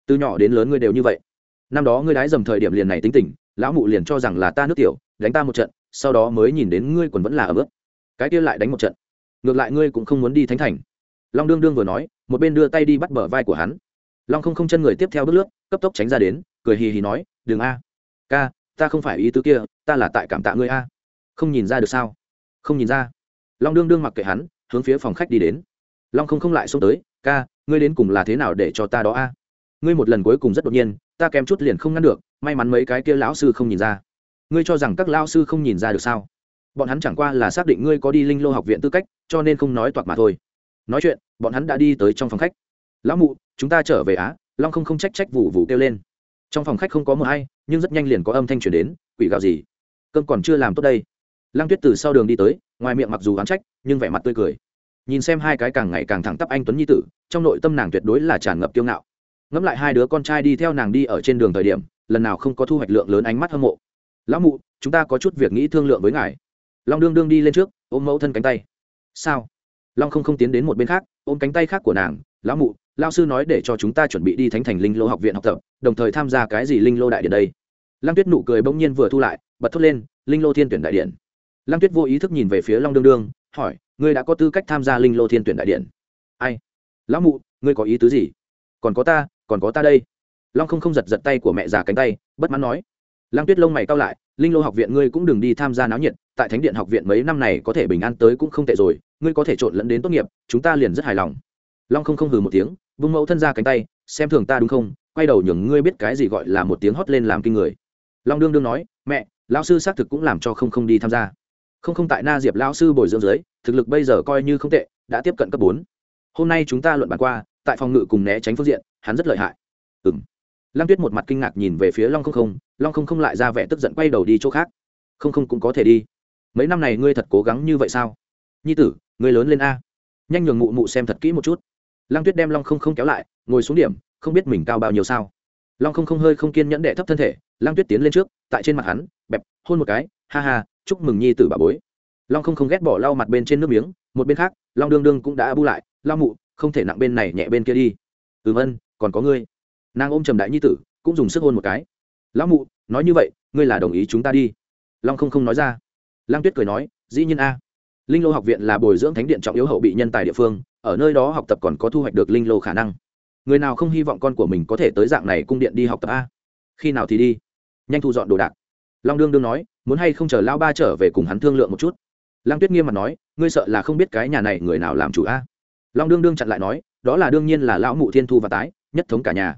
Từ nhỏ đến lớn ngươi đều như vậy. Năm đó ngươi đái dầm thời điểm liền này tính tình, lão mụ liền cho rằng là ta nước tiểu, đánh ta một trận, sau đó mới nhìn đến ngươi còn vẫn là ở bước cái kia lại đánh một trận. Ngược lại ngươi cũng không muốn đi thánh thành. Long đương đương vừa nói, một bên đưa tay đi bắt bờ vai của hắn. Long không không chân người tiếp theo bước lướt, cấp tốc tránh ra đến, cười hì hì nói, đừng a. Ca, ta không phải ý tứ kia, ta là tại cảm tạ ngươi a không nhìn ra được sao? Không nhìn ra. Long đương đương mặc kệ hắn, hướng phía phòng khách đi đến. Long không không lại xông tới, ca, ngươi đến cùng là thế nào để cho ta đó a? Ngươi một lần cuối cùng rất đột nhiên, ta kém chút liền không ngăn được, may mắn mấy cái kia lão sư không nhìn ra. Ngươi cho rằng các lão sư không nhìn ra được sao? Bọn hắn chẳng qua là xác định ngươi có đi linh lô học viện tư cách, cho nên không nói toạc mà thôi. Nói chuyện, bọn hắn đã đi tới trong phòng khách. Lão mụ, chúng ta trở về á? Long không không trách trách vụ vụ kêu lên. Trong phòng khách không có mờ hay, nhưng rất nhanh liền có âm thanh chuyển đến, quỷ gạo gì? Cơm còn chưa làm tốt đây lăng tuyết từ sau đường đi tới, ngoài miệng mặc dù oán trách, nhưng vẻ mặt tươi cười. Nhìn xem hai cái càng ngày càng thẳng tắp anh tuấn nhi tử, trong nội tâm nàng tuyệt đối là tràn ngập kiêu ngạo. Ngẫm lại hai đứa con trai đi theo nàng đi ở trên đường thời điểm, lần nào không có thu hoạch lượng lớn ánh mắt hâm mộ. Lão mụ, chúng ta có chút việc nghĩ thương lượng với ngài. Long đương đương đi lên trước, ôm mẫu thân cánh tay. Sao? Long không không tiến đến một bên khác, ôm cánh tay khác của nàng. Lão mụ lao sư nói để cho chúng ta chuẩn bị đi thánh thành linh lô học viện học tập, đồng thời tham gia cái gì linh lô đại điện đây? Lăng tuyết nụ cười bỗng nhiên vừa thu lại, bật thốt lên, linh lô thiên tuyển đại điện lăng tuyết vô ý thức nhìn về phía long đương đương, hỏi, ngươi đã có tư cách tham gia linh lô thiên tuyển đại điện? Ai? Lão mụ, ngươi có ý tứ gì? Còn có ta, còn có ta đây. Long không không giật giật tay của mẹ già cánh tay, bất mãn nói. Lăng tuyết lông mày cao lại, linh lô học viện ngươi cũng đừng đi tham gia náo nhiệt, tại thánh điện học viện mấy năm này có thể bình an tới cũng không tệ rồi, ngươi có thể trộn lẫn đến tốt nghiệp, chúng ta liền rất hài lòng. Long không không hừ một tiếng, vung mẫu thân ra cánh tay, xem thường ta đúng không? Quay đầu nhường ngươi biết cái gì gọi là một tiếng hót lên làm kinh người. Long đương đương nói, mẹ, lão sư xác thực cũng làm cho không không đi tham gia không không tại na diệp lão sư bồi dưỡng dưới, thực lực bây giờ coi như không tệ, đã tiếp cận cấp bốn. Hôm nay chúng ta luận bàn qua, tại phòng ngự cùng né tránh phương diện, hắn rất lợi hại. Ừ m lăng tuyết một mặt kinh ngạc nhìn về phía long không không, long không không lại ra vẻ tức giận quay đầu đi chỗ khác. Không không cũng có thể đi. Mấy năm này ngươi thật cố gắng như vậy sao? Nhi tử, ngươi lớn lên a. Nhanh nhường mụ mụ xem thật kỹ một chút. Lăng tuyết đem long không không kéo lại, ngồi xuống điểm, không biết mình cao bao nhiêu sao. Long không không hơi không kiên nhẫn đệ thấp thân thể, lăng tuyết tiến lên trước, tại trên mặt hắn, bẹp, hôn một cái, ha ha chúc mừng nhi tử bà bối. Long không không ghét bỏ lau mặt bên trên nước miếng, một bên khác, long đương đương cũng đã bu lại lau mụ, không thể nặng bên này nhẹ bên kia đi. Ừm ân, còn có ngươi. Nàng ôm trầm đại nhi tử, cũng dùng sức hôn một cái. Lão mụ, nói như vậy, ngươi là đồng ý chúng ta đi. Long không không nói ra. Lang tuyết cười nói, dĩ nhiên a. Linh lô học viện là bồi dưỡng thánh điện trọng yếu hậu bị nhân tài địa phương, ở nơi đó học tập còn có thu hoạch được linh lô khả năng. Người nào không hy vọng con của mình có thể tới dạng này cung điện đi học tập a? Khi nào thì đi? Nhanh thu dọn đồ đạc. Long đương đương nói muốn hay không chờ lao ba trở về cùng hắn thương lượng một chút. Lăng tuyết nghiêm mặt nói, ngươi sợ là không biết cái nhà này người nào làm chủ a? Long đương đương chặn lại nói, đó là đương nhiên là lão mụ thiên thu và tái, nhất thống cả nhà.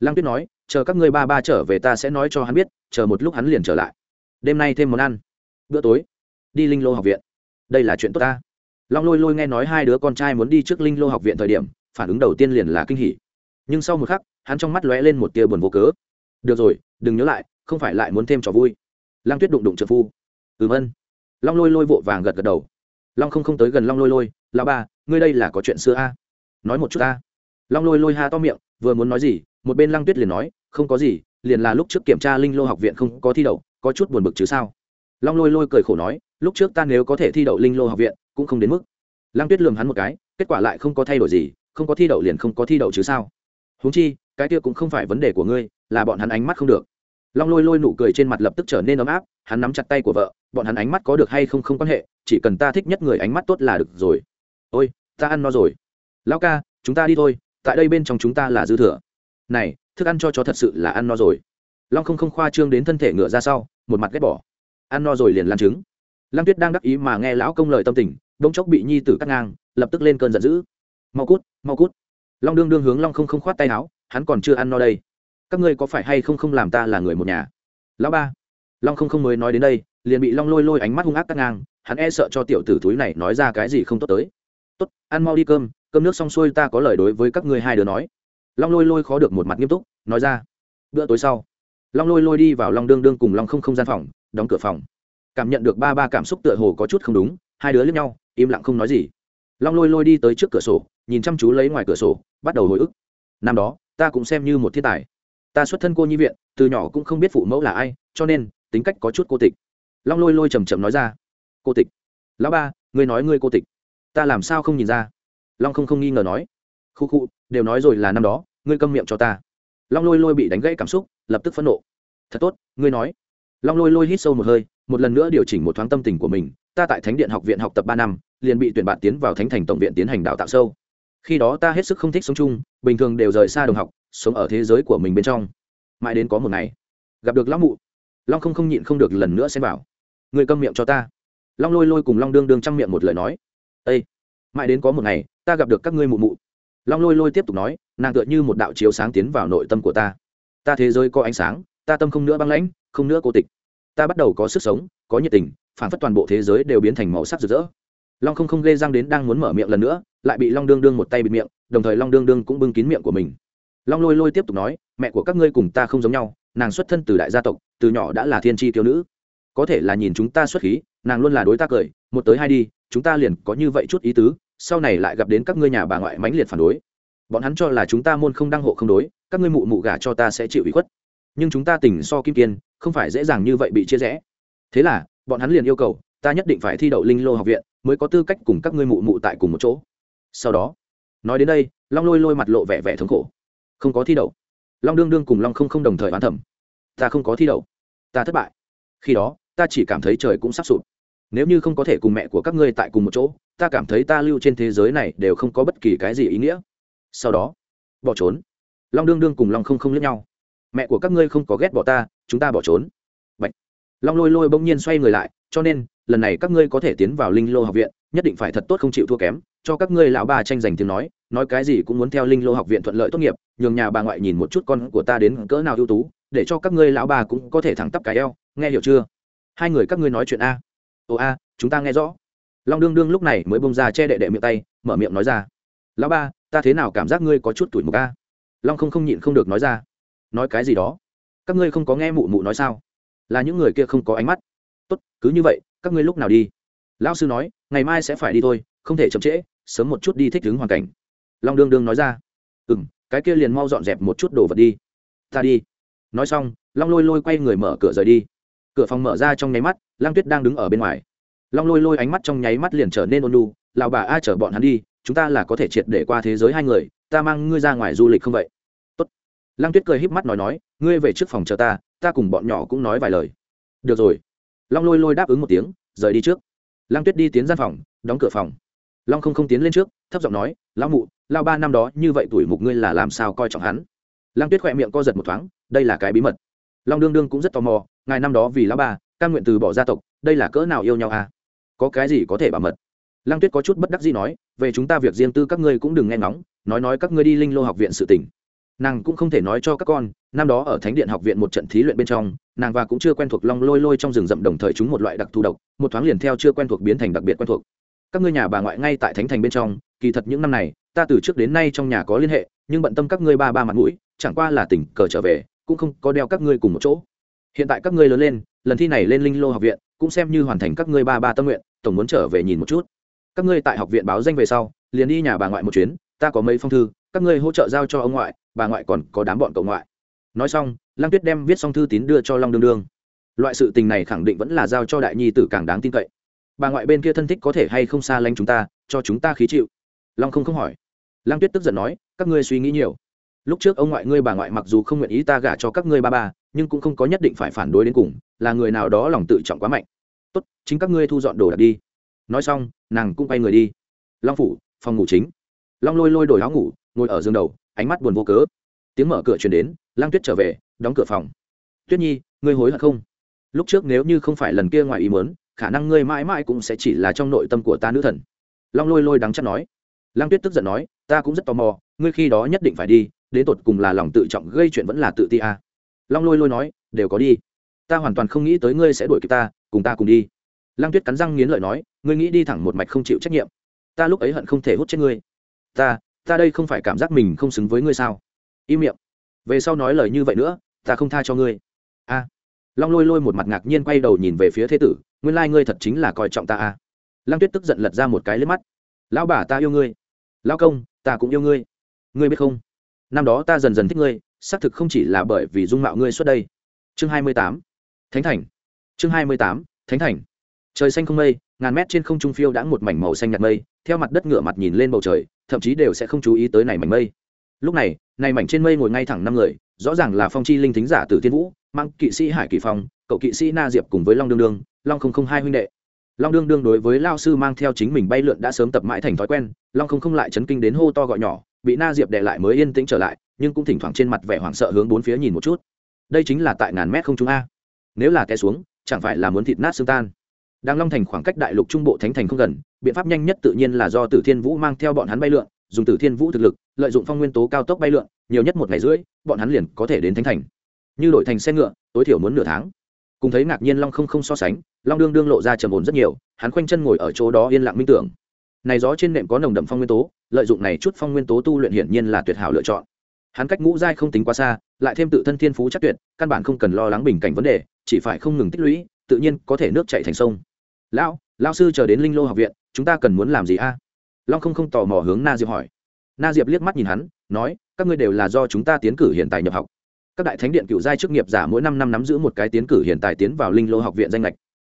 Lăng tuyết nói, chờ các ngươi ba ba trở về ta sẽ nói cho hắn biết, chờ một lúc hắn liền trở lại. Đêm nay thêm món ăn. Bữa tối. Đi linh lô học viện. Đây là chuyện tốt ta. Long lôi lôi nghe nói hai đứa con trai muốn đi trước linh lô học viện thời điểm, phản ứng đầu tiên liền là kinh hỉ. Nhưng sau một khắc, hắn trong mắt lóe lên một tia buồn vô cớ. Được rồi, đừng nhớ lại, không phải lại muốn thêm trò vui lăng tuyết đụng đụng trợ phu. Ừm ân. Long lôi lôi vội vàng gật gật đầu. Long không không tới gần long lôi lôi là ba, ngươi đây là có chuyện xưa a? Nói một chút a. long lôi lôi ha to miệng, vừa muốn nói gì, một bên lăng tuyết liền nói, không có gì, liền là lúc trước kiểm tra linh lô học viện không có thi đậu, có chút buồn bực chứ sao? Long lôi lôi cười khổ nói, lúc trước ta nếu có thể thi đậu linh lô học viện, cũng không đến mức. Lăng tuyết lường hắn một cái, kết quả lại không có thay đổi gì, không có thi đậu liền không có thi đậu chứ sao? Huống chi, cái kia cũng không phải vấn đề của ngươi, là bọn hắn ánh mắt không được long lôi lôi nụ cười trên mặt lập tức trở nên ấm áp, hắn nắm chặt tay của vợ, bọn hắn ánh mắt có được hay không không quan hệ, chỉ cần ta thích nhất người ánh mắt tốt là được rồi. Ôi, ta ăn no rồi. Lão ca, chúng ta đi thôi, tại đây bên trong chúng ta là dư thừa. Này, thức ăn cho chó thật sự là ăn no rồi. Long không không khoa trương đến thân thể ngựa ra sau, một mặt ghét bỏ. Ăn no rồi liền lan trứng. Lăng tuyết đang đắc ý mà nghe lão công lời tâm tình đống chốc bị nhi tử cắt ngang, lập tức lên cơn giận dữ. Mau cút mau cút. Long đương đương hướng long không không khoát tay áo, hắn còn chưa ăn no đây các ngươi có phải hay không không làm ta là người một nhà? Lão ba, long không không mới nói đến đây, liền bị long lôi lôi ánh mắt hung ác cắt ngang, hắn e sợ cho tiểu tử thúi này nói ra cái gì không tốt tới. Tốt, ăn mau đi cơm cơm nước xong xuôi ta có lời đối với các ngươi hai đứa nói. Long lôi lôi khó được một mặt nghiêm túc, nói ra, bữa tối sau. Long lôi lôi đi vào long đương đương cùng long không không gian phòng, đóng cửa phòng. Cảm nhận được ba ba cảm xúc tựa hồ có chút không đúng, hai đứa lướt nhau, im lặng không nói gì. Long lôi lôi đi tới trước cửa sổ, nhìn chăm chú lấy ngoài cửa sổ, bắt đầu hồi ức. Năm đó, ta cũng xem như một thiên tài ta xuất thân cô nhi viện, từ nhỏ cũng không biết phụ mẫu là ai, cho nên, tính cách có chút cô tịch. Long lôi lôi chầm chậm nói ra. Cô tịch. Lão ba, ngươi nói ngươi cô tịch. Ta làm sao không nhìn ra? Long không không nghi ngờ nói. Khu khu, đều nói rồi là năm đó, ngươi câm miệng cho ta. Long lôi lôi bị đánh gãy cảm xúc, lập tức phẫn nộ. Thật tốt, ngươi nói. Long lôi lôi hít sâu một hơi, một lần nữa điều chỉnh một thoáng tâm tình của mình. Ta tại thánh điện học viện học tập ba năm, liền bị tuyển bạn tiến vào thánh thành tổng viện tiến hành đào tạo sâu. Khi đó ta hết sức không thích sống chung, bình thường đều rời xa đồng học sống ở thế giới của mình bên trong. Mãi đến có một ngày, gặp được lão mụ, long không không nhịn không được lần nữa xem bảo người câm miệng cho ta. Long lôi lôi cùng long đương đương chăm miệng một lời nói. Ây mãi đến có một ngày, ta gặp được các ngươi mụ mụ. Long lôi lôi tiếp tục nói, nàng tựa như một đạo chiếu sáng tiến vào nội tâm của ta. Ta thế giới có ánh sáng, ta tâm không nữa băng lãnh, không nữa cô tịch. Ta bắt đầu có sức sống, có nhiệt tình, phản phất toàn bộ thế giới đều biến thành màu sắc rực rỡ. Long không không ghê răng đến đang muốn mở miệng lần nữa, lại bị long đương đương một tay bịt miệng, đồng thời long đương đương cũng bưng kín miệng của mình long lôi lôi tiếp tục nói, mẹ của các ngươi cùng ta không giống nhau, nàng xuất thân từ đại gia tộc, từ nhỏ đã là thiên tri tiêu nữ. Có thể là nhìn chúng ta xuất khí, nàng luôn là đối ta cười, một tới hai đi, chúng ta liền có như vậy chút ý tứ, sau này lại gặp đến các ngươi nhà bà ngoại mãnh liệt phản đối. Bọn hắn cho là chúng ta môn không đăng hộ không đối, các ngươi mụ mụ gả cho ta sẽ chịu ủy khuất. Nhưng chúng ta tỉnh so kim kiên, không phải dễ dàng như vậy bị chia rẽ. Thế là, bọn hắn liền yêu cầu, ta nhất định phải thi đậu linh lô học viện, mới có tư cách cùng các ngươi mụ mụ tại cùng một chỗ. Sau đó, nói đến đây, long lôi lôi mặt lộ vẻ vẻ thống khổ không có thi đậu. Long đương đương cùng long không không đồng thời bán thẩm ta không có thi đậu. Ta thất bại. Khi đó, ta chỉ cảm thấy trời cũng sắp sụp. Nếu như không có thể cùng mẹ của các ngươi tại cùng một chỗ, ta cảm thấy ta lưu trên thế giới này đều không có bất kỳ cái gì ý nghĩa. Sau đó, bỏ trốn. Long đương đương cùng long không không lướt nhau. Mẹ của các ngươi không có ghét bỏ ta, chúng ta bỏ trốn. Bạch. long lôi lôi bỗng nhiên xoay người lại cho nên, lần này các ngươi có thể tiến vào linh lô học viện, nhất định phải thật tốt không chịu thua kém, cho các ngươi lão ba tranh giành tiếng nói nói cái gì cũng muốn theo linh lô học viện thuận lợi tốt nghiệp, nhường nhà bà ngoại nhìn một chút con của ta đến cỡ nào ưu tú, để cho các ngươi lão bà cũng có thể thẳng tắp cái eo, nghe hiểu chưa? Hai người các ngươi nói chuyện a. Ồ a, chúng ta nghe rõ. Long đương đương lúc này mới bông ra che đệ đệ miệng tay, mở miệng nói ra. Lão ba, ta thế nào cảm giác ngươi có chút tuổi mục a? Long không không nhịn không được nói ra. Nói cái gì đó? Các ngươi không có nghe mụ mụ nói sao? Là những người kia không có ánh mắt tốt, cứ như vậy, các ngươi lúc nào đi? Lão sư nói, ngày mai sẽ phải đi thôi, không thể chậm trễ, sớm một chút đi thích ứng hoàn cảnh. Long đương đương nói ra ừ m cái kia liền mau dọn dẹp một chút đồ vật đi. Ta đi. Nói xong, long lôi lôi quay người mở cửa rời đi. Cửa phòng mở ra trong nháy mắt lang tuyết đang đứng ở bên ngoài. Long lôi lôi ánh mắt trong nháy mắt liền trở nên ôn lu lào bà, a chở bọn hắn đi, chúng ta là có thể triệt để qua thế giới hai người, ta mang ngươi ra ngoài du lịch không vậy? Tốt. lang tuyết cười híp mắt nói nói, ngươi về trước phòng chờ ta ta cùng bọn nhỏ cũng nói vài lời. Được rồi long lôi lôi đáp ứng một tiếng, rời đi trước. Lang tuyết đi tiến gian phòng, đóng cửa phòng. Long không không tiến lên trước, thấp giọng nói, lão mụ lao ba năm đó như vậy tuổi mục ngươi là làm sao coi trọng hắn? Lang tuyết khỏe miệng co giật một thoáng, đây là cái bí mật. Long đương đương cũng rất tò mò, ngài năm đó vì lão ba căn nguyện từ bỏ gia tộc, đây là cỡ nào yêu nhau à? Có cái gì có thể bảo mật? Lang tuyết có chút bất đắc gì nói, về chúng ta việc riêng tư các ngươi cũng đừng nghe ngóng, nói nói các ngươi đi linh lô học viện sự tỉnh nàng cũng không thể nói cho các con, năm đó ở thánh điện học viện một trận thí luyện bên trong, nàng và cũng chưa quen thuộc long lôi lôi trong rừng rậm đồng thời chúng một loại đặc thù độc, một thoáng liền theo chưa quen thuộc biến thành đặc biệt quen thuộc. Các ngươi nhà bà ngoại ngay tại thánh thành bên trong, kỳ thật những năm này, ta từ trước đến nay trong nhà có liên hệ, nhưng bận tâm các ngươi ba ba mặt mũi, chẳng qua là tình cờ trở về, cũng không có đeo các ngươi cùng một chỗ. Hiện tại các ngươi lớn lên, lần thi này lên linh lô học viện, cũng xem như hoàn thành các ngươi ba ba tâm nguyện, tổng muốn trở về nhìn một chút. Các ngươi tại học viện báo danh về sau, liền đi nhà bà ngoại một chuyến, ta có mấy phong thư các ngươi hỗ trợ giao cho ông ngoại, bà ngoại còn có đám bọn cậu ngoại. Nói xong, lăng tuyết đem viết xong thư tín đưa cho long đương đương. Loại sự tình này khẳng định vẫn là giao cho đại nhi tử càng đáng tin cậy. Bà ngoại bên kia thân thích có thể hay không xa lánh chúng ta, cho chúng ta khí chịu. Long không không hỏi. Lăng tuyết tức giận nói, các ngươi suy nghĩ nhiều. Lúc trước ông ngoại ngươi bà ngoại mặc dù không nguyện ý ta gả cho các ngươi ba ba, nhưng cũng không có nhất định phải phản đối đến cùng, là người nào đó lòng tự trọng quá mạnh. Tốt, chính các ngươi thu dọn đồ đạc đi. Nói xong, nàng cũng quay người đi. Long phủ, phòng ngủ chính. Long lôi lôi đổi áo ngủ ngồi ở giường đầu, ánh mắt buồn vô cớ. Tiếng mở cửa chuyển đến lang tuyết trở về, đóng cửa phòng. Tuyết nhi, ngươi hối hận không? Lúc trước nếu như không phải lần kia ngoài ý mớn khả năng ngươi mãi mãi cũng sẽ chỉ là trong nội tâm của ta nữ thần. Long lôi lôi đắng chắc nói. Lang tuyết tức giận nói, ta cũng rất tò mò, ngươi khi đó nhất định phải đi, đến tột cùng là lòng tự trọng gây chuyện vẫn là tự ti à. long lôi lôi nói, đều có đi. Ta hoàn toàn không nghĩ tới ngươi sẽ đuổi kịp ta, cùng ta cùng đi. Lang tuyết cắn răng nghiến lợi nói, ngươi nghĩ đi thẳng một mạch không chịu trách nhiệm. Ta lúc ấy hận không thể hút chết ngươi. Ta ta đây không phải cảm giác mình không xứng với ngươi sao? Im miệng. Về sau nói lời như vậy nữa, ta không tha cho ngươi. A. Long lôi lôi một mặt ngạc nhiên quay đầu nhìn về phía thế tử, nguyên lai ngươi thật chính là coi trọng ta a. Lăng tuyết tức giận lật ra một cái lên mắt. Lão bà ta yêu ngươi. Lão công, ta cũng yêu ngươi. Ngươi biết không? Năm đó ta dần dần thích ngươi, xác thực không chỉ là bởi vì dung mạo ngươi suốt đây. Chương hai mươi tám. Thánh thành. Chương hai mươi tám. Thánh thành. Trời xanh không mây, ngàn mét trên không trung phiêu đã một mảnh màu xanh nhạt mây, theo mặt đất ngửa mặt nhìn lên bầu trời thậm chí đều sẽ không chú ý tới này mảnh mây. Lúc này này mảnh trên mây ngồi ngay thẳng năm người, rõ ràng là phong chi linh thính giả từ thiên vũ mang kỵ sĩ hải kỳ phong, cậu kỵ sĩ na diệp cùng với long đương đương, long không không hai huynh đệ. Long đương đương đối với lao sư mang theo chính mình bay lượn đã sớm tập mãi thành thói quen, long không không lại chấn kinh đến hô to gọi nhỏ, bị na diệp đệ lại mới yên tĩnh trở lại, nhưng cũng thỉnh thoảng trên mặt vẻ hoảng sợ hướng bốn phía nhìn một chút. Đây chính là tại ngàn mét không trung a. Nếu là té xuống, chẳng phải là muốn thịt nát xương tan đang long thành khoảng cách đại lục trung bộ thánh thành không gần, biện pháp nhanh nhất tự nhiên là do tử thiên vũ mang theo bọn hắn bay lượn, dùng tử thiên vũ thực lực, lợi dụng phong nguyên tố cao tốc bay lượn, nhiều nhất một ngày rưỡi, bọn hắn liền có thể đến thánh thành. Như đổi thành xe ngựa, tối thiểu muốn nửa tháng. Cùng thấy ngạc nhiên long không không so sánh, long đương đương lộ ra trầm ổn rất nhiều, hắn khoanh chân ngồi ở chỗ đó yên lặng minh tưởng. Này gió trên nệm có nồng đậm phong nguyên tố, lợi dụng này chút phong nguyên tố tu luyện hiển nhiên là tuyệt hảo lựa chọn. Hắn cách ngũ giai không tính quá xa, lại thêm tự thân thiên phú chắc tuyệt, căn bản không cần lo lắng bình cảnh vấn đề, chỉ phải không ngừng tích lũy, tự nhiên có thể nước chảy thành sông lão lão sư chờ đến linh lô học viện, chúng ta cần muốn làm gì a? Long không không tò mò hướng na diệp hỏi. Na diệp liếc mắt nhìn hắn, nói, các ngươi đều là do chúng ta tiến cử hiện tại nhập học. Các đại thánh điện cựu giai chức nghiệp giả mỗi năm năm nắm giữ một cái tiến cử hiện tại tiến vào linh lô học viện danh lệch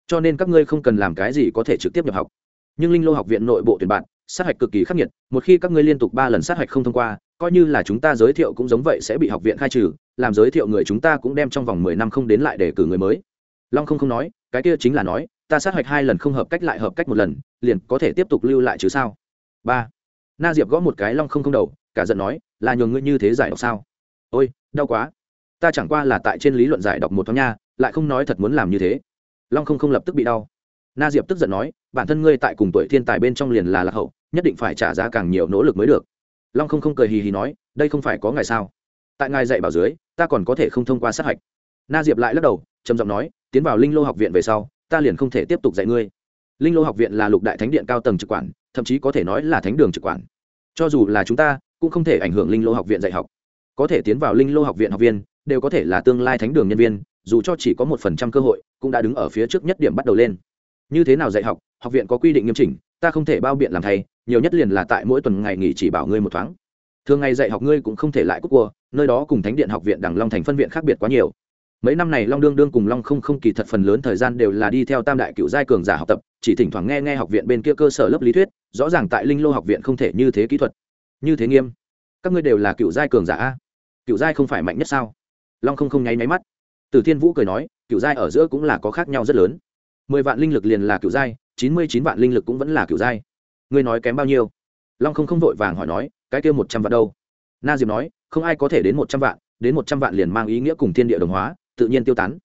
cho nên các ngươi không cần làm cái gì có thể trực tiếp nhập học. Nhưng linh lô học viện nội bộ tuyển bạn, sát hạch cực kỳ khắc nghiệt, một khi các ngươi liên tục ba lần sát hạch không thông qua, coi như là chúng ta giới thiệu cũng giống vậy sẽ bị học viện khai trừ, làm giới thiệu người chúng ta cũng đem trong vòng mười năm không đến lại để cử người mới. Long không không nói, cái kia chính là nói ta sát hạch hai lần không hợp cách lại hợp cách một lần, liền có thể tiếp tục lưu lại chứ sao? Ba. Na diệp gõ một cái long không không đầu, cả giận nói, là nhường ngươi như thế giải đọc sao? Ôi, đau quá. Ta chẳng qua là tại trên lý luận giải đọc một thoáng nha, lại không nói thật muốn làm như thế. Long không không lập tức bị đau. Na diệp tức giận nói, bản thân ngươi tại cùng tuổi thiên tài bên trong liền là lạc hậu, nhất định phải trả giá càng nhiều nỗ lực mới được. Long không không cười hì hì nói, đây không phải có ngài sao? Tại ngài dạy bảo dưới, ta còn có thể không thông qua sát hạch. Na diệp lại lắc đầu, trầm giọng nói, tiến vào linh lô học viện về sau ta liền không thể tiếp tục dạy ngươi. Linh lô học viện là lục đại thánh điện cao tầng trực quản, thậm chí có thể nói là thánh đường trực quản. Cho dù là chúng ta, cũng không thể ảnh hưởng linh lô học viện dạy học. Có thể tiến vào linh lô học viện học viên, đều có thể là tương lai thánh đường nhân viên, dù cho chỉ có một phần trăm cơ hội, cũng đã đứng ở phía trước nhất điểm bắt đầu lên. Như thế nào dạy học học viện có quy định nghiêm chỉnh, ta không thể bao biện làm thầy nhiều nhất liền là tại mỗi tuần ngày nghỉ chỉ bảo ngươi một thoáng. Thường ngày dạy học ngươi cũng không thể lại cúc cua, nơi đó cùng thánh điện học viện đằng long thành phân viện khác biệt quá nhiều mấy năm này long đương đương cùng long không không kỳ thật phần lớn thời gian đều là đi theo tam đại cựu giai cường giả học tập, chỉ thỉnh thoảng nghe nghe học viện bên kia cơ sở lớp lý thuyết, rõ ràng tại linh lô học viện không thể như thế kỹ thuật. Như thế nghiêm. Các ngươi đều là cựu giai cường giả a? Cựu giai không phải mạnh nhất sao? Long không không nháy máy mắt. Từ thiên vũ cười nói cựu giai ở giữa cũng là có khác nhau rất lớn. Mười vạn linh lực liền là cựu giai, chín mươi chín vạn linh lực cũng vẫn là cựu giai. Ngươi nói kém bao nhiêu? Long không không vội vàng hỏi nói, cái kia một trăm vạn đâu? Na diệp nói, không ai có thể đến một trăm vạn, đến một trăm vạn liền mang ý nghĩa cùng thiên địa đồng hóa tự nhiên tiêu tán.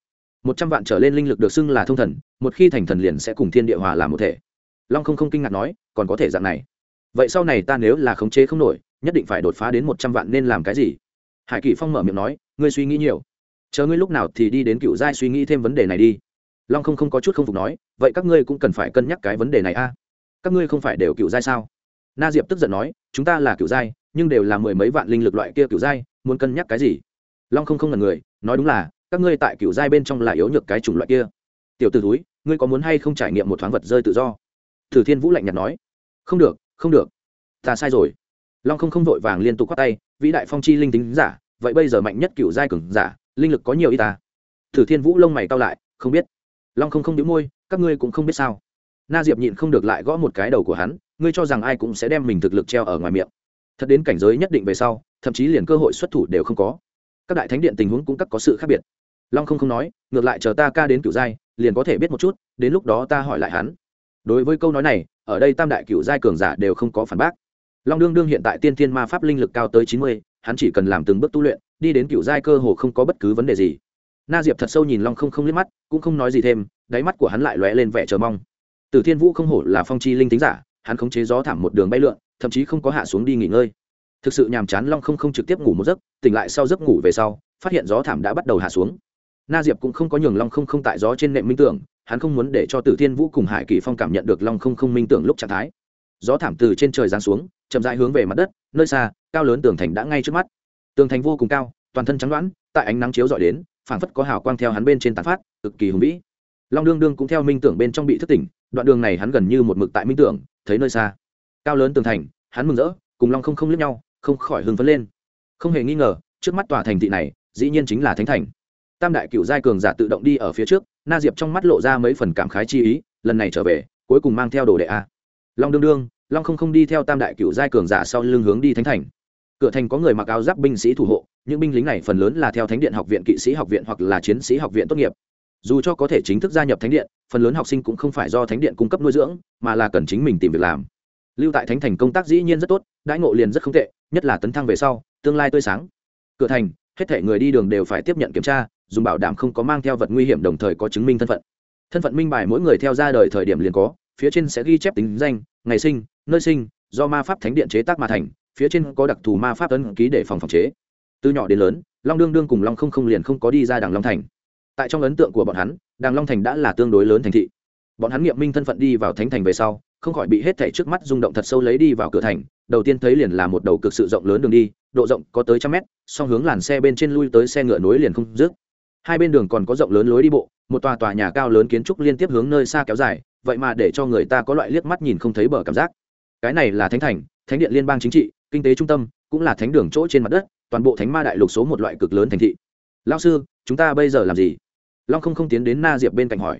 Một trăm vạn trở lên linh lực được xưng là thông thần, một khi thành thần liền sẽ cùng thiên địa hòa làm một thể. Long không không kinh ngạc nói, còn có thể dạng này. Vậy sau này ta nếu là khống chế không nổi, nhất định phải đột phá đến một trăm vạn nên làm cái gì? Hải kỷ phong mở miệng nói, ngươi suy nghĩ nhiều. Chờ ngươi lúc nào thì đi đến cựu giai suy nghĩ thêm vấn đề này đi. Long không không có chút không phục nói, vậy các ngươi cũng cần phải cân nhắc cái vấn đề này a. Các ngươi không phải đều cựu giai sao? Na diệp tức giận nói, chúng ta là cựu giai, nhưng đều là mười mấy vạn linh lực loại kia cựu giai, muốn cân nhắc cái gì? Long không không là người, nói đúng là các ngươi tại cựu giai bên trong là yếu nhược cái chủng loại kia. Tiểu t ử túi ngươi có muốn hay không trải nghiệm một thoáng vật rơi tự do? Thử thiên vũ lạnh nhạt nói. Không được không được. Ta sai rồi. Long không không vội vàng liên tục k h á t tay, vĩ đại phong chi linh tính giả, vậy bây giờ mạnh nhất cựu giai cường giả, linh lực có nhiều y ta. Thử thiên vũ lông mày cao lại, không biết. Long không không đĩu môi, các ngươi cũng không biết sao. Na diệp nhịn không được lại gõ một cái đầu của hắn, ngươi cho rằng ai cũng sẽ đem mình thực lực treo ở ngoài miệng. Thật đến cảnh giới nhất định về sau, thậm chí liền cơ hội xuất thủ đều không có. Các đại thánh điện tình huống cũng cắt có sự khác biệt long không không nói, ngược lại chờ ta ca đến cựu giai, liền có thể biết một chút, đến lúc đó ta hỏi lại hắn. Đối với câu nói này, ở đây tam đại cựu giai cường giả đều không có phản bác. Long đương đương hiện tại tiên thiên ma pháp linh lực cao tới chín mươi, hắn chỉ cần làm từng bước tu luyện, đi đến cựu giai cơ hồ không có bất cứ vấn đề gì. Na diệp thật sâu nhìn long không không liếc mắt, cũng không nói gì thêm, đáy mắt của hắn lại lóe lên vẻ chờ mong. Từ thiên vũ không hổ là phong chi linh tính giả, hắn khống chế gió thảm một đường bay lượn, thậm chí không có hạ xuống đi nghỉ ngơi. Thực sự nhàm chán long không không trực tiếp ngủ một giấc, tỉnh lại sau giấc ngủ về sau, phát hiện gió thảm đã bắt đầu hạ xuống na diệp cũng không có nhường long không không tại gió trên nệm minh tưởng, hắn không muốn để cho tử thiên vũ cùng hải kỳ phong cảm nhận được long không không minh tưởng lúc trạng thái. Gió thảm từ trên trời giáng xuống, chậm rãi hướng về mặt đất, nơi xa, cao lớn tường thành đã ngay trước mắt. Tường thành vô cùng cao, toàn thân trắng đoãn tại ánh nắng chiếu dọi đến, phảng phất có hào quang theo hắn bên trên tàn phát, cực kỳ hùng vĩ. Long đương đương cũng theo minh tưởng bên trong bị thức tỉnh, đoạn đường này hắn gần như một mực tại minh tưởng, thấy nơi xa. Cao lớn tường thành, hắn mừng rỡ, cùng long không không liếc nhau, không khỏi hưng phấn lên. Không hề nghi ngờ, trước mắt tòa thành thị này, dĩ nhiên chính là thánh thành tam đại cựu giai cường giả tự động đi ở phía trước, na diệp trong mắt lộ ra mấy phần cảm khái chi ý, lần này trở về, cuối cùng mang theo đồ đệ a. Long đương đương, long không không đi theo tam đại cựu giai cường giả sau lưng hướng đi thánh thành. Cửa thành có người mặc áo giáp binh sĩ thủ hộ, những binh lính này phần lớn là theo thánh điện học viện kỵ sĩ học viện hoặc là chiến sĩ học viện tốt nghiệp. Dù cho có thể chính thức gia nhập thánh điện, phần lớn học sinh cũng không phải do thánh điện cung cấp nuôi dưỡng, mà là cần chính mình tìm việc làm. Lưu tại thánh thành công tác dĩ nhiên rất tốt, đãi ngộ liền rất không tệ, nhất là tấn thăng về sau, tương lai tươi sáng. Cửa thành, hết thể người đi đường đều phải tiếp nhận kiểm tra dùng bảo đảm không có mang theo vật nguy hiểm đồng thời có chứng minh thân phận. Thân phận minh bài mỗi người theo ra đời thời điểm liền có, phía trên sẽ ghi chép tính danh, ngày sinh, nơi sinh, do ma pháp thánh điện chế tác mà thành, phía trên có đặc thù ma pháp ấn ký để phòng phòng chế. Từ nhỏ đến lớn, long đương đương cùng long không không liền không có đi ra đằng long thành. Tại trong ấn tượng của bọn hắn, đằng long thành đã là tương đối lớn thành thị. Bọn hắn nghiệm minh thân phận đi vào thánh thành về sau, không khỏi bị hết thảy trước mắt rung động thật sâu lấy đi vào cửa thành, đầu tiên thấy liền là một đầu cực sự rộng lớn đường đi, độ rộng có tới trăm mét, song hướng làn xe bên trên lui tới xe ngựa nối liền không dứt hai bên đường còn có rộng lớn lối đi bộ, một tòa tòa nhà cao lớn kiến trúc liên tiếp hướng nơi xa kéo dài, vậy mà để cho người ta có loại liếc mắt nhìn không thấy bờ cảm giác. Cái này là thánh thành, thánh điện liên bang chính trị, kinh tế trung tâm, cũng là thánh đường chỗ trên mặt đất, toàn bộ thánh ma đại lục số một loại cực lớn thành thị. Lao sư, chúng ta bây giờ làm gì? Long không không tiến đến na diệp bên cạnh hỏi.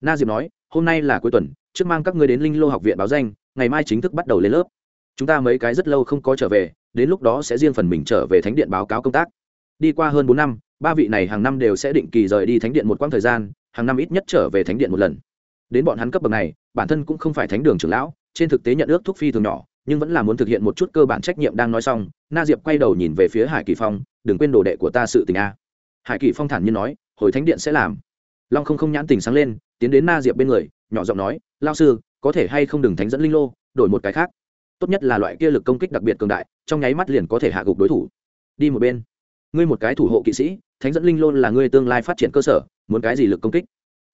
Na diệp nói, hôm nay là cuối tuần, trước mang các ngươi đến linh lô học viện báo danh, ngày mai chính thức bắt đầu lên lớp. Chúng ta mấy cái rất lâu không có trở về, đến lúc đó sẽ riêng phần mình trở về thánh điện báo cáo công tác. Đi qua hơn bốn năm ba vị này hàng năm đều sẽ định kỳ rời đi thánh điện một quãng thời gian, hàng năm ít nhất trở về thánh điện một lần. Đến bọn hắn cấp bậc này, bản thân cũng không phải thánh đường trưởng lão, trên thực tế nhận ước thúc phi thường nhỏ, nhưng vẫn là muốn thực hiện một chút cơ bản trách nhiệm đang nói xong, na diệp quay đầu nhìn về phía hải kỳ phong, đừng quên đồ đệ của ta sự tình a. Hải kỳ phong thản nhiên nói, hồi thánh điện sẽ làm. Long không không nhãn tình sáng lên, tiến đến na diệp bên người, nhỏ giọng nói, lao sư, có thể hay không đừng thánh dẫn linh lô, đổi một cái khác. Tốt nhất là loại kia lực công kích đặc biệt cường đại, trong nháy mắt liền có thể hạ gục đối thủ. Đi một bên. Ngươi một cái thủ hộ kỵ sĩ thánh dẫn linh lô là ngươi tương lai phát triển cơ sở muốn cái gì lực công kích?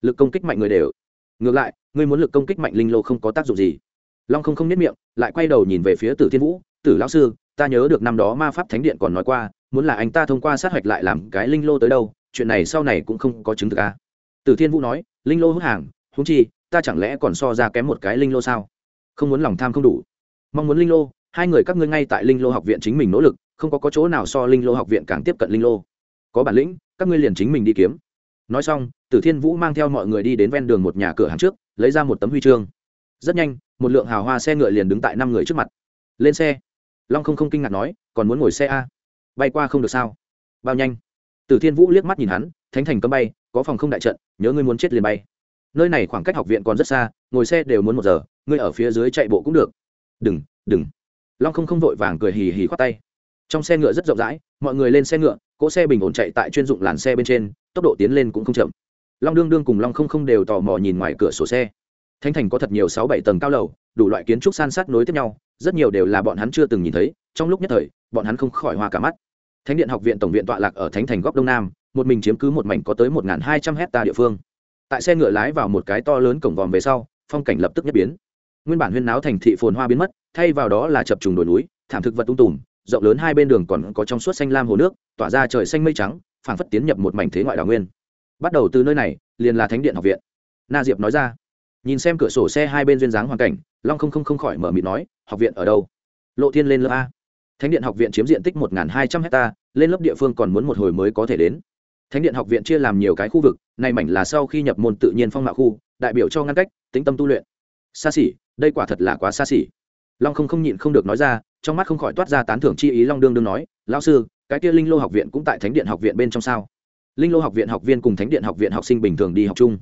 Lực công kích mạnh người đều. Ngược lại ngươi muốn lực công kích mạnh linh lô không có tác dụng gì. Long không không nhất miệng lại quay đầu nhìn về phía tử thiên vũ. Tử lão sư ta nhớ được năm đó ma pháp thánh điện còn nói qua muốn là anh ta thông qua sát hạch lại làm cái linh lô tới đâu chuyện này sau này cũng không có chứng thực a à. tử thiên vũ nói linh lô hút hàng húng chi ta chẳng lẽ còn so ra kém một cái linh lô sao? Không muốn lòng tham không đủ. Mong muốn linh lô hai người các ngươi ngay tại linh lô học viện chính mình nỗ lực không có, có chỗ nào so linh lô học viện càng tiếp cận linh lô có bản lĩnh, các ngươi liền chính mình đi kiếm. Nói xong, tử thiên vũ mang theo mọi người đi đến ven đường một nhà cửa hàng trước, lấy ra một tấm huy chương. Rất nhanh, một lượng hào hoa xe ngựa liền đứng tại năm người trước mặt. Lên xe. Long không không kinh ngạc nói, còn muốn ngồi xe a? Bay qua không được sao? Bao nhanh? Tử thiên vũ liếc mắt nhìn hắn, thánh thành cấm bay, có phòng không đại trận, nhớ ngươi muốn chết liền bay. Nơi này khoảng cách học viện còn rất xa, ngồi xe đều muốn một giờ, ngươi ở phía dưới chạy bộ cũng được. Đừng đừng. Long không không vội vàng cười hì hì khoát tay. Trong xe ngựa rất rộng rãi, mọi người lên xe ngựa cỗ xe bình ổn chạy tại chuyên dụng làn xe bên trên, tốc độ tiến lên cũng không chậm. Long đương đương cùng long không không đều tò mò nhìn ngoài cửa sổ xe. Thánh thành có thật nhiều sáu bảy tầng cao lầu, đủ loại kiến trúc san sát nối tiếp nhau, rất nhiều đều là bọn hắn chưa từng nhìn thấy, trong lúc nhất thời, bọn hắn không khỏi hoa cả mắt. Thánh điện học viện tổng viện tọa lạc ở thánh thành góc đông nam, một mình chiếm cứ một mảnh có tới một hai trăm hecta địa phương. Tại xe ngựa lái vào một cái to lớn cổng vòm về sau, phong cảnh lập tức nhất biến. Nguyên bản huyên náo thành thị phồn hoa biến mất, thay vào đó là chập trùng đồi núi, thảm thực vật tung tùm rộng lớn hai bên đường còn có trong suốt xanh lam hồ nước, tỏa ra trời xanh mây trắng, phảng phất tiến nhập một mảnh thế ngoại đào nguyên. Bắt đầu từ nơi này, liền là thánh điện học viện. Na diệp nói ra. Nhìn xem cửa sổ xe hai bên duyên dáng hoàn cảnh, long không không không khỏi mở mịt nói, học viện ở đâu? Lộ thiên lên lớp a. Thánh điện học viện chiếm diện tích một hai trăm hectare lên lớp địa phương còn muốn một hồi mới có thể đến. Thánh điện học viện chia làm nhiều cái khu vực này mảnh là sau khi nhập môn tự nhiên phong mạo khu, đại biểu cho ngăn cách tính tâm tu luyện. Xa xỉ, đây quả thật là quá xa xỉ. Long không không nhịn không được nói ra trong mắt không khỏi toát ra tán thưởng chi ý long đương đương nói, lão sư, cái kia linh lô học viện cũng tại thánh điện học viện bên trong sao? Linh lô học viện học viên cùng thánh điện học viện học sinh bình thường đi học chung?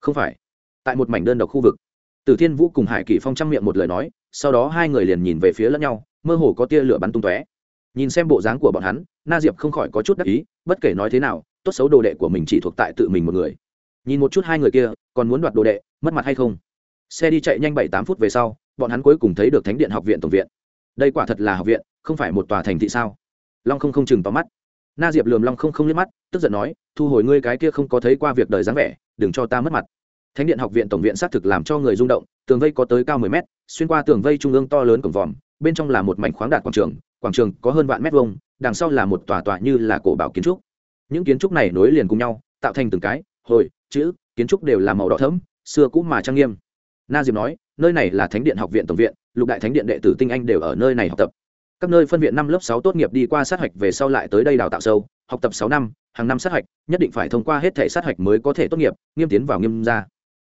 Không phải, tại một mảnh đơn độc khu vực. Tử thiên vũ cùng hải kỷ phong trang miệng một lời nói, sau đó hai người liền nhìn về phía lẫn nhau, mơ hồ có tia lửa bắn tung tóe. Nhìn xem bộ dáng của bọn hắn, na diệp không khỏi có chút đắc ý, bất kể nói thế nào, tốt xấu đồ đệ của mình chỉ thuộc tại tự mình một người. Nhìn một chút hai người kia, còn muốn đoạt đồ đệ, mất mặt hay không? Xe đi chạy nhanh bảy tám phút về sau, bọn hắn cuối cùng thấy được thánh điện học viện tổng viện đây quả thật là học viện, không phải một tòa thành thị sao? Long không không chừng tóm mắt. Na diệp lườm long không không liếc mắt, tức giận nói, thu hồi ngươi cái kia không có thấy qua việc đời dáng vẻ, đừng cho ta mất mặt. Thánh điện học viện tổng viện xác thực làm cho người rung động, tường vây có tới cao mười mét, xuyên qua tường vây trung ương to lớn cổng vòm, bên trong là một mảnh khoáng đạt quảng trường quảng trường có hơn vạn mét vuông, đằng sau là một tòa tòa như là cổ bảo kiến trúc. Những kiến trúc này nối liền cùng nhau, tạo thành từng cái, hồi, chữ, kiến trúc đều là màu đỏ thẫm, xưa cũ mà trang nghiêm. Na diệp nói, nơi này là thánh điện học viện tổng viện lục đại thánh điện đệ tử tinh anh đều ở nơi này học tập. Các nơi phân viện năm lớp sáu tốt nghiệp đi qua sát hạch về sau lại tới đây đào tạo sâu, học tập sáu năm, hàng năm sát hạch, nhất định phải thông qua hết thể sát hạch mới có thể tốt nghiệp, nghiêm tiến vào nghiêm gia.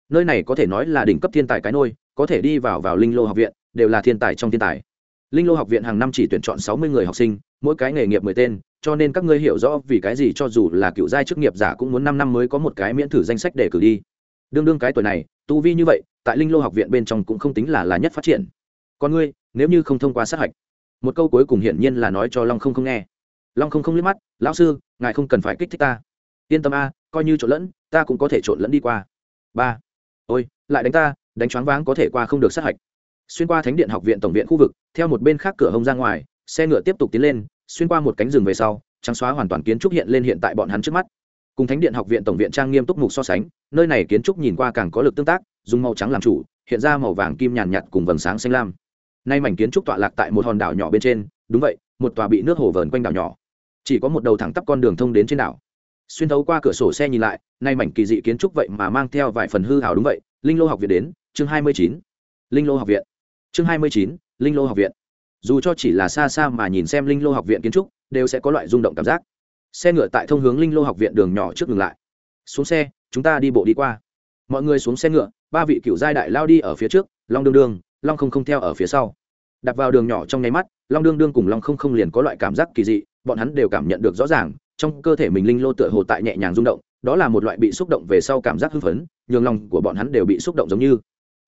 nơi này có thể nói là đỉnh cấp thiên tài cái nôi, có thể đi vào vào linh lô học viện, đều là thiên tài trong thiên tài. Linh lô học viện hàng năm chỉ tuyển chọn sáu mươi người học sinh, mỗi cái nghề nghiệp mười tên, cho nên các ngươi hiểu rõ vì cái gì cho dù là cựu giai chức nghiệp giả cũng muốn năm năm mới có một cái miễn thử danh sách để cử đi. Đương đương cái tuổi này, tu vi như vậy, tại linh lô học viện bên trong cũng không tính là là nhất phát triển còn ngươi, nếu như không thông qua sát hạch, một câu cuối cùng hiển nhiên là nói cho long không không nghe. Long không không liếc mắt, lão sư, ngài không cần phải kích thích ta. Yên tâm a, coi như trộn lẫn, ta cũng có thể trộn lẫn đi qua. Ba. Ôi, lại đánh ta, đánh choáng váng có thể qua không được sát hạch. Xuyên qua thánh điện học viện tổng viện khu vực, theo một bên khác cửa hông ra ngoài, xe ngựa tiếp tục tiến lên, xuyên qua một cánh rừng về sau, trắng xóa hoàn toàn kiến trúc hiện lên hiện tại bọn hắn trước mắt. Cùng thánh điện học viện tổng viện trang nghiêm túc mục so sánh, nơi này kiến trúc nhìn qua càng có lực tương tác, dùng màu trắng làm chủ, hiện ra màu vàng kim nhàn nhạt cùng vầng sáng xanh lam nay mảnh kiến trúc tọa lạc tại một hòn đảo nhỏ bên trên, đúng vậy, một tòa bị nước hồ vờn quanh đảo nhỏ. Chỉ có một đầu thẳng tắp con đường thông đến trên đảo. Xuyên thấu qua cửa sổ xe nhìn lại, nay mảnh kỳ dị kiến trúc vậy mà mang theo vài phần hư hào đúng vậy. Linh lô học viện đến, chương hai mươi chín. Linh lô học viện. Chương hai mươi chín, linh lô học viện. Dù cho chỉ là xa xa mà nhìn xem linh lô học viện kiến trúc, đều sẽ có loại rung động cảm giác. Xe ngựa tại thông hướng linh lô học viện đường nhỏ trước ngừng lại. Xuống xe, chúng ta đi bộ đi qua. Mọi người xuống xe ngựa, ba vị cựu giai đại lao đi ở phía trước, long đương đương long không không theo ở phía sau. Đặt vào đường nhỏ trong nháy mắt long đương đương cùng long không không liền có loại cảm giác kỳ dị bọn hắn đều cảm nhận được rõ ràng trong cơ thể mình linh lô tựa hồ tại nhẹ nhàng rung động đó là một loại bị xúc động về sau cảm giác hưng phấn nhường lòng của bọn hắn đều bị xúc động giống như.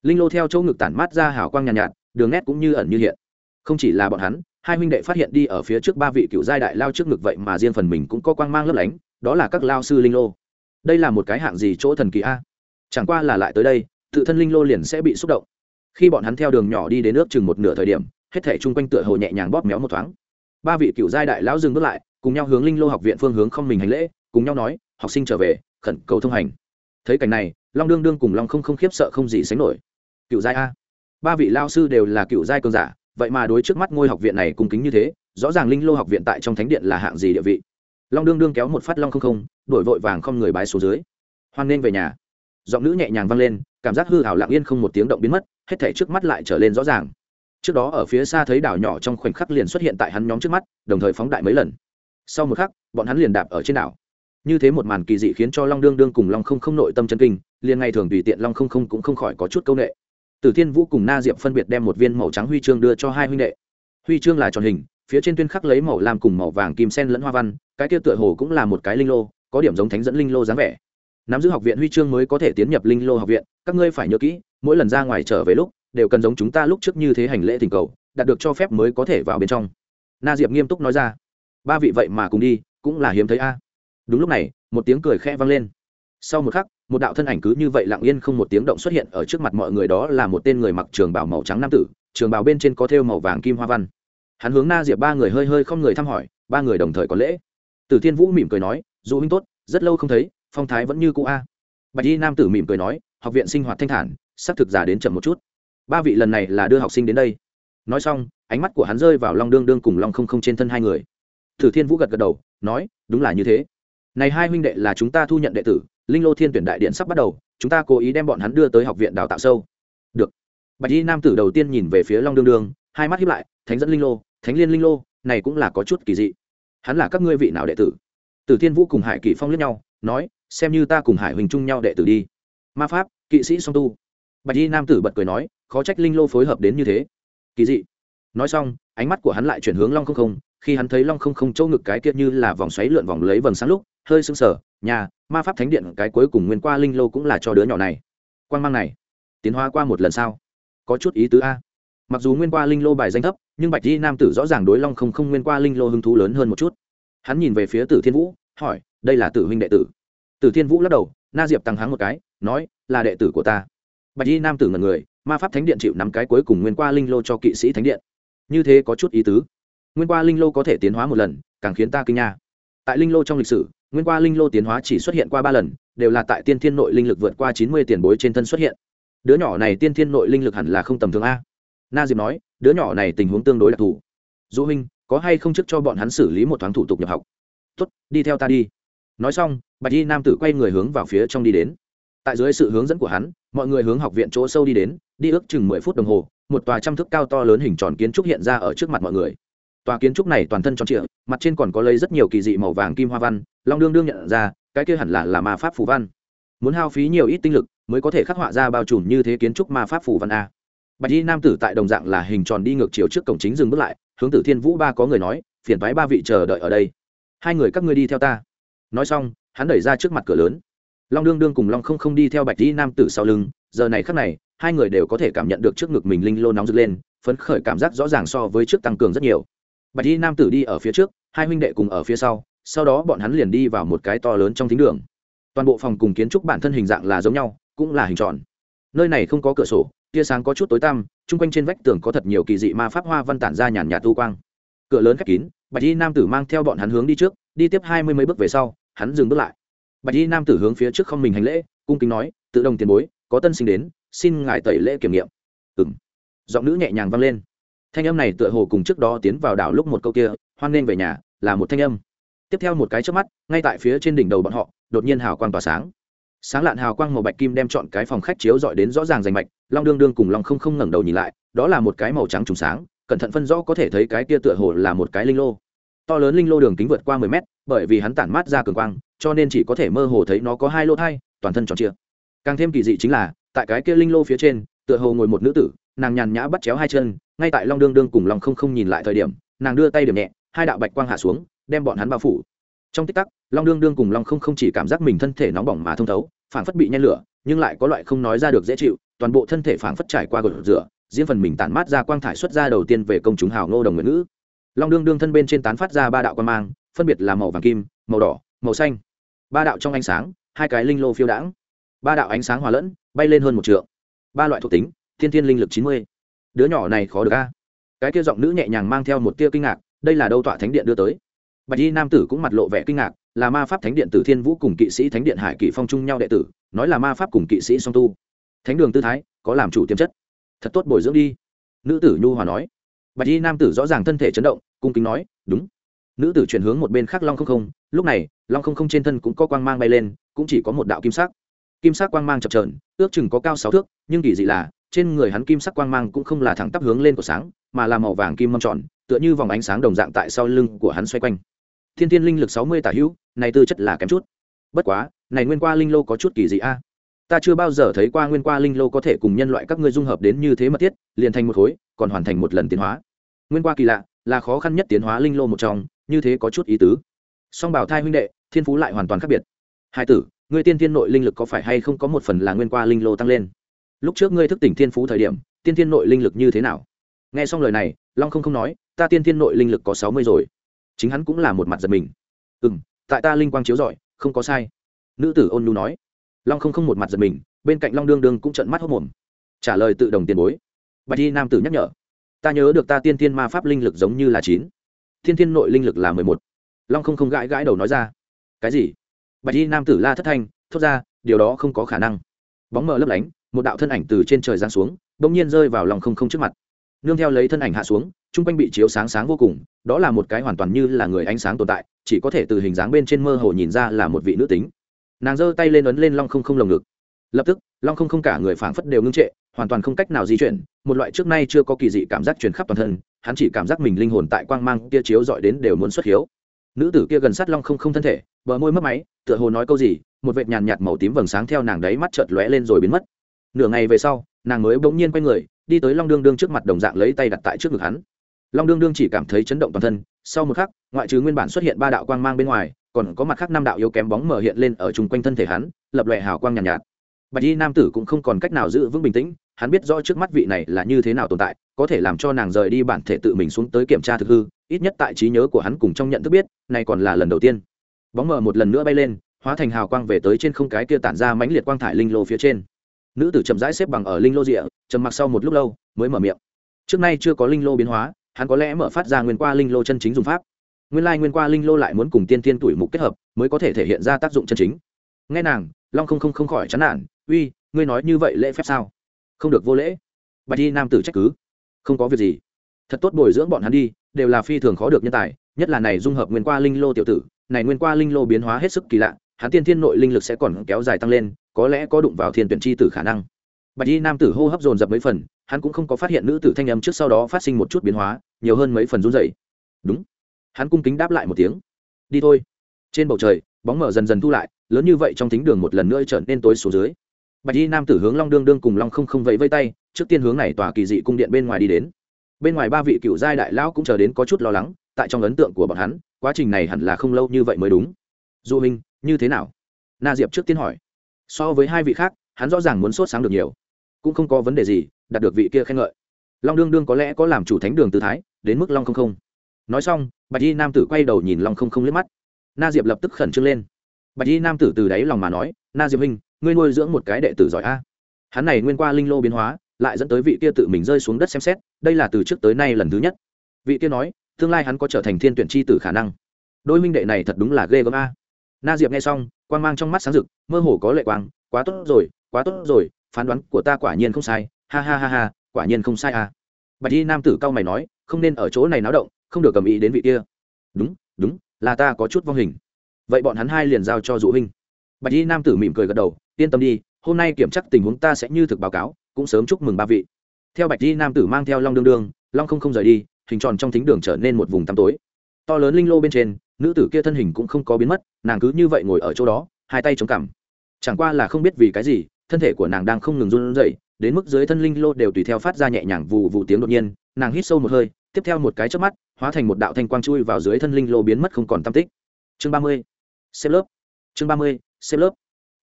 Linh lô theo chỗ ngực tản mát ra hào quang nhàn nhạt, nhạt đường nét cũng như ẩn như hiện. Không chỉ là bọn hắn hai huynh đệ phát hiện đi ở phía trước ba vị cựu giai đại lao trước ngực vậy mà riêng phần mình cũng có quang mang lấp lánh đó là các lao sư linh lô. Đây là một cái hạng gì chỗ thần kỳ a? Chẳng qua là lại tới đây tự thân linh lô liền sẽ bị xúc động khi bọn hắn theo đường nhỏ đi đến nước chừng một nửa thời điểm, hết thể chung quanh tựa hồ nhẹ nhàng bóp méo một thoáng. Ba vị cựu giai đại lão dừng bước lại, cùng nhau hướng linh lô học viện phương hướng không mình hành lễ, cùng nhau nói, học sinh trở về, khẩn cầu thông hành. Thấy cảnh này, long đương đương cùng long không không khiếp sợ không gì sánh nổi. Cựu giai a. Ba vị lao sư đều là cựu giai cường giả, vậy mà đối trước mắt ngôi học viện này cung kính như thế, rõ ràng linh lô học viện tại trong thánh điện là hạng gì địa vị. Long đương đương kéo một phát long không không, đổi vội vàng không người bái số dưới. Hoan nên về nhà. Giọng nữ nhẹ nhàng vang lên, cảm giác hư hảo lặng yên không một tiếng động biến mất hết thể trước mắt lại trở lên rõ ràng trước đó ở phía xa thấy đảo nhỏ trong khoảnh khắc liền xuất hiện tại hắn nhóm trước mắt đồng thời phóng đại mấy lần sau một khắc bọn hắn liền đạp ở trên đảo như thế một màn kỳ dị khiến cho long đương đương cùng long không không nội tâm chân kinh liền ngay thường tùy tiện long không không cũng không khỏi có chút c â u n ệ Tử Thiên Vũ cùng Na Diệp phân biệt đem một viên màu trắng huy chương đưa cho hai huynh đệ. Huy chương là tròn hình, phía trên tuyên khắc lấy màu lam cùng màu vàng kim sen lẫn hoa văn, cái kia tựa hồ cũng là một cái linh lô, có điểm giống thánh dẫn linh lô dáng vẻ. Nắm giữ học viện huy chương mới có thể tiến nhập linh lô học viện, các ngươi phải nhớ kỹ, mỗi lần ra ngoài trở về lúc, đều cần giống chúng ta lúc trước như thế hành lễ thỉnh cầu, đạt được cho phép mới có thể vào bên trong. Na Diệp nghiêm túc nói ra. Ba vị vậy mà cùng đi, cũng là hiếm thấy a. Đúng lúc này, một tiếng cười khẽ vang lên. Sau một khắc, một đạo thân ảnh cứ như vậy lặng yên không một tiếng động xuất hiện ở trước mặt mọi người đó là một tên người mặc trường bào màu trắng nam tử trường bào bên trên có thêu màu vàng kim hoa văn hắn hướng na diệp ba người hơi hơi không người thăm hỏi ba người đồng thời có lễ tử thiên vũ mỉm cười nói dù huynh tốt rất lâu không thấy phong thái vẫn như cũ a bạch y nam tử mỉm cười nói học viện sinh hoạt thanh thản sắp thực giả đến chậm một chút. Ba vị lần này là đưa học sinh đến đây. Nói xong, ánh mắt của hắn rơi vào long đương đương cùng long không không trên thân hai người. Tử thiên vũ gật gật đầu, nói, đúng là như thế. Này hai huynh đệ là chúng ta thu nhận đệ tử, linh lô thiên tuyển đại điện sắp bắt đầu, chúng ta cố ý đem bọn hắn đưa tới học viện đào tạo sâu. Được. Bạch y nam tử đầu tiên nhìn về phía long đương đương, hai mắt hiếp lại, thánh dẫn linh lô, thánh liên linh lô, này cũng là có chút kỳ dị. Hắn là các ngươi vị nào đệ tử? Tử thiên vũ cùng hải kỵ phong lướt nhau, nói, xem như ta cùng hải huỳnh chung nhau đệ tử đi. Ma pháp, kỵ sĩ song tu bạch y nam tử bật cười nói, khó trách linh lô phối hợp đến như thế. Kỳ dị. Nói xong, ánh mắt của hắn lại chuyển hướng long không không. Khi hắn thấy long không không chỗ ngực cái kia như là vòng xoáy lượn vòng lấy vầng sáng lúc, hơi sưng sờ, nhà, ma pháp thánh điện cái cuối cùng nguyên qua linh lô cũng là cho đứa nhỏ này. Quan mang này, tiến hóa qua một lần sau có chút ý tứ a. Mặc dù nguyên qua linh lô bài danh thấp, nhưng bạch di nam tử rõ ràng đối long không không nguyên qua linh lô hứng thú lớn hơn một chút. Hắn nhìn về phía tử thiên vũ, hỏi, đây là tử huynh đệ tử. Tử thiên vũ lắc đầu, na diệp tăng hắng một cái, nói, là đệ tử của ta bạch Y nam tử ngần người, ma pháp thánh điện chịu nắm cái cuối cùng nguyên qua linh lô cho kỵ sĩ thánh điện. Như thế có chút ý tứ. Nguyên qua linh lô có thể tiến hóa một lần, càng khiến ta kinh nha. Tại linh lô trong lịch sử, nguyên qua linh lô tiến hóa chỉ xuất hiện qua ba lần, đều là tại tiên thiên nội linh lực vượt qua chín mươi tiền bối trên thân xuất hiện. Đứa nhỏ này tiên thiên nội linh lực hẳn là không tầm thường a. Na diệp nói, đứa nhỏ này tình huống tương đối đặc thù. Du huynh, có hay không chức cho bọn hắn xử lý một thoáng thủ tục nhập học? Tuất đi theo ta đi. Nói xong, bạch y nam tử quay người hướng vào phía trong đi đến tại dưới sự hướng dẫn của hắn, mọi người hướng học viện chỗ sâu đi đến, đi ước chừng mười phút đồng hồ, một tòa trăm thước cao to lớn hình tròn kiến trúc hiện ra ở trước mặt mọi người. Tòa kiến trúc này toàn thân tròn trịa, mặt trên còn có lấy rất nhiều kỳ dị màu vàng kim hoa văn, long đương đương nhận ra, cái kia hẳn là là ma pháp phù văn. Muốn hao phí nhiều ít tinh lực mới có thể khắc họa ra bao trùm như thế kiến trúc ma pháp phù văn a. Bạch y nam tử tại đồng dạng là hình tròn đi ngược chiều trước cổng chính dừng bước lại, hướng tử thiên vũ ba có người nói, phiền thoái ba vị chờ đợi ở đây. Hai người các ngươi đi theo ta. Nói xong, hắn đẩy ra trước mặt cửa lớn long đương đương cùng long không không đi theo bạch dĩ nam tử sau lưng, giờ này khắc này, hai người đều có thể cảm nhận được trước ngực mình linh lô nóng rực lên, phấn khởi cảm giác rõ ràng so với trước tăng cường rất nhiều. Bạch dĩ nam tử đi ở phía trước, hai huynh đệ cùng ở phía sau sau đó bọn hắn liền đi vào một cái to lớn trong thính đường. Toàn bộ phòng cùng kiến trúc bản thân hình dạng là giống nhau, cũng là hình tròn. Nơi này không có cửa sổ, tia sáng có chút tối tăm, chung quanh trên vách tường có thật nhiều kỳ dị ma pháp hoa văn tản ra nhàn nhạt tu quang. Cửa lớn khép kín, bạch y nam tử mang theo bọn hắn hướng đi trước, đi tiếp hai mươi mấy bước về sau, hắn dừng bước lại bạch y nam tử hướng phía trước không mình hành lễ, cung kính nói, tự đồng tiền bối, có tân sinh đến, xin ngài tẩy lễ kiểm nghiệm. Ừ m giọng nữ nhẹ nhàng vang lên. Thanh âm này tựa hồ cùng trước đó tiến vào đảo lúc một câu kia, hoan nghênh về nhà, là một thanh âm. Tiếp theo một cái trước mắt, ngay tại phía trên đỉnh đầu bọn họ, đột nhiên hào quang tỏa sáng. Sáng lạn hào quang màu bạch kim đem chọn cái phòng khách chiếu dọi đến rõ ràng rành mạch, long đương đương cùng long không không ngẩng đầu nhìn lại, đó là một cái màu trắng trùng sáng, cẩn thận phân rõ có thể thấy cái kia tựa hồ là một cái linh lô. To lớn linh lô đường kính vượt qua mười mét, bởi vì hắn tản mát ra cường quang cho nên chỉ có thể mơ hồ thấy nó có hai lô thai, toàn thân tròn chia càng thêm kỳ dị chính là, tại cái kia linh lô phía trên, tựa hồ ngồi một nữ tử, nàng nhàn nhã bắt chéo hai chân, ngay tại long đương đương cùng long không không nhìn lại thời điểm, nàng đưa tay điểm nhẹ, hai đạo bạch quang hạ xuống, đem bọn hắn bao phủ. Trong tích tắc, long đương đương cùng long không không chỉ cảm giác mình thân thể nóng bỏng mà thông thấu, phảng phất bị nhen lửa, nhưng lại có loại không nói ra được dễ chịu, toàn bộ thân thể phảng phất trải qua gột rửa, riêng phần mình tản mát ra quang thải xuất ra đầu tiên về công chúng hào ngô đồng nguyện ngữ. Long đương đương thân bên trên tán phát ra ba đạo quan mang, phân biệt là màu vàng kim, màu đỏ màu xanh. Ba đạo trong ánh sáng, hai cái linh lô phiêu đãng. Ba đạo ánh sáng hòa lẫn, bay lên hơn một trượng. Ba loại thuộc tính, thiên thiên linh lực chín mươi. Đứa nhỏ này khó được a. Cái kia giọng nữ nhẹ nhàng mang theo một tia kinh ngạc, đây là đâu tọa thánh điện đưa tới? Bạch y nam tử cũng mặt lộ vẻ kinh ngạc, là ma pháp thánh điện tử thiên vũ cùng kỵ sĩ thánh điện hải kỵ phong chung nhau đệ tử, nói là ma pháp cùng kỵ sĩ song tu. Thánh đường tư thái, có làm chủ tiềm chất. Thật tốt bồi dưỡng đi. Nữ tử nhu hòa nói. Bạch y nam tử rõ ràng thân thể chấn động, cung kính nói, đúng. Nữ tử chuyển hướng một bên khác long không không, lúc này long không không trên thân cũng có quang mang bay lên, cũng chỉ có một đạo kim sắc. Kim sắc quang mang chập trờn ước chừng có cao sáu thước, nhưng kỳ dị là, trên người hắn kim sắc quang mang cũng không là thẳng tắp hướng lên của sáng, mà là màu vàng kim mâm tròn, tựa như vòng ánh sáng đồng dạng tại sau lưng của hắn xoay quanh. Thiên thiên linh lực sáu mươi tả hữu, này tư chất là kém chút. Bất quá, này nguyên qua linh lô có chút kỳ dị a. Ta chưa bao giờ thấy qua nguyên qua linh lô có thể cùng nhân loại các ngươi dung hợp đến như thế mật thiết, liền thành một khối, còn hoàn thành một lần tiến hóa. Nguyên qua kỳ lạ, là khó khăn nhất tiến hóa linh lô một trong, như thế có chút ý tứ song bảo thai huynh đệ, thiên phú lại hoàn toàn khác biệt. Hai tử, ngươi tiên thiên nội linh lực có phải hay không có một phần là nguyên qua linh lô tăng lên? Lúc trước ngươi thức tỉnh thiên phú thời điểm, tiên thiên nội linh lực như thế nào? Nghe xong lời này, long không không nói, ta tiên thiên nội linh lực có sáu mươi rồi. Chính hắn cũng là một mặt giật mình. Ừ m tại ta linh quang chiếu giỏi không có sai. Nữ tử ôn nhu nói. Long không không một mặt giật mình, bên cạnh long đương đương cũng trận mắt hốc mồm trả lời tự đồng tiền bối. Bạch y nam tử nhắc nhở. Ta nhớ được ta tiên thiên ma pháp linh lực giống như là chín. Thiên thiên nội linh lực là mười một long không không gãi gãi đầu nói ra. Cái gì? Bạch y nam tử la thất thanh, thốt ra, điều đó không có khả năng. Bóng mờ lấp lánh, một đạo thân ảnh từ trên trời giáng xuống đ ỗ n g nhiên rơi vào lòng không không trước mặt. Nương theo lấy thân ảnh hạ xuống t r u n g quanh bị chiếu sáng sáng vô cùng, đó là một cái hoàn toàn như là người ánh sáng tồn tại, chỉ có thể từ hình dáng bên trên mơ hồ nhìn ra là một vị nữ tính. Nàng giơ tay lên ấn lên long không không lồng ngực. Lập tức, long không không cả người phảng phất đều ngưng trệ, hoàn toàn không cách nào di chuyển, một loại trước nay chưa có kỳ dị cảm giác truyền khắp toàn thân, hắn chỉ cảm giác mình linh hồn tại quang mang kia chiếu dọi đến đều muốn xuất hiếu nữ tử kia gần sát long không không thân thể bờ môi mất máy tựa hồ nói câu gì một vệt nhàn nhạt màu tím vầng sáng theo nàng đấy mắt chợt lóe lên rồi biến mất. Nửa ngày về sau nàng mới bỗng nhiên quay người đi tới long đương đương trước mặt đồng dạng lấy tay đặt tại trước ngực hắn. Long đương đương chỉ cảm thấy chấn động toàn thân sau một khắc ngoại trừ nguyên bản xuất hiện ba đạo quang mang bên ngoài còn có mặt khác năm đạo yếu kém bóng mở hiện lên ở chung quanh thân thể hắn lập lòe hào quang nhàn nhạt, nhạt bạch y nam tử cũng không còn cách nào giữ vững bình tĩnh, hắn biết rõ trước mắt vị này là như thế nào tồn tại, có thể làm cho nàng rời đi bản thể tự mình xuống tới kiểm tra thực hư, ít nhất tại trí nhớ của hắn cùng trong nhận thức biết, này còn là lần đầu tiên. Bóng mở một lần nữa bay lên, hóa thành hào quang về tới trên không cái kia tản ra mãnh liệt quang thải linh lô phía trên. Nữ tử chậm rãi xếp bằng ở linh lô rịa trầm mặc sau một lúc lâu, mới mở miệng. Trước nay chưa có linh lô biến hóa, hắn có lẽ mở phát ra nguyên qua linh lô chân chính dùng pháp. Nguyên lai nguyên qua linh lô lại muốn cùng tiên tiên tuổi mục kết hợp, mới có thể thể hiện ra tác dụng chân chính. Nghe nàng, long không không không khỏi chán nản uy, ngươi nói như vậy lễ phép sao? Không được vô lễ. Bạch y nam tử trách cứ. Không có việc gì. Thật tốt bồi dưỡng bọn hắn đi, đều là phi thường khó được nhân tài, nhất là này dung hợp nguyên qua linh lô tiểu tử, này nguyên qua linh lô biến hóa hết sức kỳ lạ, hắn tiên thiên nội linh lực sẽ còn kéo dài tăng lên, có lẽ có đụng vào thiên tuyển chi tử khả năng. Bạch y nam tử hô hấp dồn dập mấy phần, hắn cũng không có phát hiện nữ tử thanh âm trước sau đó phát sinh một chút biến hóa, nhiều hơn mấy phần run dày đúng. Hắn cung kính đáp lại một tiếng. Đi thôi. Trên bầu trời, bóng mở dần dần thu lại, lớn như vậy trong thính đường một lần nữa trở nên tối xuống dưới bạch y nam tử hướng long đương đương cùng long không không vẫy vây tay, trước tiên hướng này tòa kỳ dị cung điện bên ngoài đi đến. Bên ngoài ba vị cựu giai đại lão cũng chờ đến có chút lo lắng, tại trong ấn tượng của bọn hắn, quá trình này hẳn là không lâu như vậy mới đúng. Du minh như thế nào? Na diệp trước tiên hỏi. So với hai vị khác, hắn rõ ràng muốn sốt sáng được nhiều. Cũng không có vấn đề gì, đạt được vị kia khen ngợi. Long đương đương có lẽ có làm chủ thánh đường tư thái, đến mức long không không. Nói xong, bạch y nam tử quay đầu nhìn long không không liếc mắt. Na diệp lập tức khẩn trương lên. Bạch y nam tử từ đáy lòng mà nói, na diệp huynh ngươi nuôi dưỡng một cái đệ tử giỏi a. Hắn này nguyên qua linh lô biến hóa, lại dẫn tới vị kia tự mình rơi xuống đất xem xét, đây là từ trước tới nay lần thứ nhất. Vị kia nói, tương lai hắn có trở thành thiên tuyển chi tử khả năng. Đôi minh đệ này thật đúng là ghê gớm a. Na diệp nghe xong quan mang trong mắt sáng rực, mơ hồ có lệ quang, quá tốt rồi, quá tốt rồi, phán đoán của ta quả nhiên không sai, ha ha ha ha, quả nhiên không sai à bạch y nam tử cao mày nói, không nên ở chỗ này náo động, không được cầm ý đến vị kia. Đúng đúng, là ta có chút vong hình. Vậy bọn hắn hai liền giao cho dụ huynh bạch y nam tử mỉm cười gật đầu, yên tâm đi, hôm nay kiểm tra tình huống ta sẽ như thực báo cáo, cũng sớm chúc mừng ba vị. Theo bạch y nam tử mang theo long đương đương, long không không rời đi, hình tròn trong thính đường trở nên một vùng tăm tối. To lớn linh lô bên trên, nữ tử kia thân hình cũng không có biến mất, nàng cứ như vậy ngồi ở chỗ đó, hai tay chống cằm. Chẳng qua là không biết vì cái gì, thân thể của nàng đang không ngừng run rẩy, đến mức dưới thân linh lô đều tùy theo phát ra nhẹ nhàng vù vù tiếng đột nhiên, nàng hít sâu một hơi, tiếp theo một cái chớp mắt, hóa thành một đạo thanh quang chui vào dưới thân linh lô biến mất không còn tam tích. Chương ba mươi. Xếp lớp. Chương ba mươi xếp lớp.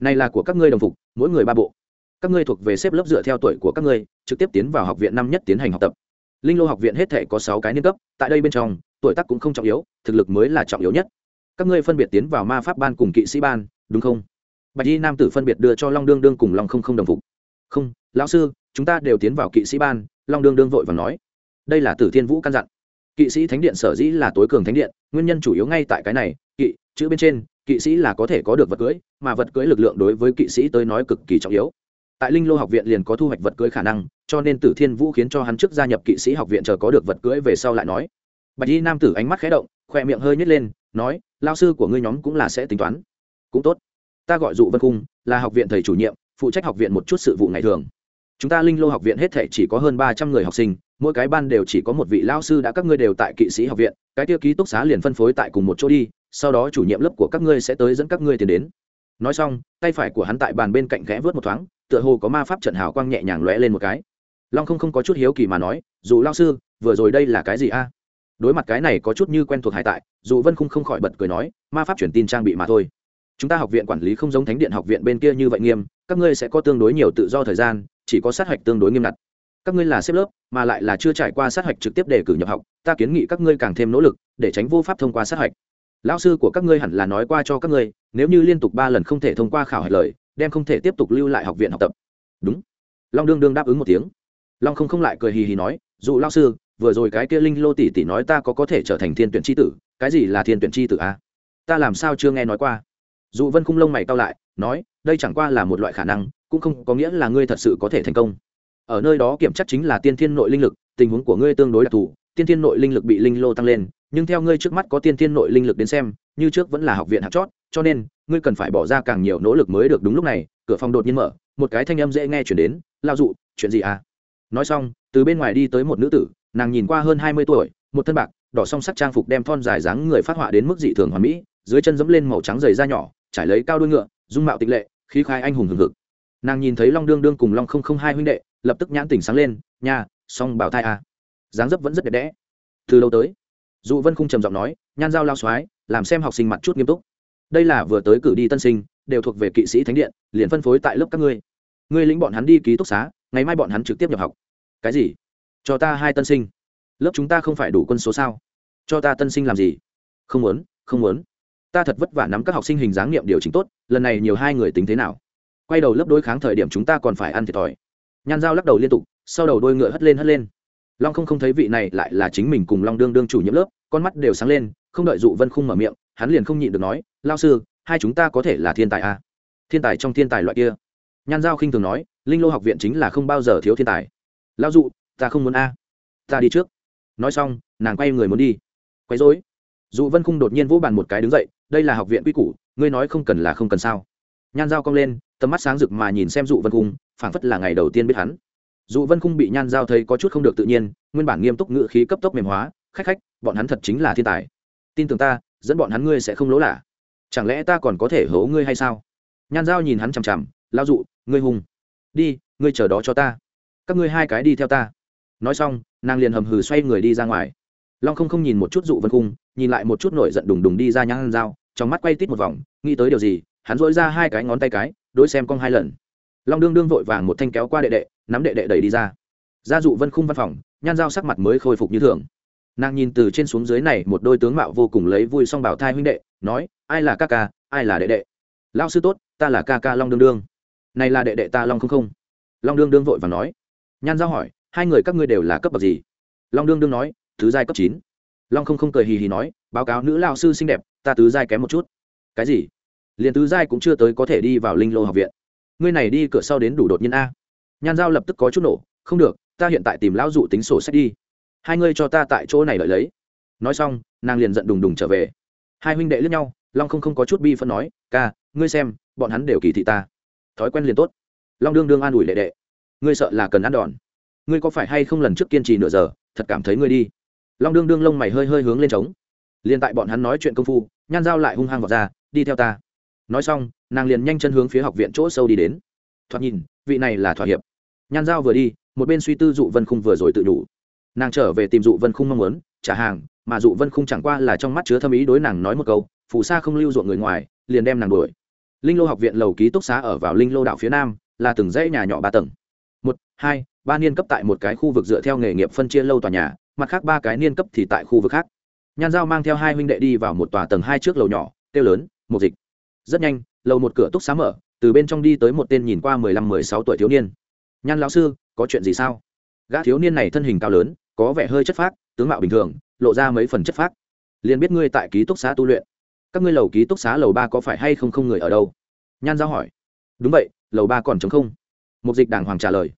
Này là của các ngươi đồng phục, mỗi người ba bộ. Các ngươi thuộc về xếp lớp dựa theo tuổi của các ngươi, trực tiếp tiến vào học viện năm nhất tiến hành học tập. Linh lô học viện hết thể có sáu cái niên cấp, tại đây bên trong, tuổi tác cũng không trọng yếu, thực lực mới là trọng yếu nhất. Các ngươi phân biệt tiến vào ma pháp ban cùng kỵ sĩ ban, đúng không? Bạch y nam tử phân biệt đưa cho long đương đương cùng long không không đồng phục. Không, lão sư, chúng ta đều tiến vào kỵ sĩ ban, long đương đương vội và nói. Đây là tử thiên vũ căn dặn. Kỵ sĩ thánh điện sở dĩ là tối cường thánh điện, nguyên nhân chủ yếu ngay tại cái này, kỵ, chữ bên trên kỵ sĩ là có thể có được vật cưới, mà vật cưới lực lượng đối với kỵ sĩ tới nói cực kỳ trọng yếu. Tại linh lô học viện liền có thu hoạch vật cưới khả năng cho nên tử thiên vũ khiến cho hắn trước gia nhập kỵ sĩ học viện chờ có được vật cưới về sau lại nói. Bạch y nam tử ánh mắt khé động khoe miệng hơi nhét lên nói lao sư của ngươi nhóm cũng là sẽ tính toán. Cũng tốt. Ta gọi dụ vân cung là học viện thầy chủ nhiệm phụ trách học viện một chút sự vụ ngày thường. Chúng ta linh lô học viện hết thể chỉ có hơn ba trăm người học sinh mỗi cái ban đều chỉ có một vị lao sư đã các ngươi đều tại kỵ sĩ học viện cái tiêu ký túc xá liền phân phối tại cùng một chỗ đi sau đó chủ nhiệm lớp của các ngươi sẽ tới dẫn các ngươi tiến đến. Nói xong, tay phải của hắn tại bàn bên cạnh ghé vớt một thoáng, tựa hồ có ma pháp trận hào quang nhẹ nhàng lóe lên một cái. Long không không có chút hiếu kỳ mà nói, dù lao sư, vừa rồi đây là cái gì a? Đối mặt cái này có chút như quen thuộc hải tại, dù vân không không khỏi bật cười nói, ma pháp truyền tin trang bị mà thôi. Chúng ta học viện quản lý không giống thánh điện học viện bên kia như vậy nghiêm, các ngươi sẽ có tương đối nhiều tự do thời gian, chỉ có sát hạch tương đối nghiêm ngặt. Các ngươi là xếp lớp, mà lại là chưa trải qua sát hạch trực tiếp để cử nhập học, ta kiến nghị các ngươi càng thêm nỗ lực, để tránh vô pháp thông qua sát hạch lão sư của các ngươi hẳn là nói qua cho các ngươi, nếu như liên tục ba lần không thể thông qua khảo hạch lời, đem không thể tiếp tục lưu lại học viện học tập. Đúng. Long đương đương đáp ứng một tiếng. Long không không lại cười hì hì nói dù lão sư, vừa rồi cái kia linh lô tỷ tỷ nói ta có có thể trở thành thiên tuyển tri tử, cái gì là thiên tuyển tri tử a? Ta làm sao chưa nghe nói qua? Dù vân khung lông mày cao lại, nói, đây chẳng qua là một loại khả năng, cũng không có nghĩa là ngươi thật sự có thể thành công. Ở nơi đó kiểm chắc chính là tiên thiên nội linh lực, tình huống của ngươi tương đối đặc thù, tiên thiên nội linh lực bị linh lô tăng lên nhưng theo ngươi trước mắt có tiên thiên nội linh lực đến xem, như trước vẫn là học viện hạt chót, cho nên, ngươi cần phải bỏ ra càng nhiều nỗ lực mới được đúng lúc này, cửa phòng đột nhiên mở, một cái thanh âm dễ nghe chuyển đến, lao dụ, chuyện gì à? Nói xong, từ bên ngoài đi tới một nữ tử, nàng nhìn qua hơn hai mươi tuổi, một thân bạc, đỏ song sắc trang phục đem thon dài dáng người phát họa đến mức dị thường hoàn mỹ, dưới chân dẫm lên màu trắng dày da nhỏ, trải lấy cao đuôi ngựa, dung mạo tịch lệ, khí khai anh hùng hừng hực. Nàng nhìn thấy long đương đương cùng long không không hai huynh đệ, lập tức nhãn tỉnh sáng lên, nha, song bảo thai à. dáng dấp vẫn rất đẹp đẽ. Từ lâu tới dụ vân khung trầm giọng nói, nhan giao lao xoái làm xem học sinh mặt chút nghiêm túc. Đây là vừa tới cử đi tân sinh, đều thuộc về kỵ sĩ thánh điện, liền phân phối tại lớp các ngươi. Ngươi lĩnh bọn hắn đi ký túc xá, ngày mai bọn hắn trực tiếp nhập học. Cái gì? Cho ta hai tân sinh. Lớp chúng ta không phải đủ quân số sao? Cho ta tân sinh làm gì? Không muốn không muốn. Ta thật vất vả nắm các học sinh hình dáng nghiệm điều chỉnh tốt, lần này nhiều hai người tính thế nào? Quay đầu lớp đối kháng thời điểm chúng ta còn phải ăn thiệt thòi. Nhan dao lắc đầu liên tục, sau đầu đôi ngựa hất lên hất lên long không không thấy vị này lại là chính mình cùng long đương đương chủ nhiệm lớp, con mắt đều sáng lên, không đợi dụ vân khung mở miệng, hắn liền không nhịn được nói, lao sư, hai chúng ta có thể là thiên tài à? thiên tài trong thiên tài loại kia. Nhan giao khinh thường nói, linh lô học viện chính là không bao giờ thiếu thiên tài. Lao dụ, ta không muốn a. Ta đi trước. Nói xong, nàng quay người muốn đi. Quấy dối dụ vân khung đột nhiên vỗ bàn một cái đứng dậy, đây là học viện quy củ, ngươi nói không cần là không cần sao? Nhan giao cong lên, tầm mắt sáng rực mà nhìn xem dụ vân khung, phảng phất là ngày đầu tiên biết hắn dụ vân khung bị nhan giao thấy có chút không được tự nhiên, nguyên bản nghiêm túc ngự khí cấp tốc mềm hóa, khách khách, bọn hắn thật chính là thiên tài. Tin tưởng ta, dẫn bọn hắn ngươi sẽ không lỗ lạ. Chẳng lẽ ta còn có thể hố ngươi hay sao? Nhan giao nhìn hắn chằm chằm, lao dụ, ngươi hùng đi, ngươi chờ đó cho ta. Các ngươi hai cái đi theo ta. Nói xong, nàng liền hầm hừ xoay người đi ra ngoài. Long không không nhìn một chút dụ vân khung, nhìn lại một chút nổi giận đùng đùng đi ra Nhan dao trong mắt quay tít một vòng, nghĩ tới điều gì, hắn dỗi ra hai cái ngón tay cái, đối xem cong hai lần long đương đương vội vàng một thanh kéo qua đệ đệ, nắm đệ đệ đẩy đi ra. Gia dụ vân khung văn phòng, nhan dao sắc mặt mới khôi phục như thường. Nàng nhìn từ trên xuống dưới này một đôi tướng mạo vô cùng lấy vui song bảo thai huynh đệ, nói, ai là ca ca, ai là đệ đệ? Lao sư tốt, ta là ca ca long đương đương. Này là đệ đệ ta long không không. Long đương đương vội và nói. Nhan giao hỏi, hai người các ngươi đều là cấp bậc gì? Long đương đương nói, thứ giai cấp chín. Long không không cười hì hì nói, báo cáo nữ lao sư xinh đẹp, ta tứ giai kém một chút. Cái gì? Liền tứ giai cũng chưa tới có thể đi vào linh lô học viện ngươi này đi cửa sau đến đủ đột nhiên a. Nhan giao lập tức có chút nổ, không được, ta hiện tại tìm lão dụ tính sổ sách đi. Hai ngươi cho ta tại chỗ này lợi lấy. Nói xong, nàng liền giận đùng đùng trở về. Hai huynh đệ lướt nhau, long không không có chút bi phân nói, ca, ngươi xem, bọn hắn đều kỳ thị ta. Thói quen liền tốt. Long đương đương an ủi đệ đệ, ngươi sợ là cần ăn đòn. Ngươi có phải hay không lần trước kiên trì nửa giờ, thật cảm thấy ngươi đi. Long đương đương lông mày hơi hơi hướng lên trống. Liền tại bọn hắn nói chuyện công phu, nhan giao lại hung hăng vào ra, đi theo ta nói xong, nàng liền nhanh chân hướng phía học viện chỗ sâu đi đến. Thoạt nhìn, vị này là thỏa hiệp. Nhan giao vừa đi, một bên suy tư dụ vân khung vừa rồi tự đủ. Nàng trở về tìm dụ vân khung mong muốn, trả hàng, mà dụ vân khung chẳng qua là trong mắt chứa thâm ý đối nàng nói một câu, phù sa không lưu ruộng người ngoài, liền đem nàng đuổi. Linh lô học viện lầu ký túc xá ở vào linh lô đảo phía nam, là từng dãy nhà nhỏ ba tầng. Một, hai, ba niên cấp tại một cái khu vực dựa theo nghề nghiệp phân chia lâu tòa nhà, mặt khác ba cái niên cấp thì tại khu vực khác. Nhan giao mang theo hai huynh đệ đi vào một tòa tầng hai trước lầu nhỏ tiêu lớn một dịch rất nhanh, lầu một cửa túc xá mở, từ bên trong đi tới một tên nhìn qua mười lăm, mười sáu tuổi thiếu niên. Nhan lão sư, có chuyện gì sao? Gã thiếu niên này thân hình cao lớn, có vẻ hơi chất phác, tướng mạo bình thường, lộ ra mấy phần chất phác. Liền biết ngươi tại ký túc xá tu luyện. Các ngươi lầu ký túc xá lầu ba có phải hay không không người ở đâu? Nhan giao hỏi. Đúng vậy, lầu ba còn chống không. Mục dịch đàng hoàng trả lời.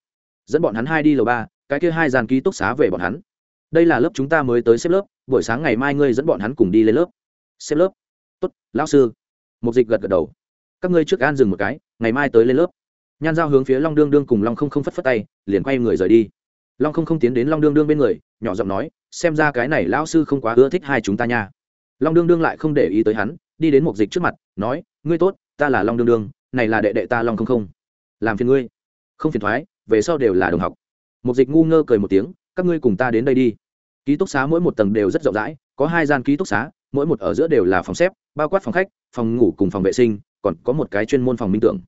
Dẫn bọn hắn hai đi lầu ba, cái kia hai dàn ký túc xá về bọn hắn. Đây là lớp chúng ta mới tới xếp lớp, buổi sáng ngày mai ngươi dẫn bọn hắn cùng đi lên lớp. Xếp lớp? Tốt, lão sư mục dịch gật gật đầu. Các ngươi trước an dừng một cái, ngày mai tới lên lớp. Nhan giao hướng phía long đương đương cùng long không không phất phất tay, liền quay người rời đi. Long không không tiến đến long đương đương bên người, nhỏ giọng nói, xem ra cái này lão sư không quá ưa thích hai chúng ta nha. Long đương đương lại không để ý tới hắn, đi đến mục dịch trước mặt, nói, ngươi tốt, ta là long đương đương, này là đệ đệ ta long không không. Làm phiền ngươi. Không phiền thoái, về sau đều là đồng học. Mục dịch ngu ngơ cười một tiếng, các ngươi cùng ta đến đây đi. Ký túc xá mỗi một tầng đều rất rộng rãi, có hai gian ký túc xá, mỗi một ở giữa đều là phòng xếp, bao quát phòng khách phòng ngủ cùng phòng vệ sinh, còn có một cái chuyên môn phòng minh tưởng.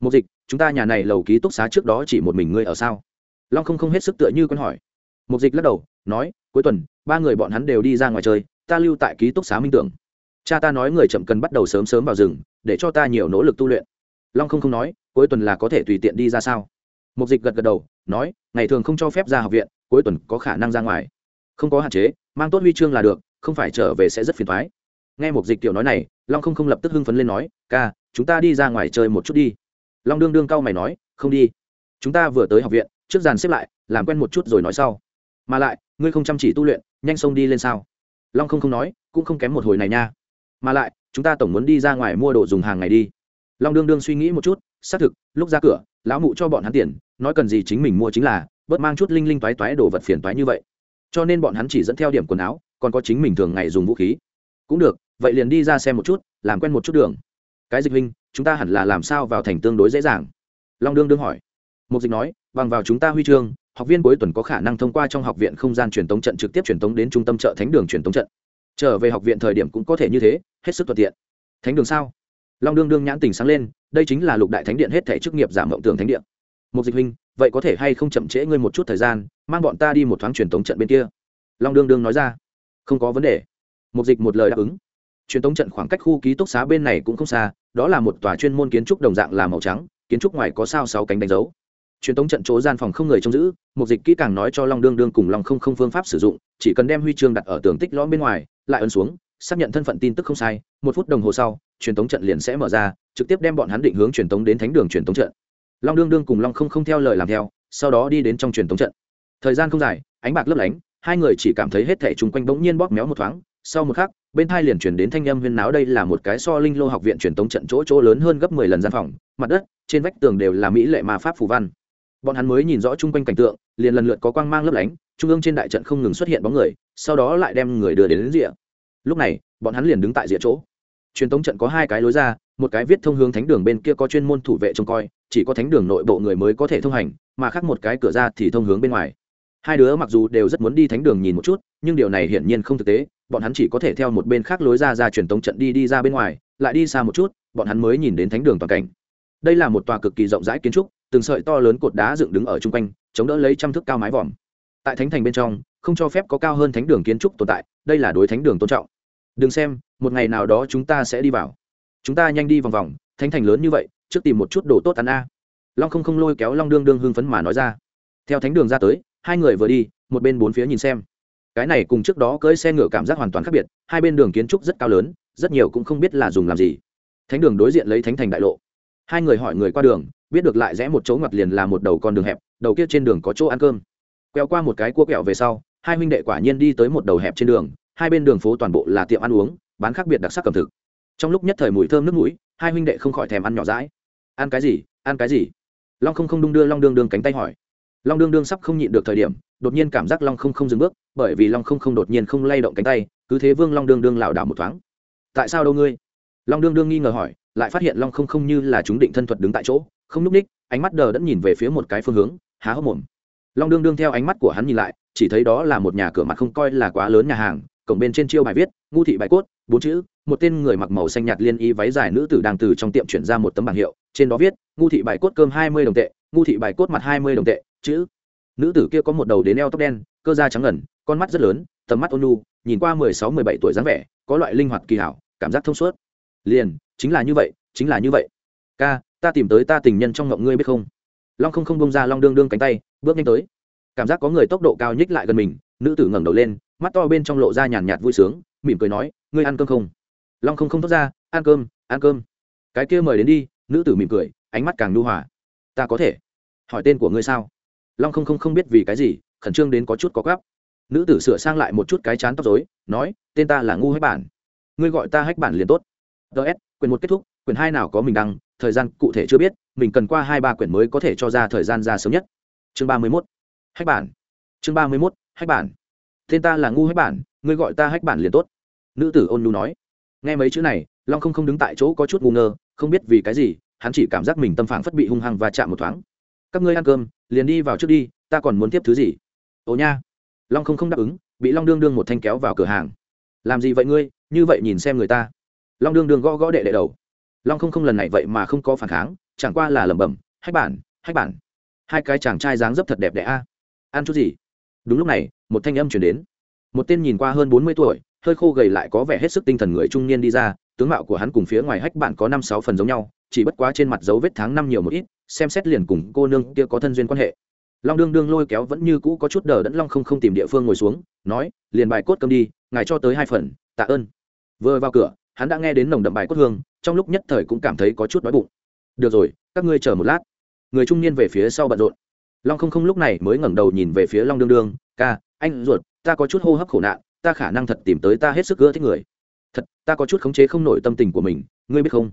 Mục dịch, chúng ta nhà này lầu ký túc xá trước đó chỉ một mình ngươi ở sao? Long không không hết sức tựa như con hỏi. Mục dịch lắc đầu, nói, cuối tuần, ba người bọn hắn đều đi ra ngoài chơi, ta lưu tại ký túc xá minh tưởng. Cha ta nói người chậm cần bắt đầu sớm sớm vào rừng, để cho ta nhiều nỗ lực tu luyện. Long không không nói, cuối tuần là có thể tùy tiện đi ra sao? Mục dịch gật gật đầu, nói, ngày thường không cho phép ra học viện, cuối tuần có khả năng ra ngoài. Không có hạn chế, mang tốt huy chương là được, không phải trở về sẽ rất phiền thoái nghe một dịch tiểu nói này, long không không lập tức hưng phấn lên nói, ca, chúng ta đi ra ngoài chơi một chút đi. Long đương đương cao mày nói, không đi. Chúng ta vừa tới học viện, trước dàn xếp lại, làm quen một chút rồi nói sau. Mà lại, ngươi không chăm chỉ tu luyện, nhanh sông đi lên sao? Long không không nói, cũng không kém một hồi này nha. Mà lại, chúng ta tổng muốn đi ra ngoài mua đồ dùng hàng ngày đi. Long đương đương suy nghĩ một chút, xác thực, lúc ra cửa, lão mụ cho bọn hắn tiền, nói cần gì chính mình mua chính là, bớt mang chút linh linh toái toái đồ vật phiền toái như vậy. Cho nên bọn hắn chỉ dẫn theo điểm quần áo, còn có chính mình thường ngày dùng vũ khí. Cũng được vậy liền đi ra xem một chút, làm quen một chút đường. Cái dịch linh chúng ta hẳn là làm sao vào thành tương đối dễ dàng? Long đương đương hỏi. Một dịch nói, bằng vào chúng ta huy chương, học viên cuối tuần có khả năng thông qua trong học viện không gian truyền tống trận trực tiếp truyền tống đến trung tâm chợ thánh đường truyền tống trận. Trở về học viện thời điểm cũng có thể như thế, hết sức thuận tiện. Thánh đường sao? Long đương đương nhãn tình sáng lên, đây chính là lục đại thánh điện hết thể chức nghiệp giảm mộng tường thánh điện. Một dịch huynh, vậy có thể hay không chậm trễ ngươi một chút thời gian, mang bọn ta đi một thoáng truyền tống trận bên kia? Long đương đương nói ra. Không có vấn đề. Một dịch một lời đáp ứng truyền tống trận khoảng cách khu ký túc xá bên này cũng không xa, đó là một tòa chuyên môn kiến trúc đồng dạng là màu trắng, kiến trúc ngoài có sao sáu cánh đánh dấu. Truyền tống trận chỗ gian phòng không người trông giữ một dịch kỹ càng nói cho long đương đương cùng long không không phương pháp sử dụng, chỉ cần đem huy chương đặt ở tường tích lõm bên ngoài, lại ấn xuống, xác nhận thân phận tin tức không sai, một phút đồng hồ sau, truyền tống trận liền sẽ mở ra, trực tiếp đem bọn hắn định hướng truyền tống đến thánh đường truyền tống trận. Long đương đương cùng long không không theo lời làm theo, sau đó đi đến trong truyền tống trận. Thời gian không dài, ánh bạc lấp lánh, hai người chỉ cảm thấy hết thẻ chung quanh bỗng nhiên bóp méo một thoáng sau một khắc bên thai liền chuyển đến thanh âm huyên náo đây là một cái so linh lô học viện truyền tống trận chỗ chỗ lớn hơn gấp mười lần gian phòng mặt đất trên vách tường đều là mỹ lệ ma pháp phù văn. Bọn hắn mới nhìn rõ chung quanh cảnh tượng liền lần lượt có quang mang lấp lánh trung ương trên đại trận không ngừng xuất hiện bóng người sau đó lại đem người đưa đến, đến rìa. Lúc này bọn hắn liền đứng tại rìa chỗ. Truyền tống trận có hai cái lối ra một cái viết thông hướng thánh đường bên kia có chuyên môn thủ vệ trông coi chỉ có thánh đường nội bộ người mới có thể thông hành mà khác một cái cửa ra thì thông hướng bên ngoài. Hai đứa mặc dù đều rất muốn đi thánh đường nhìn một chút nhưng điều này hiển nhiên không thực tế bọn hắn chỉ có thể theo một bên khác lối ra ra truyền tống trận đi đi ra bên ngoài, lại đi xa một chút, bọn hắn mới nhìn đến thánh đường toàn cảnh. Đây là một tòa cực kỳ rộng rãi kiến trúc, từng sợi to lớn cột đá dựng đứng ở chung quanh, chống đỡ lấy trăm thước cao mái vòm. Tại thánh thành bên trong, không cho phép có cao hơn thánh đường kiến trúc tồn tại, đây là đối thánh đường tôn trọng. Đừng xem, một ngày nào đó chúng ta sẽ đi vào. Chúng ta nhanh đi vòng vòng, thánh thành lớn như vậy, trước tìm một chút đồ tốt ăn a. Long không không lôi kéo long đương đương hưng phấn mà nói ra. Theo thánh đường ra tới, hai người vừa đi, một bên bốn phía nhìn xem cái này cùng trước đó cưỡi xe ngựa cảm giác hoàn toàn khác biệt, hai bên đường kiến trúc rất cao lớn, rất nhiều cũng không biết là dùng làm gì. Thánh đường đối diện lấy thánh thành đại lộ. Hai người hỏi người qua đường, biết được lại rẽ một chỗ ngoặt liền là một đầu con đường hẹp, đầu kia trên đường có chỗ ăn cơm. Quẹo qua một cái cua kẹo về sau, hai huynh đệ quả nhiên đi tới một đầu hẹp trên đường, hai bên đường phố toàn bộ là tiệm ăn uống, bán khác biệt đặc sắc cầm thực. Trong lúc nhất thời mùi thơm nước mũi, hai huynh đệ không khỏi thèm ăn nhỏ rãi ăn cái gì? Ăn cái gì? Long không không đung đưa long đương đương cánh tay hỏi. Long đương đương sắp không nhịn được thời điểm đột nhiên cảm giác long không không dừng bước, bởi vì long không không đột nhiên không lay động cánh tay, cứ thế vương long đương đương lảo đảo một thoáng. Tại sao đâu ngươi? Long đương đương nghi ngờ hỏi, lại phát hiện long không không như là chúng định thân thuật đứng tại chỗ, không núp ních, ánh mắt đờ đẫn nhìn về phía một cái phương hướng, há hốc mồm. Long đương đương theo ánh mắt của hắn nhìn lại, chỉ thấy đó là một nhà cửa mặt không coi là quá lớn nhà hàng, cổng bên trên chiêu bài viết, ngu thị bài cốt, bốn chữ, một tên người mặc màu xanh nhạt liên y váy dài nữ tử đang từ trong tiệm chuyển ra một tấm bảng hiệu, trên đó viết, ngu thị bài cốt cơm hai mươi đồng tệ, ngu thị bài cốt mặt hai mươi đồng tệ, chữ nữ tử kia có một đầu đến eo tóc đen, cơ da trắng ngần, con mắt rất lớn, tầm mắt ôn nu nhìn qua mười sáu, mười bảy tuổi dáng vẻ, có loại linh hoạt kỳ hảo, cảm giác thông suốt. Liền, chính là như vậy, chính là như vậy. Ca, ta tìm tới ta tình nhân trong ngộng ngươi biết không? Long không không bông ra long đương đương cánh tay, bước nhanh tới. Cảm giác có người tốc độ cao nhích lại gần mình, nữ tử ngẩng đầu lên, mắt to bên trong lộ ra nhàn nhạt vui sướng, mỉm cười nói, ngươi ăn cơm không? Long không không thốt ra, ăn cơm ăn cơm. Cái kia mời đến đi, nữ tử mỉm cười, ánh mắt càng nhu hòa. Ta có thể. Hỏi tên của ngươi sao? Long không không không biết vì cái gì, khẩn trương đến có chút có gắp nữ tử sửa sang lại một chút cái chán tóc dối nói, tên ta là ngu hách bản. Ngươi gọi ta hách bản liền tốt. Ts quyền một kết thúc quyền hai nào có mình đăng, thời gian cụ thể chưa biết, mình cần qua hai ba quyển mới có thể cho ra thời gian ra sớm nhất. Chương ba mươi mốt, hách bản. Chương ba mươi mốt, hách bản. Tên ta là ngu hách bản, ngươi gọi ta hách bản liền tốt. Nữ tử ôn nhu nói. Nghe mấy chữ này, long không không đứng tại chỗ có chút ngu ngơ, không biết vì cái gì, hắn chỉ cảm giác mình tâm phản phất bị hung hăng và chạm một thoáng các ngươi ăn cơm, liền đi vào trước đi, ta còn muốn tiếp thứ gì? Ồ nha. Long không không đáp ứng, bị long đương đương một thanh kéo vào cửa hàng. Làm gì vậy ngươi? Như vậy nhìn xem người ta. Long đương đương gõ gõ đệ đệ đầu. Long không không lần này vậy mà không có phản kháng, chẳng qua là lẩm bẩm, hách bản hách bản. Hai cái chàng trai dáng dấp thật đẹp đẽ a. Ăn chút gì? Đúng lúc này, một thanh âm chuyển đến. Một tên nhìn qua hơn bốn mươi tuổi, hơi khô gầy lại có vẻ hết sức tinh thần người trung niên đi ra, tướng mạo của hắn cùng phía ngoài hách bản có năm sáu phần giống nhau chỉ bất quá trên mặt dấu vết tháng năm nhiều một ít, xem xét liền cùng cô nương kia có thân duyên quan hệ. Long đương đương lôi kéo vẫn như cũ có chút đờ đẫn long không không tìm địa phương ngồi xuống, nói, liền bài cốt cơm đi, ngài cho tới hai phần, tạ ơn. Vừa vào cửa, hắn đã nghe đến nồng đậm bài cốt hương, trong lúc nhất thời cũng cảm thấy có chút đói bụng. Được rồi, các ngươi chờ một lát. Người trung niên về phía sau bận rộn. Long không không lúc này mới ngẩng đầu nhìn về phía long đương đương, ca, anh ruột, ta có chút hô hấp khổ nạn, ta khả năng thật tìm tới ta hết sức gỡ thích người. Thật, ta có chút khống chế không nổi tâm tình của mình, ngươi biết không?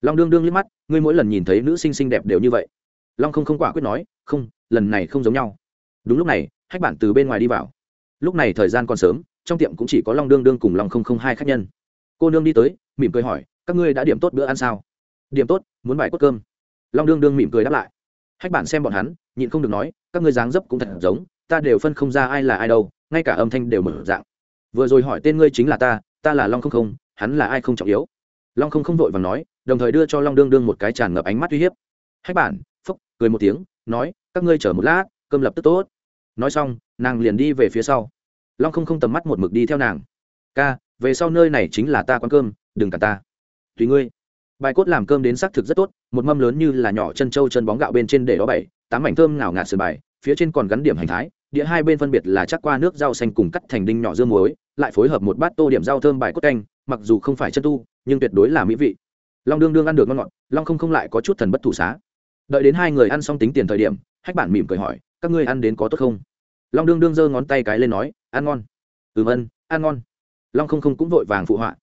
Long đương đương liếc mắt, ngươi mỗi lần nhìn thấy nữ sinh xinh đẹp đều như vậy. Long không không quả quyết nói, không, lần này không giống nhau. Đúng lúc này, hách bản từ bên ngoài đi vào. Lúc này thời gian còn sớm, trong tiệm cũng chỉ có long đương đương cùng long không không hai khách nhân. Cô nương đi tới, mỉm cười hỏi, các ngươi đã điểm tốt bữa ăn sao? Điểm tốt, muốn bài cốt cơm. Long đương đương mỉm cười đáp lại. Hách bản xem bọn hắn, nhịn không được nói, các ngươi dáng dấp cũng thật giống, ta đều phân không ra ai là ai đâu, ngay cả âm thanh đều mở dạng. Vừa rồi hỏi tên ngươi chính là ta ta là long không không, hắn là ai không trọng yếu long không không vội và nói, đồng thời đưa cho long đương đương một cái tràn ngập ánh mắt uy hiếp. Hách bản phúc, cười một tiếng, nói, các ngươi chờ một lát, cơm lập tức tốt. Nói xong, nàng liền đi về phía sau. Long không không tầm mắt một mực đi theo nàng. Ca, về sau nơi này chính là ta quán cơm, đừng cả ta. Tùy ngươi. Bài cốt làm cơm đến xác thực rất tốt, một mâm lớn như là nhỏ chân trâu chân bóng gạo bên trên để đó bảy, tám mảnh thơm ngào ngạt sườn bài, phía trên còn gắn điểm hành thái đĩa hai bên phân biệt là chắc qua nước rau xanh cùng cắt thành đinh nhỏ dưa muối, lại phối hợp một bát tô điểm rau thơm bài cốt canh, mặc dù không phải chân tu, nhưng tuyệt đối là mỹ vị. Long đương đương ăn được ngon ngọt, long không không lại có chút thần bất thủ xá. Đợi đến hai người ăn xong tính tiền thời điểm, hách bản mỉm cười hỏi, các ngươi ăn đến có tốt không? Long đương đương giơ ngón tay cái lên nói, ăn ngon. Ừ vân ăn ngon. Long không không cũng vội vàng phụ họa.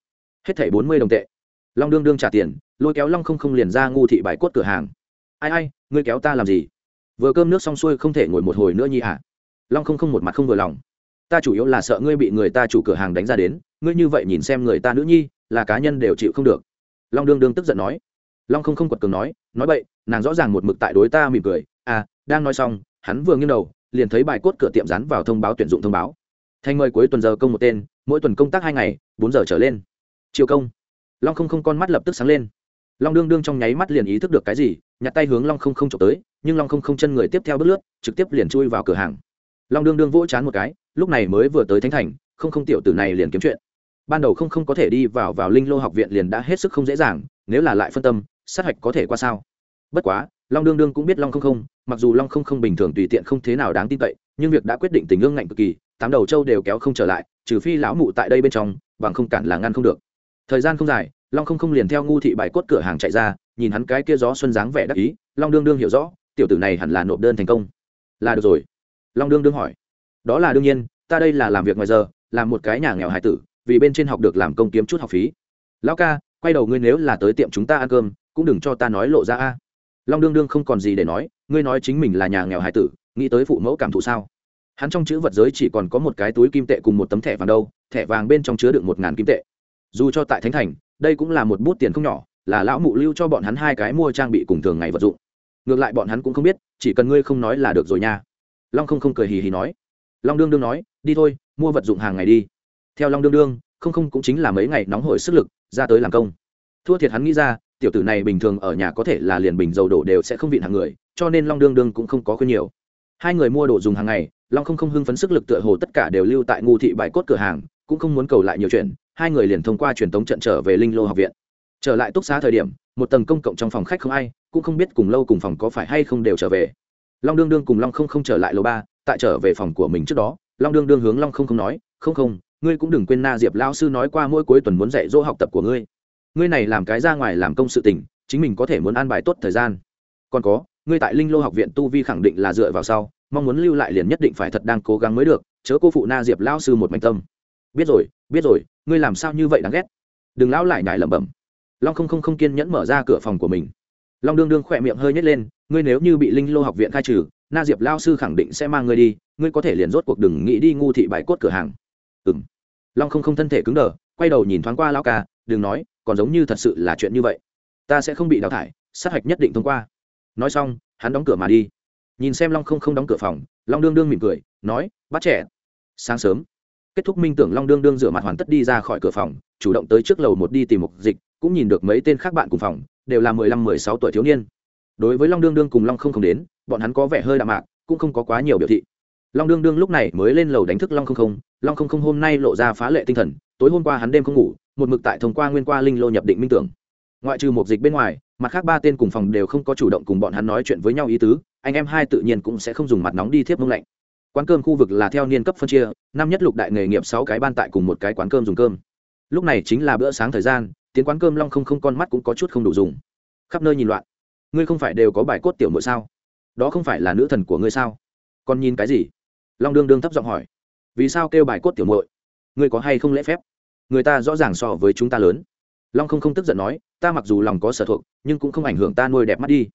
Hết thảy bốn mươi đồng tệ. Long đương đương trả tiền, lôi kéo long không không liền ra ngu thị bài cốt cửa hàng. Ai ai, ngươi kéo ta làm gì? Vừa cơm nước xong xuôi không thể ngồi một hồi nữa nhi hả? Long không không một mặt không vừa lòng. Ta chủ yếu là sợ ngươi bị người ta chủ cửa hàng đánh ra đến, ngươi như vậy nhìn xem người ta nữ nhi, là cá nhân đều chịu không được. Long đương đương tức giận nói. Long không không quật cường nói nói vậy nàng rõ ràng một mực tại đối ta mỉm cười. À đang nói xong, hắn vừa nghiêng đầu, liền thấy bài cốt cửa tiệm rán vào thông báo tuyển dụng thông báo. Thanh mời cuối tuần giờ công một tên, mỗi tuần công tác hai ngày, bốn giờ trở lên. Chiều công. Long không không con mắt lập tức sáng lên. Long đương đương trong nháy mắt liền ý thức được cái gì, nhặt tay hướng long không không trộm tới, nhưng long không không chân người tiếp theo bước lướt, trực tiếp liền chui vào cửa hàng long đương đương vỗ chán một cái, lúc này mới vừa tới thánh thành, không không tiểu tử này liền kiếm chuyện. Ban đầu không không có thể đi vào vào linh lô học viện liền đã hết sức không dễ dàng, nếu là lại phân tâm, sát hạch có thể qua sao? Bất quá, long đương đương cũng biết long không không, mặc dù long không không bình thường tùy tiện không thế nào đáng tin cậy, nhưng việc đã quyết định tình ương ngạnh cực kỳ, tám đầu châu đều kéo không trở lại, trừ phi lão mụ tại đây bên trong, bằng không cản là ngăn không được. Thời gian không dài, long không không liền theo ngu thị bài cốt cửa hàng chạy ra, nhìn hắn cái kia gió xuân dáng vẻ đắc ý, long đương đương hiểu rõ, tiểu tử này hẳn là nộp đơn thành công. Là được rồi long đương đương hỏi. Đó là đương nhiên, ta đây là làm việc ngoài giờ làm một cái nhà nghèo hải tử, vì bên trên học được làm công kiếm chút học phí. Lão ca, quay đầu ngươi nếu là tới tiệm chúng ta ăn cơm, cũng đừng cho ta nói lộ ra a. Long đương đương không còn gì để nói, ngươi nói chính mình là nhà nghèo hải tử, nghĩ tới phụ mẫu cảm thụ sao? Hắn trong chữ vật giới chỉ còn có một cái túi kim tệ cùng một tấm thẻ vàng đâu, thẻ vàng bên trong chứa được một ngàn kim tệ. Dù cho tại thánh thành, đây cũng là một bút tiền không nhỏ, là lão mụ lưu cho bọn hắn hai cái mua trang bị cùng thường ngày vật dụng. Ngược lại bọn hắn cũng không biết, chỉ cần ngươi không nói là được rồi nha long không không cười hì hì nói. Long đương đương nói, đi thôi, mua vật dụng hàng ngày đi. Theo long đương đương, không không cũng chính là mấy ngày nóng hổi sức lực, ra tới làm công. Thua thiệt hắn nghĩ ra, tiểu tử này bình thường ở nhà có thể là liền bình dầu đổ đều sẽ không vịn hàng người, cho nên long đương đương cũng không có khuyên nhiều. Hai người mua đồ dùng hàng ngày, long không không hưng phấn sức lực tựa hồ tất cả đều lưu tại ngu thị bài cốt cửa hàng, cũng không muốn cầu lại nhiều chuyện, hai người liền thông qua truyền thống trận trở về linh lô học viện. Trở lại túc xá thời điểm, một tầng công cộng trong phòng khách không ai, cũng không biết cùng lâu cùng phòng có phải hay không đều trở về long đương đương cùng long không không trở lại lầu ba, tại trở về phòng của mình trước đó, long đương đương hướng long không không nói, không không, ngươi cũng đừng quên na diệp lao sư nói qua mỗi cuối tuần muốn dạy dỗ học tập của ngươi. Ngươi này làm cái ra ngoài làm công sự tình, chính mình có thể muốn an bài tốt thời gian. Còn có, ngươi tại linh lô học viện tu vi khẳng định là dựa vào sau, mong muốn lưu lại liền nhất định phải thật đang cố gắng mới được, chớ cô phụ na diệp lao sư một mảnh tâm. Biết rồi biết rồi, ngươi làm sao như vậy đáng ghét? Đừng lão lại nhải lẩm bẩm. Long không không không kiên nhẫn mở ra cửa phòng của mình long đương đương khỏe miệng hơi nhét lên, ngươi nếu như bị linh lô học viện khai trừ, na diệp lao sư khẳng định sẽ mang ngươi đi, ngươi có thể liền rốt cuộc đừng nghĩ đi ngu thị bài cốt cửa hàng. Ừng long không không thân thể cứng đờ, quay đầu nhìn thoáng qua lao ca, đừng nói, còn giống như thật sự là chuyện như vậy. Ta sẽ không bị đào thải, sát hạch nhất định thông qua. Nói xong, hắn đóng cửa mà đi. Nhìn xem long không không đóng cửa phòng, long đương đương mỉm cười, nói, bắt trẻ, sáng sớm. Kết thúc minh tưởng long đương đương rửa mặt hoàn tất đi ra khỏi cửa phòng, chủ động tới trước lầu một đi tìm một dịch, cũng nhìn được mấy tên khác bạn cùng phòng đều là mười lăm, mười sáu tuổi thiếu niên. Đối với long đương đương cùng long không không đến, bọn hắn có vẻ hơi đạm mạc, cũng không có quá nhiều biểu thị. Long đương đương lúc này mới lên lầu đánh thức long không không. Long không không hôm nay lộ ra phá lệ tinh thần, tối hôm qua hắn đêm không ngủ, một mực tại thông qua nguyên qua linh lô nhập định minh tưởng. Ngoại trừ một dịch bên ngoài, mặt khác ba tên cùng phòng đều không có chủ động cùng bọn hắn nói chuyện với nhau ý tứ, anh em hai tự nhiên cũng sẽ không dùng mặt nóng đi thiếp mông lạnh. Quán cơm khu vực là theo niên cấp phân chia, năm nhất lục đại nghề nghiệp sáu cái ban tại cùng một cái quán cơm dùng cơm. Lúc này chính là bữa sáng thời gian tiến quán cơm long không không con mắt cũng có chút không đủ dùng. Khắp nơi nhìn loạn. Ngươi không phải đều có bài cốt tiểu mội sao? Đó không phải là nữ thần của ngươi sao? Còn nhìn cái gì? Long đương đương thấp giọng hỏi. Vì sao kêu bài cốt tiểu mội ngươi có hay không lễ phép? Người ta rõ ràng so với chúng ta lớn. Long không không tức giận nói, ta mặc dù lòng có sở thuộc, nhưng cũng không ảnh hưởng ta nuôi đẹp mắt đi.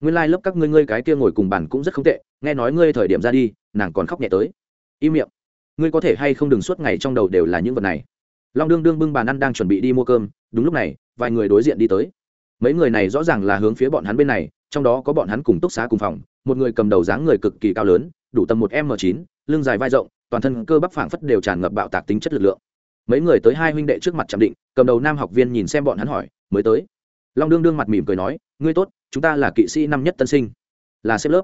Nguyên lai、like、lớp các ngươi ngươi cái kia ngồi cùng bàn cũng rất không tệ, nghe nói ngươi thời điểm ra đi, nàng còn khóc nhẹ tới. Im miệng. Ngươi có thể hay không đừng suốt ngày trong đầu đều là những vật này? Long đương đương bưng bàn ăn đang chuẩn bị đi mua cơm, đúng lúc này, vài người đối diện đi tới. Mấy người này rõ ràng là hướng phía bọn hắn bên này, trong đó có bọn hắn cùng túc xá cùng phòng, một người cầm đầu dáng người cực kỳ cao lớn, đủ tầm một m chín, lưng dài vai rộng, toàn thân cơ bắp phảng phất đều tràn ngập bạo tạc tính chất lực lượng. Mấy người tới hai huynh đệ trước mặt chạm định, cầm đầu nam học viên nhìn xem bọn hắn hỏi, mới tới? Long đương đương mặt mỉm cười nói, ngươi tốt, chúng ta là kỵ sĩ năm nhất tân sinh. Là xếp lớp.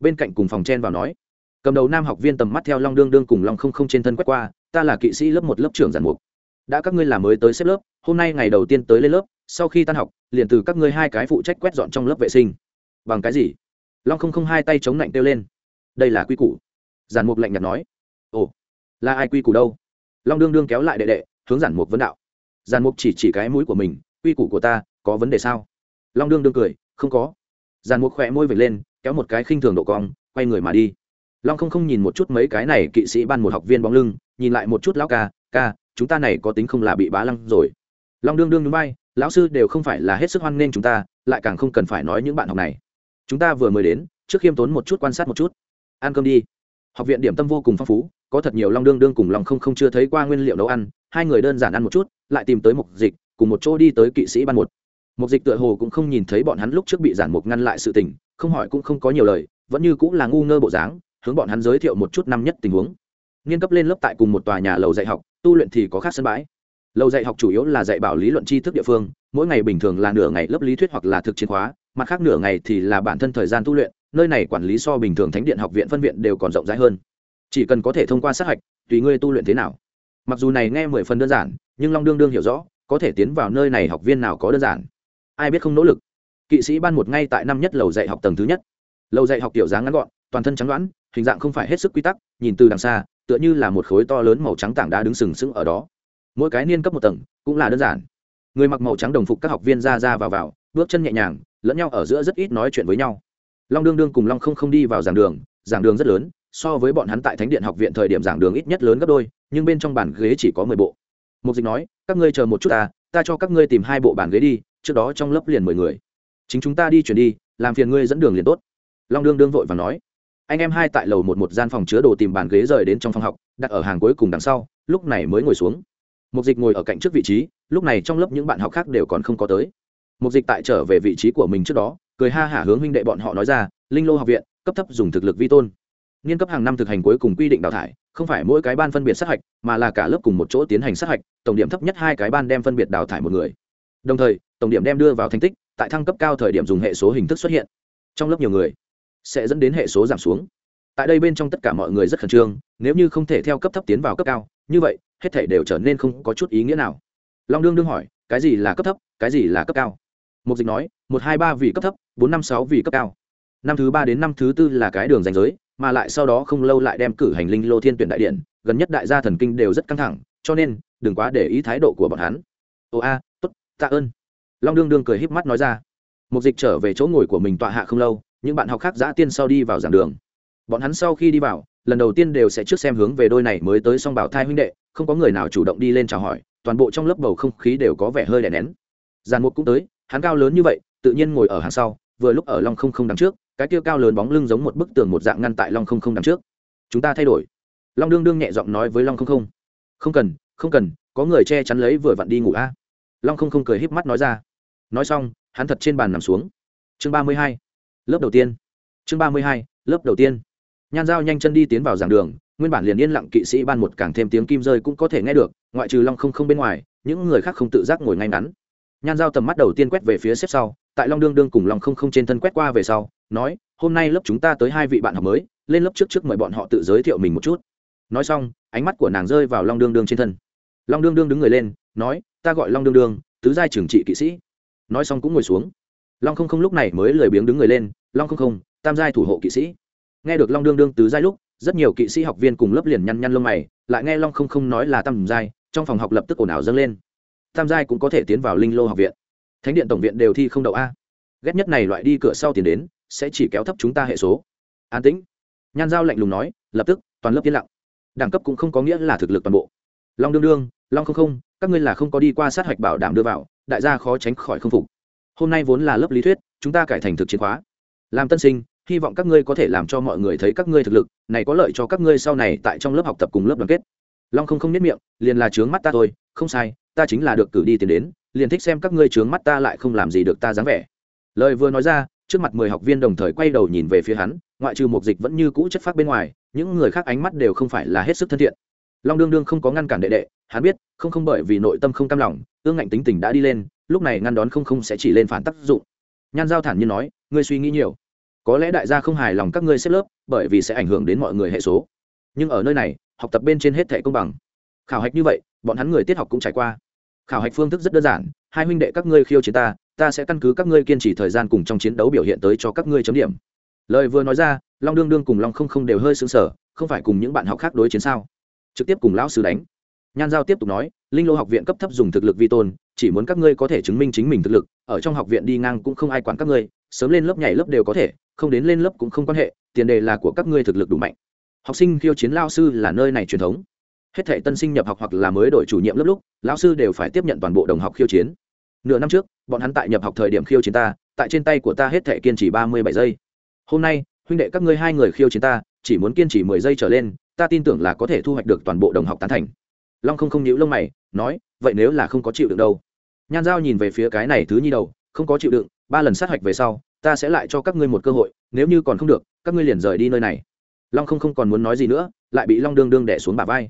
Bên cạnh cùng phòng chen vào nói. Cầm đầu nam học viên tầm mắt theo long đương đương cùng long không không trên thân quét qua, ta là kỵ sĩ lớp một, lớp trưởng giản mục đã các ngươi là mới tới xếp lớp, hôm nay ngày đầu tiên tới lên lớp, sau khi tan học, liền từ các ngươi hai cái phụ trách quét dọn trong lớp vệ sinh. Bằng cái gì? Long không không hai tay chống lạnh kêu lên. Đây là quy củ. Giản mục lạnh nhạt nói. Ồ, là ai quy củ đâu? Long đương đương kéo lại đệ đệ, hướng giản mục vấn đạo. Giản mục chỉ chỉ cái mũi của mình, quy củ của ta, có vấn đề sao? Long đương đương cười, không có. Giản mục khỏe môi vệt lên, kéo một cái khinh thường độ cong, quay người mà đi. Long không không nhìn một chút mấy cái này kỵ sĩ ban một học viên bóng lưng, nhìn lại một chút lão ca ca chúng ta này có tính không là bị bá lăng rồi. Long đương đương núi bay, lão sư đều không phải là hết sức hoan nghênh chúng ta, lại càng không cần phải nói những bạn học này. Chúng ta vừa mới đến, trước khiêm tốn một chút quan sát một chút. Ăn cơm đi. Học viện điểm tâm vô cùng phong phú, có thật nhiều long đương đương cùng long không không chưa thấy qua nguyên liệu nấu ăn, hai người đơn giản ăn một chút, lại tìm tới mục dịch, cùng một chỗ đi tới kỵ sĩ ban một. Mục dịch tựa hồ cũng không nhìn thấy bọn hắn lúc trước bị giản mục ngăn lại sự tình, không hỏi cũng không có nhiều lời, vẫn như cũng là ngu ngơ bộ dáng, hướng bọn hắn giới thiệu một chút năm nhất tình huống. Nghiên cấp lên lớp tại cùng một tòa nhà lầu dạy học tu luyện thì có khác sân bãi. Lầu dạy học chủ yếu là dạy bảo lý luận tri thức địa phương, mỗi ngày bình thường là nửa ngày lớp lý thuyết hoặc là thực chiến khóa, mặt khác nửa ngày thì là bản thân thời gian tu luyện, nơi này quản lý so bình thường thánh điện học viện phân viện đều còn rộng rãi hơn. Chỉ cần có thể thông qua sát hạch, tùy ngươi tu luyện thế nào. Mặc dù này nghe mười phần đơn giản, nhưng long đương đương hiểu rõ, có thể tiến vào nơi này học viên nào có đơn giản. Ai biết không nỗ lực. Kỵ sĩ ban một ngay tại năm nhất lầu dạy học tầng thứ nhất. Lầu dạy học kiểu dáng ngắn gọn, toàn thân trắng đoán hình dạng không phải hết sức quy tắc, nhìn từ đằng xa tựa như là một khối to lớn màu trắng tảng đá đứng sừng sững ở đó. Mỗi cái niên cấp một tầng cũng là đơn giản. Người mặc màu trắng đồng phục các học viên ra ra vào vào, bước chân nhẹ nhàng, lẫn nhau ở giữa rất ít nói chuyện với nhau. Long đương đương cùng long không không đi vào giảng đường giảng đường rất lớn, so với bọn hắn tại thánh điện học viện thời điểm giảng đường ít nhất lớn gấp đôi, nhưng bên trong bàn ghế chỉ có mười bộ. Mục dịch nói, các ngươi chờ một chút ta ta cho các ngươi tìm hai bộ bàn ghế đi, trước đó trong lớp liền mười người. Chính chúng ta đi chuyển đi, làm phiền ngươi dẫn đường liền tốt. Long đương đương vội và nói anh em hai tại lầu một một gian phòng chứa đồ tìm bàn ghế rời đến trong phòng học, đặt ở hàng cuối cùng đằng sau, lúc này mới ngồi xuống. Mục dịch ngồi ở cạnh trước vị trí, lúc này trong lớp những bạn học khác đều còn không có tới. Mục dịch tại trở về vị trí của mình trước đó, cười ha hả hướng huynh đệ bọn họ nói ra, linh lô học viện, cấp thấp dùng thực lực vi tôn. Nghiên cấp hàng năm thực hành cuối cùng quy định đào thải, không phải mỗi cái ban phân biệt sát hạch, mà là cả lớp cùng một chỗ tiến hành sát hạch, tổng điểm thấp nhất hai cái ban đem phân biệt đào thải một người. Đồng thời, tổng điểm đem đưa vào thành tích, tại thăng cấp cao thời điểm dùng hệ số hình thức xuất hiện. Trong lớp nhiều người sẽ dẫn đến hệ số giảm xuống. Tại đây bên trong tất cả mọi người rất khẩn trương, nếu như không thể theo cấp thấp tiến vào cấp cao, như vậy, hết thể đều trở nên không có chút ý nghĩa nào. Long đương đương hỏi, cái gì là cấp thấp, cái gì là cấp cao? Mục dịch nói, một, hai, ba vì cấp thấp, bốn, năm, sáu vì cấp cao. Năm thứ ba đến năm thứ tư là cái đường danh giới, mà lại sau đó không lâu lại đem cử hành linh lô thiên tuyển đại điện, gần nhất đại gia thần kinh đều rất căng thẳng, cho nên, đừng quá để ý thái độ của bọn hắn. Ồ a t ố t tạ ơn. Long đương đương cười híp mắt nói ra. Mục dịch trở về chỗ ngồi của mình tọa hạ không lâu những bạn học khác giã tiên sau đi vào giảng đường. Bọn hắn sau khi đi vào, lần đầu tiên đều sẽ trước xem hướng về đôi này mới tới song bảo thai huynh đệ, không có người nào chủ động đi lên chào hỏi, toàn bộ trong lớp bầu không khí đều có vẻ hơi đè nén. Giàn mục cũng tới, hắn cao lớn như vậy, tự nhiên ngồi ở hàng sau, vừa lúc ở long không không đằng trước, cái kia cao lớn bóng lưng giống một bức tường một dạng ngăn tại long không không đằng trước. Chúng ta thay đổi. Long đương đương nhẹ giọng nói với long không không. Không cần không cần, có người che chắn lấy vừa vặn đi ngủ a. Long không không cười híp mắt nói ra. Nói xong, hắn thật trên bàn nằm xuống. Chương ba mươi hai lớp đầu tiên. Chương ba mươi hai, lớp đầu tiên. Nhan giao nhanh chân đi tiến vào giảng đường, nguyên bản liền yên lặng kỵ sĩ ban một càng thêm tiếng kim rơi cũng có thể nghe được, ngoại trừ long không không bên ngoài, những người khác không tự giác ngồi ngay ngắn. Nhan giao tầm mắt đầu tiên quét về phía xếp sau, tại long đương đương cùng long không không trên thân quét qua về sau, nói, hôm nay lớp chúng ta tới hai vị bạn học mới, lên lớp trước trước mời bọn họ tự giới thiệu mình một chút. Nói xong, ánh mắt của nàng rơi vào long đương đương trên thân. Long đương đương đứng người lên, nói, ta gọi long đương đương, tứ giai trưởng trị kỵ sĩ. Nói xong cũng ngồi xuống long không không lúc này mới lười biếng đứng người lên, long không không, tam giai thủ hộ kỵ sĩ. Nghe được long đương đương tứ giai lúc, rất nhiều kỵ sĩ học viên cùng lớp liền nhăn nhăn lông mày, lại nghe long không không nói là tam giai, trong phòng học lập tức ồn ào dâng lên. Tam giai cũng có thể tiến vào linh lô học viện. Thánh điện tổng viện đều thi không đậu a. Ghét nhất này loại đi cửa sau tiền đến, sẽ chỉ kéo thấp chúng ta hệ số. An tĩnh. Nhan giao lạnh lùng nói, lập tức, toàn lớp yên lặng. Đẳng cấp cũng không có nghĩa là thực lực toàn bộ. Long đương đương, long không không, các ngươi là không có đi qua sát hạch bảo đảm đưa vào, đại gia khó tránh khỏi không phục hôm nay vốn là lớp lý thuyết, chúng ta cải thành thực chiến khóa. Làm tân sinh, hy vọng các ngươi có thể làm cho mọi người thấy các ngươi thực lực, này có lợi cho các ngươi sau này tại trong lớp học tập cùng lớp đoàn kết. Long không không nhất miệng, liền là trướng mắt ta thôi, không sai, ta chính là được cử đi tiền đến, liền thích xem các ngươi trướng mắt ta lại không làm gì được ta dáng vẻ. Lời vừa nói ra, trước mặt mười học viên đồng thời quay đầu nhìn về phía hắn, ngoại trừ một dịch vẫn như cũ chất phát bên ngoài, những người khác ánh mắt đều không phải là hết sức thân thiện. Long đương đương không có ngăn cản đệ đệ, hắn biết, không không bởi vì nội tâm không cam lòng, ương ngạnh tính tình đã đi lên lúc này ngăn đón không không sẽ chỉ lên phản tác dụng. Nhan giao thản nhiên nói, ngươi suy nghĩ nhiều. Có lẽ đại gia không hài lòng các ngươi xếp lớp, bởi vì sẽ ảnh hưởng đến mọi người hệ số. Nhưng ở nơi này, học tập bên trên hết thể công bằng. Khảo hạch như vậy, bọn hắn người tiết học cũng trải qua. Khảo hạch phương thức rất đơn giản, hai huynh đệ các ngươi khiêu chiến ta ta sẽ căn cứ các ngươi kiên trì thời gian cùng trong chiến đấu biểu hiện tới cho các ngươi chấm điểm. Lời vừa nói ra, long đương đương cùng long không không đều hơi xứng sở không phải cùng những bạn học khác đối chiến sao? Trực tiếp cùng lão sư đánh. Nhan giao tiếp tục nói, linh lô học viện cấp thấp dùng thực lực vi tôn chỉ muốn các ngươi có thể chứng minh chính mình thực lực, ở trong học viện đi ngang cũng không ai quản các ngươi, sớm lên lớp nhảy lớp đều có thể, không đến lên lớp cũng không quan hệ, tiền đề là của các ngươi thực lực đủ mạnh. Học sinh khiêu chiến lao sư là nơi này truyền thống. Hết thể tân sinh nhập học hoặc là mới đổi chủ nhiệm lớp lúc lão sư đều phải tiếp nhận toàn bộ đồng học khiêu chiến. Nửa năm trước, bọn hắn tại nhập học thời điểm khiêu chiến ta, tại trên tay của ta hết thể kiên trì ba mươi bảy giây. Hôm nay, huynh đệ các ngươi hai người khiêu chiến ta, chỉ muốn kiên trì mười giây trở lên, ta tin tưởng là có thể thu hoạch được toàn bộ đồng học tán thành. Long không không nhíu lông mày, nói vậy nếu là không có chịu đựng đâu? Nhan giao nhìn về phía cái này thứ nhi đầu, không có chịu đựng, ba lần sát hạch về sau, ta sẽ lại cho các ngươi một cơ hội, nếu như còn không được, các ngươi liền rời đi nơi này. Long không không còn muốn nói gì nữa, lại bị long đương đương đẻ xuống bà vai.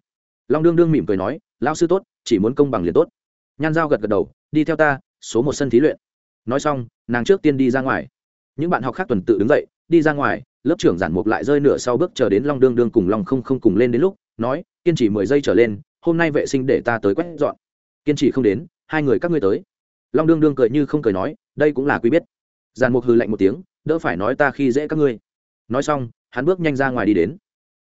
Long đương đương mỉm cười nói lao sư tốt, chỉ muốn công bằng liền tốt. Nhan giao gật gật đầu, đi theo ta, số một sân thí luyện. Nói xong, nàng trước tiên đi ra ngoài. Những bạn học khác tuần tự đứng dậy, đi ra ngoài, lớp trưởng giản mục lại rơi nửa sau bước chờ đến long đương đương cùng long không không cùng lên đến lúc, nói, kiên trì mười giây trở lên, hôm nay vệ sinh để ta tới quét dọn kiên trì không đến, hai người các ngươi tới. Long đương đương cười như không cười nói, đây cũng là quý biết. Giàn mục hư lạnh một tiếng, đỡ phải nói ta khi dễ các ngươi. Nói xong, hắn bước nhanh ra ngoài đi đến.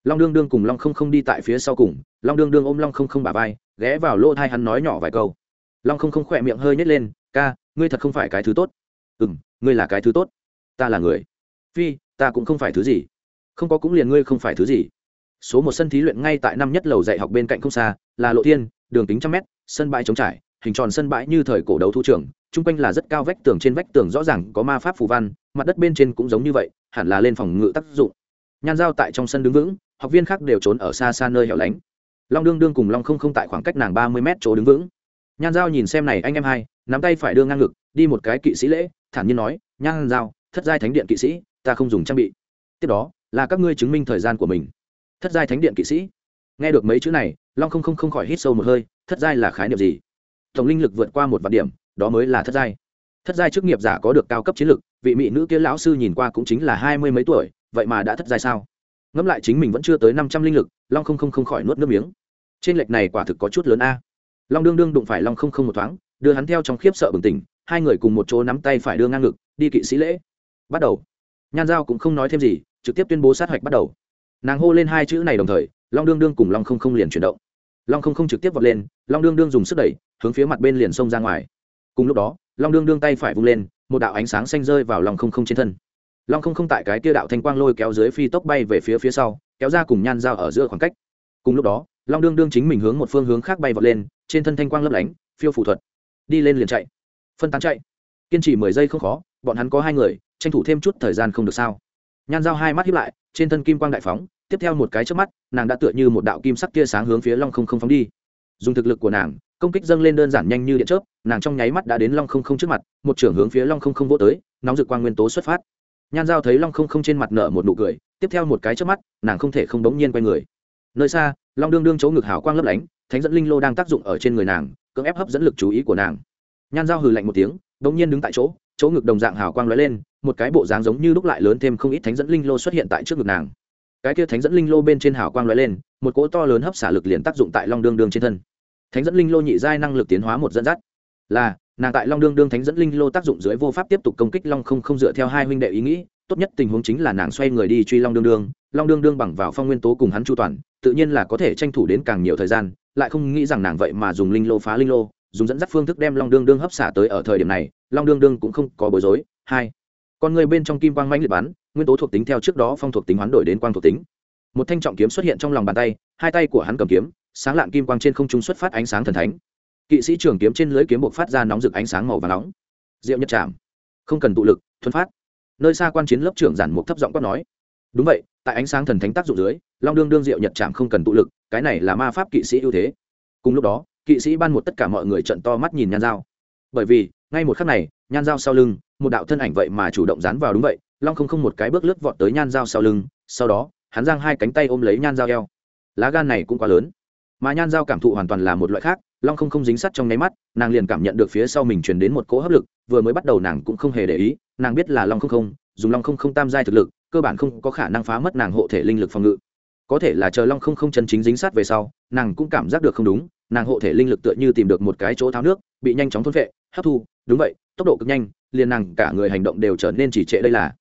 Long đương đương cùng long không không đi tại phía sau cùng, long đương đương ôm long không không bà vai, ghé vào lỗ thai hắn nói nhỏ vài câu. Long không không khỏe miệng hơi nhét lên, ca, ngươi thật không phải cái thứ tốt. Ừ m ngươi là cái thứ tốt. Ta là người. Phi, ta cũng không phải thứ gì. Không có cũng liền ngươi không phải thứ gì. Số một sân thí luyện ngay tại năm nhất lầu dạy học bên cạnh không xa, là lộ thiên đường kính trăm mét, sân bãi trống trải, hình tròn sân bãi như thời cổ đấu thu trường, chung quanh là rất cao vách tường trên vách tường rõ ràng có ma pháp phù văn, mặt đất bên trên cũng giống như vậy, hẳn là lên phòng ngự tác dụng. Nhan giao tại trong sân đứng vững, học viên khác đều trốn ở xa xa nơi hẻo lánh. Long đương đương cùng long không không tại khoảng cách nàng ba mươi mét chỗ đứng vững. Nhan giao nhìn xem này anh em hai, nắm tay phải đưa ngang ngực, đi một cái kỵ sĩ lễ, thản nhiên nói, nhan giao, thất giai thánh điện kỵ sĩ, ta không dùng trang bị. Tiếp đó, là các ngươi chứng minh thời gian của mình. Thất giai thánh điện kỵ sĩ nghe được mấy chữ này, long không không không khỏi hít sâu một hơi, thất giai là khái niệm gì? Tổng linh lực vượt qua một vạn điểm, đó mới là thất giai. Thất giai chức nghiệp giả có được cao cấp chiến lực, vị mỹ nữ kia lão sư nhìn qua cũng chính là hai mươi mấy tuổi, vậy mà đã thất giai sao? Ngẫm lại chính mình vẫn chưa tới năm trăm linh lực, long không không không khỏi nuốt nước miếng. Trên lệch này quả thực có chút lớn a. Long đương đương đụng phải long không không một thoáng, đưa hắn theo trong khiếp sợ bừng tỉnh, hai người cùng một chỗ nắm tay phải đưa ngang ngực, đi kỵ sĩ lễ. Bắt đầu. Nhan giao cũng không nói thêm gì, trực tiếp tuyên bố sát hạch bắt đầu nàng hô lên hai chữ này đồng thời, long đương đương cùng long không không liền chuyển động. Long không không trực tiếp vọt lên, long đương đương dùng sức đẩy, hướng phía mặt bên liền xông ra ngoài. Cùng lúc đó, long đương đương tay phải vung lên, một đạo ánh sáng xanh rơi vào long không không trên thân. Long không không tại cái tia đạo thanh quang lôi kéo dưới phi tốc bay về phía phía sau, kéo ra cùng nhan dao ở giữa khoảng cách. Cùng lúc đó, long đương đương chính mình hướng một phương hướng khác bay vọt lên, trên thân thanh quang lấp lánh, phiêu phủ thuật. Đi lên liền chạy. Phân tán chạy. Kiên trì mười giây không khó, bọn hắn có hai người, tranh thủ thêm chút thời gian không được sao. Nhan dao hai mắt hiếp lại trên thân kim quang đại phóng, tiếp theo một cái trước mắt, nàng đã tựa như một đạo kim sắc tia sáng hướng phía long không không phóng đi. Dùng thực lực của nàng, công kích dâng lên đơn giản nhanh như điện chớp, nàng trong nháy mắt đã đến long không không trước mặt, một trưởng hướng phía long không không vô tới, nóng rực quang nguyên tố xuất phát. Nhan giao thấy long không không trên mặt nở một nụ cười, tiếp theo một cái trước mắt, nàng không thể không bỗng nhiên quay người. Nơi xa, long đương đương chỗ ngực hào quang lấp lánh, thánh dẫn linh lô đang tác dụng ở trên người nàng, cưỡng ép hấp dẫn lực chú ý của nàng. Nhan giao hừ lạnh một tiếng bỗng nhiên đứng tại chỗ chỗ ngực đồng dạng hào quang lóe lên, một cái bộ dáng giống như lúc lại lớn thêm không ít thánh dẫn linh lô xuất hiện tại trước ngực nàng. Cái kia thánh dẫn linh lô bên trên hào quang lóe lên, một cỗ to lớn hấp xả lực liền tác dụng tại long đương đương trên thân. Thánh dẫn linh lô nhị giai năng lực tiến hóa một dẫn dắt. Là, nàng tại long đương đương thánh dẫn linh lô tác dụng dưới vô pháp tiếp tục công kích long không không dựa theo hai huynh đệ ý nghĩ, tốt nhất tình huống chính là nàng xoay người đi truy long đương đương. Long đương đương bằng vào phong nguyên tố cùng hắn chu toàn, tự nhiên là có thể tranh thủ đến càng nhiều thời gian, lại không nghĩ rằng nàng vậy mà dùng linh lô phá linh lô, dùng dẫn dắt phương thức đem long đương đương hấp xả tới ở thời điểm này long đương đương cũng không có bối rối. Hai, con người bên trong kim quang mãnh liệt bắn, nguyên tố thuộc tính theo trước đó phong thuộc tính hoán đổi đến quang thuộc tính. Một thanh trọng kiếm xuất hiện trong lòng bàn tay, hai tay của hắn cầm kiếm, sáng lạn kim quang trên không trung xuất phát ánh sáng thần thánh. Kỵ sĩ trường kiếm trên lưới kiếm buộc phát ra nóng rực ánh sáng màu và nóng. Diệu nhật chạm không cần tụ lực, thuần phát. Nơi xa quan chiến lớp trưởng giản mục thấp giọng quát nói. Đúng vậy, tại ánh sáng thần thánh tác dụng dưới, long đương đương, diệu nhật chạm không cần tụ lực, cái này là ma pháp kỵ sĩ ưu thế. Cùng lúc đó, kỵ sĩ ban một tất cả mọi người trận to mắt nhìn nhan dao bởi vì ngay một khắc này, nhan dao sau lưng, một đạo thân ảnh vậy mà chủ động dán vào đúng vậy, long không không một cái bước lướt vọt tới nhan dao sau lưng, sau đó, hắn giang hai cánh tay ôm lấy nhan dao eo. Lá gan này cũng quá lớn. Mà nhan dao cảm thụ hoàn toàn là một loại khác, long không không dính sắt trong nháy mắt, nàng liền cảm nhận được phía sau mình truyền đến một cỗ hấp lực, vừa mới bắt đầu nàng cũng không hề để ý, nàng biết là long không không, dùng long không không tam giai thực lực, cơ bản không có khả năng phá mất nàng hộ thể linh lực phòng ngự. Có thể là chờ long không không chân chính dính sát về sau, nàng cũng cảm giác được không đúng, nàng hộ thể linh lực tựa như tìm được một cái chỗ tháo nước, bị nhanh chóng thôn vệ hấp thu đúng vậy, tốc độ cực nhanh, liền nàng cả người hành động đều trở nên chỉ trệ đây là.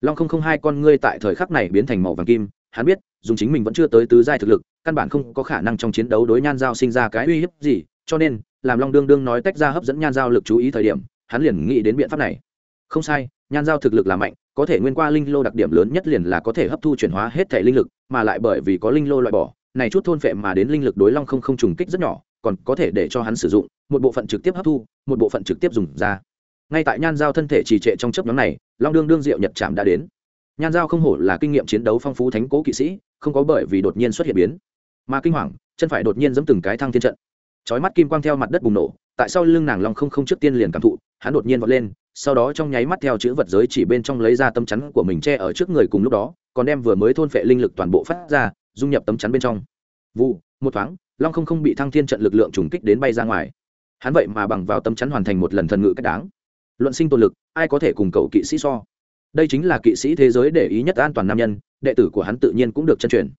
Long không không hai con ngươi tại thời khắc này biến thành màu vàng kim, hắn biết, dùng chính mình vẫn chưa tới tứ giai thực lực, căn bản không có khả năng trong chiến đấu đối nhan giao sinh ra cái uy hiếp gì, cho nên, làm long đương đương nói tách ra hấp dẫn nhan giao lực chú ý thời điểm, hắn liền nghĩ đến biện pháp này. Không sai, nhan giao thực lực là mạnh, có thể nguyên qua linh lô đặc điểm lớn nhất liền là có thể hấp thu chuyển hóa hết thể linh lực, mà lại bởi vì có linh lô loại bỏ, này chút thôn phệ mà đến linh lực đối long không không trùng kích rất nhỏ còn có thể để cho hắn sử dụng, một bộ phận trực tiếp hấp thu, một bộ phận trực tiếp dùng ra. Ngay tại nhan giao thân thể trì trệ trong chấp nhóm này, long đương đương diệu nhật chạm đã đến. Nhan giao không hổ là kinh nghiệm chiến đấu phong phú thánh cố kỵ sĩ, không có bởi vì đột nhiên xuất hiện biến, mà kinh hoàng, chân phải đột nhiên giẫm từng cái thăng thiên trận. Chói mắt kim quang theo mặt đất bùng nổ, tại sao lưng nàng long không không trước tiên liền cảm thụ, hắn đột nhiên vọt lên, sau đó trong nháy mắt theo chữ vật giới chỉ bên trong lấy ra tấm chắn của mình che ở trước người cùng lúc đó, còn đem vừa mới thôn phệ linh lực toàn bộ phát ra, dung nhập tấm chắn bên trong. Vụ một thoáng long không không bị thăng thiên trận lực lượng trùng kích đến bay ra ngoài. Hắn vậy mà bằng vào tâm chắn hoàn thành một lần thần ngự cách đáng. Luận sinh tồn lực, ai có thể cùng cậu kỵ sĩ so? Đây chính là kỵ sĩ thế giới để ý nhất an toàn nam nhân, đệ tử của hắn tự nhiên cũng được chân truyền.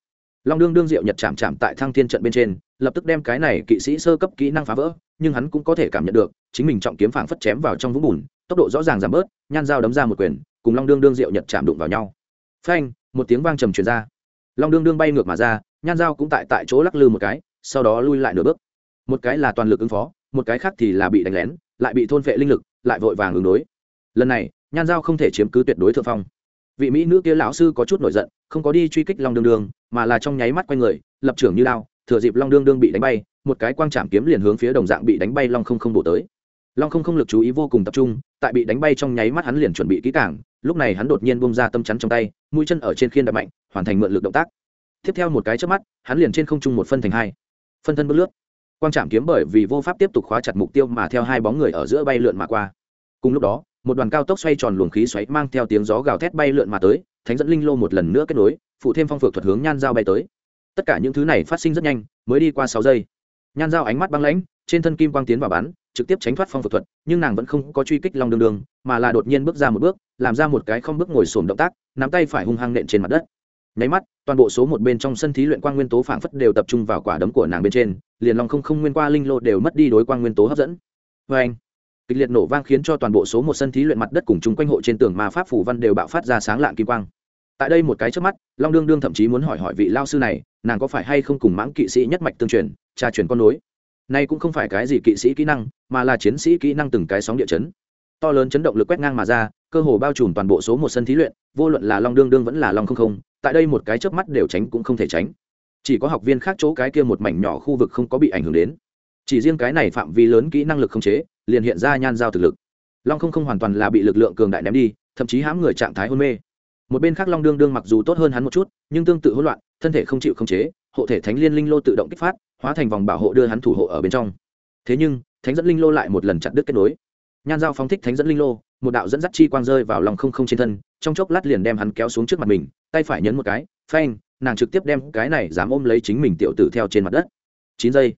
Long đương đương diệu nhật chạm chạm tại thăng thiên trận bên trên, lập tức đem cái này kỵ sĩ sơ cấp kỹ năng phá vỡ, nhưng hắn cũng có thể cảm nhận được, chính mình trọng kiếm phảng phất chém vào trong vũng bùn, tốc độ rõ ràng giảm bớt, nhan dao đấm ra một quyền, cùng long đương đương diệu nhật chạm đụng vào nhau. Phanh, một tiếng vang trầm truyền ra. Long đương đương bay ngược mà ra, nhan dao cũng tại tại chỗ lắc lư một cái sau đó lui lại nửa bước. Một cái là toàn lực ứng phó, một cái khác thì là bị đánh lén, lại bị thôn phệ linh lực, lại vội vàng ứng đối. Lần này, nhan giao không thể chiếm cứ tuyệt đối thượng phong. Vị mỹ nữ kia lão sư có chút nổi giận, không có đi truy kích long đương đương, mà là trong nháy mắt quanh người, lập trưởng như lao, thừa dịp long đương đương bị đánh bay, một cái quang trảm kiếm liền hướng phía đồng dạng bị đánh bay long không không bổ tới. Long không không lực chú ý vô cùng tập trung, tại bị đánh bay trong nháy mắt hắn liền chuẩn bị kỹ cảng lúc này hắn đột nhiên bông ra tâm chắn trong tay, mũi chân ở trên khiên đập mạnh, hoàn thành mượn lực động tác. Tiếp theo một cái trước mắt, hắn liền trên không trung một phân thành hai phân thân bước lướt. Quang trảm kiếm bởi vì vô pháp tiếp tục khóa chặt mục tiêu mà theo hai bóng người ở giữa bay lượn mà qua. Cùng lúc đó, một đoàn cao tốc xoay tròn luồng khí xoáy mang theo tiếng gió gào thét bay lượn mà tới, thánh dẫn linh lô một lần nữa kết nối, phụ thêm phong phược thuật hướng nhan dao bay tới. Tất cả những thứ này phát sinh rất nhanh, mới đi qua sáu giây. Nhan dao ánh mắt băng lãnh, trên thân kim quang tiến vào bắn, trực tiếp tránh thoát phong phược thuật, nhưng nàng vẫn không có truy kích long đường đường, mà là đột nhiên bước ra một bước, làm ra một cái không bước ngồi sồn động tác, nắm tay phải hung hăng nện trên mặt đất nháy mắt, toàn bộ số một bên trong sân thí luyện quang nguyên tố phảng phất đều tập trung vào quả đấm của nàng bên trên, liền long không không nguyên qua linh lô đều mất đi đối quang nguyên tố hấp dẫn. Vê anh kịch liệt nổ vang khiến cho toàn bộ số một sân thí luyện mặt đất cùng chung quanh hộ trên tường mà pháp phủ văn đều bạo phát ra sáng lạng kim quang. Tại đây một cái trước mắt, long đương đương thậm chí muốn hỏi hỏi vị lao sư này, nàng có phải hay không cùng mãng kỵ sĩ nhất mạch tương truyền, tra truyền con nối? Nay cũng không phải cái gì kỵ sĩ kỹ năng, mà là chiến sĩ kỹ năng từng cái sóng địa chấn. To lớn chấn động lực quét ngang mà ra, cơ hồ bao trùm toàn bộ số một sân thí luyện, vô luận là long đương đương vẫn là long không không tại đây một cái chớp mắt đều tránh cũng không thể tránh. Chỉ có học viên khác chỗ cái kia một mảnh nhỏ khu vực không có bị ảnh hưởng đến. Chỉ riêng cái này phạm vi lớn kỹ năng lực không chế, liền hiện ra nhan giao thực lực. Long không không hoàn toàn là bị lực lượng cường đại ném đi, thậm chí hãm người trạng thái hôn mê. Một bên khác long đương đương mặc dù tốt hơn hắn một chút, nhưng tương tự hỗn loạn, thân thể không chịu không chế, hộ thể thánh liên linh lô tự động kích phát, hóa thành vòng bảo hộ đưa hắn thủ hộ ở bên trong. Thế nhưng, thánh dẫn linh lô lại một lần chặn đứt kết nối. Nhan giao phóng thích thánh dẫn linh lô một đạo dẫn dắt chi quang rơi vào lòng không không trên thân, trong chốc lát liền đem hắn kéo xuống trước mặt mình, tay phải nhấn một cái, phanh, nàng trực tiếp đem cái này dám ôm lấy chính mình tiểu tử theo trên mặt đất. Chín giây.